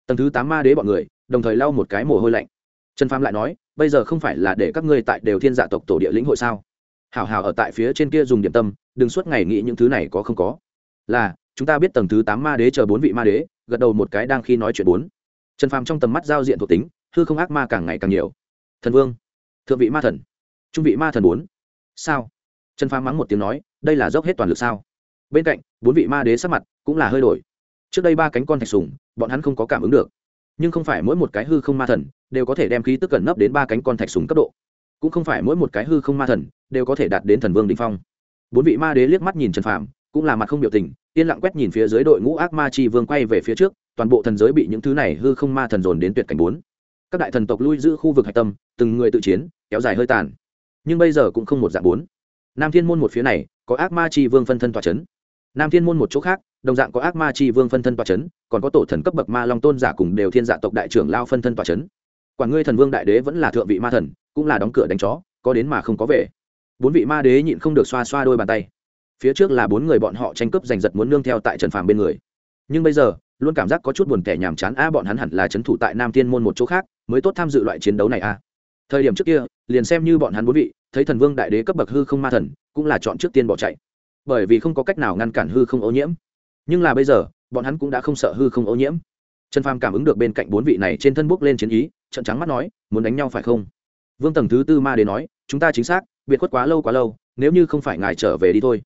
tầng thứ tám ma đế bọn người, đồng thời lau một cái mồ hôi lạnh. Trần phàm lại nói, bây giờ không phải là để các ngươi tại đều thiên dạ tộc tổ địa lĩnh hội sao? Hảo hảo ở tại phía trên kia dùng điểm tâm, đừng suốt ngày nghĩ những thứ này có không có. Là, chúng ta biết tầng thứ tám ma đế chờ bốn vị ma đế, gật đầu một cái đang khi nói chuyện bốn. Trần phàm trong tầm mắt giao diện thuộc tính, hư không ác ma càng ngày càng nhiều. Thần vương, thượng vị ma thần, trung vị ma thần bốn. Sao? Trần phàm mắng một tiếng nói, đây là dốc hết toàn lực sao? Bên cạnh, bốn vị ma đế sắc mặt cũng là hơi đổi. Trước đây ba cánh con thạch sùng bọn hắn không có cảm ứng được. Nhưng không phải mỗi một cái hư không ma thần đều có thể đem khí tức cẩn nấp đến ba cánh con thạch súng cấp độ. Cũng không phải mỗi một cái hư không ma thần đều có thể đạt đến thần vương đình phong. Bốn vị ma đế liếc mắt nhìn trần phàm, cũng là mặt không biểu tình, yên lặng quét nhìn phía dưới đội ngũ ác ma chi vương quay về phía trước, toàn bộ thần giới bị những thứ này hư không ma thần dồn đến tuyệt cảnh bốn. Các đại thần tộc lui giữ khu vực hạch tâm, từng người tự chiến, kéo dài hơi tàn. Nhưng bây giờ cũng không một dạng bốn. Nam thiên môn một phía này, có ác ma chi vương phân thân tỏa c h ấ n nam thiên môn một chỗ khác đồng dạng có ác ma chi vương phân thân tòa c h ấ n còn có tổ thần cấp bậc ma long tôn giả cùng đều thiên dạ tộc đại trưởng lao phân thân tòa c h ấ n quản ngươi thần vương đại đế vẫn là thượng vị ma thần, cũng là đóng cửa đánh chó, có đến mà không có về. Bốn vị ma đế nhịn không được xoa xoa đôi bàn tay. Phía trước là bốn người bọn họ tranh cướp giành giật muốn nương theo tại trần phàm bên người. Nhưng bây giờ, luôn cảm giác có chút buồn tẻ nhàm chán, a, bọn hắn hẳn là trấn thủ tại nam thiên môn một chỗ khác, mới tốt tham dự loại chiến đấu này, a. Thời điểm trước kia, liền xem như bọn hắn bốn vị, thấy thần vương đại đế cấp bậc hư không ma thần, cũng là chọn trước tiên bỏ chạy. Bởi vì không có cách nào ngăn cản hư không ô nhiễm nhưng là bây giờ, bọn hắn cũng đã không sợ hư không ô nhiễm. Trần phàm cảm ứng được bên cạnh bốn vị này trên thân bốc lên chiến ý trận trắng mắt nói, muốn đánh nhau phải không? Vương tầng thứ tư ma đến nói, chúng ta chính xác, biệt khuất quá lâu quá lâu, nếu như không phải ngài trở về đi thôi.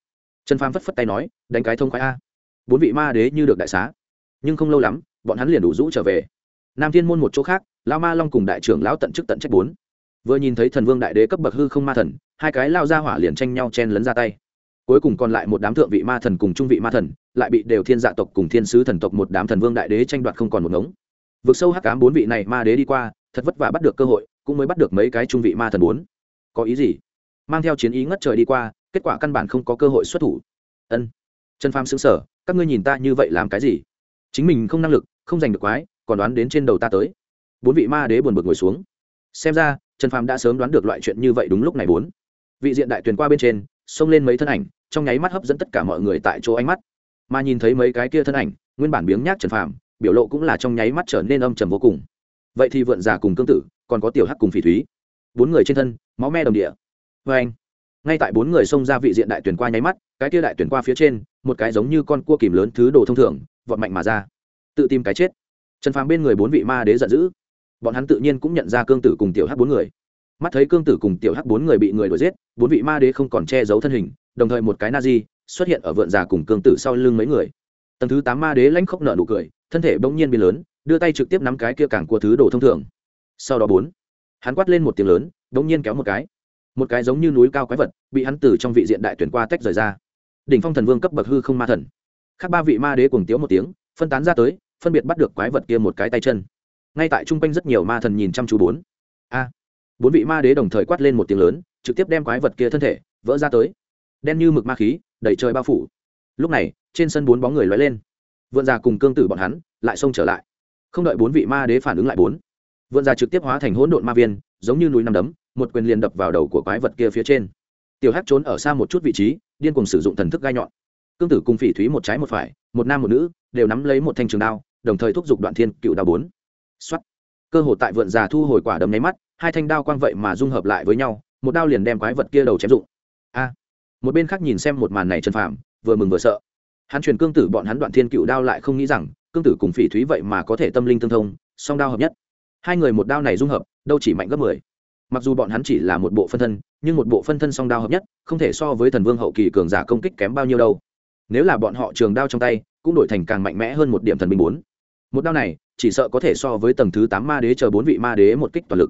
Trần phàm phất phất tay nói, đánh cái thông khoái a. Bốn vị ma đế như được đại xá, nhưng không lâu lắm, bọn hắn liền đủ rũ trở về. Nam thiên môn một chỗ khác, lao ma long cùng đại trưởng lão tận chức tận trách bốn. Vừa nhìn thấy thần vương đại đế cấp bậc hư không ma thần, hai cái lao ra hỏa liền tranh nhau chen lấn ra tay. Cuối cùng còn lại một đám thượng vị ma thần cùng trung vị ma thần lại bị đều thiên dạ tộc cùng thiên sứ thần tộc một đám thần vương đại đế tranh đoạt không còn một ngống. Vượt sâu hắc cám bốn vị này ma đế đi qua, thật vất vả bắt được cơ hội, cũng mới bắt được mấy cái trung vị ma thần bốn. Có ý gì? Mang theo chiến ý ngất trời đi qua, kết quả căn bản không có cơ hội xuất thủ. Ân. Trần pham xứng sở các ngươi nhìn ta như vậy làm cái gì? Chính mình không năng lực, không giành được quái, còn đoán đến trên đầu ta tới. Bốn vị ma đế buồn bực ngồi xuống. Xem ra, trần phàm đã sớm đoán được loại chuyện như vậy đúng lúc này bốn. Vị diện đại tuyển qua bên trên, xông lên mấy thân ảnh, trong nháy mắt hấp dẫn tất cả mọi người tại chỗ ánh mắt mà nhìn thấy mấy cái kia thân ảnh, nguyên bản biếng nhác trần phàm, biểu lộ cũng là trong nháy mắt trở nên âm trầm vô cùng. Vậy thì vượn già cùng cương tử, còn có tiểu hắc cùng phỉ thúy. Bốn người trên thân, máu me đồng địa. Vê anh, ngay tại bốn người xông ra vị diện đại tuyển qua nháy mắt, cái kia đại tuyển qua phía trên, một cái giống như con cua kìm lớn thứ đồ thông thường, vọt mạnh mà ra. Tự tìm cái chết. Trần phàm bên người bốn vị ma đế giận dữ. Bọn hắn tự nhiên cũng nhận ra cương tử cùng tiểu hắc bốn người. Mắt thấy cương tử cùng tiểu hắc bốn người bị người đuổi giết, bốn vị ma đế không còn che giấu thân hình, đồng thời một cái na di xuất hiện ở vượn già cùng cương tử sau lưng mấy người. Tầng thứ tám ma đế lãnh khốc nợ nụ cười, thân thể bỗng nhiên biến lớn, đưa tay trực tiếp nắm cái kia càng của thứ đồ thông thường. Sau đó bốn, hắn quát lên một tiếng lớn, bỗng nhiên kéo một cái. Một cái giống như núi cao quái vật, bị hắn từ trong vị diện đại tuyển qua tách rời ra. Đỉnh phong thần vương cấp bậc hư không ma thần. Khác ba vị ma đế cùng tiếu một tiếng, phân tán ra tới, phân biệt bắt được quái vật kia một cái tay chân. Ngay tại trung quanh rất nhiều ma thần nhìn chăm chú bốn. A, bốn vị ma đế đồng thời quát lên một tiếng lớn, trực tiếp đem quái vật kia thân thể vỡ ra tới đen như mực ma khí đẩy trời bao phủ. Lúc này, trên sân bốn bóng người lóe lên. Vượn già cùng cương tử bọn hắn lại xông trở lại. Không đợi bốn vị ma đế phản ứng lại bốn vượn già trực tiếp hóa thành hỗn độn ma viên, giống như núi nằm đấm, một quyền liền đập vào đầu của quái vật kia phía trên. Tiểu hắc trốn ở xa một chút vị trí, điên cùng sử dụng thần thức gai nhọn. Cương tử cùng phỉ thúy một trái một phải, một nam một nữ, đều nắm lấy một thanh trường đao, đồng thời thúc giục đoạn thiên cựu đao bốn. Xuất cơ hội tại vượn già thu hồi quả đấm nháy mắt, hai thanh đao quang vậy mà dung hợp lại với nhau, một đao liền đem quái vật kia đầu chém dụng a một bên khác nhìn xem một màn này trần phàm, vừa mừng vừa sợ. Hắn truyền cương tử bọn hắn đoạn thiên cựu đao lại không nghĩ rằng, cương tử cùng phỉ thúy vậy mà có thể tâm linh tương thông, song đao hợp nhất. Hai người một đao này dung hợp, đâu chỉ mạnh gấp mười. Mặc dù bọn hắn chỉ là một bộ phân thân, nhưng một bộ phân thân song đao hợp nhất, không thể so với thần vương hậu kỳ cường giả công kích kém bao nhiêu đâu. Nếu là bọn họ trường đao trong tay, cũng đổi thành càng mạnh mẽ hơn một điểm thần binh bốn. Một đao này, chỉ sợ có thể so với tầng thứ tám ma đế chờ bốn vị ma đế một kích toàn lực.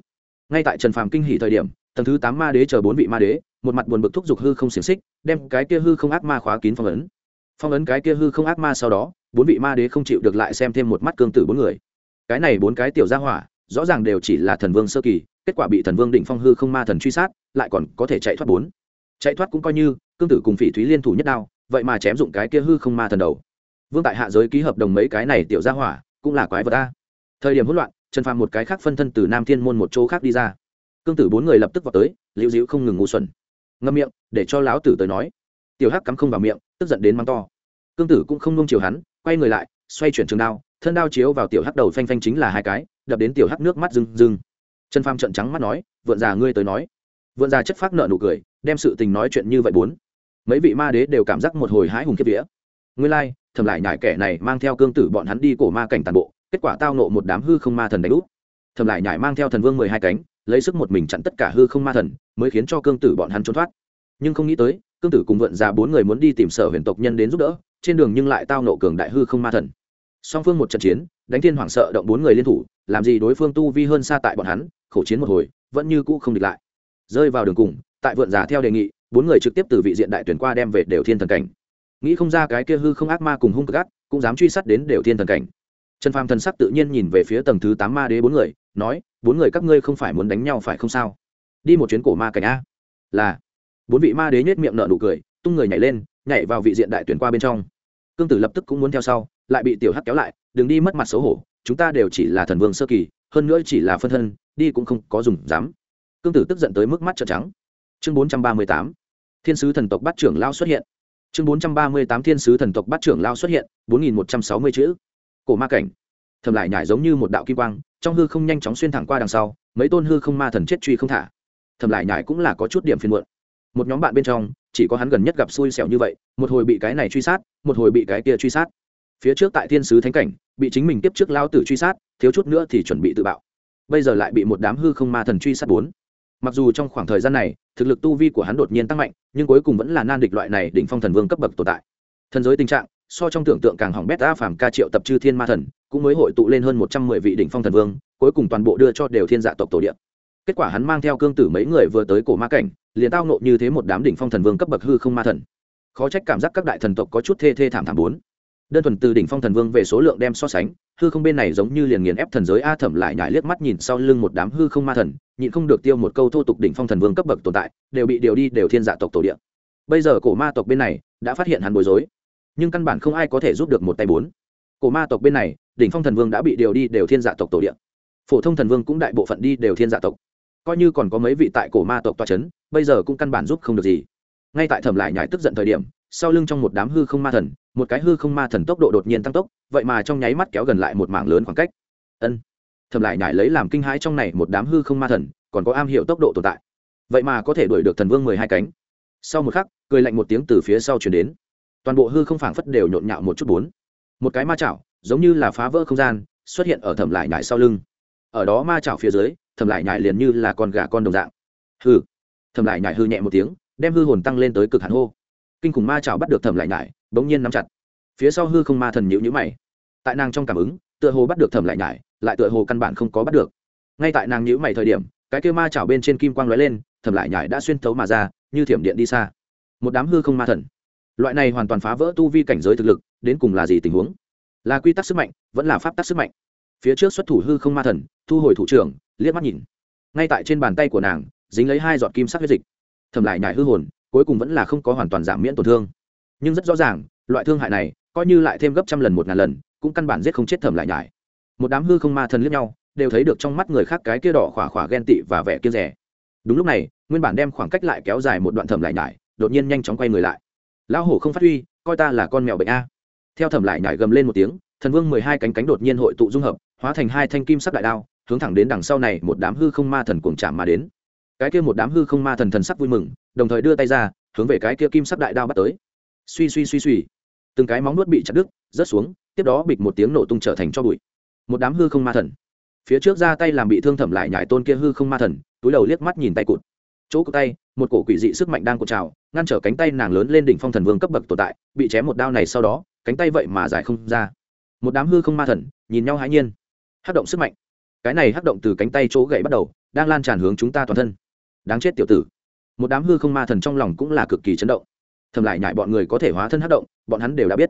Ngay tại trần phàm kinh hỉ thời điểm, tầng thứ tám ma đế chờ bốn vị ma đế một mặt buồn bực thúc giục hư không xiềng xích, đem cái kia hư không ác ma khóa kín phong ấn. Phong ấn cái kia hư không ác ma sau đó, bốn vị ma đế không chịu được lại xem thêm một mắt cương tử bốn người. Cái này bốn cái tiểu gia hỏa, rõ ràng đều chỉ là thần vương sơ kỳ, kết quả bị thần vương định phong hư không ma thần truy sát, lại còn có thể chạy thoát bốn. Chạy thoát cũng coi như, cương tử cùng phỉ thúy liên thủ nhất đao, vậy mà chém dụng cái kia hư không ma thần đầu. Vương tại hạ giới ký hợp đồng mấy cái này tiểu gia hỏa, cũng là quái vật ta thời điểm hỗn loạn, trần phàm một cái khác phân thân từ nam thiên môn một chỗ khác đi ra. Cương tử bốn người lập tức vào tới, liễu diễu không ngừng ngu xuẩn ngâm miệng, để cho lão tử tới nói. Tiểu hắc cắm không vào miệng, tức giận đến mắng to. Cương tử cũng không nung chiều hắn, quay người lại, xoay chuyển trường đao, thân đao chiếu vào tiểu hắc đầu phanh phanh chính là hai cái, đập đến tiểu hắc nước mắt rưng rưng. Trần pham trận trắng mắt nói, vượn già ngươi tới nói. Vượn già chất phác nợ nụ cười, đem sự tình nói chuyện như vậy bốn. Mấy vị ma đế đều cảm giác một hồi hái hùng kiếp vía. Nguyên lai, thầm lại nhải kẻ này mang theo cương tử bọn hắn đi cổ ma cảnh tàn bộ, kết quả tao nộ một đám hư không ma thần đánh úp. Thầm lại nhải mang theo thần vương mười hai cánh lấy sức một mình chặn tất cả hư không ma thần, mới khiến cho cương tử bọn hắn trốn thoát. Nhưng không nghĩ tới, cương tử cùng vượn già bốn người muốn đi tìm sở huyền tộc nhân đến giúp đỡ, trên đường nhưng lại tao nộ cường đại hư không ma thần. Song phương một trận chiến, đánh thiên hoảng sợ động bốn người liên thủ, làm gì đối phương tu vi hơn xa tại bọn hắn khẩu chiến một hồi, vẫn như cũ không địch lại. Rơi vào đường cùng, tại vượn già theo đề nghị, bốn người trực tiếp từ vị diện đại tuyển qua đem về đều thiên thần cảnh. Nghĩ không ra cái kia hư không ác ma cùng hung cực ác, cũng dám truy sát đến đều thiên thần cảnh. Trần phàm thần sắc tự nhiên nhìn về phía tầng thứ tám ma đế bốn người, nói bốn người các ngươi không phải muốn đánh nhau phải không sao? Đi một chuyến cổ ma cảnh a. Là. Bốn vị ma đế nhếch miệng nở nụ cười, tung người nhảy lên, nhảy vào vị diện đại tuyển qua bên trong. Cương tử lập tức cũng muốn theo sau, lại bị tiểu hắc kéo lại, đừng đi mất mặt xấu hổ, chúng ta đều chỉ là thần vương sơ kỳ, hơn nữa chỉ là phân thân, đi cũng không có dùng dám. Cương tử tức giận tới mức mắt trợn trắng. Chương bốn trăm ba mươi tám, thiên sứ thần tộc bát trưởng lao xuất hiện. Chương bốn trăm ba mươi tám, thiên sứ thần tộc bát trưởng lao xuất hiện, bốn nghìn một trăm sáu mươi chữ. Cổ ma cảnh thầm lại nhải giống như một đạo kim quang, trong hư không nhanh chóng xuyên thẳng qua đằng sau, mấy tôn hư không ma thần chết truy không thả. Thầm lại nhải cũng là có chút điểm phiền muộn. Một nhóm bạn bên trong, chỉ có hắn gần nhất gặp xui xẻo như vậy, một hồi bị cái này truy sát, một hồi bị cái kia truy sát. Phía trước tại thiên sứ thánh cảnh, bị chính mình tiếp trước lao tử truy sát, thiếu chút nữa thì chuẩn bị tự bạo. Bây giờ lại bị một đám hư không ma thần truy sát bốn. Mặc dù trong khoảng thời gian này, thực lực tu vi của hắn đột nhiên tăng mạnh, nhưng cuối cùng vẫn là nan địch loại này đỉnh phong thần vương cấp bậc tồn tại. Thần giới tình trạng so trong tưởng tượng càng hỏng bét a phàm ca triệu tập chư thiên ma thần, cũng mới hội tụ lên hơn một trăm mười vị đỉnh phong thần vương, cuối cùng toàn bộ đưa cho đều thiên dạ tộc tổ điện kết quả hắn mang theo cương tử mấy người vừa tới cổ ma cảnh, liền tao nộ như thế một đám đỉnh phong thần vương cấp bậc hư không ma thần. Khó trách cảm giác các đại thần tộc có chút thê thê thảm thảm bốn. Đơn thuần từ đỉnh phong thần vương về số lượng đem so sánh, hư không bên này giống như liền nghiền ép thần giới a thẩm lại nhải liếc mắt nhìn sau lưng một đám hư không ma thần, nhịn không được tiêu một câu thô tục đỉnh phong thần vương cấp bậc tồn tại, đều bị điều đi đều thiên dạ tộc tổ địa. Bây giờ cổ ma tộc bên này đã phát hiện hắn bối rối nhưng căn bản không ai có thể giúp được một tay bốn. Cổ ma tộc bên này, đỉnh phong thần vương đã bị điều đi đều thiên dạ tộc tổ địa. Phổ thông thần vương cũng đại bộ phận đi đều thiên dạ tộc. Coi như còn có mấy vị tại cổ ma tộc toa c h ấ n bây giờ cũng căn bản giúp không được gì. Ngay tại thẩm lại nhải tức giận thời điểm, sau lưng trong một đám hư không ma thần, một cái hư không ma thần tốc độ đột nhiên tăng tốc, vậy mà trong nháy mắt kéo gần lại một mảng lớn khoảng cách. Ân. Thẩm lại nhải lấy làm kinh hãi trong này một đám hư không ma thần, còn có am hiểu tốc độ tồn tại. Vậy mà có thể đuổi được thần vương mười hai cánh. Sau một khắc, cười lạnh một tiếng từ phía sau chuyển đến toàn bộ hư không phảng phất đều nhộn nhạo một chút bốn. Một cái ma chảo, giống như là phá vỡ không gian, xuất hiện ở thẩm lại nhải sau lưng. Ở đó ma chảo phía dưới thầm lại nhải liền như là con gà con đồng dạng. Hư thầm lại nhải hư nhẹ một tiếng, đem hư hồn tăng lên tới cực hạn hô. Kinh khủng ma chảo bắt được thầm lại nhải, bỗng nhiên nắm chặt. Phía sau hư không ma thần nhữ nhữ mày. Tại nàng trong cảm ứng, tựa hồ bắt được thầm lại nhải, lại tựa hồ căn bản không có bắt được. Ngay tại nàng nhữ mày thời điểm, cái kêu ma chảo bên trên kim quang lóe lên thầm lại nhải đã xuyên thấu mà ra, như thiểm điện đi xa. Một đám hư không ma thần loại này hoàn toàn phá vỡ tu vi cảnh giới thực lực, đến cùng là gì tình huống? Là quy tắc sức mạnh, vẫn là pháp tắc sức mạnh? Phía trước xuất thủ hư không ma thần, thu hồi thủ trưởng, liếc mắt nhìn. Ngay tại trên bàn tay của nàng, dính lấy hai giọt kim sắc huyết dịch. Thầm lại nhải hư hồn, cuối cùng vẫn là không có hoàn toàn giảm miễn tổn thương. Nhưng rất rõ ràng, loại thương hại này, coi như lại thêm gấp trăm lần một ngàn lần, cũng căn bản giết không chết thầm lại nhải một đám hư không ma thần liếc nhau, đều thấy được trong mắt người khác cái kia đỏ khỏa khỏa ghen tị và vẻ kia rẻ. Đúng lúc này, nguyên bản đem khoảng cách lại kéo dài một đoạn thầm lại nhải đột nhiên nhanh chóng quay người lại lão hổ không phát huy, coi ta là con mèo bệnh a. Theo thẩm lại nhảy gầm lên một tiếng, thần vương mười hai cánh cánh đột nhiên hội tụ dung hợp, hóa thành hai thanh kim sắc đại đao, hướng thẳng đến đằng sau này một đám hư không ma thần cuồng chạm mà đến. Cái kia một đám hư không ma thần thần sắc vui mừng, đồng thời đưa tay ra, hướng về cái kia kim sắc đại đao bắt tới. Suy suy suy suy. Từng cái móng nuốt bị chặt đứt, rớt xuống, tiếp đó bịch một tiếng nổ tung trở thành cho bụi. Một đám hư không ma thần. Phía trước ra tay làm bị thương thẩm lại nhải tôn kia hư không ma thần, túi đầu liếc mắt nhìn tay cụt. Chỗ cụt tay, một cổ quỷ dị sức mạnh đang cột trào ngăn trở cánh tay nàng lớn lên đỉnh phong thần vương cấp bậc tồn tại, bị chém một đao này sau đó, cánh tay vậy mà giải không ra. Một đám hư không ma thần, nhìn nhau hãi nhiên. Hát động sức mạnh. Cái này hát động từ cánh tay chỗ gậy bắt đầu, đang lan tràn hướng chúng ta toàn thân. Đáng chết tiểu tử. Một đám hư không ma thần trong lòng cũng là cực kỳ chấn động. Thầm lại nhại bọn người có thể hóa thân hát động, bọn hắn đều đã biết.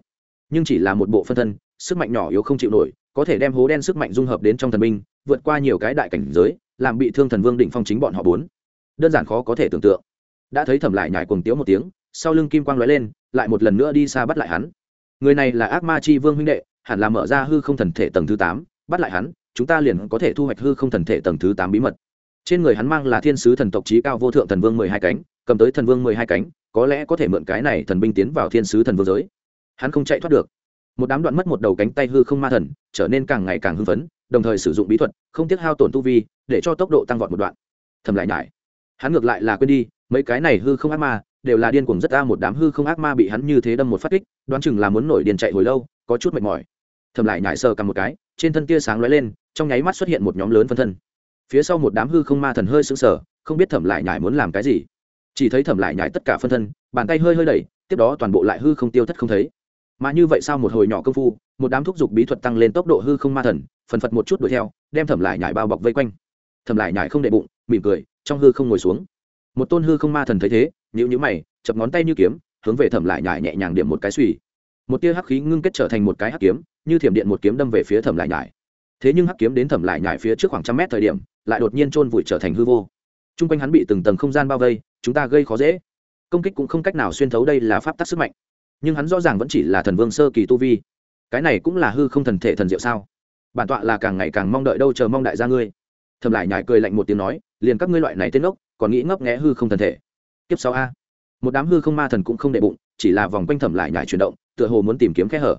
Nhưng chỉ là một bộ phân thân, sức mạnh nhỏ yếu không chịu nổi, có thể đem hố đen sức mạnh dung hợp đến trong thần binh, vượt qua nhiều cái đại cảnh giới, làm bị thương thần vương đỉnh phong chính bọn họ bốn. Đơn giản khó có thể tưởng tượng đã thấy thẩm lại nhải cuồng tiếu một tiếng, sau lưng kim quang lóe lên, lại một lần nữa đi xa bắt lại hắn. Người này là ác ma chi vương huynh đệ, hẳn là mở ra hư không thần thể tầng thứ tám, bắt lại hắn, chúng ta liền có thể thu hoạch hư không thần thể tầng thứ tám bí mật. Trên người hắn mang là thiên sứ thần tộc trí cao vô thượng thần vương mười hai cánh, cầm tới thần vương mười hai cánh, có lẽ có thể mượn cái này thần binh tiến vào thiên sứ thần vương giới. Hắn không chạy thoát được. Một đám đoạn mất một đầu cánh tay hư không ma thần, trở nên càng ngày càng hưng phấn, đồng thời sử dụng bí thuật, không tiếc hao tổn tu vi, để cho tốc độ tăng vọt một đoạn. Thầm lại nhải. Hắn ngược lại là quên đi mấy cái này hư không ác ma, đều là điên cuồng rất ra một đám hư không ác ma bị hắn như thế đâm một phát kích, đoán chừng là muốn nổi điên chạy hồi lâu, có chút mệt mỏi. Thầm lại nhải sờ cầm một cái, trên thân tia sáng lóe lên, trong nháy mắt xuất hiện một nhóm lớn phân thân. Phía sau một đám hư không ma thần hơi sững sờ, không biết thẩm lại nhải muốn làm cái gì. Chỉ thấy thẩm lại nhải tất cả phân thân, bàn tay hơi hơi đẩy, tiếp đó toàn bộ lại hư không tiêu thất không thấy. Mà như vậy sau một hồi nhỏ công phu, một đám thúc giục bí thuật tăng lên tốc độ hư không ma thần, phần phật một chút đuổi theo, đem thẩm lại nhải bao bọc vây quanh. Thẩm lại nhải không đệ bụng, mỉm cười, trong hư không ngồi xuống một tôn hư không ma thần thấy thế nhữ nhữ mày, chập ngón tay như kiếm, hướng về thẩm lại nhải nhẹ nhàng điểm một cái suy một tia hắc khí ngưng kết trở thành một cái hắc kiếm, như thiểm điện một kiếm đâm về phía thẩm lại nhải. Thế nhưng hắc kiếm đến thẩm lại nhải phía trước khoảng trăm mét thời điểm, lại đột nhiên chôn vùi trở thành hư vô. T r u n g quanh hắn bị từng tầng không gian bao vây, chúng ta gây khó dễ. Công kích cũng không cách nào xuyên thấu đây là pháp tắc sức mạnh. Nhưng hắn rõ ràng vẫn chỉ là thần vương sơ kỳ tu vi. Cái này cũng là hư không thần thể thần diệu sao? Bản tọa là càng ngày càng mong đợi đâu chờ mong đại gia ngươi. Thầm lại nhải cười lạnh một tiếng nói, liền các ngươi loại này tên ốc còn nghĩ ngấp nghẽ hư không thần thể. Tiếp sáu a. Một đám hư không ma thần cũng không đệ bụng, chỉ là vòng quanh thẩm lại nhải chuyển động, tựa hồ muốn tìm kiếm kẽ hở.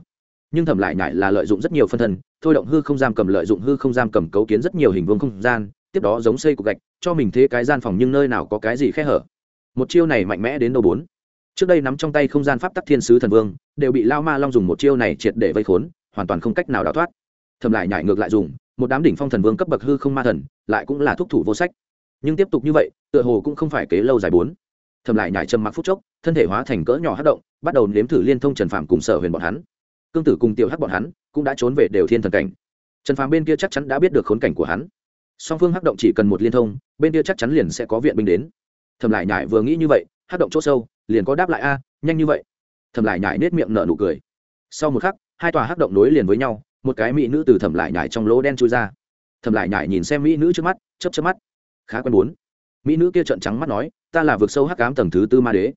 Nhưng thẩm lại nhải là lợi dụng rất nhiều phân thân, thôi động hư không giam cầm lợi dụng hư không giam cầm cấu kiến rất nhiều hình vương không gian, tiếp đó giống xây cục gạch, cho mình thế cái gian phòng nhưng nơi nào có cái gì khe hở. Một chiêu này mạnh mẽ đến đâu bốn. Trước đây nắm trong tay không gian pháp tắc thiên sứ thần vương, đều bị lao ma long dùng một chiêu này triệt để vây khốn, hoàn toàn không cách nào đào thoát. Thầm lại nhảy ngược lại dùng, một đám đỉnh phong thần vương cấp bậc hư không ma thần, lại cũng là thúc thủ vô sách nhưng tiếp tục như vậy, tựa hồ cũng không phải kế lâu dài bốn. Thầm lại nhảy trầm mặc phút chốc, thân thể hóa thành cỡ nhỏ hát động, bắt đầu nếm thử liên thông trần phạm cùng sở huyền bọn hắn. Cương tử cùng tiểu hắc bọn hắn cũng đã trốn về đều thiên thần cảnh. Trần phạm bên kia chắc chắn đã biết được khốn cảnh của hắn. Song phương hắc động chỉ cần một liên thông, bên kia chắc chắn liền sẽ có viện binh đến. Thầm lại nhải vừa nghĩ như vậy, hắc động chỗ sâu, liền có đáp lại a, nhanh như vậy. Thầm lại nhải nết miệng nở nụ cười. Sau một khắc, hai tòa hắc động nối liền với nhau, một cái mỹ nữ từ thầm lại nhải trong lỗ đen chui ra. Thầm lại nhải nhìn xem mỹ nữ trước mắt chấp chấp mắt khá quen bốn. Mỹ nữ kia trợn trắng mắt nói, ta là vực sâu hắc cám tầng thứ tư ma đế.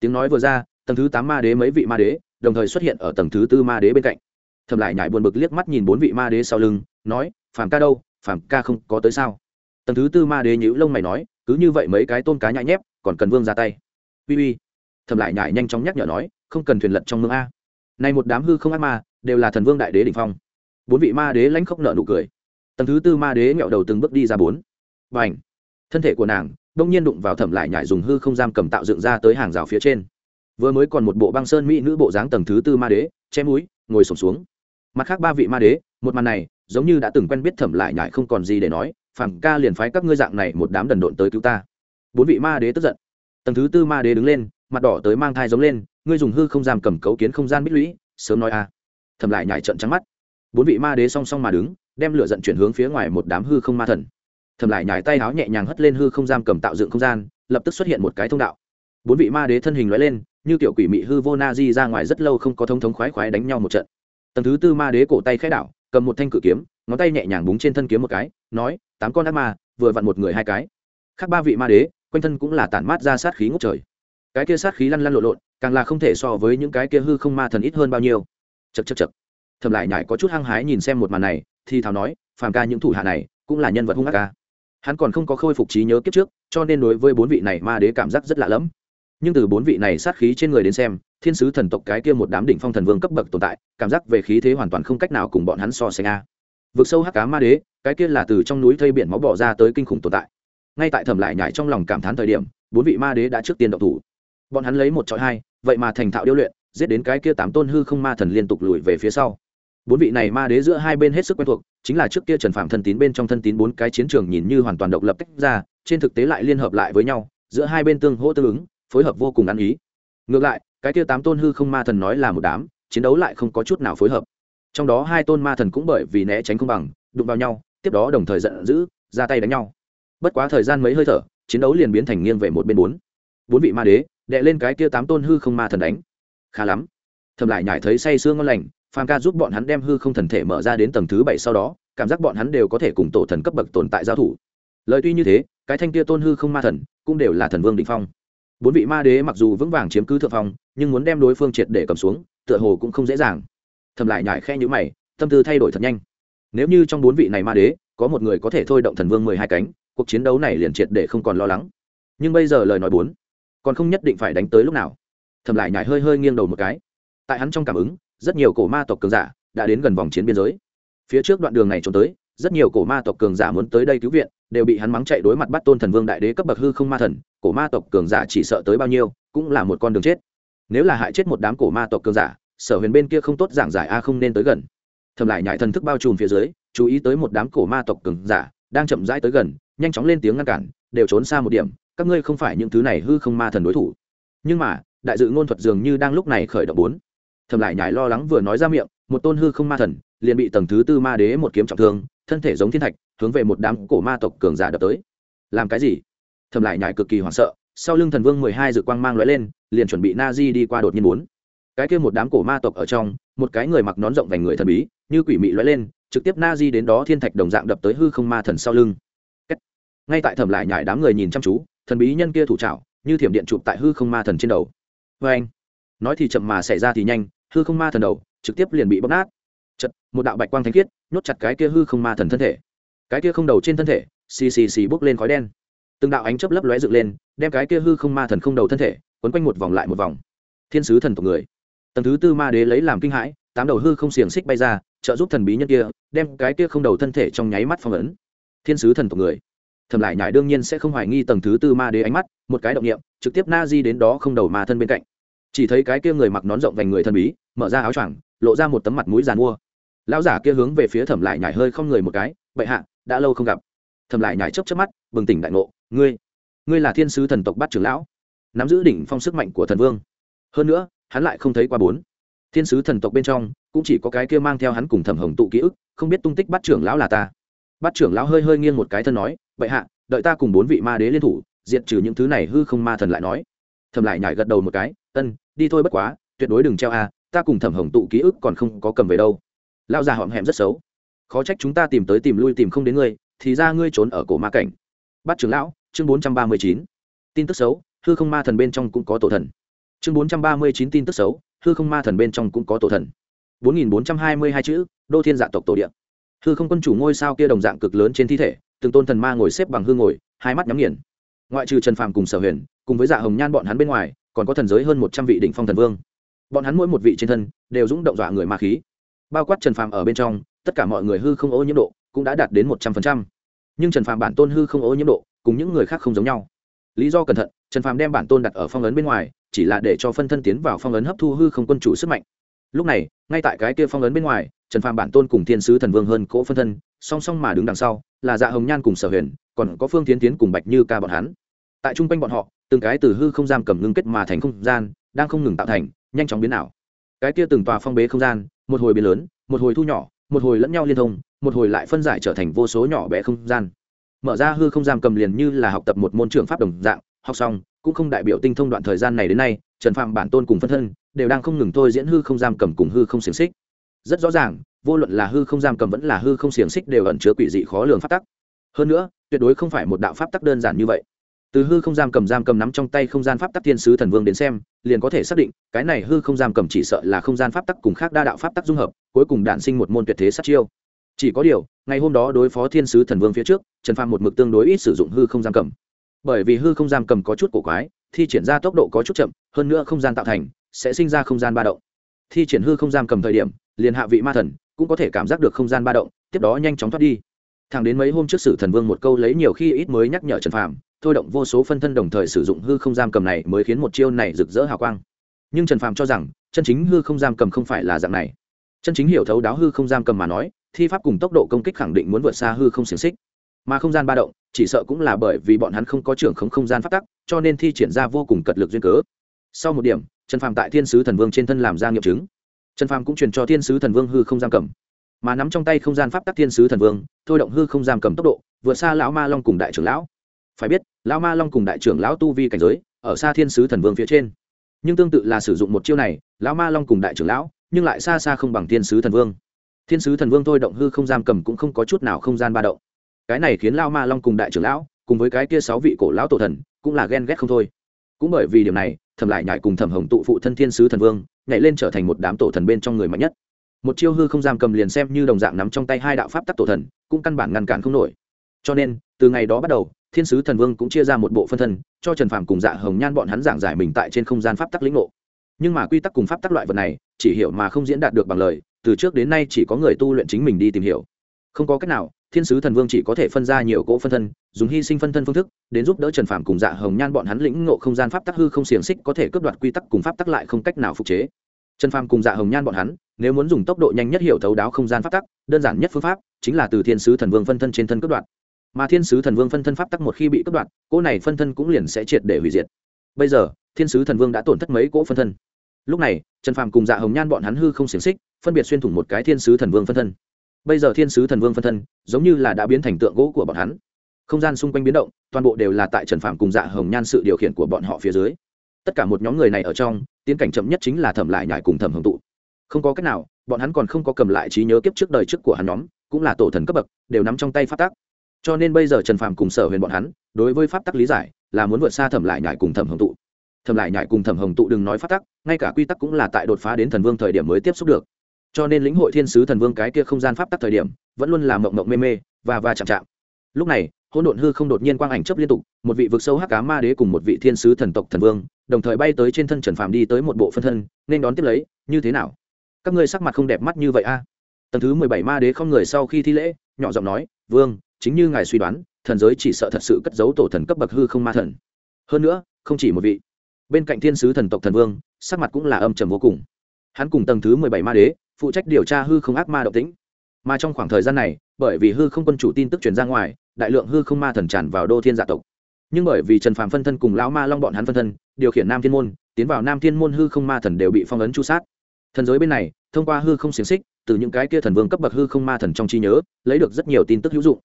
Tiếng nói vừa ra, tầng thứ tám ma đế mấy vị ma đế, đồng thời xuất hiện ở tầng thứ tư ma đế bên cạnh. Thầm lại nhải buồn bực liếc mắt nhìn bốn vị ma đế sau lưng, nói, phàm ca đâu? Phàm ca không có tới sao? Tầng thứ tư ma đế nhữ lông mày nói, cứ như vậy mấy cái tôn cá nhại nhép, còn cần vương ra tay. Uy uy. Thầm lại nhải nhanh chóng nhắc nhở nói, không cần thuyền lật trong mương a. Này một đám hư không ác ma, đều là thần vương đại đế đ ỉ n h phong. Bốn vị ma đế lãnh khốc nợ nụ cười. Tầng thứ tư ma đế nghẹo đầu từng bước đi ra bốn. B à n h thân thể của nàng đông nhiên đụng vào thẩm lại nhải dùng hư không giam cầm tạo dựng ra tới hàng rào phía trên. Vừa mới còn một bộ băng sơn mỹ nữ bộ dáng tầng thứ tư ma đế, che mũi, ngồi sổm xuống. Mặt khác ba vị ma đế, một màn này giống như đã từng quen biết thẩm lại nhải không còn gì để nói phản ca liền phái các ngươi dạng này một đám đần độn tới cứu ta. Bốn vị ma đế tức giận. Tầng thứ tư ma đế đứng lên, mặt đỏ tới mang thai giống lên, ngươi dùng hư không giam cầm cấu kiến không gian bích lũy, sớm nói a. À. thẩm lại nhải trận trắng mắt. Bốn vị ma đế song song mà đứng, đem lửa giận chuyển hướng phía ngoài một đám hư không ma thần thầm lại nhải tay áo nhẹ nhàng hất lên hư không giam cầm tạo dựng không gian, lập tức xuất hiện một cái thông đạo. Bốn vị ma đế thân hình lóe lên, như tiểu quỷ mị hư vô na di ra ngoài rất lâu không có thông thống khoái khoái đánh nhau một trận. Tầng thứ tư ma đế cổ tay khẽ đảo, cầm một thanh cự kiếm, ngón tay nhẹ nhàng búng trên thân kiếm một cái, nói, tám con ác ma, vừa vặn một người hai cái. Khác ba vị ma đế, quanh thân cũng là tản mát ra sát khí ngốc trời. Cái kia sát khí lăn lăn lộn lộn, càng là không thể so với những cái kia hư không ma thần ít hơn bao nhiêu. Chật chật chật thầm lại nhải có chút hăng hái nhìn xem một màn này, thì thào nói, phàm ca những thủ hạ này, cũng là nhân vật hung ác ca hắn còn không có khôi phục trí nhớ kiếp trước, cho nên đối với bốn vị này ma đế cảm giác rất lạ lẫm. Nhưng từ bốn vị này sát khí trên người đến xem, thiên sứ thần tộc cái kia một đám đỉnh phong thần vương cấp bậc tồn tại, cảm giác về khí thế hoàn toàn không cách nào cùng bọn hắn so sánh a. Vực sâu hắc cá ma đế, cái kia là từ trong núi thây biển máu bỏ ra tới kinh khủng tồn tại. Ngay tại thẩm lại nhải trong lòng cảm thán thời điểm, bốn vị ma đế đã trước tiên độc thủ. Bọn hắn lấy một trọi hai, vậy mà thành thạo điêu luyện, giết đến cái kia tám tôn hư không ma thần liên tục lùi về phía sau. Bốn vị này ma đế giữa hai bên hết sức quen thuộc chính là trước kia trần phạm thân tín bên trong thân tín bốn cái chiến trường nhìn như hoàn toàn độc lập tách ra, trên thực tế lại liên hợp lại với nhau, giữa hai bên tương hỗ tương ứng, phối hợp vô cùng ăn ý. Ngược lại, cái kia tám tôn hư không ma thần nói là một đám, chiến đấu lại không có chút nào phối hợp. Trong đó hai tôn ma thần cũng bởi vì né tránh không bằng, đụng vào nhau, tiếp đó đồng thời giận dữ, ra tay đánh nhau. Bất quá thời gian mấy hơi thở, chiến đấu liền biến thành nghiêng về một bên bốn. Bốn vị ma đế, đệ lên cái kia tám tôn hư không ma thần đánh. Khá lắm. Thầm lại nhải thấy say sương ngon lành phàm ca giúp bọn hắn đem hư không thần thể mở ra đến tầng thứ bảy sau đó, cảm giác bọn hắn đều có thể cùng tổ thần cấp bậc tồn tại giao thủ. Lời tuy như thế, cái thanh kia tôn hư không ma thần cũng đều là thần vương định phong. Bốn vị ma đế mặc dù vững vàng chiếm cứ thượng phong, nhưng muốn đem đối phương triệt để cầm xuống, tựa hồ cũng không dễ dàng. Thầm lại nhải khe nhữ mày, tâm tư thay đổi thật nhanh. Nếu như trong bốn vị này ma đế, có một người có thể thôi động thần vương mười hai cánh, cuộc chiến đấu này liền triệt để không còn lo lắng. Nhưng bây giờ lời nói bốn, còn không nhất định phải đánh tới lúc nào. Thầm lại nhải hơi hơi nghiêng đầu một cái. Tại hắn trong cảm ứng rất nhiều cổ ma tộc cường giả đã đến gần vòng chiến biên giới. Phía trước đoạn đường này trốn tới, rất nhiều cổ ma tộc cường giả muốn tới đây cứu viện, đều bị hắn mắng chạy đối mặt bắt tôn thần vương đại đế cấp bậc hư không ma thần, cổ ma tộc cường giả chỉ sợ tới bao nhiêu, cũng là một con đường chết. Nếu là hại chết một đám cổ ma tộc cường giả, sở huyền bên kia không tốt giảng giải a không nên tới gần. Thầm lại nhại thần thức bao trùm phía dưới, chú ý tới một đám cổ ma tộc cường giả đang chậm rãi tới gần, nhanh chóng lên tiếng ngăn cản, đều trốn xa một điểm, các ngươi không phải những thứ này hư không ma thần đối thủ. Nhưng mà, đại dự ngôn thuật dường như đang lúc này khởi động bốn thầm lại nhải lo lắng vừa nói ra miệng, một tôn hư không ma thần, liền bị tầng thứ tư ma đế một kiếm trọng thương, thân thể giống thiên thạch, hướng về một đám cổ ma tộc cường giả đập tới. Làm cái gì? Thầm lại nhải cực kỳ hoảng sợ, sau lưng thần vương mười hai dự quang mang lóe lên, liền chuẩn bị na di đi qua đột nhiên bốn cái kia một đám cổ ma tộc ở trong, một cái người mặc nón rộng vành người thần bí, như quỷ mị lóe lên, trực tiếp na di đến đó thiên thạch đồng dạng đập tới hư không ma thần sau lưng. Ngay tại thầm lại nhải đám người nhìn chăm chú, thần bí nhân kia thủ trảo, như thiểm điện chụp tại hư không ma thần trên đầu. Vê anh nói thì chậm mà xảy ra thì nhanh hư không ma thần đầu, trực tiếp liền bị bóc nát. Chật, một đạo bạch quang thanh khiết, nhốt chặt cái kia hư không ma thần thân thể. Cái kia không đầu trên thân thể, xì xì xì bốc lên khói đen. Từng đạo ánh chớp lấp lóe dựng lên, đem cái kia hư không ma thần không đầu thân thể, quấn quanh một vòng lại một vòng. Thiên sứ thần tộc người. Tầng thứ tư ma đế lấy làm kinh hãi, tám đầu hư không xiềng xích bay ra, trợ giúp thần bí nhân kia, đem cái kia không đầu thân thể trong nháy mắt phong ấn. Thiên sứ thần tộc người. Thầm lại nhải đương nhiên sẽ không hoài nghi tầng thứ tư ma đế ánh mắt, một cái động nghiệm trực tiếp na di đến đó không đầu ma thân bên cạnh chỉ thấy cái kia người mặc nón rộng vành người thần bí, mở ra áo choàng, lộ ra một tấm mặt mũi giàn mua. Lão giả kia hướng về phía thẩm lại nhảy hơi không người một cái, bệ hạ, đã lâu không gặp. Thẩm lại nhảy chớp chớp mắt, bừng tỉnh đại ngộ, ngươi ngươi là thiên sứ thần tộc bát trưởng lão, nắm giữ đỉnh phong sức mạnh của thần vương. Hơn nữa, hắn lại không thấy qua bốn. Thiên sứ thần tộc bên trong, cũng chỉ có cái kia mang theo hắn cùng thẩm hồng tụ ký ức, không biết tung tích bát trưởng lão là ta. Bát trưởng lão hơi hơi nghiêng một cái thân nói, bệ hạ, đợi ta cùng bốn vị ma đế liên thủ, diệt trừ những thứ này hư không ma thần lại nói thẩm lại nhải gật đầu một cái, ân, đi thôi bất quá, tuyệt đối đừng treo a, ta cùng thẩm hồng tụ ký ức còn không có cầm về đâu. Lao già hõm hẹm rất xấu. Khó trách chúng ta tìm tới tìm lui tìm không đến ngươi, thì ra ngươi trốn ở cổ ma cảnh. Bắt trưởng lão, chương bốn trăm ba mươi chín. Tin tức xấu, hư không ma thần bên trong cũng có tổ thần. Chương bốn trăm ba mươi chín tin tức xấu, hư không ma thần bên trong cũng có tổ thần. bốn nghìn bốn trăm hai mươi hai chữ, đô thiên dạ tộc tổ điện hư không quân chủ ngôi sao kia đồng dạng cực lớn trên thi thể, từng tôn thần ma ngồi xếp bằng hư ngồi, hai mắt nhắm nghiền. Ngoại trừ trần phàm cùng sở huyền cùng với dạ hồng nhan bọn hắn bên ngoài, còn có thần giới hơn một trăm vị đỉnh phong thần vương. Bọn hắn mỗi một vị trên thân đều dũng động dọa người ma khí. Bao quát trần phàm ở bên trong, tất cả mọi người hư không ô nhiễm độ cũng đã đạt đến một trăm phần trăm. Nhưng trần phàm bản tôn hư không ô nhiễm độ cùng những người khác không giống nhau. Lý do cẩn thận, trần phàm đem bản tôn đặt ở phong ấn bên ngoài, chỉ là để cho phân thân tiến vào phong ấn hấp thu hư không quân chủ sức mạnh. Lúc này, ngay tại cái kia phong ấn bên ngoài, trần phàm bản tôn cùng thiên sứ thần vương hơn cỗ phân thân, song song mà đứng đằng sau, là dạ hồng nhan cùng sở huyền, còn có phương tiến tiến cùng bạch như ca bọn hắn. Tại trung quanh bọn họ từng cái từ hư không giam cầm ngưng kết mà thành không gian, đang không ngừng tạo thành, nhanh chóng biến ảo. Cái kia từng tòa phong bế không gian, một hồi biến lớn, một hồi thu nhỏ, một hồi lẫn nhau liên thông, một hồi lại phân giải trở thành vô số nhỏ bé không gian. Mở ra hư không giam cầm liền như là học tập một môn trường pháp đồng dạng, học xong, cũng không đại biểu tinh thông đoạn thời gian này đến nay, trần phạm bản tôn cùng phân thân, đều đang không ngừng thôi diễn hư không giam cầm cùng hư không xiềng xích. Rất rõ ràng, vô luận là hư không giam cầm vẫn là hư không xiềng xích đều ẩn chứa quỷ dị khó lường pháp tắc. Hơn nữa, tuyệt đối không phải một đạo pháp tắc đơn giản như vậy từ hư không giam cầm giam cầm nắm trong tay không gian pháp tắc thiên sứ thần vương đến xem, liền có thể xác định, cái này hư không giam cầm chỉ sợ là không gian pháp tắc cùng khác đa đạo pháp tắc dung hợp, cuối cùng đản sinh một môn tuyệt thế sát chiêu. Chỉ có điều, ngày hôm đó đối phó thiên sứ thần vương phía trước, trần phàm một mực tương đối ít sử dụng hư không giam cầm. Bởi vì hư không giam cầm có chút cổ quái, thi triển ra tốc độ có chút chậm, hơn nữa không gian tạo thành, sẽ sinh ra không gian ba động. Thi triển hư không giam cầm thời điểm, liền hạ vị ma thần, cũng có thể cảm giác được không gian ba động, tiếp đó nhanh chóng thoát đi. Thẳng đến mấy hôm trước sử thần vương một câu lấy nhiều khi ít mới nhắc nhở trần phàm thôi động vô số phân thân đồng thời sử dụng hư không giam cầm này mới khiến một chiêu này rực rỡ hào quang. Nhưng trần phàm cho rằng, chân chính hư không giam cầm không phải là dạng này. Chân chính hiểu thấu đáo hư không giam cầm mà nói, thi pháp cùng tốc độ công kích khẳng định muốn vượt xa hư không xiềng xích. Mà không gian ba động, chỉ sợ cũng là bởi vì bọn hắn không có trưởng không không gian phát tắc, cho nên thi triển ra vô cùng cật lực duyên cớ. Sau một điểm, trần phàm tại thiên sứ thần vương trên thân làm ra nghiệm chứng. Trần phàm cũng truyền cho thiên sứ thần vương hư không giam cầm. Mà nắm trong tay không gian pháp tắc thiên sứ thần vương, thôi động hư không giam cầm tốc độ, vượt xa lão ma long cùng đại trưởng lão phải biết, lão ma long cùng đại trưởng lão tu vi cảnh giới, ở xa thiên sứ thần vương phía trên. Nhưng tương tự là sử dụng một chiêu này, lão ma long cùng đại trưởng lão, nhưng lại xa xa không bằng thiên sứ thần vương. Thiên sứ thần vương thôi động hư không giam cầm cũng không có chút nào không gian ba động. Cái này khiến lao ma long cùng đại trưởng lão, cùng với cái kia sáu vị cổ lão tổ thần, cũng là ghen ghét không thôi. Cũng bởi vì điều này thầm lại nhại cùng thẩm hồng tụ phụ thân thiên sứ thần vương, nhảy lên trở thành một đám tổ thần bên trong người mạnh nhất. Một chiêu hư không giam cầm liền xem như đồng dạng nắm trong tay hai đạo pháp tắc tổ thần, cũng căn bản ngăn cản không nổi. Cho nên, từ ngày đó bắt đầu thiên sứ thần vương cũng chia ra một bộ phân thân, cho trần phàm cùng dạ hồng nhan bọn hắn giảng giải mình tại trên không gian pháp tắc lĩnh ngộ. Nhưng mà quy tắc cùng pháp tắc loại vật này, chỉ hiểu mà không diễn đạt được bằng lời, từ trước đến nay chỉ có người tu luyện chính mình đi tìm hiểu. Không có cách nào, thiên sứ thần vương chỉ có thể phân ra nhiều cỗ phân thân, dùng hy sinh phân thân phương thức, đến giúp đỡ trần phàm cùng dạ hồng nhan bọn hắn lĩnh ngộ không gian pháp tắc hư không xiềng xích có thể cướp đoạt quy tắc cùng pháp tắc lại không cách nào phục chế. Trần phàm cùng dạ hồng nhan bọn hắn, nếu muốn dùng tốc độ nhanh nhất hiểu thấu đáo không gian pháp tắc, đơn giản nhất phương pháp, chính là từ thiên sứ thần vương phân thân trên thân cướp đoạt mà thiên sứ thần vương phân thân pháp tắc một khi bị cướp đoạt, cỗ này phân thân cũng liền sẽ triệt để hủy diệt. Bây giờ, thiên sứ thần vương đã tổn thất mấy cỗ phân thân. Lúc này, trần phàm cùng dạ hồng nhan bọn hắn hư không xiềng xích, phân biệt xuyên thủng một cái thiên sứ thần vương phân thân. Bây giờ thiên sứ thần vương phân thân, giống như là đã biến thành tượng gỗ của bọn hắn. Không gian xung quanh biến động, toàn bộ đều là tại trần Phàm cùng dạ hồng nhan sự điều khiển của bọn họ phía dưới. Tất cả một nhóm người này ở trong, tiến cảnh chậm nhất chính là thẩm lại nhải cùng thẩm hồng tụ. Không có cách nào, bọn hắn còn không có cầm lại trí nhớ kiếp trước đời trước của hắn nhóm, cũng là tổ thần cấp bậc, đều nắm trong tay pháp tắc cho nên bây giờ trần phạm cùng sở huyền bọn hắn, đối với pháp tắc lý giải, là muốn vượt xa thẩm lại nhải cùng thẩm hồng tụ. Thẩm lại nhải cùng thẩm hồng tụ đừng nói pháp tắc, ngay cả quy tắc cũng là tại đột phá đến thần vương thời điểm mới tiếp xúc được. Cho nên lĩnh hội thiên sứ thần vương cái kia không gian pháp tắc thời điểm, vẫn luôn là mộng mộng mê mê và và chạm chạm. Lúc này, hỗn độn hư không đột nhiên quang ảnh chấp liên tục, một vị vực sâu hắc cá ma đế cùng một vị thiên sứ thần tộc thần vương, đồng thời bay tới trên thân trần phàm đi tới một bộ phân thân, nên đón tiếp lấy, như thế nào? Các ngươi sắc mặt không đẹp mắt như vậy a. Tầng thứ mười bảy ma đế không người sau khi thi lễ, nhỏ giọng nói, vương chính như ngài suy đoán, thần giới chỉ sợ thật sự cất giấu tổ thần cấp bậc hư không ma thần. Hơn nữa, không chỉ một vị. Bên cạnh thiên sứ thần tộc thần vương, sắc mặt cũng là âm trầm vô cùng. Hắn cùng tầng thứ mười bảy ma đế, phụ trách điều tra hư không ác ma động tĩnh. Mà trong khoảng thời gian này, bởi vì hư không quân chủ tin tức truyền ra ngoài, đại lượng hư không ma thần tràn vào đô thiên dạ tộc. Nhưng bởi vì trần phàm phân thân cùng lão ma long bọn hắn phân thân, điều khiển nam thiên môn, tiến vào nam thiên môn hư không ma thần đều bị phong ấn chu sát. Thần giới bên này, thông qua hư không xiềng xích, từ những cái kia thần vương cấp bậc hư không ma thần trong trí nhớ, lấy được rất nhiều tin tức hữu dụng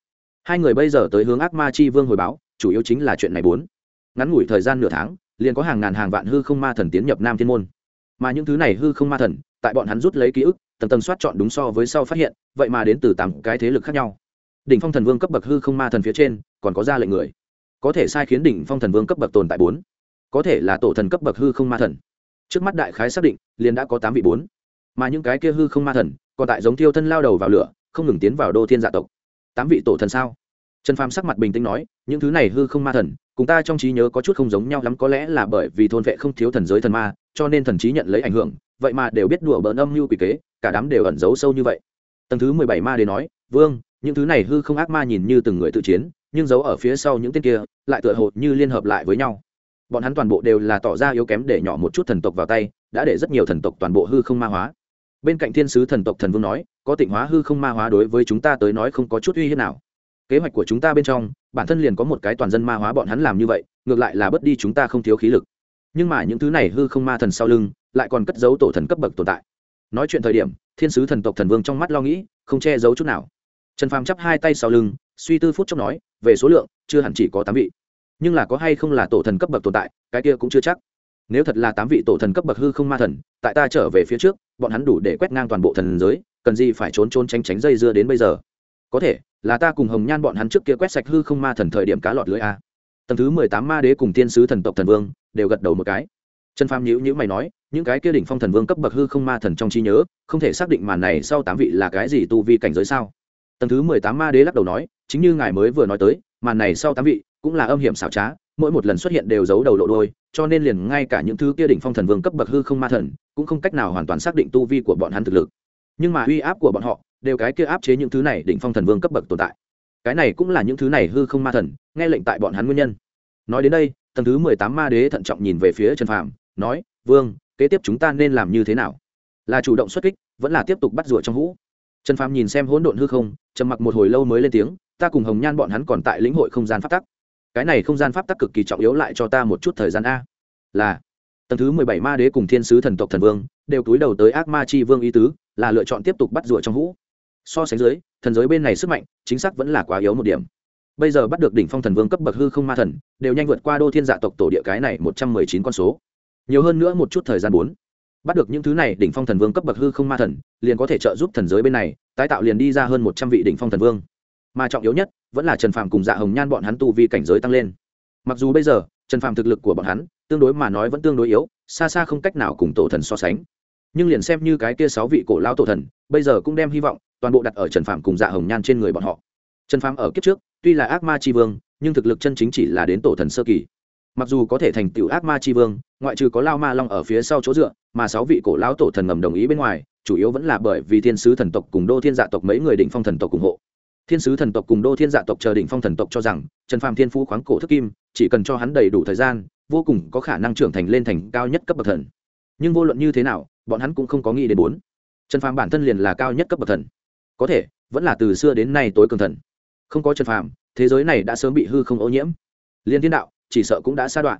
hai người bây giờ tới hướng ác ma chi vương hồi báo, chủ yếu chính là chuyện này bốn. Ngắn ngủi thời gian nửa tháng, liền có hàng ngàn hàng vạn hư không ma thần tiến nhập nam thiên môn. Mà những thứ này hư không ma thần, tại bọn hắn rút lấy ký ức, tầng tầng soát chọn đúng so với sau phát hiện, vậy mà đến từ tám cái thế lực khác nhau. Đỉnh phong thần vương cấp bậc hư không ma thần phía trên, còn có ra lệnh người. Có thể sai khiến đỉnh phong thần vương cấp bậc tồn tại bốn. Có thể là tổ thần cấp bậc hư không ma thần. Trước mắt đại khái xác định, liền đã có tám vị bốn. Mà những cái kia hư không ma thần, còn tại giống thiêu thân lao đầu vào lửa, không ngừng tiến vào đô thiên dạ tộc tám vị tổ thần sao? Trần phàm sắc mặt bình tĩnh nói, những thứ này hư không ma thần, cùng ta trong trí nhớ có chút không giống nhau lắm, có lẽ là bởi vì thôn vệ không thiếu thần giới thần ma, cho nên thần trí nhận lấy ảnh hưởng, vậy mà đều biết đùa bỡn âm mưu quỷ kế, cả đám đều ẩn giấu sâu như vậy. Tầng thứ mười bảy ma đến nói, vương, những thứ này hư không ác ma nhìn như từng người tự chiến, nhưng giấu ở phía sau những tên kia, lại tựa hồ như liên hợp lại với nhau. Bọn hắn toàn bộ đều là tỏ ra yếu kém để nhỏ một chút thần tộc vào tay, đã để rất nhiều thần tộc toàn bộ hư không ma hóa. Bên cạnh thiên sứ thần tộc thần vương nói có tịnh hóa hư không ma hóa đối với chúng ta tới nói không có chút uy hiếp nào. Kế hoạch của chúng ta bên trong, bản thân liền có một cái toàn dân ma hóa bọn hắn làm như vậy, ngược lại là bớt đi chúng ta không thiếu khí lực. Nhưng mà những thứ này hư không ma thần sau lưng, lại còn cất giấu tổ thần cấp bậc tồn tại. Nói chuyện thời điểm, thiên sứ thần tộc thần vương trong mắt lo nghĩ, không che giấu chút nào. Trần phàm chắp hai tay sau lưng, suy tư phút chốc nói, về số lượng, chưa hẳn chỉ có tám vị. Nhưng là có hay không là tổ thần cấp bậc tồn tại, cái kia cũng chưa chắc. Nếu thật là tám vị tổ thần cấp bậc hư không ma thần, tại ta trở về phía trước, bọn hắn đủ để quét ngang toàn bộ thần giới cần gì phải trốn trốn tránh tránh dây dưa đến bây giờ? Có thể, là ta cùng hồng nhan bọn hắn trước kia quét sạch hư không ma thần thời điểm cá lọt lưới a. Tầng thứ mười tám ma đế cùng tiên sứ thần tộc thần vương đều gật đầu một cái. Trần phàm nhữ nhữ mày nói, những cái kia đỉnh phong thần vương cấp bậc hư không ma thần trong trí nhớ, không thể xác định màn này sau tám vị là cái gì tu vi cảnh giới sao? Tầng thứ mười tám ma đế lắc đầu nói, chính như ngài mới vừa nói tới, màn này sau tám vị cũng là âm hiểm xảo trá, mỗi một lần xuất hiện đều giấu đầu lộ đôi, cho nên liền ngay cả những thứ kia đỉnh phong thần vương cấp bậc hư không ma thần cũng không cách nào hoàn toàn xác định tu vi của bọn hắn thực lực nhưng mà uy áp của bọn họ đều cái kia áp chế những thứ này đỉnh phong thần vương cấp bậc tồn tại. Cái này cũng là những thứ này hư không ma thần, nghe lệnh tại bọn hắn nguyên nhân. Nói đến đây, tầng thứ mười tám ma đế thận trọng nhìn về phía trần phàm, nói, vương, kế tiếp chúng ta nên làm như thế nào? Là chủ động xuất kích, vẫn là tiếp tục bắt rùa trong hũ. Trần phàm nhìn xem hỗn độn hư không, trầm mặc một hồi lâu mới lên tiếng, ta cùng hồng nhan bọn hắn còn tại lĩnh hội không gian pháp tắc. Cái này không gian pháp tắc cực kỳ trọng yếu lại cho ta một chút thời gian a. Là, tầng thứ mười bảy ma đế cùng thiên sứ thần tộc thần vương đều túi đầu tới ác ma chi vương ý tứ là lựa chọn tiếp tục bắt rùa trong hũ. So sánh dưới, thần giới bên này sức mạnh, chính xác vẫn là quá yếu một điểm. Bây giờ bắt được đỉnh phong thần vương cấp bậc hư không ma thần, đều nhanh vượt qua đô thiên dạ tộc tổ địa cái này một trăm mười chín con số. Nhiều hơn nữa một chút thời gian bốn. Bắt được những thứ này, đỉnh phong thần vương cấp bậc hư không ma thần, liền có thể trợ giúp thần giới bên này, tái tạo liền đi ra hơn một trăm vị đỉnh phong thần vương. Mà trọng yếu nhất, vẫn là trần phàm cùng dạ hồng nhan bọn hắn tu vi cảnh giới tăng lên. Mặc dù bây giờ, trần phàm thực lực của bọn hắn, tương đối mà nói vẫn tương đối yếu, xa xa không cách nào cùng tổ thần so sánh nhưng liền xem như cái kia sáu vị cổ lao tổ thần, bây giờ cũng đem hy vọng toàn bộ đặt ở trần Phạm cùng dạ hồng nhan trên người bọn họ. Trần Phạm ở kiếp trước, tuy là ác ma tri vương, nhưng thực lực chân chính chỉ là đến tổ thần sơ kỳ. Mặc dù có thể thành tựu ác ma tri vương, ngoại trừ có lao ma long ở phía sau chỗ dựa, mà sáu vị cổ lão tổ thần ngầm đồng ý bên ngoài, chủ yếu vẫn là bởi vì thiên sứ thần tộc cùng đô thiên dạ tộc mấy người đỉnh phong thần tộc ủng hộ. Thiên sứ thần tộc cùng đô thiên dạ tộc chờ đỉnh phong thần tộc cho rằng, trần phàm thiên phú khoáng cổ thức kim, chỉ cần cho hắn đầy đủ thời gian, vô cùng có khả năng trưởng thành lên thành cao nhất cấp bậc thần. Nhưng vô luận như thế nào bọn hắn cũng không có nghĩ đến bốn. Trần phàm bản thân liền là cao nhất cấp bậc thần. Có thể, vẫn là từ xưa đến nay tối cường thần. Không có trần phàm, thế giới này đã sớm bị hư không ô nhiễm. Liên thiên đạo, chỉ sợ cũng đã sa đoạn.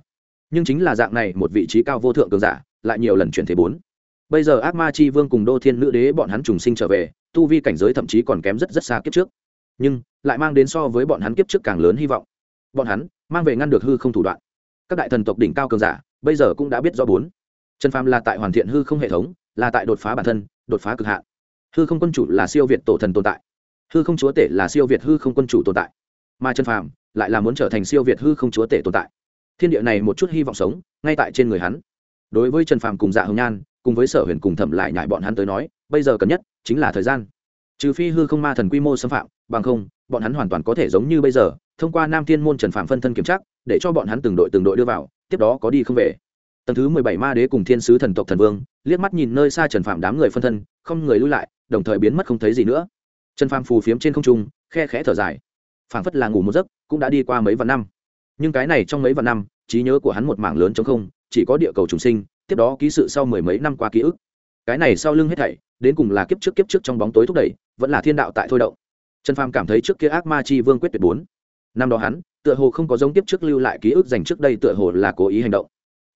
Nhưng chính là dạng này, một vị trí cao vô thượng cường giả, lại nhiều lần chuyển thế bốn. Bây giờ ác ma chi vương cùng đô thiên nữ đế bọn hắn trùng sinh trở về, tu vi cảnh giới thậm chí còn kém rất rất xa kiếp trước. Nhưng, lại mang đến so với bọn hắn kiếp trước càng lớn hy vọng. Bọn hắn, mang về ngăn được hư không thủ đoạn. Các đại thần tộc đỉnh cao cường giả, bây giờ cũng đã biết do bốn trần phàm là tại hoàn thiện hư không hệ thống, là tại đột phá bản thân, đột phá cực hạn. Hư không quân chủ là siêu việt tổ thần tồn tại. Hư không chúa tể là siêu việt hư không quân chủ tồn tại. Mà trần phàm lại là muốn trở thành siêu việt hư không chúa tể tồn tại. Thiên địa này một chút hy vọng sống, ngay tại trên người hắn. Đối với trần phàm cùng dạ hồng nhan, cùng với sở huyền cùng thẩm lại nhại bọn hắn tới nói, bây giờ cần nhất chính là thời gian. Trừ phi hư không ma thần quy mô xâm phạm, bằng không, bọn hắn hoàn toàn có thể giống như bây giờ, thông qua nam thiên môn trần Phàm phân thân kiểm tra, để cho bọn hắn từng đội từng đội đưa vào, tiếp đó có đi không về tầng thứ mười bảy ma đế cùng thiên sứ thần tộc thần vương, liếc mắt nhìn nơi xa trần phạm đám người phân thân, không người lui lại, đồng thời biến mất không thấy gì nữa. Trần phạm phù phiếm trên không trung, khe khẽ thở dài. Phảng phất là ngủ một giấc, cũng đã đi qua mấy vạn năm. Nhưng cái này trong mấy vạn năm, trí nhớ của hắn một mảng lớn chống không, chỉ có địa cầu trùng sinh, tiếp đó ký sự sau mười mấy năm qua ký ức. Cái này sau lưng hết thảy, đến cùng là kiếp trước kiếp trước trong bóng tối thúc đẩy, vẫn là thiên đạo tại thôi động. Trần phàm cảm thấy trước kia ác ma chi vương quyết tuyệt bốn. Năm đó hắn, tựa hồ không có giống kiếp trước lưu lại ký ức dành trước đây tựa hồ là cố ý hành động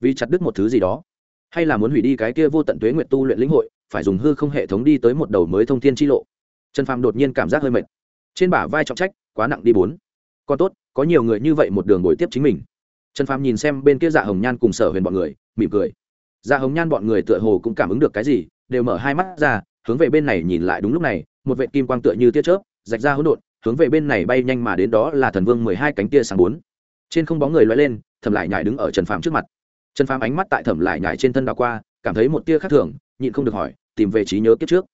vì chặt đứt một thứ gì đó. Hay là muốn hủy đi cái kia vô tận tuế nguyện tu luyện lĩnh hội, phải dùng hư không hệ thống đi tới một đầu mới thông thiên chi lộ. Trần phàm đột nhiên cảm giác hơi mệt. Trên bả vai trọng trách, quá nặng đi bốn. Còn tốt, có nhiều người như vậy một đường ngồi tiếp chính mình. Trần phàm nhìn xem bên kia dạ hồng nhan cùng sở huyền bọn người, mỉm cười. Dạ hồng nhan bọn người tựa hồ cũng cảm ứng được cái gì, đều mở hai mắt ra, hướng về bên này nhìn lại đúng lúc này, một vệ kim quang tựa như tia chớp, rạch ra hỗn độn, hướng về bên này bay nhanh mà đến đó là thần vương mười hai cánh tia sáng bốn. Trên không bóng người loay lên, thầm lại nhải đứng ở trần phàm trước mặt trần phàm ánh mắt tại thẩm lại nhải trên thân đào qua, cảm thấy một tia khác thường, nhịn không được hỏi, tìm về trí nhớ kiếp trước.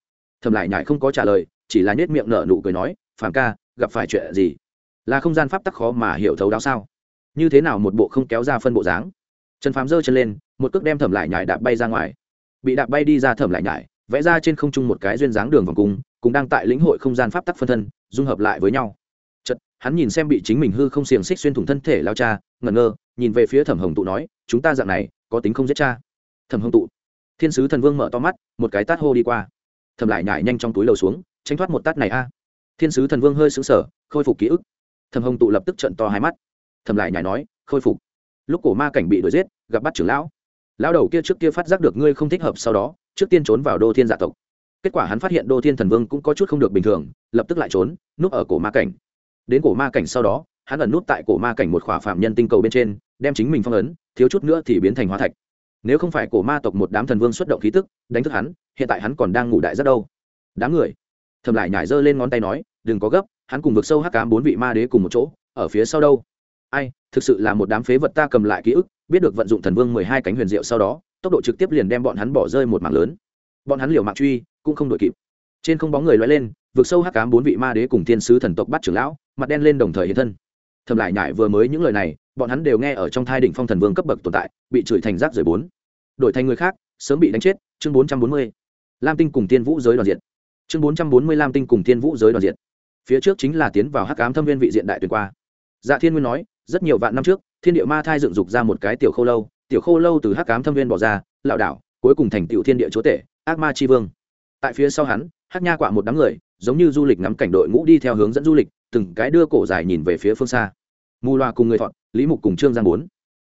Thẩm lại nhải không có trả lời, chỉ là nhếch miệng nở nụ cười nói, phàm ca, gặp phải chuyện gì? Là không gian pháp tắc khó mà hiểu thấu đáo sao? Như thế nào một bộ không kéo ra phân bộ dáng? Trần phàm giơ chân lên, một cước đem thẩm lại nhải đạp bay ra ngoài. Bị đạp bay đi ra thẩm lại nhải, vẽ ra trên không trung một cái duyên dáng đường vòng cung cũng đang tại lĩnh hội không gian pháp tắc phân thân, dung hợp lại với nhau hắn nhìn xem bị chính mình hư không xiềng xích xuyên thủng thân thể lao cha, ngẩn ngơ, nhìn về phía thẩm hồng tụ nói, chúng ta dạng này, có tính không giết cha? Thẩm hồng tụ, thiên sứ thần vương mở to mắt, một cái tát hô đi qua. Thẩm lại nhải nhanh trong túi lầu xuống, tránh thoát một tát này a. Thiên sứ thần vương hơi xứng sở khôi phục ký ức. Thẩm hồng tụ lập tức trận to hai mắt. Thẩm lại nhải nói, khôi phục. Lúc cổ ma cảnh bị đuổi giết, gặp bắt trưởng lão. Lão đầu kia trước kia phát giác được ngươi không thích hợp sau đó, trước tiên trốn vào đô thiên dạ tộc. Kết quả hắn phát hiện đô thiên thần vương cũng có chút không được bình thường, lập tức lại trốn, núp ở cổ ma cảnh đến cổ ma cảnh sau đó, hắn ẩn nút tại cổ ma cảnh một khỏa phạm nhân tinh cầu bên trên, đem chính mình phong ấn, thiếu chút nữa thì biến thành hóa thạch. Nếu không phải cổ ma tộc một đám thần vương xuất động khí tức, đánh thức hắn, hiện tại hắn còn đang ngủ đại rất đâu. Đám người, thầm lại nhảy giơ lên ngón tay nói, đừng có gấp, hắn cùng vực sâu hắc cám bốn vị ma đế cùng một chỗ, ở phía sau đâu? Ai, thực sự là một đám phế vật ta cầm lại ký ức, biết được vận dụng thần vương mười hai cánh huyền diệu sau đó, tốc độ trực tiếp liền đem bọn hắn bỏ rơi một mảng lớn. Bọn hắn liều mạng truy, cũng không đội kịp. Trên không bóng người loay lên, vực sâu hắc cám bốn vị ma đế cùng thiên sứ thần tộc bắt trưởng lão mặt đen lên đồng thời hiện thân. Thầm lại nhải vừa mới những lời này, bọn hắn đều nghe ở trong thai đỉnh phong thần vương cấp bậc tồn tại, bị chửi thành rác rời bốn. Đổi thành người khác, sớm bị đánh chết, chương bốn trăm bốn mươi. Lam tinh cùng tiên vũ giới đoàn diện chương bốn trăm bốn mươi lam tinh cùng tiên vũ giới đoàn diện phía trước chính là tiến vào hắc cám thâm viên vị diện đại tuyển qua. Dạ thiên nguyên nói, rất nhiều vạn năm trước, thiên địa ma thai dựng dục ra một cái tiểu khô lâu, tiểu khô lâu từ hắc cám thâm viên bỏ ra lạo đảo, cuối cùng thành tiểu thiên địa chúa tể, ác ma tri vương. Tại phía sau hắn, Hắc nha quạ một đám người, giống như du lịch ngắm cảnh đội ngũ đi theo hướng dẫn du lịch từng cái đưa cổ dài nhìn về phía phương xa. Mù loa cùng người thọn lý mục cùng trương giang bốn.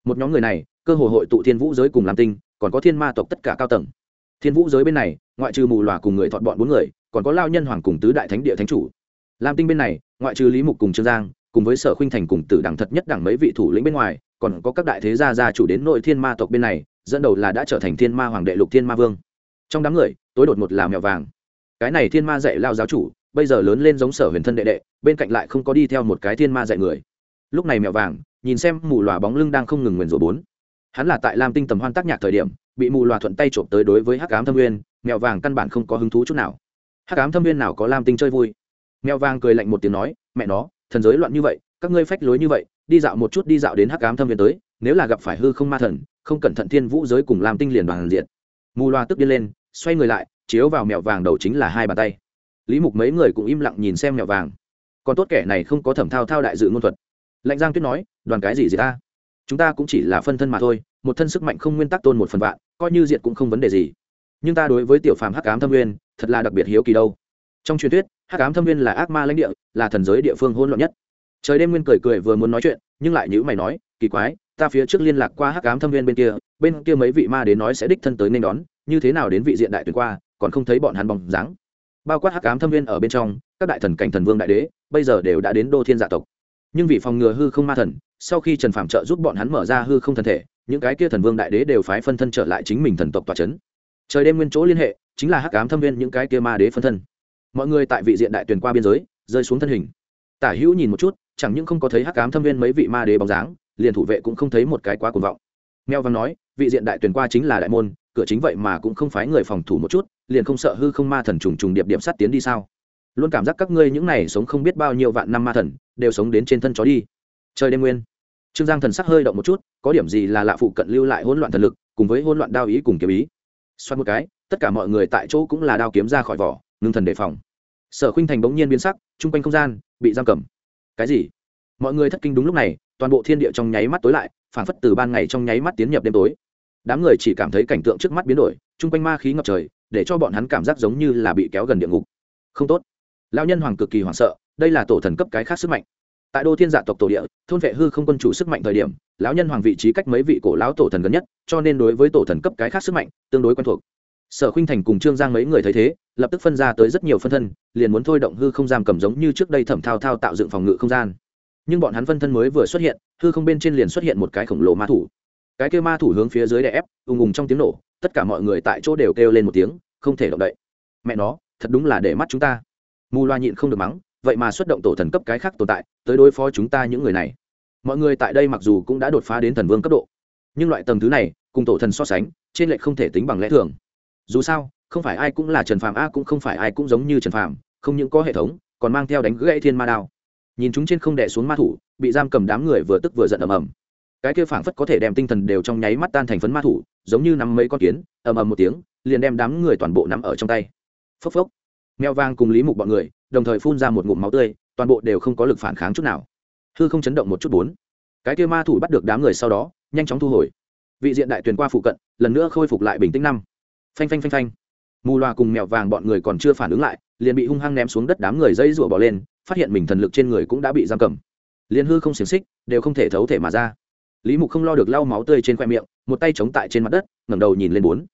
Một nhóm người này, cơ hồ hội tụ thiên vũ giới cùng làm tinh, còn có thiên ma tộc tất cả cao tầng. Thiên vũ giới bên này, ngoại trừ mù loa cùng người thọn bọn bốn người, còn có lao nhân hoàng cùng tứ đại thánh địa thánh chủ. Lam tinh bên này, ngoại trừ lý mục cùng trương giang, cùng với sở khuynh thành cùng tử đẳng thật nhất đẳng mấy vị thủ lĩnh bên ngoài, còn có các đại thế gia gia chủ đến nội thiên ma tộc bên này, dẫn đầu là đã trở thành thiên ma hoàng đệ lục thiên ma vương. Trong đám người, tối đột một là mèo vàng. Cái này thiên ma dạy lao giáo chủ bây giờ lớn lên giống sở huyền thân đệ đệ, bên cạnh lại không có đi theo một cái thiên ma dạy người. Lúc này mèo vàng, nhìn xem mù loà bóng lưng đang không ngừng nguyền rủa bốn. Hắn là tại lam tinh tầm hoan tác nhạc thời điểm, bị mù loà thuận tay trộm tới đối với hắc ám thâm nguyên, mèo vàng căn bản không có hứng thú chút nào. Hắc ám thâm nguyên nào có lam tinh chơi vui? Mèo vàng cười lạnh một tiếng nói, mẹ nó, thần giới loạn như vậy, các ngươi phách lối như vậy, đi dạo một chút đi dạo đến hắc ám thâm nguyên tới, nếu là gặp phải hư không ma thần, không cẩn thận thiên vũ giới cùng lam tinh liền đoàn diện mù loa tức đi lên, xoay người lại, chiếu vào mèo vàng đầu chính là hai bàn tay lý mục mấy người cũng im lặng nhìn xem mèo vàng. Còn tốt kẻ này không có thẩm thao thao đại dự ngôn thuật. Lạnh giang tuyết nói, đoàn cái gì gì ta? Chúng ta cũng chỉ là phân thân mà thôi, một thân sức mạnh không nguyên tắc tôn một phần vạn, coi như diệt cũng không vấn đề gì. Nhưng ta đối với tiểu phàm hắc ám thâm nguyên, thật là đặc biệt hiếu kỳ đâu. Trong truyền thuyết, hắc ám thâm nguyên là ác ma lãnh địa, là thần giới địa phương hỗn loạn nhất. Trời đêm nguyên cười cười vừa muốn nói chuyện, nhưng lại nhữ mày nói, kỳ quái, ta phía trước liên lạc qua hắc ám thâm Nguyên bên kia bên kia mấy vị ma đến nói sẽ đích thân tới nên đón, như thế nào đến vị diện đại tuyển qua, còn không thấy bọn hắn bóng dáng bao quát hắc ám thâm viên ở bên trong, các đại thần cảnh thần vương đại đế, bây giờ đều đã đến đô thiên dạ tộc. Nhưng vì phòng ngừa hư không ma thần, sau khi trần phạm trợ giúp bọn hắn mở ra hư không thần thể, những cái kia thần vương đại đế đều phái phân thân trở lại chính mình thần tộc tòa c h ấ n trời đêm nguyên chỗ liên hệ, chính là hắc ám thâm viên những cái kia ma đế phân thân. Mọi người tại vị diện đại tuyển qua biên giới, rơi xuống thân hình. Tả hữu nhìn một chút, chẳng những không có thấy hắc ám thâm viên mấy vị ma đế bóng dáng, liền thủ vệ cũng không thấy một cái quá cuồng vọng. Mèo văn nói, vị diện đại tuyển qua chính là đại môn cửa chính vậy mà cũng không phái người phòng thủ một chút, liền không sợ hư không ma thần trùng trùng điệp điệp sắt tiến đi sao? Luôn cảm giác các ngươi những này sống không biết bao nhiêu vạn năm ma thần, đều sống đến trên thân chó đi. Trời đêm nguyên. Trương giang thần sắc hơi động một chút, có điểm gì là lạ phụ cận lưu lại hỗn loạn thần lực, cùng với hỗn loạn đao ý cùng kiếm ý. Xoát một cái, tất cả mọi người tại chỗ cũng là đao kiếm ra khỏi vỏ, ngưng thần đề phòng. Sở khuynh thành bỗng nhiên biến sắc, chung quanh không gian, bị giam cầm. Cái gì? Mọi người thất kinh đúng lúc này, toàn bộ thiên địa trong nháy mắt tối lại, phảng phất từ ban ngày trong nháy mắt tiến nhập đêm tối đám người chỉ cảm thấy cảnh tượng trước mắt biến đổi, chung quanh ma khí ngập trời, để cho bọn hắn cảm giác giống như là bị kéo gần địa ngục. Không tốt. Lão nhân hoàng cực kỳ hoảng sợ, đây là tổ thần cấp cái khác sức mạnh. Tại đô thiên dạ tộc tổ địa, thôn vệ hư không quân chủ sức mạnh thời điểm, lão nhân hoàng vị trí cách mấy vị cổ lão tổ thần gần nhất, cho nên đối với tổ thần cấp cái khác sức mạnh, tương đối quen thuộc. Sở khuynh thành cùng trương giang mấy người thấy thế, lập tức phân ra tới rất nhiều phân thân, liền muốn thôi động hư không giam cầm giống như trước đây thẩm thao thao tạo dựng phòng ngự không gian. Nhưng bọn hắn phân thân mới vừa xuất hiện, hư không bên trên liền xuất hiện một cái khổng lồ ma thủ cái kêu ma thủ hướng phía dưới đè ép, ùng ùng trong tiếng nổ, tất cả mọi người tại chỗ đều kêu lên một tiếng, không thể động đậy. Mẹ nó, thật đúng là để mắt chúng ta. Mù loa nhịn không được mắng, vậy mà xuất động tổ thần cấp cái khác tồn tại, tới đối phó chúng ta những người này. Mọi người tại đây mặc dù cũng đã đột phá đến thần vương cấp độ, nhưng loại tầng thứ này, cùng tổ thần so sánh, trên lệch không thể tính bằng lẽ thường. Dù sao, không phải ai cũng là trần phàm, a cũng không phải ai cũng giống như trần phàm, không những có hệ thống, còn mang theo đánh gãy thiên ma đao. Nhìn chúng trên không đè xuống ma thủ, bị giam cầm đám người vừa tức vừa giận ầm ầm cái kia phảng phất có thể đem tinh thần đều trong nháy mắt tan thành phấn ma thủ, giống như nắm mấy con kiến, ầm ầm một tiếng, liền đem đám người toàn bộ nắm ở trong tay. Phốc phốc. Mèo vang cùng lý mục bọn người, đồng thời phun ra một ngụm máu tươi, toàn bộ đều không có lực phản kháng chút nào. Hư không chấn động một chút bốn. Cái kia ma thủ bắt được đám người sau đó, nhanh chóng thu hồi. Vị diện đại tuyển qua phụ cận, lần nữa khôi phục lại bình tĩnh năm. Phanh phanh phanh phanh. Mù loà cùng mèo vàng bọn người còn chưa phản ứng lại, liền bị hung hăng ném xuống đất đám người dây rủa bỏ lên, phát hiện mình thần lực trên người cũng đã bị giam cầm. Liền hư không xiềng xích, đều không thể thấu thể mà ra lý mục không lo được lau máu tươi trên khoe miệng, một tay chống tại trên mặt đất, ngẩng đầu nhìn lên bốn.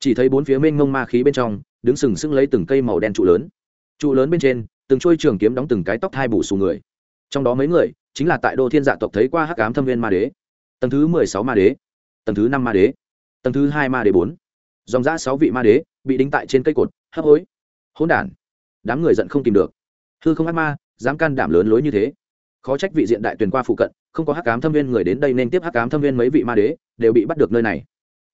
Chỉ thấy bốn phía mênh mông ma khí bên trong, đứng sừng sững lấy từng cây màu đen trụ lớn. Trụ lớn bên trên, từng trôi trường kiếm đóng từng cái tóc hai bù xù người. Trong đó mấy người, chính là tại đô thiên dạ tộc thấy qua hắc ám thâm viên ma đế. Tầng thứ mười sáu ma đế. Tầng thứ năm ma đế. Tầng thứ hai ma đế bốn. Dòng giã sáu vị ma đế bị đính tại trên cây cột, hấp hối. Hỗn đản. Đám người giận không tìm được. Hư không ác ma, dám can đảm lớn lối như thế. Khó trách vị diện đại tuyển qua phụ cận không có hắc ám thâm viên người đến đây nên tiếp hắc ám thâm viên mấy vị ma đế đều bị bắt được nơi này.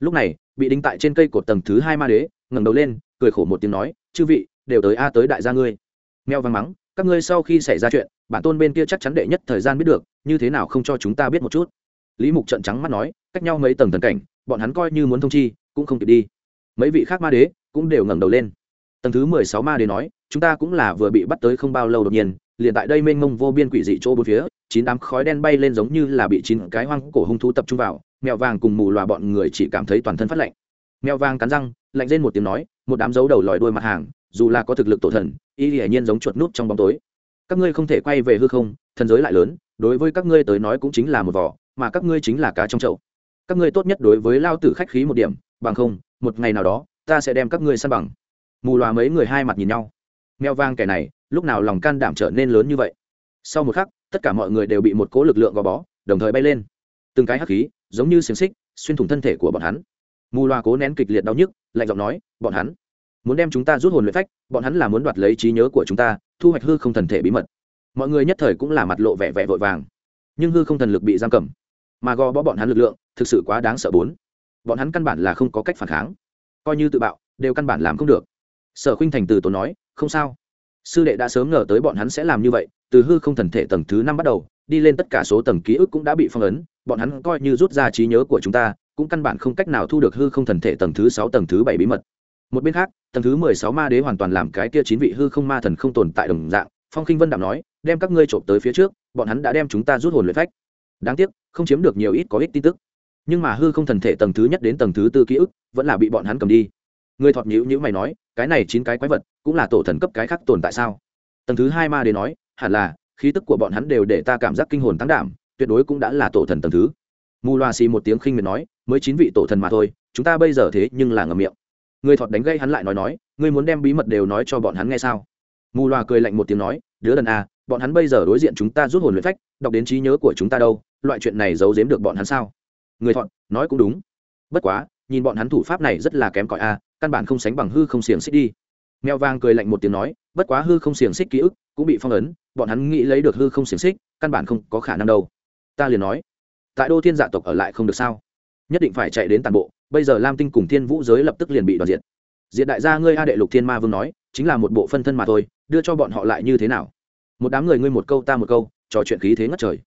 Lúc này, bị đính tại trên cây cột tầng thứ hai ma đế, ngẩng đầu lên, cười khổ một tiếng nói, chư vị, đều tới a tới đại gia ngươi. Mèo văng mắng, các ngươi sau khi xảy ra chuyện, bản tôn bên kia chắc chắn đệ nhất thời gian biết được, như thế nào không cho chúng ta biết một chút? Lý mục trận trắng mắt nói, cách nhau mấy tầng thần cảnh, bọn hắn coi như muốn thông chi, cũng không kịp đi. Mấy vị khác ma đế cũng đều ngẩng đầu lên. Tầng thứ mười sáu ma đế nói, chúng ta cũng là vừa bị bắt tới không bao lâu đột nhiên liền tại đây mênh mông vô biên quỷ dị chỗ bốn phía, chín đám khói đen bay lên giống như là bị chín cái hoang cổ hung thú tập trung vào, mèo vàng cùng mù loà bọn người chỉ cảm thấy toàn thân phát lạnh. Mèo vàng cắn răng, lạnh lên một tiếng nói, một đám dấu đầu lòi đuôi mặt hàng, dù là có thực lực tổ thần, y hiển nhiên giống chuột nút trong bóng tối. Các ngươi không thể quay về hư không, thần giới lại lớn, đối với các ngươi tới nói cũng chính là một vỏ mà các ngươi chính là cá trong chậu. Các ngươi tốt nhất đối với lao tử khách khí một điểm, bằng không, một ngày nào đó, ta sẽ đem các ngươi săn bằng. Mù loà mấy người hai mặt nhìn nhau. Mèo vang kẻ này lúc nào lòng can đảm trở nên lớn như vậy? Sau một khắc, tất cả mọi người đều bị một cố lực lượng gò bó, đồng thời bay lên. Từng cái hắc khí, giống như xiềng xích, xuyên thủng thân thể của bọn hắn. Mù Loa cố nén kịch liệt đau nhức, lạnh giọng nói, bọn hắn muốn đem chúng ta rút hồn luyện phách, bọn hắn là muốn đoạt lấy trí nhớ của chúng ta, thu hoạch hư không thần thể bí mật. Mọi người nhất thời cũng là mặt lộ vẻ vẻ vội vàng. Nhưng hư không thần lực bị giam cầm, mà gò bó bọn hắn lực lượng thực sự quá đáng sợ bốn. Bọn hắn căn bản là không có cách phản kháng. Coi như tự bạo, đều căn bản làm không được. Sở khinh thành từ tốn nói, không sao sư đệ đã sớm ngờ tới bọn hắn sẽ làm như vậy, từ hư không thần thể tầng thứ năm bắt đầu, đi lên tất cả số tầng ký ức cũng đã bị phong ấn, bọn hắn coi như rút ra trí nhớ của chúng ta, cũng căn bản không cách nào thu được hư không thần thể tầng thứ sáu, tầng thứ bảy bí mật. Một bên khác, tầng thứ mười sáu ma đế hoàn toàn làm cái kia chín vị hư không ma thần không tồn tại đồng dạng, phong khinh vân đạo nói, đem các ngươi trộm tới phía trước, bọn hắn đã đem chúng ta rút hồn luyện phách. Đáng tiếc, không chiếm được nhiều ít có ích tin tức. Nhưng mà hư không thần thể tầng thứ nhất đến tầng thứ tư ký ức, vẫn là bị bọn hắn cầm đi người thọt nhữ nhữ mày nói, cái này chín cái quái vật, cũng là tổ thần cấp cái khác tồn tại sao? Tầng thứ hai ma đế nói, hẳn là, khí tức của bọn hắn đều để ta cảm giác kinh hồn tăng đảm, tuyệt đối cũng đã là tổ thần tầng thứ. Mù loa xì một tiếng khinh miệt nói, mới chín vị tổ thần mà thôi, chúng ta bây giờ thế nhưng là ngầm miệng. Người thọt đánh gây hắn lại nói nói, ngươi muốn đem bí mật đều nói cho bọn hắn nghe sao? Mù loa cười lạnh một tiếng nói, đứa đần à bọn hắn bây giờ đối diện chúng ta rút hồn luyện phách, đọc đến trí nhớ của chúng ta đâu, loại chuyện này giấu giếm được bọn hắn sao? Người thọn nói cũng đúng. Bất quá, nhìn bọn hắn thủ pháp này rất là kém cỏi a căn bản không sánh bằng hư không xiềng xích đi. Mèo vàng cười lạnh một tiếng nói, bất quá hư không xiềng xích ký ức cũng bị phong ấn, bọn hắn nghĩ lấy được hư không xiềng xích, căn bản không có khả năng đâu. Ta liền nói, tại đô thiên dạ tộc ở lại không được sao? Nhất định phải chạy đến toàn bộ, bây giờ lam tinh cùng thiên vũ giới lập tức liền bị đoạt diệt. Diệt đại gia ngươi a đệ lục thiên ma vương nói, chính là một bộ phân thân mà thôi, đưa cho bọn họ lại như thế nào? Một đám người ngươi một câu ta một câu, trò chuyện khí thế ngất trời.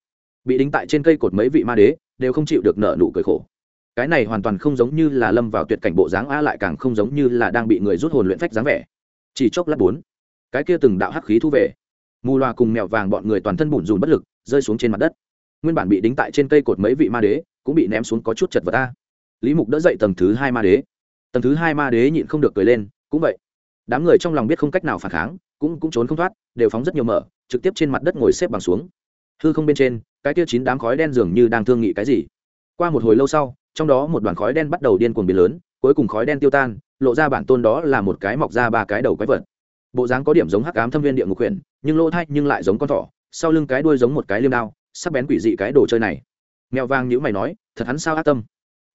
Bị đính tại trên cây cột mấy vị ma đế, đều không chịu được nợ nụ cười khổ cái này hoàn toàn không giống như là lâm vào tuyệt cảnh bộ dáng a lại càng không giống như là đang bị người rút hồn luyện phách dáng vẻ. Chỉ chốc lát bốn, cái kia từng đạo hắc khí thu về. Mù loà cùng mèo vàng bọn người toàn thân bùn rùn bất lực, rơi xuống trên mặt đất. Nguyên bản bị đính tại trên cây cột mấy vị ma đế, cũng bị ném xuống có chút chật vật ta lý mục đỡ dậy tầng thứ hai ma đế. Tầng thứ hai ma đế nhịn không được cười lên, cũng vậy. Đám người trong lòng biết không cách nào phản kháng, cũng cũng trốn không thoát, đều phóng rất nhiều mở, trực tiếp trên mặt đất ngồi xếp bằng xuống. Hư không bên trên, cái kia chín đám khói đen dường như đang thương nghị cái gì. Qua một hồi lâu sau trong đó một đoàn khói đen bắt đầu điên cuồng biến lớn, cuối cùng khói đen tiêu tan, lộ ra bản tôn đó là một cái mọc ra ba cái đầu quái vật. Bộ dáng có điểm giống hắc ám thâm viên địa ngục huyện nhưng lỗ thay nhưng lại giống con thỏ, sau lưng cái đuôi giống một cái liêm đao, sắc bén quỷ dị cái đồ chơi này. Mèo vang nhữ mày nói, thật hắn sao ác tâm?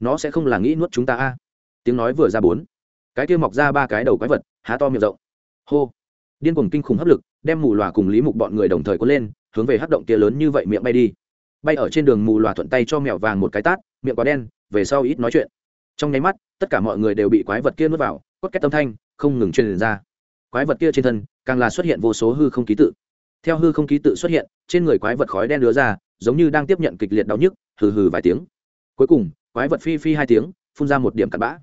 Nó sẽ không là nghĩ nuốt chúng ta a? Tiếng nói vừa ra bốn. Cái kia mọc ra ba cái đầu quái vật, há to miệng rộng. Hô. Điên cuồng kinh khủng hấp lực, đem mù lòa cùng lý mục bọn người đồng thời cuốn lên, hướng về hắc động kia lớn như vậy miệng bay đi. Bay ở trên đường mù lòa thuận tay cho mèo vàng một cái tát, miệng quá đen về sau ít nói chuyện. Trong nháy mắt, tất cả mọi người đều bị quái vật kia nuốt vào, cốt két tâm thanh không ngừng truyền ra. Quái vật kia trên thân, càng là xuất hiện vô số hư không ký tự. Theo hư không ký tự xuất hiện, trên người quái vật khói đen lứa ra, giống như đang tiếp nhận kịch liệt đau nhức, hừ hừ vài tiếng. Cuối cùng, quái vật phi phi hai tiếng, phun ra một điểm cặn bã.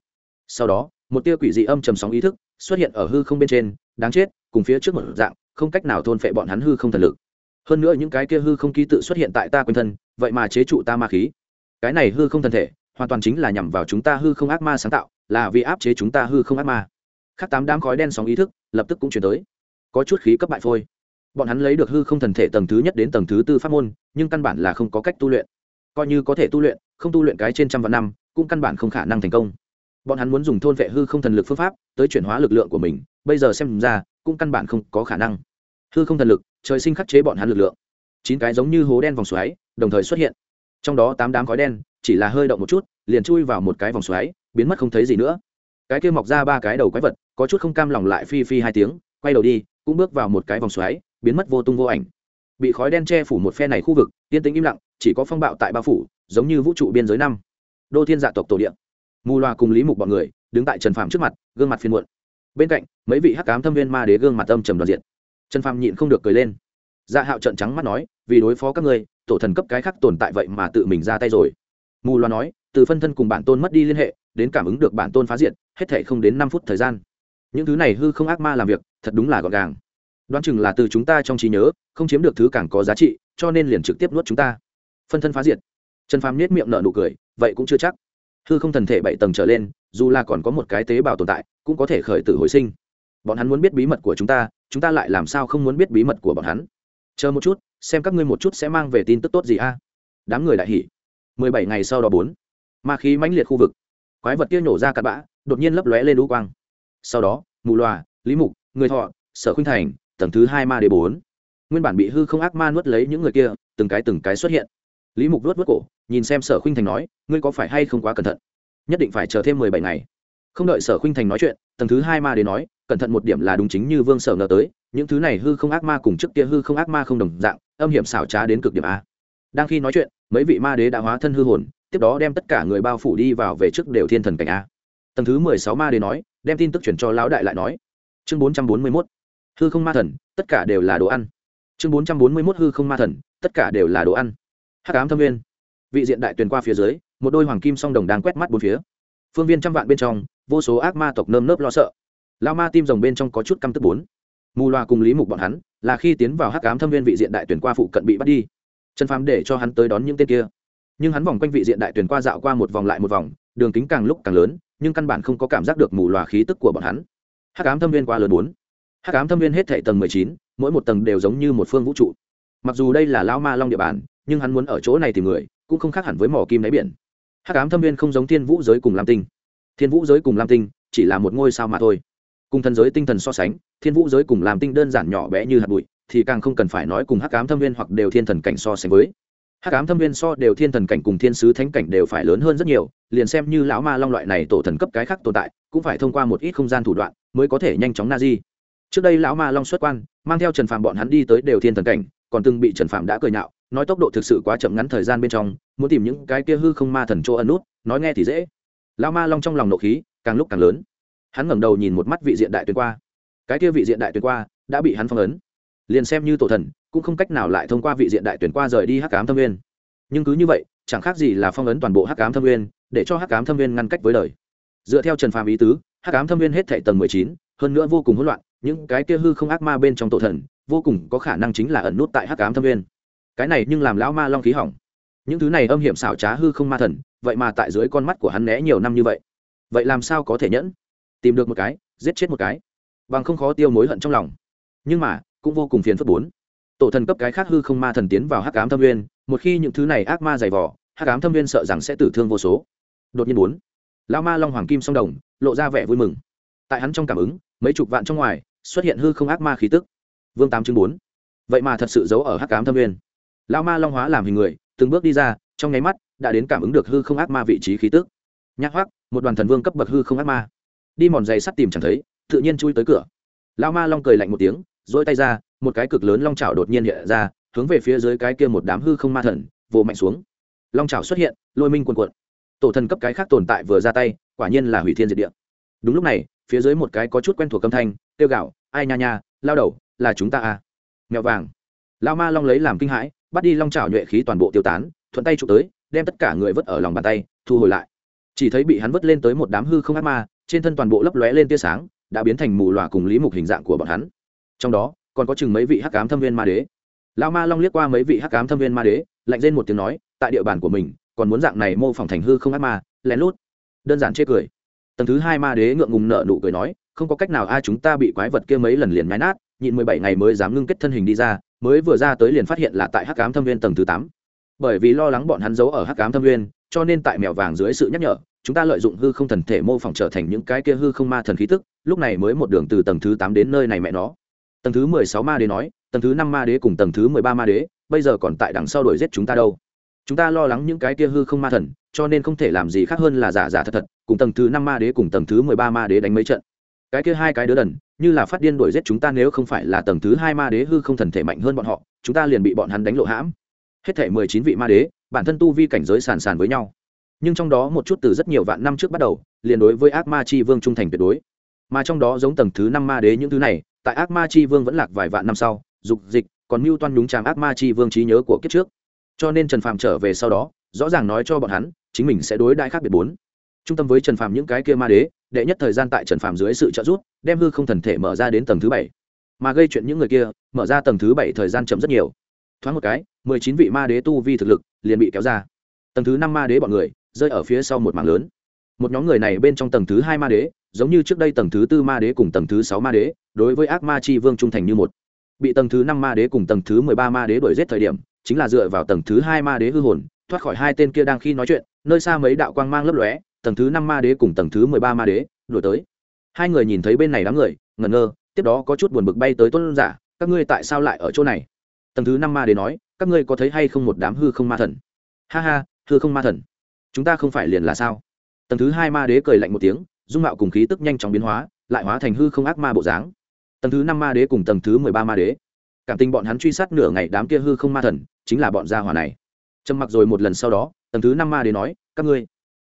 Sau đó, một tia quỷ dị âm trầm sóng ý thức xuất hiện ở hư không bên trên, đáng chết, cùng phía trước một dạng, không cách nào thôn phệ bọn hắn hư không thần lực. Hơn nữa những cái kia hư không ký tự xuất hiện tại ta quanh thân, vậy mà chế trụ ta ma khí. Cái này hư không thân thể hoàn toàn chính là nhằm vào chúng ta hư không ác ma sáng tạo, là vì áp chế chúng ta hư không ác ma. Khắc tám đám khói đen sóng ý thức lập tức cũng chuyển tới. Có chút khí cấp bại phôi. Bọn hắn lấy được hư không thần thể tầng thứ nhất đến tầng thứ tư pháp môn, nhưng căn bản là không có cách tu luyện. Coi như có thể tu luyện, không tu luyện cái trên trăm vạn năm, cũng căn bản không khả năng thành công. Bọn hắn muốn dùng thôn vệ hư không thần lực phương pháp tới chuyển hóa lực lượng của mình, bây giờ xem ra, cũng căn bản không có khả năng. Hư không thần lực, trời sinh khắc chế bọn hắn lực lượng. Chín cái giống như hố đen vòng xoáy, đồng thời xuất hiện. Trong đó tám đám khói đen chỉ là hơi động một chút, liền chui vào một cái vòng xoáy, biến mất không thấy gì nữa. Cái kia mọc ra ba cái đầu quái vật, có chút không cam lòng lại phi phi hai tiếng, quay đầu đi, cũng bước vào một cái vòng xoáy, biến mất vô tung vô ảnh. Bị khói đen che phủ một phe này khu vực tiên tĩnh im lặng, chỉ có phong bạo tại bao phủ, giống như vũ trụ biên giới năm. Đô thiên dạ tộc tổ điện mù loa cùng lý mục bọn người, đứng tại trần phàm trước mặt, gương mặt phiên muộn. Bên cạnh, mấy vị hắc cám thâm viên ma đế gương mặt âm trầm đoàn diện. Trần phàm nhịn không được cười lên. Dạ hạo trận trắng mắt nói, vì đối phó các ngươi, tổ thần cấp cái khác tồn tại vậy mà tự mình ra tay rồi mù loà nói, từ phân thân cùng bản tôn mất đi liên hệ, đến cảm ứng được bản tôn phá diện hết thể không đến năm phút thời gian. Những thứ này hư không ác ma làm việc, thật đúng là gọn gàng. Đoán chừng là từ chúng ta trong trí nhớ, không chiếm được thứ càng có giá trị, cho nên liền trực tiếp nuốt chúng ta. Phân thân phá diệt. Trần phàm nết miệng nở nụ cười, vậy cũng chưa chắc. Hư không thần thể bảy tầng trở lên, dù là còn có một cái tế bào tồn tại, cũng có thể khởi tử hồi sinh. Bọn hắn muốn biết bí mật của chúng ta chúng ta lại làm sao không muốn biết bí mật của bọn hắn? Chờ một chút, xem các ngươi một chút sẽ mang về tin tức tốt gì a. Đám người đại hỉ mười bảy ngày sau đó bốn. Ma khí mãnh liệt khu vực. Quái vật kia nhổ ra cặn bã, đột nhiên lấp lóe lên lũ quang. Sau đó, mù loà, lý mục, người thọ, sở khuynh thành, tầng thứ hai ma đế bốn. Nguyên bản bị hư không ác ma nuốt lấy những người kia, từng cái từng cái xuất hiện. Lý mục nuốt vớt cổ, nhìn xem sở khuynh thành nói, ngươi có phải hay không quá cẩn thận? Nhất định phải chờ thêm mười bảy ngày. Không đợi sở khuynh thành nói chuyện, tầng thứ hai ma đế nói, cẩn thận một điểm là đúng chính như vương sở ngờ tới, những thứ này hư không ác ma cùng trước kia hư không ác ma không đồng dạng, âm hiểm xảo trá đến cực điểm a. Đang khi nói chuyện mấy vị ma đế đã hóa thân hư hồn, tiếp đó đem tất cả người bao phủ đi vào về trước đều thiên thần cảnh a. Tầng thứ mười sáu ma đế nói, đem tin tức chuyển cho lão đại lại nói. Chương bốn trăm bốn mươi mốt. Hư không ma thần, tất cả đều là đồ ăn. Chương bốn trăm bốn mươi mốt hư không ma thần, tất cả đều là đồ ăn. Hắc ám thâm viên vị diện đại tuyền qua phía dưới, một đôi hoàng kim song đồng đang quét mắt bốn phía. Phương viên trăm vạn bên trong, vô số ác ma tộc nơm nớp lo sợ. Lao ma tim rồng bên trong có chút căm tức bốn. Mù loa cùng lý mục bọn hắn, là khi tiến vào hắc ám thâm viên vị diện đại tuyển qua phụ cận bị bắt đi trần phàm để cho hắn tới đón những tên kia. Nhưng hắn vòng quanh vị diện đại tuyển qua dạo qua một vòng lại một vòng, đường kính càng lúc càng lớn, nhưng căn bản không có cảm giác được mù loà khí tức của bọn hắn. Hắc ám thâm viên qua lớn bốn. Hắc ám thâm viên hết thệ tầng mười chín, mỗi một tầng đều giống như một phương vũ trụ. Mặc dù đây là lao ma long địa bàn, nhưng hắn muốn ở chỗ này tìm người, cũng không khác hẳn với mỏ kim đáy biển. Hắc ám thâm viên không giống thiên vũ giới cùng lam tinh. Thiên vũ giới cùng lam tinh chỉ là một ngôi sao mà thôi. Cùng thần giới tinh thần so sánh, thiên vũ giới cùng lam tinh đơn giản nhỏ bé như hạt bụi thì càng không cần phải nói cùng hắc ám thâm viên hoặc đều thiên thần cảnh so sánh với. Hắc ám thâm viên so đều thiên thần cảnh cùng thiên sứ thánh cảnh đều phải lớn hơn rất nhiều, liền xem như lão ma long loại này tổ thần cấp cái khác tồn tại, cũng phải thông qua một ít không gian thủ đoạn mới có thể nhanh chóng na di. Trước đây lão ma long xuất quan, mang theo trần phạm bọn hắn đi tới đều thiên thần cảnh, còn từng bị trần phạm đã cười nhạo, nói tốc độ thực sự quá chậm ngắn thời gian bên trong, muốn tìm những cái kia hư không ma thần chỗ ẩn nút, nói nghe thì dễ. Lão ma long trong lòng nộ khí càng lúc càng lớn. Hắn ngẩng đầu nhìn một mắt vị diện đại tuyên qua. Cái kia vị diện đại tuyên qua đã bị hắn phong ấn liền xem như tổ thần, cũng không cách nào lại thông qua vị diện đại tuyển qua rời đi hắc cám thâm nguyên. Nhưng cứ như vậy, chẳng khác gì là phong ấn toàn bộ hắc cám thâm nguyên, để cho hắc cám thâm nguyên ngăn cách với đời. Dựa theo trần phàm ý tứ, hắc cám thâm nguyên hết thệ tầng mười chín, hơn nữa vô cùng hỗn loạn, những cái kia hư không ác ma bên trong tổ thần, vô cùng có khả năng chính là ẩn nút tại hắc cám thâm nguyên. Cái này nhưng làm lão ma long khí hỏng. Những thứ này âm hiểm xảo trá hư không ma thần, vậy mà tại dưới con mắt của hắn né nhiều năm như vậy. Vậy làm sao có thể nhẫn? Tìm được một cái, giết chết một cái. Bằng không khó tiêu mối hận trong lòng. Nhưng mà cũng vô cùng phiền phức bốn. Tổ thần cấp cái khác hư không ma thần tiến vào hắc ám thâm viên một khi những thứ này ác ma dày vỏ hắc ám thâm viên sợ rằng sẽ tử thương vô số. Đột nhiên bốn lao ma long hoàng kim song đồng, lộ ra vẻ vui mừng. Tại hắn trong cảm ứng, mấy chục vạn trong ngoài, xuất hiện hư không ác ma khí tức. Vương tám chương bốn, vậy mà thật sự giấu ở hắc ám thâm viên lao ma long hóa làm hình người, từng bước đi ra, trong nháy mắt, đã đến cảm ứng được hư không ác ma vị trí khí tức. Nhắc hoác một đoàn thần vương cấp bậc hư không ác ma. Đi mòn giày sắt tìm chẳng thấy, tự nhiên chui tới cửa. Lao ma long cười lạnh một tiếng dỗi tay ra, một cái cực lớn long trào đột nhiên hiện ra, hướng về phía dưới cái kia một đám hư không ma thần, vồ mạnh xuống. Long trào xuất hiện, lôi minh quần quận tổ thần cấp cái khác tồn tại vừa ra tay, quả nhiên là hủy thiên diệt địa. Đúng lúc này, phía dưới một cái có chút quen thuộc âm thanh tiêu gạo ai nha nha, lao đầu, là chúng ta à? Mèo vàng. Lao ma long lấy làm kinh hãi, bắt đi long trào nhuệ khí toàn bộ tiêu tán, thuận tay chụp tới, đem tất cả người vứt ở lòng bàn tay, thu hồi lại. Chỉ thấy bị hắn vứt lên tới một đám hư không ác ma, trên thân toàn bộ lấp lóe lên tia sáng, đã biến thành mù lòa cùng lý mục hình dạng của bọn hắn trong đó, còn có chừng mấy vị hắc cám thâm viên ma đế. Lao ma long liếc qua mấy vị hắc cám thâm viên ma đế, lạnh lên một tiếng nói, tại địa bàn của mình, còn muốn dạng này mô phỏng thành hư không ác ma, lén lút. Đơn giản chê cười. Tầng thứ hai ma đế ngượng ngùng nợ nụ cười nói, không có cách nào ai à, chúng ta bị quái vật kia mấy lần liền nhái nát, nhịn mười bảy ngày mới dám ngưng kết thân hình đi ra, mới vừa ra tới liền phát hiện là tại hắc cám thâm viên tầng thứ tám. Bởi vì lo lắng bọn hắn giấu ở hắc cám thâm viên, cho nên tại mèo vàng dưới sự nhắc nhở, chúng ta lợi dụng hư không thần thể mô phỏng trở thành những cái kia hư không ma thần khí tức, lúc này mới một đường từ tầng thứ tám đến nơi này mẹ nó tầng thứ mười sáu ma đế nói, tầng thứ năm ma đế cùng tầng thứ mười ba ma đế, bây giờ còn tại đằng sau đuổi giết chúng ta đâu. Chúng ta lo lắng những cái kia hư không ma thần, cho nên không thể làm gì khác hơn là giả giả thật thật, cùng tầng thứ năm ma đế cùng tầng thứ mười ba ma đế đánh mấy trận. Cái kia hai cái đứa đần, như là phát điên đuổi giết chúng ta nếu không phải là tầng thứ hai ma đế hư không thần thể mạnh hơn bọn họ, chúng ta liền bị bọn hắn đánh lộ hãm. Hết thể mười chín vị ma đế, bản thân tu vi cảnh giới sàn sàn với nhau. Nhưng trong đó một chút từ rất nhiều vạn năm trước bắt đầu, liền đối với ác ma chi vương trung thành tuyệt đối. Mà trong đó giống tầng thứ năm ma đế những thứ này tại ác ma chi vương vẫn lạc vài vạn năm sau, dục dịch còn mưu toan nhúng chàm ác ma chi vương trí nhớ của kiếp trước. Cho nên trần phàm trở về sau đó, rõ ràng nói cho bọn hắn, chính mình sẽ đối đãi khác biệt bốn. Trung tâm với trần phàm những cái kia ma đế, đệ nhất thời gian tại trần phàm dưới sự trợ giúp, đem hư không thần thể mở ra đến tầng thứ bảy. Mà gây chuyện những người kia, mở ra tầng thứ bảy thời gian chậm rất nhiều. Thoáng một cái, mười chín vị ma đế tu vi thực lực liền bị kéo ra. Tầng thứ năm ma đế bọn người, rơi ở phía sau một mảng lớn một nhóm người này bên trong tầng thứ hai ma đế, giống như trước đây tầng thứ tư ma đế cùng tầng thứ sáu ma đế, đối với ác ma chi vương trung thành như một. Bị tầng thứ năm ma đế cùng tầng thứ mười ba ma đế đuổi giết thời điểm, chính là dựa vào tầng thứ hai ma đế hư hồn, thoát khỏi hai tên kia đang khi nói chuyện, nơi xa mấy đạo quang mang lấp lóe, tầng thứ năm ma đế cùng tầng thứ mười ba ma đế đuổi tới. Hai người nhìn thấy bên này đám người, ngẩn ngơ, tiếp đó có chút buồn bực bay tới tôn giả, các ngươi tại sao lại ở chỗ này? Tầng thứ năm ma đế nói, các ngươi có thấy hay không một đám hư không ma thần? Ha ha, hư không ma thần? Chúng ta không phải liền là sao? Tầng thứ hai ma đế cười lạnh một tiếng, dung mạo cùng khí tức nhanh chóng biến hóa, lại hóa thành hư không ác ma bộ dáng. Tầng thứ năm ma đế cùng tầng thứ mười ba ma đế. Cảm tình bọn hắn truy sát nửa ngày đám kia hư không ma thần, chính là bọn gia hỏa này. Trầm mặc rồi một lần sau đó, tầng thứ năm ma đế nói, các ngươi,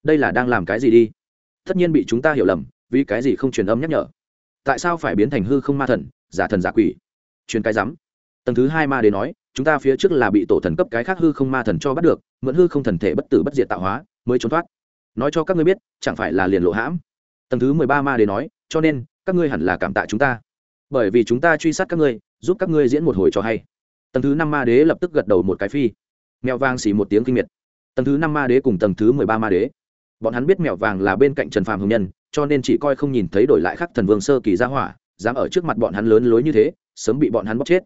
đây là đang làm cái gì đi? Tất nhiên bị chúng ta hiểu lầm, vì cái gì không truyền âm nhắc nhở? Tại sao phải biến thành hư không ma thần, giả thần giả quỷ? Truyền cái rắm. Tầng thứ hai ma đế nói, chúng ta phía trước là bị tổ thần cấp cái khác hư không ma thần cho bắt được, mượn hư không thần thể bất tử bất diệt tạo hóa, mới trốn thoát nói cho các ngươi biết, chẳng phải là liền lộ hãm. Tầng thứ mười ba ma đế nói, cho nên, các ngươi hẳn là cảm tạ chúng ta. Bởi vì chúng ta truy sát các ngươi, giúp các ngươi diễn một hồi cho hay. Tầng thứ năm ma đế lập tức gật đầu một cái phi. Mèo vàng xì một tiếng kinh miệt. Tầng thứ năm ma đế cùng tầng thứ mười ba ma đế. Bọn hắn biết mèo vàng là bên cạnh trần phàm hồng nhân, cho nên chỉ coi không nhìn thấy đổi lại khắc thần vương sơ kỳ ra hỏa, dám ở trước mặt bọn hắn lớn lối như thế, sớm bị bọn hắn bóc chết.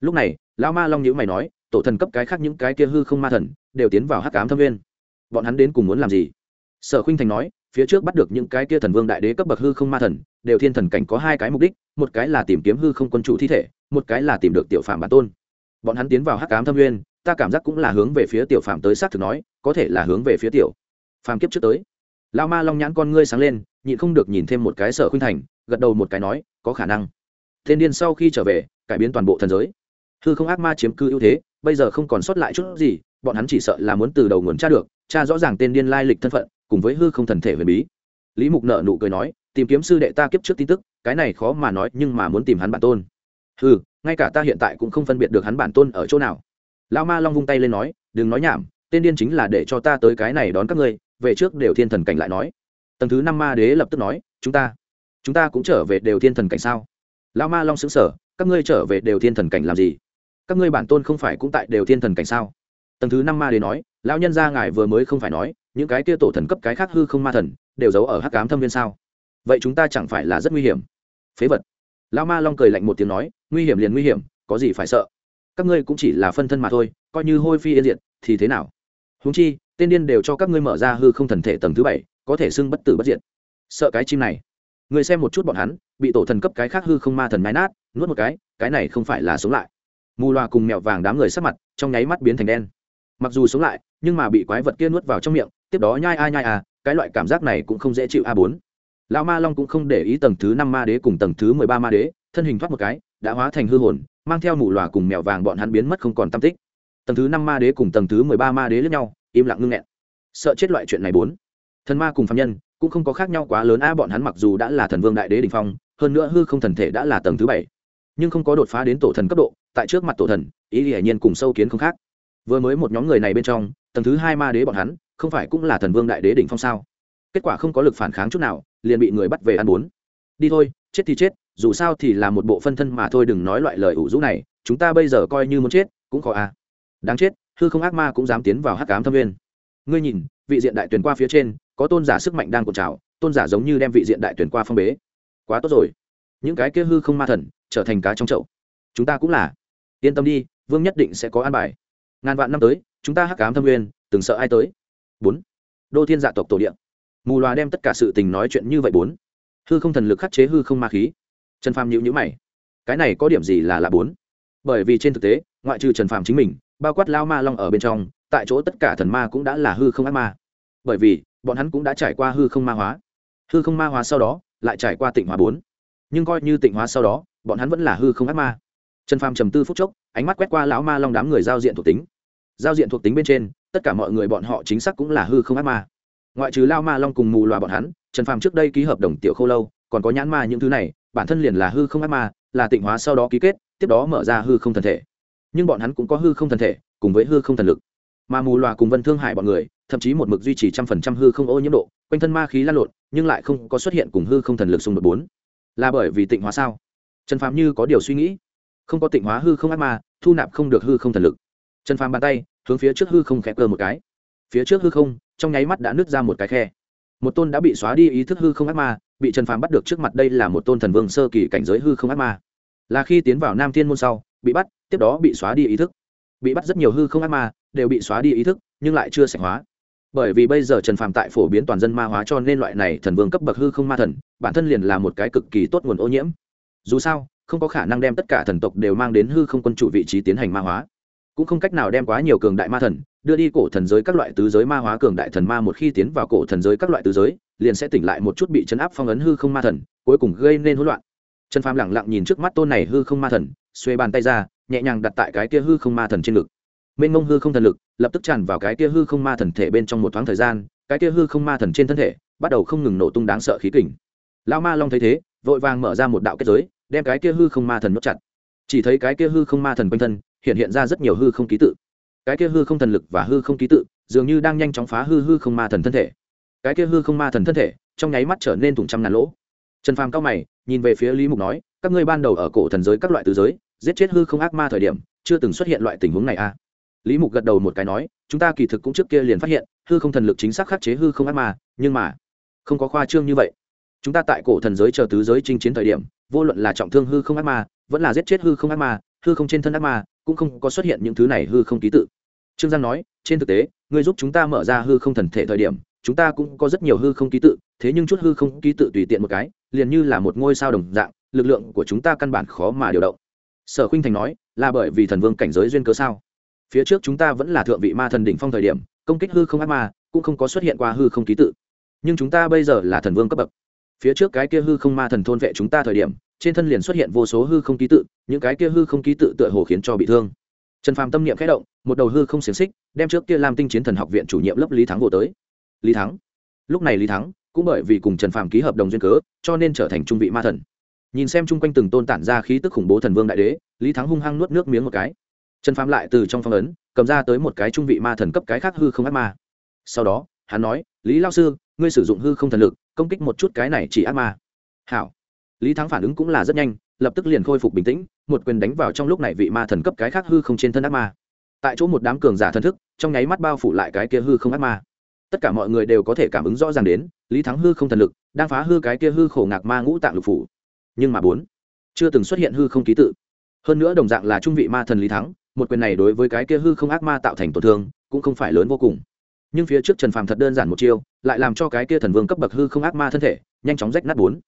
Lúc này, lão ma long nhữ mày nói, tổ thần cấp cái khác những cái kia hư không ma thần, đều tiến vào hắc cám thâm viên bọn hắn đến cùng muốn làm gì? Sở khuynh thành nói phía trước bắt được những cái kia thần vương đại đế cấp bậc hư không ma thần đều thiên thần cảnh có hai cái mục đích một cái là tìm kiếm hư không quân chủ thi thể một cái là tìm được tiểu phạm bản tôn. Bọn hắn tiến vào hắc ám thâm nguyên, ta cảm giác cũng là hướng về phía tiểu phạm tới xác thực nói có thể là hướng về phía tiểu phàm kiếp trước tới. Lao ma long nhãn con ngươi sáng lên nhịn không được nhìn thêm một cái sở khuynh thành gật đầu một cái nói có khả năng. Thiên điên sau khi trở về cải biến toàn bộ thần giới. Hư không ác ma chiếm cư ưu thế bây giờ không còn sót lại chút gì bọn hắn chỉ sợ là muốn từ đầu nguồn tra được tra rõ ràng tên điên lai lịch thân phận cùng với hư không thần thể huyền bí. Lý mục nợ nụ cười nói, tìm kiếm sư đệ ta kiếp trước tin tức, cái này khó mà nói, nhưng mà muốn tìm hắn bản tôn. Hư ngay cả ta hiện tại cũng không phân biệt được hắn bản tôn ở chỗ nào. Lão ma long vung tay lên nói, đừng nói nhảm, tên điên chính là để cho ta tới cái này đón các ngươi, về trước đều thiên thần cảnh lại nói. Tầng thứ năm ma đế lập tức nói, chúng ta chúng ta cũng trở về đều thiên thần cảnh sao? Lão ma long xứng sở các ngươi trở về đều thiên thần cảnh làm gì? Các ngươi bản tôn không phải cũng tại đều thiên thần cảnh sao? Tầng thứ năm ma đế nói, lão nhân gia ngài vừa mới không phải nói những cái kia tổ thần cấp cái khác hư không ma thần đều giấu ở hắc ám thâm viên sao? Vậy chúng ta chẳng phải là rất nguy hiểm? Phế vật. Lão ma long cười lạnh một tiếng nói, nguy hiểm liền nguy hiểm, có gì phải sợ? Các ngươi cũng chỉ là phân thân mà thôi, coi như hôi phi yên diệt, thì thế nào? Húng chi, tên điên đều cho các ngươi mở ra hư không thần thể tầng thứ bảy, có thể xưng bất tử bất diệt. Sợ cái chim này. Người xem một chút bọn hắn, bị tổ thần cấp cái khác hư không ma thần mái nát, nuốt một cái cái này không phải là sống lại. Mù loà cùng mèo vàng đám người sắc mặt trong nháy mắt biến thành đen. Mặc dù sống lại, nhưng mà bị quái vật kia nuốt vào trong miệng tiếp đó nhai a nhai à cái loại cảm giác này cũng không dễ chịu a bốn. Lão ma long cũng không để ý tầng thứ năm ma đế cùng tầng thứ mười ba ma đế, thân hình thoát một cái, đã hóa thành hư hồn, mang theo mù lòa cùng mèo vàng bọn hắn biến mất không còn tam tích. Tầng thứ năm ma đế cùng tầng thứ mười ba ma đế lẫn nhau, im lặng ngưng nghẹn. Sợ chết loại chuyện này bốn. Thần ma cùng phạm nhân cũng không có khác nhau quá lớn a, bọn hắn mặc dù đã là thần vương đại đế đình phong, hơn nữa hư không thần thể đã là tầng thứ bảy, nhưng không có đột phá đến tổ thần cấp độ, tại trước mặt tổ thần, ý hiển nhiên cùng sâu kiến không khác. Vừa mới một nhóm người này bên trong, tầng thứ hai ma đế bọn hắn không phải cũng là thần vương đại đế đỉnh phong sao? Kết quả không có lực phản kháng chút nào, liền bị người bắt về ăn bốn đi thôi, chết thì chết, dù sao thì là một bộ phân thân mà thôi, đừng nói loại lời ủ rũ này, chúng ta bây giờ coi như muốn chết, cũng khó a đáng chết, hư không ác ma cũng dám tiến vào hắc cám thâm viên ngươi nhìn, vị diện đại tuyển qua phía trên, có tôn giả sức mạnh đang cột trào, tôn giả giống như đem vị diện đại tuyển qua phong bế. Quá tốt rồi. Những cái kia hư không ma thần, trở thành cá trong chậu. Chúng ta cũng là. Yên tâm đi, vương nhất định sẽ có an bài. Ngàn vạn năm tới, chúng ta hắc cám thâm nguyên, từng sợ ai tới? Bốn. Đô thiên dạ tộc tổ điện mù loà đem tất cả sự tình nói chuyện như vậy bốn. Hư không thần lực khắc chế hư không ma khí. Trần phàm nhịu nhữ mày. Cái này có điểm gì là lạ bốn? Bởi vì trên thực tế, ngoại trừ trần phàm chính mình, bao quát lao ma long ở bên trong, tại chỗ tất cả thần ma cũng đã là hư không ác ma. Bởi vì, bọn hắn cũng đã trải qua hư không ma hóa. Hư không ma hóa sau đó, lại trải qua tịnh hóa bốn. Nhưng coi như tịnh hóa sau đó, bọn hắn vẫn là hư không ác ma. Trần phàm trầm tư phút chốc, ánh mắt quét qua lão ma long đám người giao diện thuộc tính giao diện thuộc tính bên trên, tất cả mọi người bọn họ chính xác cũng là hư không ác ma. Ngoại trừ lao ma long cùng mù loà bọn hắn, trần phàm trước đây ký hợp đồng tiểu khâu lâu, còn có nhãn ma những thứ này, bản thân liền là hư không ác ma, là tịnh hóa sau đó ký kết, tiếp đó mở ra hư không thần thể. Nhưng bọn hắn cũng có hư không thần thể, cùng với hư không thần lực. Mà mù loà cùng vân thương hại bọn người, thậm chí một mực duy trì trăm phần trăm hư không ô nhiễm độ, quanh thân ma khí lan lộn, nhưng lại không có xuất hiện cùng hư không thần lực xung đột bốn. Là bởi vì tịnh hóa sao? Trần phàm như có điều suy nghĩ. Không có tịnh hóa hư không ác ma, thu nạp không được hư không thần lực trần phàm bàn tay, hướng phía trước hư không khẽ cơ một cái. Phía trước hư không, trong nháy mắt đã nứt ra một cái khe. Một tôn đã bị xóa đi ý thức hư không ác ma, bị trần phàm bắt được trước mặt đây là một tôn thần vương sơ kỳ cảnh giới hư không ác ma. Là khi tiến vào nam thiên môn sau, bị bắt, tiếp đó bị xóa đi ý thức. Bị bắt rất nhiều hư không ác ma, đều bị xóa đi ý thức, nhưng lại chưa sạch hóa. Bởi vì bây giờ trần phàm tại phổ biến toàn dân ma hóa cho nên loại này thần vương cấp bậc hư không ma thần, bản thân liền là một cái cực kỳ tốt nguồn ô nhiễm. Dù sao, không có khả năng đem tất cả thần tộc đều mang đến hư không quân chủ vị trí tiến hành ma hóa cũng không cách nào đem quá nhiều cường đại ma thần, đưa đi cổ thần giới các loại tứ giới ma hóa cường đại thần ma một khi tiến vào cổ thần giới các loại tứ giới, liền sẽ tỉnh lại một chút bị chấn áp phong ấn hư không ma thần, cuối cùng gây nên hỗn loạn. Trần phàm lẳng lặng nhìn trước mắt tôn này hư không ma thần, xuê bàn tay ra, nhẹ nhàng đặt tại cái kia hư không ma thần trên ngực. Mênh mông hư không thần lực lập tức tràn vào cái kia hư không ma thần thể bên trong một thoáng thời gian, cái kia hư không ma thần trên thân thể bắt đầu không ngừng nổ tung đáng sợ khí kình. Lao ma long thấy thế, vội vàng mở ra một đạo kết giới, đem cái kia hư không ma thần nuốt chặt. Chỉ thấy cái kia hư không ma thần quanh thân hiện hiện ra rất nhiều hư không ký tự cái kia hư không thần lực và hư không ký tự dường như đang nhanh chóng phá hư hư không ma thần thân thể cái kia hư không ma thần thân thể trong nháy mắt trở nên thủng trăm ngàn lỗ trần phàm cao mày nhìn về phía lý mục nói các ngươi ban đầu ở cổ thần giới các loại tứ giới giết chết hư không ác ma thời điểm chưa từng xuất hiện loại tình huống này à lý mục gật đầu một cái nói chúng ta kỳ thực cũng trước kia liền phát hiện hư không thần lực chính xác khắc chế hư không ác ma nhưng mà không có khoa trương như vậy chúng ta tại cổ thần giới chờ tứ giới chinh chiến thời điểm vô luận là trọng thương hư không ác ma vẫn là giết chết hư không ác ma hư không trên thân ác ma cũng không có xuất hiện những thứ này hư không ký tự. Trương giang nói, trên thực tế, ngươi giúp chúng ta mở ra hư không thần thể thời điểm, chúng ta cũng có rất nhiều hư không ký tự, thế nhưng chút hư không ký tự tùy tiện một cái, liền như là một ngôi sao đồng dạng, lực lượng của chúng ta căn bản khó mà điều động. Sở khinh thành nói, là bởi vì thần vương cảnh giới duyên cớ sao? Phía trước chúng ta vẫn là thượng vị ma thần đỉnh phong thời điểm, công kích hư không ác ma, cũng không có xuất hiện qua hư không ký tự. Nhưng chúng ta bây giờ là thần vương cấp bậc. Phía trước cái kia hư không ma thần thôn vệ chúng ta thời điểm trên thân liền xuất hiện vô số hư không ký tự, những cái kia hư không ký tự tựa hồ khiến cho bị thương. Trần phàm tâm niệm khẽ động, một đầu hư không xiềng xích, đem trước kia làm tinh chiến thần học viện chủ nhiệm lớp lý thắng vô tới. Lý thắng. Lúc này lý thắng, cũng bởi vì cùng trần phàm ký hợp đồng duyên cớ, cho nên trở thành trung vị ma thần. Nhìn xem chung quanh từng tôn tản ra khí tức khủng bố thần vương đại đế, lý thắng hung hăng nuốt nước miếng một cái. Trần phàm lại từ trong phong ấn, cầm ra tới một cái trung vị ma thần cấp cái khác hư không ác ma. Sau đó, hắn nói, lý lao sư, ngươi sử dụng hư không thần lực, công kích một chút cái này chỉ ác ma. Hảo lý thắng phản ứng cũng là rất nhanh, lập tức liền khôi phục bình tĩnh, một quyền đánh vào trong lúc này vị ma thần cấp cái khác hư không trên thân ác ma. Tại chỗ một đám cường giả thần thức, trong nháy mắt bao phủ lại cái kia hư không ác ma. Tất cả mọi người đều có thể cảm ứng rõ ràng đến, lý thắng hư không thần lực đang phá hư cái kia hư khổ ngạc ma ngũ tạng lục phủ. Nhưng mà bốn, chưa từng xuất hiện hư không ký tự. Hơn nữa đồng dạng là trung vị ma thần lý thắng, một quyền này đối với cái kia hư không ác ma tạo thành tổn thương, cũng không phải lớn vô cùng. Nhưng phía trước trần phàm thật đơn giản một chiêu, lại làm cho cái kia thần vương cấp bậc hư không ác ma thân thể, nhanh chóng rách nát bốn.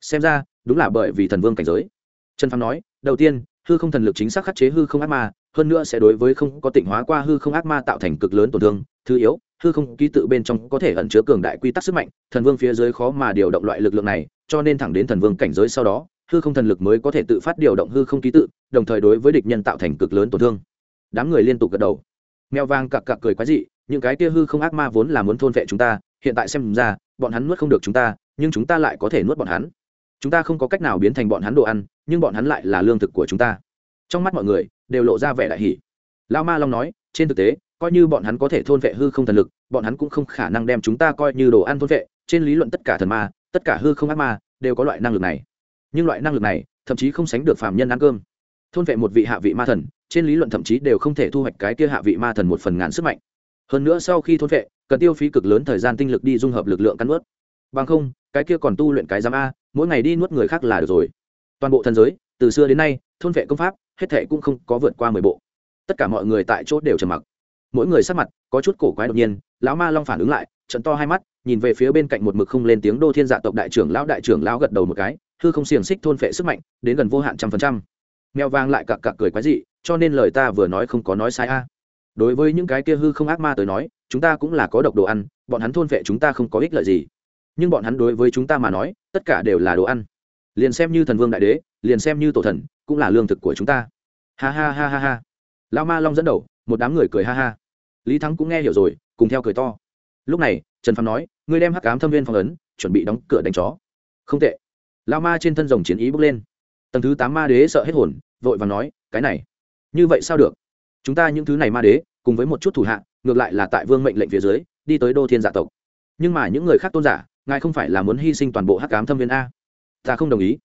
Xem ra đúng là bởi vì thần vương cảnh giới. Trần phàm nói, đầu tiên, hư không thần lực chính xác khắc chế hư không ác ma, hơn nữa sẽ đối với không có tịnh hóa qua hư không ác ma tạo thành cực lớn tổn thương, thứ yếu, hư không ký tự bên trong có thể ẩn chứa cường đại quy tắc sức mạnh, thần vương phía dưới khó mà điều động loại lực lượng này, cho nên thẳng đến thần vương cảnh giới sau đó, hư không thần lực mới có thể tự phát điều động hư không ký tự, đồng thời đối với địch nhân tạo thành cực lớn tổn thương. Đám người liên tục gật đầu. Mèo vàng cặc cặc cười quái dị, những cái kia hư không ác ma vốn là muốn thôn vệ chúng ta, hiện tại xem ra, bọn hắn nuốt không được chúng ta, nhưng chúng ta lại có thể nuốt bọn hắn chúng ta không có cách nào biến thành bọn hắn đồ ăn, nhưng bọn hắn lại là lương thực của chúng ta. Trong mắt mọi người, đều lộ ra vẻ đại hỷ lao ma long nói, trên thực tế, coi như bọn hắn có thể thôn vệ hư không thần lực, bọn hắn cũng không khả năng đem chúng ta coi như đồ ăn thôn vệ. Trên lý luận tất cả thần ma, tất cả hư không ác ma, đều có loại năng lực này. Nhưng loại năng lực này, thậm chí không sánh được phàm nhân ăn cơm. Thôn vệ một vị hạ vị ma thần, trên lý luận thậm chí đều không thể thu hoạch cái kia hạ vị ma thần một phần ngàn sức mạnh. Hơn nữa sau khi thôn vệ, cần tiêu phí cực lớn thời gian tinh lực đi dung hợp lực lượng cắn nuốt. Bằng không cái kia còn tu luyện cái giám a, mỗi ngày đi nuốt người khác là được rồi. Toàn bộ thần giới, từ xưa đến nay, thôn vệ công pháp, hết thệ cũng không có vượt qua mười bộ. Tất cả mọi người tại chốt đều trầm mặc. Mỗi người sắc mặt có chút cổ quái đột nhiên, lão ma long phản ứng lại, trận to hai mắt, nhìn về phía bên cạnh một mực không lên tiếng đô thiên dạ tộc đại trưởng lão, đại trưởng lão gật đầu một cái, hư không xiềng xích thôn phệ sức mạnh, đến gần vô hạn trăm phần trăm. Mèo vang lại cặc cặc cười quái dị, cho nên lời ta vừa nói không có nói sai a. Đối với những cái kia hư không ác ma tới nói, chúng ta cũng là có độc đồ ăn, bọn hắn thôn phệ chúng ta không có ích lợi gì nhưng bọn hắn đối với chúng ta mà nói, tất cả đều là đồ ăn. Liền xem như thần vương đại đế, liền xem như tổ thần, cũng là lương thực của chúng ta. Ha ha ha ha ha. Lao ma long dẫn đầu, một đám người cười ha ha. Lý thắng cũng nghe hiểu rồi, cùng theo cười to. Lúc này, trần phàm nói, ngươi đem hắc cám thâm viên phong ấn, chuẩn bị đóng cửa đánh chó. Không tệ. Lao ma trên thân rồng chiến ý bước lên. Tầng thứ tám ma đế sợ hết hồn, vội và nói, cái này, như vậy sao được? Chúng ta những thứ này ma đế, cùng với một chút thủ hạ, ngược lại là tại vương mệnh lệnh phía dưới, đi tới đô thiên dạ tộc. Nhưng mà những người khác tôn giả ngài không phải là muốn hy sinh toàn bộ hắc cám thâm viên a? Ta không đồng ý.